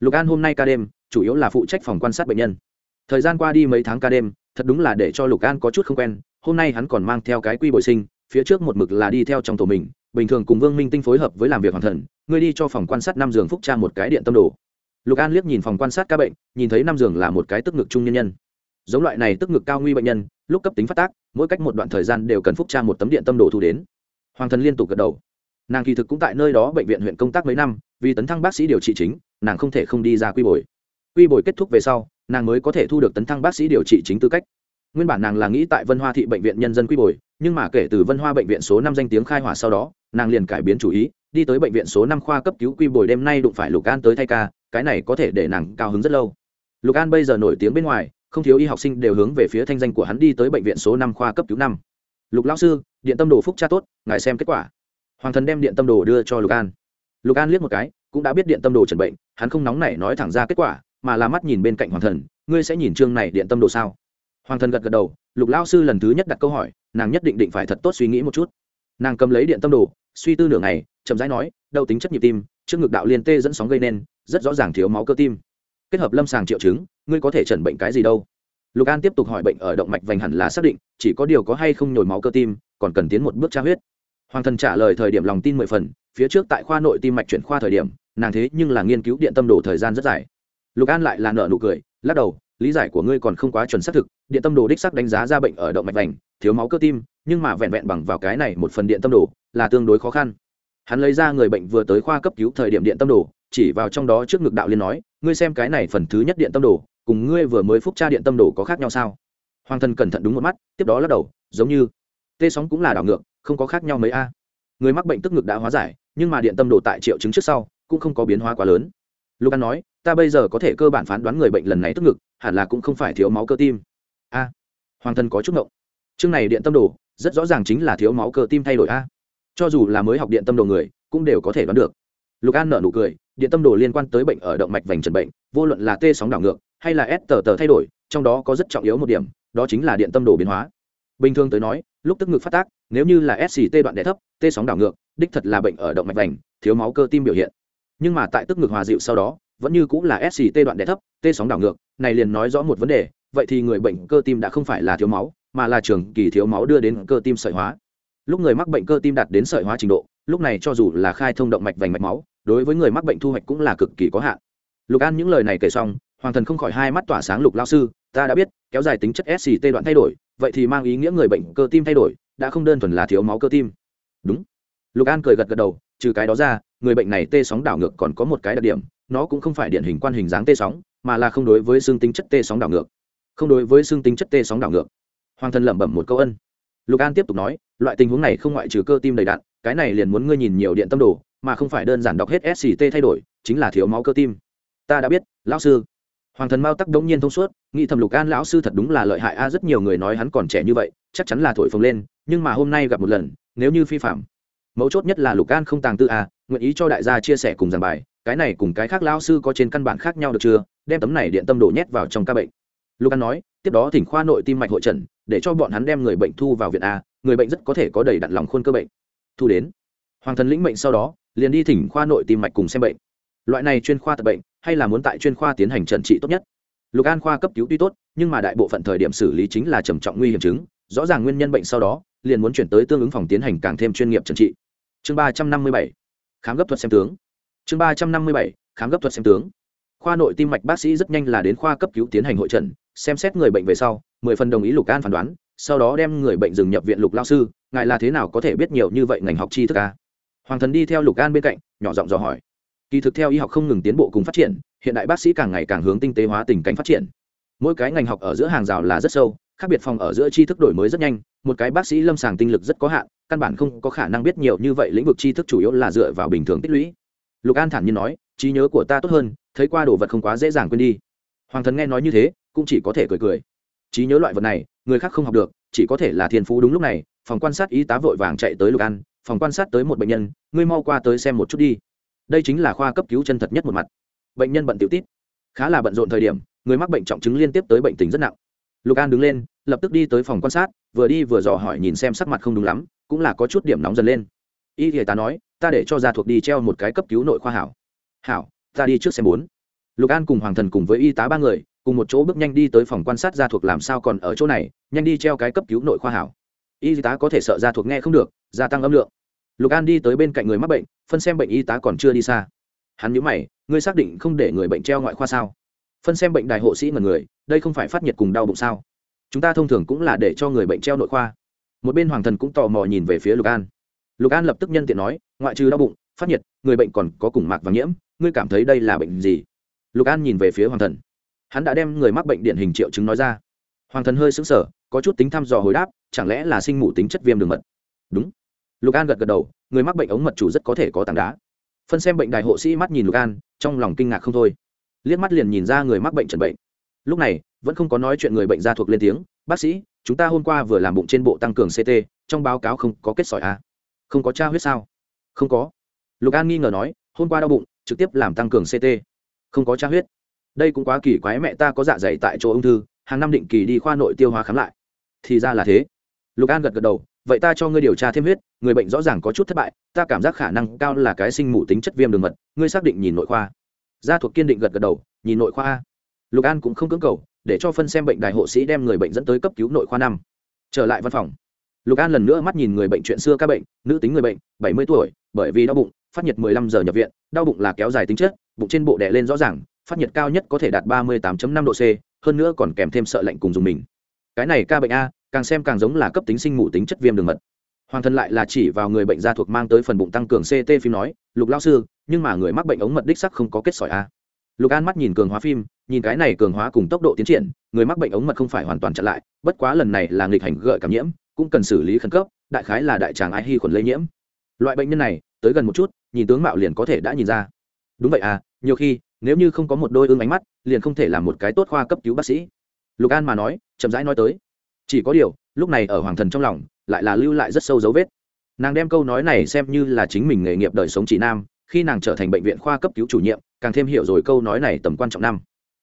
Lục an hôm nay ca đêm, chủ yếu là phụ trách phòng quan sát bệnh nhân thời gian qua đi mấy tháng ca đêm, thật đúng là để cho lục an có chút không quen. Hôm nay hắn còn mang theo cái quy bồi sinh, phía trước một mực là đi theo trong tổ mình, bình thường cùng vương minh tinh phối hợp với làm việc Hoàng thần ngươi đi cho phòng quan sát năm giường phúc tra một cái điện tâm đồ. Lục an liếc nhìn phòng quan sát ca bệnh, nhìn thấy năm giường là một cái tức ngực trung nhân nhân. Giống loại này tức ngực cao nguy bệnh nhân, lúc cấp tính phát tác, mỗi cách một đoạn thời gian đều cần phúc tra một tấm điện tâm đồ thu đến. Hoàng thần liên tục gật đầu. Nàng kỳ thực cũng tại nơi đó bệnh viện huyện công tác mấy năm, vì tấn thăng bác sĩ điều trị chính, nàng không thể không đi ra quy bồi. Quy bồi kết thúc về sau nàng mới có thể thu được tấn thăng bác sĩ điều trị chính tư cách. Nguyên bản nàng là nghĩ tại vân hoa thị bệnh viện nhân dân quy bồi, nhưng mà kể từ vân hoa bệnh viện số năm danh tiếng khai hỏa sau đó, nàng liền cải biến chủ ý, đi tới bệnh viện số năm khoa cấp cứu quy bồi đêm nay đụng phải lục an tới thay ca, cái này có thể để nàng cao hứng rất lâu. Lục an bây giờ nổi tiếng bên ngoài, không thiếu y học sinh đều hướng về phía thanh danh của hắn đi tới bệnh viện số năm khoa cấp cứu năm. Lục lão sư, điện tâm đồ phúc cha tốt, ngài xem kết quả. Hoàng thần đem điện tâm đồ đưa cho lục an. Lục an liếc một cái, cũng đã biết điện tâm đồ trần bệnh, hắn không nóng nảy nói thẳng ra kết quả mà là mắt nhìn bên cạnh hoàng thần, ngươi sẽ nhìn chương này điện tâm đồ sao? Hoàng thần gật gật đầu, lục lao sư lần thứ nhất đặt câu hỏi, nàng nhất định định phải thật tốt suy nghĩ một chút. Nàng cầm lấy điện tâm đồ, suy tư nửa ngày, chậm rãi nói, đau tính chất nhịp tim, trước ngực đạo liên tê dẫn sóng gây nên, rất rõ ràng thiếu máu cơ tim. Kết hợp lâm sàng triệu chứng, ngươi có thể chẩn bệnh cái gì đâu? Lục an tiếp tục hỏi bệnh ở động mạch vành hẳn là xác định, chỉ có điều có hay không nhồi máu cơ tim, còn cần tiến một bước tra huyết. Hoàng thần trả lời thời điểm lòng tin mười phần, phía trước tại khoa nội tim mạch chuyển khoa thời điểm, nàng thế nhưng là nghiên cứu điện tâm đồ thời gian rất dài lục an lại là nợ nụ cười, lắc đầu, lý giải của ngươi còn không quá chuẩn xác thực, điện tâm đồ đích sắc đánh giá ra bệnh ở động mạch vành, thiếu máu cơ tim, nhưng mà vẹn vẹn bằng vào cái này một phần điện tâm đồ, là tương đối khó khăn. Hắn lấy ra người bệnh vừa tới khoa cấp cứu thời điểm điện tâm đồ, chỉ vào trong đó trước ngực đạo liên nói, ngươi xem cái này phần thứ nhất điện tâm đồ, cùng ngươi vừa mới phúc tra điện tâm đồ có khác nhau sao? Hoàng thân cẩn thận đúng một mắt, tiếp đó lắc đầu, giống như, tê sóng cũng là đảo ngược, không có khác nhau mấy a. Người mắc bệnh tức ngực đã hóa giải, nhưng mà điện tâm đồ tại triệu chứng trước sau, cũng không có biến hóa quá lớn lục an nói, ta bây giờ có thể cơ bản phán đoán người bệnh lần này tức ngực, hẳn là cũng không phải thiếu máu cơ tim. A, hoàng Thân có chút ngộng. Chương này điện tâm đồ, rất rõ ràng chính là thiếu máu cơ tim thay đổi a. Cho dù là mới học điện tâm đồ người, cũng đều có thể đoán được. Lục an nở nụ cười, điện tâm đồ liên quan tới bệnh ở động mạch vành trần bệnh, vô luận là tê sóng đảo ngược hay là s tờ tờ thay đổi, trong đó có rất trọng yếu một điểm, đó chính là điện tâm đồ biến hóa. Bình thường tới nói, lúc tức ngực phát tác, nếu như là sct đoạn đẻ thấp tê sóng đảo ngược, đích thật là bệnh ở động mạch vành, thiếu máu cơ tim biểu hiện nhưng mà tại tức ngực hòa dịu sau đó, vẫn như cũng là sct đoạn đẻ thấp tê sóng đảo ngược, này liền nói rõ một vấn đề, vậy thì người bệnh cơ tim đã không phải là thiếu máu, mà là trường kỳ thiếu máu đưa đến cơ tim sợi hóa. Lúc người mắc bệnh cơ tim đạt đến sợi hóa trình độ, lúc này cho dù là khai thông động mạch vành mạch máu, đối với người mắc bệnh thu hoạch cũng là cực kỳ có hạn. Lục an những lời này kể xong, hoàng thần không khỏi hai mắt tỏa sáng lục lao sư, ta đã biết, kéo dài tính chất sct đoạn thay đổi, vậy thì mang ý nghĩa người bệnh cơ tim thay đổi, đã không đơn thuần là thiếu máu cơ tim. Đúng. Lục an cười gật gật đầu trừ cái đó ra, người bệnh này tê sóng đảo ngược còn có một cái đặc điểm, nó cũng không phải điển hình quan hình dáng tê sóng, mà là không đối với xương tính chất tê sóng đảo ngược. Không đối với xương tính chất tê sóng đảo ngược. Hoàng thần lẩm bẩm một câu ân. Lục an tiếp tục nói, loại tình huống này không ngoại trừ cơ tim đầy đạn, cái này liền muốn ngươi nhìn nhiều điện tâm đồ, mà không phải đơn giản đọc hết sct thay đổi, chính là thiếu máu cơ tim. Ta đã biết, lão sư. Hoàng thần mao tắc đống nhiên thông suốt, nghĩ thầm lục an lão sư thật đúng là lợi hại a, rất nhiều người nói hắn còn trẻ như vậy, chắc chắn là thổi phồng lên, nhưng mà hôm nay gặp một lần, nếu như phi phạm mấu chốt nhất là lục an không tàng tư a nguyện ý cho đại gia chia sẻ cùng giảng bài, cái này cùng cái khác lão sư có trên căn bản khác nhau được chưa, đem tấm này điện tâm đồ nhét vào trong ca bệnh. Lục an nói, tiếp đó thỉnh khoa nội tim mạch hội trần, để cho bọn hắn đem người bệnh thu vào viện a, người bệnh rất có thể có đầy đặn lòng khuôn cơ bệnh. Thu đến. Hoàng thần lĩnh mệnh sau đó, liền đi thỉnh khoa nội tim mạch cùng xem bệnh. Loại này chuyên khoa tập bệnh, hay là muốn tại chuyên khoa tiến hành trần trị tốt nhất? Lục an khoa cấp cứu tuy tốt, nhưng mà đại bộ phận thời điểm xử lý chính là trầm trọng nguy hiểm chứng, rõ ràng nguyên nhân bệnh sau đó, liền muốn chuyển tới tương ứng phòng tiến hành càng thêm chuyên nghiệp trần trị chương ba trăm năm mươi bảy, khám gấp thuật xem tướng. Chương ba trăm năm mươi bảy, khám gấp thuật xem tướng. Khoa nội tim mạch bác sĩ rất nhanh là đến khoa cấp cứu tiến hành hội trần xem xét người bệnh về sau, mười phần đồng ý lục an phán đoán, sau đó đem người bệnh dừng nhập viện lục lao sư, ngài là thế nào có thể biết nhiều như vậy ngành học tri thức a? Hoàng thần đi theo lục an bên cạnh, nhỏ giọng dò hỏi. Kỳ thực theo y học không ngừng tiến bộ cùng phát triển, hiện đại bác sĩ càng ngày càng hướng tinh tế hóa tình cảnh phát triển. Mỗi cái ngành học ở giữa hàng rào là rất sâu khác biệt phòng ở giữa tri thức đổi mới rất nhanh, một cái bác sĩ lâm sàng tinh lực rất có hạn, căn bản không có khả năng biết nhiều như vậy lĩnh vực tri thức chủ yếu là dựa vào bình thường tích lũy. Lục an thản nhiên nói, trí nhớ của ta tốt hơn, thấy qua đồ vật không quá dễ dàng quên đi. Hoàng thần nghe nói như thế, cũng chỉ có thể cười cười. Trí nhớ loại vật này, người khác không học được, chỉ có thể là thiên phú đúng lúc này, phòng quan sát y tá vội vàng chạy tới lục an, phòng quan sát tới một bệnh nhân, ngươi mau qua tới xem một chút đi. Đây chính là khoa cấp cứu chân thật nhất một mặt. Bệnh nhân bận tiểu tít khá là bận rộn thời điểm, người mắc bệnh trọng chứng liên tiếp tới bệnh tình rất nặng lục an đứng lên, lập tức đi tới phòng quan sát, vừa đi vừa dò hỏi nhìn xem sắc mặt không đúng lắm, cũng là có chút điểm nóng dần lên. Y thì ta nói, ta để cho gia thuộc đi treo một cái cấp cứu nội khoa hảo. Hảo, ta đi trước xem bốn. Lục an cùng hoàng thần cùng với y tá ba người, cùng một chỗ bước nhanh đi tới phòng quan sát gia thuộc làm sao còn ở chỗ này, nhanh đi treo cái cấp cứu nội khoa hảo. Y tá có thể sợ gia thuộc nghe không được, gia tăng âm lượng. Lục an đi tới bên cạnh người mắc bệnh, phân xem bệnh y tá còn chưa đi xa. Hắn nhớ mày, ngươi xác định không để người bệnh treo ngoại khoa sao? Phân xem bệnh đài hộ sĩ mật người, đây không phải phát nhiệt cùng đau bụng sao? Chúng ta thông thường cũng là để cho người bệnh treo nội khoa. Một bên hoàng thần cũng tò mò nhìn về phía lục an. Lục an lập tức nhân tiện nói, ngoại trừ đau bụng, phát nhiệt, người bệnh còn có cùng mạc và nhiễm, ngươi cảm thấy đây là bệnh gì? Lục an nhìn về phía hoàng thần. Hắn đã đem người mắc bệnh điển hình triệu chứng nói ra. Hoàng thần hơi sững sờ, có chút tính thăm dò hồi đáp, chẳng lẽ là sinh mủ tính chất viêm đường mật? Đúng. Lục an gật gật đầu, người mắc bệnh ống mật chủ rất có thể có tảng đá. Phân xem bệnh đài hộ sĩ mắt nhìn lục an, trong lòng kinh ngạc không thôi liếc mắt liền nhìn ra người mắc bệnh trần bệnh. Lúc này, vẫn không có nói chuyện người bệnh ra thuộc lên tiếng, bác sĩ, chúng ta hôm qua vừa làm bụng trên bộ tăng cường ct trong báo cáo không có kết sỏi à? không có tra huyết sao? Không có. Lục an nghi ngờ nói, hôm qua đau bụng, trực tiếp làm tăng cường ct không có tra huyết. Đây cũng quá kỳ quái, mẹ ta có dạ dày tại chỗ ung thư, hàng năm định kỳ đi khoa nội tiêu hóa khám lại. Thì ra là thế. Lục an gật gật đầu, vậy ta cho ngươi điều tra thêm huyết, người bệnh rõ ràng có chút thất bại, ta cảm giác khả năng cao là cái sinh mủ tính chất viêm đường mật, ngươi xác định nhìn nội khoa gia thuộc kiên định gật gật đầu, nhìn nội khoa a. Lục an cũng không cưỡng cầu, để cho phân xem bệnh đài hộ sĩ đem người bệnh dẫn tới cấp cứu nội khoa năm. Trở lại văn phòng. Lục an lần nữa mắt nhìn người bệnh chuyện xưa các bệnh, nữ tính người bệnh, bảy mươi tuổi, bởi vì đau bụng, phát nhiệt mười giờ nhập viện, đau bụng là kéo dài tính chất, bụng trên bộ đè lên rõ ràng, phát nhiệt cao nhất có thể đạt ba mươi 38 năm độ c, hơn nữa còn kèm thêm sợ lạnh cùng dùng mình. Cái này ca bệnh a, càng xem càng giống là cấp tính sinh mủ tính chất viêm đường mật hoàng thần lại là chỉ vào người bệnh da thuộc mang tới phần bụng tăng cường ct phim nói, lục lao sư, nhưng mà người mắc bệnh ống mật đích sắc không có kết sỏi a lục an mắt nhìn cường hóa phim, nhìn cái này cường hóa cùng tốc độ tiến triển, người mắc bệnh ống mật không phải hoàn toàn chặn lại, bất quá lần này là nghịch hành gợi cảm nhiễm, cũng cần xử lý khẩn cấp, đại khái là đại tràng ai hy khuẩn lây nhiễm. Loại bệnh nhân này, tới gần một chút, nhìn tướng mạo liền có thể đã nhìn ra. Đúng vậy à nhiều khi, nếu như không có một đôi ương ánh mắt, liền không thể làm một cái tốt khoa cấp cứu bác sĩ. Lục an mà nói, chậm rãi nói tới. Chỉ có điều, lúc này ở hoàng thần trong lòng lại là lưu lại rất sâu dấu vết. Nàng đem câu nói này xem như là chính mình nghề nghiệp đời sống chỉ nam, khi nàng trở thành bệnh viện khoa cấp cứu chủ nhiệm, càng thêm hiểu rồi câu nói này tầm quan trọng năm.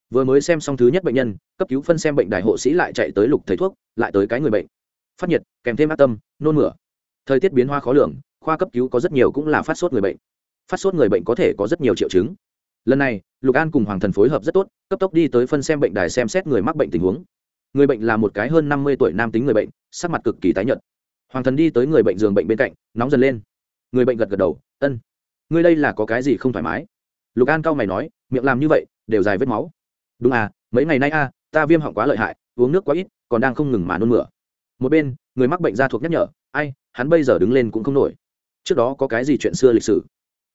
Vừa mới xem xong thứ nhất bệnh nhân, cấp cứu phân xem bệnh đại hộ sĩ lại chạy tới lục thầy thuốc, lại tới cái người bệnh. Phát nhiệt, kèm thêm ác tâm, nôn mửa. Thời tiết biến hoa khó lường, khoa cấp cứu có rất nhiều cũng là phát sốt người bệnh. Phát sốt người bệnh có thể có rất nhiều triệu chứng. Lần này, lục an cùng hoàng thần phối hợp rất tốt, cấp tốc đi tới phân xem bệnh đài xem xét người mắc bệnh tình huống. Người bệnh là một cái hơn năm mươi tuổi nam tính người bệnh, sắc mặt cực kỳ tái nhợt hoàng thần đi tới người bệnh giường bệnh bên cạnh, nóng dần lên. Người bệnh gật gật đầu, ân, ngươi đây là có cái gì không thoải mái? Lục an cao mày nói, miệng làm như vậy, đều dài vết máu. Đúng à mấy ngày nay a, ta viêm họng quá lợi hại, uống nước quá ít, còn đang không ngừng mà nôn mửa. Một bên, người mắc bệnh da thuộc nhắc nhở, ai, hắn bây giờ đứng lên cũng không nổi. Trước đó có cái gì chuyện xưa lịch sử?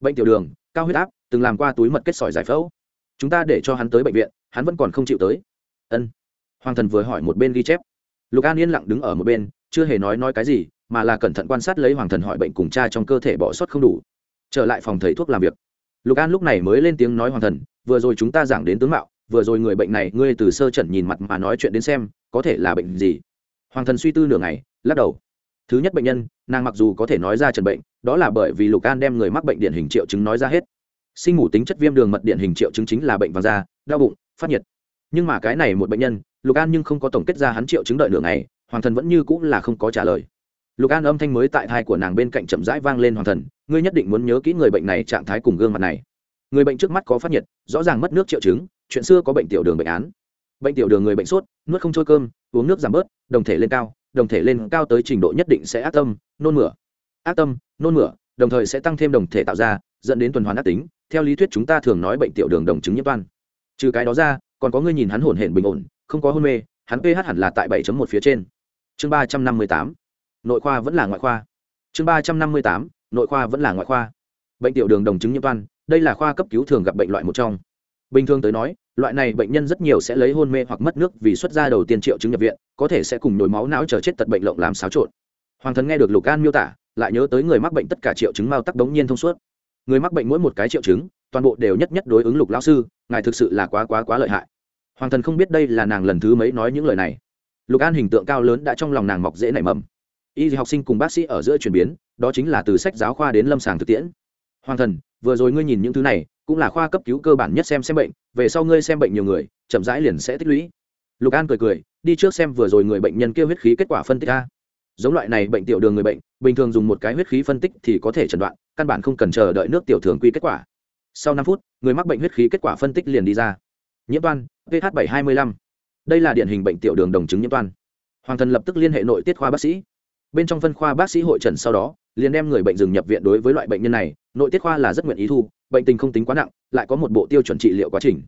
Bệnh tiểu đường, cao huyết áp, từng làm qua túi mật kết sỏi giải phẫu. Chúng ta để cho hắn tới bệnh viện, hắn vẫn còn không chịu tới. Ân. Hoàng thần vừa hỏi một bên ghi chép. Lục an yên lặng đứng ở một bên chưa hề nói nói cái gì, mà là cẩn thận quan sát lấy hoàng thần hỏi bệnh cùng cha trong cơ thể bỏ sót không đủ. Trở lại phòng thầy thuốc làm việc. Lục an lúc này mới lên tiếng nói hoàng thần, vừa rồi chúng ta giảng đến tướng mạo, vừa rồi người bệnh này, ngươi từ sơ trần nhìn mặt mà nói chuyện đến xem, có thể là bệnh gì? Hoàng thần suy tư nửa ngày, lắc đầu. Thứ nhất bệnh nhân, nàng mặc dù có thể nói ra trần bệnh, đó là bởi vì lục an đem người mắc bệnh điển hình triệu chứng nói ra hết. Sinh ngủ tính chất viêm đường mật điển hình triệu chứng chính là bệnh vàng da, đau bụng, phát nhiệt. Nhưng mà cái này một bệnh nhân, lục an nhưng không có tổng kết ra hắn triệu chứng đợi nửa ngày hoàng thần vẫn như cũng là không có trả lời. Lục an âm thanh mới tại thai của nàng bên cạnh chậm rãi vang lên, hoàng thần, ngươi nhất định muốn nhớ kỹ người bệnh này trạng thái cùng gương mặt này. Người bệnh trước mắt có phát nhiệt, rõ ràng mất nước triệu chứng, chuyện xưa có bệnh tiểu đường bệnh án. Bệnh tiểu đường người bệnh sốt, nuốt không trôi cơm, uống nước giảm bớt, đồng thể lên cao, đồng thể lên cao tới trình độ nhất định sẽ ác tâm, nôn mửa. Ác tâm, nôn mửa, đồng thời sẽ tăng thêm đồng thể tạo ra, dẫn đến tuần hoàn ác tính, theo lý thuyết chúng ta thường nói bệnh tiểu đường đồng chứng nhiễm toan. Trừ cái đó ra, còn có người nhìn hắn hổn hển bình ổn, không có hôn mê, hắn ph hẳn là tại 7 một phía trên chương ba trăm năm mươi tám. Nội khoa vẫn là ngoại khoa. Chương ba trăm năm mươi tám. Nội khoa vẫn là ngoại khoa. Bệnh tiểu đường đồng chứng nhiễm toan, đây là khoa cấp cứu thường gặp bệnh loại một trong. Bình thường tới nói, loại này bệnh nhân rất nhiều sẽ lấy hôn mê hoặc mất nước vì xuất ra đầu tiên triệu chứng nhập viện, có thể sẽ cùng nhồi máu não chờ chết tật bệnh lộng làm xáo trộn. Hoàng thần nghe được lục an miêu tả, lại nhớ tới người mắc bệnh tất cả triệu chứng mau tắc đống nhiên thông suốt. Người mắc bệnh mỗi một cái triệu chứng, toàn bộ đều nhất nhất đối ứng lục lão sư, ngài thực sự là quá quá quá lợi hại. Hoàng thần không biết đây là nàng lần thứ mấy nói những lời này lục an hình tượng cao lớn đã trong lòng nàng mọc dễ nảy mầm. Y học sinh cùng bác sĩ ở giữa chuyển biến, đó chính là từ sách giáo khoa đến lâm sàng thực tiễn. Hoàng thần, vừa rồi ngươi nhìn những thứ này, cũng là khoa cấp cứu cơ bản nhất xem xem bệnh, về sau ngươi xem bệnh nhiều người, chậm rãi liền sẽ tích lũy. Lục an cười cười, đi trước xem vừa rồi người bệnh nhân kêu huyết khí kết quả phân tích a. Giống loại này bệnh tiểu đường người bệnh, bình thường dùng một cái huyết khí phân tích thì có thể chẩn đoạn, căn bản không cần chờ đợi nước tiểu thường quy kết quả. Sau năm phút, người mắc bệnh huyết khí kết quả phân tích liền đi ra. Nhiễm toan ph bảy hai mươi lăm đây là điển hình bệnh tiểu đường đồng chứng nhiễm toan. Hoàng thần lập tức liên hệ nội tiết khoa bác sĩ. Bên trong phân khoa bác sĩ hội trần sau đó, liền đem người bệnh dừng nhập viện đối với loại bệnh nhân này, nội tiết khoa là rất nguyện ý thu, bệnh tình không tính quá nặng, lại có một bộ tiêu chuẩn trị liệu quá trình.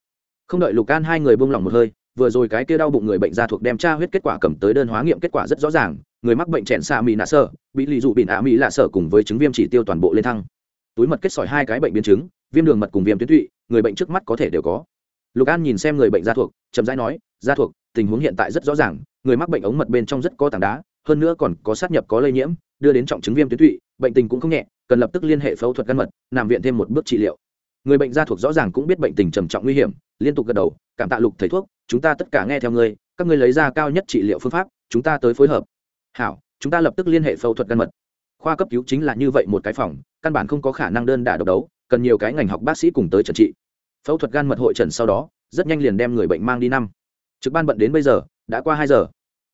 Không đợi lục can hai người buông lỏng một hơi, vừa rồi cái kia đau bụng người bệnh ra thuộc đem tra huyết kết quả cầm tới đơn hóa nghiệm kết quả rất rõ ràng, người mắc bệnh chèn xa mỹ nạ sơ, bị lì dụ bị nạ mỹ lạ sở cùng với chứng viêm chỉ tiêu toàn bộ lên thăng. Túi mật kết sỏi hai cái bệnh biến chứng, viêm đường mật cùng viêm tuyến tụy, người bệnh trước mắt có thể đều có lục an nhìn xem người bệnh da thuộc, chậm rãi nói da thuộc, tình huống hiện tại rất rõ ràng, người mắc bệnh ống mật bên trong rất có tảng đá, hơn nữa còn có sát nhập có lây nhiễm, đưa đến trọng chứng viêm tuyến tụy, bệnh tình cũng không nhẹ, cần lập tức liên hệ phẫu thuật gan mật, nằm viện thêm một bước trị liệu. Người bệnh da thuộc rõ ràng cũng biết bệnh tình trầm trọng nguy hiểm, liên tục gật đầu, cảm tạ lục thầy thuốc, chúng ta tất cả nghe theo ngươi, các ngươi lấy ra cao nhất trị liệu phương pháp, chúng ta tới phối hợp. Hảo, chúng ta lập tức liên hệ phẫu thuật gan mật. Khoa cấp cứu chính là như vậy một cái phòng, căn bản không có khả năng đơn đả độc đấu, cần nhiều cái ngành học bác sĩ cùng tới trần trị phẫu thuật gan mật hội trần sau đó, rất nhanh liền đem người bệnh mang đi năm. Trực ban bận đến bây giờ, đã qua hai giờ.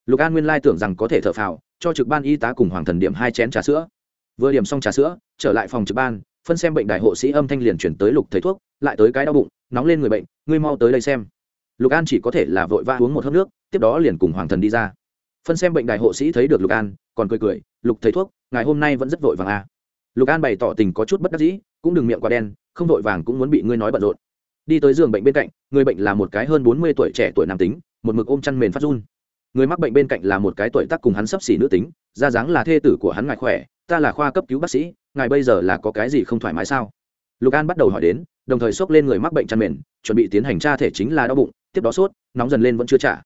Lục an nguyên lai tưởng rằng có thể thở phào, cho trực ban y tá cùng hoàng thần điểm hai chén trà sữa. Vừa điểm xong trà sữa, trở lại phòng trực ban, phân xem bệnh đại hộ sĩ âm thanh liền chuyển tới lục thầy thuốc, lại tới cái đau bụng, nóng lên người bệnh, ngươi mau tới đây xem. Lục an chỉ có thể là vội vã uống một hớp nước, tiếp đó liền cùng hoàng thần đi ra. Phân xem bệnh đại hộ sĩ thấy được lục an, còn cười cười, lục thầy thuốc ngày hôm nay vẫn rất vội vàng à. lục an bày tỏ tình có chút bất đắc dĩ, cũng đừng miệng quá đen, không vội vàng cũng muốn bị ngươi nói bận rộn đi tới giường bệnh bên cạnh, người bệnh là một cái hơn bốn mươi tuổi trẻ tuổi nam tính, một mực ôm chăn mền phát run. Người mắc bệnh bên cạnh là một cái tuổi tác cùng hắn sấp xỉ nữ tính, ra dáng là thê tử của hắn ngài khỏe, ta là khoa cấp cứu bác sĩ, ngài bây giờ là có cái gì không thoải mái sao? Lục an bắt đầu hỏi đến, đồng thời xốc lên người mắc bệnh chăn mền, chuẩn bị tiến hành tra thể chính là đau bụng, tiếp đó sốt, nóng dần lên vẫn chưa trả.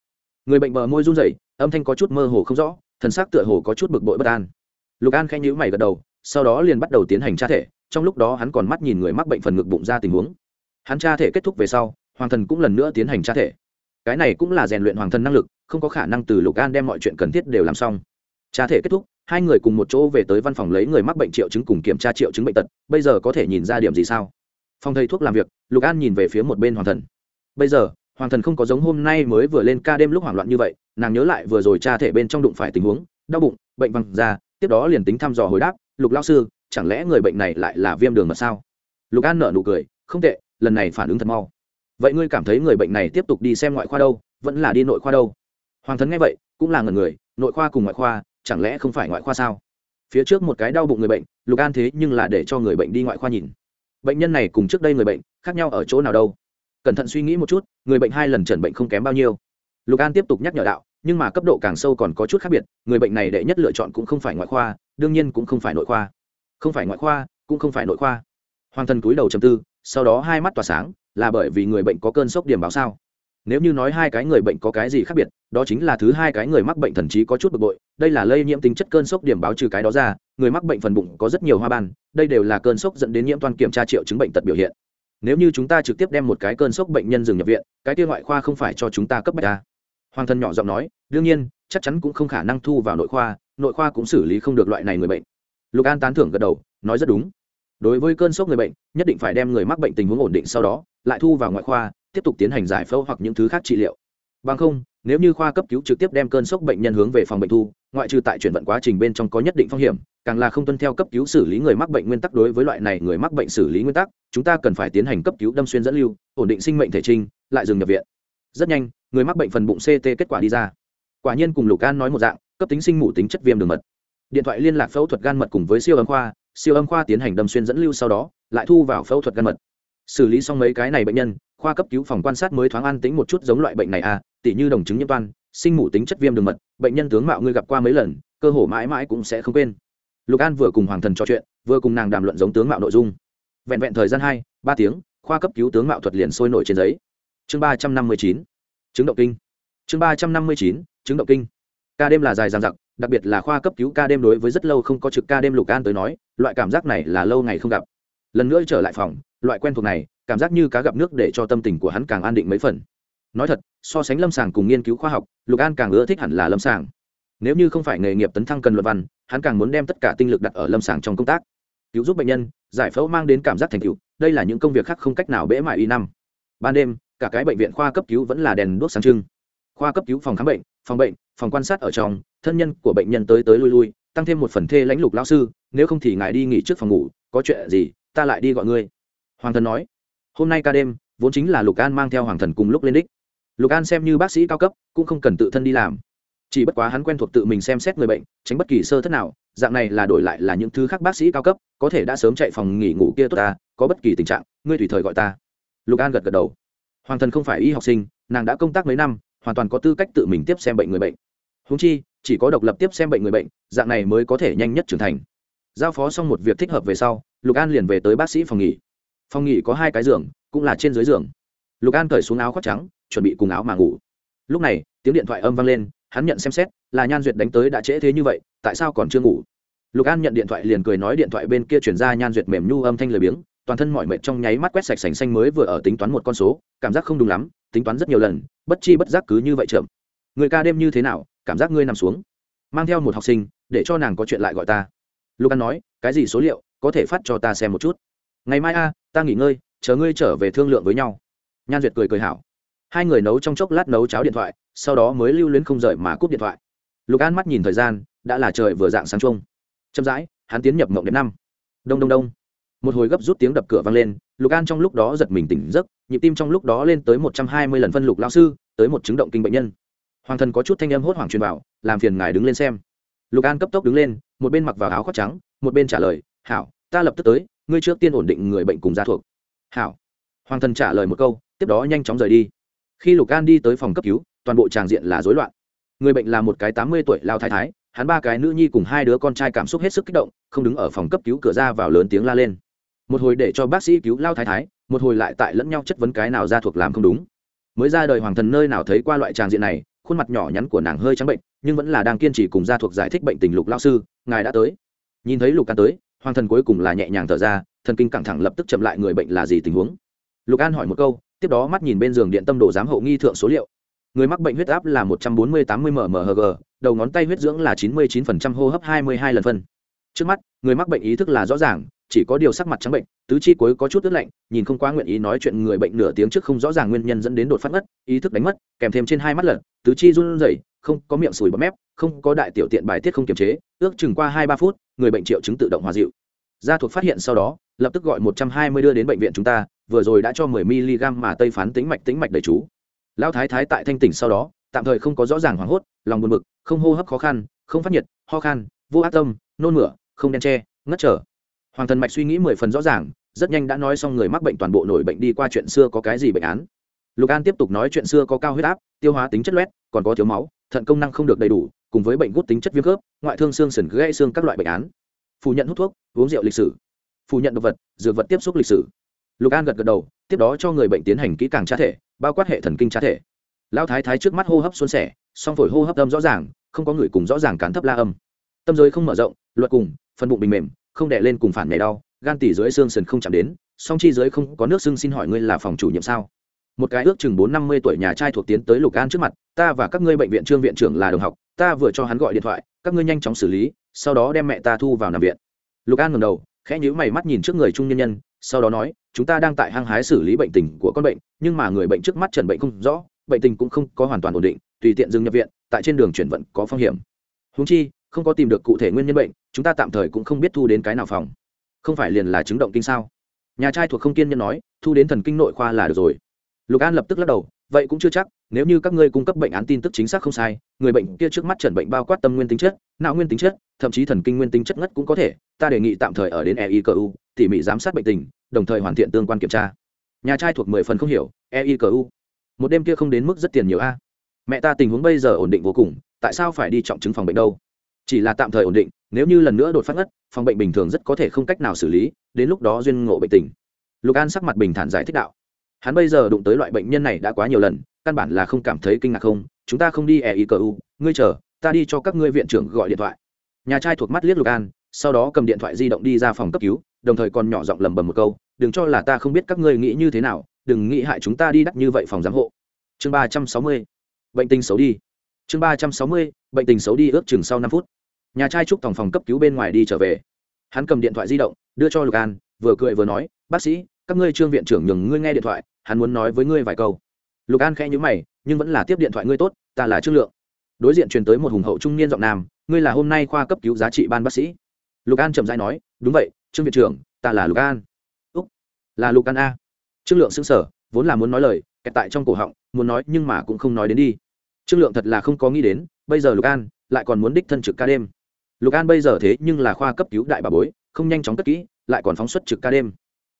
Người bệnh bờ môi run rẩy, âm thanh có chút mơ hồ không rõ, thần sắc tựa hồ có chút bực bội bất an. Lục an khẽ nhíu mày gật đầu, sau đó liền bắt đầu tiến hành tra thể, trong lúc đó hắn còn mắt nhìn người mắc bệnh phần ngực bụng ra tình huống hắn tra thể kết thúc về sau, hoàng thần cũng lần nữa tiến hành tra thể. Cái này cũng là rèn luyện hoàng thần năng lực, không có khả năng từ lục an đem mọi chuyện cần thiết đều làm xong. Tra thể kết thúc, hai người cùng một chỗ về tới văn phòng lấy người mắc bệnh triệu chứng cùng kiểm tra triệu chứng bệnh tật, bây giờ có thể nhìn ra điểm gì sao? Phòng thầy thuốc làm việc, lục an nhìn về phía một bên hoàng thần. Bây giờ, hoàng thần không có giống hôm nay mới vừa lên ca đêm lúc hoảng loạn như vậy, nàng nhớ lại vừa rồi tra thể bên trong đụng phải tình huống, đau bụng, bệnh văng ra, tiếp đó liền tính thăm dò hồi đáp, lục lao sư, chẳng lẽ người bệnh này lại là viêm đường mật sao? Lục an nở nụ cười, không tệ lần này phản ứng thật mau. Vậy ngươi cảm thấy người bệnh này tiếp tục đi xem ngoại khoa đâu, vẫn là đi nội khoa đâu? Hoàng thần nghe vậy, cũng là ngần người, nội khoa cùng ngoại khoa, chẳng lẽ không phải ngoại khoa sao? Phía trước một cái đau bụng người bệnh, lục an thế nhưng là để cho người bệnh đi ngoại khoa nhìn. Bệnh nhân này cùng trước đây người bệnh, khác nhau ở chỗ nào đâu? Cẩn thận suy nghĩ một chút, người bệnh hai lần chẩn bệnh không kém bao nhiêu. Lục an tiếp tục nhắc nhở đạo, nhưng mà cấp độ càng sâu còn có chút khác biệt, người bệnh này đệ nhất lựa chọn cũng không phải ngoại khoa, đương nhiên cũng không phải nội khoa. Không phải ngoại khoa, cũng không phải nội khoa. Hoàng thần cúi đầu chầm tư sau đó hai mắt tỏa sáng, là bởi vì người bệnh có cơn sốc điểm báo sao. Nếu như nói hai cái người bệnh có cái gì khác biệt, đó chính là thứ hai cái người mắc bệnh thần trí có chút bực bội, đây là lây nhiễm tính chất cơn sốc điểm báo trừ cái đó ra, người mắc bệnh phần bụng có rất nhiều hoa ban, đây đều là cơn sốc dẫn đến nhiễm toàn kiểm tra triệu chứng bệnh tật biểu hiện. Nếu như chúng ta trực tiếp đem một cái cơn sốc bệnh nhân dừng nhập viện, cái tiêu ngoại khoa không phải cho chúng ta cấp bách ta hoàng thân nhỏ giọng nói, đương nhiên, chắc chắn cũng không khả năng thu vào nội khoa nội khoa cũng xử lý không được loại này người bệnh. Lục an tán thưởng gật đầu, nói rất đúng đối với cơn sốc người bệnh, nhất định phải đem người mắc bệnh tình huống ổn định sau đó, lại thu vào ngoại khoa, tiếp tục tiến hành giải phẫu hoặc những thứ khác trị liệu. Bằng không, nếu như khoa cấp cứu trực tiếp đem cơn sốc bệnh nhân hướng về phòng bệnh thu, ngoại trừ tại chuyển vận quá trình bên trong có nhất định phong hiểm, càng là không tuân theo cấp cứu xử lý người mắc bệnh nguyên tắc đối với loại này người mắc bệnh xử lý nguyên tắc, chúng ta cần phải tiến hành cấp cứu đâm xuyên dẫn lưu, ổn định sinh mệnh thể trinh lại dừng nhập viện. Rất nhanh, người mắc bệnh phần bụng ct kết quả đi ra. Quả nhiên cùng lục an nói một dạng, cấp tính sinh mủ tính chất viêm đường mật. Điện thoại liên lạc phẫu thuật gan mật cùng với siêu âm khoa siêu âm khoa tiến hành đâm xuyên dẫn lưu sau đó, lại thu vào phẫu thuật gan mật. Xử lý xong mấy cái này bệnh nhân, khoa cấp cứu phòng quan sát mới thoáng an tính một chút giống loại bệnh này à tỉ như đồng chứng nhiễm toan, sinh mủ tính chất viêm đường mật, bệnh nhân tướng mạo ngươi gặp qua mấy lần, cơ hồ mãi mãi cũng sẽ không quên. Lục an vừa cùng hoàng thần trò chuyện, vừa cùng nàng đàm luận giống tướng mạo nội dung. Vẹn vẹn thời gian hai, ba tiếng, khoa cấp cứu tướng mạo thuật liền sôi nổi trên giấy. Chương ba trăm năm mươi chín, chứng động kinh. Chương ba trăm năm mươi chín, chứng động kinh. Ca đêm là dài dằng dặc đặc biệt là khoa cấp cứu ca đêm đối với rất lâu không có trực ca đêm lục an tới nói, loại cảm giác này là lâu ngày không gặp. Lần nữa trở lại phòng, loại quen thuộc này, cảm giác như cá gặp nước để cho tâm tình của hắn càng an định mấy phần. Nói thật, so sánh lâm sàng cùng nghiên cứu khoa học, lục an càng ưa thích hẳn là lâm sàng. Nếu như không phải nghề nghiệp tấn thăng cần luật văn, hắn càng muốn đem tất cả tinh lực đặt ở lâm sàng trong công tác. Cứu giúp bệnh nhân, giải phẫu mang đến cảm giác thành tựu, đây là những công việc khác không cách nào bễ mại y năm. Ban đêm, cả cái bệnh viện khoa cấp cứu vẫn là đèn đuốc sáng trưng. Khoa cấp cứu phòng khám bệnh phòng bệnh, phòng quan sát ở trong, thân nhân của bệnh nhân tới tới lui lui, tăng thêm một phần thê lãnh lục lao sư, nếu không thì ngài đi nghỉ trước phòng ngủ, có chuyện gì, ta lại đi gọi ngươi. Hoàng thần nói. Hôm nay ca đêm, vốn chính là lục an mang theo hoàng thần cùng lúc lên đích. Lục an xem như bác sĩ cao cấp, cũng không cần tự thân đi làm. Chỉ bất quá hắn quen thuộc tự mình xem xét người bệnh, tránh bất kỳ sơ thất nào, dạng này là đổi lại là những thứ khác bác sĩ cao cấp, có thể đã sớm chạy phòng nghỉ ngủ kia tốt ta, có bất kỳ tình trạng, ngươi tùy thời gọi ta. Lục an gật gật đầu. Hoàng thần không phải y học sinh, nàng đã công tác mấy năm hoàn toàn có tư cách tự mình tiếp xem bệnh người bệnh. Húng chi, chỉ có độc lập tiếp xem bệnh người bệnh, dạng này mới có thể nhanh nhất trưởng thành. Giao phó xong một việc thích hợp về sau, lục an liền về tới bác sĩ phòng nghỉ. Phòng nghỉ có hai cái giường, cũng là trên dưới giường. Lục an cởi xuống áo khoác trắng, chuẩn bị cùng áo mà ngủ. Lúc này, tiếng điện thoại âm vang lên, hắn nhận xem xét, là nhan duyệt đánh tới đã trễ thế như vậy, tại sao còn chưa ngủ? Lục an nhận điện thoại liền cười nói điện thoại bên kia chuyển ra nhan duyệt mềm nhu âm thanh lười biếng toàn thân mọi mệt trong nháy mắt quét sạch sành xanh mới vừa ở tính toán một con số, cảm giác không đúng lắm, tính toán rất nhiều lần, bất chi bất giác cứ như vậy chậm. Người ca đêm như thế nào, cảm giác ngươi nằm xuống. Mang theo một học sinh, để cho nàng có chuyện lại gọi ta. Lucan nói, cái gì số liệu, có thể phát cho ta xem một chút. Ngày mai a, ta nghỉ ngơi, chờ ngươi trở về thương lượng với nhau. Nhan duyệt cười cười hảo. Hai người nấu trong chốc lát nấu cháo điện thoại, sau đó mới lưu luyến không rời mà cúp điện thoại. Lục an mắt nhìn thời gian, đã là trời vừa dạng sáng chung chậm rãi, hắn tiến nhập mộng đến năm. Đông đông đông một hồi gấp rút tiếng đập cửa vang lên, lục an trong lúc đó giật mình tỉnh giấc, nhịp tim trong lúc đó lên tới một trăm hai mươi lần phân lục lao sư, tới một chứng động kinh bệnh nhân. Hoàng thần có chút thanh âm hốt hoảng truyền vào, làm phiền ngài đứng lên xem. Lục an cấp tốc đứng lên, một bên mặc vào áo khoác trắng, một bên trả lời, hảo, ta lập tức tới, ngươi trước tiên ổn định người bệnh cùng gia thuộc. Hảo. Hoàng thần trả lời một câu, tiếp đó nhanh chóng rời đi. Khi lục an đi tới phòng cấp cứu, toàn bộ tràng diện là rối loạn. Người bệnh là một cái tám mươi tuổi lao thái thái, hắn ba cái nữ nhi cùng hai đứa con trai cảm xúc hết sức kích động, không đứng ở phòng cấp cứu cửa ra vào lớn tiếng la lên một hồi để cho bác sĩ cứu lao thái thái, một hồi lại tại lẫn nhau chất vấn cái nào ra thuộc làm không đúng. Mới ra đời hoàng thần nơi nào thấy qua loại tràng diện này, khuôn mặt nhỏ nhắn của nàng hơi trắng bệnh, nhưng vẫn là đang kiên trì cùng gia thuộc giải thích bệnh tình lục lao sư, ngài đã tới. Nhìn thấy lục an tới, hoàng thần cuối cùng là nhẹ nhàng thở ra, thần kinh căng thẳng lập tức chậm lại người bệnh là gì tình huống. Lục an hỏi một câu, tiếp đó mắt nhìn bên giường điện tâm đồ giám hậu nghi thượng số liệu. Người mắc bệnh huyết áp là một trăm bốn mươi tám mươi mmhg đầu ngón tay huyết dưỡng là chín mươi chín hô hấp hai mươi hai lần phân. Trước mắt, người mắc bệnh ý thức là rõ ràng chỉ có điều sắc mặt trắng bệnh, tứ chi cuối có chút ướt lạnh, nhìn không quá nguyện ý nói chuyện người bệnh nửa tiếng trước không rõ ràng nguyên nhân dẫn đến đột phát ngất ý thức đánh mất, kèm thêm trên hai mắt lật tứ chi run rẩy, không có miệng sùi bọt mép, không có đại tiểu tiện bài tiết không kiềm chế, ước chừng qua hai ba phút, người bệnh triệu chứng tự động hòa dịu. Gia thuộc phát hiện sau đó, lập tức gọi một trăm hai mươi đưa đến bệnh viện chúng ta, vừa rồi đã cho mười mg mà tây phán tính mạch tính mạch đầy chú. Lão thái thái tại thanh tỉnh sau đó, tạm thời không có rõ ràng hoảng hốt, lòng buồn bực, không hô hấp khó khăn, không phát nhiệt, ho khan, vô ác tâm, nôn mửa, không đen tre ngất trở hoàng thần mạch suy nghĩ mười phần rõ ràng, rất nhanh đã nói xong người mắc bệnh toàn bộ nổi bệnh đi qua chuyện xưa có cái gì bệnh án. Lục an tiếp tục nói chuyện xưa có cao huyết áp, tiêu hóa tính chất loét, còn có thiếu máu, thận công năng không được đầy đủ, cùng với bệnh gút tính chất viêm khớp, ngoại thương xương sần gãy xương các loại bệnh án. Phủ nhận hút thuốc, uống rượu lịch sử. Phủ nhận động vật, dược vật tiếp xúc lịch sử. Lục an gật gật đầu, tiếp đó cho người bệnh tiến hành kỹ càng tra thể, bao quát hệ thần kinh tra thể. Lao thái thái trước mắt hô hấp xuân sẻ, song phổi hô hấp âm rõ ràng, không có người cùng rõ ràng cán thấp la âm. Tâm giới không mở rộng, luật cùng, phần bụng bình mềm không đè lên cùng phản này đau, gan tỉ dưới xương sườn không chạm đến, song chi dưới không có nước xương xin hỏi ngươi là phòng chủ nhiệm sao? Một cái ước chừng bốn năm mươi tuổi nhà trai thuộc tiến tới lục an trước mặt, ta và các ngươi bệnh viện trương viện trưởng là đồng học, ta vừa cho hắn gọi điện thoại, các ngươi nhanh chóng xử lý, sau đó đem mẹ ta thu vào nằm viện. Lục an ngầm đầu, khẽ nhíu mày mắt nhìn trước người trung nhân nhân, sau đó nói, chúng ta đang tại hang hái xử lý bệnh tình của con bệnh, nhưng mà người bệnh trước mắt trần bệnh không rõ, bệnh tình cũng không có hoàn toàn ổn định, tùy tiện dừng nhập viện, tại trên đường chuyển vận có phong hiểm. Húng chi không có tìm được cụ thể nguyên nhân bệnh, chúng ta tạm thời cũng không biết thu đến cái nào phòng. Không phải liền là chứng động kinh sao? Nhà trai thuộc không kiên nhân nói, thu đến thần kinh nội khoa là được rồi. Lục an lập tức lắc đầu, vậy cũng chưa chắc, nếu như các ngươi cung cấp bệnh án tin tức chính xác không sai, người bệnh kia trước mắt chẩn bệnh bao quát tâm nguyên tính chất, não nguyên tính chất, thậm chí thần kinh nguyên tính chất ngất cũng có thể, ta đề nghị tạm thời ở đến eicu tỉ mỉ giám sát bệnh tình, đồng thời hoàn thiện tương quan kiểm tra. Nhà trai thuộc mười phần không hiểu eicu một đêm kia không đến mức rất tiền nhiều a. Mẹ ta tình huống bây giờ ổn định vô cùng, tại sao phải đi trọng chứng phòng bệnh đâu? Chỉ là tạm thời ổn định, nếu như lần nữa đột phát ngất, phòng bệnh bình thường rất có thể không cách nào xử lý, đến lúc đó duyên ngộ bệnh tình. Lục an sắc mặt bình thản giải thích đạo. Hắn bây giờ đụng tới loại bệnh nhân này đã quá nhiều lần, căn bản là không cảm thấy kinh ngạc không, chúng ta không đi e ý cờ u, ngươi chờ, ta đi cho các ngươi viện trưởng gọi điện thoại. Nhà trai thuộc mắt liếc lục an, sau đó cầm điện thoại di động đi ra phòng cấp cứu, đồng thời còn nhỏ giọng lầm bầm một câu, đừng cho là ta không biết các ngươi nghĩ như thế nào, đừng nghĩ hại chúng ta đi đắt như vậy phòng giám hộ. Chương ba trăm sáu mươi. Bệnh tinh xấu đi chương ba trăm sáu mươi, bệnh tình xấu đi, ước chừng sau năm phút. Nhà trai trúc phòng phòng cấp cứu bên ngoài đi trở về. Hắn cầm điện thoại di động, đưa cho lục an, vừa cười vừa nói, bác sĩ, các ngươi trương viện trưởng nhường ngươi nghe điện thoại, hắn muốn nói với ngươi vài câu. Lục an khẽ nhữ mày, nhưng vẫn là tiếp điện thoại ngươi tốt, ta là trương lượng. Đối diện truyền tới một hùng hậu trung niên giọng nam, ngươi là hôm nay khoa cấp cứu giá trị ban bác sĩ. Lục an chậm dãi nói, đúng vậy, trương viện trưởng, ta là lục an. Úc, là lục an a. Trương lượng xứng sở vốn là muốn nói lời, kẹt tại trong cổ họng, muốn nói nhưng mà cũng không nói đến đi trương lượng thật là không có nghĩ đến, bây giờ lục an lại còn muốn đích thân trực ca đêm. Lục an bây giờ thế nhưng là khoa cấp cứu đại bà bối, không nhanh chóng cất kỹ, lại còn phóng xuất trực ca đêm.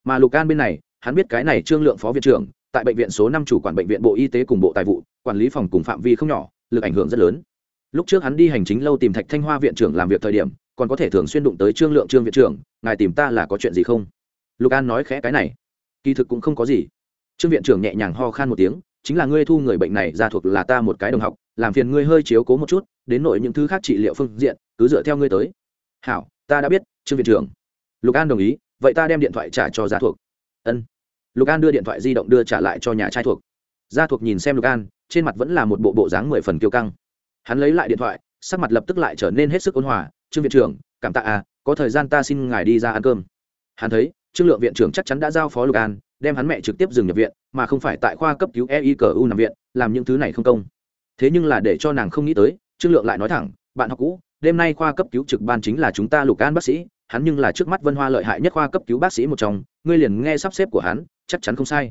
Mà lục an bên này, hắn biết cái này trương lượng phó viện trưởng, tại bệnh viện số năm chủ quản bệnh viện bộ y tế cùng bộ tài vụ, quản lý phòng cùng phạm vi không nhỏ, lực ảnh hưởng rất lớn. Lúc trước hắn đi hành chính lâu tìm thạch thanh hoa viện trưởng làm việc thời điểm, còn có thể thường xuyên đụng tới trương lượng trương viện trưởng, ngài tìm ta là có chuyện gì không? Lục an nói khẽ cái này. Kỳ thực cũng không có gì. Trương viện trưởng nhẹ nhàng ho khan một tiếng chính là ngươi thu người bệnh này ra thuộc là ta một cái đồng học, làm phiền ngươi hơi chiếu cố một chút, đến nội những thứ khác trị liệu phương diện, cứ dựa theo ngươi tới. Hảo, ta đã biết, trương viện trưởng. Lục an đồng ý, vậy ta đem điện thoại trả cho gia thuộc. Ân. Lục an đưa điện thoại di động đưa trả lại cho nhà trai thuộc. Gia thuộc nhìn xem lục an, trên mặt vẫn là một bộ bộ dáng mười phần kiêu căng. Hắn lấy lại điện thoại, sắc mặt lập tức lại trở nên hết sức ôn hòa, trương viện trưởng, cảm tạ à có thời gian ta xin ngài đi ra ăn cơm. Hắn thấy trương lượng viện trưởng chắc chắn đã giao phó lục an, đem hắn mẹ trực tiếp dừng nhập viện, mà không phải tại khoa cấp cứu eicu nằm viện, làm những thứ này không công. Thế nhưng là để cho nàng không nghĩ tới, trương lượng lại nói thẳng, bạn học cũ, đêm nay khoa cấp cứu trực ban chính là chúng ta lục an bác sĩ, hắn nhưng là trước mắt vân hoa lợi hại nhất khoa cấp cứu bác sĩ một trong, ngươi liền nghe sắp xếp của hắn, chắc chắn không sai.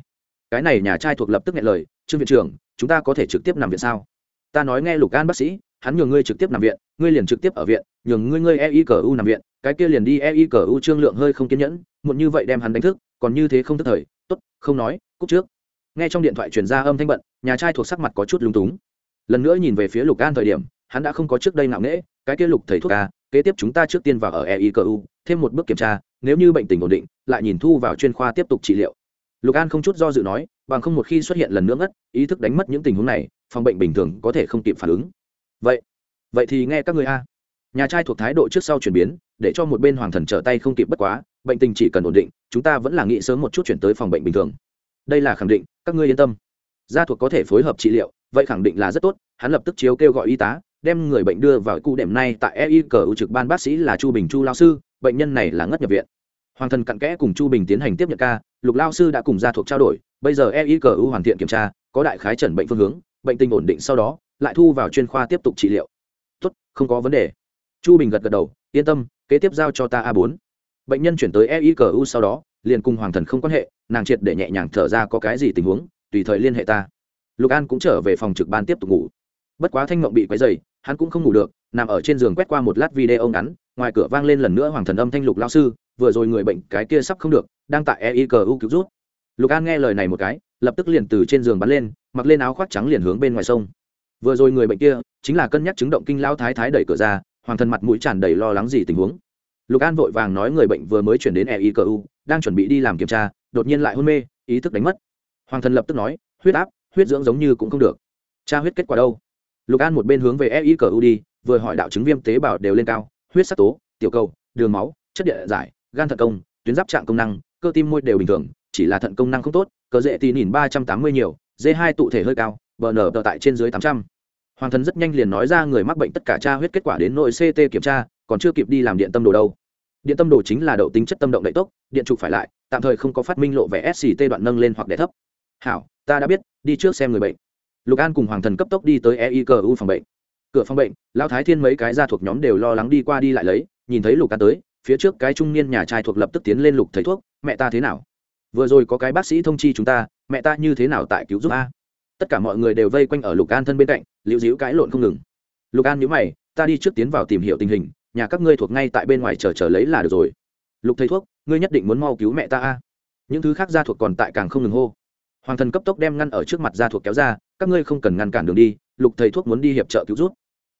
Cái này nhà trai thuộc lập tức nghe lời, trương viện trưởng, chúng ta có thể trực tiếp nằm viện sao? Ta nói nghe lục an bác sĩ, hắn nhường ngươi trực tiếp nằm viện, ngươi liền trực tiếp ở viện nhường ngươi ngươi eicu nằm viện cái kia liền đi eicu trương lượng hơi không kiên nhẫn, muộn như vậy đem hắn đánh thức, còn như thế không tức thời, tốt, không nói cúc trước. Nghe trong điện thoại truyền ra âm thanh bận, nhà trai thuộc sắc mặt có chút lúng túng. Lần nữa nhìn về phía lục an thời điểm, hắn đã không có trước đây nặng nễ cái kia lục thầy thuốc ca kế tiếp chúng ta trước tiên vào ở eicu thêm một bước kiểm tra, nếu như bệnh tình ổn định, lại nhìn thu vào chuyên khoa tiếp tục trị liệu. Lục an không chút do dự nói, bằng không một khi xuất hiện lần nữa ngất, ý thức đánh mất những tình huống này, phòng bệnh bình thường có thể không kịp phản ứng. Vậy vậy thì nghe các người a. Nhà trai thuộc thái độ trước sau chuyển biến để cho một bên hoàng thần trở tay không kịp bất quá, bệnh tình chỉ cần ổn định, chúng ta vẫn là nghĩ sớm một chút chuyển tới phòng bệnh bình thường. Đây là khẳng định, các ngươi yên tâm. Gia thuộc có thể phối hợp trị liệu, vậy khẳng định là rất tốt, hắn lập tức chiếu kêu gọi y tá, đem người bệnh đưa vào cụ đệm nay tại ei cờ trực ban bác sĩ là chu bình chu lao sư, bệnh nhân này là ngất nhập viện. Hoàng thần cặn kẽ cùng chu bình tiến hành tiếp nhận ca, lục lao sư đã cùng gia thuộc trao đổi, bây giờ ei cờ hoàn thiện kiểm tra, có đại khái trần bệnh phương hướng, bệnh tình ổn định sau đó, lại thu vào chuyên khoa tiếp tục trị liệu. Tốt, không có vấn đề. Chu bình gật gật đầu, yên tâm kế tiếp giao cho ta a bốn. Bệnh nhân chuyển tới EICU sau đó, liền cùng hoàng thần không quan hệ, nàng triệt để nhẹ nhàng thở ra có cái gì tình huống, tùy thời liên hệ ta. Lục an cũng trở về phòng trực ban tiếp tục ngủ. Bất quá thanh mộng bị quấy dày hắn cũng không ngủ được, nằm ở trên giường quét qua một lát video ngắn, ngoài cửa vang lên lần nữa hoàng thần âm thanh lục lao sư, vừa rồi người bệnh cái kia sắp không được, đang tại eicu cứu rút lục an nghe lời này một cái, lập tức liền từ trên giường bắn lên, mặc lên áo khoác trắng liền hướng bên ngoài sông. Vừa rồi người bệnh kia, chính là cân nhắc chứng động kinh lao thái thái đẩy cửa ra hoàng thần mặt mũi tràn đầy lo lắng gì tình huống. Lục an vội vàng nói người bệnh vừa mới chuyển đến eicu đang chuẩn bị đi làm kiểm tra, đột nhiên lại hôn mê, ý thức đánh mất. Hoàng thần lập tức nói, huyết áp, huyết dưỡng giống như cũng không được. Tra huyết kết quả đâu? Lục an một bên hướng về eicu đi, vừa hỏi đạo chứng viêm tế bào đều lên cao, huyết sắc tố, tiểu cầu, đường máu, chất địa giải, gan thận công, tuyến giáp trạng công năng, cơ tim môi đều bình thường, chỉ là thận công năng không tốt, cờ dễ tỉ nhìn ba trăm tám mươi nhiều d hai tụ thể hơi cao, bờ nở tại trên dưới tám trăm hoàng thần rất nhanh liền nói ra người mắc bệnh tất cả tra huyết kết quả đến nội ct kiểm tra, còn chưa kịp đi làm điện tâm đồ đâu. Điện tâm đồ chính là đậu tính chất tâm động đậy tốc, điện trục phải lại, tạm thời không có phát minh lộ vẻ sct đoạn nâng lên hoặc đẻ thấp. Hảo, ta đã biết, đi trước xem người bệnh. Lục an cùng hoàng thần cấp tốc đi tới eicu phòng bệnh. Cửa phòng bệnh lao thái thiên mấy cái gia thuộc nhóm đều lo lắng đi qua đi lại lấy, nhìn thấy lục an tới, phía trước cái trung niên nhà trai thuộc lập tức tiến lên lục thầy thuốc, mẹ ta thế nào? Vừa rồi có cái bác sĩ thông chi chúng ta, mẹ ta như thế nào tại cứu giúp a tất cả mọi người đều vây quanh ở lục an thân bên cạnh, liễu dĩu cãi lộn không ngừng. Lục an nhữ mày, ta đi trước tiến vào tìm hiểu tình hình, nhà các ngươi thuộc ngay tại bên ngoài chờ chờ lấy là được rồi. Lục thầy thuốc, ngươi nhất định muốn mau cứu mẹ ta a. Những thứ khác gia thuộc còn tại càng không ngừng hô. Hoàng thần cấp tốc đem ngăn ở trước mặt gia thuộc kéo ra, các ngươi không cần ngăn cản đường đi, lục thầy thuốc muốn đi hiệp trợ cứu rút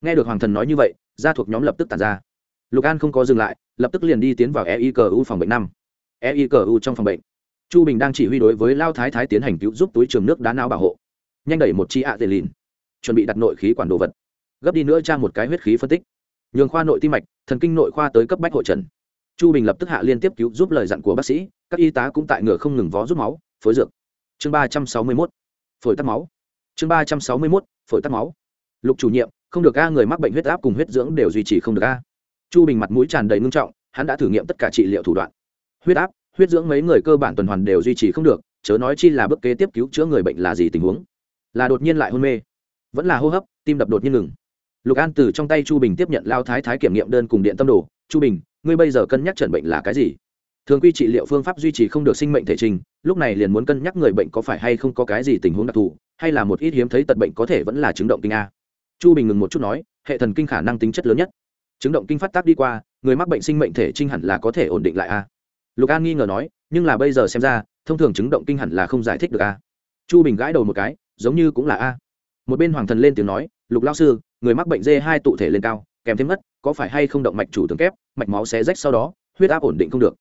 nghe được hoàng thần nói như vậy, gia thuộc nhóm lập tức tàn ra. Lục an không có dừng lại, lập tức liền đi tiến vào eicu phòng bệnh năm. Eicu trong phòng bệnh. Chu bình đang chỉ huy đối với lao thái thái tiến hành cứu giúp túi trường nước đá não bảo hộ nhanh đẩy một chi ạ tề lìn. Chuẩn bị đặt nội khí quản đồ vật. Gấp đi nữa tra một cái huyết khí phân tích. Nhường khoa nội tim mạch, thần kinh nội khoa tới cấp bách hội trần. Chu bình lập tức hạ liên tiếp cứu giúp lời dặn của bác sĩ, các y tá cũng tại ngựa không ngừng vó rút máu, phối dược. Chương ba trăm sáu mươi mốt. Phổi tắc máu. Chương ba trăm sáu mươi mốt, phổi tắc máu. Lục chủ nhiệm, không được a, người mắc bệnh huyết áp cùng huyết dưỡng đều duy trì không được a. Chu bình mặt mũi tràn đầy ngưng trọng, hắn đã thử nghiệm tất cả trị liệu thủ đoạn. Huyết áp, huyết dưỡng mấy người cơ bản tuần hoàn đều duy trì không được, chớ nói chi là bước kế tiếp cứu chữa người bệnh là gì tình huống là đột nhiên lại hôn mê. Vẫn là hô hấp, tim đập đột nhiên ngừng. Lục an từ trong tay chu bình tiếp nhận lao thái thái kiểm nghiệm đơn cùng điện tâm đồ. Chu bình, ngươi bây giờ cân nhắc chẩn bệnh là cái gì? Thường quy trị liệu phương pháp duy trì không được sinh mệnh thể trình, lúc này liền muốn cân nhắc người bệnh có phải hay không có cái gì tình huống đặc thù, hay là một ít hiếm thấy tật bệnh có thể vẫn là chứng động kinh a. Chu bình ngừng một chút nói, hệ thần kinh khả năng tính chất lớn nhất. Chứng động kinh phát tác đi qua, người mắc bệnh sinh mệnh thể trinh hẳn là có thể ổn định lại a. Lục an nghi ngờ nói, nhưng là bây giờ xem ra, thông thường chứng động kinh hẳn là không giải thích được a. Chu bình gãi đầu một cái giống như cũng là a. Một bên hoàng thần lên tiếng nói, lục lao sư, người mắc bệnh dê hai tụ thể lên cao, kèm thêm ngất, có phải hay không động mạch chủ tường kép, mạch máu xé rách sau đó, huyết áp ổn định không được.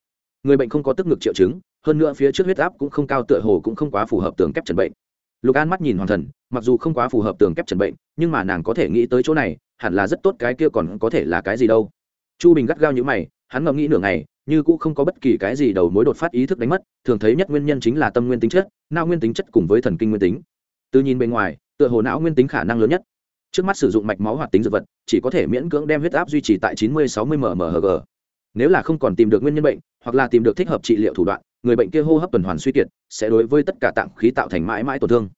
Người bệnh không có tức ngực triệu chứng, hơn nữa phía trước huyết áp cũng không cao tựa hồ cũng không quá phù hợp tường kép trần bệnh. Lục an mắt nhìn hoàng thần, mặc dù không quá phù hợp tường kép trần bệnh, nhưng mà nàng có thể nghĩ tới chỗ này, hẳn là rất tốt cái kia còn có thể là cái gì đâu. Chu bình gắt gao như mày, hắn ngẫm nghĩ nửa ngày, như cũng không có bất kỳ cái gì đầu mối đột phát ý thức đánh mất, thường thấy nhất nguyên nhân chính là tâm nguyên tính chất, não nguyên tính chất cùng với thần kinh nguyên tính từ nhìn bên ngoài, tựa hồ não nguyên tính khả năng lớn nhất. Trước mắt sử dụng mạch máu hoạt tính dược vật, chỉ có thể miễn cưỡng đem huyết áp duy trì tại chín mươi sáu mươi mmhg nếu là không còn tìm được nguyên nhân bệnh, hoặc là tìm được thích hợp trị liệu thủ đoạn, người bệnh kia hô hấp tuần hoàn suy kiệt, sẽ đối với tất cả tạng khí tạo thành mãi mãi tổn thương.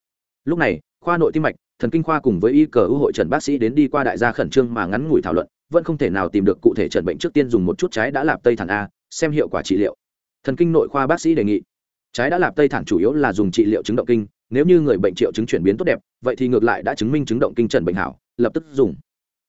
Lúc này, khoa nội tim mạch, thần kinh khoa cùng với y cờ ưu hội trần bác sĩ đến đi qua đại gia khẩn trương mà ngắn ngủi thảo luận, vẫn không thể nào tìm được cụ thể trần bệnh trước tiên dùng một chút trái đã lạp tây thản a, xem hiệu quả trị liệu. Thần kinh nội khoa bác sĩ đề nghị, trái đã lạp tây thản chủ yếu là dùng trị liệu chứng động kinh nếu như người bệnh triệu chứng chuyển biến tốt đẹp, vậy thì ngược lại đã chứng minh chứng động kinh trần bệnh hảo, lập tức dùng.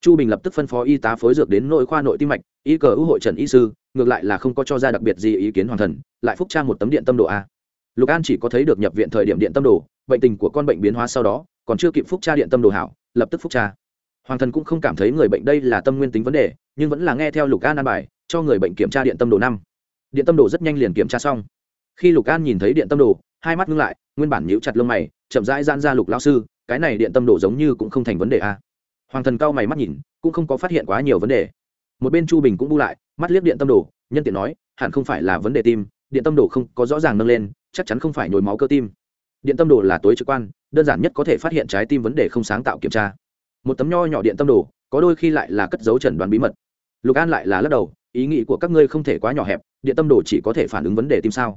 Chu bình lập tức phân phó y tá phối dược đến nội khoa nội tim mạch, y cờ ưu hội trần y sư, ngược lại là không có cho ra đặc biệt gì ý kiến hoàn thần, lại phúc tra một tấm điện tâm đồ a. Lục an chỉ có thấy được nhập viện thời điểm điện tâm đồ, bệnh tình của con bệnh biến hóa sau đó, còn chưa kịp phúc tra điện tâm đồ hảo, lập tức phúc tra. Hoàng thần cũng không cảm thấy người bệnh đây là tâm nguyên tính vấn đề, nhưng vẫn là nghe theo lục an an bài, cho người bệnh kiểm tra điện tâm đồ năm. Điện tâm đồ rất nhanh liền kiểm tra xong. Khi lục an nhìn thấy điện tâm đồ hai mắt ngưng lại, nguyên bản nhíu chặt lông mày, chậm rãi gian ra lục lao sư, cái này điện tâm đồ giống như cũng không thành vấn đề a hoàng thần cao mày mắt nhìn, cũng không có phát hiện quá nhiều vấn đề. Một bên chu bình cũng bu lại, mắt liếc điện tâm đồ, nhân tiện nói, hẳn không phải là vấn đề tim, điện tâm đồ không có rõ ràng nâng lên, chắc chắn không phải nhồi máu cơ tim. Điện tâm đồ là tối trực quan, đơn giản nhất có thể phát hiện trái tim vấn đề không sáng tạo kiểm tra. Một tấm nho nhỏ điện tâm đồ, có đôi khi lại là cất dấu trần đoán bí mật. Lục an lại là lắc đầu, ý nghĩ của các ngươi không thể quá nhỏ hẹp, điện tâm đồ chỉ có thể phản ứng vấn đề tim sao?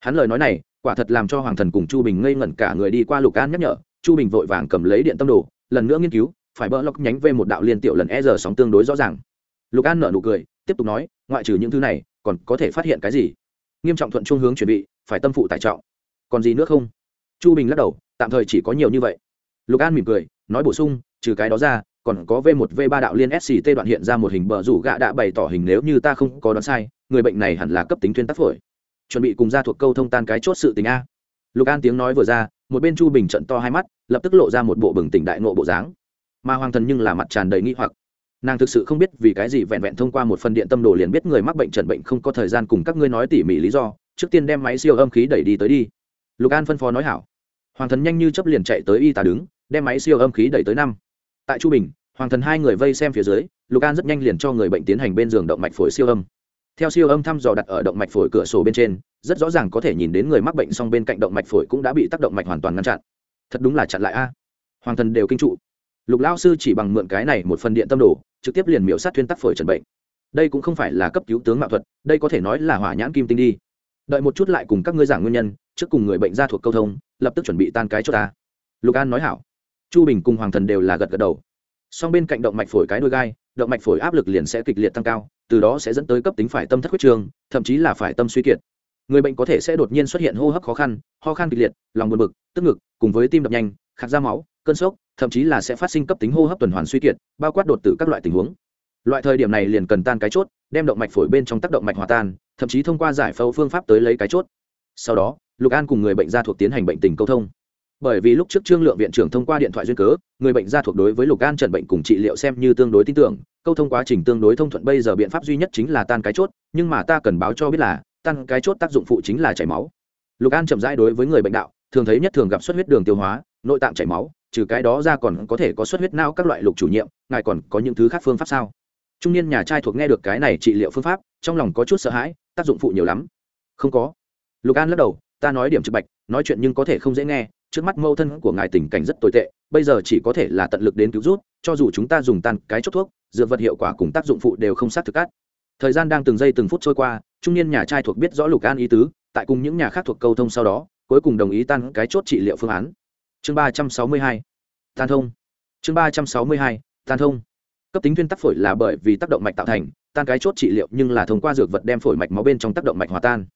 Hắn lời nói này quả thật làm cho hoàng thần cùng chu bình ngây ngẩn cả người đi qua lục an nhắc nhở, chu bình vội vàng cầm lấy điện tâm đồ, lần nữa nghiên cứu, phải bỡ lóc nhánh về một đạo liên tiểu lần e giờ sóng tương đối rõ ràng. Lục an nở nụ cười, tiếp tục nói, ngoại trừ những thứ này, còn có thể phát hiện cái gì? Nghiêm trọng thuận trung hướng chuẩn bị, phải tâm phụ tải trọng. Còn gì nữa không? Chu bình lắc đầu, tạm thời chỉ có nhiều như vậy. Lục an mỉm cười, nói bổ sung, trừ cái đó ra, còn có v 1 v 3 đạo liên sct đoạn hiện ra một hình bờ rủ gạ đã bày tỏ hình nếu như ta không có đoán sai, người bệnh này hẳn là cấp tính thuyên tắc phổi chuẩn bị cùng ra thuộc câu thông tan cái chốt sự tình a. Lục an tiếng nói vừa ra, một bên chu bình trận to hai mắt, lập tức lộ ra một bộ bừng tỉnh đại nộ bộ dáng. Mà hoàng thần nhưng là mặt tràn đầy nghi hoặc. Nàng thực sự không biết vì cái gì vẹn vẹn thông qua một phần điện tâm đồ liền biết người mắc bệnh trần bệnh không có thời gian cùng các ngươi nói tỉ mỉ lý do, trước tiên đem máy siêu âm khí đẩy đi tới đi. Lục an phân phó nói hảo. Hoàng thần nhanh như chấp liền chạy tới y tá đứng, đem máy siêu âm khí đẩy tới năm. Tại chu bình, hoàng thần hai người vây xem phía dưới, lục an rất nhanh liền cho người bệnh tiến hành bên giường động mạch phổi siêu âm theo siêu âm thăm dò đặt ở động mạch phổi cửa sổ bên trên, rất rõ ràng có thể nhìn đến người mắc bệnh song bên cạnh động mạch phổi cũng đã bị tác động mạch hoàn toàn ngăn chặn. Thật đúng là chặn lại a. Hoàng thần đều kinh trụ. Lục lao sư chỉ bằng mượn cái này một phần điện tâm đồ, trực tiếp liền miễu sát thuyên tắc phổi trần bệnh. Đây cũng không phải là cấp cứu tướng mạo thuật, đây có thể nói là hỏa nhãn kim tinh đi. Đợi một chút lại cùng các ngươi giảng nguyên nhân, trước cùng người bệnh ra thuộc câu thông, lập tức chuẩn bị tan cái cho ta. Lục an nói hảo. Chu bình cùng hoàng thần đều là gật gật đầu. Song bên cạnh động mạch phổi cái đôi gai động mạch phổi áp lực liền sẽ kịch liệt tăng cao, từ đó sẽ dẫn tới cấp tính phải tâm thất huyết trường, thậm chí là phải tâm suy kiệt. Người bệnh có thể sẽ đột nhiên xuất hiện hô hấp khó khăn, ho khan kịch liệt, lòng buồn bực, tức ngực, cùng với tim đập nhanh, khạc ra máu, cơn sốc, thậm chí là sẽ phát sinh cấp tính hô hấp tuần hoàn suy kiệt, bao quát đột tử các loại tình huống. Loại thời điểm này liền cần tan cái chốt, đem động mạch phổi bên trong tác động mạch hòa tan, thậm chí thông qua giải phẫu phương pháp tới lấy cái chốt. Sau đó, lục an cùng người bệnh gia thuộc tiến hành bệnh tình câu thông bởi vì lúc trước trương lượng viện trưởng thông qua điện thoại duyên cớ, người bệnh gia thuộc đối với lục an trần bệnh cùng trị liệu xem như tương đối tin tưởng, câu thông quá trình tương đối thông thuận bây giờ biện pháp duy nhất chính là tan cái chốt, nhưng mà ta cần báo cho biết là, tan cái chốt tác dụng phụ chính là chảy máu. Lục an chậm rãi đối với người bệnh đạo, thường thấy nhất thường gặp xuất huyết đường tiêu hóa, nội tạng chảy máu, trừ cái đó ra còn có thể có xuất huyết não các loại lục chủ nhiệm, ngài còn có những thứ khác phương pháp sao? Trung niên nhà trai thuộc nghe được cái này trị liệu phương pháp, trong lòng có chút sợ hãi, tác dụng phụ nhiều lắm. Không có. Lục an lắc đầu, ta nói điểm trực bạch, nói chuyện nhưng có thể không dễ nghe trước mắt mâu thân của ngài tình cảnh rất tồi tệ, bây giờ chỉ có thể là tận lực đến cứu rút cho dù chúng ta dùng tan cái chốt thuốc, dược vật hiệu quả cùng tác dụng phụ đều không xác thực cát thời gian đang từng giây từng phút trôi qua, trung niên nhà trai thuộc biết rõ lục an ý tứ, tại cùng những nhà khác thuộc câu thông sau đó, cuối cùng đồng ý tan cái chốt trị liệu phương án. Chương ba trăm sáu mươi hai, tan thông. Chương ba trăm sáu mươi hai, tan thông. Cấp tính thuyên tắc phổi là bởi vì tác động mạch tạo thành, tan cái chốt trị liệu nhưng là thông qua dược vật đem phổi mạch máu bên trong tác động mạch hòa tan.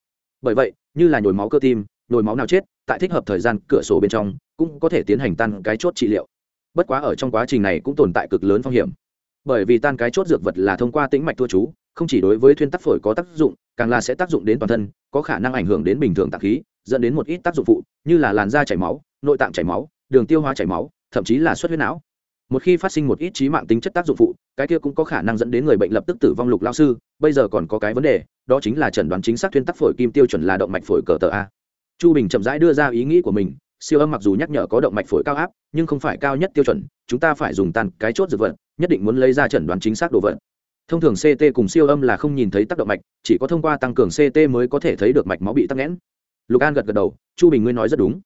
Bởi vậy, như là nhồi máu cơ tim, nhồi máu nào chết tại thích hợp thời gian cửa sổ bên trong, cũng có thể tiến hành tan cái chốt trị liệu. Bất quá ở trong quá trình này cũng tồn tại cực lớn phong hiểm. Bởi vì tan cái chốt dược vật là thông qua tĩnh mạch thua chú, không chỉ đối với thuyên tắc phổi có tác dụng, càng là sẽ tác dụng đến toàn thân, có khả năng ảnh hưởng đến bình thường tạng khí, dẫn đến một ít tác dụng phụ, như là làn da chảy máu, nội tạng chảy máu, đường tiêu hóa chảy máu, thậm chí là xuất huyết não. Một khi phát sinh một ít trí mạng tính chất tác dụng phụ, cái kia cũng có khả năng dẫn đến người bệnh lập tức tử vong lục lao sư, bây giờ còn có cái vấn đề, đó chính là chẩn đoán chính xác thuyên tắc phổi kim tiêu chuẩn là động mạch phổi cờ tờ a chu bình chậm rãi đưa ra ý nghĩ của mình, siêu âm mặc dù nhắc nhở có động mạch phổi cao áp, nhưng không phải cao nhất tiêu chuẩn, chúng ta phải dùng tan cái chốt dược vật, nhất định muốn lấy ra chẩn đoán chính xác đồ vật. Thông thường ct cùng siêu âm là không nhìn thấy tác động mạch, chỉ có thông qua tăng cường ct mới có thể thấy được mạch máu bị tắc nghẽn. Lục an gật gật đầu, chu bình nguyên nói rất đúng.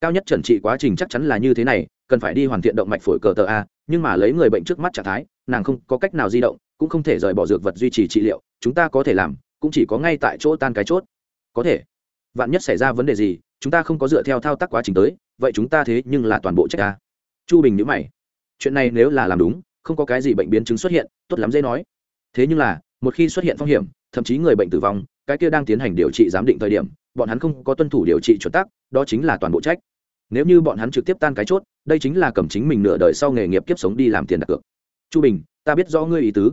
Cao nhất trần trị quá trình chắc chắn là như thế này, cần phải đi hoàn thiện động mạch phổi cờ tờ a, nhưng mà lấy người bệnh trước mắt trạng thái, nàng không có cách nào di động, cũng không thể rời bỏ dược vật duy trì trị liệu, chúng ta có thể làm, cũng chỉ có ngay tại chỗ tan cái chốt. Có thể vạn nhất xảy ra vấn đề gì, chúng ta không có dựa theo thao tác quá trình tới, vậy chúng ta thế nhưng là toàn bộ trách ta. Chu bình nhữ mày. Chuyện này nếu là làm đúng, không có cái gì bệnh biến chứng xuất hiện, tốt lắm dễ nói. Thế nhưng là, một khi xuất hiện phong hiểm, thậm chí người bệnh tử vong, cái kia đang tiến hành điều trị giám định thời điểm, bọn hắn không có tuân thủ điều trị chuẩn tắc, đó chính là toàn bộ trách. Nếu như bọn hắn trực tiếp tan cái chốt, đây chính là cầm chính mình nửa đời sau nghề nghiệp kiếp sống đi làm tiền đặt cược. Chu bình, ta biết rõ ngươi ý tứ.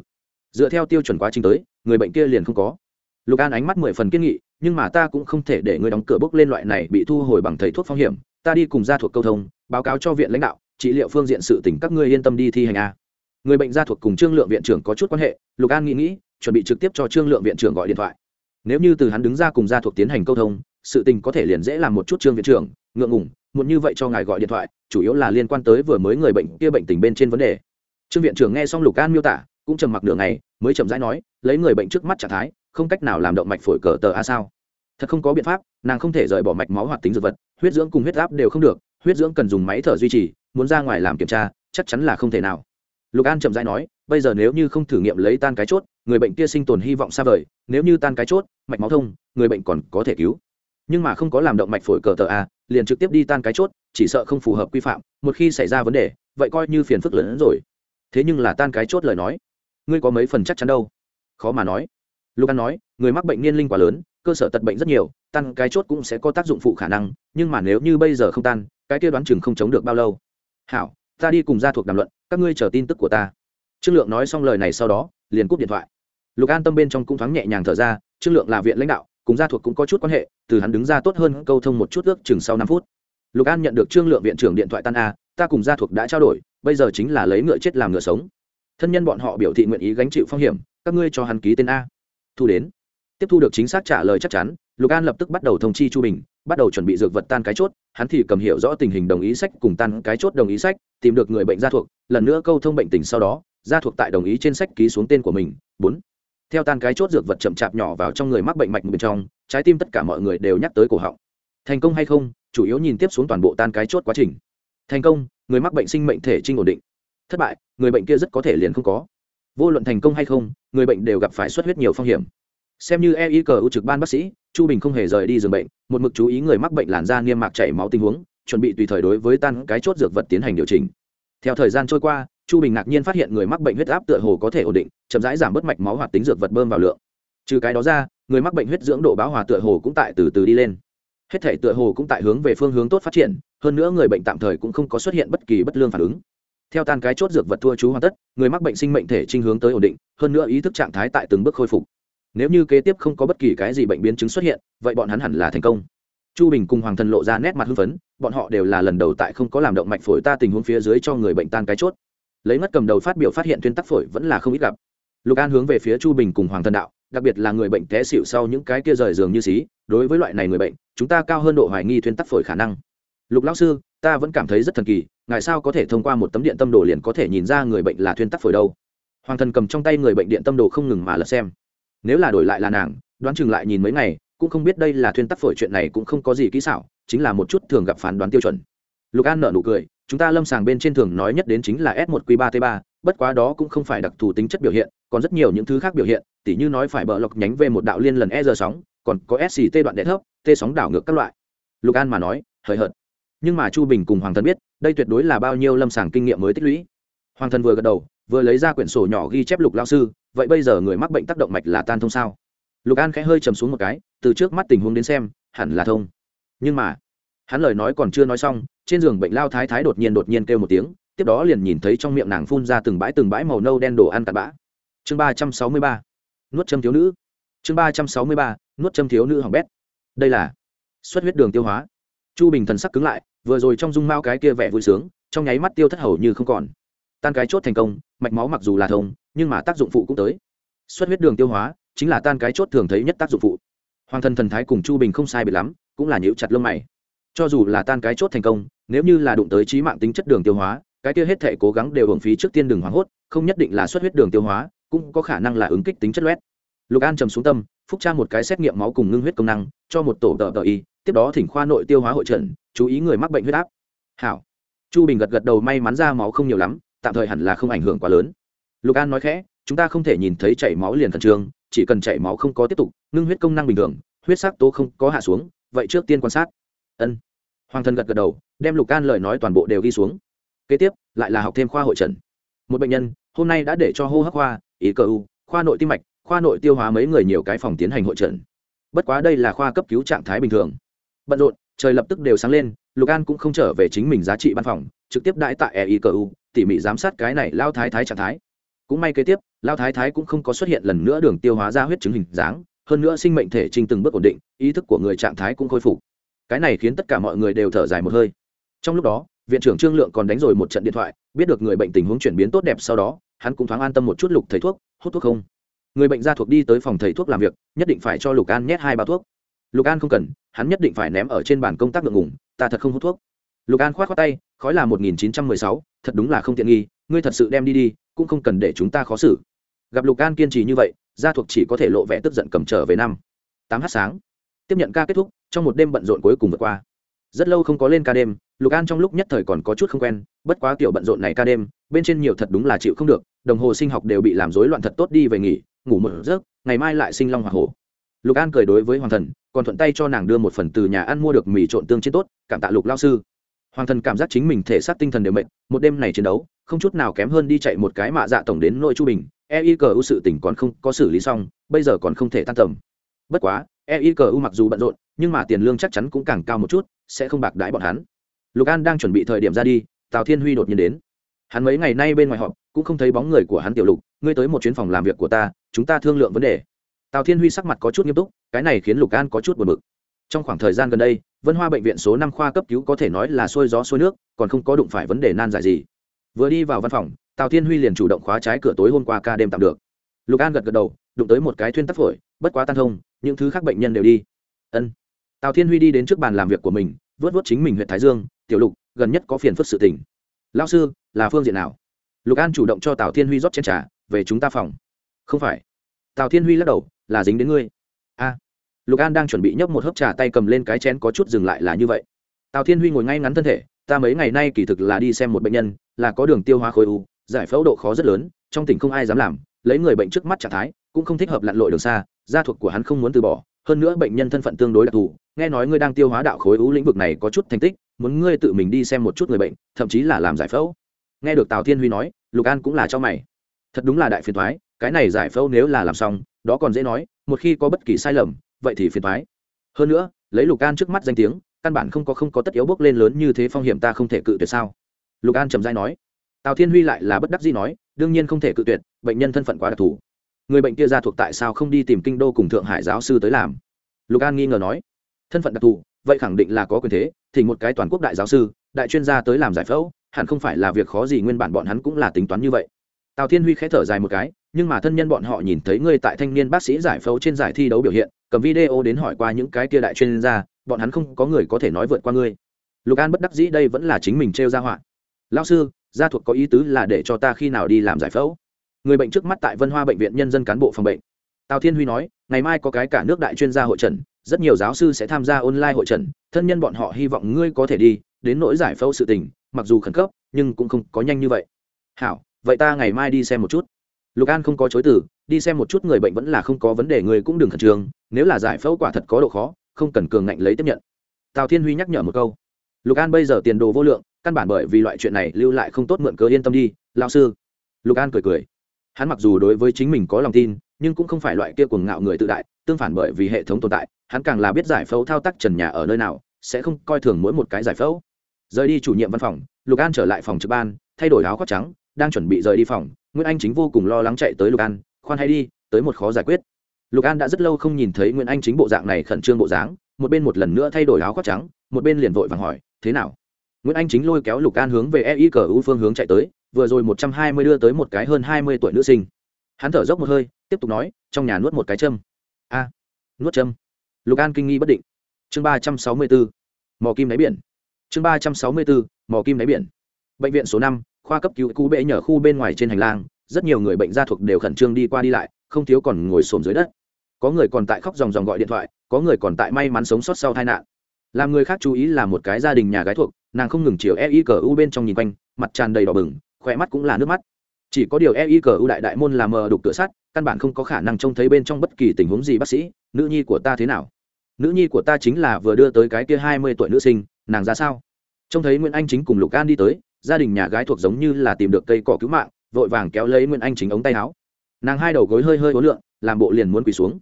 Dựa theo tiêu chuẩn quá trình tới, người bệnh kia liền không có lục an ánh mắt mười phần kiên nghị, nhưng mà ta cũng không thể để ngươi đóng cửa bốc lên loại này bị thu hồi bằng thầy thuốc phong hiểm. Ta đi cùng gia thuộc câu thông, báo cáo cho viện lãnh đạo trị liệu phương diện sự tỉnh các ngươi yên tâm đi thi hành a. Người bệnh gia thuộc cùng trương lượng viện trưởng có chút quan hệ, lục an nghĩ nghĩ, chuẩn bị trực tiếp cho trương lượng viện trưởng gọi điện thoại. Nếu như từ hắn đứng ra cùng gia thuộc tiến hành câu thông, sự tình có thể liền dễ làm một chút trương viện trưởng, ngượng ngùng muốn như vậy cho ngài gọi điện thoại, chủ yếu là liên quan tới vừa mới người bệnh kia bệnh tình bên trên vấn đề. Trương viện trưởng nghe xong lục an miêu tả, cũng trầm mặc nửa ngày, mới chậm rãi nói, lấy người bệnh trước mắt trạng thái không cách nào làm động mạch phổi cờ tờ a sao? Thật không có biện pháp, nàng không thể rời bỏ mạch máu hoạt tính dược vật, huyết dưỡng cùng huyết áp đều không được, huyết dưỡng cần dùng máy thở duy trì, muốn ra ngoài làm kiểm tra, chắc chắn là không thể nào. Lục an chậm rãi nói, bây giờ nếu như không thử nghiệm lấy tan cái chốt, người bệnh kia sinh tồn hy vọng xa vời, nếu như tan cái chốt, mạch máu thông, người bệnh còn có thể cứu. Nhưng mà không có làm động mạch phổi cờ tờ a, liền trực tiếp đi tan cái chốt, chỉ sợ không phù hợp quy phạm, một khi xảy ra vấn đề, vậy coi như phiền phức lớn hơn rồi. Thế nhưng là tan cái chốt lời nói, ngươi có mấy phần chắc chắn đâu? Khó mà nói lục an nói, người mắc bệnh niên linh quá lớn, cơ sở tật bệnh rất nhiều, tan cái chốt cũng sẽ có tác dụng phụ khả năng, nhưng mà nếu như bây giờ không tan, cái kia đoán chừng không chống được bao lâu. Hảo, ta đi cùng gia thuộc đàm luận, các ngươi chờ tin tức của ta. Trương lượng nói xong lời này sau đó, liền cúp điện thoại. Lục an tâm bên trong cũng thoáng nhẹ nhàng thở ra, trương lượng là viện lãnh đạo, cùng gia thuộc cũng có chút quan hệ, từ hắn đứng ra tốt hơn câu thông một chút ước chừng sau năm phút. Lục an nhận được trương lượng viện trưởng điện thoại tan a, ta cùng gia thuộc đã trao đổi, bây giờ chính là lấy ngựa chết làm ngựa sống. Thân nhân bọn họ biểu thị nguyện ý gánh chịu phong hiểm, các ngươi cho hắn ký tên a thu đến. Tiếp thu được chính xác trả lời chắc chắn, lục an lập tức bắt đầu thông chi chu bình, bắt đầu chuẩn bị dược vật tan cái chốt, hắn thì cầm hiểu rõ tình hình đồng ý sách cùng tan cái chốt đồng ý sách, tìm được người bệnh gia thuộc, lần nữa câu thông bệnh tình sau đó, gia thuộc tại đồng ý trên sách ký xuống tên của mình. Bốn. Theo tan cái chốt dược vật chậm chạp nhỏ vào trong người mắc bệnh mạch bên trong, trái tim tất cả mọi người đều nhắc tới cổ họng. Thành công hay không? Chủ yếu nhìn tiếp xuống toàn bộ tan cái chốt quá trình. Thành công, người mắc bệnh sinh mệnh thể trinh ổn định. Thất bại, người bệnh kia rất có thể liền không có vô luận thành công hay không, người bệnh đều gặp phải xuất huyết nhiều phong hiểm. Xem như ei cờ u trực ban bác sĩ, chu bình không hề rời đi giường bệnh, một mực chú ý người mắc bệnh làn da niêm mạc chảy máu tình huống, chuẩn bị tùy thời đối với tan cái chốt dược vật tiến hành điều chỉnh. Theo thời gian trôi qua, chu bình ngạc nhiên phát hiện người mắc bệnh huyết áp tựa hồ có thể ổn định, chậm rãi giảm bớt mạch máu hoạt tính dược vật bơm vào lượng. Trừ cái đó ra, người mắc bệnh huyết dưỡng độ báo hòa tựa hồ cũng tại từ từ đi lên. Hết thể tựa hồ cũng tại hướng về phương hướng tốt phát triển, hơn nữa người bệnh tạm thời cũng không có xuất hiện bất kỳ bất lương phản ứng theo tan cái chốt dược vật thua chú hoàn tất, người mắc bệnh sinh mệnh thể trinh hướng tới ổn định, hơn nữa ý thức trạng thái tại từng bước khôi phục. Nếu như kế tiếp không có bất kỳ cái gì bệnh biến chứng xuất hiện, vậy bọn hắn hẳn là thành công. Chu bình cùng hoàng thần lộ ra nét mặt hưng phấn, bọn họ đều là lần đầu tại không có làm động mạch phổi ta tình huống phía dưới cho người bệnh tan cái chốt. Lấy ngất cầm đầu phát biểu phát hiện tuyên tắc phổi vẫn là không ít gặp. Lục an hướng về phía chu bình cùng hoàng thần đạo, đặc biệt là người bệnh té xịu sau những cái kia rời giường như xí, đối với loại này người bệnh, chúng ta cao hơn độ hoài nghi thuyên tắc phổi khả năng. Lục lão sư, ta vẫn cảm thấy rất thần kỳ ngài sao có thể thông qua một tấm điện tâm đồ liền có thể nhìn ra người bệnh là thuyên tắc phổi đâu? Hoàng thần cầm trong tay người bệnh điện tâm đồ không ngừng mà lật xem. Nếu là đổi lại là nàng, đoán chừng lại nhìn mấy ngày, cũng không biết đây là thuyên tắc phổi chuyện này cũng không có gì kỹ xảo, chính là một chút thường gặp phán đoán tiêu chuẩn. Lục an nợ nụ cười, chúng ta lâm sàng bên trên thường nói nhất đến chính là s 1 q 3 t 3 bất quá đó cũng không phải đặc thù tính chất biểu hiện, còn rất nhiều những thứ khác biểu hiện, tỉ như nói phải bờ lọc nhánh về một đạo liên lần e giờ sóng, còn có sct đoạn đệ thấp, t sóng đảo ngược các loại. Lục an mà nói, hời hợt. Nhưng mà chu bình cùng hoàng thần biết đây tuyệt đối là bao nhiêu lâm sàng kinh nghiệm mới tích lũy. Hoàng thần vừa gật đầu, vừa lấy ra quyển sổ nhỏ ghi chép lục lao sư, vậy bây giờ người mắc bệnh tác động mạch là tan thông sao? Lục an khẽ hơi chầm xuống một cái, từ trước mắt tình huống đến xem, hẳn là thông. Nhưng mà, hắn lời nói còn chưa nói xong, trên giường bệnh lao thái thái đột nhiên đột nhiên kêu một tiếng, tiếp đó liền nhìn thấy trong miệng nàng phun ra từng bãi từng bãi màu nâu đen đồ ăn tạt bã. Chương ba trăm sáu mươi ba, nuốt châm thiếu nữ. Chương ba trăm sáu mươi ba, nuốt châm thiếu nữ hỏng bét. Đây là xuất huyết đường tiêu hóa. Chu bình thần sắc cứng lại vừa rồi trong dung mao cái kia vẻ vui sướng, trong nháy mắt tiêu thất hầu như không còn. Tan cái chốt thành công, mạch máu mặc dù là thông, nhưng mà tác dụng phụ cũng tới. Xuất huyết đường tiêu hóa, chính là tan cái chốt thường thấy nhất tác dụng phụ. Hoàng thần thần thái cùng chu bình không sai biệt lắm, cũng là nhíu chặt lông mày. Cho dù là tan cái chốt thành công, nếu như là đụng tới trí mạng tính chất đường tiêu hóa, cái kia hết thể cố gắng đều hưởng phí trước tiên đường hoảng hốt, không nhất định là xuất huyết đường tiêu hóa, cũng có khả năng là ứng kích tính chất loét. Lục an trầm xuống tâm phúc tra một cái xét nghiệm máu cùng ngưng huyết công năng, cho một tổ tờ tờ y, tiếp đó thỉnh khoa nội tiêu hóa hội trần, chú ý người mắc bệnh huyết áp. Hảo. Chu bình gật gật đầu may mắn ra máu không nhiều lắm, tạm thời hẳn là không ảnh hưởng quá lớn. Lục an nói khẽ, chúng ta không thể nhìn thấy chảy máu liền khẩn trương, chỉ cần chảy máu không có tiếp tục, ngưng huyết công năng bình thường, huyết sắc tố không có hạ xuống, vậy trước tiên quan sát. Ân. Hoàng thần gật gật đầu, đem lục an lời nói toàn bộ đều ghi xuống. Kế tiếp, lại là học thêm khoa hội trần. Một bệnh nhân, hôm nay đã để cho hô hấp khoa ý cơ u, khoa nội tim mạch khoa nội tiêu hóa mấy người nhiều cái phòng tiến hành hội trần bất quá đây là khoa cấp cứu trạng thái bình thường. Bận rộn, trời lập tức đều sáng lên, lục an cũng không trở về chính mình giá trị văn phòng, trực tiếp đãi tại e tỉ mỉ giám sát cái này lao thái thái trạng thái. Cũng may kế tiếp, lao thái thái cũng không có xuất hiện lần nữa đường tiêu hóa ra huyết chứng hình dáng, hơn nữa sinh mệnh thể trình từng bước ổn định, ý thức của người trạng thái cũng khôi phục. Cái này khiến tất cả mọi người đều thở dài một hơi. Trong lúc đó, viện trưởng trương lượng còn đánh rồi một trận điện thoại, biết được người bệnh tình huống chuyển biến tốt đẹp sau đó, hắn cũng thoáng an tâm một chút lục thầy thuốc, hút thuốc không? Người bệnh gia thuộc đi tới phòng thầy thuốc làm việc, nhất định phải cho lục an nhét hai bao thuốc. Lục an không cần, hắn nhất định phải ném ở trên bàn công tác ngượng ngủng ta thật không hút thuốc. Lục an k h o á t khoác tay, khói là một nghìn chín trăm mười sáu, thật đúng là không tiện nghi, ngươi thật sự đem đi đi, cũng không cần để chúng ta khó xử. Gặp lục an kiên trì như vậy, gia thuộc chỉ có thể lộ vẻ tức giận cầm trở về năm. Tám h sáng, tiếp nhận ca kết thúc, trong một đêm bận rộn cuối cùng vượt qua. Rất lâu không có lên ca đêm, lục an trong lúc nhất thời còn có chút không quen, bất quá kiểu bận rộn này ca đêm, bên trên nhiều thật đúng là chịu không được, đồng hồ sinh học đều bị làm rối loạn thật tốt đi về nghỉ ngủ một giấc, ngày mai lại sinh long hoa hổ. Lục an cười đối với hoàng thần, còn thuận tay cho nàng đưa một phần từ nhà ăn mua được mì trộn tương chiến tốt, cảm tạ lục lao sư. Hoàng thần cảm giác chính mình thể xác tinh thần đều mệt, một đêm này chiến đấu, không chút nào kém hơn đi chạy một cái mạ dạ tổng đến nội chu bình Y cờ u sự tỉnh còn không có xử lý xong, bây giờ còn không thể tan tầm. Bất quá ei cờ u mặc dù bận rộn, nhưng mà tiền lương chắc chắn cũng càng cao một chút, sẽ không bạc đái bọn hắn. Lục an đang chuẩn bị thời điểm ra đi, tào thiên huy đột nhiên đến hắn mấy ngày nay bên ngoài họp, cũng không thấy bóng người của hắn tiểu lục, ngươi tới một chuyến phòng làm việc của ta, chúng ta thương lượng vấn đề. Tào thiên huy sắc mặt có chút nghiêm túc, cái này khiến lục an có chút buồn bực. Trong khoảng thời gian gần đây, vân hoa bệnh viện số năm khoa cấp cứu có thể nói là sôi gió sôi nước, còn không có đụng phải vấn đề nan giải gì. Vừa đi vào văn phòng, tào thiên huy liền chủ động khóa trái cửa tối hôm qua ca đêm tạm được. Lục an gật gật đầu, đụng tới một cái thuyên tắc phổi, bất quá tan thông, những thứ khác bệnh nhân đều đi. Ân. Tào thiên huy đi đến trước bàn làm việc của mình vớt vớt chính mình huyện thái dương, tiểu lục, gần nhất có phiền phức sự tình lao sư, là phương diện nào? Lục an chủ động cho tào thiên huy rót chén t r à về chúng ta phòng. Không phải. Tào thiên huy lắc đầu, là dính đến ngươi. A. Lục an đang chuẩn bị nhấp một hớp trà tay cầm lên cái chén có chút dừng lại là như vậy. Tào thiên huy ngồi ngay ngắn thân thể, ta mấy ngày nay kỳ thực là đi xem một bệnh nhân, là có đường tiêu hóa khối u, giải phẫu độ khó rất lớn, trong tỉnh không ai dám làm, lấy người bệnh trước mắt trạng thái, cũng không thích hợp lặn lội đường xa, gia thuộc của hắn không muốn từ bỏ, hơn nữa bệnh nhân thân phận tương đối đặc thù nghe nói ngươi đang tiêu hóa đạo khối u lĩnh vực này có chút thành tích, muốn ngươi tự mình đi xem một chút người bệnh, thậm chí là làm giải phẫu. Nghe được tào thiên huy nói, lục an cũng là cho mày. Thật đúng là đại phiền thoái cái này giải phẫu nếu là làm xong, đó còn dễ nói, một khi có bất kỳ sai lầm, vậy thì phiền thoái hơn nữa, lấy lục an trước mắt danh tiếng, căn bản không có không có tất yếu bước lên lớn như thế phong hiểm ta không thể cự tuyệt sao? Lục an trầm dai nói. Tào thiên huy lại là bất đắc dĩ nói, đương nhiên không thể cự tuyệt, bệnh nhân thân phận quá đặc thù. Người bệnh kia ra thuộc tại sao không đi tìm kinh đô cùng thượng hải giáo sư tới làm? Lục an nghi ngờ nói thân phận đặc thù, vậy khẳng định là có quyền thế, thì một cái toàn quốc đại giáo sư, đại chuyên gia tới làm giải phẫu, hẳn không phải là việc khó gì, nguyên bản bọn hắn cũng là tính toán như vậy. Tào thiên huy khẽ thở dài một cái, nhưng mà thân nhân bọn họ nhìn thấy ngươi tại thanh niên bác sĩ giải phẫu trên giải thi đấu biểu hiện, cầm video đến hỏi qua những cái kia đại chuyên gia, bọn hắn không có người có thể nói vượt qua ngươi. Lục an bất đắc dĩ, đây vẫn là chính mình trêu ra họa. Lao sư, gia thuộc có ý tứ là để cho ta khi nào đi làm giải phẫu? Người bệnh trước mắt tại vân hoa bệnh viện nhân dân cán bộ phòng bệnh tào thiên huy nói, ngày mai có cái cả nước đại chuyên gia hội trần rất nhiều giáo sư sẽ tham gia online hội trần thân nhân bọn họ hy vọng ngươi có thể đi, đến nỗi giải phẫu sự tình, mặc dù khẩn cấp, nhưng cũng không có nhanh như vậy. Hảo, vậy ta ngày mai đi xem một chút. Lục an không có chối từ, đi xem một chút người bệnh vẫn là không có vấn đề, người cũng đừng khẩn trương, nếu là giải phẫu quả thật có độ khó, không cần cường ngạnh lấy tiếp nhận. Tào thiên huy nhắc nhở một câu. Lục an bây giờ tiền đồ vô lượng, căn bản bởi vì loại chuyện này lưu lại không tốt mượn cớ yên tâm đi lao sư. Lục an cười cười. Hắn mặc dù đối với chính mình có lòng tin nhưng cũng không phải loại kia cuồng ngạo người tự đại, tương phản bởi vì hệ thống tồn tại, hắn càng là biết giải phẫu thao tác trần nhà ở nơi nào, sẽ không coi thường mỗi một cái giải phẫu. Rời đi chủ nhiệm văn phòng, lục an trở lại phòng trực ban, thay đổi áo khoác trắng, đang chuẩn bị rời đi phòng, nguyễn anh chính vô cùng lo lắng chạy tới lục an, khoan hay đi, tới một khó giải quyết. Lục an đã rất lâu không nhìn thấy nguyễn anh chính bộ dạng này khẩn trương bộ dáng, một bên một lần nữa thay đổi áo khoác trắng, một bên liền vội vàng hỏi, thế nào? Nguyễn anh chính lôi kéo lục an hướng về ei cờ u phương hướng chạy tới, vừa rồi một trăm hai mươi đưa tới một cái hơn hai mươi tuổi nữ sinh hắn thở dốc một hơi, tiếp tục nói, trong nhà nuốt một cái châm. A, nuốt châm. Lục an kinh nghi bất định. Chương ba trăm sáu mươi bốn, mò kim đáy biển. Chương ba trăm sáu mươi bốn, mò kim đáy biển. Bệnh viện số năm, khoa cấp cứu cú bệ nhở khu bên ngoài trên hành lang, rất nhiều người bệnh gia thuộc đều khẩn trương đi qua đi lại, không thiếu còn ngồi xổm dưới đất. Có người còn tại khóc dòng dòng gọi điện thoại, có người còn tại may mắn sống sót sau tai nạn. Làm người khác chú ý là một cái gia đình nhà gái thuộc, nàng không ngừng chiều i cờ u bên trong nhìn quanh, mặt tràn đầy đỏ bừng khỏe mắt cũng là nước mắt chỉ có điều ei cờ ưu đại đại môn là mờ đục cửa sắt căn bản không có khả năng trông thấy bên trong bất kỳ tình huống gì bác sĩ. Nữ nhi của ta thế nào? Nữ nhi của ta chính là vừa đưa tới cái kia hai mươi tuổi nữ sinh, nàng ra sao? Trông thấy nguyễn anh chính cùng lục an đi tới, gia đình nhà gái thuộc giống như là tìm được cây cỏ cứu mạng, vội vàng kéo lấy nguyễn anh chính ống tay áo. Nàng hai đầu gối hơi hơi ối lượng làm bộ liền muốn quỳ xuống.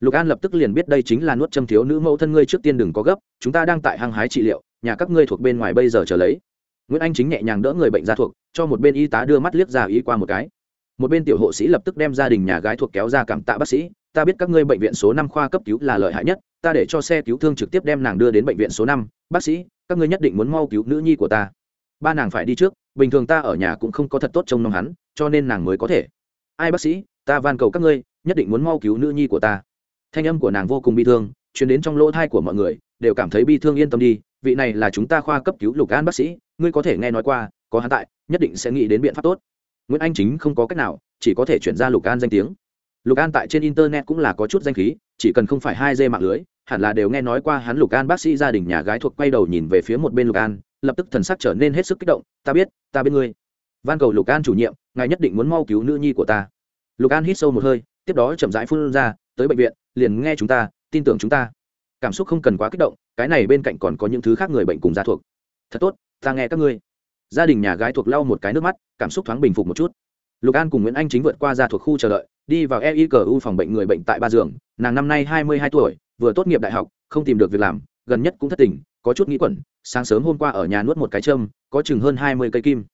Lục an lập tức liền biết đây chính là nuốt châm thiếu nữ mẫu thân ngươi trước tiên đừng có gấp, chúng ta đang tại hăng hái trị liệu, nhà các ngươi thuộc bên ngoài bây giờ trở lấy nguyễn anh chính nhẹ nhàng đỡ người bệnh ra thuộc, cho một bên y tá đưa mắt liếc ra ý qua một cái. Một bên tiểu hộ sĩ lập tức đem gia đình nhà gái thuộc kéo ra cảm tạ bác sĩ, ta biết các ngươi bệnh viện số năm khoa cấp cứu là lợi hại nhất, ta để cho xe cứu thương trực tiếp đem nàng đưa đến bệnh viện số năm. Bác sĩ, các ngươi nhất định muốn mau cứu nữ nhi của ta. Ba nàng phải đi trước, bình thường ta ở nhà cũng không có thật tốt trông nom hắn, cho nên nàng mới có thể. Ai bác sĩ, ta van cầu các ngươi, nhất định muốn mau cứu nữ nhi của ta. Thanh âm của nàng vô cùng bi thương chuyển đến trong lỗ thai của mọi người, đều cảm thấy bi thương yên tâm đi, vị này là chúng ta khoa cấp cứu lục an bác sĩ ngươi có thể nghe nói qua, có hắn tại, nhất định sẽ nghĩ đến biện pháp tốt. Nguyễn anh chính không có cách nào, chỉ có thể chuyển ra lục an danh tiếng. Lục an tại trên internet cũng là có chút danh khí, chỉ cần không phải hai dê mạng lưới, hẳn là đều nghe nói qua hắn lục an bác sĩ gia đình nhà gái thuộc quay đầu nhìn về phía một bên lục an, lập tức thần sắc trở nên hết sức kích động, ta biết ta biết ngươi. Van cầu lục an chủ nhiệm, ngài nhất định muốn mau cứu nữ nhi của ta. Lục an hít sâu một hơi, tiếp đó chậm rãi phun ra, tới bệnh viện, liền nghe chúng ta, tin tưởng chúng ta. Cảm xúc không cần quá kích động, cái này bên cạnh còn có những thứ khác người bệnh cùng gia thuộc. Thật tốt ta nghe các ngươi. Gia đình nhà gái thuộc lau một cái nước mắt, cảm xúc thoáng bình phục một chút. Lục an cùng nguyễn anh chính vượt qua ra thuộc khu chờ đợi, đi vào eicu phòng bệnh người bệnh tại ba giường. Nàng năm nay hai mươi hai tuổi, vừa tốt nghiệp đại học, không tìm được việc làm, gần nhất cũng thất tình, có chút nghĩ quẩn, sáng sớm hôm qua ở nhà nuốt một cái châm, có chừng hơn hai mươi cây kim.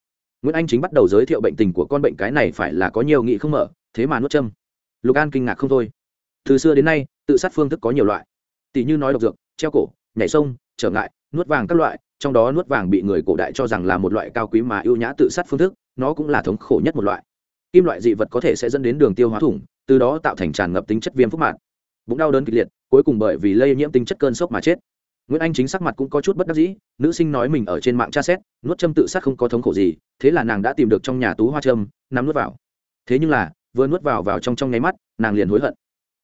Nguyễn anh chính bắt đầu giới thiệu bệnh tình của con bệnh cái này phải là có nhiều nghị không mở, thế mà nuốt châm. Lục an kinh ngạc không thôi. Từ xưa đến nay, tự sát phương thức có nhiều loại. Tỷ như nói độc dược, treo cổ, nhảy sông, trở ngại, nuốt vàng các loại trong đó nuốt vàng bị người cổ đại cho rằng là một loại cao quý mà ưu nhã tự sát phương thức, nó cũng là thống khổ nhất một loại. Kim loại dị vật có thể sẽ dẫn đến đường tiêu hóa thủng, từ đó tạo thành tràn ngập tính chất viêm phúc mạn bụng đau đớn kịch liệt, cuối cùng bởi vì lây nhiễm tính chất cơn sốc mà chết. Nguyễn anh chính sắc mặt cũng có chút bất đắc dĩ, nữ sinh nói mình ở trên mạng tra xét, nuốt châm tự sát không có thống khổ gì, thế là nàng đã tìm được trong nhà tú hoa châm, nắm nuốt vào. Thế nhưng là, vừa nuốt vào vào trong trong nháy mắt, nàng liền hối hận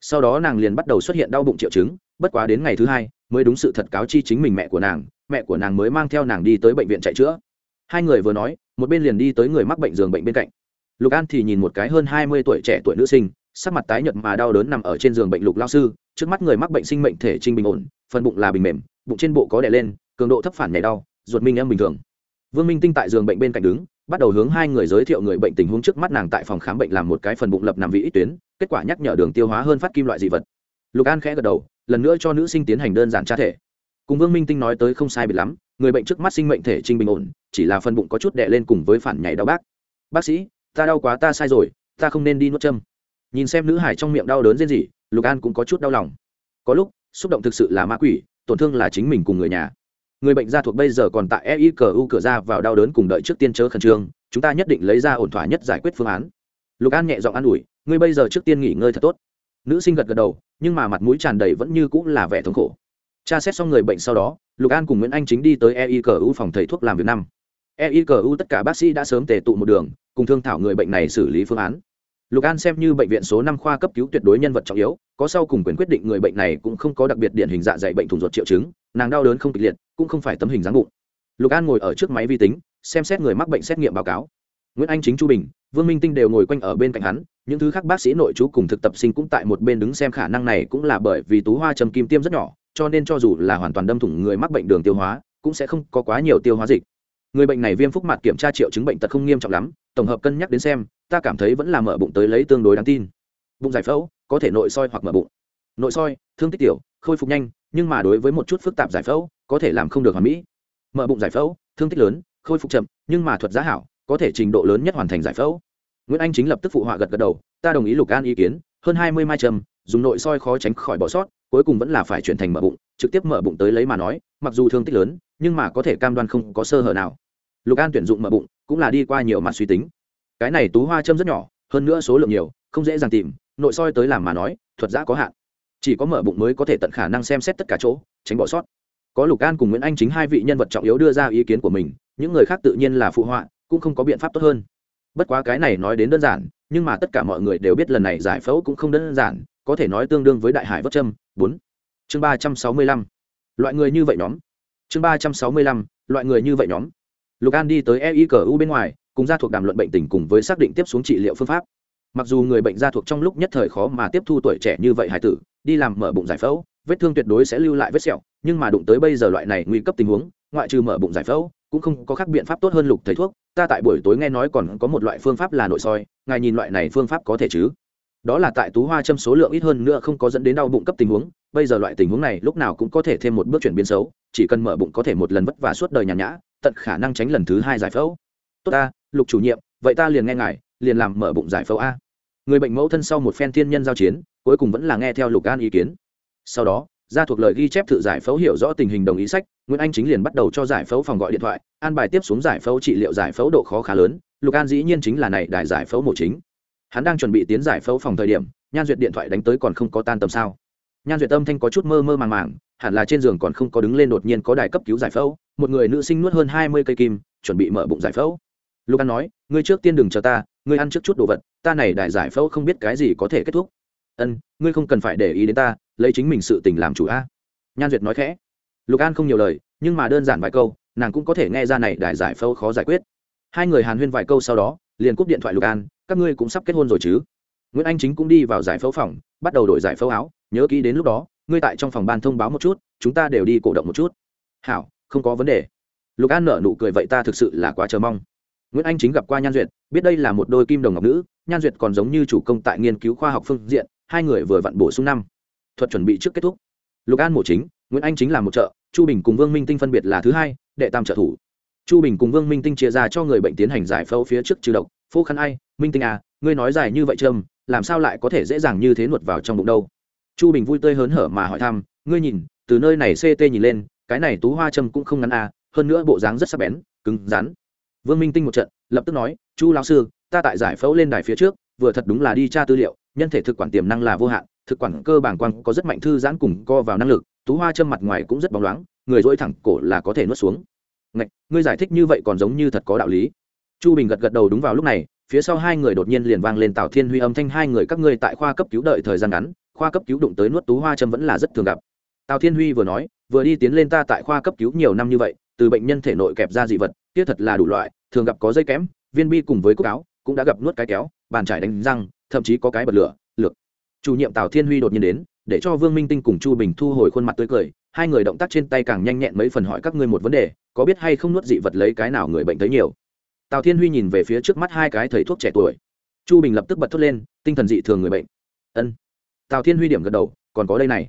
sau đó nàng liền bắt đầu xuất hiện đau bụng triệu chứng, bất quá đến ngày thứ hai mới đúng sự thật cáo chi chính mình mẹ của nàng, mẹ của nàng mới mang theo nàng đi tới bệnh viện chạy chữa. Hai người vừa nói, một bên liền đi tới người mắc bệnh giường bệnh bên cạnh. Lục an thì nhìn một cái hơn hai mươi tuổi trẻ tuổi nữ sinh, sắc mặt tái nhợt mà đau đớn nằm ở trên giường bệnh lục lao sư, trước mắt người mắc bệnh sinh mệnh thể trinh bình ổn, phần bụng là bình mềm, bụng trên bộ có đè lên, cường độ thấp phản nhảy đau, ruột minh em bình thường vương minh tinh tại giường bệnh bên cạnh đứng, bắt đầu hướng hai người giới thiệu người bệnh tình huống trước mắt nàng tại phòng khám bệnh làm một cái phần bụng lập nằm vị ít tuyến, kết quả nhắc nhở đường tiêu hóa hơn phát kim loại dị vật. Lục an khẽ gật đầu, lần nữa cho nữ sinh tiến hành đơn giản tra thể. Cùng vương minh tinh nói tới không sai biệt lắm, người bệnh trước mắt sinh mệnh thể trinh bình ổn, chỉ là phần bụng có chút đè lên cùng với phản nhảy đau bác. Bác sĩ, ta đau quá ta sai rồi, ta không nên đi nuốt châm. Nhìn xem nữ hải trong miệng đau đớn riêng gì lục an cũng có chút đau lòng. Có lúc, xúc động thực sự là ma quỷ, tổn thương là chính mình cùng người nhà người bệnh gia thuộc bây giờ còn tại eicu cửa ra vào đau đớn cùng đợi trước tiên chớ khẩn trương, chúng ta nhất định lấy ra ổn thỏa nhất giải quyết phương án. Lục an nhẹ giọng an ủi, ngươi bây giờ trước tiên nghỉ ngơi thật tốt. Nữ sinh gật gật đầu, nhưng mà mặt mũi tràn đầy vẫn như cũng là vẻ thống khổ. Tra xét xong người bệnh sau đó, lục an cùng nguyễn anh chính đi tới eicu phòng thầy thuốc làm việc năm. Eicu tất cả bác sĩ đã sớm tề tụ một đường, cùng thương thảo người bệnh này xử lý phương án lục an xem như bệnh viện số năm khoa cấp cứu tuyệt đối nhân vật trọng yếu, có sau cùng quyền quyết định người bệnh này cũng không có đặc biệt điển hình dạ dày bệnh thùng ruột triệu chứng, nàng đau đớn không kịch liệt, cũng không phải tấm hình dáng bụng. Lục an ngồi ở trước máy vi tính, xem xét người mắc bệnh xét nghiệm báo cáo. Nguyễn anh chính chu bình, vương minh tinh đều ngồi quanh ở bên cạnh hắn, những thứ khác bác sĩ nội chú cùng thực tập sinh cũng tại một bên đứng xem khả năng này cũng là bởi vì tú hoa trầm kim tiêm rất nhỏ, cho nên cho dù là hoàn toàn đâm thủng người mắc bệnh đường tiêu hóa, cũng sẽ không có quá nhiều tiêu hóa dịch người bệnh này viêm phúc mặt kiểm tra triệu chứng bệnh tật không nghiêm trọng lắm, tổng hợp cân nhắc đến xem, ta cảm thấy vẫn là mở bụng tới lấy tương đối đáng tin. Bụng giải phẫu, có thể nội soi hoặc mở bụng. Nội soi, thương tích tiểu, khôi phục nhanh, nhưng mà đối với một chút phức tạp giải phẫu, có thể làm không được hoàn mỹ. Mở bụng giải phẫu, thương tích lớn, khôi phục chậm, nhưng mà thuật giá hảo, có thể trình độ lớn nhất hoàn thành giải phẫu. Nguyễn anh chính lập tức phụ họa gật gật đầu, ta đồng ý lục an ý kiến, hơn hai mươi mai trầm, dùng nội soi khó tránh khỏi bỏ sót, cuối cùng vẫn là phải chuyển thành mở bụng, trực tiếp mở bụng tới lấy mà nói, mặc dù thương tích lớn, nhưng mà có thể cam đoan không có sơ hở nào lục an tuyển dụng mở bụng cũng là đi qua nhiều mặt suy tính. Cái này tú hoa châm rất nhỏ, hơn nữa số lượng nhiều, không dễ dàng tìm, nội soi tới làm mà nói, thuật giã có hạn. Chỉ có mở bụng mới có thể tận khả năng xem xét tất cả chỗ, tránh bỏ sót. Có lục an cùng nguyễn anh chính hai vị nhân vật trọng yếu đưa ra ý kiến của mình, những người khác tự nhiên là phụ họa, cũng không có biện pháp tốt hơn. Bất quá cái này nói đến đơn giản, nhưng mà tất cả mọi người đều biết lần này giải phẫu cũng không đơn giản, có thể nói tương đương với đại hải vất châm. Bốn. Chương ba trăm sáu mươi lăm. Loại người như vậy nhóm. Chương ba trăm sáu mươi lăm, loại người như vậy nhóm lục an đi tới eicu bên ngoài, cùng gia thuộc đàm luận bệnh tình cùng với xác định tiếp xuống trị liệu phương pháp. Mặc dù người bệnh gia thuộc trong lúc nhất thời khó mà tiếp thu tuổi trẻ như vậy hải tử, đi làm mở bụng giải phẫu, vết thương tuyệt đối sẽ lưu lại vết sẹo, nhưng mà đụng tới bây giờ loại này nguy cấp tình huống, ngoại trừ mở bụng giải phẫu, cũng không có khác biện pháp tốt hơn lục thầy thuốc, ta tại buổi tối nghe nói còn có một loại phương pháp là nội soi, ngài nhìn loại này phương pháp có thể chứ? Đó là tại tú hoa châm số lượng ít hơn nữa không có dẫn đến đau bụng cấp tình huống, bây giờ loại tình huống này lúc nào cũng có thể thêm một bước chuyển biến xấu, chỉ cần mở bụng có thể một lần vất vả suốt đời nhàn nhã tận khả năng tránh lần thứ hai giải phẫu. Tốt ta, lục chủ nhiệm, vậy ta liền nghe ngài, liền làm mở bụng giải phẫu a. Người bệnh mẫu thân sau một phen thiên nhân giao chiến, cuối cùng vẫn là nghe theo lục an ý kiến. Sau đó, ra thuộc lời ghi chép thử giải phẫu hiểu rõ tình hình đồng ý sách, nguyễn anh chính liền bắt đầu cho giải phẫu phòng gọi điện thoại, an bài tiếp xuống giải phẫu trị liệu giải phẫu độ khó khá lớn, lục an dĩ nhiên chính là này đại giải phẫu mổ chính. Hắn đang chuẩn bị tiến giải phẫu phòng thời điểm, nhan duyệt điện thoại đánh tới còn không có tan tầm sao. Nhan duyệt âm thanh có chút mơ mơ màng màng hẳn là trên giường còn không có đứng lên đột nhiên có đài cấp cứu giải phẫu, một người nữ sinh nuốt hơn hai mươi cây kim, chuẩn bị mở bụng giải phẫu. Lục an nói, ngươi trước tiên đừng chờ ta, ngươi ăn trước chút đồ vật, ta này đại giải phẫu không biết cái gì có thể kết thúc. Ân, ngươi không cần phải để ý đến ta, lấy chính mình sự tình làm chủ a. Nhan duyệt nói khẽ. Lục an không nhiều lời, nhưng mà đơn giản vài câu, nàng cũng có thể nghe ra này đại giải phẫu khó giải quyết. Hai người hàn huyên vài câu sau đó, liền cúp điện thoại lục an, các ngươi cũng sắp kết hôn rồi chứ? Nguyễn anh chính cũng đi vào giải phẫu phòng, bắt đầu đổi giải phẫu áo, nhớ kỹ đến lúc đó ngươi tại trong phòng ban thông báo một chút chúng ta đều đi cổ động một chút. Hảo không có vấn đề. Lục an nở nụ cười vậy ta thực sự là quá chờ mong. Nguyễn anh chính gặp qua nhan duyệt biết đây là một đôi kim đồng ngọc nữ nhan duyệt còn giống như chủ công tại nghiên cứu khoa học phương diện hai người vừa vặn bổ sung năm. Thuật chuẩn bị trước kết thúc. Lục an mổ chính nguyễn anh chính là một trợ, chu bình cùng vương minh tinh phân biệt là thứ hai đệ tam trợ thủ. Chu bình cùng vương minh tinh chia ra cho người bệnh tiến hành giải phẫu phía trước trừ độc phô khăn ai minh tinh à ngươi nói dài như vậy trâm làm sao lại có thể dễ dàng như thế nuột vào trong bụng đâu? Chu bình vui tươi hớn hở mà hỏi thăm ngươi nhìn từ nơi này ct nhìn lên cái này tú hoa trâm cũng không ngắn à hơn nữa bộ dáng rất sắc bén cứng rắn. Vương minh tinh một trận lập tức nói chu lão sư ta tại giải phẫu lên đài phía trước vừa thật đúng là đi tra tư liệu nhân thể thực quản tiềm năng là vô hạn thực quản cơ bản quang có rất mạnh thư giãn cùng co vào năng lực tú hoa châm mặt ngoài cũng rất bóng loáng người dỗi thẳng cổ là có thể nuốt xuống. Ngạch, ngươi giải thích như vậy còn giống như thật có đạo lý. Chu bình gật gật đầu đúng vào lúc này phía sau hai người đột nhiên liền vang lên tào thiên huy âm thanh hai người các ngươi tại khoa cấp cứu đợi thời gian ngắn khoa cấp cứu đụng tới nuốt tú hoa châm vẫn là rất thường gặp. Tào thiên huy vừa nói, vừa đi tiến lên ta tại khoa cấp cứu nhiều năm như vậy, từ bệnh nhân thể nội kẹp ra dị vật, kia thật là đủ loại, thường gặp có dây kém viên bi cùng với cúc áo, cũng đã gặp nuốt cái kéo, bàn trải đánh răng, thậm chí có cái bật lửa, lược. Chủ nhiệm tào thiên huy đột nhiên đến, để cho vương minh tinh cùng chu bình thu hồi khuôn mặt tươi cười, hai người động tác trên tay càng nhanh nhẹn mấy phần hỏi các ngươi một vấn đề, có biết hay không nuốt dị vật lấy cái nào người bệnh thấy nhiều? Tào thiên huy nhìn về phía trước mắt hai cái thầy thuốc trẻ tuổi. Chu bình lập tức bật thốt lên, tinh thần dị thường người bệnh. Ân tào thiên huy điểm gật đầu còn có đây này.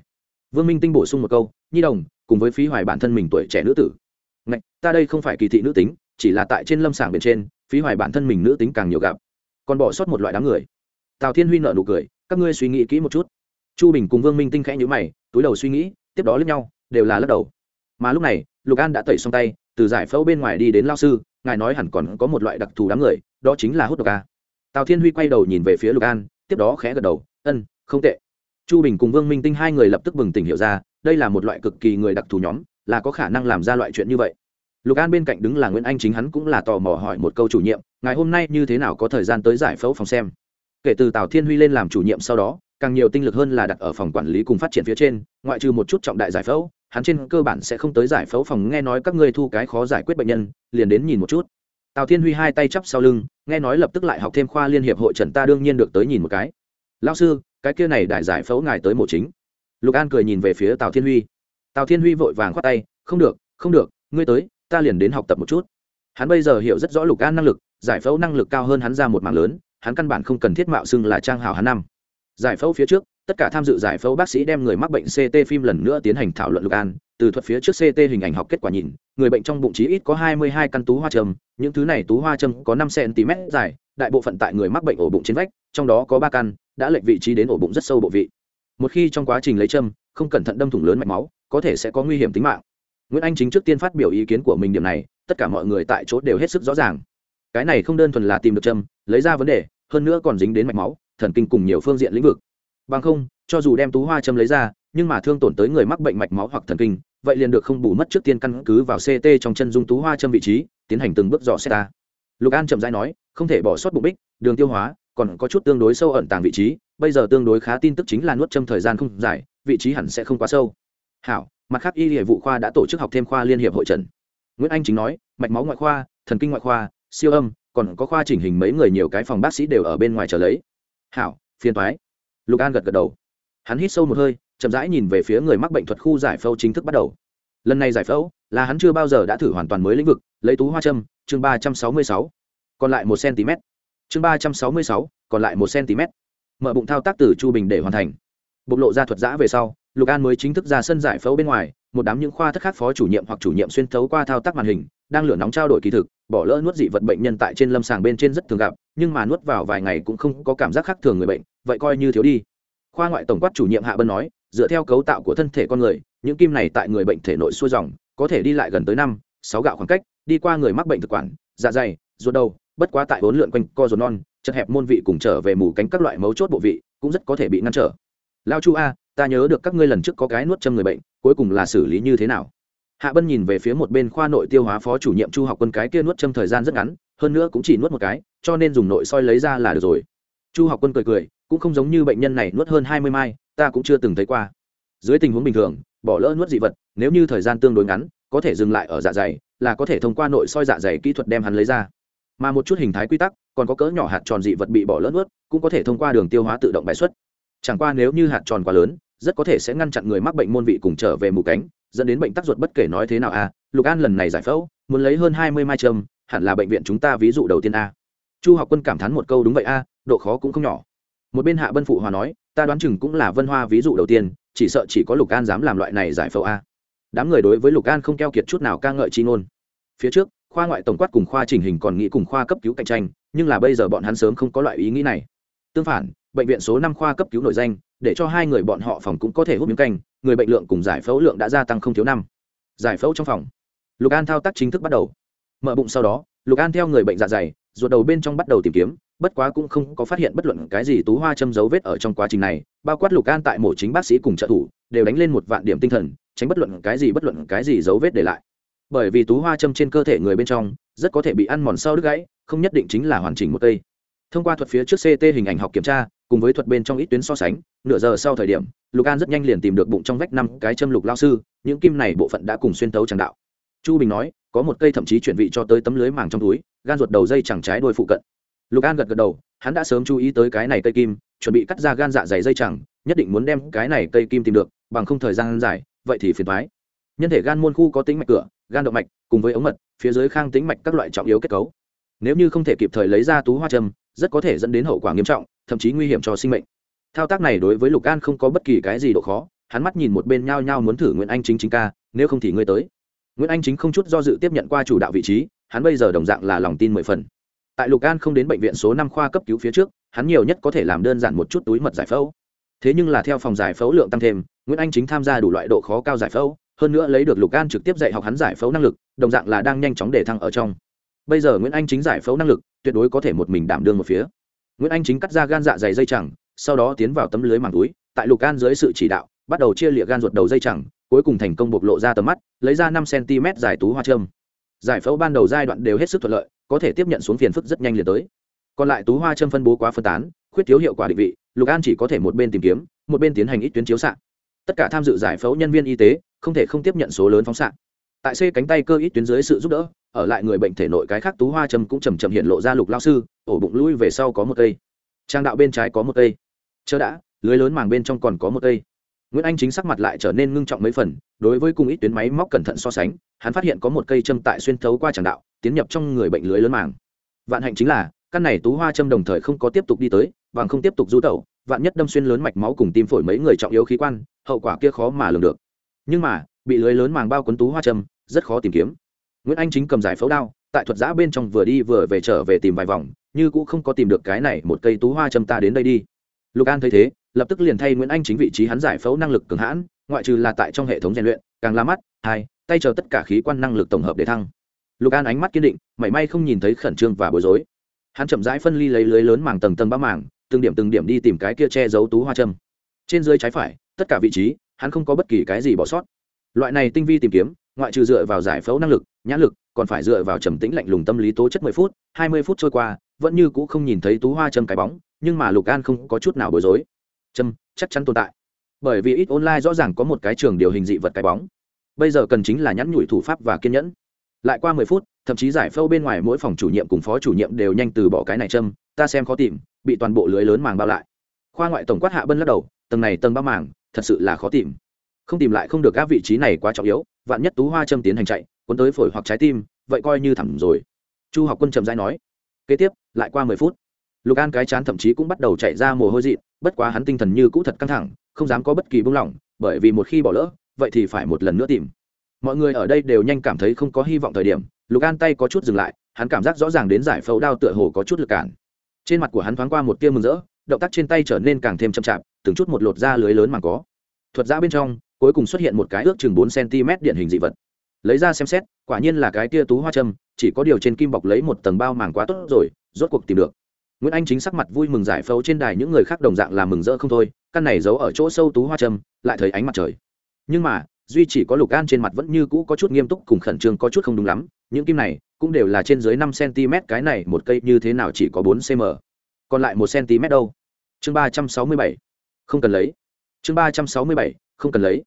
Vương minh tinh bổ sung một câu nhi đồng cùng với phí hoài bản thân mình tuổi trẻ nữ tử. Ngạch, ta đây không phải kỳ thị nữ tính chỉ là tại trên lâm sàng bên trên phí hoài bản thân mình nữ tính càng nhiều gặp. Còn bỏ sót một loại đám người. Tào thiên huy nợ nụ cười các ngươi suy nghĩ kỹ một chút. Chu bình cùng vương minh tinh khẽ nhữ mày túi đầu suy nghĩ tiếp đó lướt nhau đều là lắc đầu. Mà lúc này lục an đã tẩy xong tay từ giải phẫu bên ngoài đi đến lao sư ngài nói hẳn còn có một loại đặc thù đám người đó chính là hút độc a. Tào thiên huy quay đầu nhìn về phía lục an tiếp đó khẽ gật đầu ân không tệ chu bình cùng vương minh tinh hai người lập tức bừng tỉnh hiểu ra, đây là một loại cực kỳ người đặc thù nhóm, là có khả năng làm ra loại chuyện như vậy. Lục an bên cạnh đứng là nguyễn anh chính hắn cũng là tò mò hỏi một câu chủ nhiệm ngày hôm nay như thế nào có thời gian tới giải phẫu phòng xem? Kể từ tào thiên huy lên làm chủ nhiệm sau đó, càng nhiều tinh lực hơn là đặt ở phòng quản lý cùng phát triển phía trên, ngoại trừ một chút trọng đại giải phẫu, hắn trên cơ bản sẽ không tới giải phẫu phòng nghe nói các ngươi thu cái khó giải quyết bệnh nhân, liền đến nhìn một chút. Tào thiên huy hai tay chắp sau lưng, nghe nói lập tức lại học thêm khoa liên hiệp hội trần ta đương nhiên được tới nhìn một cái lao sư cái kia này đại giải phẫu ngài tới mổ chính. Lục an cười nhìn về phía tào thiên huy. Tào thiên huy vội vàng khoát tay không được không được ngươi tới ta liền đến học tập một chút. Hắn bây giờ hiểu rất rõ lục an năng lực giải phẫu năng lực cao hơn hắn ra một mạng lớn hắn căn bản không cần thiết mạo xưng là trang hào hắn năm. Giải phẫu phía trước tất cả tham dự giải phẫu bác sĩ đem người mắc bệnh ct phim lần nữa tiến hành thảo luận lục an từ thuật phía trước ct hình ảnh học kết quả nhìn người bệnh trong bụng trí ít có hai mươi hai căn tú hoa trầm, những thứ này tú hoa trầm có năm cm dài đại bộ phận tại người mắc bệnh ổ bụng trên vách trong đó có ba căn đã lệch vị trí đến ổ bụng rất sâu bộ vị. Một khi trong quá trình lấy châm, không cẩn thận đâm thủng lớn mạch máu, có thể sẽ có nguy hiểm tính mạng. Nguyễn anh chính trước tiên phát biểu ý kiến của mình điểm này, tất cả mọi người tại chỗ đều hết sức rõ ràng. Cái này không đơn thuần là tìm được châm, lấy ra vấn đề, hơn nữa còn dính đến mạch máu, thần kinh cùng nhiều phương diện lĩnh vực. Bằng không, cho dù đem tú hoa châm lấy ra, nhưng mà thương tổn tới người mắc bệnh mạch máu hoặc thần kinh, vậy liền được không bù mất trước tiên căn cứ vào ct trong chân dung tú hoa châm vị trí, tiến hành từng bước dò xét ta. Lục an chậm rãi nói, không thể bỏ sót bụng bích đường tiêu hóa còn có chút tương đối sâu ẩn tàng vị trí, bây giờ tương đối khá tin tức chính là nuốt châm thời gian không dài, vị trí hẳn sẽ không quá sâu. Hảo, mặt khác y hệ vụ khoa đã tổ chức học thêm khoa liên hiệp hội trần nguyễn anh chính nói, mạch máu ngoại khoa, thần kinh ngoại khoa, siêu âm, còn có khoa chỉnh hình mấy người nhiều cái phòng bác sĩ đều ở bên ngoài chờ lấy. Hảo, phiền thoái lục an gật gật đầu. Hắn hít sâu một hơi, chậm rãi nhìn về phía người mắc bệnh thuật khu giải phẫu chính thức bắt đầu. Lần này giải phẫu, là hắn chưa bao giờ đã thử hoàn toàn mới lĩnh vực, lấy tú hoa châm, chương ba trăm sáu mươi sáu. Còn lại một cm chương ba trăm sáu mươi sáu, còn lại một cm. Mở bụng thao tác từ chu bình để hoàn thành. Bộc lộ ra thuật giã về sau, lục an mới chính thức ra sân giải phẫu bên ngoài, một đám những khoa thất khác phó chủ nhiệm hoặc chủ nhiệm xuyên thấu qua thao tác màn hình, đang lửa nóng trao đổi kỳ thực, bỏ lỡ nuốt dị vật bệnh nhân tại trên lâm sàng bên trên rất thường gặp, nhưng mà nuốt vào vài ngày cũng không có cảm giác khác thường người bệnh, vậy coi như thiếu đi. Khoa ngoại tổng quát chủ nhiệm hạ bân nói, dựa theo cấu tạo của thân thể con người, những kim này tại người bệnh thể nội xuôi dòng, có thể đi lại gần tới năm, sáu gạo khoảng cách, đi qua người mắc bệnh thực quản dạ dày, ruột đầu bất quá tại bốn lượn quanh co rốn non chật hẹp môn vị cùng trở về mù cánh các loại mấu chốt bộ vị, cũng rất có thể bị ngăn trở. Lao chu a, ta nhớ được các ngươi lần trước có cái nuốt châm người bệnh, cuối cùng là xử lý như thế nào? Hạ bân nhìn về phía một bên khoa nội tiêu hóa phó chủ nhiệm chu học quân cái kia nuốt châm thời gian rất ngắn, hơn nữa cũng chỉ nuốt một cái, cho nên dùng nội soi lấy ra là được rồi. Chu học quân cười cười, cũng không giống như bệnh nhân này nuốt hơn hai mươi mai, ta cũng chưa từng thấy qua. Dưới tình huống bình thường, bỏ lỡ nuốt dị vật, nếu như thời gian tương đối ngắn, có thể dừng lại ở dạ dày, là có thể thông qua nội soi dạ dày kỹ thuật đem hắn lấy ra mà một chút hình thái quy tắc, còn có cỡ nhỏ hạt tròn dị vật bị bỏ lỡ ướt cũng có thể thông qua đường tiêu hóa tự động bài xuất. Chẳng qua nếu như hạt tròn quá lớn, rất có thể sẽ ngăn chặn người mắc bệnh môn vị cùng trở về mù cánh, dẫn đến bệnh tắc ruột bất kể nói thế nào à. lục an lần này giải phẫu, muốn lấy hơn hai mươi mai trâm, hẳn là bệnh viện chúng ta ví dụ đầu tiên a. Chu học quân cảm thán một câu đúng vậy a, độ khó cũng không nhỏ. Một bên hạ bân phụ hòa nói, ta đoán chừng cũng là vân hoa ví dụ đầu tiên, chỉ sợ chỉ có lục an dám làm loại này giải phẫu a. Đám người đối với lục an không keo kiệt chút nào ca ngợi chi ngôn. Phía trước khoa ngoại tổng quát cùng khoa chỉnh hình còn nghĩ cùng khoa cấp cứu cạnh tranh, nhưng là bây giờ bọn hắn sớm không có loại ý nghĩ này. Tương phản, bệnh viện số năm khoa cấp cứu nội danh, để cho hai người bọn họ phòng cũng có thể hút miếng canh, người bệnh lượng cùng giải phẫu lượng đã gia tăng không thiếu năm. Giải phẫu trong phòng. Lục an thao tác chính thức bắt đầu. Mở bụng sau đó, lục an theo người bệnh dạ dày, ruột đầu bên trong bắt đầu tìm kiếm, bất quá cũng không có phát hiện bất luận cái gì tú hoa châm dấu vết ở trong quá trình này, bao quát lục an tại mổ chính bác sĩ cùng trợ thủ, đều đánh lên một vạn điểm tinh thần, tránh bất luận cái gì bất luận cái gì dấu vết để lại bởi vì tú hoa châm trên cơ thể người bên trong rất có thể bị ăn mòn sau đứt gãy, không nhất định chính là hoàn chỉnh một cây. Thông qua thuật phía trước ct hình ảnh học kiểm tra, cùng với thuật bên trong ít tuyến so sánh, nửa giờ sau thời điểm, lục an rất nhanh liền tìm được bụng trong vách năm cái châm lục lao sư, những kim này bộ phận đã cùng xuyên tấu tràng đạo. Chu bình nói, có một cây thậm chí chuyển vị cho tới tấm lưới màng trong túi, gan ruột đầu dây chẳng trái đôi phụ cận. Lục an gật gật đầu, hắn đã sớm chú ý tới cái này cây kim, chuẩn bị cắt ra gan dạ dày dây chẳng, nhất định muốn đem cái này cây kim tìm được, bằng không thời gian dài, vậy thì phiền thoái nhân thể gan môn khu có tính mạch cửa gan động mạch, cùng với ống mật, phía dưới khang tính mạch các loại trọng yếu kết cấu. Nếu như không thể kịp thời lấy ra tú hoa châm, rất có thể dẫn đến hậu quả nghiêm trọng, thậm chí nguy hiểm cho sinh mệnh. Thao tác này đối với lục an không có bất kỳ cái gì độ khó, hắn mắt nhìn một bên nhao nhao muốn thử nguyễn anh chính chính ca, nếu không thì ngươi tới. Nguyễn anh chính không chút do dự tiếp nhận qua chủ đạo vị trí, hắn bây giờ đồng dạng là lòng tin mười phần. Tại lục an không đến bệnh viện số năm khoa cấp cứu phía trước, hắn nhiều nhất có thể làm đơn giản một chút túi mật giải phẫu. Thế nhưng là theo phòng giải phẫu lượng tăng thêm, nguyễn anh chính tham gia đủ loại độ khó cao giải phẫu hơn nữa lấy được lục an trực tiếp dạy học hắn giải phẫu năng lực, đồng dạng là đang nhanh chóng để thăng ở trong. Bây giờ nguyễn anh chính giải phẫu năng lực, tuyệt đối có thể một mình đảm đương một phía. Nguyễn anh chính cắt ra gan dạ dày dây chẳng, sau đó tiến vào tấm lưới màng túi, tại lục an dưới sự chỉ đạo, bắt đầu chia lịa gan ruột đầu dây chẳng, cuối cùng thành công bộc lộ ra tầm mắt, lấy ra năm cm dài tú hoa trâm giải phẫu ban đầu giai đoạn đều hết sức thuận lợi, có thể tiếp nhận xuống phiền phức rất nhanh liền tới. Còn lại tú hoa trâm phân bố quá phân tán, khuyết thiếu hiệu quả định vị, lục an chỉ có thể một bên tìm kiếm, một bên tiến hành ít tuyến chiếu xạ. Tất cả tham dự giải phẫu nhân viên y tế không thể không tiếp nhận số lớn phóng xạ. Tại c cánh tay cơ ít tuyến dưới sự giúp đỡ, ở lại người bệnh thể nội cái khác tú hoa châm cũng chầm chậm hiện lộ ra lục lao sư, ổ bụng lui về sau có một cây. Trang đạo bên trái có một cây. Chớ đã, lưới lớn màng bên trong còn có một cây. Nguyễn anh chính sắc mặt lại trở nên ngưng trọng mấy phần, đối với cùng ít tuyến máy móc cẩn thận so sánh, hắn phát hiện có một cây châm tại xuyên thấu qua tràng đạo, tiến nhập trong người bệnh lưới lớn màng. Vạn hạnh chính là, căn này tú hoa châm đồng thời không có tiếp tục đi tới và không tiếp tục du tẩu, vạn nhất đâm xuyên lớn mạch máu cùng tim phổi mấy người trọng yếu khí quan, hậu quả kia khó mà lường được nhưng mà, bị lưới lớn màng bao quấn tú hoa trầm rất khó tìm kiếm. Nguyễn anh chính cầm giải phẫu đao, tại thuật giã bên trong vừa đi vừa về trở về tìm vài vòng, như cũng không có tìm được cái này một cây tú hoa châm ta đến đây đi. Lục an thấy thế, lập tức liền thay nguyễn anh chính vị trí hắn giải phẫu năng lực cường hãn, ngoại trừ là tại trong hệ thống rèn luyện, càng la mắt, hai, tay chờ tất cả khí quan năng lực tổng hợp để thăng. Lục an ánh mắt kiên định, mảy may không nhìn thấy khẩn trương và bối rối. Hắn chậm rãi phân ly lấy lưới lớn màng tầng tầng ba màng, từng điểm từng điểm đi tìm cái kia che giấu tú hoa châm. Trên dưới trái phải, tất cả vị trí hắn không có bất kỳ cái gì bỏ sót. Loại này tinh vi tìm kiếm, ngoại trừ dựa vào giải phẫu năng lực, nhãn lực, còn phải dựa vào trầm tĩnh lạnh lùng tâm lý tố chất mười phút, hai mươi phút trôi qua, vẫn như cũ không nhìn thấy tú hoa châm cái bóng, nhưng mà lục an không có chút nào bối rối. Châm, chắc chắn tồn tại. Bởi vì ít online rõ ràng có một cái trường điều hình dị vật cái bóng. Bây giờ cần chính là nhắn nhủi thủ pháp và kiên nhẫn. Lại qua mười phút, thậm chí giải phẫu bên ngoài mỗi phòng chủ nhiệm cùng phó chủ nhiệm đều nhanh từ bỏ cái này châm, ta xem khó tìm, bị toàn bộ lưới lớn màng bao lại. Khoa ngoại tổng quát hạ bân lắc đầu, tầng này tầng bao màng thật sự là khó tìm. Không tìm lại không được các vị trí này quá trọng yếu, vạn nhất tú hoa châm tiến hành chạy, cuốn tới phổi hoặc trái tim, vậy coi như thẳng rồi. Chu học quân trầm dai nói. Kế tiếp, lại qua mười phút. Lục an cái chán thậm chí cũng bắt đầu chạy ra mồ hôi dị, bất quá hắn tinh thần như cũ thật căng thẳng, không dám có bất kỳ buông lỏng, bởi vì một khi bỏ lỡ, vậy thì phải một lần nữa tìm. Mọi người ở đây đều nhanh cảm thấy không có hy vọng thời điểm, lục an tay có chút dừng lại, hắn cảm giác rõ ràng đến giải phẫu đao tựa hồ có chút lực cản. Trên mặt của hắn thoáng qua một tia mừng rỡ động tác trên tay trở nên càng thêm chậm chạp, từng chút một lột ra lưới lớn mà có. Thuật ra bên trong, cuối cùng xuất hiện một cái ước chừng bốn cm điện hình dị vật. Lấy ra xem xét, quả nhiên là cái tia tú hoa châm, chỉ có điều trên kim bọc lấy một tầng bao màng quá tốt rồi, rốt cuộc tìm được. Nguyễn anh chính sắc mặt vui mừng giải phẫu trên đài những người khác đồng dạng làm mừng rỡ không thôi, căn này giấu ở chỗ sâu tú hoa trâm lại thấy ánh mặt trời. Nhưng mà, duy chỉ có lục an trên mặt vẫn như cũ có chút nghiêm túc cùng khẩn trương có chút không đúng lắm, những kim này cũng đều là trên dưới năm cm, cái này một cây như thế nào chỉ có bốn cm còn lại một cm đâu. Chương ba trăm sáu mươi bảy, không cần lấy. Chương ba trăm sáu mươi bảy, không cần lấy.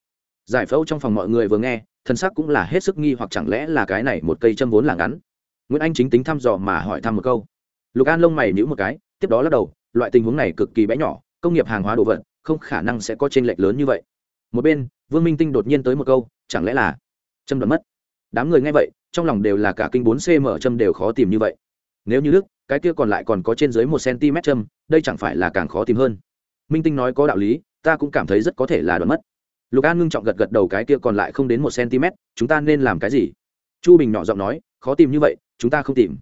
Giải phẫu trong phòng mọi người vừa nghe, thân xác cũng là hết sức nghi hoặc chẳng lẽ là cái này một cây châm vốn là ngắn. Nguyễn anh chính tính thăm dò mà hỏi thăm một câu. Lục an lông mày nhíu một cái, tiếp đó lắc đầu, loại tình huống này cực kỳ bé nhỏ, công nghiệp hàng hóa đồ vật, không khả năng sẽ có t r ê n lệch lớn như vậy. Một bên, vương minh tinh đột nhiên tới một câu, chẳng lẽ là châm đoán mất? Đám người nghe vậy, trong lòng đều là cả kinh bốn cm châm đều khó tìm như vậy. Nếu như đức cái kia còn lại còn có trên dưới một cm châm, đây chẳng phải là càng khó tìm hơn. Minh tinh nói có đạo lý, ta cũng cảm thấy rất có thể là đoán mất. Lục an ngưng trọng gật gật đầu cái kia còn lại không đến một cm, chúng ta nên làm cái gì? Chu bình nhỏ giọng nói, khó tìm như vậy, chúng ta không tìm.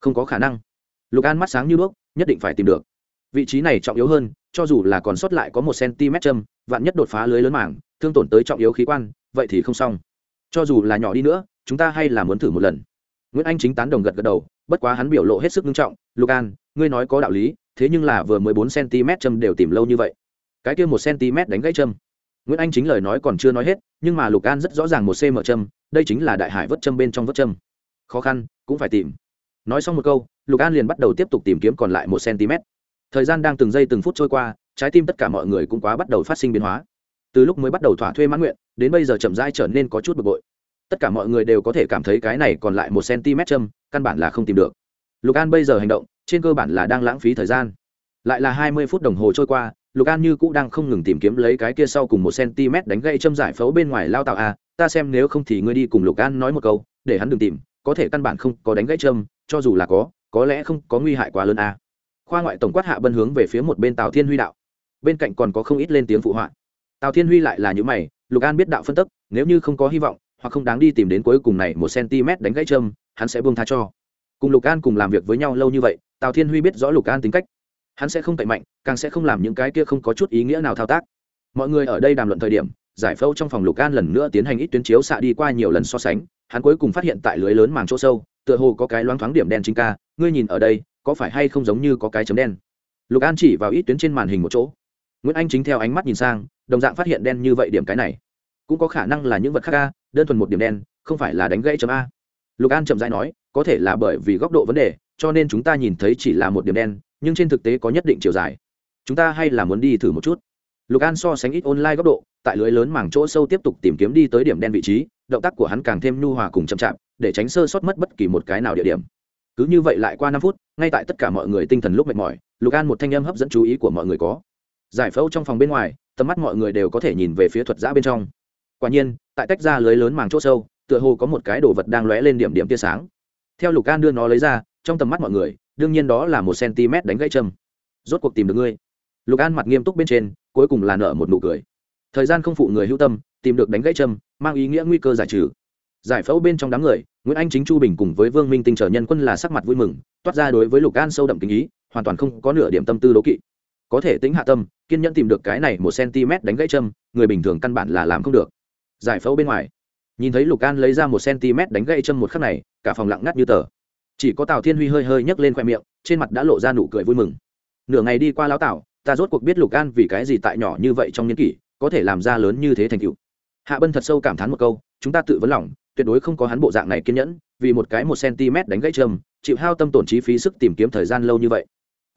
Không có khả năng. Lục an mắt sáng như đuốc, nhất định phải tìm được. Vị trí này trọng yếu hơn, cho dù là còn sót lại có một cm châm, vạn nhất đột phá lưới lớn mảng, thương tổn tới trọng yếu khí quan, vậy thì không xong. Cho dù là nhỏ đi nữa, chúng ta hay là muốn thử một lần nguyễn anh chính tán đồng gật gật đầu, bất quá hắn biểu lộ hết sức nghiêm trọng, lục an, ngươi nói có đạo lý, thế nhưng là vừa mới bốn cm châm đều tìm lâu như vậy. Cái kia một cm đánh gãy châm. Nguyễn anh chính lời nói còn chưa nói hết, nhưng mà lục an rất rõ ràng một cm châm, đây chính là đại hải vớt châm bên trong vớt châm. Khó khăn, cũng phải tìm. Nói xong một câu, lục an liền bắt đầu tiếp tục tìm kiếm còn lại một cm. Thời gian đang từng giây từng phút trôi qua, trái tim tất cả mọi người cũng quá bắt đầu phát sinh biến hóa. Từ lúc mới bắt đầu thỏa thuê mãn nguyện, đến bây giờ chậm rãi trở nên có chút bực bội tất cả mọi người đều có thể cảm thấy cái này còn lại một cm châm, căn bản là không tìm được. Lục an bây giờ hành động, trên cơ bản là đang lãng phí thời gian. Lại là hai mươi phút đồng hồ trôi qua, lục an như cũ đang không ngừng tìm kiếm lấy cái kia sau cùng một cm đánh gây châm giải phẫu bên ngoài lao tạo a, ta xem nếu không thì ngươi đi cùng lục an nói một câu, để hắn đừng tìm, có thể căn bản không có đánh gãy châm, cho dù là có có lẽ không có nguy hại quá lớn a. Khoa ngoại tổng quát hạ bân hướng về phía một bên tào thiên huy đạo. Bên cạnh còn có không ít lên tiếng phụ họa. Tào thiên huy lại là những mày, lục an biết đạo phân tức, nếu như không có hy vọng hoặc không đáng đi tìm đến cuối cùng này một cm đánh gãy châm, hắn sẽ buông tha cho. Cùng lục an cùng làm việc với nhau lâu như vậy, tào thiên huy biết rõ lục an tính cách. Hắn sẽ không tẩy mạnh, càng sẽ không làm những cái kia không có chút ý nghĩa nào thao tác. Mọi người ở đây đàm luận thời điểm, giải phẫu trong phòng lục an lần nữa tiến hành ít tuyến chiếu xạ đi qua nhiều lần so sánh, hắn cuối cùng phát hiện tại lưới lớn màng chỗ sâu, tựa hồ có cái loáng thoáng điểm đen chính ca, ngươi nhìn ở đây, có phải hay không giống như có cái chấm đen? Lục an chỉ vào ít tuyến trên màn hình một chỗ. Nguyễn anh chính theo ánh mắt nhìn sang, đồng dạng phát hiện đen như vậy điểm cái này. Cũng có khả năng là những vật khác a đơn thuần một điểm đen, không phải là đánh gãy chấm a. Lục an chậm rãi nói, có thể là bởi vì góc độ vấn đề, cho nên chúng ta nhìn thấy chỉ là một điểm đen, nhưng trên thực tế có nhất định chiều dài. Chúng ta hay là muốn đi thử một chút. Lục an so sánh ít online góc độ, tại lưới lớn mảng chỗ sâu tiếp tục tìm kiếm đi tới điểm đen vị trí, động tác của hắn càng thêm nhu hòa cùng chậm chạp, để tránh sơ sót mất bất kỳ một cái nào địa điểm. Cứ như vậy lại qua năm phút, ngay tại tất cả mọi người tinh thần lúc mệt mỏi, lục an một thanh âm hấp dẫn chú ý của mọi người có. Giải phẫu trong phòng bên ngoài, tầm mắt mọi người đều có thể nhìn về phía thuật giã bên trong quả nhiên, tại tách ra lưới lớn màng chỗ sâu, tựa hồ có một cái đồ vật đang lóe lên điểm điểm tia sáng. Theo lục an đưa nó lấy ra, trong tầm mắt mọi người, đương nhiên đó là một cm đánh gãy châm. Rốt cuộc tìm được ngươi. Lục an mặt nghiêm túc bên trên, cuối cùng là nợ một nụ cười. Thời gian không phụ người hữu tâm, tìm được đánh gãy châm, mang ý nghĩa nguy cơ giải trừ. Giải phẫu bên trong đám người, nguyễn anh chính, chu bình cùng với vương minh tinh trở nhân quân là sắc mặt vui mừng, toát ra đối với lục an sâu đậm kinh ý, hoàn toàn không có nửa điểm tâm tư đố kỵ. Có thể tính hạ tâm, kiên nhẫn tìm được cái này một cm đánh gãy châm, người bình thường căn bản là làm không được giải phẫu bên ngoài. Nhìn thấy lục an lấy ra một cm đánh gãy châm một khắc này, cả phòng lặng ngắt như tờ. Chỉ có tào thiên huy hơi hơi nhấc lên khoe miệng, trên mặt đã lộ ra nụ cười vui mừng. Nửa ngày đi qua lão tảo ta rốt cuộc biết lục an vì cái gì tại nhỏ như vậy trong niên kỷ, có thể làm ra lớn như thế thành cựu hạ bân thật sâu cảm thán một câu, chúng ta tự vấn lòng, tuyệt đối không có hắn bộ dạng này kiên nhẫn, vì một cái một cm đánh gãy trầm chịu hao tâm tổn chi phí sức tìm kiếm thời gian lâu như vậy.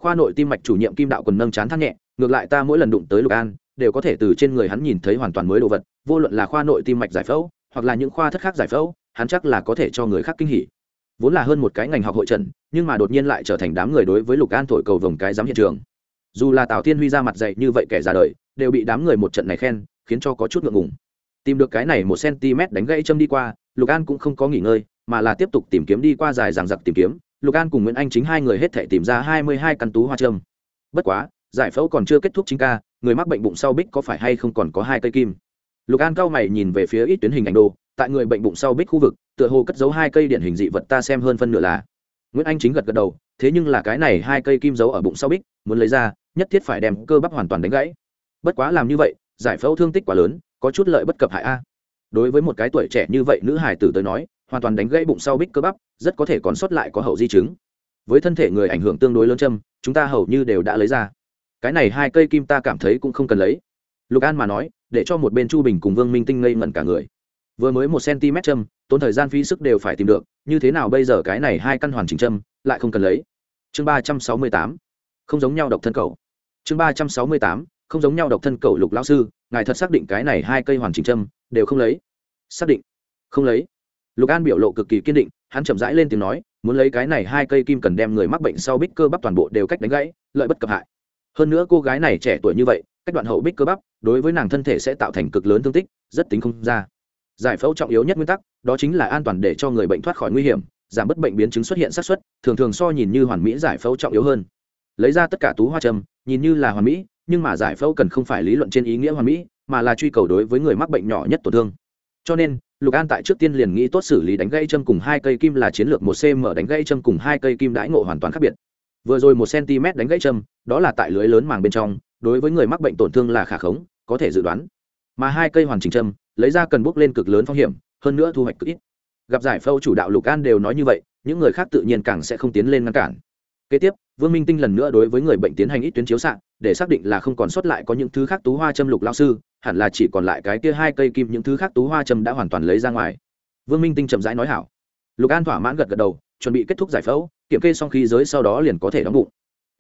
Khoa nội tim mạch chủ nhiệm kim đạo quần nâng chán thắt nhẹ, ngược lại ta mỗi lần đụng tới lục an, đều có thể từ trên người hắn nhìn thấy hoàn toàn mới đồ vật vô luận là khoa nội tim mạch giải phẫu, hoặc là những khoa thất khác giải phẫu, hắn chắc là có thể cho người khác kinh hỉ. Vốn là hơn một cái ngành học hội trần nhưng mà đột nhiên lại trở thành đám người đối với lục an thổi cầu vồng cái giám hiện trường. Dù là tào thiên huy ra mặt dạy như vậy kẻ ra đời, đều bị đám người một trận này khen, khiến cho có chút ngượng ngùng. Tìm được cái này một cm đánh gãy châm đi qua, lục an cũng không có nghỉ ngơi, mà là tiếp tục tìm kiếm đi qua dài ràng giặc tìm kiếm. Lục an cùng nguyễn anh chính hai người hết thể tìm ra hai mươi hai căn tú hoa trâm bất quá, giải phẫu còn chưa kết thúc chính ca, người mắc bệnh bụng sau bích có phải hay không còn có hai cây kim? Lục an cao mày nhìn về phía ít tuyến hình ảnh đồ, tại người bệnh bụng sau bích khu vực, tựa hồ cất giấu hai cây điện hình dị vật ta xem hơn phân nửa là. Nguyễn anh chính gật gật đầu, thế nhưng là cái này hai cây kim giấu ở bụng sau bích, muốn lấy ra, nhất thiết phải đem cơ bắp hoàn toàn đánh gãy. Bất quá làm như vậy, giải phẫu thương tích quá lớn, có chút lợi bất cập hại a. Đối với một cái tuổi trẻ như vậy nữ hải tử tới nói, hoàn toàn đánh gãy bụng sau bích cơ bắp, rất có thể còn sót lại có hậu di chứng. Với thân thể người ảnh hưởng tương đối lớn châm, chúng ta hầu như đều đã lấy ra. Cái này hai cây kim ta cảm thấy cũng không cần lấy. Lục an mà nói để cho một bên chu bình cùng vương minh tinh ngây ngẩn cả người. Vừa mới một cm châm, tốn thời gian phí sức đều phải tìm được, như thế nào bây giờ cái này hai căn hoàn chỉnh châm, lại không cần lấy. Chương ba trăm sáu mươi tám, không giống nhau độc thân cầu. Chương ba trăm sáu mươi tám, không giống nhau độc thân cầu lục lao sư, ngài thật xác định cái này hai cây hoàn chỉnh châm đều không lấy. Xác định. Không lấy. Lục an biểu lộ cực kỳ kiên định, hắn chậm rãi lên tiếng nói, muốn lấy cái này hai cây kim cần đem người mắc bệnh sau bích cơ bắp toàn bộ đều cách đánh gãy, lợi bất cập hại. Hơn nữa cô gái này trẻ tuổi như vậy cách đoạn hậu bích cơ bắp, đối với nàng thân thể sẽ tạo thành cực lớn thương tích, rất tính không ra. Giải phẫu trọng yếu nhất nguyên tắc, đó chính là an toàn để cho người bệnh thoát khỏi nguy hiểm, giảm bớt bệnh biến chứng xuất hiện xác suất, thường thường so nhìn như hoàn mỹ giải phẫu trọng yếu hơn. Lấy ra tất cả tú hoa trầm, nhìn như là hoàn mỹ, nhưng mà giải phẫu cần không phải lý luận trên ý nghĩa hoàn mỹ, mà là truy cầu đối với người mắc bệnh nhỏ nhất tổn thương. Cho nên, lục an tại trước tiên liền nghĩ tốt xử lý đánh gãy châm cùng hai cây kim là chiến lược một cm đánh gãy châm cùng hai cây kim đãi ngộ hoàn toàn khác biệt. Vừa rồi một cm đánh gãy châm, đó là tại lưới lớn màng bên trong đối với người mắc bệnh tổn thương là khả khống, có thể dự đoán. Mà hai cây hoàn chỉnh châm, lấy ra cần bước lên cực lớn phong hiểm, hơn nữa thu hoạch cực ít. Gặp giải phẫu chủ đạo lục an đều nói như vậy, những người khác tự nhiên càng sẽ không tiến lên ngăn cản. Kế tiếp, vương minh tinh lần nữa đối với người bệnh tiến hành ít tuyến chiếu xạ, để xác định là không còn sót lại có những thứ khác tú hoa châm lục lao sư, hẳn là chỉ còn lại cái kia hai cây kim những thứ khác tú hoa châm đã hoàn toàn lấy ra ngoài. Vương minh tinh chậm rãi nói hảo. Lục an thỏa mãn gật gật đầu, chuẩn bị kết thúc giải phẫu, kiểm kê xong khí giới sau đó liền có thể đóng bụng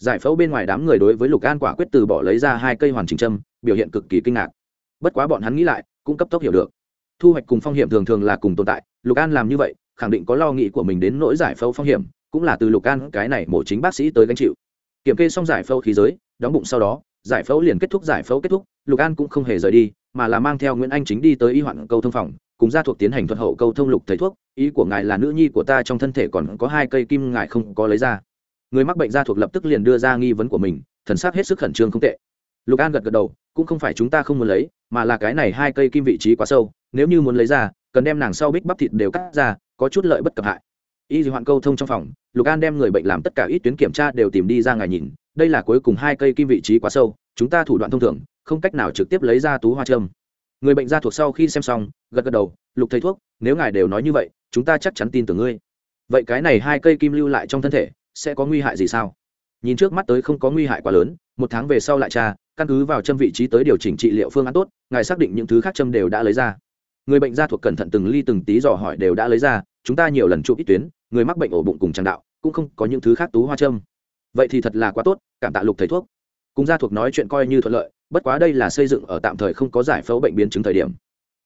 giải phẫu bên ngoài đám người đối với lục an quả quyết từ bỏ lấy ra hai cây hoàn chỉnh châm, biểu hiện cực kỳ kinh ngạc. Bất quá bọn hắn nghĩ lại, cũng cấp tốc hiểu được. Thu hoạch cùng phong hiểm thường thường là cùng tồn tại, lục an làm như vậy, khẳng định có lo nghĩ của mình đến nỗi giải phẫu phong hiểm, cũng là từ lục an cái này mổ chính bác sĩ tới gánh chịu. Kiểm kê xong giải phẫu khí giới, đóng bụng sau đó, giải phẫu liền kết thúc giải phẫu kết thúc, lục an cũng không hề rời đi, mà là mang theo nguyễn anh chính đi tới y hoạn câu thông phòng, cùng gia thuộc tiến hành thuật hậu câu thông lục thầy thuốc, ý của ngài là nữ nhi của ta trong thân thể còn có hai cây kim ngài không có lấy ra người mắc bệnh gia thuộc lập tức liền đưa ra nghi vấn của mình, thần sắc hết sức khẩn trương không tệ. Lục an gật gật đầu, cũng không phải chúng ta không muốn lấy, mà là cái này hai cây kim vị trí quá sâu, nếu như muốn lấy ra, cần đem nàng sau bích bắp thịt đều cắt ra, có chút lợi bất cập hại. Y dị hoạn câu thông trong phòng, lục an đem người bệnh làm tất cả ít tuyến kiểm tra đều tìm đi ra ngài nhìn, đây là cuối cùng hai cây kim vị trí quá sâu, chúng ta thủ đoạn thông thường, không cách nào trực tiếp lấy ra tú hoa trâm người bệnh ra thuộc sau khi xem xong, gật gật đầu, lục thầy thuốc, nếu ngài đều nói như vậy, chúng ta chắc chắn tin tưởng ngươi. Vậy cái này hai cây kim lưu lại trong thân thể sẽ có nguy hại gì sao? Nhìn trước mắt tới không có nguy hại quá lớn, một tháng về sau lại tra, căn cứ vào châm vị trí tới điều chỉnh trị liệu phương án tốt, ngài xác định những thứ khác châm đều đã lấy ra. Người bệnh gia thuộc cẩn thận từng ly từng tí dò hỏi đều đã lấy ra, chúng ta nhiều lần chụp ít tuyến, người mắc bệnh ổ bụng cùng tràng đạo, cũng không có những thứ khác tú hoa châm. Vậy thì thật là quá tốt, cảm tạ lục thầy thuốc. Cùng gia thuộc nói chuyện coi như thuận lợi, bất quá đây là xây dựng ở tạm thời không có giải phẫu bệnh biến chứng thời điểm.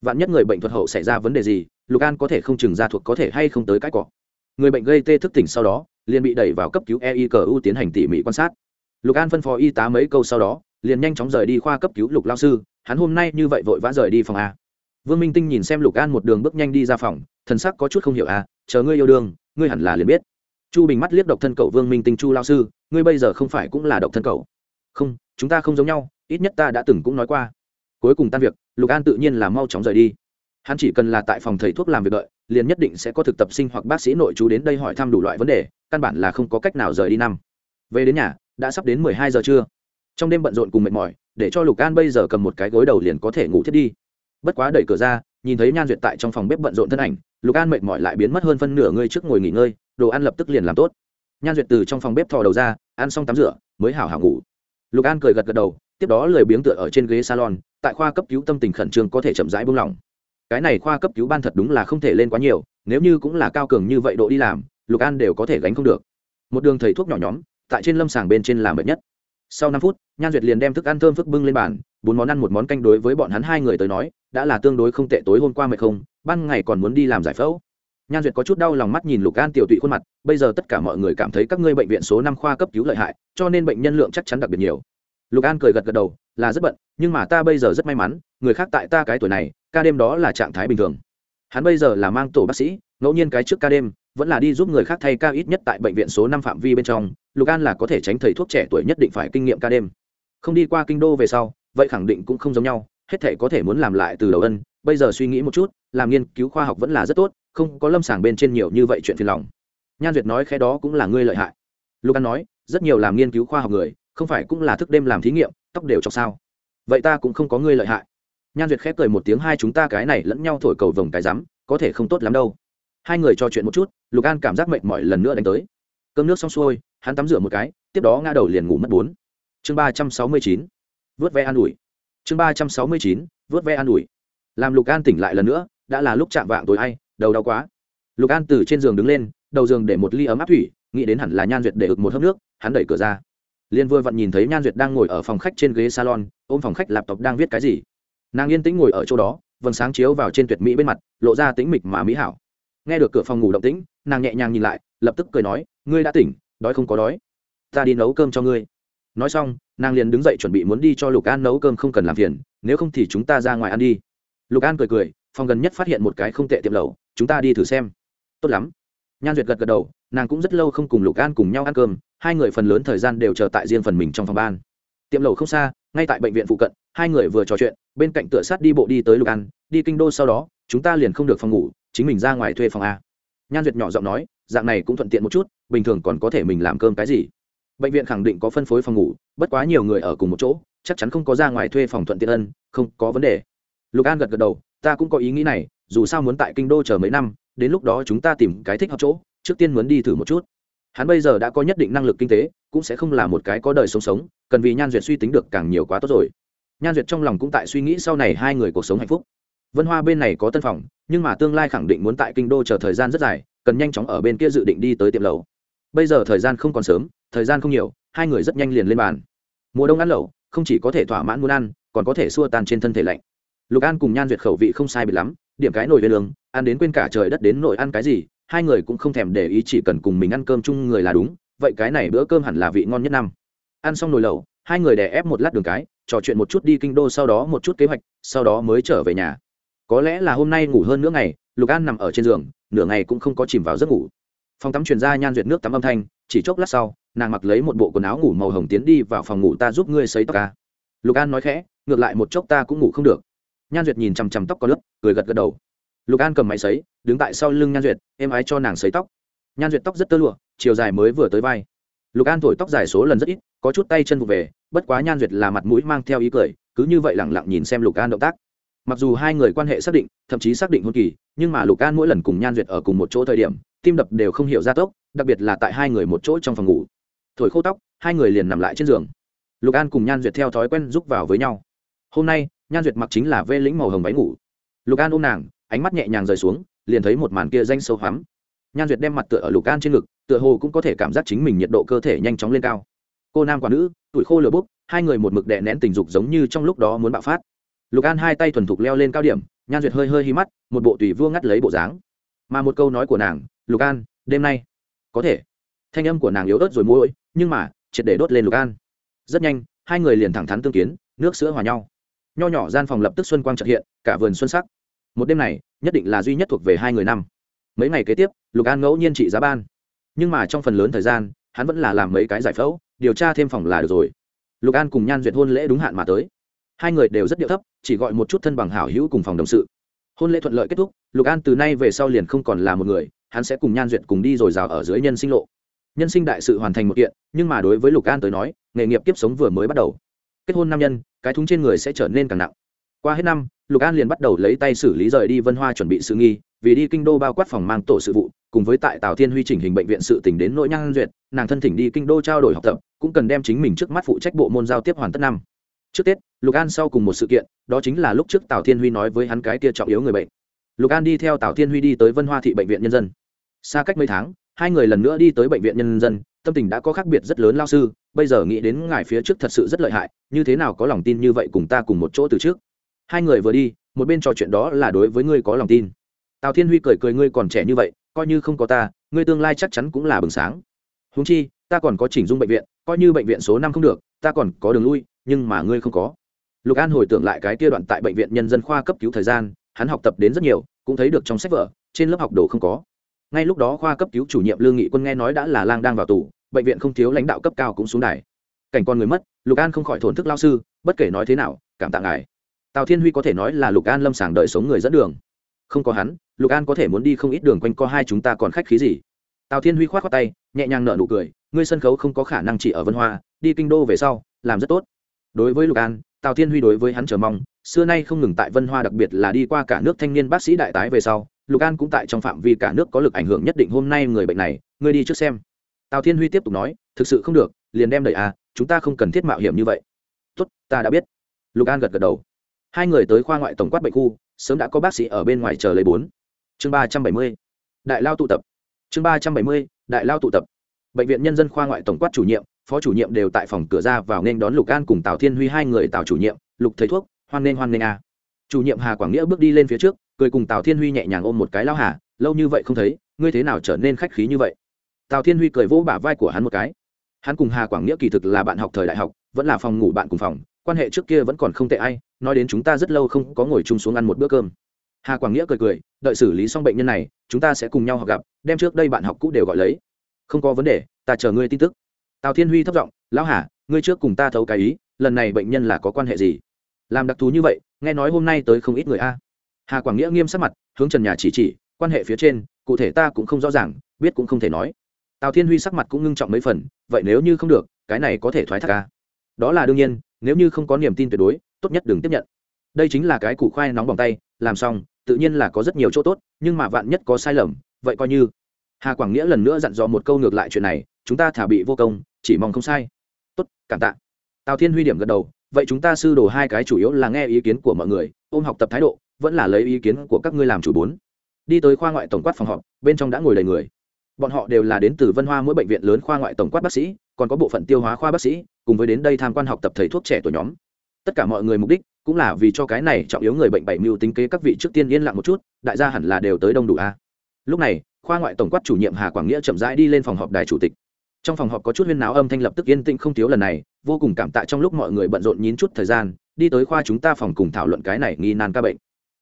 Vạn nhất người bệnh thuật hậu xảy ra vấn đề gì, lục an có thể không chừng gia thuộc có thể hay không tới cái cọ. Người bệnh gây tê thức tỉnh sau đó liền bị đẩy vào cấp cứu eicu tiến hành tỉ mỉ quan sát. Lục an phân phó y tá mấy câu sau đó, liền nhanh chóng rời đi khoa cấp cứu lục lao sư, hắn hôm nay như vậy vội vã rời đi phòng a. Vương minh tinh nhìn xem lục an một đường bước nhanh đi ra phòng, thần sắc có chút không hiểu a, chờ ngươi yêu đương, ngươi hẳn là liền biết. Chu bình mắt liếc độc thân cậu vương minh tinh chu lao sư, ngươi bây giờ không phải cũng là độc thân cậu? Không, chúng ta không giống nhau, ít nhất ta đã từng cũng nói qua. Cuối cùng tan việc, lục an tự nhiên là mau chóng rời đi hắn chỉ cần là tại phòng thầy thuốc làm việc đợi, liền nhất định sẽ có thực tập sinh hoặc bác sĩ nội chú đến đây hỏi thăm đủ loại vấn đề, căn bản là không có cách nào rời đi năm. Về đến nhà, đã sắp đến mười hai giờ trưa. Trong đêm bận rộn cùng mệt mỏi, để cho lục an bây giờ cầm một cái gối đầu liền có thể ngủ thiết đi. Bất quá đẩy cửa ra, nhìn thấy nhan duyệt tại trong phòng bếp bận rộn thân ảnh, lục an mệt mỏi lại biến mất hơn phân nửa ngươi trước ngồi nghỉ ngơi, đồ ăn lập tức liền làm tốt. Nhan duyệt từ trong phòng bếp thò đầu ra, ăn xong tắm rửa, mới hảo hảo ngủ. Lục an cười gật gật đầu, tiếp đó lười biếng tựa ở trên ghế salon, tại khoa cấp cứu tâm tình khẩn trương có thể chậm rãi buông lỏng cái này khoa cấp cứu ban thật đúng là không thể lên quá nhiều, nếu như cũng là cao cường như vậy độ đi làm, lục an đều có thể gánh không được. Một đường thầy thuốc nhỏ nhóm, tại trên lâm sàng bên trên làm bệnh nhất. Sau năm phút, nhan duyệt liền đem thức ăn thơm phức bưng lên bàn, bốn món ăn một món canh đối với bọn hắn hai người tới nói, đã là tương đối không tệ tối hôm qua mệt không, ban ngày còn muốn đi làm giải phẫu. Nhan duyệt có chút đau lòng mắt nhìn lục an tiểu tụy khuôn mặt, bây giờ tất cả mọi người cảm thấy các ngươi bệnh viện số năm khoa cấp cứu lợi hại, cho nên bệnh nhân lượng chắc chắn đặc biệt nhiều lục an cười gật gật đầu, là rất bận, nhưng mà ta bây giờ rất may mắn, người khác tại ta cái tuổi này, ca đêm đó là trạng thái bình thường. Hắn bây giờ là mang tổ bác sĩ, ngẫu nhiên cái trước ca đêm, vẫn là đi giúp người khác thay ca ít nhất tại bệnh viện số năm phạm vi bên trong, lục an là có thể tránh thầy thuốc trẻ tuổi nhất định phải kinh nghiệm ca đêm. Không đi qua kinh đô về sau, vậy khẳng định cũng không giống nhau, hết thể có thể muốn làm lại từ đầu ân, bây giờ suy nghĩ một chút, làm nghiên cứu khoa học vẫn là rất tốt, không có lâm sàng bên trên nhiều như vậy chuyện phiền lòng. Nhan duyệt nói khẽ đó cũng là ngươi lợi hại. Lục an nói, rất nhiều làm nghiên cứu khoa học người không phải cũng là thức đêm làm thí nghiệm, tóc đều cho sao. Vậy ta cũng không có ngươi lợi hại. Nhan duyệt khép cười một tiếng, hai chúng ta cái này lẫn nhau thổi cầu vồng cái rắm, có thể không tốt lắm đâu. Hai người trò chuyện một chút, lục an cảm giác mệt mỏi lần nữa đánh tới. Cơm nước xong xuôi, hắn tắm rửa một cái, tiếp đó ngã đầu liền ngủ mất bốn. Chương ba trăm sáu mươi chín, vớt ve an ủi. Chương ba trăm sáu mươi chín, vớt ve an ủi. Làm lục an tỉnh lại lần nữa, đã là lúc chạm vạng tối hay đầu đau quá. Lục an từ trên giường đứng lên, đầu giường để một ly ấm áp thủy, nghĩ đến hẳn là nhan duyệt để ực một hớp nước, hắn đẩy cửa ra liên vừa vặn nhìn thấy nhan duyệt đang ngồi ở phòng khách trên ghế salon, ôm phòng khách laptop đang viết cái gì. Nàng yên tĩnh ngồi ở chỗ đó, vầng sáng chiếu vào trên tuyệt mỹ bên mặt, lộ ra tĩnh mịch mà mỹ hảo. Nghe được cửa phòng ngủ động tĩnh, nàng nhẹ nhàng nhìn lại, lập tức cười nói, ngươi đã tỉnh, đói không có đói. Ta đi nấu cơm cho ngươi. Nói xong, nàng liền đứng dậy chuẩn bị muốn đi cho lục an nấu cơm không cần làm phiền, nếu không thì chúng ta ra ngoài ăn đi. Lục an cười cười, phòng gần nhất phát hiện một cái không tệ tiệm lẩu, chúng ta đi thử xem. Tốt lắm. Nhan duyệt gật gật đầu, nàng cũng rất lâu không cùng lục an cùng nhau ăn cơm hai người phần lớn thời gian đều chờ tại riêng phần mình trong phòng ban. Tiệm lẩu không xa, ngay tại bệnh viện phụ cận, hai người vừa trò chuyện, bên cạnh tựa sát đi bộ đi tới lục an, đi kinh đô sau đó, chúng ta liền không được phòng ngủ, chính mình ra ngoài thuê phòng a. Nhan duyệt nhỏ giọng nói, dạng này cũng thuận tiện một chút, bình thường còn có thể mình làm cơm cái gì. Bệnh viện khẳng định có phân phối phòng ngủ, bất quá nhiều người ở cùng một chỗ, chắc chắn không có ra ngoài thuê phòng thuận tiện ân không có vấn đề. Lục an gật gật đầu, ta cũng có ý nghĩ này, dù sao muốn tại kinh đô chờ mấy năm, đến lúc đó chúng ta tìm cái thích hợp chỗ, trước tiên muốn đi thử một chút hắn bây giờ đã có nhất định năng lực kinh tế, cũng sẽ không là một cái có đời sống sống, cần vì nhan duyệt suy tính được càng nhiều quá tốt rồi. Nhan duyệt trong lòng cũng tại suy nghĩ sau này hai người cuộc sống hạnh phúc. Vân hoa bên này có tân phòng, nhưng mà tương lai khẳng định muốn tại kinh đô chờ thời gian rất dài, cần nhanh chóng ở bên kia dự định đi tới tiệm lầu bây giờ thời gian không còn sớm, thời gian không nhiều, hai người rất nhanh liền lên bàn. Mùa đông ăn lẩu, không chỉ có thể thỏa mãn muốn ăn, còn có thể xua tan trên thân thể lạnh. Lục an cùng nhan duyệt khẩu vị không sai bị lắm, điểm cái nồi về lương ăn đến quên cả trời đất đến nồi ăn cái gì hai người cũng không thèm để ý chỉ cần cùng mình ăn cơm chung người là đúng, vậy cái này bữa cơm hẳn là vị ngon nhất năm. Ăn xong nồi lẩu, hai người đè ép một lát đường cái, trò chuyện một chút đi kinh đô sau đó một chút kế hoạch, sau đó mới trở về nhà. Có lẽ là hôm nay ngủ hơn nữa ngày, lục an nằm ở trên giường, nửa ngày cũng không có chìm vào giấc ngủ. Phòng tắm truyền ra nhan duyệt nước tắm âm thanh, chỉ chốc lát sau, nàng mặc lấy một bộ quần áo ngủ màu hồng tiến đi vào phòng ngủ ta giúp ngươi xấy tóc ca lục an nói khẽ, ngược lại một chốc ta cũng ngủ không được. Nhan duyệt nhìn chằm chằm tóc có lớp cười gật gật đầu lục an cầm máy xấy đứng tại sau lưng nhan duyệt em ái cho nàng xấy tóc. Nhan duyệt tóc rất tơ lụa, chiều dài mới vừa tới vai. Lục an thổi tóc dài số lần rất ít, có chút tay chân vụ về, bất quá nhan duyệt là mặt mũi mang theo ý cười, cứ như vậy lẳng lặng nhìn xem lục an động tác. Mặc dù hai người quan hệ xác định, thậm chí xác định hôn kỳ, nhưng mà lục an mỗi lần cùng nhan duyệt ở cùng một chỗ thời điểm, tim đập đều không hiểu ra tốc, đặc biệt là tại hai người một chỗ trong phòng ngủ. Thổi khô tóc, hai người liền nằm lại trên giường. Lục an cùng nhan duyệt theo thói quen giúp vào với nhau. Hôm nay, nhan duyệt mặc chính là vê lĩnh màu hồng váy ngủ. Lục an ôm nàng ánh mắt nhẹ nhàng rời xuống, liền thấy một màn kia danh sâu hoắm nhan duyệt đem mặt tựa ở lục an trên ngực, tựa hồ cũng có thể cảm giác chính mình nhiệt độ cơ thể nhanh chóng lên cao. Cô nam quả nữ, tuổi khô lửa bốc, hai người một mực đè nén tình dục giống như trong lúc đó muốn bạo phát. Lục an hai tay thuần thục leo lên cao điểm, nhan duyệt hơi hơi hi mắt, một bộ tùy vua ngắt lấy bộ dáng. Mà một câu nói của nàng, lục an, đêm nay. Có thể. Thanh âm của nàng yếu ớt rồi môi nhưng mà, triệt để đốt lên lục an. Rất nhanh, hai người liền thẳng thắn tương kiến, nước sữa hòa nhau. Nho nhỏ gian phòng lập tức xuân quang trật hiện, cả vườn xuân sắc một đêm này, nhất định là duy nhất thuộc về hai người năm. Mấy ngày kế tiếp, lục an ngẫu nhiên trị giá ban. Nhưng mà trong phần lớn thời gian, hắn vẫn là làm mấy cái giải phẫu, điều tra thêm phòng là được rồi. Lục an cùng nhan duyệt hôn lễ đúng hạn mà tới. Hai người đều rất điệu thấp, chỉ gọi một chút thân bằng hảo hữu cùng phòng đồng sự. Hôn lễ thuận lợi kết thúc, lục an từ nay về sau liền không còn là một người, hắn sẽ cùng nhan duyệt cùng đi rồi rào ở dưới nhân sinh lộ. Nhân sinh đại sự hoàn thành một kiện, nhưng mà đối với lục an tới nói, nghề nghiệp kiếp sống vừa mới bắt đầu. Kết hôn nam nhân, cái thúng trên người sẽ trở nên càng nặng. Qua hết năm lục an liền bắt đầu lấy tay xử lý rời đi vân hoa chuẩn bị sự nghi, vì đi kinh đô bao quát phòng mang tổ sự vụ, cùng với tại tào thiên huy chỉnh hình bệnh viện sự tỉnh đến nỗi nhang duyệt, nàng thân thỉnh đi kinh đô trao đổi học tập, cũng cần đem chính mình trước mắt phụ trách bộ môn giao tiếp hoàn tất năm. Trước tết, lục an sau cùng một sự kiện, đó chính là lúc trước tào thiên huy nói với hắn cái kia trọng yếu người bệnh. Lục an đi theo tào thiên huy đi tới vân hoa thị bệnh viện nhân dân. Xa cách mấy tháng, hai người lần nữa đi tới bệnh viện nhân dân, tâm tình đã có khác biệt rất lớn lao sư, bây giờ nghĩ đến ngài phía trước thật sự rất lợi hại, như thế nào có lòng tin như vậy cùng ta cùng một chỗ từ trước? Hai người vừa đi, một bên trò chuyện đó là đối với ngươi có lòng tin. Tào thiên huy cười cười, ngươi còn trẻ như vậy, coi như không có ta, ngươi tương lai chắc chắn cũng là bừng sáng. Húng chi, ta còn có chỉnh dung bệnh viện, coi như bệnh viện số năm không được, ta còn có đường lui, nhưng mà ngươi không có. Lục an hồi tưởng lại cái kia đoạn tại bệnh viện nhân dân khoa cấp cứu thời gian, hắn học tập đến rất nhiều, cũng thấy được trong sách vở, trên lớp học đồ không có. Ngay lúc đó khoa cấp cứu chủ nhiệm lương nghị quân nghe nói đã là lang đang vào tù, bệnh viện không thiếu lãnh đạo cấp cao cũng xuống đài. Cảnh con người mất, lục an không khỏi thổn thức lao sư, bất kể nói thế nào, cảm tạ ngài tào thiên huy có thể nói là lục an lâm sàng đợi sống người dẫn đường. Không có hắn, lục an có thể muốn đi không ít đường quanh co hai chúng ta còn khách khí gì? Tào thiên huy k h o á t khoác tay, nhẹ nhàng nở nụ cười, ngươi sân khấu không có khả năng chỉ ở vân hoa, đi kinh đô về sau, làm rất tốt. Đối với lục an, tào thiên huy đối với hắn chờ mong, xưa nay không ngừng tại vân hoa đặc biệt là đi qua cả nước thanh niên bác sĩ đại tái về sau, lục an cũng tại trong phạm vi cả nước có lực ảnh hưởng nhất định hôm nay người bệnh này, ngươi đi trước xem. Tào thiên huy tiếp tục nói, thực sự không được, liền đem đẩy à chúng ta không cần thiết mạo hiểm như vậy. Tốt, ta đã biết. Lục an gật gật đầu hai người tới khoa ngoại tổng quát bệnh khu, sớm đã có bác sĩ ở bên ngoài chờ lấy bốn. Chương ba trăm bảy mươi, đại lao tụ tập. Chương ba trăm bảy mươi, đại lao tụ tập. Bệnh viện nhân dân khoa ngoại tổng quát chủ nhiệm, phó chủ nhiệm đều tại phòng cửa ra vào nên đón lục an cùng tào thiên huy hai người tào chủ nhiệm, lục thầy thuốc, hoan nghênh hoan nghênh a. Chủ nhiệm hà quảng nghĩa bước đi lên phía trước, cười cùng tào thiên huy nhẹ nhàng ôm một cái lao hà, lâu như vậy không thấy, ngươi thế nào trở nên khách khí như vậy? Tào thiên huy cười vỗ bả vai của hắn một cái. Hắn cùng hà quảng nghĩa kỳ thực là bạn học thời đại học, vẫn là phòng ngủ bạn cùng phòng quan hệ trước kia vẫn còn không tệ ai, nói đến chúng ta rất lâu không có ngồi chung xuống ăn một bữa cơm. Hà quảng nghĩa cười cười, đợi xử lý xong bệnh nhân này, chúng ta sẽ cùng nhau học gặp, đem trước đây bạn học cũ đều gọi lấy. Không có vấn đề, ta chờ ngươi tin tức. Tào thiên huy thấp giọng, lão hà, ngươi trước cùng ta thấu cái ý, lần này bệnh nhân là có quan hệ gì? Làm đặc thù như vậy, nghe nói hôm nay tới không ít người a. Hà quảng nghĩa nghiêm sắc mặt, hướng trần nhà chỉ chỉ, quan hệ phía trên, cụ thể ta cũng không rõ ràng, biết cũng không thể nói. Tào thiên huy sắc mặt cũng ngưng trọng mấy phần, vậy nếu như không được, cái này có thể thoái thác ca đó là đương nhiên nếu như không có niềm tin tuyệt đối, tốt nhất đừng tiếp nhận. Đây chính là cái củ khoai nóng bằng tay, làm xong, tự nhiên là có rất nhiều chỗ tốt, nhưng mà vạn nhất có sai lầm, vậy coi như. Hà quảng nghĩa lần nữa dặn dò một câu ngược lại chuyện này, chúng ta thả bị vô công, chỉ mong không sai. Tốt, cảm tạ. Tào thiên huy điểm gật đầu, vậy chúng ta sư đồ hai cái chủ yếu là nghe ý kiến của mọi người, ôm học tập thái độ, vẫn là lấy ý kiến của các ngươi làm chủ bốn. Đi tới khoa ngoại tổng quát phòng họp, bên trong đã ngồi đầy người. Bọn họ đều là đến từ vân hoa mỗi bệnh viện lớn khoa ngoại tổng quát bác sĩ, còn có bộ phận tiêu hóa khoa bác sĩ cùng với đến đây tham quan học tập thầy thuốc trẻ tuổi nhóm. Tất cả mọi người mục đích cũng là vì cho cái này trọng yếu người bệnh bảy mưu tính kế các vị trước tiên yên lặng một chút, đại gia hẳn là đều tới đông đủ a. Lúc này, khoa ngoại tổng quát chủ nhiệm hà quảng nghĩa chậm rãi đi lên phòng họp đài chủ tịch. Trong phòng họp có chút huyên náo âm thanh lập tức yên tĩnh không thiếu lần này, vô cùng cảm tạ trong lúc mọi người bận rộn nhín chút thời gian, đi tới khoa chúng ta phòng cùng thảo luận cái này nghi nan ca bệnh.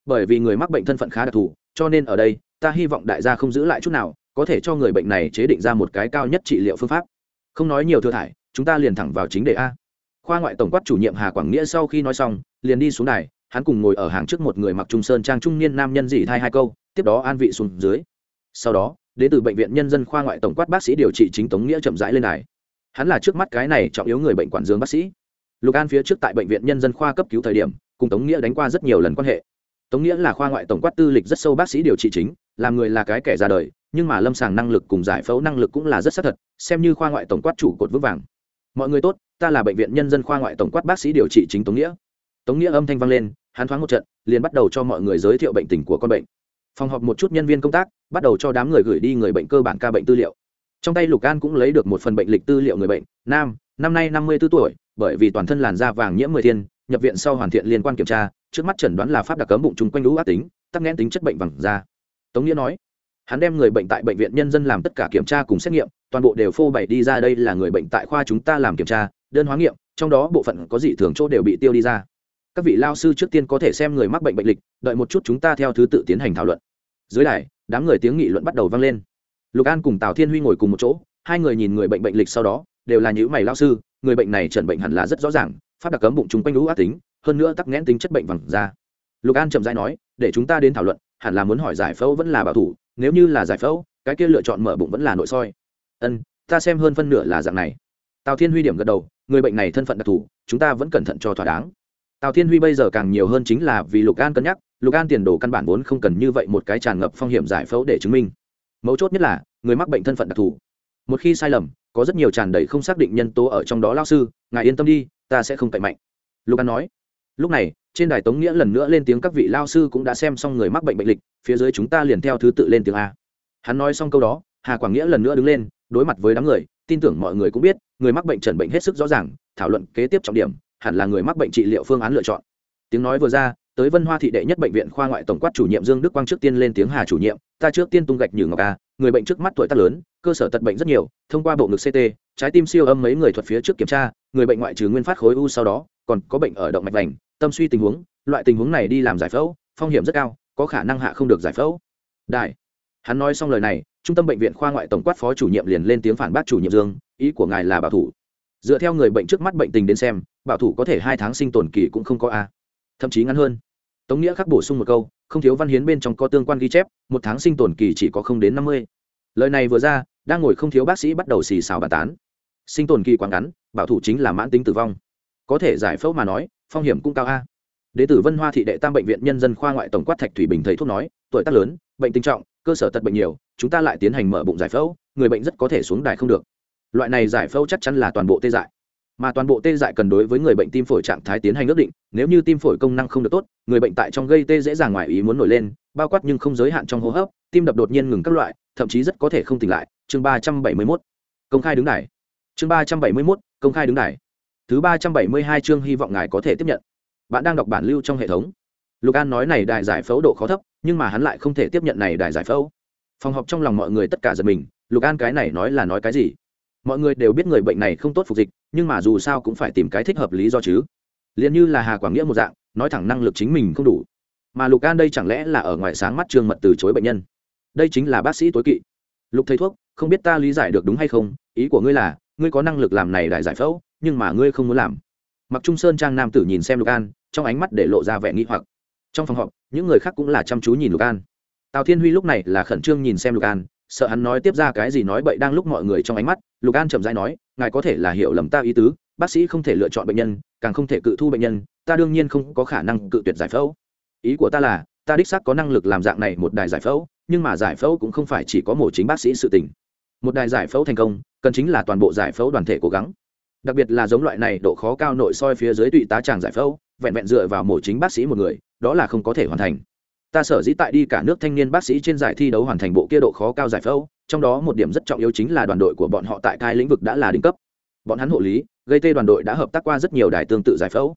Bởi vì người mắc bệnh thân phận khá đặc thù, cho nên ở đây, ta hy vọng đại gia không giữ lại chút nào, có thể cho người bệnh này chế định ra một cái cao nhất trị liệu phương pháp. Không nói nhiều thừa thải chúng ta liền thẳng vào chính đề a. Khoa ngoại tổng quát chủ nhiệm hà quảng nghĩa sau khi nói xong, liền đi xuống này hắn cùng ngồi ở hàng trước một người mặc trung sơn trang trung niên nam nhân dị thai hai câu, tiếp đó an vị xuống dưới. Sau đó, đến từ bệnh viện nhân dân khoa ngoại tổng quát bác sĩ điều trị chính tống nghĩa chậm rãi lên này hắn là trước mắt cái này trọng yếu người bệnh quản dương bác sĩ. Lục an phía trước tại bệnh viện nhân dân khoa cấp cứu thời điểm, cùng tống nghĩa đánh qua rất nhiều lần quan hệ. Tống nghĩa là khoa ngoại tổng quát tư lịch rất sâu bác sĩ điều trị chính, làm người là cái kẻ ra đời, nhưng mà lâm sàng năng lực cùng giải phẫu năng lực cũng là rất xác thật, xem như khoa ngoại tổng quát chủ cột vững vàng mọi người tốt, ta là bệnh viện nhân dân khoa ngoại tổng quát bác sĩ điều trị chính tống nghĩa. Tống nghĩa âm thanh vang lên, hắn thoáng một trận, liền bắt đầu cho mọi người giới thiệu bệnh tình của con bệnh. Phòng họp một chút nhân viên công tác, bắt đầu cho đám người gửi đi người bệnh cơ bản ca bệnh tư liệu. Trong tay lục an cũng lấy được một phần bệnh lịch tư liệu người bệnh, nam, năm nay năm mươi b ố tuổi, bởi vì toàn thân làn da vàng nhiễm mười thiên, nhập viện sau hoàn thiện liên quan kiểm tra, trước mắt chẩn đoán là pháp đặc cấm bụng chung quanh lũ ác tính, tắc nghẽn tính chất bệnh vàng da. Tống nghĩa nói, hắn đem người bệnh tại bệnh viện nhân dân làm tất cả kiểm tra cùng xét nghiệm toàn bộ đều phô bày đi ra đây là người bệnh tại khoa chúng ta làm kiểm tra, đơn hóa nghiệm, trong đó bộ phận có dị thường chỗ đều bị tiêu đi ra. Các vị lao sư trước tiên có thể xem người mắc bệnh bệnh lịch, đợi một chút chúng ta theo thứ tự tiến hành thảo luận. Dưới đài, đám người tiếng nghị luận bắt đầu vang lên. Lục an cùng tào thiên huy ngồi cùng một chỗ, hai người nhìn người bệnh bệnh lịch sau đó, đều là những mày lao sư, người bệnh này trần bệnh hẳn là rất rõ ràng, phát đặc cấm bụng chúng quanh lũ ác tính, hơn nữa tắc nghẽn tính chất bệnh vẳng ra. Lục an chậm rãi nói, để chúng ta đến thảo luận, hẳn là muốn hỏi giải phẫu vẫn là bảo thủ, nếu như là giải phẫu, cái kia lựa chọn mở bụng vẫn là nội soi ân, ta xem hơn phân nửa là dạng này. Tào thiên huy điểm gật đầu, người bệnh này thân phận đặc thù, chúng ta vẫn cẩn thận cho thỏa đáng. Tào thiên huy bây giờ càng nhiều hơn chính là vì lục an cân nhắc, lục an tiền đồ căn bản vốn không cần như vậy một cái tràn ngập phong hiểm giải phẫu để chứng minh. Mấu chốt nhất là, người mắc bệnh thân phận đặc thù. Một khi sai lầm, có rất nhiều tràn đầy không xác định nhân tố ở trong đó lao sư, ngài yên tâm đi, ta sẽ không cậy mạnh. Lục an nói. Lúc này, trên đài tống nghĩa lần nữa lên tiếng các vị lao sư cũng đã xem xong người mắc bệnh bệnh lịch, phía dưới chúng ta liền theo thứ tự lên tiếng a. Hắn nói xong câu đó hà quảng nghĩa lần nữa đứng lên, đối mặt với đám người, tin tưởng mọi người cũng biết, người mắc bệnh trần bệnh hết sức rõ ràng, thảo luận kế tiếp trọng điểm, hẳn là người mắc bệnh trị liệu phương án lựa chọn. Tiếng nói vừa ra, tới vân hoa thị đệ nhất bệnh viện khoa ngoại tổng quát chủ nhiệm dương đức quang trước tiên lên tiếng, hà chủ nhiệm, ta trước tiên tung gạch nhử ngọc a, người bệnh trước mắt tuổi tác lớn, cơ sở tật bệnh rất nhiều, thông qua bộ ngực ct trái tim siêu âm mấy người thuật phía trước kiểm tra, người bệnh ngoại trừ nguyên phát khối u sau đó, còn có bệnh ở động mạch vành, tâm suy tình huống, loại tình huống này đi làm giải phẫu, phong hiểm rất cao, có khả năng hạ không được giải phẫu. Đại, hắn nói xong lời này trung tâm bệnh viện khoa ngoại tổng quát phó chủ nhiệm liền lên tiếng phản bác chủ nhiệm dương, ý của ngài là bảo thủ. Dựa theo người bệnh trước mắt bệnh tình đến xem, bảo thủ có thể hai tháng sinh tồn kỳ cũng không có a. Thậm chí ngắn hơn. Tống nghĩa khắc bổ sung một câu, không thiếu văn hiến bên trong có tương quan ghi chép, một tháng sinh tồn kỳ chỉ có không đến năm mươi. Lời này vừa ra, đang ngồi không thiếu bác sĩ bắt đầu xì xào bàn tán. Sinh tồn kỳ quá ngắn, bảo thủ chính là mãn tính tử vong. Có thể giải phẫu mà nói, phong hiểm cũng cao a. Đ ế tử vân hoa thị đệ tam bệnh viện nhân dân khoa ngoại tổng quát thạch thủy bình thầy thuốc nói, tuổi tác lớn, bệnh tình trọng cơ sở tật bệnh nhiều, chúng ta lại tiến hành mở bụng giải phẫu, người bệnh rất có thể xuống đài không được. Loại này giải phẫu chắc chắn là toàn bộ tê dại. Mà toàn bộ tê dại cần đối với người bệnh tim phổi trạng thái tiến hành ước định, nếu như tim phổi công năng không được tốt, người bệnh tại trong gây tê dễ dàng ngoài ý muốn nổi lên, bao quát nhưng không giới hạn trong hô hấp, tim đập đột nhiên ngừng các loại, thậm chí rất có thể không tỉnh lại. Chương ba trăm bảy mươi mốt. Công khai đứng đài. Chương ba trăm bảy mươi mốt. Công khai đứng đài. Thứ ba trăm bảy mươi hai chương hy vọng ngài có thể tiếp nhận. Bạn đang đọc bản lưu trong hệ thống lục an nói này đại giải phẫu độ khó thấp, nhưng mà hắn lại không thể tiếp nhận này đại giải phẫu. Phòng họp trong lòng mọi người tất cả giật mình, lục an cái này nói là nói cái gì? Mọi người đều biết người bệnh này không tốt phục dịch, nhưng mà dù sao cũng phải tìm cái thích hợp lý do chứ. Liền như là hà quảng nghĩa một dạng, nói thẳng năng lực chính mình không đủ. Mà lục an đây chẳng lẽ là ở ngoài sáng mắt trương mật từ chối bệnh nhân? Đây chính là bác sĩ tối kỵ. Lục thầy thuốc, không biết ta lý giải được đúng hay không? Ý của ngươi là, ngươi có năng lực làm này đại giải phẫu, nhưng mà ngươi không muốn làm. Mặc trung sơn trang nam tử nhìn xem lục an, trong ánh mắt để lộ ra vẻ nghi hoặc trong phòng họp, những người khác cũng là chăm chú nhìn lục an. Tào thiên huy lúc này là khẩn trương nhìn xem lục an, sợ hắn nói tiếp ra cái gì nói bậy đang lúc mọi người trong ánh mắt, lục an chậm rãi nói, ngài có thể là hiểu lầm ta ý tứ, bác sĩ không thể lựa chọn bệnh nhân, càng không thể cự thu bệnh nhân, ta đương nhiên không có khả năng cự tuyệt giải phẫu. Ý của ta là, ta đích xác có năng lực làm dạng này một đài giải phẫu, nhưng mà giải phẫu cũng không phải chỉ có một chính bác sĩ sự tình. Một đài giải phẫu thành công, cần chính là toàn bộ giải phẫu đoàn thể cố gắng. Đặc biệt là giống loại này độ khó cao nội soi phía dưới tụy tá tràng giải phẫu, vẹn vẹn dựa vào một chính bác sĩ một người đó là không có thể hoàn thành. Ta sở dĩ tại đi cả nước thanh niên bác sĩ trên giải thi đấu hoàn thành bộ kia độ khó cao giải phẫu, trong đó một điểm rất trọng yếu chính là đoàn đội của bọn họ tại cai lĩnh vực đã là đỉnh cấp. Bọn hắn hộ lý, gây tê đoàn đội đã hợp tác qua rất nhiều đài tương tự giải phẫu.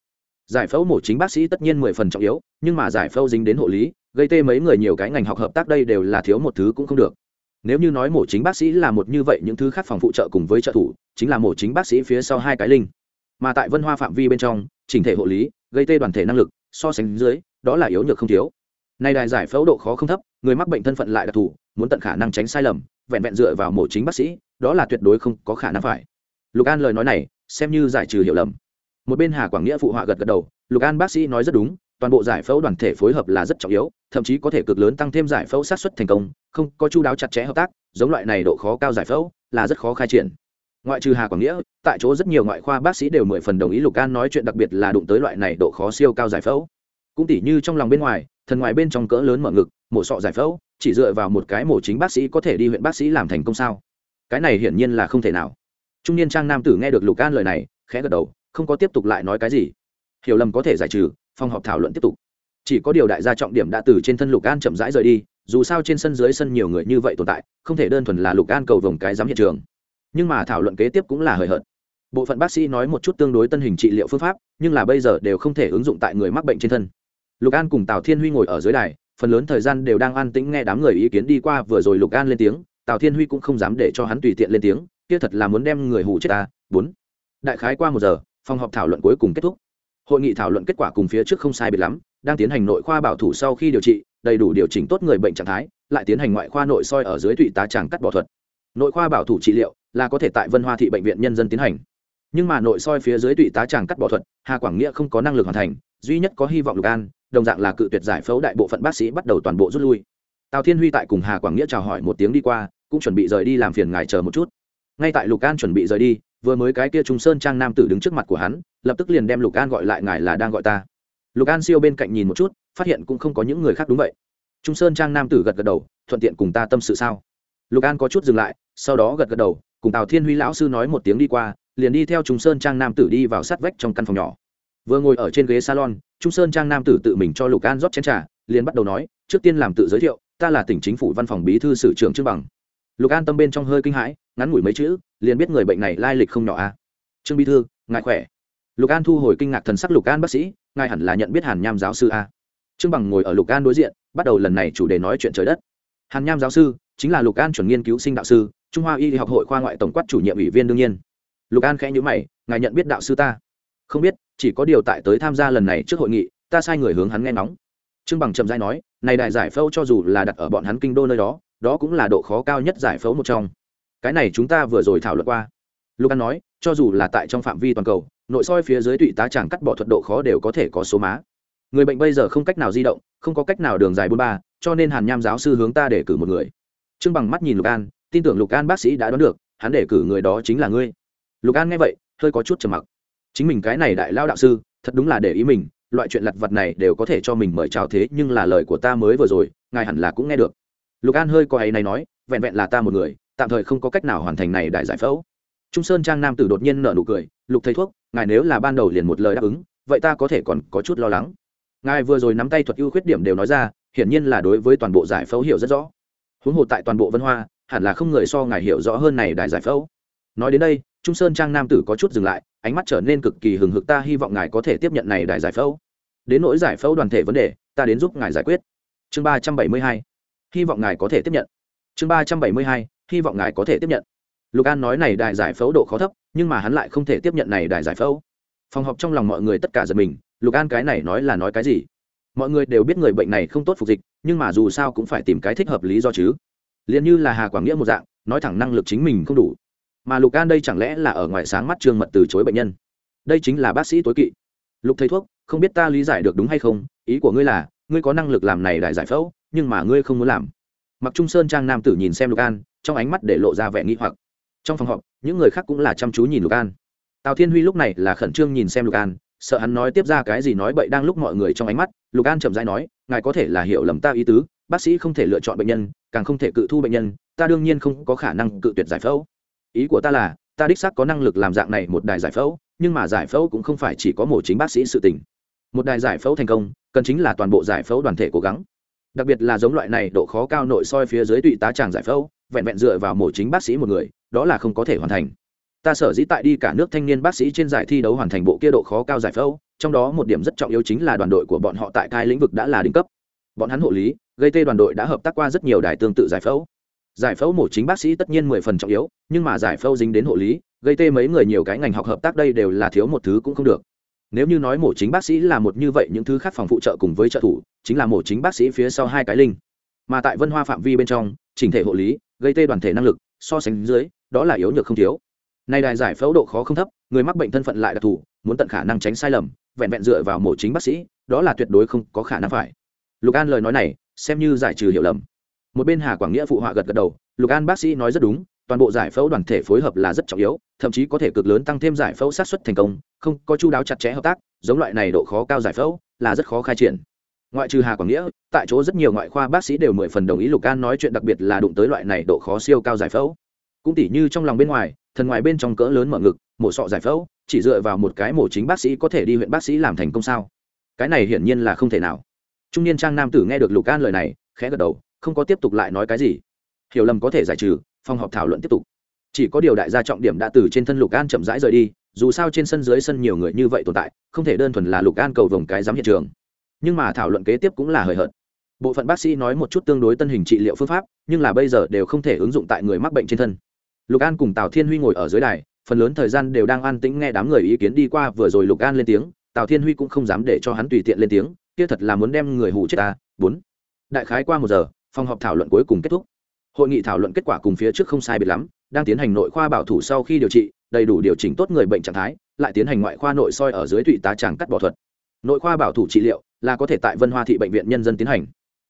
Giải phẫu mổ chính bác sĩ tất nhiên mười phần trọng yếu, nhưng mà giải phẫu dính đến hộ lý, gây tê mấy người nhiều cái ngành học hợp tác đây đều là thiếu một thứ cũng không được. Nếu như nói mổ chính bác sĩ là một như vậy những thứ khác phòng phụ trợ cùng với trợ thủ, chính là mổ chính bác sĩ phía sau hai cái linh. Mà tại vân hoa phạm vi bên trong, chỉnh thể hộ lý, gây tê đoàn thể năng lực, so sánh dưới đó là yếu nhược không thiếu. Nay đài giải phẫu độ khó không thấp, người mắc bệnh thân phận lại đặc thù, muốn tận khả năng tránh sai lầm, vẹn vẹn dựa vào mổ chính bác sĩ, đó là tuyệt đối không có khả năng phải. Lục an lời nói này, xem như giải trừ hiểu lầm. Một bên hà quảng nghĩa phụ họa gật gật đầu, lục an bác sĩ nói rất đúng, toàn bộ giải phẫu đoàn thể phối hợp là rất trọng yếu, thậm chí có thể cực lớn tăng thêm giải phẫu sát xuất thành công, không có chu đáo chặt chẽ hợp tác, giống loại này độ khó cao giải phẫu là rất khó khai triển. Ngoại trừ hà quảng nghĩa, tại chỗ rất nhiều ngoại khoa bác sĩ đều mười phần đồng ý lục an nói chuyện đặc biệt là đụng tới loại này độ khó siêu cao giải phẫu cũng tỉ như trong lòng bên ngoài, thần ngoài bên trong cỡ lớn mở ngực, mổ sọ giải phẫu, chỉ dựa vào một cái mổ chính bác sĩ có thể đi huyện bác sĩ làm thành công sao? Cái này hiển nhiên là không thể nào. Trung niên trang nam tử nghe được lục an lời này, khẽ gật đầu, không có tiếp tục lại nói cái gì. Hiểu lầm có thể giải trừ, phòng họp thảo luận tiếp tục. Chỉ có điều đại gia trọng điểm đã từ trên thân lục an chậm rãi rời đi, dù sao trên sân dưới sân nhiều người như vậy tồn tại, không thể đơn thuần là lục an cầu vồng cái giám hiện trường. Nhưng mà thảo luận kế tiếp cũng là hời hợt. Bộ phận bác sĩ nói một chút tương đối tân hình trị liệu phương pháp, nhưng là bây giờ đều không thể ứng dụng tại người mắc bệnh trên thân lục an cùng tào thiên huy ngồi ở dưới đài, phần lớn thời gian đều đang an tĩnh nghe đám người ý kiến đi qua, vừa rồi lục an lên tiếng, tào thiên huy cũng không dám để cho hắn tùy tiện lên tiếng, kia thật là muốn đem người hủ chết ta, bốn. Đại khái qua một giờ, phòng họp thảo luận cuối cùng kết thúc. Hội nghị thảo luận kết quả cùng phía trước không sai biệt lắm, đang tiến hành nội khoa bảo thủ sau khi điều trị, đầy đủ điều chỉnh tốt người bệnh trạng thái, lại tiến hành ngoại khoa nội soi ở dưới tụy tá tràng cắt bỏ thuật. Nội khoa bảo thủ trị liệu là có thể tại vân hoa thị bệnh viện nhân dân tiến hành. Nhưng mà nội soi phía dưới tụy tá tràng cắt bỏ thuật, hà quảng nghĩa không có năng lực hoàn thành, duy nhất có hy vọng lục an đồng dạng là cự tuyệt giải phẫu đại bộ phận bác sĩ bắt đầu toàn bộ rút lui. Tào thiên huy tại cùng hà quảng nghĩa chào hỏi một tiếng đi qua, cũng chuẩn bị rời đi làm phiền ngài chờ một chút. Ngay tại lục an chuẩn bị rời đi, vừa mới cái kia trung sơn trang nam tử đứng trước mặt của hắn, lập tức liền đem lục an gọi lại, ngài là đang gọi ta. Lục an siêu bên cạnh nhìn một chút, phát hiện cũng không có những người khác đúng vậy. Trung sơn trang nam tử gật gật đầu, thuận tiện cùng ta tâm sự sao? Lục an có chút dừng lại, sau đó gật gật đầu, cùng tào thiên huy lão sư nói một tiếng đi qua, liền đi theo trung sơn trang nam tử đi vào sát vách trong căn phòng nhỏ. Vừa ngồi ở trên ghế salon trung sơn trang nam tử tự mình cho lục an rót chén trà, liền bắt đầu nói trước tiên làm tự giới thiệu ta là tỉnh chính phủ văn phòng bí thư sử trưởng trương bằng. Lục an tâm bên trong hơi kinh hãi ngắn ngủi mấy chữ liền biết người bệnh này lai lịch không nhỏ a trương bí thư ngài khỏe? Lục an thu hồi kinh ngạc thần sắc lục an bác sĩ ngài hẳn là nhận biết hàn nham giáo sư a trương bằng ngồi ở lục an đối diện bắt đầu lần này chủ đề nói chuyện trời đất. Hàn nham giáo sư chính là lục an chuẩn nghiên cứu sinh đạo sư trung hoa y học hội khoa ngoại tổng quát chủ nhiệm ủy viên đương nhiên. Lục an khẽ nhữ mày ngài nhận biết đạo sư ta? Không biết, chỉ có điều tại tới tham gia lần này trước hội nghị, ta sai người hướng hắn nghe nóng trương bằng trầm giai nói, này đại giải phẫu cho dù là đặt ở bọn hắn kinh đô nơi đó đó cũng là độ khó cao nhất giải phẫu một trong. Cái này chúng ta vừa rồi thảo luận qua. Lục an nói, cho dù là tại trong phạm vi toàn cầu, nội soi phía dưới tụy tá chẳng cắt bỏ thuật độ khó đều có thể có số má. Người bệnh bây giờ không cách nào di động, không có cách nào đường dài bốn ba, cho nên hàn nham giáo sư hướng ta để cử một người. Trương bằng mắt nhìn lục an, tin tưởng lục an bác sĩ đã đoán được, hắn để cử người đó chính là ngươi. Lục an nghe vậy, hơi có chút trầm mặc chính mình cái này đại lao đạo sư, thật đúng là để ý mình, loại chuyện lặt vặt này đều có thể cho mình mời chào thế nhưng là lời của ta mới vừa rồi, ngài hẳn là cũng nghe được. Lục an hơi có ấy này nói, vẹn vẹn là ta một người, tạm thời không có cách nào hoàn thành này đại giải phẫu. Trung sơn trang nam tử đột nhiên nở nụ cười, lục thầy thuốc, ngài nếu là ban đầu liền một lời đáp ứng, vậy ta có thể còn có chút lo lắng. Ngài vừa rồi nắm tay thuật ưu khuyết điểm đều nói ra, hiển nhiên là đối với toàn bộ giải phẫu hiểu rất rõ. Huống hồ tại toàn bộ vân hoa, hẳn là không người so ngài hiểu rõ hơn này đại giải phẫu. Nói đến đây, trung sơn trang nam tử có chút dừng lại ánh mắt trở nên cực kỳ hừng hực, ta hy vọng ngài có thể tiếp nhận này đại giải phẫu. Đến nỗi giải phẫu đoàn thể vấn đề, ta đến giúp ngài giải quyết. Chương ba trăm bảy mươi hai, hy vọng ngài có thể tiếp nhận. Chương ba trăm bảy mươi hai, hy vọng ngài có thể tiếp nhận. Lục an nói này đại giải phẫu độ khó thấp, nhưng mà hắn lại không thể tiếp nhận này đại giải phẫu. Phòng họp trong lòng mọi người tất cả giật mình, lục an cái này nói là nói cái gì? Mọi người đều biết người bệnh này không tốt phục dịch, nhưng mà dù sao cũng phải tìm cái thích hợp lý do chứ. Liền như là hà quảng nghĩa một dạng, nói thẳng năng lực chính mình không đủ mà lục an đây chẳng lẽ là ở ngoài sáng mắt trương mật từ chối bệnh nhân? Đây chính là bác sĩ tối kỵ. Lục thầy thuốc, không biết ta lý giải được đúng hay không? Ý của ngươi là, ngươi có năng lực làm này đại giải phẫu, nhưng mà ngươi không muốn làm. Mặc trung sơn trang nam tử nhìn xem lục an, trong ánh mắt để lộ ra vẻ nghi hoặc. Trong phòng họp, những người khác cũng là chăm chú nhìn lục an. Tào thiên huy lúc này là khẩn trương nhìn xem lục an, sợ hắn nói tiếp ra cái gì nói bậy đang lúc mọi người trong ánh mắt, lục an chậm rãi nói, ngài có thể là hiểu lầm ta ý tứ, bác sĩ không thể lựa chọn bệnh nhân, càng không thể cự thu bệnh nhân, ta đương nhiên không có khả năng cự tuyệt giải phẫu ý của ta là, ta đích xác có năng lực làm dạng này một đài giải phẫu, nhưng mà giải phẫu cũng không phải chỉ có một chính bác sĩ sự tình. Một đài giải phẫu thành công, cần chính là toàn bộ giải phẫu đoàn thể cố gắng. Đặc biệt là giống loại này độ khó cao nội soi phía dưới tụy tá tràng giải phẫu, vẹn vẹn dựa vào mổ chính bác sĩ một người, đó là không có thể hoàn thành. Ta sở dĩ tại đi cả nước thanh niên bác sĩ trên giải thi đấu hoàn thành bộ kia độ khó cao giải phẫu, trong đó một điểm rất trọng yếu chính là đoàn đội của bọn họ tại cai lĩnh vực đã là đỉnh cấp. Bọn hắn hộ lý, gây tê đoàn đội đã hợp tác qua rất nhiều đài tương tự giải phẫu giải phẫu mổ chính bác sĩ tất nhiên mười phần trọng yếu, nhưng mà giải phẫu dính đến hộ lý, gây tê mấy người nhiều cái ngành học hợp tác đây đều là thiếu một thứ cũng không được. Nếu như nói mổ chính bác sĩ là một như vậy, những thứ khác phòng phụ trợ cùng với trợ thủ, chính là mổ chính bác sĩ phía sau hai cái linh. Mà tại vân hoa phạm vi bên trong, chỉnh thể hộ lý, gây tê đoàn thể năng lực, so sánh dưới, đó là yếu nhược không thiếu. Nay đài giải phẫu độ khó không thấp, người mắc bệnh thân phận lại đặc thù, muốn tận khả năng tránh sai lầm, vẹn vẹn dựa vào mổ chính bác sĩ, đó là tuyệt đối không có khả năng phải. Lục an lời nói này, xem như giải trừ hiểu lầm một bên hà quảng nghĩa phụ họa gật gật đầu, lục an bác sĩ nói rất đúng, toàn bộ giải phẫu đoàn thể phối hợp là rất trọng yếu, thậm chí có thể cực lớn tăng thêm giải phẫu sát xuất thành công, không, có chú đáo chặt chẽ hợp tác, giống loại này độ khó cao giải phẫu là rất khó khai triển. Ngoại trừ hà quảng nghĩa, tại chỗ rất nhiều ngoại khoa bác sĩ đều mười phần đồng ý lục an nói chuyện đặc biệt là đụng tới loại này độ khó siêu cao giải phẫu. Cũng tỉ như trong lòng bên ngoài, thần ngoài bên trong cỡ lớn mở ngực, mổ sọ giải phẫu, chỉ dựa vào một cái mổ chính bác sĩ có thể đi huyện bác sĩ làm thành công sao? Cái này hiển nhiên là không thể nào. Trung niên trang nam tử nghe được lục an lời này, khẽ gật đầu không có tiếp tục lại nói cái gì. Hiểu lầm có thể giải trừ, phòng họp thảo luận tiếp tục. Chỉ có điều đại gia trọng điểm đã từ trên thân lục an chậm rãi rời đi, dù sao trên sân dưới sân nhiều người như vậy tồn tại, không thể đơn thuần là lục an cầu vồng cái giám hiện trường. Nhưng mà thảo luận kế tiếp cũng là hời hợt. Bộ phận bác sĩ nói một chút tương đối tân hình trị liệu phương pháp, nhưng là bây giờ đều không thể ứng dụng tại người mắc bệnh trên thân. Lục an cùng tào thiên huy ngồi ở dưới đài, phần lớn thời gian đều đang an tĩnh nghe đám người ý kiến đi qua, vừa rồi lục an lên tiếng, tào thiên huy cũng không dám để cho hắn tùy tiện lên tiếng, kia thật là muốn đem người hủ chết ta, bốn. Đại khái qua một giờ phòng họp thảo luận cuối cùng kết thúc. Hội nghị thảo luận kết quả cùng phía trước không sai biệt lắm, đang tiến hành nội khoa bảo thủ sau khi điều trị, đầy đủ điều chỉnh tốt người bệnh trạng thái, lại tiến hành ngoại khoa nội soi ở dưới tụy tá tràng cắt bỏ thuật. Nội khoa bảo thủ trị liệu là có thể tại vân hoa thị bệnh viện nhân dân tiến hành.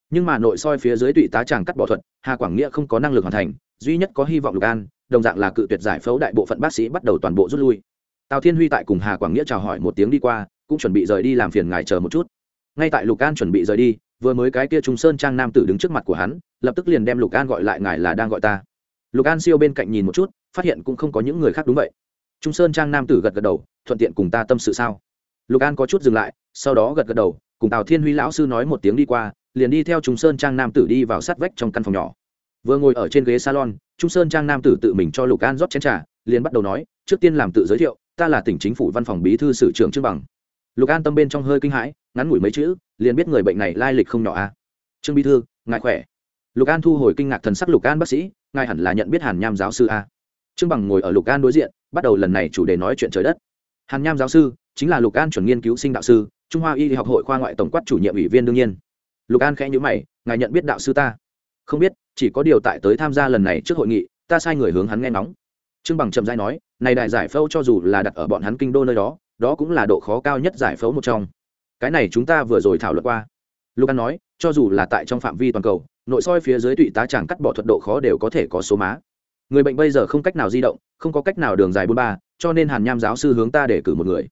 Nhưng mà nội soi phía dưới tụy tá tràng cắt bỏ thuật, hà quảng nghĩa không có năng lực hoàn thành, duy nhất có hy vọng lục an, đồng dạng là cự tuyệt giải phẫu đại bộ phận bác sĩ bắt đầu toàn bộ rút lui. Tào thiên huy tại cùng hà quảng nghĩa chào hỏi một tiếng đi qua, cũng chuẩn bị rời đi làm phiền ngài chờ một chút. Ngay tại lục an chuẩn bị rời đi vừa mới cái kia trung sơn trang nam tử đứng trước mặt của hắn, lập tức liền đem lục an gọi lại, ngài là đang gọi ta. Lục an siêu bên cạnh nhìn một chút, phát hiện cũng không có những người khác đúng vậy. Trung sơn trang nam tử gật gật đầu, thuận tiện cùng ta tâm sự sao? Lục an có chút dừng lại, sau đó gật gật đầu, cùng tào thiên huy lão sư nói một tiếng đi qua, liền đi theo trung sơn trang nam tử đi vào sát vách trong căn phòng nhỏ. Vừa ngồi ở trên ghế salon, trung sơn trang nam tử tự mình cho lục an rót chén t r à liền bắt đầu nói, trước tiên làm tự giới thiệu, ta là tỉnh chính phủ văn phòng bí thư sử trưởng trương bằng. Lục an tâm bên trong hơi kinh hãi, ngắn ngủi mấy chữ liền biết người bệnh này lai lịch không nhỏ a à. trương bí thư, ngài khỏe? Lục an thu hồi kinh ngạc thần sắc lục an bác sĩ, ngài hẳn là nhận biết hàn nham giáo sư a trương bằng ngồi ở lục an đối diện, bắt đầu lần này chủ đề nói chuyện trời đất. Hàn nham giáo sư, chính là lục an chuẩn nghiên cứu sinh đạo sư, trung hoa y học hội khoa ngoại tổng quát chủ nhiệm ủy viên đương nhiên. Lục an khẽ nhữ mày, ngài nhận biết đạo sư ta? Không biết, chỉ có điều tại tới tham gia lần này trước hội nghị, ta sai người hướng hắn nghe nóng trương bằng chậm dai nói, này đại giải phẫu cho dù là đặt ở bọn hắn kinh đô nơi đó đó cũng là độ khó cao nhất giải phẫu một trong cái này chúng ta vừa rồi thảo luận qua. Lucan nói, cho dù là tại trong phạm vi toàn cầu, nội soi phía dưới tụy tá chẳng cắt bỏ thuật độ khó đều có thể có số má. Người bệnh bây giờ không cách nào di động, không có cách nào đường dài bốn ba, cho nên hàn nham giáo sư hướng ta để cử một người.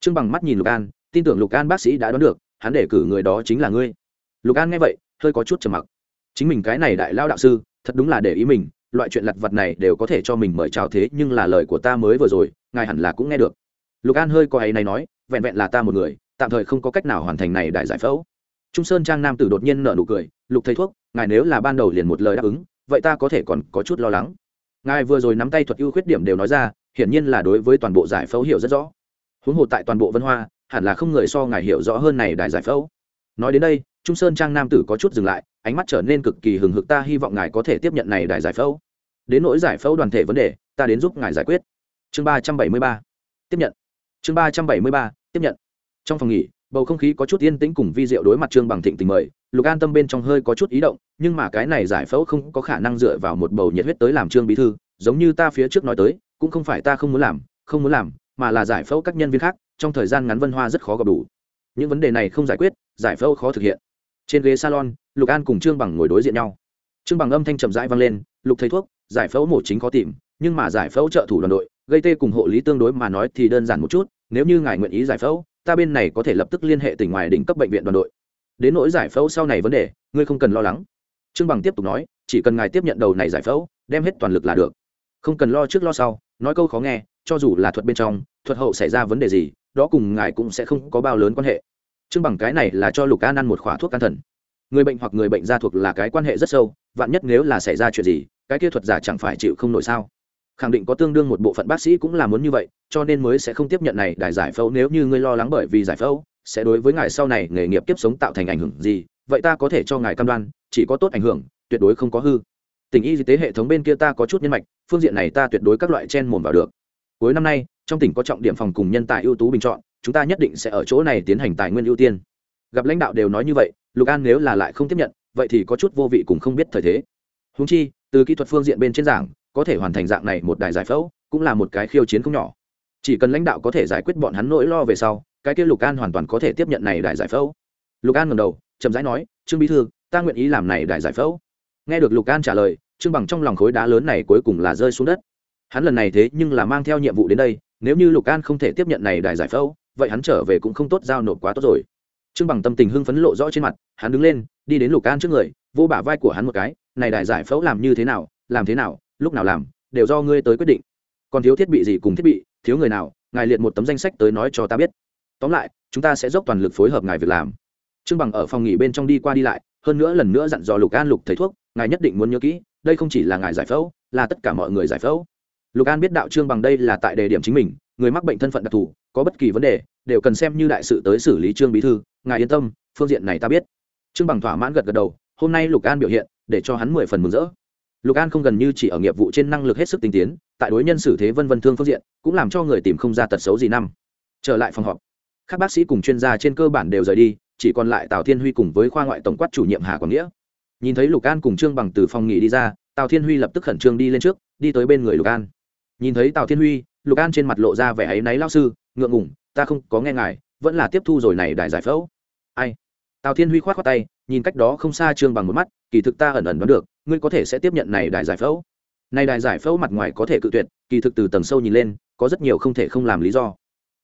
Trương bằng mắt nhìn lục an tin tưởng lục an bác sĩ đã đoán được, hắn để cử người đó chính là ngươi. Lục an nghe vậy, hơi có chút trầm mặc. Chính mình cái này đại lao đạo sư, thật đúng là để ý mình, loại chuyện lặt vặt này đều có thể cho mình mời chào thế nhưng là lời của ta mới vừa rồi, ngài hẳn là cũng nghe được. Lục an hơi có ấy này nói, vẹn vẹn là ta một người tạm thời không có cách nào hoàn thành này đại giải phẫu. Trung sơn trang nam tử đột nhiên nở nụ cười, lục thầy thuốc, ngài nếu là ban đầu liền một lời đáp ứng, vậy ta có thể còn có chút lo lắng. Ngài vừa rồi nắm tay thuật ưu khuyết điểm đều nói ra, hiển nhiên là đối với toàn bộ giải phẫu hiểu rất rõ. Huống hồ tại toàn bộ vân hoa, hẳn là không người so ngài hiểu rõ hơn này đại giải phẫu. Nói đến đây, trung sơn trang nam tử có chút dừng lại, ánh mắt trở nên cực kỳ hừng hực, ta hy vọng ngài có thể tiếp nhận này đại giải phẫu. Đến nỗi giải phẫu đoàn thể vấn đề, ta đến giúp ngài giải quyết. Chương ba trăm bảy mươi ba, tiếp nhận. Chương ba trăm bảy mươi ba, tiếp nhận trong phòng nghỉ, bầu không khí có chút yên tĩnh cùng vi diệu đối mặt trương bằng thịnh tình mời, lục an tâm bên trong hơi có chút ý động, nhưng mà cái này giải phẫu không có khả năng dựa vào một bầu nhiệt huyết tới làm trương bí thư, giống như ta phía trước nói tới, cũng không phải ta không muốn làm, không muốn làm, mà là giải phẫu các nhân viên khác, trong thời gian ngắn vân hoa rất khó gặp đủ. Những vấn đề này không giải quyết, giải phẫu khó thực hiện. Trên ghế salon, lục an cùng trương bằng ngồi đối diện nhau. Trương bằng âm thanh trầm rãi vang lên, lục thầy thuốc, giải phẫu mổ chính khó tìm, nhưng mà giải phẫu trợ thủ đoàn đội, gây tê cùng hộ lý tương đối mà nói thì đơn giản một chút, nếu như ngài nguyện ý giải phẫu ta bên này có thể lập tức liên hệ tỉnh ngoài đỉnh cấp bệnh viện đoàn đội. Đến nỗi giải phẫu sau này vấn đề, ngươi không cần lo lắng. Trương bằng tiếp tục nói, chỉ cần ngài tiếp nhận đầu này giải phẫu, đem hết toàn lực là được. Không cần lo trước lo sau, nói câu khó nghe, cho dù là thuật bên trong, thuật hậu xảy ra vấn đề gì, đó cùng ngài cũng sẽ không có bao lớn quan hệ. Trương bằng cái này là cho lục an ăn một khóa thuốc can thần. Người bệnh hoặc người bệnh gia thuộc là cái quan hệ rất sâu, vạn nhất nếu là xảy ra chuyện gì, cái kia thuật giả chẳng phải chịu không nổi sao? Khẳng định có tương đương một bộ phận bác sĩ cũng là muốn như vậy, cho nên mới sẽ không tiếp nhận này đại giải phẫu. Nếu như ngươi lo lắng bởi vì giải phẫu, sẽ đối với ngài sau này nghề nghiệp tiếp sống tạo thành ảnh hưởng gì, vậy ta có thể cho ngài cam đoan, chỉ có tốt ảnh hưởng, tuyệt đối không có hư. Tình y tế hệ thống bên kia ta có chút nhân mạch, phương diện này ta tuyệt đối các loại chen mồm vào được. Cuối năm nay, trong tỉnh có trọng điểm phòng cùng nhân tài ưu tú bình chọn, chúng ta nhất định sẽ ở chỗ này tiến hành tài nguyên ưu tiên. Gặp lãnh đạo đều nói như vậy, lục an nếu là lại không tiếp nhận, vậy thì có chút vô vị cùng không biết thời thế. Húng chi, từ kỹ thuật phương diện bên trên giảng có thể hoàn thành dạng này một đài giải phẫu, cũng là một cái khiêu chiến không nhỏ. Chỉ cần lãnh đạo có thể giải quyết bọn hắn nỗi lo về sau, cái kia lục an hoàn toàn có thể tiếp nhận này đài giải phẫu. Lục an ngầm đầu, chậm rãi nói, trương bí thư, ta nguyện ý làm này đài giải phẫu. Nghe được lục an trả lời, trương bằng trong lòng khối đá lớn này cuối cùng là rơi xuống đất. Hắn lần này thế nhưng là mang theo nhiệm vụ đến đây, nếu như lục an không thể tiếp nhận này đài giải phẫu, vậy hắn trở về cũng không tốt giao nộp quá tốt rồi. Trương bằng tâm tình hưng phấn lộ rõ trên mặt, hắn đứng lên, đi đến lục an trước người vô bả vai của hắn một cái, này đài giải phẫu làm như thế nào, làm thế nào lúc nào làm, đều do ngươi tới quyết định. Còn thiếu thiết bị gì cùng thiết bị, thiếu người nào, ngài liệt một tấm danh sách tới nói cho ta biết. Tóm lại, chúng ta sẽ dốc toàn lực phối hợp ngài việc làm. Trương bằng ở phòng nghỉ bên trong đi qua đi lại, hơn nữa lần nữa dặn dò lục an lục thầy thuốc, ngài nhất định muốn nhớ kỹ, đây không chỉ là ngài giải phẫu, là tất cả mọi người giải phẫu. Lục an biết đạo trương bằng đây là tại đề điểm chính mình, người mắc bệnh thân phận đặc thù, có bất kỳ vấn đề, đều cần xem như đại sự tới xử lý trương bí thư, ngài yên tâm, phương diện này ta biết. Trương bằng thỏa mãn gật gật đầu, hôm nay lục an biểu hiện, để cho hắn mười phần mừng rỡ lục an không gần như chỉ ở nghiệp vụ trên năng lực hết sức tinh tiến, tại đối nhân xử thế vân vân thương phương diện, cũng làm cho người tìm không ra tật xấu gì năm. Trở lại phòng họp, các bác sĩ cùng chuyên gia trên cơ bản đều rời đi, chỉ còn lại tào thiên huy cùng với khoa ngoại tổng quát chủ nhiệm hà quảng nghĩa. Nhìn thấy lục an cùng trương bằng từ phòng nghỉ đi ra, tào thiên huy lập tức khẩn trương đi lên trước, đi tới bên người lục an. Nhìn thấy tào thiên huy, lục an trên mặt lộ ra vẻ áy náy lao sư, ngượng ngủng ta không có nghe ngài, vẫn là tiếp thu rồi này đại giải phẫu. Ai? Tào thiên huy k h o á t khoác tay, nhìn cách đó không xa trương bằng một mắt, kỳ thực ta ẩn ẩn đoán được ngươi có thể sẽ tiếp nhận này đại giải phẫu. Này đại giải phẫu mặt ngoài có thể cự tuyệt, kỳ thực từ tầng sâu nhìn lên, có rất nhiều không thể không làm lý do.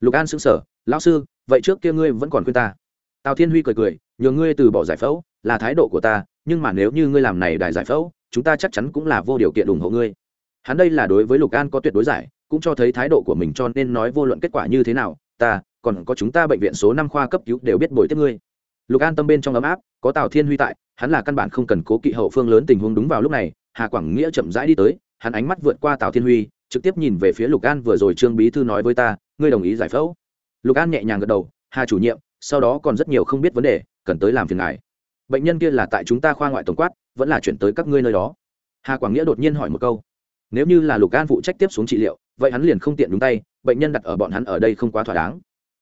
Lục an xứng sở lão sư, vậy trước kia ngươi vẫn còn khuyên ta. Tào thiên huy cười cười, nhờ ngươi từ bỏ giải phẫu, là thái độ của ta, nhưng mà nếu như ngươi làm này đại giải phẫu, chúng ta chắc chắn cũng là vô điều kiện ủng hộ ngươi. Hắn đây là đối với lục an có tuyệt đối giải, cũng cho thấy thái độ của mình cho nên nói vô luận kết quả như thế nào, ta, còn có chúng ta bệnh viện số năm khoa cấp cứu đều biết bồi tiếp ngươi lục an tâm bên trong ấm áp, có tào thiên huy tại, hắn là căn bản không cần cố kỵ hậu phương lớn tình huống đúng vào lúc này, hà quảng nghĩa chậm rãi đi tới, hắn ánh mắt vượt qua tào thiên huy, trực tiếp nhìn về phía lục an vừa rồi trương bí thư nói với ta, ngươi đồng ý giải phẫu? Lục an nhẹ nhàng gật đầu, hà chủ nhiệm, sau đó còn rất nhiều không biết vấn đề, cần tới làm phiền ngài. Bệnh nhân kia là tại chúng ta khoa ngoại tổng quát, vẫn là chuyển tới các ngươi nơi đó. Hà quảng nghĩa đột nhiên hỏi một câu, nếu như là lục an phụ trách tiếp xuống trị liệu, vậy hắn liền không tiện đúng tay, bệnh nhân đặt ở bọn hắn ở đây không quá thỏa đáng.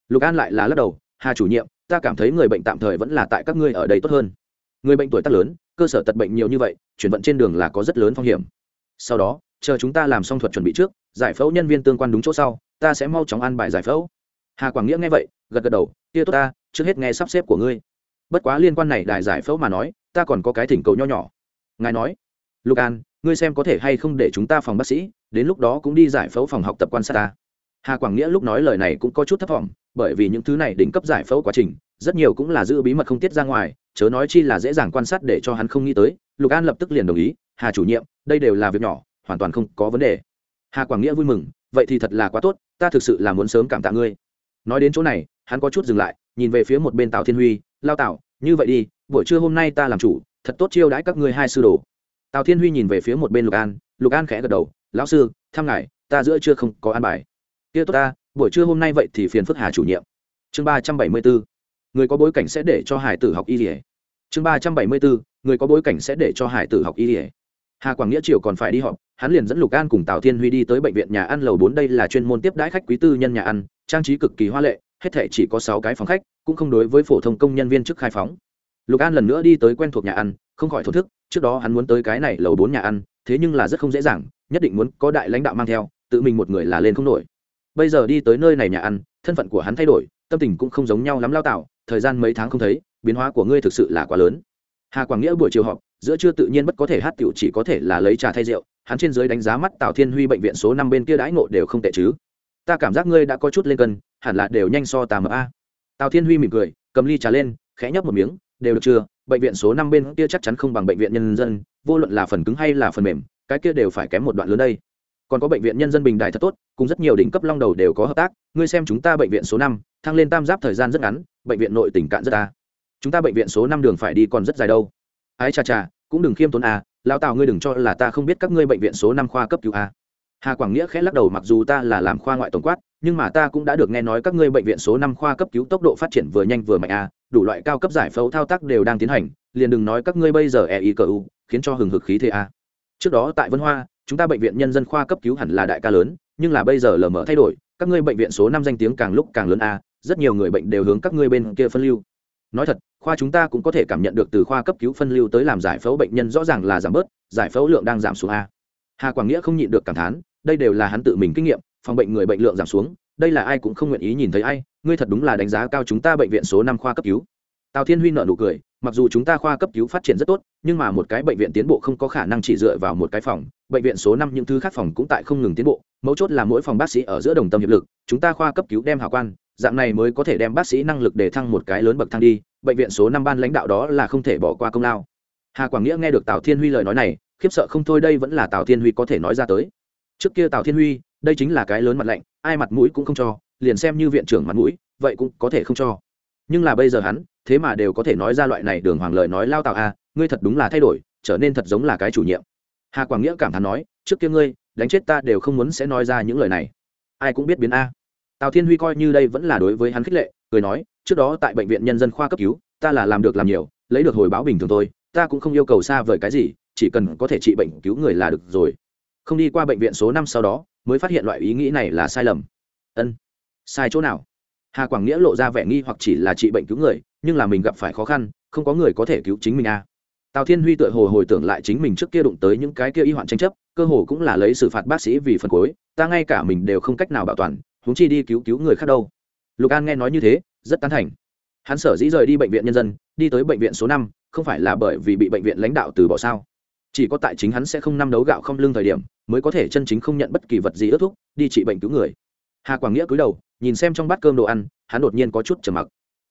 Lục an lại là lắc đầu, hà chủ nhiệm ta cảm thấy người bệnh tạm thời vẫn là tại các ngươi ở đây tốt hơn. Người bệnh tuổi tác lớn, cơ sở tật bệnh nhiều như vậy, chuyển vận trên đường là có rất lớn phong hiểm. Sau đó, chờ chúng ta làm xong thuật chuẩn bị trước, giải phẫu nhân viên tương quan đúng chỗ sau, ta sẽ mau chóng ăn bài giải phẫu. Hà quảng nghĩa nghe vậy, gật gật đầu kia tốt ta, trước hết nghe sắp xếp của ngươi. Bất quá liên quan này đài giải phẫu mà nói, ta còn có cái thỉnh cầu nho nhỏ. Ngài nói, lục an, ngươi xem có thể hay không để chúng ta phòng bác sĩ, đến lúc đó cũng đi giải phẫu phòng học tập quan sát ta hà quảng nghĩa lúc nói lời này cũng có chút thất vọng bởi vì những thứ này đỉnh cấp giải phẫu quá trình, rất nhiều cũng là giữ bí mật không tiết ra ngoài, chớ nói chi là dễ dàng quan sát để cho hắn không nghĩ tới, lục an lập tức liền đồng ý, hà chủ nhiệm, đây đều là việc nhỏ, hoàn toàn không có vấn đề. Hà quảng nghĩa vui mừng, vậy thì thật là quá tốt, ta thực sự là muốn sớm cảm tạ ngươi. Nói đến chỗ này, hắn có chút dừng lại, nhìn về phía một bên tào thiên huy, lao tào, như vậy đi, buổi trưa hôm nay ta làm chủ, thật tốt chiêu đãi các ngươi hai sư đồ. Tào thiên huy nhìn về phía một bên lục an lục an khẽ gật đầu, lão sư, thăm ngài, ta giữa chưa không có an bài kia tốt ta, buổi trưa hôm nay vậy thì phiền phức hà chủ nhiệm. Chương ba trăm bảy mươi bốn, người có bối cảnh sẽ để cho hải tử học y dỉa chương ba trăm bảy mươi bốn, người có bối cảnh sẽ để cho hải tử học y dỉa hà quảng nghĩa triều còn phải đi họp, hắn liền dẫn lục an cùng tào thiên huy đi tới bệnh viện nhà ăn lầu bốn. Đây là chuyên môn tiếp đãi khách quý tư nhân nhà ăn, trang trí cực kỳ hoa lệ, hết thể chỉ có sáu cái phòng khách, cũng không đối với phổ thông công nhân viên chức khai phóng. Lục an lần nữa đi tới quen thuộc nhà ăn, không khỏi thổ thức, trước đó hắn muốn tới cái này lầu bốn nhà ăn, thế nhưng là rất không dễ dàng, nhất định muốn có đại lãnh đạo mang theo, tự mình một người là lên không nổi bây giờ đi tới nơi này nhà ăn, thân phận của hắn thay đổi, tâm tình cũng không giống nhau lắm lao tạo thời gian mấy tháng không thấy, biến hóa của ngươi thực sự là quá lớn. Hà quảng nghĩa buổi chiều họp, giữa trưa tự nhiên bất có thể hát tiểu chỉ có thể là lấy trà thay rượu, hắn trên dưới đánh giá mắt tào thiên huy bệnh viện số năm bên kia đãi ngộ đều không tệ chứ. Ta cảm giác ngươi đã có chút lên cân, hẳn là đều nhanh so tà mập a. Tào thiên huy mỉm cười, cầm ly trà lên, khẽ nhấp một miếng, đều được chưa? Bệnh viện số năm bên kia chắc chắn không bằng bệnh viện nhân dân, vô luận là phần cứng hay là phần mềm, cái kia đều phải kém một đoạn lớn đây còn có bệnh viện nhân dân bình đại thật tốt cùng rất nhiều đỉnh cấp long đầu đều có hợp tác ngươi xem chúng ta bệnh viện số năm thăng lên tam giáp thời gian rất ngắn bệnh viện nội tỉnh cạn rất ta chúng ta bệnh viện số năm đường phải đi còn rất dài đâu ái chà chà cũng đừng khiêm tốn à lão tào ngươi đừng cho là ta không biết các ngươi bệnh viện số năm khoa cấp cứu à. hà quảng nghĩa khẽ lắc đầu mặc dù ta là làm khoa ngoại tổng quát nhưng mà ta cũng đã được nghe nói các ngươi bệnh viện số năm khoa cấp cứu tốc độ phát triển vừa nhanh vừa mạnh à, đủ loại cao cấp giải phẫu thao tác đều đang tiến hành liền đừng nói các ngươi bây giờ e y cờ u khiến cho hừng hực khí thế à. trước đó tại vân hoa chúng ta bệnh viện nhân dân khoa cấp cứu hẳn là đại ca lớn, nhưng là bây giờ lờ mờ thay đổi, các ngươi bệnh viện số năm danh tiếng càng lúc càng lớn a, rất nhiều người bệnh đều hướng các ngươi bên kia phân lưu. Nói thật, khoa chúng ta cũng có thể cảm nhận được từ khoa cấp cứu phân lưu tới làm giải phẫu bệnh nhân rõ ràng là giảm bớt, giải phẫu lượng đang giảm xuống a. Hà quảng nghĩa không nhịn được cảm thán, đây đều là hắn tự mình kinh nghiệm, phòng bệnh người bệnh lượng giảm xuống, đây là ai cũng không nguyện ý nhìn thấy ai, ngươi thật đúng là đánh giá cao chúng ta bệnh viện số năm khoa cấp cứu. Tào thiên huy nợ nụ cười, mặc dù chúng ta khoa cấp cứu phát triển rất tốt, nhưng mà một cái bệnh viện tiến bộ không có khả năng chỉ dựa vào một cái phòng bệnh viện số năm những thứ khác phòng cũng tại không ngừng tiến bộ mấu chốt là mỗi phòng bác sĩ ở giữa đồng tâm hiệp lực chúng ta khoa cấp cứu đem hào quan dạng này mới có thể đem bác sĩ năng lực để thăng một cái lớn bậc thang đi bệnh viện số năm ban lãnh đạo đó là không thể bỏ qua công lao. Hà quảng nghĩa nghe được tào thiên huy lời nói này khiếp sợ không thôi đây vẫn là tào thiên huy có thể nói ra tới. Trước kia tào thiên huy đây chính là cái lớn mặt lạnh ai mặt mũi cũng không cho liền xem như viện trưởng mặt mũi vậy cũng có thể không cho. Nhưng là bây giờ hắn thế mà đều có thể nói ra loại này đường hoàng lời nói lao tào a à, ngươi thật đúng là thay đổi trở nên thật giống là cái chủ nhiệm hà quảng nghĩa cảm thán nói, trước kia ngươi, đánh chết ta đều không muốn sẽ nói ra những lời này. Ai cũng biết biến a. Tào thiên huy coi như đây vẫn là đối với hắn khích lệ, cười nói, trước đó tại bệnh viện nhân dân khoa cấp cứu, ta là làm được làm nhiều, lấy được hồi báo bình thường thôi, ta cũng không yêu cầu xa vời cái gì, chỉ cần có thể trị bệnh cứu người là được rồi. Không đi qua bệnh viện số năm sau đó, mới phát hiện loại ý nghĩ này là sai lầm. Ân, sai chỗ nào? Hà quảng nghĩa lộ ra vẻ nghi hoặc chỉ là trị bệnh cứu người, nhưng là mình gặp phải khó khăn, không có người có thể cứu chính mình a. à tào thiên huy tựa hồ hồi tưởng lại chính mình trước kia đụng tới những cái kia y hoạn tranh chấp, cơ hồ cũng là lấy xử phạt bác sĩ vì phần cuối, ta ngay cả mình đều không cách nào bảo toàn, huống chi đi cứu cứu người khác đâu. Lục an nghe nói như thế, rất tán thành. Hắn sở dĩ rời đi bệnh viện nhân dân, đi tới bệnh viện số năm, không phải là bởi vì bị bệnh viện lãnh đạo từ bỏ sao? Chỉ có tại chính hắn sẽ không năm đấu gạo không lương thời điểm, mới có thể chân chính không nhận bất kỳ vật gì ước thúc, đi trị bệnh cứu người. Hà quảng nghĩa cúi đầu, nhìn xem trong bát cơm đồ ăn, hắn đột nhiên có chút trầm mặc.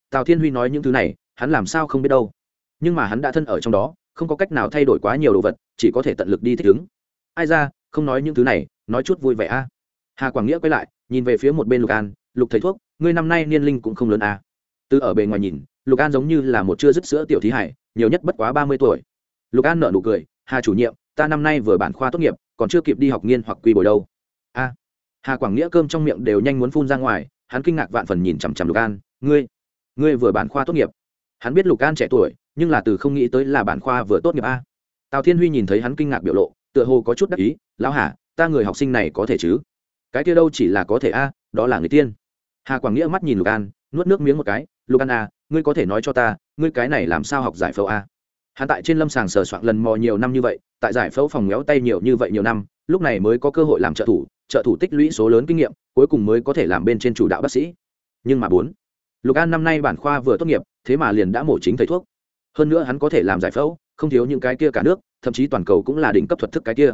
Tào thiên huy nói những thứ này, hắn làm sao không biết đâu? Nhưng mà hắn đã thân ở trong đó, không có cách nào thay đổi quá nhiều đồ vật, chỉ có thể tận lực đi thích ứng. Ai ra, không nói những thứ này, nói chút vui vẻ a. Hà quảng nghĩa quay lại, nhìn về phía một bên lục an, lục thầy thuốc, ngươi năm nay niên linh cũng không lớn a. Từ ở bề ngoài nhìn, lục an giống như là một chưa dứt sữa tiểu thí hải, nhiều nhất bất quá ba mươi tuổi. Lục an nợ nụ cười, hà chủ nhiệm, ta năm nay vừa bản khoa tốt nghiệp, còn chưa kịp đi học nghiên hoặc quy bồi đâu. A. Hà quảng nghĩa cơm trong miệng đều nhanh muốn phun ra ngoài, hắn kinh ngạc vạn phần nhìn chằm chằm lục an, ngươi ngươi vừa bản khoa tốt nghiệp. Hắn biết lục an trẻ tuổi nhưng là từ không nghĩ tới là bản khoa vừa tốt nghiệp a. Tào thiên huy nhìn thấy hắn kinh ngạc biểu lộ, tựa hồ có chút đắc ý, lão hà, ta người học sinh này có thể chứ? Cái kia đâu chỉ là có thể a, đó là người tiên. Hà quảng nghĩa mắt nhìn lục an, nuốt nước miếng một cái, lục an a ngươi có thể nói cho ta, ngươi cái này làm sao học giải phẫu a? Hắn tại trên lâm sàng sờ soạn lần mò nhiều năm như vậy, tại giải phẫu phòng méo tay nhiều như vậy nhiều năm, lúc này mới có cơ hội làm trợ thủ trợ thủ tích lũy số lớn kinh nghiệm, cuối cùng mới có thể làm bên trên chủ đạo bác sĩ. Nhưng mà bốn, lục an năm nay bản khoa vừa tốt nghiệp, thế mà liền đã mổ chính thầy thuốc hơn nữa hắn có thể làm giải phẫu không thiếu những cái kia cả nước thậm chí toàn cầu cũng là đỉnh cấp thuật thức cái kia.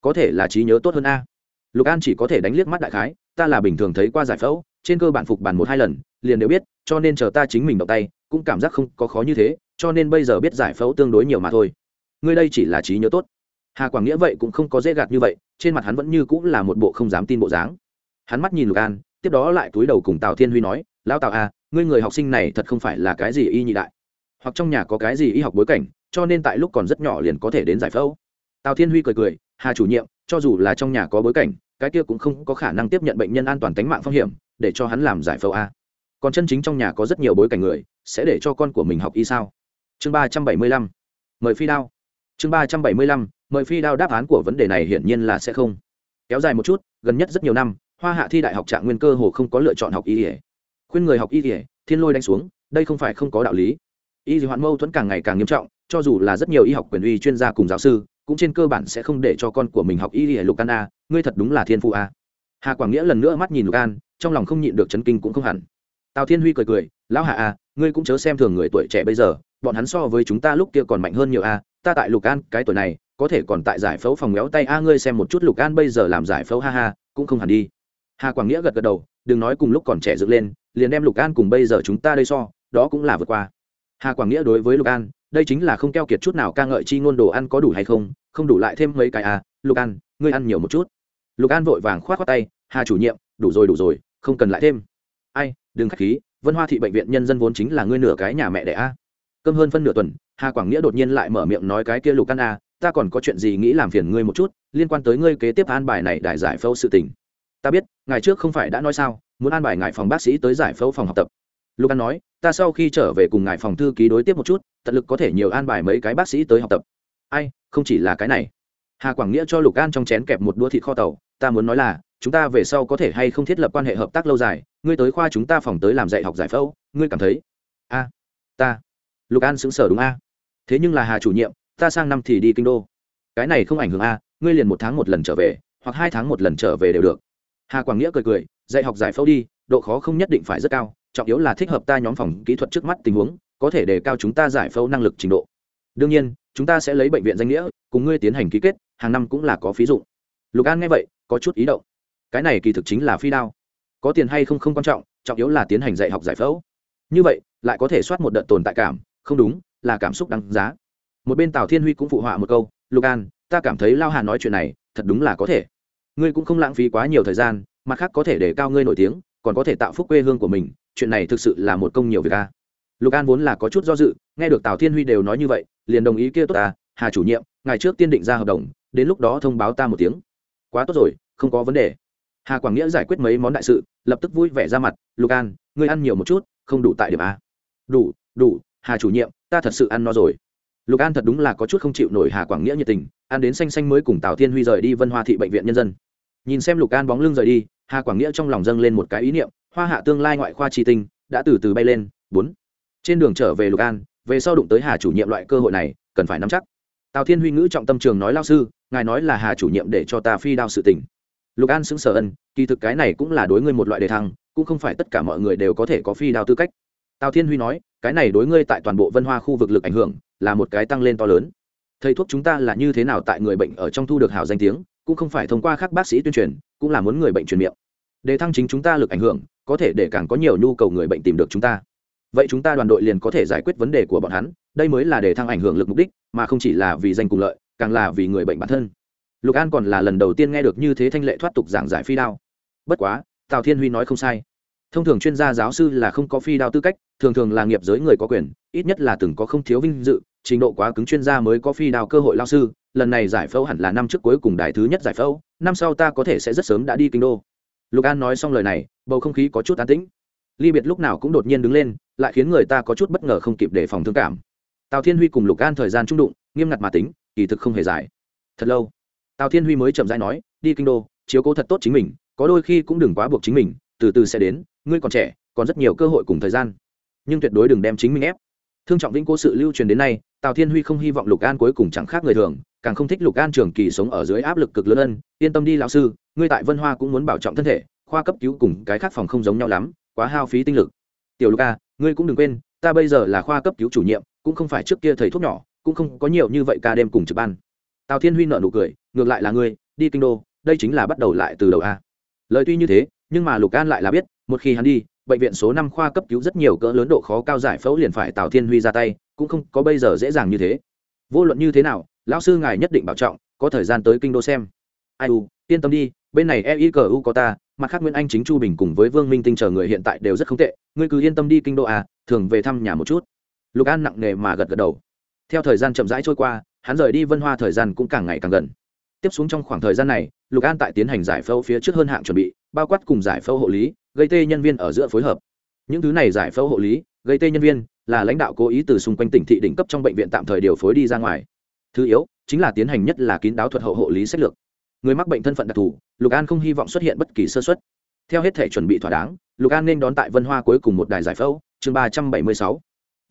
Có thể là trí nhớ tốt hơn a. Lục an chỉ có thể đánh liếc mắt đại khái ta là bình thường thấy qua giải phẫu trên cơ bản phục bàn một hai lần liền đều biết cho nên chờ ta chính mình động tay cũng cảm giác không có khó như thế cho nên bây giờ biết giải phẫu tương đối nhiều mà thôi. Ngươi đây chỉ là trí nhớ tốt. Hà quảng nghĩa vậy cũng không có dễ gạt như vậy trên mặt hắn vẫn như cũng là một bộ không dám tin bộ dáng. Hắn mắt nhìn lục an tiếp đó lại túi đầu cùng tào thiên huy nói lão tào a à, ngươi người học sinh này thật không phải là cái gì y nhị đại hoặc trong nhà có cái gì y học bối cảnh, cho nên tại lúc còn rất nhỏ liền có thể đến giải phẫu. Tào thiên huy cười cười, hà chủ nhiệm, cho dù là trong nhà có bối cảnh, cái kia cũng không có khả năng tiếp nhận bệnh nhân an toàn tính mạng phong hiểm, để cho hắn làm giải phẫu a. Còn chân chính trong nhà có rất nhiều bối cảnh người, sẽ để cho con của mình học y sao? Chương ba trăm bảy mươi lăm, mời phi đao. Chương ba trăm bảy mươi lăm, mời phi đao đáp án của vấn đề này hiển nhiên là sẽ không. Kéo dài một chút, gần nhất rất nhiều năm, hoa hạ thi đại học trạng nguyên cơ hồ không có lựa chọn học y ỉa khuyên người học y ỉa thiên lôi đánh xuống, đây không phải không có đạo lý y dị hoạn mâu thuẫn càng ngày càng nghiêm trọng, cho dù là rất nhiều y học quyền uy chuyên gia cùng giáo sư, cũng trên cơ bản sẽ không để cho con của mình học y ỉa lục an a, ngươi thật đúng là thiên phụ a. Hà quảng nghĩa lần nữa mắt nhìn lục an, trong lòng không nhịn được chấn kinh cũng không hẳn. Tào thiên huy cười cười, lão hạ a, ngươi cũng chớ xem thường người tuổi trẻ bây giờ, bọn hắn so với chúng ta lúc kia còn mạnh hơn nhiều a, ta tại lục an, cái tuổi này, có thể còn tại giải phẫu phòng méo tay a, ngươi xem một chút lục an bây giờ làm giải phẫu, ha ha, cũng không hẳn đi. Hà quảng nghĩa gật gật đầu, đừng nói cùng lúc còn trẻ dựng lên, liền đem lục an cùng bây giờ chúng ta đây so, đó cũng là vượt qua hà quảng nghĩa đối với lục an, đây chính là không keo kiệt chút nào ca ngợi chi ngôn đồ ăn có đủ hay không không đủ lại thêm mấy cái à lục an, ngươi ăn nhiều một chút. Lục an vội vàng k h o á t khoác tay, hà chủ nhiệm, đủ rồi đủ rồi, không cần lại thêm. Ai, đừng k h á c h khí, vân hoa thị bệnh viện nhân dân vốn chính là ngươi nửa cái nhà mẹ đẻ a cơm hơn phân nửa tuần, hà quảng nghĩa đột nhiên lại mở miệng nói cái kia lục an a ta còn có chuyện gì nghĩ làm phiền ngươi một chút, liên quan tới ngươi kế tiếp an bài này đại giải phẫu sự tình. Ta biết ngày trước không phải đã nói sao, muốn an bài ngài phòng bác sĩ tới giải phẫu phòng học tập. Lục an nói ta sau khi trở về cùng ngài phòng thư ký đối tiếp một chút, tận lực có thể nhiều an bài mấy cái bác sĩ tới học tập. Ai, không chỉ là cái này. Hà quảng nghĩa cho lục an trong chén kẹp một đũa thịt kho tàu, ta muốn nói là, chúng ta về sau có thể hay không thiết lập quan hệ hợp tác lâu dài, ngươi tới khoa chúng ta phòng tới làm dạy học giải phẫu, ngươi cảm thấy? A, ta. Lục an xứng sở đúng a. Thế nhưng là hà chủ nhiệm, ta sang năm thì đi kinh đô. Cái này không ảnh hưởng a, ngươi liền một tháng một lần trở về, hoặc hai tháng một lần trở về đều được. Hà quảng nghĩa cười cười, dạy học giải phẫu đi, độ khó không nhất định phải rất cao trọng yếu là thích hợp ta nhóm phòng kỹ thuật trước mắt tình huống, có thể đề cao chúng ta giải phẫu năng lực trình độ. Đương nhiên, chúng ta sẽ lấy bệnh viện danh nghĩa, cùng ngươi tiến hành ký kết, hàng năm cũng là có phí dụng. Lục an nghe vậy, có chút ý động. Cái này kỳ thực chính là phi đao. Có tiền hay không không quan trọng trọng yếu là tiến hành dạy học giải phẫu. Như vậy, lại có thể soát một đợt tồn tại cảm, không đúng, là cảm xúc đáng giá. Một bên tào thiên huy cũng phụ họa một câu, lục an, ta cảm thấy lao hà nói chuyện này, thật đúng là có thể. Ngươi cũng không lãng phí quá nhiều thời gian, mặt khác có thể để cao ngươi nổi tiếng, còn có thể tạo phúc quê hương của mình chuyện này thực sự là một công nhiều việc a lục an vốn là có chút do dự, nghe được tào thiên huy đều nói như vậy, liền đồng ý kia tốt ta hà chủ nhiệm ngày trước tiên định ra hợp đồng, đến lúc đó thông báo ta một tiếng. Quá tốt rồi, không có vấn đề. Hà quảng nghĩa giải quyết mấy món đại sự, lập tức vui vẻ ra mặt, lục an, ngươi ăn nhiều một chút, không đủ tại điểm a. Đủ đủ, hà chủ nhiệm, ta thật sự ăn no rồi. Lục an thật đúng là có chút không chịu nổi hà quảng nghĩa nhiệt tình, ăn đến xanh xanh mới cùng tào thiên huy rời đi vân hoa thị bệnh viện nhân dân. Nhìn xem lục an bóng lưng rời đi, hà quảng nghĩa trong lòng dâng lên một cái ý niệm hoa hạ tương lai ngoại khoa tri tinh đã từ từ bay lên. Bốn, trên đường trở về lục an, về sau đụng tới hà chủ nhiệm loại cơ hội này, cần phải nắm chắc. Tào thiên huy ngữ trọng tâm trường nói lao sư, ngài nói là hà chủ nhiệm để cho ta phi đao sự tình. Lục an xứng sở ân, kỳ thực cái này cũng là đối ngươi một loại đề thăng, cũng không phải tất cả mọi người đều có thể có phi đao tư cách. Tào thiên huy nói, cái này đối ngươi tại toàn bộ vân hoa khu vực lực ảnh hưởng, là một cái tăng lên to lớn. Thầy thuốc chúng ta là như thế nào tại người bệnh ở trong thu được hảo danh tiếng, cũng không phải thông qua các bác sĩ tuyên truyền, cũng là muốn người bệnh truyền miệng đề thăng chính chúng ta lực ảnh hưởng, có thể để càng có nhiều nhu cầu người bệnh tìm được chúng ta. Vậy chúng ta đoàn đội liền có thể giải quyết vấn đề của bọn hắn, đây mới là để thăng ảnh hưởng lực mục đích, mà không chỉ là vì danh cùng lợi, càng là vì người bệnh bản thân. Lục an còn là lần đầu tiên nghe được như thế thanh lệ thoát tục giảng giải phi đao. Bất quá, tào thiên huy nói không sai. Thông thường chuyên gia giáo sư là không có phi đao tư cách, thường thường là nghiệp giới người có quyền, ít nhất là từng có không thiếu vinh dự, trình độ quá cứng chuyên gia mới có phi đao cơ hội lao sư, lần này giải phẫu hẳn là năm trước cuối cùng đài thứ nhất giải phẫu, năm sau ta có thể sẽ rất sớm đã đi kinh đô lục an nói xong lời này, bầu không khí có chút an tĩnh. Ly biệt lúc nào cũng đột nhiên đứng lên, lại khiến người ta có chút bất ngờ không kịp đề phòng thương cảm. Tào thiên huy cùng lục an thời gian trung đụng, nghiêm ngặt mà tính, kỳ thực không hề dài. Thật lâu, tào thiên huy mới chậm rãi nói, đi kinh đô, chiếu cố thật tốt chính mình, có đôi khi cũng đừng quá buộc chính mình, từ từ sẽ đến, ngươi còn trẻ, còn rất nhiều cơ hội cùng thời gian. Nhưng tuyệt đối đừng đem chính mình ép. Thương trọng vĩnh cố sự lưu truyền đến nay, tào thiên huy không hy vọng lục an cuối cùng chẳng khác người thường, càng không thích lục an trường kỳ sống ở dưới áp lực cực lớn ân, yên tâm đi lão sư ngươi tại vân hoa cũng muốn bảo trọng thân thể, khoa cấp cứu cùng cái khác phòng không giống nhau lắm, quá hao phí tinh lực. Tiểu luka, ngươi cũng đừng quên, ta bây giờ là khoa cấp cứu chủ nhiệm, cũng không phải trước kia thầy thuốc nhỏ, cũng không có nhiều như vậy ca đêm cùng trực ban. Tào thiên huy nợ nụ cười, ngược lại là ngươi, đi kinh đô, đây chính là bắt đầu lại từ đầu a. Lời tuy như thế, nhưng mà lục an lại là biết, một khi hắn đi, bệnh viện số năm khoa cấp cứu rất nhiều cỡ lớn độ khó cao giải phẫu liền phải tào thiên huy ra tay, cũng không có bây giờ dễ dàng như thế. Vô luận như thế nào, lão sư ngài nhất định bảo trọng, có thời gian tới kinh đô xem ai u, yên tâm đi, bên này e y c u có ta, mặt khác nguyễn anh chính chu bình cùng với vương minh tinh chờ người hiện tại đều rất không tệ, ngươi cứ yên tâm đi kinh đô à thường về thăm nhà một chút. Lục an nặng nề mà gật gật đầu. Theo thời gian chậm rãi trôi qua, hắn rời đi vân hoa thời gian cũng càng ngày càng gần. Tiếp xuống trong khoảng thời gian này, lục an tại tiến hành giải phẫu phía trước hơn hạng chuẩn bị, bao quát cùng giải phẫu hộ lý, gây tê nhân viên ở giữa phối hợp. Những thứ này giải phẫu hộ lý, gây tê nhân viên là lãnh đạo cố ý từ xung quanh tỉnh thị đỉnh cấp trong bệnh viện tạm thời điều phối đi ra ngoài. Thứ yếu, chính là tiến hành nhất là kín đáo thuật hậu hộ lý sách lược người mắc bệnh thân phận đặc thù, lục an không hy vọng xuất hiện bất kỳ sơ xuất theo hết thể chuẩn bị thỏa đáng, lục an nên đón tại vân hoa cuối cùng một đài giải phẫu, chương ba trăm bảy mươi sáu.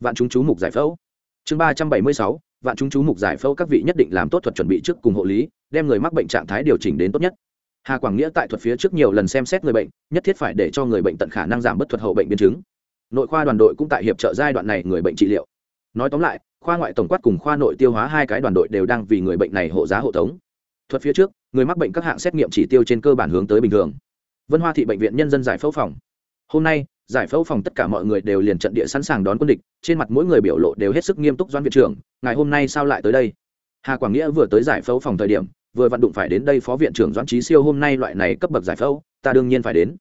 Vạn chúng chú mục giải phẫu. Chương ba trăm bảy mươi sáu, vạn chúng chú mục giải phẫu các vị nhất định làm tốt thuật chuẩn bị trước cùng hộ lý, đem người mắc bệnh trạng thái điều chỉnh đến tốt nhất. Hà quảng nghĩa tại thuật phía trước nhiều lần xem xét người bệnh, nhất thiết phải để cho người bệnh tận khả năng giảm bất thuật hậu bệnh biến chứng. Nội khoa đoàn đội cũng tại hiệp trợ giai đoạn này người bệnh trị liệu. Nói tóm lại, khoa ngoại tổng quát cùng khoa nội tiêu hóa hai cái đoàn đội đều đang vì người bệnh này hộ giá hộ tống thuật phía trước, người mắc bệnh các hạng xét nghiệm chỉ tiêu trên cơ bản hướng tới bình thường. Vân hoa thị bệnh viện nhân dân giải phẫu phòng. Hôm nay, giải phẫu phòng tất cả mọi người đều liền trận địa sẵn sàng đón quân địch, trên mặt mỗi người biểu lộ đều hết sức nghiêm túc doan viện trưởng ngày hôm nay sao lại tới đây? Hà quảng nghĩa vừa tới giải phẫu phòng thời điểm, vừa vận đụng phải đến đây phó viện trưởng doãn trí siêu, hôm nay loại này cấp bậc giải phẫu, ta đương nhiên phải đến.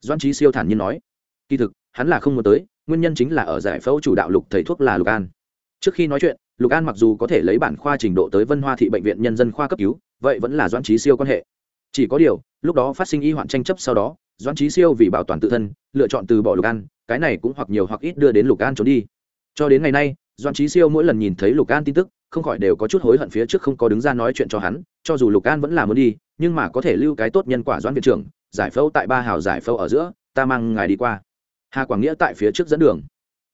Doãn trí siêu thản nhiên nói. Kỳ thực, hắn là không muốn tới, nguyên nhân chính là ở giải phẫu chủ đạo lục thầy thuốc là lục an. Trước khi nói chuyện lục an mặc dù có thể lấy bản khoa trình độ tới vân hoa thị bệnh viện nhân dân khoa cấp cứu, vậy vẫn là doãn trí siêu quan hệ. Chỉ có điều, lúc đó phát sinh y hoạn tranh chấp sau đó, doãn trí siêu vì bảo toàn tự thân, lựa chọn từ bỏ lục an, cái này cũng hoặc nhiều hoặc ít đưa đến lục an trốn đi. Cho đến ngày nay, doãn trí siêu mỗi lần nhìn thấy lục an tin tức, không khỏi đều có chút hối hận phía trước không có đứng ra nói chuyện cho hắn, cho dù lục an vẫn là muốn đi, nhưng mà có thể lưu cái tốt nhân quả doãn viện trưởng, giải phẫu tại ba hào giải phẫu ở giữa, ta mang ngài đi qua. Hà quảng nghĩa tại phía trước dẫn đường.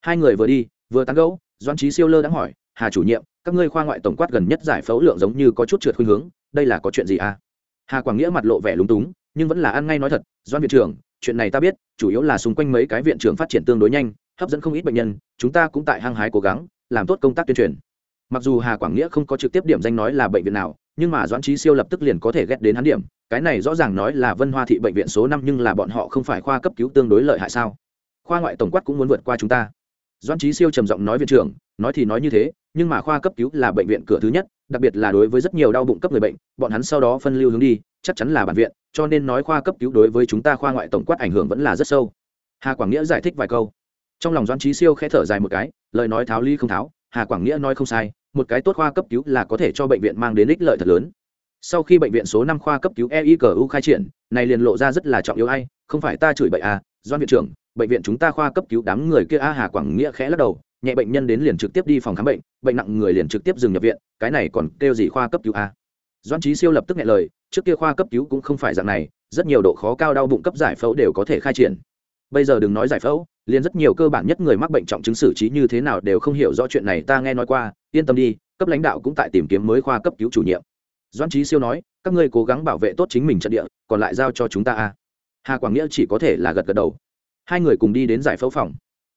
Hai người vừa đi, vừa tán gẫu, doãn trí siêu lơ đã hỏi hà chủ nhiệm, các ngươi khoa ngoại tổng quát gần nhất giải phẫu lượng giống như có chút trượt khuynh hướng, đây là có chuyện gì à? Hà quảng nghĩa mặt lộ vẻ lúng túng, nhưng vẫn là ăn ngay nói thật doan viện trưởng, chuyện này ta biết, chủ yếu là xung quanh mấy cái viện trưởng phát triển tương đối nhanh, hấp dẫn không ít bệnh nhân, chúng ta cũng tại hăng hái cố gắng, làm tốt công tác tuyên truyền. Mặc dù hà quảng nghĩa không có trực tiếp điểm danh nói là bệnh viện nào, nhưng mà doãn trí siêu lập tức liền có thể ghét đến hắn điểm, cái này rõ ràng nói là vân hoa thị bệnh viện số năm nhưng là bọn họ không phải khoa cấp cứu tương đối lợi hại sao? Khoa ngoại tổng quát cũng muốn vượt qua chúng ta doãn trí siêu trầm giọng nói viện trưởng, nói thì nói như thế, nhưng mà khoa cấp cứu là bệnh viện cửa thứ nhất, đặc biệt là đối với rất nhiều đau bụng cấp người bệnh, bọn hắn sau đó phân lưu hướng đi, chắc chắn là bản viện, cho nên nói khoa cấp cứu đối với chúng ta khoa ngoại tổng quát ảnh hưởng vẫn là rất sâu. Hà quảng nghĩa giải thích vài câu. Trong lòng doãn trí siêu khẽ thở dài một cái, lời nói tháo ly không tháo, hà quảng nghĩa nói không sai, một cái tốt khoa cấp cứu là có thể cho bệnh viện mang đến ích lợi thật lớn. Sau khi bệnh viện số năm khoa cấp cứu eicu khai triển, này liền lộ ra rất là trọng yếu ai, không phải ta chửi bậy à doan viện trưởng bệnh viện chúng ta khoa cấp cứu đám người kia a hà quảng nghĩa khẽ lắc đầu, nhẹ bệnh nhân đến liền trực tiếp đi phòng khám bệnh bệnh nặng người liền trực tiếp dừng nhập viện, cái này còn kêu gì khoa cấp cứu a? Doan trí siêu lập tức nghe lời, trước kia khoa cấp cứu cũng không phải dạng này, rất nhiều độ khó cao đau bụng cấp giải phẫu đều có thể khai triển. Bây giờ đừng nói giải phẫu, liền rất nhiều cơ bản nhất người mắc bệnh trọng chứng xử trí như thế nào đều không hiểu rõ chuyện này, ta nghe nói qua, yên tâm đi, cấp lãnh đạo cũng tại tìm kiếm mới khoa cấp cứu chủ nhiệm. Doan trí siêu nói, các ngươi cố gắng bảo vệ tốt chính mình trận địa, còn lại giao cho chúng ta a. Hà quảng nghĩa chỉ có thể là gật gật đầu hai người cùng đi đến giải phẫu phòng.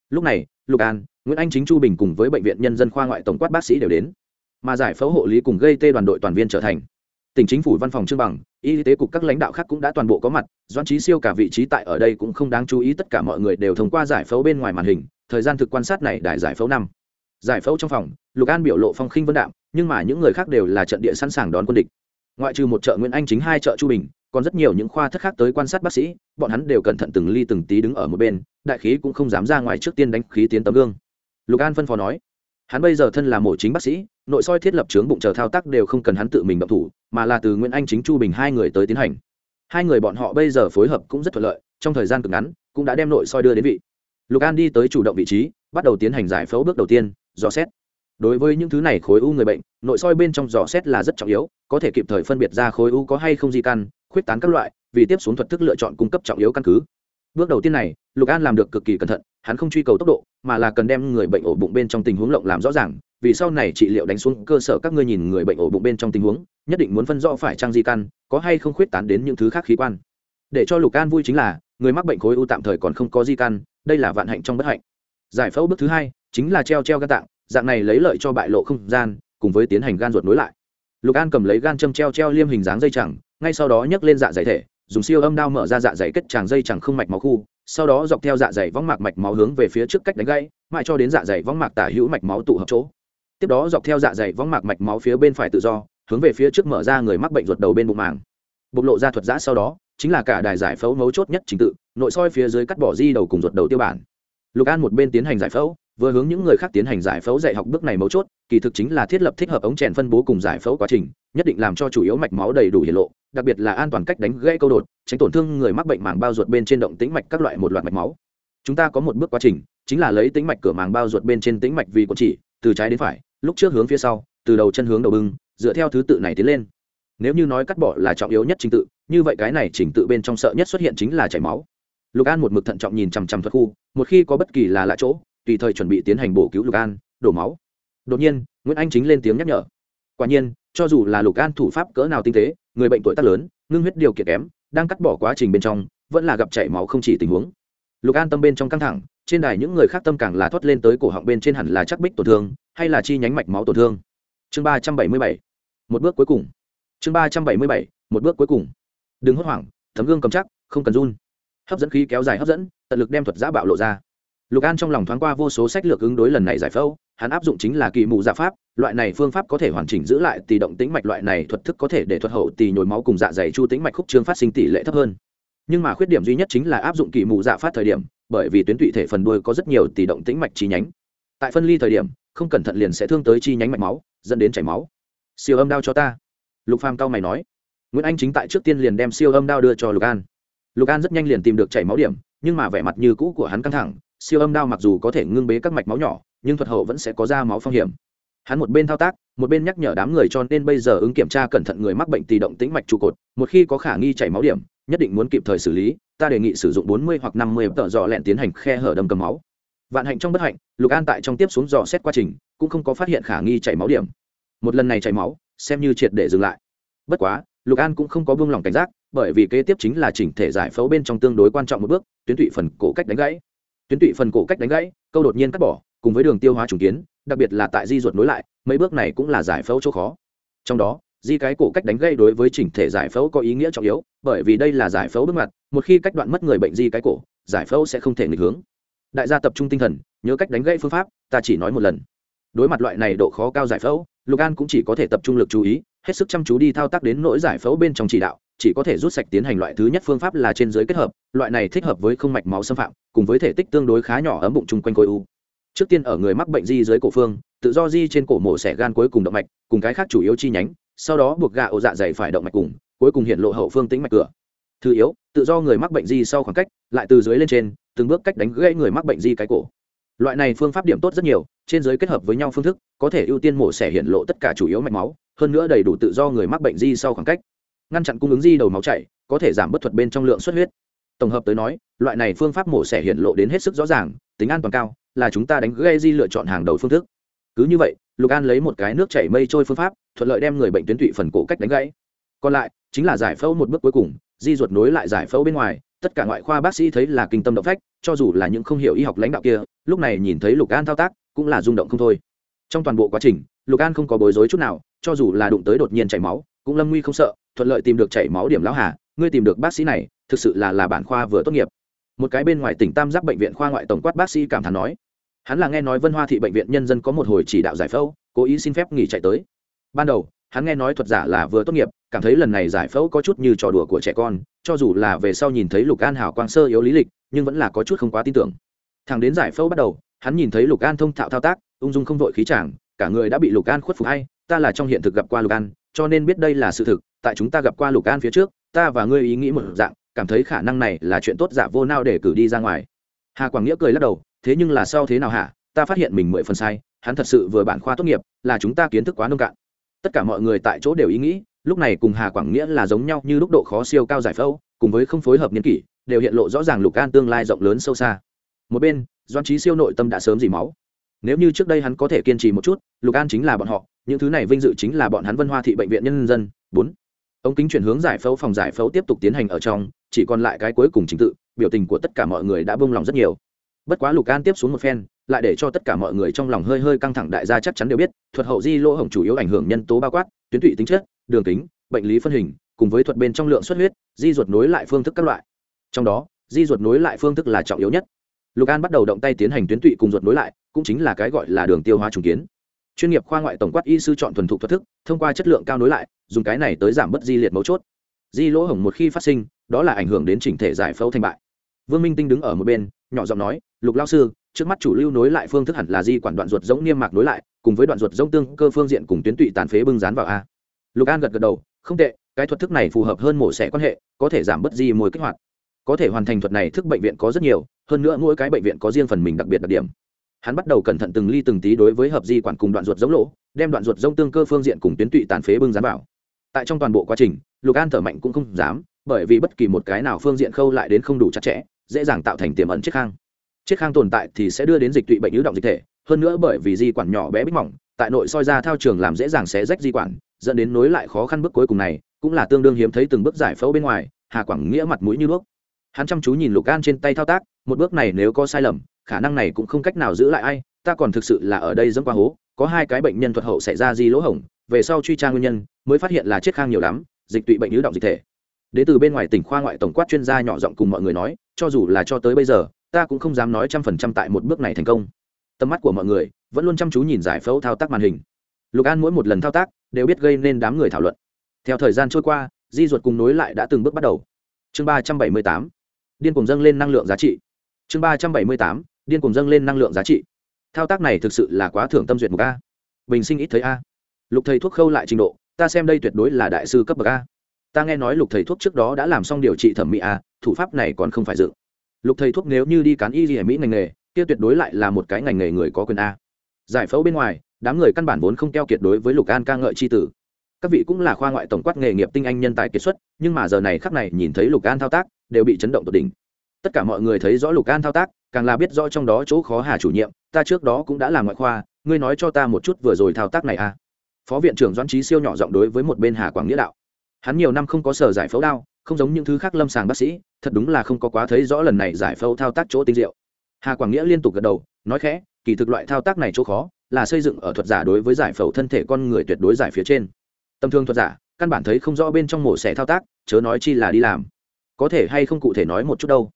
Lúc này, lục an, nguyễn anh chính, chu bình cùng với bệnh viện nhân dân khoa ngoại tổng quát bác sĩ đều đến. Mà giải phẫu hộ lý cùng gây tê đoàn đội toàn viên trở thành. Tỉnh chính phủ, văn phòng trương bằng, y tế cục các lãnh đạo khác cũng đã toàn bộ có mặt doan trí siêu cả vị trí tại ở đây cũng không đáng chú ý, tất cả mọi người đều thông qua giải phẫu bên ngoài màn hình, thời gian thực quan sát này đại giải phẫu năm. Giải phẫu trong phòng, lục an biểu lộ phong khinh vân đạm, nhưng mà những người khác đều là trận địa sẵn sàng đón quân địch. Ngoại trừ một chợ nguyễn anh chính, hai chợ chu bình còn rất nhiều những khoa thất khác tới quan sát bác sĩ, bọn hắn đều cẩn thận từng ly từng tí đứng ở một bên, đại khí cũng không dám ra ngoài trước tiên đánh khí tiến tấm gương. Lục an phân phó nói, hắn bây giờ thân là mổ chính bác sĩ, nội soi thiết lập chướng bụng chờ thao tác đều không cần hắn tự mình động thủ, mà là từ nguyễn anh chính chu bình hai người tới tiến hành. Hai người bọn họ bây giờ phối hợp cũng rất thuận lợi, trong thời gian cực ngắn, cũng đã đem nội soi đưa đến vị. Lục an đi tới chủ động vị trí, bắt đầu tiến hành giải phẫu bước đầu tiên, dò xét. Đối với những thứ này khối u người bệnh, nội soi bên trong dò xét là rất trọng yếu, có thể kịp thời phân biệt ra khối u có hay không di căn khuyết tán các loại, vì tiếp xuống thuật thức lựa chọn cung cấp trọng yếu căn cứ. Bước đầu tiên này, lục an làm được cực kỳ cẩn thận, hắn không truy cầu tốc độ, mà là cần đem người bệnh ổ bụng bên trong tình huống lộng làm rõ ràng, vì sau này trị liệu đánh xuống cơ sở các ngươi nhìn người bệnh ổ bụng bên trong tình huống, nhất định muốn phân rõ phải trang di căn, có hay không khuyết tán đến những thứ khác khí quan. Để cho lục an vui chính là, người mắc bệnh khối u tạm thời còn không có di căn, đây là vạn hạnh trong bất hạnh. Giải phẫu bước thứ hai, chính là treo treo gan tạng, dạng này lấy lợi cho bại lộ không gian, cùng với tiến hành gan ruột nối lại. Lục an cầm lấy gan châm treo treo liêm hình dáng dây chẳng ngay sau đó nhấc lên dạ dày thể, dùng siêu âm đao mở ra dạ dày kết tràng dây chẳng không mạch máu khu, sau đó dọc theo dạ dày võng mạc mạch máu hướng về phía trước cách đánh gãy, mãi cho đến dạ dày võng mạc tả hữu mạch máu tụ hợp chỗ. Tiếp đó dọc theo dạ dày võng mạc mạch máu phía bên phải tự do, hướng về phía trước mở ra người mắc bệnh ruột đầu bên bụng màng. Bộc lộ ra thuật giã sau đó, chính là cả đài giải phẫu mấu chốt nhất trình tự, nội soi phía dưới cắt bỏ di đầu cùng ruột đầu tiêu bản lục an một bên tiến hành giải phẫu, vừa hướng những người khác tiến hành giải phẫu dạy học bước này mấu chốt, kỳ thực chính là thiết lập thích hợp ống chèn phân bố cùng giải phẫu quá trình, nhất định làm cho chủ yếu mạch máu đầy đủ hiển lộ, đặc biệt là an toàn cách đánh gãy câu đột, tránh tổn thương người mắc bệnh màng bao ruột bên trên động tĩnh mạch các loại một loạt mạch máu. Chúng ta có một bước quá trình, chính là lấy tĩnh mạch cửa màng bao ruột bên trên tĩnh mạch vì cột chỉ, từ trái đến phải, lúc trước hướng phía sau, từ đầu chân hướng đầu bưng, dựa theo thứ tự này tiến lên. Nếu như nói cắt bỏ là trọng yếu nhất trình tự, như vậy cái này trình tự bên trong sợ nhất xuất hiện chính là chảy máu lục an một mực thận trọng nhìn chằm chằm thuật khu, một khi có bất kỳ là lạ chỗ, tùy thời chuẩn bị tiến hành bổ cứu lục an, đổ máu. Đột nhiên, nguyễn anh chính lên tiếng nhắc nhở. Quả nhiên, cho dù là lục an thủ pháp cỡ nào tinh tế, người bệnh tuổi tác lớn, ngưng huyết điều kiện kém, đang cắt bỏ quá trình bên trong, vẫn là gặp chảy máu không chỉ tình huống. Lục an tâm bên trong căng thẳng, trên đài những người khác tâm càng là thoát lên tới cổ họng bên trên hẳn là chắc bích tổn thương, hay là chi nhánh mạch máu tổn thương. Chương ba trăm bảy mươi bảy. Một bước cuối cùng. Chương ba trăm bảy mươi bảy. Một bước cuối cùng. Đừng hốt hoảng thấm gương cầm chắc, không cần run hấp dẫn khí kéo dài hấp dẫn, tận lực đem thuật giã bạo lộ ra. Lục an trong lòng thoáng qua vô số sách lược ứng đối lần này giải phẫu, hắn áp dụng chính là kỳ mù dạ pháp, loại này phương pháp có thể hoàn chỉnh giữ lại tỷ động tĩnh mạch, loại này thuật thức có thể để thuật hậu tỷ nhồi máu cùng dạ dày chu tĩnh mạch khúc trương phát sinh tỷ lệ thấp hơn. Nhưng mà khuyết điểm duy nhất chính là áp dụng kỳ mù dạ phát thời điểm, bởi vì tuyến tụy thể phần đuôi có rất nhiều tỷ động tĩnh mạch chi nhánh. Tại phân ly thời điểm, không cẩn thận liền sẽ thương tới chi nhánh mạch máu, dẫn đến chảy máu. Siêu âm đao cho ta. Lục phàm cao mày nói. Nguyễn anh chính tại trước tiên liền đem siêu âm đao đưa cho lục an lục an rất nhanh liền tìm được chảy máu điểm, nhưng mà vẻ mặt như cũ của hắn căng thẳng, siêu âm đao mặc dù có thể ngưng bế các mạch máu nhỏ, nhưng thuật hậu vẫn sẽ có ra máu phong hiểm. Hắn một bên thao tác, một bên nhắc nhở đám người cho nên bây giờ ứng kiểm tra cẩn thận người mắc bệnh tì động tĩnh mạch trụ cột, một khi có khả nghi chảy máu điểm, nhất định muốn kịp thời xử lý, ta đề nghị sử dụng bốn mươi hoặc năm mươi tợ dò lẹn tiến hành khe hở đầm cầm máu. Vạn hạnh trong bất hạnh, lục an tại trong tiếp xuống dò xét quá trình, cũng không có phát hiện khả nghi chảy máu điểm. Một lần này chảy máu, xem như triệt để dừng lại. Bất quá lục an cũng không có buông lỏng cảnh giác bởi vì kế tiếp chính là chỉnh thể giải phẫu bên trong tương đối quan trọng một bước tuyến tụy phần cổ cách đánh gãy. Tuyến tụy phần cổ cách đánh gãy câu đột nhiên cắt bỏ cùng với đường tiêu hóa trùng kiến đặc biệt là tại di ruột nối lại mấy bước này cũng là giải phẫu chỗ khó. Trong đó di cái cổ cách đánh gây đối với chỉnh thể giải phẫu có ý nghĩa trọng yếu bởi vì đây là giải phẫu bước ngoặt, một khi cách đoạn mất người bệnh di cái cổ giải phẫu sẽ không thể nghịch hướng. Đại gia tập trung tinh thần nhớ cách đánh gãy phương pháp ta chỉ nói một lần. Đối mặt loại này độ khó cao giải phẫu lục an cũng chỉ có thể tập trung lực chú ý hết sức chăm chú đi thao tác đến nỗi giải phẫu bên trong chỉ đạo, chỉ có thể rút sạch tiến hành loại thứ nhất phương pháp là trên dưới kết hợp, loại này thích hợp với không mạch máu xâm phạm, cùng với thể tích tương đối khá nhỏ ấm bụng chung quanh khối u. Trước tiên ở người mắc bệnh di dưới cổ phương, tự do di trên cổ mổ xẻ gan cuối cùng động mạch, cùng cái khác chủ yếu chi nhánh, sau đó buộc gà ổ dạ dày phải động mạch cùng, cuối cùng hiện lộ hậu phương tính mạch cửa. Thứ yếu, tự do người mắc bệnh di sau khoảng cách, lại từ dưới lên trên, từng bước cách đánh gãy người mắc bệnh di cái cổ loại này phương pháp điểm tốt rất nhiều, trên dưới kết hợp với nhau phương thức, có thể ưu tiên mổ xẻ hiện lộ tất cả chủ yếu mạch máu, hơn nữa đầy đủ tự do người mắc bệnh di sau khoảng cách. Ngăn chặn cung ứng di đầu máu chảy, có thể giảm bất thuật bên trong lượng xuất huyết. Tổng hợp tới nói, loại này phương pháp mổ xẻ hiện lộ đến hết sức rõ ràng, tính an toàn cao, là chúng ta đánh gây di lựa chọn hàng đầu phương thức. Cứ như vậy, lục an lấy một cái nước chảy mây trôi phương pháp, thuận lợi đem người bệnh tuyến tụy phần cổ cách đánh gãy. Còn lại, chính là giải phẫu một bước cuối cùng, di ruột nối lại giải phẫu bên ngoài tất cả ngoại khoa bác sĩ thấy là kinh tâm động phách, cho dù là những không hiểu y học lãnh đạo kia, lúc này nhìn thấy lục an thao tác, cũng là rung động không thôi. Trong toàn bộ quá trình, lục an không có bối rối chút nào, cho dù là đụng tới đột nhiên chảy máu, cũng lâm nguy không sợ, thuận lợi tìm được chảy máu điểm lão hà, ngươi tìm được bác sĩ này, thực sự là là bản khoa vừa tốt nghiệp. Một cái bên ngoài tỉnh tam giác bệnh viện khoa ngoại tổng quát bác sĩ cảm thán nói, hắn là nghe nói vân hoa thị bệnh viện nhân dân có một hồi chỉ đạo giải phẫu, cố ý xin phép nghỉ chạy tới. Ban đầu hắn nghe nói thuật giả là vừa tốt nghiệp, cảm thấy lần này giải phẫu có chút như trò đùa của trẻ con, cho dù là về sau nhìn thấy lục an hảo quang sơ yếu lý lịch, nhưng vẫn là có chút không quá tin tưởng. Thằng đến giải phẫu bắt đầu, hắn nhìn thấy lục an thông thạo thao tác, ung dung không vội khí chàng, cả người đã bị lục an khuất phục hay, ta là trong hiện thực gặp qua lục an, cho nên biết đây là sự thực, tại chúng ta gặp qua lục an phía trước, ta và ngươi ý nghĩ một dạng, cảm thấy khả năng này là chuyện tốt giả vô nao để cử đi ra ngoài. Hà quảng nghĩa cười lắc đầu, thế nhưng là sao thế nào hả? Ta phát hiện mình mười phần sai, hắn thật sự vừa bản khoa tốt nghiệp, là chúng ta kiến thức quá nông cạn tất cả mọi người tại chỗ đều ý nghĩ, lúc này cùng hà quảng nghĩa là giống nhau như lúc độ khó siêu cao giải phẫu, cùng với không phối hợp n kỷ, đều hiện lộ rõ ràng lục an tương lai rộng lớn sâu xa. Một bên doan trí siêu nội tâm đã sớm dì máu. Nếu như trước đây hắn có thể kiên trì một chút, lục an chính là bọn họ, những thứ này vinh dự chính là bọn hắn vân hoa thị bệnh viện nhân dân. Bốn, ống kính chuyển hướng giải phẫu phòng giải phẫu tiếp tục tiến hành ở trong, chỉ còn lại cái cuối cùng chính tự, biểu tình của tất cả mọi người đã bông lòng rất nhiều bất quá lục an tiếp xuống một phen, lại để cho tất cả mọi người trong lòng hơi hơi căng thẳng đại gia chắc chắn đều biết, thuật hậu di lỗ hổng chủ yếu ảnh hưởng nhân tố bao quát, tuyến tụy tính chất, đường kính, bệnh lý phân hình, cùng với thuật bên trong lượng xuất huyết, di ruột nối lại phương thức các loại. Trong đó, di ruột nối lại phương thức là trọng yếu nhất. Lục an bắt đầu động tay tiến hành tuyến tụy cùng ruột nối lại, cũng chính là cái gọi là đường tiêu hóa trùng kiến. Chuyên nghiệp khoa ngoại tổng quát y sư chọn thuần thục thuật thức, thông qua chất lượng cao nối lại, dùng cái này tới giảm bớt di liệt mấu chốt. Di lỗ hổng một khi phát sinh, đó là ảnh hưởng đến chỉnh thể giải phẫu thành bại. Vương minh tinh đứng ở một bên, nhỏ giọng nói lục lao sư, trước mắt chủ lưu nối lại phương thức hẳn là di quản đoạn ruột giống niêm mạc nối lại, cùng với đoạn ruột giống tương cơ phương diện cùng tuyến tụy tàn phế bưng dán vào a. Lục an gật gật đầu, không tệ, cái thuật thức này phù hợp hơn mổ xẻ quan hệ, có thể giảm bớt di mồi kích hoạt. Có thể hoàn thành thuật này thức bệnh viện có rất nhiều, hơn nữa mỗi cái bệnh viện có riêng phần mình đặc biệt đặc điểm. Hắn bắt đầu cẩn thận từng ly từng tí đối với hợp di quản cùng đoạn ruột giống lỗ, đem đoạn ruột giống tương cơ phương diện cùng tuyến tụy tàn phế bưng dán vào. Tại trong toàn bộ quá trình, lục an thở mạnh cũng không dám, bởi vì bất kỳ một cái nào phương diện khâu lại đến không đủ chặt chẽ, dễ dàng tạo thành tiềm ẩn chiếc khang Chiết khang tồn tại thì sẽ đưa đến dịch tụy bệnh ứ động dịch thể, hơn nữa bởi vì di quản nhỏ bé bích mỏng, tại nội soi ra thao trường làm dễ dàng xé rách di quản, dẫn đến nối lại khó khăn bước cuối cùng này, cũng là tương đương hiếm thấy từng bước giải phẫu bên ngoài, hà quảng nghĩa mặt mũi như đuốc. Hắn chăm chú nhìn lục gan trên tay thao tác, một bước này nếu có sai lầm, khả năng này cũng không cách nào giữ lại ai, ta còn thực sự là ở đây dẫm qua hố, có hai cái bệnh nhân thuật hậu xảy ra di lỗ hổng, về sau truy tra nguyên nhân, mới phát hiện là Chiết khang nhiều lắm, dịch tụy bệnh ứ động dịch thể. Đến từ bên ngoài tỉnh khoa ngoại tổng quát chuyên gia nhỏ giọng cùng mọi người nói, cho dù là cho tới bây giờ ta cũng không dám nói trăm phần trăm tại một bước này thành công. Tầm mắt của mọi người vẫn luôn chăm chú nhìn giải phẫu thao tác màn hình. Lục an mỗi một lần thao tác đều biết gây nên đám người thảo luận. Theo thời gian trôi qua, di ruột cùng nối lại đã từng bước bắt đầu. Chương ba trăm bảy mươi tám, điên cùng dâng lên năng lượng giá trị. Chương ba trăm bảy mươi tám, điên cùng dâng lên năng lượng giá trị. Thao tác này thực sự là quá thưởng tâm duyệt một a. Bình sinh ít thấy a. Lục thầy thuốc khâu lại trình độ, ta xem đây tuyệt đối là đại sư cấp bậc a. Ta nghe nói lục thầy thuốc trước đó đã làm xong điều trị thẩm mỹ a, thủ pháp này còn không phải dựng lục thầy thuốc nếu như đi cán y gì mỹ ngành nghề, kia tuyệt đối lại là một cái ngành nghề người có quyền a. Giải phẫu bên ngoài, đám người căn bản vốn không keo kiệt đối với lục an ca ngợi c h i tử. Các vị cũng là khoa ngoại tổng quát nghề nghiệp tinh anh nhân tài kiệt xuất, nhưng mà giờ này khắc này nhìn thấy lục an thao tác, đều bị chấn động tột đỉnh. Tất cả mọi người thấy rõ lục an thao tác, càng là biết rõ trong đó chỗ khó hà chủ nhiệm, ta trước đó cũng đã làm ngoại khoa, ngươi nói cho ta một chút vừa rồi thao tác này a. Phó viện trưởng doan trí siêu nhỏ giọng đối với một bên hà quảng nghĩa đạo. Hắn nhiều năm không có sở giải phẫu đao không giống những thứ khác lâm sàng bác sĩ, thật đúng là không có quá thấy rõ lần này giải phẫu thao tác chỗ tinh diệu. Hà quảng nghĩa liên tục gật đầu, nói khẽ, kỳ thực loại thao tác này chỗ khó, là xây dựng ở thuật giả đối với giải phẫu thân thể con người tuyệt đối giải phía trên. Tầm thương thuật giả, căn bản thấy không rõ bên trong mổ xẻ thao tác, chớ nói chi là đi làm. Có thể hay không cụ thể nói một chút đâu.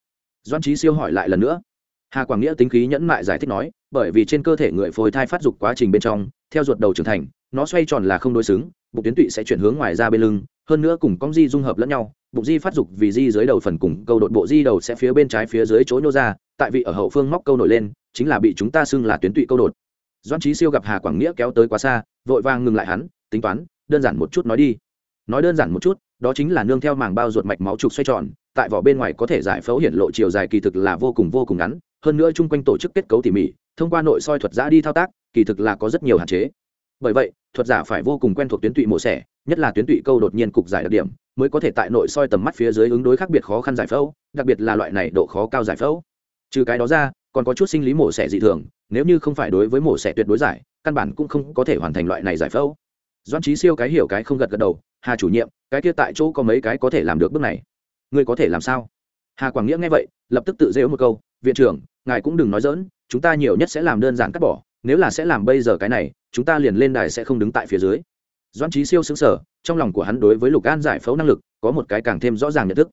Doan trí siêu hỏi lại lần nữa. Hà quảng nghĩa tính khí nhẫn mại giải thích nói, bởi vì trên cơ thể người phôi thai phát dục quá trình bên trong, theo ruột đầu trưởng thành, nó xoay tròn là không đối xứng, bụng tuyến tụy sẽ chuyển hướng ngoài ra bên lưng hơn nữa cùng con di dung hợp lẫn nhau, bụng di phát dục vì di dưới đầu phần cùng câu đột bộ di đầu sẽ phía bên trái phía dưới chỗ nhô ra, tại vị ở hậu phương móc câu nổi lên, chính là bị chúng ta xưng là tuyến tụy câu đột. Doan trí siêu gặp hà quảng nghĩa kéo tới quá xa, vội vàng ngừng lại hắn, tính toán, đơn giản một chút nói đi. Nói đơn giản một chút, đó chính là nương theo màng bao ruột mạch máu trục xoay tròn, tại vỏ bên ngoài có thể giải phẫu hiện lộ chiều dài kỳ thực là vô cùng vô cùng ngắn, hơn nữa chung quanh tổ chức kết cấu tỉ mỉ, thông qua nội soi thuật giã đi thao tác, kỳ thực là có rất nhiều hạn chế. Bởi vậy, thuật giả phải vô cùng quen thuộc tuyến tụy mổ xẻ nhất là tuyến tụy câu đột nhiên cục giải đặc điểm, mới có thể tại nội soi tầm mắt phía dưới ứng đối khác biệt khó khăn giải phẫu, đặc biệt là loại này độ khó cao giải phẫu. Trừ cái đó ra, còn có chút sinh lý mổ xẻ dị thường, nếu như không phải đối với mổ xẻ tuyệt đối giải, căn bản cũng không có thể hoàn thành loại này giải phẫu. Doan trí siêu cái hiểu cái không gật gật đầu, hà chủ nhiệm, cái kia tại chỗ có mấy cái có thể làm được bước này? Ngươi có thể làm sao? Hà quảng nghĩa nghe vậy, lập tức tự dễu một câu, viện trưởng, ngài cũng đừng nói dỡn chúng ta nhiều nhất sẽ làm đơn giản cắt bỏ, nếu là sẽ làm bây giờ cái này, chúng ta liền lên đài sẽ không đứng tại phía dưới doan trí siêu xứng sở trong lòng của hắn đối với lục an giải phẫu năng lực có một cái càng thêm rõ ràng nhận thức.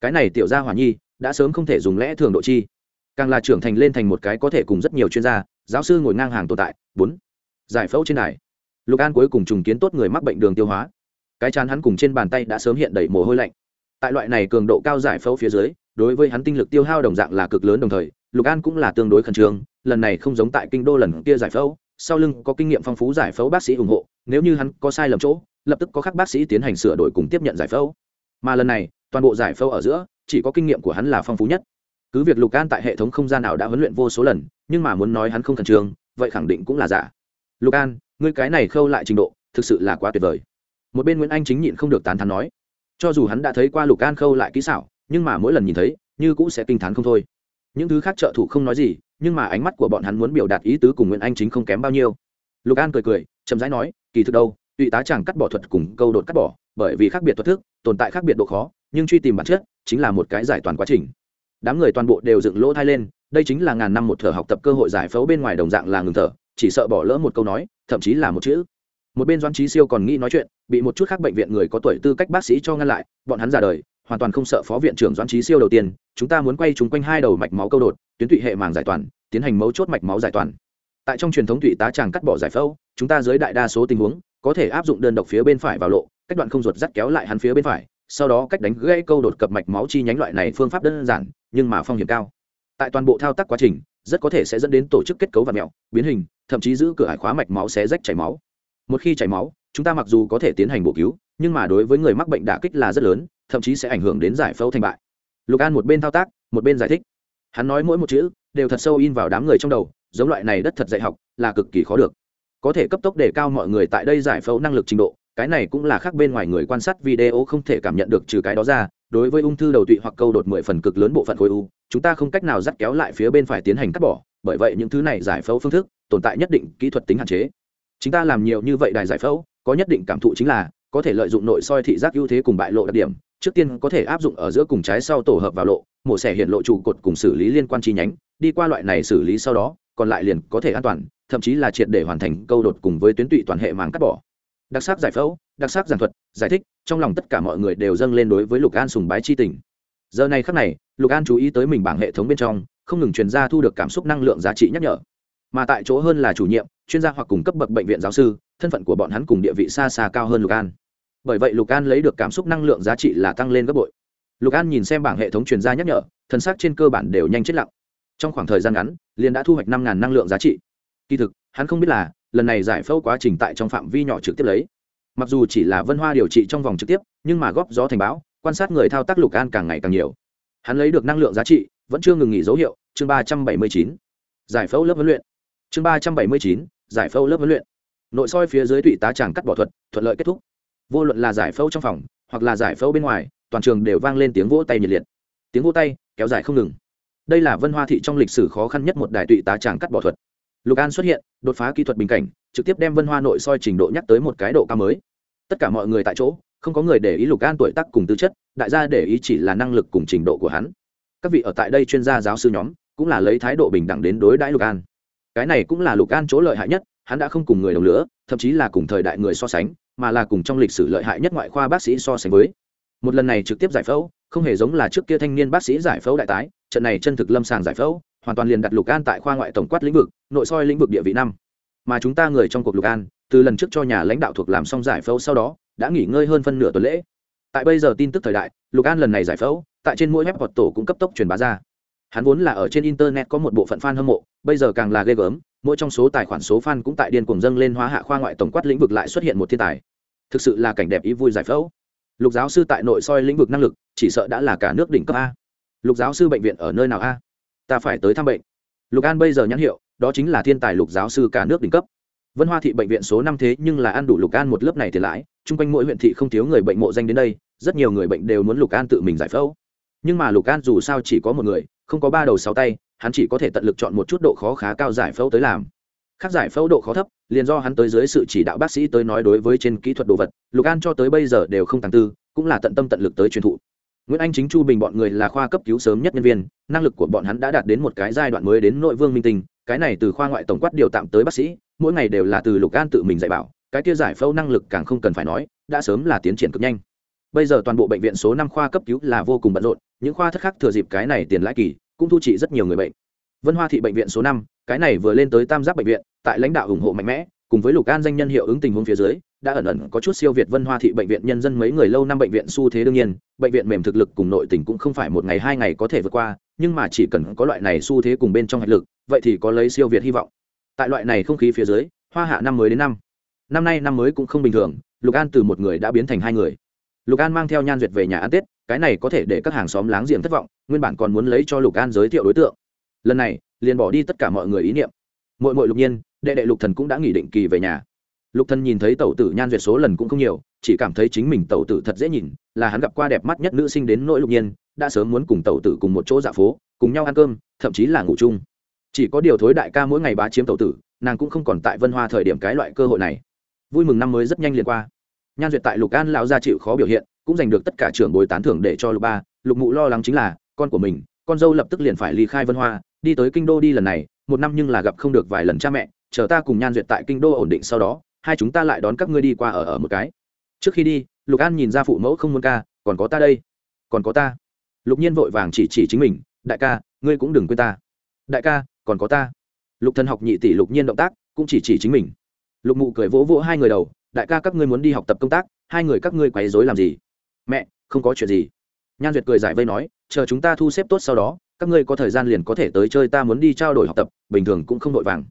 Cái này tiểu gia hỏa nhi đã sớm không thể dùng lẽ thường độ chi. Càng là trưởng thành lên thành một cái có thể cùng rất nhiều chuyên gia, giáo sư ngồi ngang hàng tồn tại. Bốn, giải phẫu trên này lục an cuối cùng trùng kiến tốt người mắc bệnh đường tiêu hóa. Cái chán hắn cùng trên bàn tay đã sớm hiện đầy mồ hôi lạnh. Tại loại này cường độ cao giải phẫu phía dưới, đối với hắn tinh lực tiêu hao đồng dạng là cực lớn đồng thời, lục an cũng là tương đối khẩn trương, lần này không giống tại kinh đô lần kia giải phẫu, sau lưng có kinh nghiệm phong phú giải phẫu bác sĩ ủng hộ nếu như hắn có sai lầm chỗ, lập tức có các bác sĩ tiến hành sửa đổi cùng tiếp nhận giải phẫu. Mà lần này, toàn bộ giải phẫu ở giữa, chỉ có kinh nghiệm của hắn là phong phú nhất. Cứ việc lục an tại hệ thống không gian nào đã huấn luyện vô số lần, nhưng mà muốn nói hắn không khẩn trương, vậy khẳng định cũng là giả. Lục an, ngươi cái này khâu lại trình độ, thực sự là quá tuyệt vời. Một bên nguyễn anh chính nhịn không được tán thán nói, cho dù hắn đã thấy qua lục an khâu lại kỹ xảo, nhưng mà mỗi lần nhìn thấy, như cũng sẽ kinh t h á n không thôi. Những thứ khác trợ thủ không nói gì, nhưng mà ánh mắt của bọn hắn muốn biểu đạt ý tứ cùng nguyễn anh chính không kém bao nhiêu lục an cười cười, chậm rãi nói, kỳ thực đâu tùy tá chàng cắt bỏ thuật cùng câu đột cắt bỏ, bởi vì khác biệt thuật thức, tồn tại khác biệt độ khó, nhưng truy tìm bản chất chính là một cái giải toàn quá trình. Đám người toàn bộ đều dựng lỗ thai lên, đây chính là ngàn năm một thở học tập cơ hội giải phẫu bên ngoài đồng dạng là ngừng thở, chỉ sợ bỏ lỡ một câu nói, thậm chí là một chữ. Một bên doan trí siêu còn nghĩ nói chuyện, bị một chút khác bệnh viện người có tuổi tư cách bác sĩ cho ngăn lại, bọn hắn già đời, hoàn toàn không sợ phó viện trưởng doãn trí siêu đầu tiên, chúng ta muốn quay chúng quanh hai đầu mạch máu câu đột, tuyến tụy hệ màng giải toàn, tiến hành mấu chốt mạch máu giải toàn tại trong truyền thống tụy tá tràng cắt bỏ giải phẫu, chúng ta dưới đại đa số tình huống, có thể áp dụng đơn độc phía bên phải vào lộ, cách đoạn không ruột dắt kéo lại hắn phía bên phải, sau đó cách đánh gãy câu đột cập mạch máu chi nhánh loại này phương pháp đơn giản, nhưng mà phong hiểm cao. Tại toàn bộ thao tác quá trình, rất có thể sẽ dẫn đến tổ chức kết cấu và mẹo, biến hình, thậm chí giữ cửa hải khóa mạch máu sẽ rách chảy máu. Một khi chảy máu, chúng ta mặc dù có thể tiến hành bổ cứu, nhưng mà đối với người mắc bệnh đả kích là rất lớn, thậm chí sẽ ảnh hưởng đến giải phẫu thành bại. Lục an một bên thao tác, một bên giải thích. Hắn nói mỗi một chữ đều thật sâu in vào đám người trong đầu giống loại này đất thật dạy học là cực kỳ khó được. Có thể cấp tốc để cao mọi người tại đây giải phẫu năng lực trình độ, cái này cũng là khác bên ngoài người quan sát video không thể cảm nhận được trừ cái đó ra, đối với ung thư đầu tụy hoặc câu đột mười phần cực lớn bộ phận khối u, chúng ta không cách nào dắt kéo lại phía bên phải tiến hành cắt bỏ, bởi vậy những thứ này giải phẫu phương thức tồn tại nhất định kỹ thuật tính hạn chế. Chúng ta làm nhiều như vậy đài giải phẫu, có nhất định cảm thụ chính là có thể lợi dụng nội soi thị giác ưu thế cùng bại lộ đặc điểm, trước tiên có thể áp dụng ở giữa cùng trái sau tổ hợp vào lộ, mổ xẻ hiện lộ trụ cột cùng xử lý liên quan chi nhánh, đi qua loại này xử lý sau đó còn lại liền có thể an toàn, thậm chí là triệt để hoàn thành câu đột cùng với tuyến tụy toàn hệ màng cắt bỏ. Đặc sắc giải phẫu, đặc sắc giảng thuật, giải thích, trong lòng tất cả mọi người đều dâng lên đối với lục an sùng bái chi tình. Giờ này khắc này, lục an chú ý tới mình bảng hệ thống bên trong, không ngừng truyền ra thu được cảm xúc năng lượng giá trị nhắc nhở. Mà tại chỗ hơn là chủ nhiệm, chuyên gia hoặc cùng cấp bậc bệnh viện giáo sư, thân phận của bọn hắn cùng địa vị xa xa cao hơn lục an. Bởi vậy lục an lấy được cảm xúc năng lượng giá trị là tăng lên gấp bội. Lục an nhìn xem bảng hệ thống truyền ra nhắc nhở thân xác trên cơ bản đều nhanh chết lặng trong khoảng thời gian ngắn, liền đã thu hoạch năm năng lượng giá trị. Kỳ thực, hắn không biết là, lần này giải phẫu quá trình tại trong phạm vi nhỏ trực tiếp lấy. Mặc dù chỉ là vân hoa điều trị trong vòng trực tiếp, nhưng mà góp gió thành báo quan sát người thao tác lục an càng ngày càng nhiều. Hắn lấy được năng lượng giá trị, vẫn chưa ngừng nghỉ dấu hiệu, chương ba trăm bảy mươi chín. Giải phẫu lớp huấn luyện. Chương ba trăm bảy mươi chín, giải phẫu lớp huấn luyện. Nội soi phía dưới tụy tá tràng cắt bỏ thuật, thuận lợi kết thúc. Vô luận là giải phẫu trong phòng, hoặc là giải phẫu bên ngoài, toàn trường đều vang lên tiếng vỗ tay nhiệt liệt. Tiếng vỗ tay, kéo dài không ngừng đây là vân hoa thị trong lịch sử khó khăn nhất một đài tụy tá tràng cắt bỏ thuật. Lục an xuất hiện, đột phá kỹ thuật bình cảnh, trực tiếp đem vân hoa nội soi trình độ nhắc tới một cái độ cao mới. Tất cả mọi người tại chỗ, không có người để ý lục an tuổi tác cùng tư chất, đại gia để ý chỉ là năng lực cùng trình độ của hắn. Các vị ở tại đây chuyên gia giáo sư nhóm, cũng là lấy thái độ bình đẳng đến đối đãi lục an. Cái này cũng là lục an chỗ lợi hại nhất, hắn đã không cùng người đồng lửa, thậm chí là cùng thời đại người so sánh, mà là cùng trong lịch sử lợi hại nhất ngoại khoa bác sĩ so sánh với. Một lần này trực tiếp giải phẫu không hề giống là trước kia thanh niên bác sĩ giải phẫu đại tái, trận này chân thực lâm sàng giải phẫu, hoàn toàn liền đặt lục an tại khoa ngoại tổng quát lĩnh vực, nội soi lĩnh vực địa vị năm. Mà chúng ta người trong cuộc lục an, từ lần trước cho nhà lãnh đạo thuộc làm xong giải phẫu sau đó, đã nghỉ ngơi hơn phân nửa tuần lễ. Tại bây giờ tin tức thời đại, lục an lần này giải phẫu, tại trên mỗi web hoặc tổ cũng cấp tốc truyền bá ra. Hắn vốn là ở trên internet có một bộ phận fan hâm mộ, bây giờ càng là ghê gớm, mỗi trong số tài khoản số fan cũng tại điên cuồng dâng lên hóa hạ khoa ngoại tổng quát lĩnh vực lại xuất hiện một thiên tài. Thực sự là cảnh đẹp ý vui giải phẫu lục giáo sư tại nội soi lĩnh vực năng lực, chỉ sợ đã là cả nước đỉnh cấp a. Lục giáo sư bệnh viện ở nơi nào a? Ta phải tới thăm bệnh. Lục an bây giờ nhãn hiệu, đó chính là thiên tài lục giáo sư cả nước đỉnh cấp. Vân hoa thị bệnh viện số năm thế nhưng là ăn đủ lục an một lớp này thì lãi, chung quanh mỗi huyện thị không thiếu người bệnh mộ danh đến đây, rất nhiều người bệnh đều muốn lục an tự mình giải phẫu. Nhưng mà lục an dù sao chỉ có một người, không có ba đầu sáu tay, hắn chỉ có thể tận lực chọn một chút độ khó khá cao giải phẫu tới làm khác giải phẫu độ khó thấp, liền do hắn tới dưới sự chỉ đạo bác sĩ tới nói đối với trên kỹ thuật đồ vật, lục an cho tới bây giờ đều không tàng tư, cũng là tận tâm tận lực tới truyền thụ. Nguyễn anh, chính chu bình bọn người là khoa cấp cứu sớm nhất nhân viên, năng lực của bọn hắn đã đạt đến một cái giai đoạn mới đến nội vương minh tinh, cái này từ khoa ngoại tổng quát điều tạm tới bác sĩ, mỗi ngày đều là từ lục an tự mình dạy bảo, cái kia giải phẫu năng lực càng không cần phải nói, đã sớm là tiến triển cực nhanh. Bây giờ toàn bộ bệnh viện số năm khoa cấp cứu là vô cùng bận rộn, những khoa thất khác thừa dịp cái này tiền lãi kỳ, cũng thu trị rất nhiều người bệnh vân hoa thị bệnh viện số năm, cái này vừa lên tới tam giác bệnh viện, tại lãnh đạo ủng hộ mạnh mẽ, cùng với lục an danh nhân hiệu ứng tình huống phía dưới, đã ẩn ẩn có chút siêu việt vân hoa thị bệnh viện nhân dân mấy người lâu năm bệnh viện xu thế đương nhiên, bệnh viện mềm thực lực cùng nội tình cũng không phải một ngày hai ngày có thể vượt qua, nhưng mà chỉ cần có loại này xu thế cùng bên trong hạch lực, vậy thì có lấy siêu việt hy vọng. Tại loại này không khí phía dưới, hoa hạ năm mới đến năm. Năm nay năm mới cũng không bình thường, lục an từ một người đã biến thành hai người. Lục an mang theo nhan duyệt về nhà ăn tết, cái này có thể để các hàng xóm láng giềng thất vọng, nguyên bản còn muốn lấy cho lục an giới thiệu đối tượng lần này, liền bỏ đi tất cả mọi người ý niệm. Mội mội lục nhiên, đệ đệ lục thần cũng đã nghỉ định kỳ về nhà. Lục thần nhìn thấy tẩu tử nhan duyệt số lần cũng không nhiều, chỉ cảm thấy chính mình tẩu tử thật dễ nhìn, là hắn gặp qua đẹp mắt nhất nữ sinh đến nỗi lục nhiên, đã sớm muốn cùng tẩu tử cùng một chỗ dạ phố, cùng nhau ăn cơm, thậm chí là ngủ chung. Chỉ có điều thối đại ca mỗi ngày bá chiếm tẩu tử, nàng cũng không còn tại vân hoa thời điểm cái loại cơ hội này. Vui mừng năm mới rất nhanh liền qua. Nhan duyệt tại lục an lão gia chịu khó biểu hiện, cũng giành được tất cả trưởng bồi tán thưởng để cho lục ba. Lục mụ lo lắng chính là, con của mình, con dâu lập tức liền phải ly khai vân hoa đi tới kinh đô đi lần này, một năm nhưng là gặp không được vài lần cha mẹ, chờ ta cùng nhan duyệt tại kinh đô ổn định sau đó, hai chúng ta lại đón các ngươi đi qua ở ở một cái. Trước khi đi, lục an nhìn ra phụ mẫu không muốn ca, còn có ta đây. Còn có ta. Lục nhiên vội vàng chỉ chỉ chính mình, đại ca, ngươi cũng đừng quên ta. Đại ca, còn có ta. Lục thần học nhị tỷ lục nhiên động tác, cũng chỉ chỉ chính mình. Lục mụ cười vỗ vỗ hai người đầu, đại ca, các ngươi muốn đi học tập công tác, hai người các ngươi quấy rối làm gì? Mẹ, không có chuyện gì. Nhan duyệt cười giải vây nói, chờ chúng ta thu xếp tốt sau đó các ngươi có thời gian liền có thể tới chơi, ta muốn đi trao đổi học tập, bình thường cũng không vội vàng.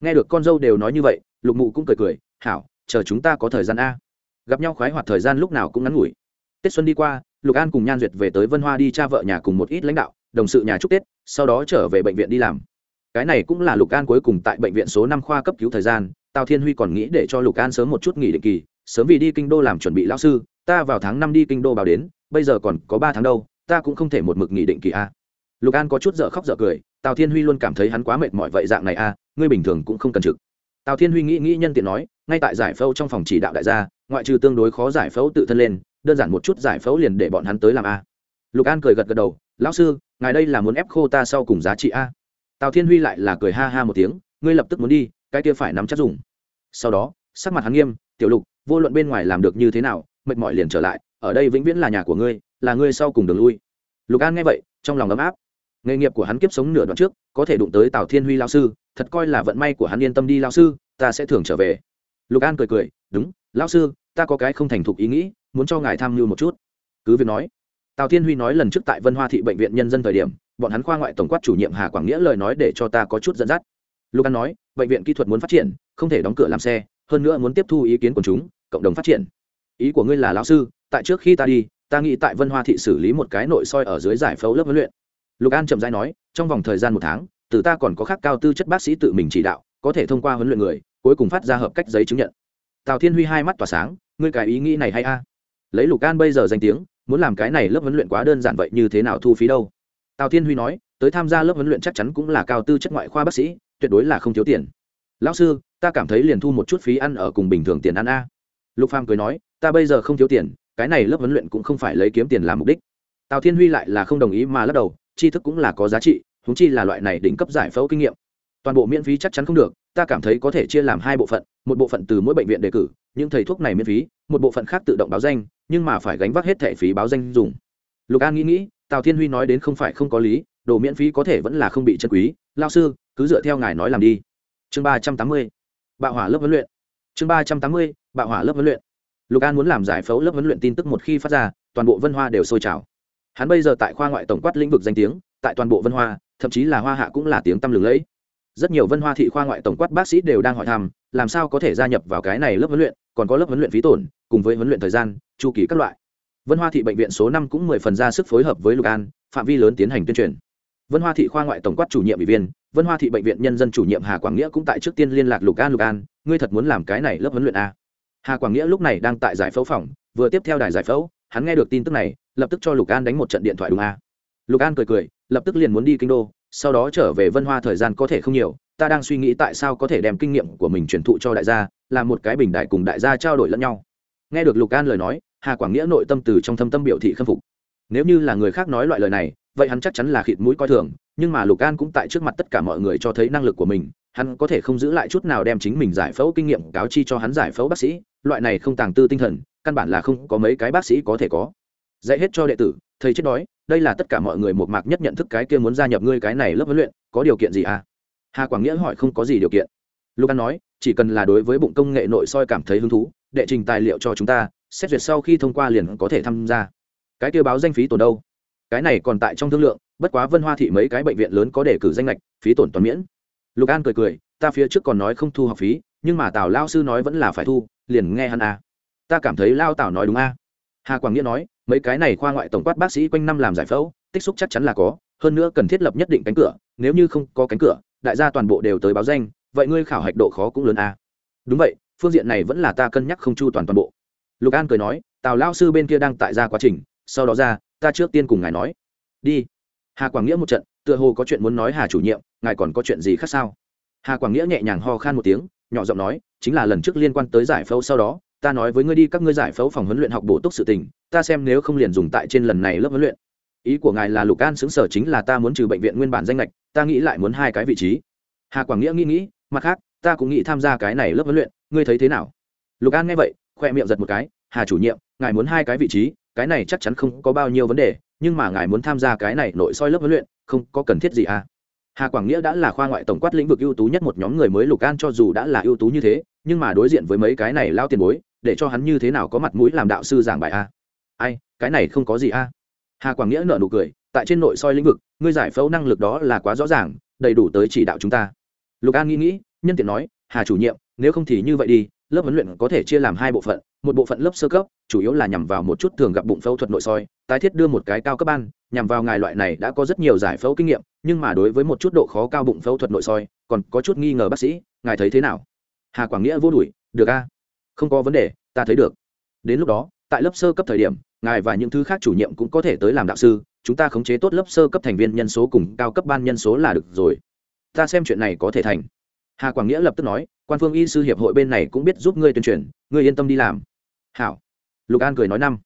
Nghe được con dâu đều nói như vậy, lục mụ cũng cười cười, hảo, chờ chúng ta có thời gian a. Gặp nhau khoái hoạt thời gian lúc nào cũng ngắn ngủi. Tết xuân đi qua, lục an cùng nhan duyệt về tới vân hoa đi cha vợ nhà cùng một ít lãnh đạo, đồng sự nhà chúc tết, sau đó trở về bệnh viện đi làm. Cái này cũng là lục an cuối cùng tại bệnh viện số năm khoa cấp cứu thời gian, tào thiên huy còn nghĩ để cho lục an sớm một chút nghỉ định kỳ, sớm vì đi kinh đô làm chuẩn bị lao sư, ta vào tháng năm đi kinh đô báo đến, bây giờ còn có ba tháng đâu, ta cũng không thể một mực nghỉ định kỳ a lục an có chút dở khóc dở cười, tào thiên huy luôn cảm thấy hắn quá mệt mỏi vậy dạng này a ngươi bình thường cũng không cần trực. tào thiên huy nghĩ nghĩ nhân tiện nói, ngay tại giải phẫu trong phòng chỉ đạo đại gia, ngoại trừ tương đối khó giải phẫu tự thân lên, đơn giản một chút giải phẫu liền để bọn hắn tới làm a. lục an cười gật gật đầu, lão sư, ngài đây là muốn ép khô ta sau cùng giá trị a. tào thiên huy lại là cười ha ha một tiếng, ngươi lập tức muốn đi, cái kia phải nắm chắc dùng. sau đó, sắc mặt hắn nghiêm, tiểu lục, vô luận bên ngoài làm được như thế nào, mệt mỏi liền trở lại, ở đây vĩnh viễn là nhà của ngươi, là ngươi sau cùng đường lui. lục an nghe vậy, trong lòng ấm áp nghề nghiệp của hắn kiếp sống nửa đoạn trước, có thể đụng tới tào thiên huy lao sư, thật coi là vận may của hắn yên tâm đi lao sư, ta sẽ thường trở về. Lục an cười cười, đúng lao sư, ta có cái không thành thục ý nghĩ, muốn cho ngài tham mưu một chút. Cứ việc nói, tào thiên huy nói lần trước tại vân hoa thị bệnh viện nhân dân thời điểm, bọn hắn khoa ngoại tổng quát chủ nhiệm hà quảng nghĩa lời nói để cho ta có chút dẫn dắt. Lục an nói, bệnh viện kỹ thuật muốn phát triển, không thể đóng cửa làm xe, hơn nữa muốn tiếp thu ý kiến của chúng, cộng đồng phát triển. Ý của ngươi là, lão sư, tại trước khi ta đi, ta nghĩ tại vân hoa thị xử lý một cái nội soi ở dưới giải phẫu lớp huấn luyện lục an chậm rãi nói, trong vòng thời gian một tháng, từ ta còn có khác cao tư chất bác sĩ tự mình chỉ đạo, có thể thông qua huấn luyện người, cuối cùng phát ra hợp cách giấy chứng nhận. Tào thiên huy hai mắt tỏa sáng, ngươi cái ý nghĩ này hay a? À? Lấy lục an bây giờ danh tiếng, muốn làm cái này lớp huấn luyện quá đơn giản vậy như thế nào thu phí đâu? Tào thiên huy nói, tới tham gia lớp huấn luyện chắc chắn cũng là cao tư chất ngoại khoa bác sĩ, tuyệt đối là không thiếu tiền. Lão sư, ta cảm thấy liền thu một chút phí ăn ở cùng bình thường tiền ăn a. Lục phàm cười nói, ta bây giờ không thiếu tiền, cái này lớp huấn luyện cũng không phải lấy kiếm tiền làm mục đích. Tào thiên huy lại là không đồng ý mà lắc đầu tri thức cũng là có giá trị húng chi là loại này đỉnh cấp giải phẫu kinh nghiệm. Toàn bộ miễn phí chắc chắn không được, ta cảm thấy có thể chia làm hai bộ phận, một bộ phận từ mỗi bệnh viện đề cử, những thầy thuốc này miễn phí, một bộ phận khác tự động báo danh, nhưng mà phải gánh vác hết thẻ phí báo danh dùng. Lục an nghĩ nghĩ, tào thiên huy nói đến không phải không có lý, đồ miễn phí có thể vẫn là không bị chân quý, lao sư, cứ dựa theo ngài nói làm đi. Chương ba trăm tám mươi, bạo hỏa lớp huấn luyện. Chương ba trăm tám mươi, bạo hỏa lớp huấn luyện. Lục an muốn làm giải phẫu lớp huấn luyện tin tức một khi phát ra, toàn bộ vân hoa đều sôi trào hắn bây giờ tại khoa ngoại tổng quát lĩnh vực danh tiếng, tại toàn bộ vân hoa, thậm chí là hoa hạ cũng là tiếng tăm lừng lẫy. Rất nhiều vân hoa thị khoa ngoại tổng quát bác sĩ đều đang hỏi thăm, làm sao có thể gia nhập vào cái này lớp huấn luyện, còn có lớp huấn luyện phí tổn, cùng với huấn luyện thời gian, chu kỳ các loại. Vân hoa thị bệnh viện số năm cũng mười phần ra sức phối hợp với lục an, phạm vi lớn tiến hành tuyên truyền. Vân hoa thị khoa ngoại tổng quát chủ nhiệm ủy viên, vân hoa thị bệnh viện nhân dân chủ nhiệm hà quảng nghĩa cũng tại trước tiên liên lạc lục an lục an, ngươi thật muốn làm cái này lớp huấn luyện a hà quảng nghĩa lúc này đang tại giải phẫu phòng, vừa tiếp theo đài giải phẫu hắn nghe được tin tức này, lập tức cho lục an đánh một trận điện thoại đúng a. Lục an cười cười, lập tức liền muốn đi kinh đô, sau đó trở về vân hoa thời gian có thể không nhiều, ta đang suy nghĩ tại sao có thể đem kinh nghiệm của mình truyền thụ cho đại gia, làm một cái bình đại cùng đại gia trao đổi lẫn nhau. Nghe được lục an lời nói, hà quảng nghĩa nội tâm từ trong thâm tâm biểu thị khâm phục. Nếu như là người khác nói loại lời này, vậy hắn chắc chắn là khịt mũi coi thường, nhưng mà lục an cũng tại trước mặt tất cả mọi người cho thấy năng lực của mình, hắn có thể không giữ lại chút nào đem chính mình giải phẫu kinh nghiệm cáo chi cho hắn giải phẫu bác sĩ, loại này không tàng tư tinh thần căn bản là không có mấy cái bác sĩ có thể có. Dạy hết cho đệ tử, thầy chết đói, đây là tất cả mọi người một mạc nhất nhận thức cái kia muốn gia nhập ngươi cái này lớp huấn luyện, có điều kiện gì à? Hà quảng nghĩa hỏi không có gì điều kiện. Lục an nói, chỉ cần là đối với bụng công nghệ nội soi cảm thấy hứng thú, đệ trình tài liệu cho chúng ta, xét duyệt sau khi thông qua liền có thể tham gia. Cái kia báo danh phí tổn đâu? Cái này còn tại trong thương lượng, bất quá vân hoa thị mấy cái bệnh viện lớn có đề cử danh lệch phí tổn toàn miễn. Lục an cười cười, ta phía trước còn nói không thu học phí, nhưng mà tào lao sư nói vẫn là phải thu, liền nghe hắn à ta cảm thấy lao tào nói đúng a à. hà quảng nghĩa nói, mấy cái này khoa ngoại tổng quát bác sĩ quanh năm làm giải phẫu, tích xúc chắc chắn là có, hơn nữa cần thiết lập nhất định cánh cửa, nếu như không có cánh cửa, đại gia toàn bộ đều tới báo danh, vậy ngươi khảo hạch độ khó cũng lớn a à. đúng vậy, phương diện này vẫn là ta cân nhắc không chu toàn toàn bộ lục an cười nói, tào lao sư bên kia đang tại ra quá trình, sau đó ra, ta trước tiên cùng ngài nói đi hà quảng nghĩa một trận, tựa hồ có chuyện muốn nói hà chủ nhiệm, ngài còn có chuyện gì khác sao hà quảng nghĩa nhẹ nhàng ho khan một tiếng, nhỏ giọng nói, chính là lần trước liên quan tới giải phẫu sau đó ta nói với ngươi đi, các ngươi giải phẫu phòng huấn luyện học bổ túc sự tình, ta xem nếu không liền dùng tại trên lần này lớp huấn luyện. Ý của ngài là lục an xứng sở chính là ta muốn trừ bệnh viện nguyên bản danh lệch ta nghĩ lại muốn hai cái vị trí. Hà quảng nghĩa nghĩ nghĩ, mặt khác, ta cũng nghĩ tham gia cái này lớp huấn luyện, ngươi thấy thế nào? Lục an nghe vậy, khoe miệng giật một cái, hà chủ nhiệm, ngài muốn hai cái vị trí, cái này chắc chắn không có bao nhiêu vấn đề, nhưng mà ngài muốn tham gia cái này nội soi lớp huấn luyện, không có cần thiết gì à? Hà quảng nghĩa đã là khoa ngoại tổng quát lĩnh vực ưu tú nhất một nhóm người mới, lục an cho dù đã là ưu tú như thế, nhưng mà đối diện với mấy cái này lao tiền bối, để cho hắn như thế nào có mặt mũi làm đạo sư giảng bài a? Ai, cái này không có gì a. Hà quảng nghĩa nợ nụ cười, tại trên nội soi lĩnh vực, ngươi giải phẫu năng lực đó là quá rõ ràng, đầy đủ tới chỉ đạo chúng ta. Lục an nghĩ nghĩ, nhân tiện nói, hà chủ nhiệm, nếu không thì như vậy đi, lớp huấn luyện có thể chia làm hai bộ phận một bộ phận lớp sơ cấp, chủ yếu là nhằm vào một chút thường gặp bụng phẫu thuật nội soi, tái thiết đưa một cái cao cấp ban, nhằm vào ngài loại này đã có rất nhiều giải phẫu kinh nghiệm, nhưng mà đối với một chút độ khó cao bụng phẫu thuật nội soi, còn có chút nghi ngờ bác sĩ, ngài thấy thế nào? Hà quảng nghĩa vô đuổi, được a, không có vấn đề, ta thấy được. Đến lúc đó, tại lớp sơ cấp thời điểm, ngài và những thứ khác chủ nhiệm cũng có thể tới làm đạo sư, chúng ta khống chế tốt lớp sơ cấp thành viên nhân số cùng cao cấp ban nhân số là được rồi. Ta xem chuyện này có thể thành. Hà quảng nghĩa lập tức nói, quan phương y sư hiệp hội bên này cũng biết giúp ngươi tuyên truyền, ngươi yên tâm đi làm hảo. Lục an cười nói năm.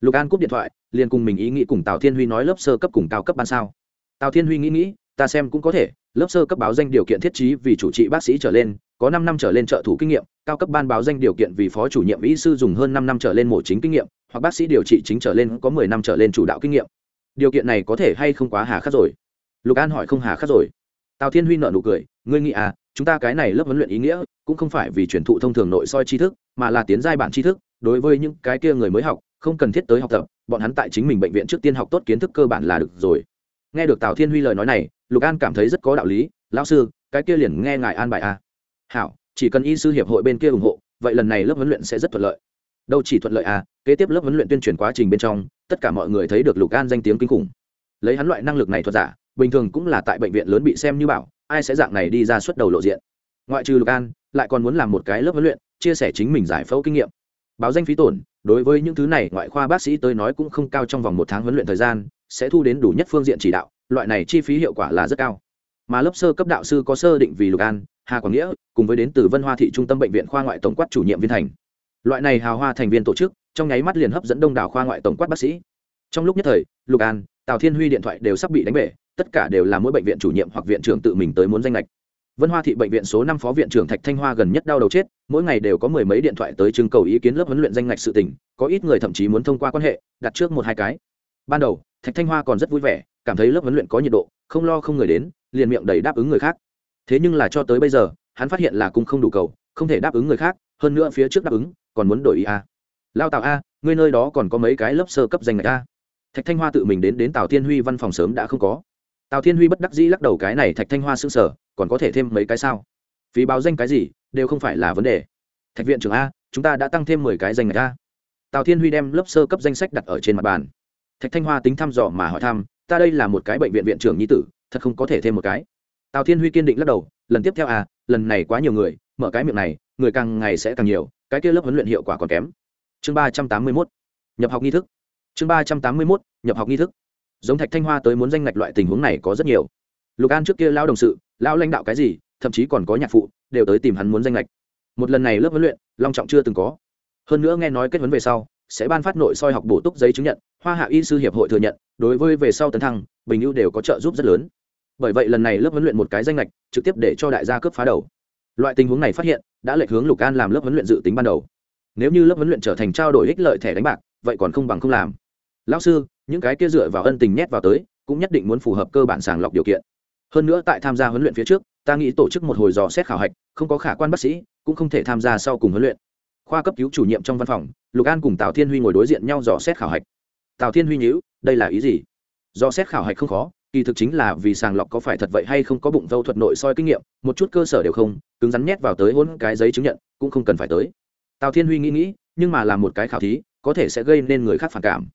Lục an cúp điện thoại, liền cùng mình ý nghĩ cùng tào thiên huy nói lớp sơ cấp cùng cao cấp ban sao. Tào thiên huy nghĩ nghĩ, ta xem cũng có thể, lớp sơ cấp báo danh điều kiện thiết trí vì chủ trị bác sĩ trở lên, có năm năm trở lên trợ thủ kinh nghiệm, cao cấp ban báo danh điều kiện vì phó chủ nhiệm y sư dùng hơn năm năm trở lên mổ chính kinh nghiệm, hoặc bác sĩ điều trị chính trở lên có mười năm trở lên chủ đạo kinh nghiệm. Điều kiện này có thể hay không quá hà khắc rồi? Lục an hỏi không hà khắc rồi. Tào thiên huy nợ nụ cười, ngươi nghĩ à chúng ta cái này lớp huấn luyện ý nghĩa, cũng không phải vì truyền thụ thông thường nội soi tri thức, mà là tiến giai bản tri thức đối với những cái kia người mới học, không cần thiết tới học tập, bọn hắn tại chính mình bệnh viện trước tiên học tốt kiến thức cơ bản là được rồi. Nghe được tào thiên huy lời nói này, lục an cảm thấy rất có đạo lý, lão sư, cái kia liền nghe ngài an bài a. À. hảo, chỉ cần y sư hiệp hội bên kia ủng hộ, vậy lần này lớp huấn luyện sẽ rất thuận lợi. Đâu chỉ thuận lợi à kế tiếp lớp huấn luyện tuyên truyền quá trình bên trong, tất cả mọi người thấy được lục an danh tiếng kinh khủng. Lấy hắn loại năng lực này thuật giả, bình thường cũng là tại bệnh viện lớn bị xem như bảo, ai sẽ dạng này đi ra suất đầu lộ diện. Ngoại trừ lục an, lại còn muốn làm một cái lớp huấn luyện, chia sẻ chính mình giải phẫu kinh nghiệm báo danh phí tổn, đối với những thứ này, ngoại khoa bác sĩ tới nói cũng không cao trong vòng một tháng huấn luyện thời gian, sẽ thu đến đủ nhất phương diện chỉ đạo, loại này chi phí hiệu quả là rất cao. Mà lớp sơ cấp đạo sư có sơ định vì lục an, hà quảng nghĩa, cùng với đến từ vân hoa thị trung tâm bệnh viện khoa ngoại tổng quát chủ nhiệm viên thành. Loại này hào hoa thành viên tổ chức, trong nháy mắt liền hấp dẫn đông đảo khoa ngoại tổng quát bác sĩ. Trong lúc nhất thời, lục an, tào thiên huy điện thoại đều sắp bị đánh bể, tất cả đều là mỗi bệnh viện chủ nhiệm hoặc viện trưởng tự mình tới muốn danh lệch vân hoa thị bệnh viện số năm phó viện trưởng thạch thanh hoa gần nhất đau đầu chết, mỗi ngày đều có mười mấy điện thoại tới trưng cầu ý kiến lớp huấn luyện danh ngạch sự tỉnh có ít người thậm chí muốn thông qua quan hệ, đặt trước một hai cái. Ban đầu, thạch thanh hoa còn rất vui vẻ, cảm thấy lớp huấn luyện có nhiệt độ, không lo không người đến, liền miệng đầy đáp ứng người khác. Thế nhưng là cho tới bây giờ, hắn phát hiện là cung không đủ cầu, không thể đáp ứng người khác, hơn nữa phía trước đáp ứng, còn muốn đổi ý a. Lao tào a, ngươi nơi đó còn có mấy cái lớp sơ cấp danh ngạch a? Thạch thanh hoa tự mình đến đến tào thiên huy văn phòng sớm đã không có. Tào thiên huy bất đắc dĩ lắc đầu cái này thạch thanh hoa s ư n g sở còn có thể thêm mấy cái sao? Phí báo danh cái gì, đều không phải là vấn đề. Thạch viện trưởng a, chúng ta đã tăng thêm mười cái danh ngạch a. Tào thiên huy đem lớp sơ cấp danh sách đặt ở trên mặt bàn. Thạch thanh hoa tính thăm dò mà hỏi thăm, ta đây là một cái bệnh viện viện trưởng nhi tử, thật không có thể thêm một cái. Tào thiên huy kiên định lắc đầu, lần tiếp theo à lần này quá nhiều người, mở cái miệng này, người càng ngày sẽ càng nhiều, cái kia lớp huấn luyện hiệu quả còn kém. Chương ba trăm tám mươi mốt, nhập học nghi thức. Chương ba trăm tám mươi mốt, nhập học nghi thức. Giống thạch thanh hoa tới muốn danh ngạch loại tình huống này có rất nhiều. Lục an trước kia lao đồng sự lão lãnh đạo cái gì, thậm chí còn có nhạc phụ, đều tới tìm hắn muốn danh lệch. Một lần này lớp huấn luyện, long trọng chưa từng có. Hơn nữa nghe nói kết huấn về sau, sẽ ban phát nội soi học bổ túc giấy chứng nhận, hoa hạ y sư hiệp hội thừa nhận, đối với về sau tấn thăng, bình ưu đều có trợ giúp rất lớn. Bởi vậy lần này lớp huấn luyện một cái danh lệch, trực tiếp để cho đại gia cướp phá đầu. Loại tình huống này phát hiện, đã lệch hướng lục an làm lớp huấn luyện dự tính ban đầu. Nếu như lớp huấn luyện trở thành trao đổi ích lợi thẻ đánh bạc, vậy còn không bằng không làm. Lão sư, những cái kia dựa vào ân tình nhét vào tới, cũng nhất định muốn phù hợp cơ bản sàng lọc điều kiện hơn nữa tại tham gia huấn luyện phía trước, ta nghĩ tổ chức một hồi dò xét khảo hạch, không có khả quan bác sĩ, cũng không thể tham gia sau cùng huấn luyện. Khoa cấp cứu chủ nhiệm trong văn phòng, lục an cùng tào thiên huy ngồi đối diện nhau dò xét khảo hạch. Tào thiên huy nhữ đây là ý gì? Dò xét khảo hạch không khó, kỳ thực chính là vì sàng lọc có phải thật vậy hay không có bụng phẫu thuật nội soi kinh nghiệm, một chút cơ sở đều không, cứng rắn nhét vào tới hôn cái giấy chứng nhận, cũng không cần phải tới. Tào thiên huy nghĩ nghĩ, nhưng mà làm một cái khảo thí, có thể sẽ gây nên người khác phản cảm.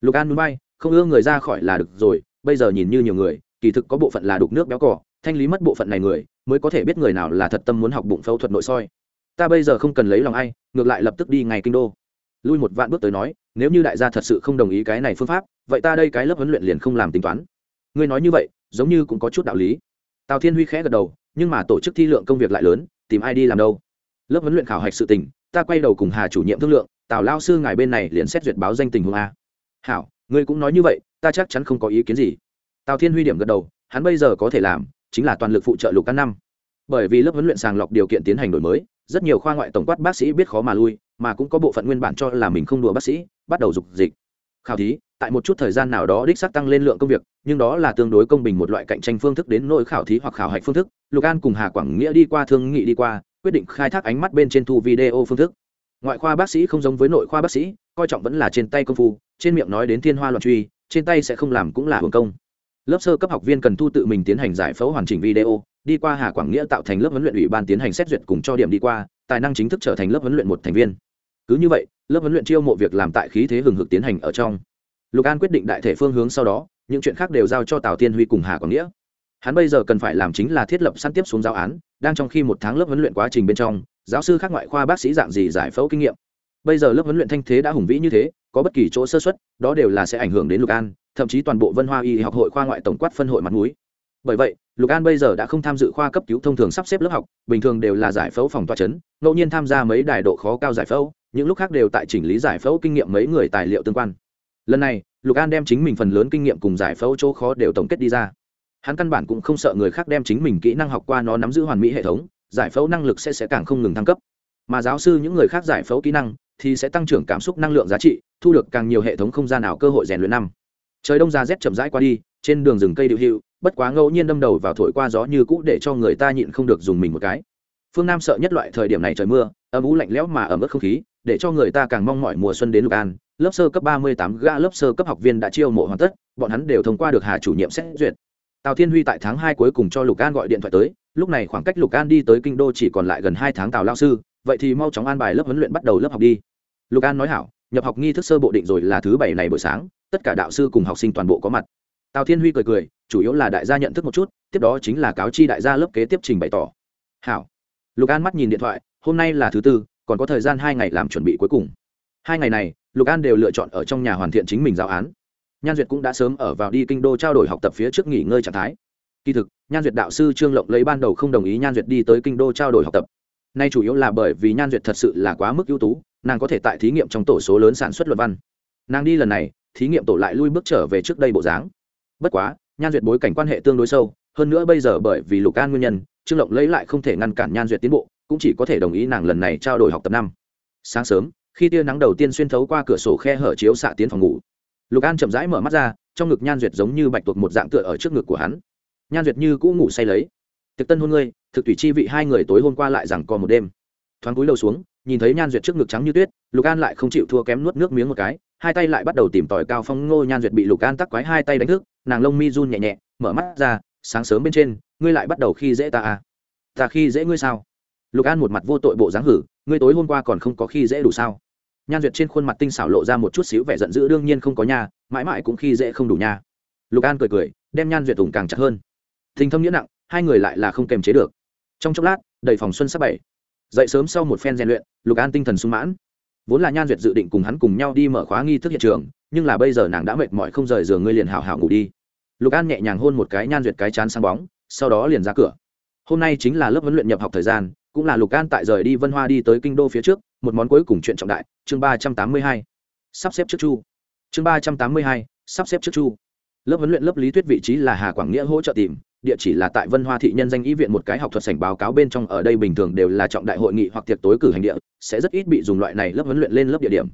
Lục an núi bay, không ưa người ra khỏi là được rồi, bây giờ nhìn như nhiều người kỳ thực có bộ phận là đục nước béo cỏ thanh lý mất bộ phận này người, mới có thể biết người nào là thật tâm muốn học bụng phẫu thuật nội soi. Ta bây giờ không cần lấy lòng ai, ngược lại lập tức đi ngày kinh đô. Lui một vạn bước tới nói, nếu như đại gia thật sự không đồng ý cái này phương pháp, vậy ta đây cái lớp huấn luyện liền không làm tính toán. Ngươi nói như vậy, giống như cũng có chút đạo lý. Tào thiên huy khẽ gật đầu, nhưng mà tổ chức thi lượng công việc lại lớn, tìm ai đi làm đâu? Lớp huấn luyện khảo hạch sự tình, ta quay đầu cùng hà chủ nhiệm thương lượng, tào lao sư ngài bên này liền xét duyệt báo danh tình huống a. Hảo, ngươi cũng nói như vậy, ta chắc chắn không có ý kiến gì tào thiên huy điểm gật đầu, hắn bây giờ có thể làm chính là toàn lực phụ trợ lục căn năm. Bởi vì lớp huấn luyện sàng lọc điều kiện tiến hành đổi mới, rất nhiều khoa ngoại tổng quát bác sĩ biết khó mà lui, mà cũng có bộ phận nguyên bản cho là mình không đùa bác sĩ, bắt đầu dục dịch. Khảo thí, tại một chút thời gian nào đó đích xác tăng lên lượng công việc, nhưng đó là tương đối công bình một loại cạnh tranh phương thức đến nội khảo thí hoặc khảo hạch phương thức. Lục an cùng hà quảng nghĩa đi qua thương nghị đi qua, quyết định khai thác ánh mắt bên trên thu video phương thức. Ngoại khoa bác sĩ không giống với nội khoa bác sĩ, coi trọng vẫn là trên tay công phu, trên miệng nói đến thiên hoa loạn truy, trên tay sẽ không làm cũng là hưởng công lớp sơ cấp học viên cần thu tự mình tiến hành giải phẫu hoàn chỉnh video, đi qua hà quảng nghĩa tạo thành lớp huấn luyện ủy ban tiến hành xét duyệt cùng cho điểm đi qua, tài năng chính thức trở thành lớp huấn luyện một thành viên. Cứ như vậy, lớp huấn luyện chiêu mộ việc làm tại khí thế hừng hực tiến hành ở trong. Lục an quyết định đại thể phương hướng sau đó, những chuyện khác đều giao cho tào tiên huy cùng hà quảng nghĩa. Hắn bây giờ cần phải làm chính là thiết lập săn tiếp xuống giáo án, đang trong khi một tháng lớp huấn luyện quá trình bên trong, giáo sư khác ngoại khoa bác sĩ dạng gì giải phẫu kinh nghiệm. Bây giờ lớp huấn luyện thanh thế đã hùng vĩ như thế, có bất kỳ chỗ sơ xuất đó đều là sẽ ảnh hưởng đến lục an thậm chí toàn bộ vân hoa y học hội khoa ngoại tổng quát phân hội mặt núi bởi vậy lục an bây giờ đã không tham dự khoa cấp cứu thông thường sắp xếp lớp học bình thường đều là giải phẫu phòng toa chấn, ngẫu nhiên tham gia mấy đài độ khó cao giải phẫu những lúc khác đều tại chỉnh lý giải phẫu kinh nghiệm mấy người tài liệu tương quan. Lần này lục an đem chính mình phần lớn kinh nghiệm cùng giải phẫu chỗ khó đều tổng kết đi ra. Hắn căn bản cũng không sợ người khác đem chính mình kỹ năng học qua nó nắm giữ hoàn mỹ hệ thống giải phẫu năng lực sẽ sẽ càng không ngừng thăng cấp. Mà giáo sư những người khác giải phẫu kỹ năng thì sẽ tăng trưởng cảm xúc năng lượng giá trị thu được càng nhiều hệ thống không gian nào cơ hội rèn luyện năm trời đông ra rét chậm rãi qua đi, trên đường rừng cây điệu hiệu, bất quá ngẫu nhiên đâm đầu vào thổi qua gió như cũ để cho người ta nhịn không được dùng mình một cái. Phương nam sợ nhất loại thời điểm này trời mưa, âm ú lạnh lẽo mà ẩm ướt không khí, để cho người ta càng mong mọi mùa xuân đến lục an. Lớp sơ cấp ba mươi tám gã lớp sơ cấp học viên đã chiêu mộ hoàn tất, bọn hắn đều thông qua được hà chủ nhiệm xét duyệt. Tào thiên huy tại tháng hai cuối cùng cho lục an gọi điện thoại tới, lúc này khoảng cách lục an đi tới kinh đô chỉ còn lại gần hai tháng tào lao sư, vậy thì mau chóng an bài lớp huấn luyện bắt đầu lớp học đi. Lục an nói hảo, nhập học nghi thức sơ bộ định rồi là thứ bảy này buổi sáng tất cả đạo sư cùng học sinh toàn bộ có mặt. Tào thiên huy cười cười, chủ yếu là đại gia nhận thức một chút, tiếp đó chính là cáo chi đại gia lớp kế tiếp trình bày tỏ. Hảo. Lục an mắt nhìn điện thoại, hôm nay là thứ tư, còn có thời gian hai ngày làm chuẩn bị cuối cùng. Hai ngày này, lục an đều lựa chọn ở trong nhà hoàn thiện chính mình giáo án. Nhan duyệt cũng đã sớm ở vào đi kinh đô trao đổi học tập phía trước nghỉ ngơi trạng thái. Kỳ thực, nhan duyệt đạo sư trương lộng lấy ban đầu không đồng ý nhan duyệt đi tới kinh đô trao đổi học tập. Nay chủ yếu là bởi vì nhan duyệt thật sự là quá mức ưu tú, nàng có thể tại thí nghiệm trong tổ số lớn sản xuất luận văn. Nàng đi lần này thí nghiệm tổ lại lui bước trở về trước đây bộ dáng. Bất quá, nhan duyệt bối cảnh quan hệ tương đối sâu, hơn nữa bây giờ bởi vì lục an nguyên nhân, trương lộng lấy lại không thể ngăn cản nhan duyệt tiến bộ, cũng chỉ có thể đồng ý nàng lần này trao đổi học tập năm. Sáng sớm, khi tia nắng đầu tiên xuyên thấu qua cửa sổ khe hở chiếu xạ tiến phòng ngủ, lục an chậm rãi mở mắt ra, trong ngực nhan duyệt giống như bạch tuộc một dạng tựa ở trước ngực của hắn. Nhan duyệt như cũ ngủ say lấy. Thực tân hôn ngươi, thực thủy chi vị hai người tối hôm qua lại rằng còn một đêm. Thoáng cúi đầu xuống, nhìn thấy nhan duyệt trước ngực trắng như tuyết, lục an lại không chịu thua kém nuốt nước miếng một cái hai tay lại bắt đầu tìm tòi cao phong ngô nhan duyệt bị lục an tắc quái hai tay đánh thức, nàng lông mi run nhẹ nhẹ, mở mắt ra, sáng sớm bên trên, ngươi lại bắt đầu khi dễ ta à? Ta khi dễ ngươi sao? Lục an một mặt vô tội bộ dáng hử, ngươi tối hôm qua còn không có khi dễ đủ sao? Nhan duyệt trên khuôn mặt tinh xảo lộ ra một chút xíu vẻ giận dữ, đương nhiên không có nha, mãi mãi cũng khi dễ không đủ nha. Lục an cười cười, đem nhan duyệt ủng càng chặt hơn. Thình thâm nghĩa nặng, hai người lại là không kềm chế được. Trong chốc lát, đầy phòng xuân sắp bảy. Dậy sớm sau một phen rèn luyện, lục an tinh thần sung mãn vốn là nhan duyệt dự định cùng hắn cùng nhau đi mở khóa nghi thức hiện trường, nhưng là bây giờ nàng đã mệt mỏi không rời giường, ngươi liền hào hào ngủ đi. Lục an nhẹ nhàng hôn một cái nhan duyệt cái chán sáng bóng, sau đó liền ra cửa. Hôm nay chính là lớp huấn luyện nhập học thời gian, cũng là lục an tại rời đi vân hoa đi tới kinh đô phía trước, một món cuối cùng chuyện trọng đại, chương ba trăm tám mươi hai. Sắp xếp trước chu. Chương ba trăm tám mươi hai, sắp xếp trước chu. Lớp huấn luyện lớp lý thuyết vị trí là hà quảng nghĩa hỗ trợ tìm địa chỉ là tại vân hoa thị nhân danh y viện, một cái học thuật sảnh báo cáo bên trong ở đây bình thường đều là trọng đại hội nghị hoặc tiệc tối cử hành địa, sẽ rất ít bị dùng loại này lớp huấn luyện lên lớp địa điểm.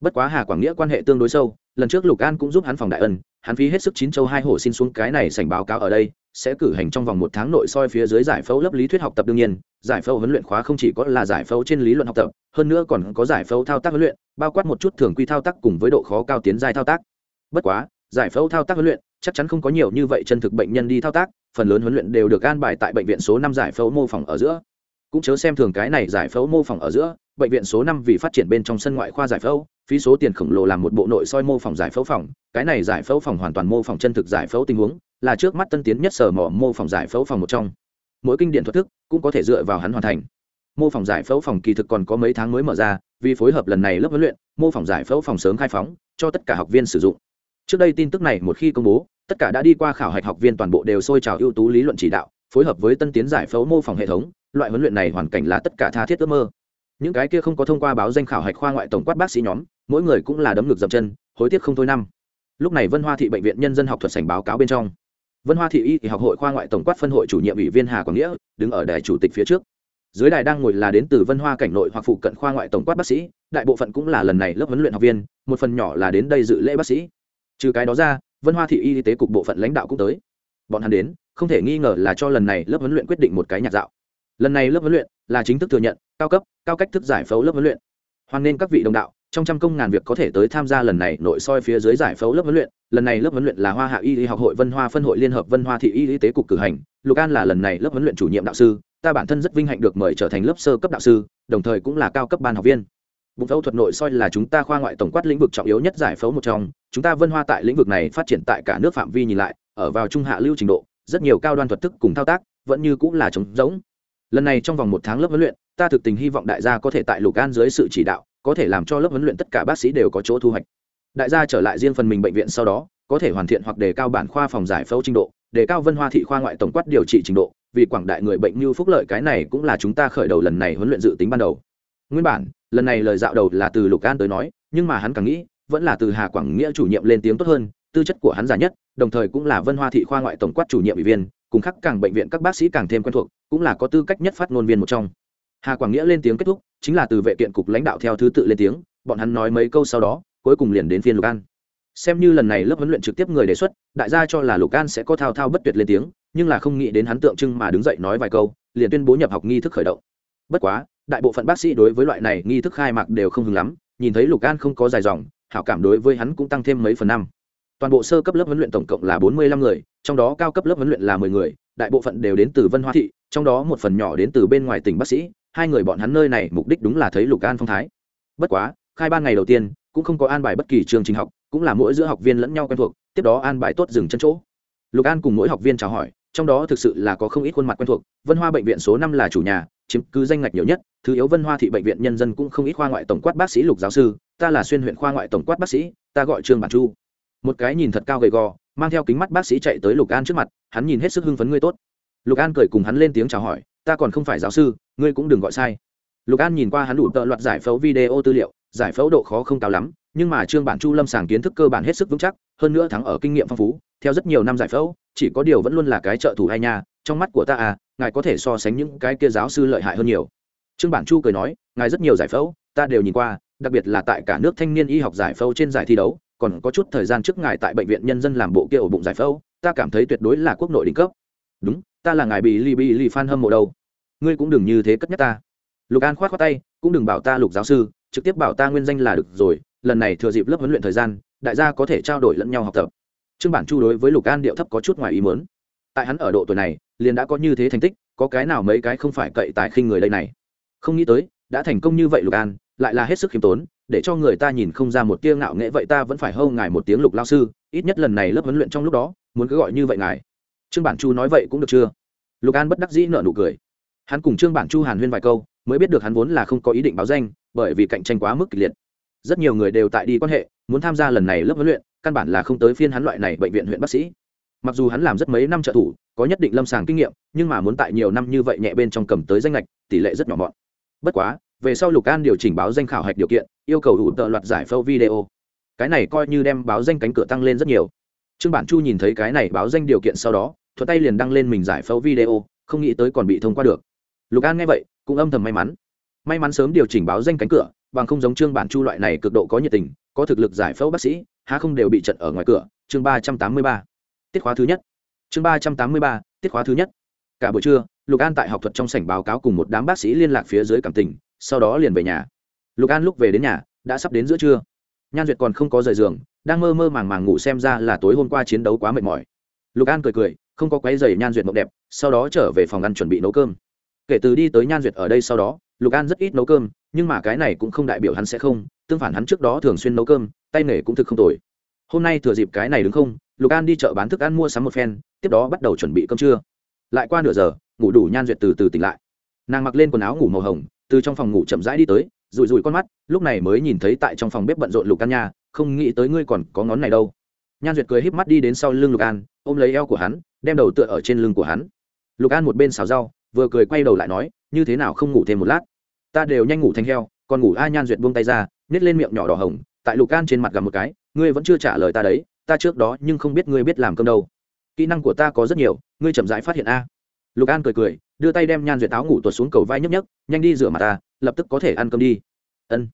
Bất quá hà quảng nghĩa quan hệ tương đối sâu, lần trước lục an cũng giúp hắn phòng đại ân, hắn phí hết sức chín châu hai hổ xin xuống cái này sảnh báo cáo ở đây, sẽ cử hành trong vòng một tháng nội soi phía dưới giải phẫu lớp lý thuyết học tập đương nhiên, giải phẫu huấn luyện khóa không chỉ có là giải phẫu trên lý luận học tập, hơn nữa còn có giải phẫu thao tác huấn luyện, bao quát một chút thường quy thao tác cùng với độ khó cao tiến giai thao tác. Bất quá, giải phẫu thao tác huấn luyện chắc chắn không có nhiều như vậy chân thực bệnh nhân đi thao tác, phần lớn huấn luyện đều được an bài tại bệnh viện số năm giải phẫu mô phỏng ở giữa. Cũng chớ xem thường cái này giải phẫu mô phỏng ở giữa, bệnh viện số năm vì phát triển bên trong sân ngoại khoa giải phẫu, phí số tiền khổng lồ làm một bộ nội soi mô phỏng giải phẫu phòng, cái này giải phẫu phòng hoàn toàn mô phỏng chân thực giải phẫu tình huống, là trước mắt tân tiến nhất sở mỏ mô phỏng giải phẫu phòng một trong. Mỗi kinh điển thuật thức cũng có thể dựa vào hắn hoàn thành. Mô phỏng giải phẫu phòng kỳ thực còn có mấy tháng mới mở ra, vì phối hợp lần này lớp huấn luyện, mô phỏng giải phẫu phòng sớm khai phóng, cho tất cả học viên sử dụng. Trước đây tin tức này một khi công bố tất cả đã đi qua khảo hạch học viên toàn bộ đều sôi trào ưu tú lý luận chỉ đạo, phối hợp với tân tiến giải phẫu mô phỏng hệ thống, loại huấn luyện này hoàn cảnh là tất cả tha thiết ước mơ. Những cái kia không có thông qua báo danh khảo hạch khoa ngoại tổng quát bác sĩ nhóm, mỗi người cũng là đấm ngực dập chân, hối tiếc không thôi năm. Lúc này vân hoa thị bệnh viện nhân dân học thuật sảnh báo cáo bên trong. Vân hoa thị y thì học hội khoa ngoại tổng quát phân hội chủ nhiệm ủy viên hà quảng nghĩa, đứng ở đài chủ tịch phía trước. Dưới đài đang ngồi là đến từ vân hoa cảnh nội hoặc phụ cận khoa ngoại tổng quát bác sĩ, đại bộ phận cũng là lần này lớp huấn luyện học viên, một phần nhỏ là đến đây dự lễ bác sĩ. Trừ cái đó ra vân hoa thị y tế cục bộ phận lãnh đạo cũng tới. Bọn hắn đến, không thể nghi ngờ là cho lần này lớp huấn luyện quyết định một cái nhạc dạo. Lần này lớp huấn luyện là chính thức thừa nhận, cao cấp, cao cách thức giải phẫu lớp huấn luyện. Hoan nên các vị đồng đạo, trong trăm công ngàn việc có thể tới tham gia lần này nội soi phía dưới giải phẫu lớp huấn luyện. Lần này lớp huấn luyện là hoa hạ y y học hội vân hoa phân hội liên hợp vân hoa thị y y tế cục cử hành. Lục an là lần này lớp huấn luyện chủ nhiệm đạo sư, ta bản thân rất vinh hạnh được mời trở thành lớp sơ cấp đạo sư, đồng thời cũng là cao cấp ban học viên bụng phẫu thuật nội soi là chúng ta khoa ngoại tổng quát lĩnh vực trọng yếu nhất giải phẫu một trong. Chúng ta vân hoa tại lĩnh vực này phát triển tại cả nước phạm vi nhìn lại, ở vào trung hạ lưu trình độ, rất nhiều cao đoan thuật thức cùng thao tác, vẫn như cũng là trống rỗng. Lần này trong vòng một tháng lớp huấn luyện, ta thực tình hy vọng đại gia có thể tại lục an dưới sự chỉ đạo, có thể làm cho lớp huấn luyện tất cả bác sĩ đều có chỗ thu hoạch. Đại gia trở lại riêng phần mình bệnh viện sau đó, có thể hoàn thiện hoặc đề cao bản khoa phòng giải phẫu trình độ, đề cao vân hoa thị khoa ngoại tổng quát điều trị trình độ, vì quảng đại người bệnh như phúc lợi cái này cũng là chúng ta khởi đầu lần này huấn luyện dự tính ban đầu. Nguyên bản lần này lời dạo đầu là từ lục an tới nói, nhưng mà hắn càng nghĩ, vẫn là từ hà quảng nghĩa chủ nhiệm lên tiếng tốt hơn, tư chất của hắn già nhất, đồng thời cũng là vân hoa thị khoa ngoại tổng quát chủ nhiệm ủy viên, cùng khắc càng bệnh viện các bác sĩ càng thêm quen thuộc, cũng là có tư cách nhất phát ngôn viên một trong. Hà quảng nghĩa lên tiếng kết thúc, chính là từ vệ kiện cục lãnh đạo theo thứ tự lên tiếng, bọn hắn nói mấy câu sau đó, cuối cùng liền đến phiên lục an. Xem như lần này lớp huấn luyện trực tiếp người đề xuất, đại gia cho là lục an sẽ có thao thao bất tuyệt lên tiếng, nhưng là không nghĩ đến hắn tượng trưng mà đứng dậy nói vài câu, liền tuyên bố nhập học nghi thức khởi động. Bất quá đại bộ phận bác sĩ đối với loại này nghi thức khai mạc đều không hứng lắm, nhìn thấy lục an không có dài dòng, hảo cảm đối với hắn cũng tăng thêm mấy phần năm. Toàn bộ sơ cấp lớp huấn luyện tổng cộng là bốn mươi lăm người, trong đó cao cấp lớp huấn luyện là mười người, đại bộ phận đều đến từ vân hoa thị, trong đó một phần nhỏ đến từ bên ngoài tỉnh bác sĩ, hai người bọn hắn nơi này mục đích đúng là thấy lục an phong thái. Bất quá, khai ban ngày đầu tiên, cũng không có an bài bất kỳ chương trình học, cũng là mỗi giữa học viên lẫn nhau quen thuộc, tiếp đó an bài tốt dừng chân chỗ. Lục an cùng mỗi học viên chào hỏi, trong đó thực sự là có không ít khuôn mặt quen thuộc, vân hoa bệnh viện số năm là chủ nhà chiếm cứ danh ngạch nhiều nhất, thứ yếu vân hoa thị bệnh viện nhân dân cũng không ít khoa ngoại tổng quát bác sĩ lục giáo sư, ta là xuyên huyện khoa ngoại tổng quát bác sĩ, ta gọi trương bản chu. Một cái nhìn thật cao gầy gò, mang theo kính mắt bác sĩ chạy tới lục an trước mặt, hắn nhìn hết sức hưng phấn ngươi tốt. Lục an cười cùng hắn lên tiếng chào hỏi, ta còn không phải giáo sư, ngươi cũng đừng gọi sai. Lục an nhìn qua hắn đủ tợ loạt giải phẫu video tư liệu, giải phẫu độ khó không cao lắm, nhưng mà trương bản chu lâm sàng kiến thức cơ bản hết sức vững chắc, hơn nữa thắng ở kinh nghiệm phong phú, theo rất nhiều năm giải phẫu, chỉ có điều vẫn luôn là cái trợ thủ hay nha, trong mắt của ta à ngài có thể so sánh những cái kia giáo sư lợi hại hơn nhiều. Trương bản chu cười nói ngài rất nhiều giải phẫu ta đều nhìn qua đặc biệt là tại cả nước thanh niên y học giải phẫu trên giải thi đấu còn có chút thời gian trước ngài tại bệnh viện nhân dân làm bộ kia ổ bụng giải phẫu ta cảm thấy tuyệt đối là quốc nội đỉnh cấp. Đúng ta là ngài bị li bị li phan hâm mộ đâu. Ngươi cũng đừng như thế cất nhắc ta. Lục an khoát khoát tay cũng đừng bảo ta lục giáo sư trực tiếp bảo ta nguyên danh là được rồi lần này thừa dịp lớp huấn luyện thời gian đại gia có thể trao đổi lẫn nhau học tập. Trương bản chu đối với lục an điệu thấp có chút ngoài ý muốn, tại hắn ở độ tuổi này liền đã có như thế thành tích, có cái nào mấy cái không phải cậy tại khinh người đây này? Không nghĩ tới, đã thành công như vậy lục an, lại là hết sức khiêm tốn, để cho người ta nhìn không ra một tia ngạo nghệ vậy ta vẫn phải hâu ngài một tiếng lục lao sư, ít nhất lần này lớp huấn luyện trong lúc đó, muốn cứ gọi như vậy ngài. Trương bản chu nói vậy cũng được chưa? Lục an bất đắc dĩ nợ nụ cười. Hắn cùng trương bản chu hàn huyên vài câu, mới biết được hắn vốn là không có ý định báo danh, bởi vì cạnh tranh quá mức kịch liệt. Rất nhiều người đều tại đi quan hệ, muốn tham gia lần này lớp huấn luyện, căn bản là không tới phiên hắn loại này bệnh viện huyện bác sĩ mặc dù hắn làm rất mấy năm trợ thủ, có nhất định lâm sàng kinh nghiệm, nhưng mà muốn tại nhiều năm như vậy nhẹ bên trong cầm tới danh lệch tỷ lệ rất nhỏ mọn. Bất quá, về sau lục an điều chỉnh báo danh khảo hạch điều kiện, yêu cầu đủ tợ loạt giải phẫu video. Cái này coi như đem báo danh cánh cửa tăng lên rất nhiều. Trương bản chu nhìn thấy cái này báo danh điều kiện sau đó thuật tay liền đăng lên mình giải phẫu video, không nghĩ tới còn bị thông qua được. Lục an nghe vậy, cũng âm thầm may mắn. May mắn sớm điều chỉnh báo danh cánh cửa, bằng không giống trương bản chu loại này cực độ có nhiệt tình, có thực lực giải phẫu bác sĩ, há không đều bị trận ở ngoài cửa. Chương ba trăm tám mươi ba tiết khóa thứ nhất. Chương ba trăm tám mươi ba, tiết khóa thứ nhất. Cả buổi trưa, lục an tại học thuật trong sảnh báo cáo cùng một đám bác sĩ liên lạc phía dưới cảm tình, sau đó liền về nhà. Lục an lúc về đến nhà, đã sắp đến giữa trưa. Nhan duyệt còn không có rời giường, đang mơ mơ màng màng ngủ xem ra là tối hôm qua chiến đấu quá mệt mỏi. Lục an cười cười, không có quấy giày nhan duyệt mộng đẹp, sau đó trở về phòng ăn chuẩn bị nấu cơm. Kể từ đi tới nhan duyệt ở đây sau đó, lục an rất ít nấu cơm, nhưng mà cái này cũng không đại biểu hắn sẽ không, tương phản hắn trước đó thường xuyên nấu cơm, tay nghề cũng thực không tồi hôm nay thừa dịp cái này đứng không, lục an đi chợ bán thức ăn mua sắm một phen, tiếp đó bắt đầu chuẩn bị cơm trưa. Lại qua nửa giờ, ngủ đủ nhan duyệt từ từ tỉnh lại. Nàng mặc lên quần áo ngủ màu hồng, từ trong phòng ngủ chậm rãi đi tới rụi rụi con mắt, lúc này mới nhìn thấy tại trong phòng bếp bận rộn lục an nha, không nghĩ tới ngươi còn có ngón này đâu. Nhan duyệt cười híp mắt đi đến sau lưng lục an, ôm lấy eo của hắn, đem đầu tựa ở trên lưng của hắn. Lục an một bên xào rau, vừa cười quay đầu lại nói, như thế nào không ngủ thêm một lát? Ta đều nhanh ngủ thành heo, còn ngủ a nhan duyệt buông tay ra nhét lên miệng nhỏ đỏ hồng, tại lục an trên mặt gặp một cái ngươi vẫn chưa trả lời ta đấy, ta trước đó nhưng không biết ngươi biết làm cơm đâu. Kỹ năng của ta có rất nhiều, ngươi chậm rãi phát hiện a. Lục an cười cười, đưa tay đem nhan duyệt áo ngủ tuột xuống cầu vai nhấp nhấp, nhanh đi rửa mặt ta, lập tức có thể ăn cơm đi. Ân.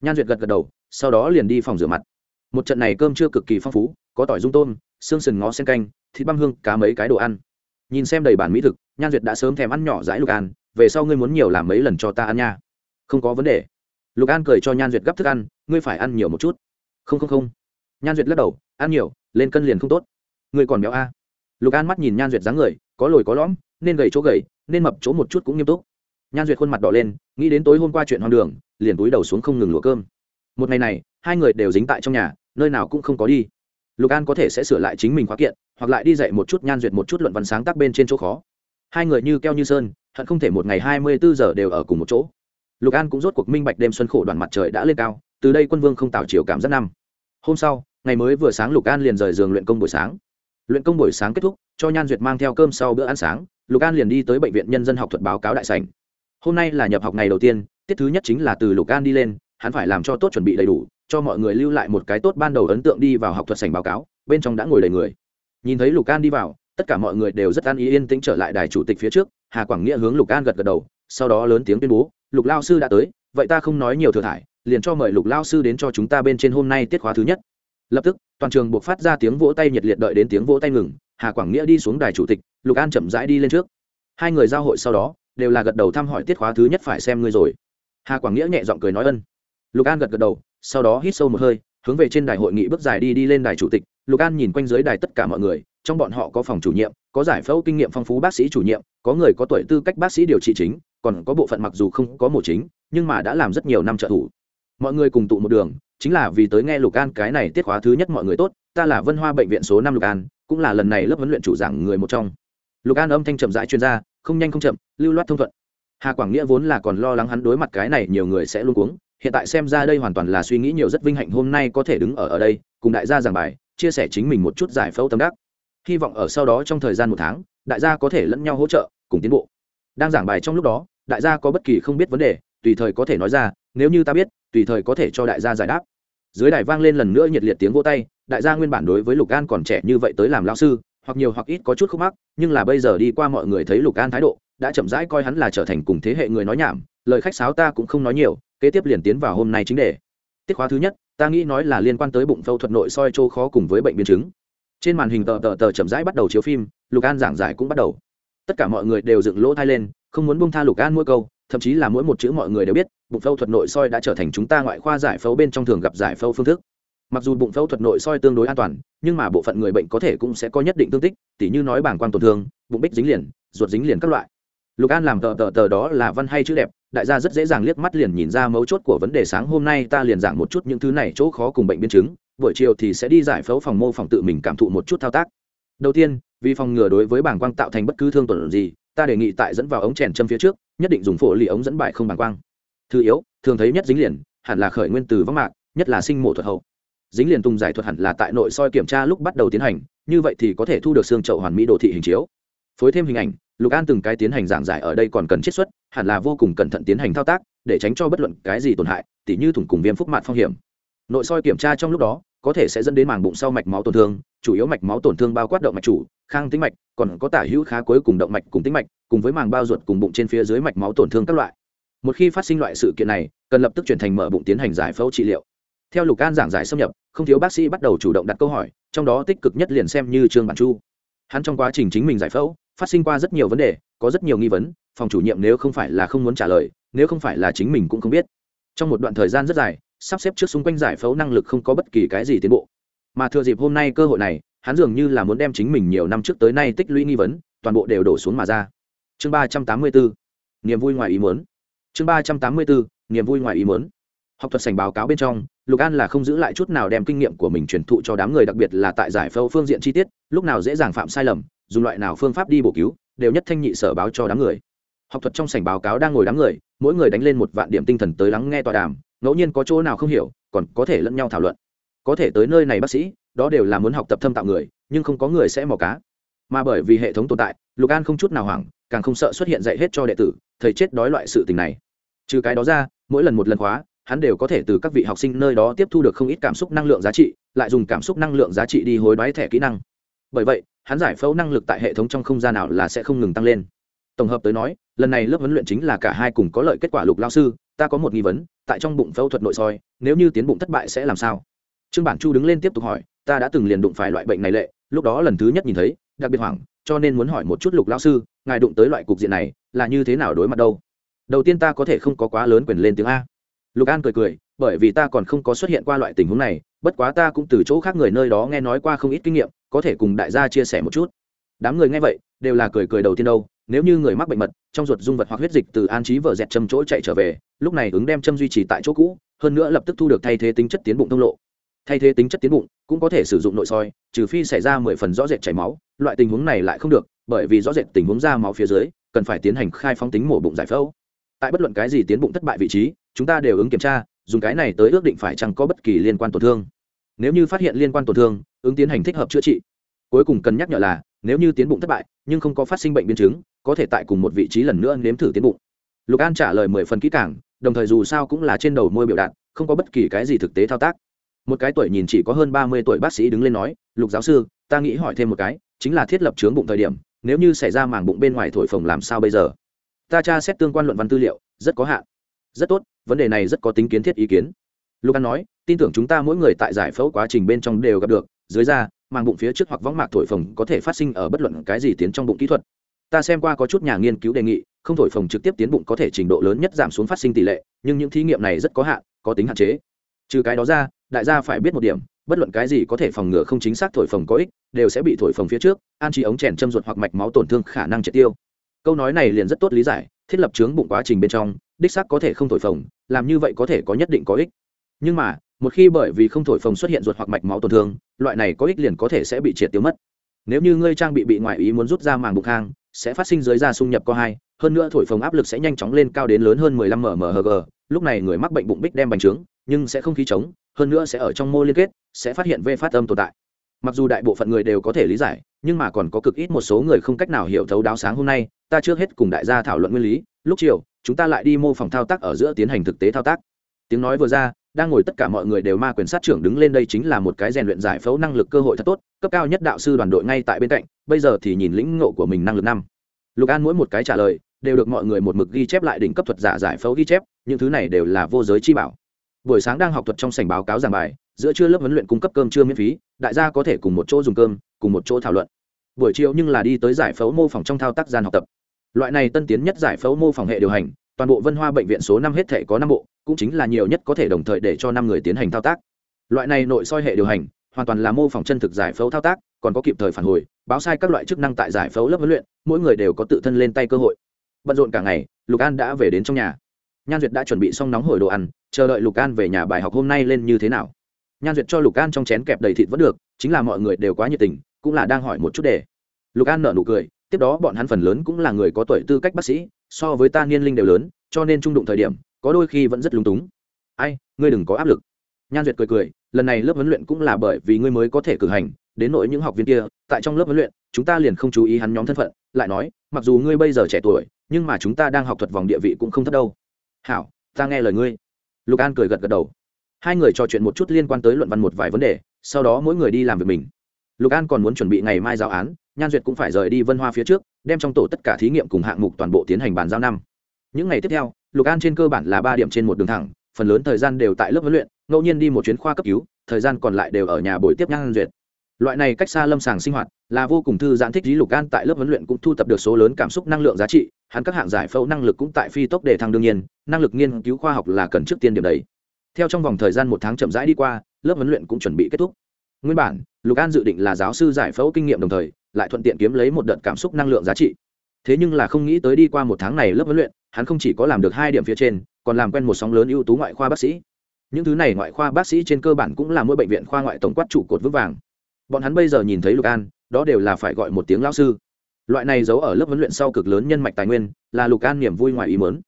Nhan duyệt gật gật đầu, sau đó liền đi phòng rửa mặt. Một trận này cơm chưa cực kỳ phong phú, có tỏi dung tôm, xương sừng ngó sen canh, thịt băm hương, cá mấy cái đồ ăn. Nhìn xem đầy bản mỹ thực, nhan duyệt đã sớm thèm ăn nhỏ dãi lục an, về sau ngươi muốn nhiều làm mấy lần cho ta ăn nha. Không có vấn đề. Lục an cười cho nhan duyệt gấp thức ăn, ngươi phải ăn nhiều một chút. Không không không nhan duyệt lắc đầu, ăn nhiều, lên cân liền không tốt. Người còn béo a. Lục an mắt nhìn nhan duyệt dáng người, có lồi có lõm, nên gầy chỗ gầy, nên mập chỗ một chút cũng nghiêm túc. Nhan duyệt khuôn mặt đỏ lên, nghĩ đến tối hôm qua chuyện hoang đường, liền túi đầu xuống không ngừng lụa cơm. Một ngày này, hai người đều dính tại trong nhà, nơi nào cũng không có đi. Lục an có thể sẽ sửa lại chính mình khóa kiện, hoặc lại đi dạy một chút nhan duyệt một chút luận văn sáng tác bên trên chỗ khó. Hai người như keo như sơn, hận không thể một ngày hai mươi bốn giờ đều ở cùng một chỗ. Lục an cũng rốt cuộc minh bạch đêm xuân khổ đoàn mặt trời đã lên cao, từ đây quân vương không tạo chiều cảm giác năm. Hôm sau ngày mới vừa sáng lục an liền rời giường luyện công buổi sáng. Luyện công buổi sáng kết thúc, cho nhan duyệt mang theo cơm sau bữa ăn sáng, lục an liền đi tới bệnh viện nhân dân học thuật báo cáo đại sảnh. Hôm nay là nhập học ngày đầu tiên, tiết thứ nhất chính là từ lục an đi lên, hắn phải làm cho tốt chuẩn bị đầy đủ, cho mọi người lưu lại một cái tốt ban đầu ấn tượng đi vào học thuật sảnh báo cáo, bên trong đã ngồi đầy người. Nhìn thấy lục an đi vào, tất cả mọi người đều rất an ý yên tĩnh trở lại đài chủ tịch phía trước, hà quảng nghĩa hướng lục an gật gật đầu, sau đó lớn tiếng tuyên bố, lục lao sư đã tới, vậy ta không nói nhiều thừa thải, liền cho mời lục lao sư đến cho chúng ta bên trên hôm nay tiết khóa thứ nhất lập tức, toàn trường buộc phát ra tiếng vỗ tay nhiệt liệt đợi đến tiếng vỗ tay ngừng, hà quảng nghĩa đi xuống đài chủ tịch, lục an chậm rãi đi lên trước. Hai người giao hội sau đó, đều là gật đầu thăm hỏi tiết khóa thứ nhất phải xem ngươi rồi. Hà quảng nghĩa nhẹ g i ọ n g cười nói ân. Lục an gật gật đầu, sau đó hít sâu một hơi, hướng về trên đài hội nghị bước dài đi đi lên đài chủ tịch. Lục an nhìn quanh dưới đài tất cả mọi người, trong bọn họ có phòng chủ nhiệm, có giải phẫu kinh nghiệm phong phú bác sĩ chủ nhiệm, có người có tuổi tư cách bác sĩ điều trị chính, còn có bộ phận mặc dù không có mổ chính, nhưng mà đã làm rất nhiều năm trợ thủ. Mọi người cùng tụ một đường chính là vì tới nghe lục an cái này tiết khóa thứ nhất mọi người tốt, ta là vân hoa bệnh viện số năm lục an, cũng là lần này lớp huấn luyện chủ giảng người một trong. Lục an âm thanh chậm rãi chuyên gia không nhanh không chậm, lưu loát thông thuận. Hà quảng nghĩa vốn là còn lo lắng hắn đối mặt cái này nhiều người sẽ luôn cuống, hiện tại xem ra đây hoàn toàn là suy nghĩ nhiều rất vinh hạnh hôm nay có thể đứng ở ở đây, cùng đại gia giảng bài, chia sẻ chính mình một chút giải phẫu tâm đắc. Hy vọng ở sau đó trong thời gian một tháng, đại gia có thể lẫn nhau hỗ trợ, cùng tiến bộ. Đang giảng bài trong lúc đó, đại gia có bất kỳ không biết vấn đề, tùy thời có thể nói ra, nếu như ta biết, tùy thời có thể cho đại gia giải đáp dưới đài vang lên lần nữa nhiệt liệt tiếng vỗ tay, đại gia nguyên bản đối với lục an còn trẻ như vậy tới làm lao sư, hoặc nhiều hoặc ít có chút khúc mắc, nhưng là bây giờ đi qua mọi người thấy lục an thái độ, đã chậm rãi coi hắn là trở thành cùng thế hệ người nói nhảm, lời khách sáo ta cũng không nói nhiều, kế tiếp liền tiến vào hôm nay chính đề. Tiết khóa thứ nhất, ta nghĩ nói là liên quan tới bụng phẫu thuật nội soi trô khó cùng với bệnh biến chứng. Trên màn hình tờ tờ tờ chậm rãi bắt đầu chiếu phim, lục an giảng giải cũng bắt đầu. Tất cả mọi người đều dựng lỗ thai lên, không muốn bông tha lục an mỗi câu thậm chí là mỗi một chữ mọi người đều biết, bụng phẫu thuật nội soi đã trở thành chúng ta ngoại khoa giải phẫu bên trong thường gặp giải phẫu phương thức. Mặc dù bụng phẫu thuật nội soi tương đối an toàn, nhưng mà bộ phận người bệnh có thể cũng sẽ có nhất định tương tích, tỉ như nói bảng quan tổn thương, bụng bích dính liền, ruột dính liền các loại. Lục an làm tờ tờ tờ đó là văn hay chữ đẹp, đại gia rất dễ dàng liếc mắt liền nhìn ra mấu chốt của vấn đề sáng hôm nay ta liền giảng một chút những thứ này chỗ khó cùng bệnh biến chứng, buổi chiều thì sẽ đi giải phẫu phòng mô phòng tự mình cảm thụ một chút thao tác. Đầu tiên, vì phòng ngừa đối với bảng quang tạo thành bất cứ thương tổn gì ta đề nghị tại dẫn vào ống chèn châm phía trước, nhất định dùng phổ lì ống dẫn bại không bảng quang. Thứ yếu, thường thấy nhất dính liền, hẳn là khởi nguyên từ vắng mạc, nhất là sinh mổ thuật hậu. Dính liền tung giải thuật hẳn là tại nội soi kiểm tra lúc bắt đầu tiến hành, như vậy thì có thể thu được xương chậu hoàn mỹ đồ thị hình chiếu. Phối thêm hình ảnh, lục an từng cái tiến hành giảng giải ở đây còn cần chiết xuất, hẳn là vô cùng cẩn thận tiến hành thao tác, để tránh cho bất luận cái gì tổn hại, tỉ như thủng cùng viêm phúc mạn phong hiểm. Nội soi kiểm tra trong lúc đó có thể sẽ dẫn đến màng bụng sau mạch máu tổn thương, chủ yếu mạch máu tổn thương bao quát động mạch chủ, khang tính mạch, còn có tả hữu khá cuối cùng động mạch cùng tính mạch, cùng với màng bao ruột cùng bụng trên phía dưới mạch máu tổn thương các loại. Một khi phát sinh loại sự kiện này, cần lập tức chuyển thành mở bụng tiến hành giải phẫu trị liệu. Theo lục an giảng giải xâm nhập, không thiếu bác sĩ bắt đầu chủ động đặt câu hỏi, trong đó tích cực nhất liền xem như trương bản chu. Hắn trong quá trình chính mình giải phẫu, phát sinh qua rất nhiều vấn đề, có rất nhiều nghi vấn, phòng chủ nhiệm nếu không phải là không muốn trả lời, nếu không phải là chính mình cũng không biết. Trong một đoạn thời gian rất dài sắp xếp trước xung quanh giải phẫu năng lực không có bất kỳ cái gì tiến bộ. Mà thừa dịp hôm nay cơ hội này, hắn dường như là muốn đem chính mình nhiều năm trước tới nay tích lũy nghi vấn, toàn bộ đều đổ xuống mà ra. Chương ba trăm tám mươi bốn niềm vui ngoài ý muốn. Chương ba trăm tám mươi bốn niềm vui ngoài ý muốn. Học thuật sành báo cáo bên trong, lục an là không giữ lại chút nào đem kinh nghiệm của mình truyền thụ cho đám người, đặc biệt là tại giải phẫu phương diện chi tiết, lúc nào dễ dàng phạm sai lầm, dùng loại nào phương pháp đi bổ cứu, đều nhất thanh nhị sở báo cho đám người. Học thuật trong sảnh báo cáo đang ngồi đám người, mỗi người đánh lên một vạn điểm tinh thần tới lắng nghe tọa đàm ngẫu nhiên có chỗ nào không hiểu, còn có thể lẫn nhau thảo luận. Có thể tới nơi này bác sĩ, đó đều là muốn học tập thâm tạo người, nhưng không có người sẽ mò cá. Mà bởi vì hệ thống tồn tại, lục an không chút nào hoảng, càng không sợ xuất hiện dạy hết cho đệ tử, thầy chết đói loại sự tình này. Trừ cái đó ra, mỗi lần một lần khóa, hắn đều có thể từ các vị học sinh nơi đó tiếp thu được không ít cảm xúc năng lượng giá trị, lại dùng cảm xúc năng lượng giá trị đi hối đoái thẻ kỹ năng. Bởi vậy, hắn giải phẫu năng lực tại hệ thống trong không gian nào là sẽ không ngừng tăng lên. Tổng hợp tới nói, lần này lớp huấn luyện chính là cả hai cùng có lợi kết quả lục lao sư ta có một nghi vấn, tại trong bụng phẫu thuật nội soi, nếu như tiến bụng thất bại sẽ làm sao? Trương bản chu đứng lên tiếp tục hỏi, ta đã từng liền đụng phải loại bệnh này lệ, lúc đó lần thứ nhất nhìn thấy, đặc biệt hoảng, cho nên muốn hỏi một chút lục lao sư, ngài đụng tới loại cục diện này, là như thế nào đối mặt đâu? Đầu tiên ta có thể không có quá lớn quyền lên tiếng a. Lục an cười cười, bởi vì ta còn không có xuất hiện qua loại tình huống này, bất quá ta cũng từ chỗ khác người nơi đó nghe nói qua không ít kinh nghiệm, có thể cùng đại gia chia sẻ một chút. Đám người nghe vậy, đều là cười cười đầu tiên đâu, nếu như người mắc bệnh mật, trong ruột dung vật hoặc huyết dịch từ an trí vợ dẹt châm chỗ chạy trở về lúc này ứng đem châm duy trì tại chỗ cũ, hơn nữa lập tức thu được thay thế tính chất tiến bụng thông lộ. Thay thế tính chất tiến bụng cũng có thể sử dụng nội soi, trừ phi xảy ra mười phần rõ rệt chảy máu, loại tình huống này lại không được, bởi vì rõ rệt tình huống ra máu phía dưới, cần phải tiến hành khai phóng tính mổ bụng giải phẫu. Tại bất luận cái gì tiến bụng thất bại vị trí, chúng ta đều ứng kiểm tra, dùng cái này tới ước định phải chẳng có bất kỳ liên quan tổn thương. Nếu như phát hiện liên quan tổn thương, ứng tiến hành thích hợp chữa trị. Cuối cùng cần nhắc nhở là, nếu như tiến bụng thất bại, nhưng không có phát sinh bệnh biến chứng, có thể tại cùng một vị trí lần nữa nếm thử tiến bụng lục an trả lời mười phần kỹ càng, đồng thời dù sao cũng là trên đầu môi biểu đạt, không có bất kỳ cái gì thực tế thao tác. Một cái tuổi nhìn chỉ có hơn ba mươi tuổi bác sĩ đứng lên nói, lục giáo sư, ta nghĩ hỏi thêm một cái, chính là thiết lập chướng bụng thời điểm, nếu như xảy ra màng bụng bên ngoài thổi phồng làm sao bây giờ? Ta tra xét tương quan luận văn tư liệu, rất có hạn. Rất tốt, vấn đề này rất có tính kiến thiết ý kiến. Lục an nói, tin tưởng chúng ta mỗi người tại giải phẫu quá trình bên trong đều gặp được, dưới da, màng bụng phía trước hoặc võng mạc thổi phồng có thể phát sinh ở bất luận cái gì tiến trong bụng kỹ thuật. Ta xem qua có chút nhà nghiên cứu đề nghị không thổi phồng trực tiếp tiến bụng có thể trình độ lớn nhất giảm xuống phát sinh tỷ lệ, nhưng những thí nghiệm này rất có hạn, có tính hạn chế. Trừ cái đó ra, đại gia phải biết một điểm, bất luận cái gì có thể phòng ngừa không chính xác thổi phồng có ích, đều sẽ bị thổi phồng phía trước, an trí ống chèn châm ruột hoặc mạch máu tổn thương khả năng triệt tiêu. Câu nói này liền rất tốt lý giải, thiết lập chướng bụng quá trình bên trong, đích xác có thể không thổi phồng, làm như vậy có thể có nhất định có ích. Nhưng mà, một khi bởi vì không thổi phồng xuất hiện ruột hoặc mạch máu tổn thương, loại này có ích liền có thể sẽ bị triệt tiêu mất. Nếu như ngươi trang bị bị ngoại ý muốn rút ra màng bụng hang sẽ phát sinh dưới da xung nhập co hai, hơn nữa thổi phồng áp lực sẽ nhanh chóng lên cao đến lớn hơn 15 mmHg lúc này người mắc bệnh bụng bích đem bành trướng, nhưng sẽ không khí chống hơn nữa sẽ ở trong mô liên kết, sẽ phát hiện v phát âm tồn tại. Mặc dù đại bộ phận người đều có thể lý giải, nhưng mà còn có cực ít một số người không cách nào hiểu thấu đáo sáng hôm nay, ta trước hết cùng đại gia thảo luận nguyên lý, lúc chiều, chúng ta lại đi mô phỏng thao tác ở giữa tiến hành thực tế thao tác. Tiếng nói vừa ra, đang ngồi tất cả mọi người đều ma quyền sát trưởng đứng lên đây chính là một cái rèn luyện giải phẫu năng lực cơ hội thật tốt, cấp cao nhất đạo sư đoàn đội ngay tại bên cạnh bây giờ thì nhìn lĩnh ngộ của mình năng lực năm. Lục an mỗi một cái trả lời đều được mọi người một mực ghi chép lại đỉnh cấp thuật giả giải phẫu ghi chép, những thứ này đều là vô giới chi bảo. Buổi sáng đang học thuật trong sảnh báo cáo giảng bài, giữa trưa lớp huấn luyện cung cấp cơm trưa miễn phí, đại gia có thể cùng một chỗ dùng cơm, cùng một chỗ thảo luận. Buổi chiều nhưng là đi tới giải phẫu mô phỏng trong thao tác gian học tập. Loại này tân tiến nhất giải phẫu mô phỏng hệ điều hành, toàn bộ vân hoa bệnh viện số năm hết thể có năm bộ, cũng chính là nhiều nhất có thể đồng thời để cho năm người tiến hành thao tác. Loại này nội soi hệ điều hành hoàn toàn là mô phỏng chân thực giải phẫu thao tác, còn có kịp thời phản hồi, báo sai các loại chức năng tại giải phẫu lớp huấn luyện, mỗi người đều có tự thân lên tay cơ hội. Bận rộn cả ngày, lục an đã về đến trong nhà. Nhan duyệt đã chuẩn bị xong nóng hổi đồ ăn, chờ đợi lục an về nhà bài học hôm nay lên như thế nào. Nhan duyệt cho lục an trong chén kẹp đầy thịt vẫn được, chính là mọi người đều quá nhiệt tình, cũng là đang hỏi một chút để lục an nợ nụ cười, tiếp đó bọn hắn phần lớn cũng là người có tuổi tư cách bác sĩ, so với ta niên linh đều lớn, cho nên trung đụng thời điểm, có đôi khi vẫn rất lúng túng. Ai, ngươi đừng có áp lực nhan duyệt cười cười, lần này lớp huấn luyện cũng là bởi vì ngươi mới có thể cử hành, đến nỗi những học viên kia, tại trong lớp huấn luyện, chúng ta liền không chú ý hắn nhóm thân phận, lại nói, mặc dù ngươi bây giờ trẻ tuổi, nhưng mà chúng ta đang học thuật vòng địa vị cũng không thấp đâu. Hảo, ta nghe lời ngươi. Lục an cười gật gật đầu. Hai người trò chuyện một chút liên quan tới luận văn một vài vấn đề, sau đó mỗi người đi làm việc mình. Lục an còn muốn chuẩn bị ngày mai giáo án, nhan duyệt cũng phải rời đi vân hoa phía trước, đem trong tổ tất cả thí nghiệm cùng hạng mục toàn bộ tiến hành bàn giao năm. Những ngày tiếp theo, lục an trên cơ bản là ba điểm trên một đường thẳng phần lớn thời gian đều tại lớp huấn luyện, ngẫu nhiên đi một chuyến khoa cấp cứu, thời gian còn lại đều ở nhà buổi tiếp nhan duyệt. Loại này cách xa lâm sàng sinh hoạt là vô cùng thư giãn thích lý lục an tại lớp huấn luyện cũng thu tập được số lớn cảm xúc năng lượng giá trị, hắn các hạng giải phẫu năng lực cũng tại phi tốc đề thăng đương nhiên, năng lực nghiên cứu khoa học là cần trước tiên điểm đấy. Theo trong vòng thời gian một tháng chậm rãi đi qua, lớp huấn luyện cũng chuẩn bị kết thúc. Nguyên bản, lục an dự định là giáo sư giải phẫu kinh nghiệm đồng thời, lại thuận tiện kiếm lấy một đợt cảm xúc năng lượng giá trị thế nhưng là không nghĩ tới đi qua một tháng này lớp huấn luyện, hắn không chỉ có làm được hai điểm phía trên, còn làm quen một sóng lớn ưu tú ngoại khoa bác sĩ. Những thứ này ngoại khoa bác sĩ trên cơ bản cũng là mỗi bệnh viện khoa ngoại tổng quát trụ cột vững vàng. Bọn hắn bây giờ nhìn thấy lục an, đó đều là phải gọi một tiếng lao sư. Loại này giấu ở lớp huấn luyện sau cực lớn nhân mạch tài nguyên, là lục an niềm vui ngoài ý mớn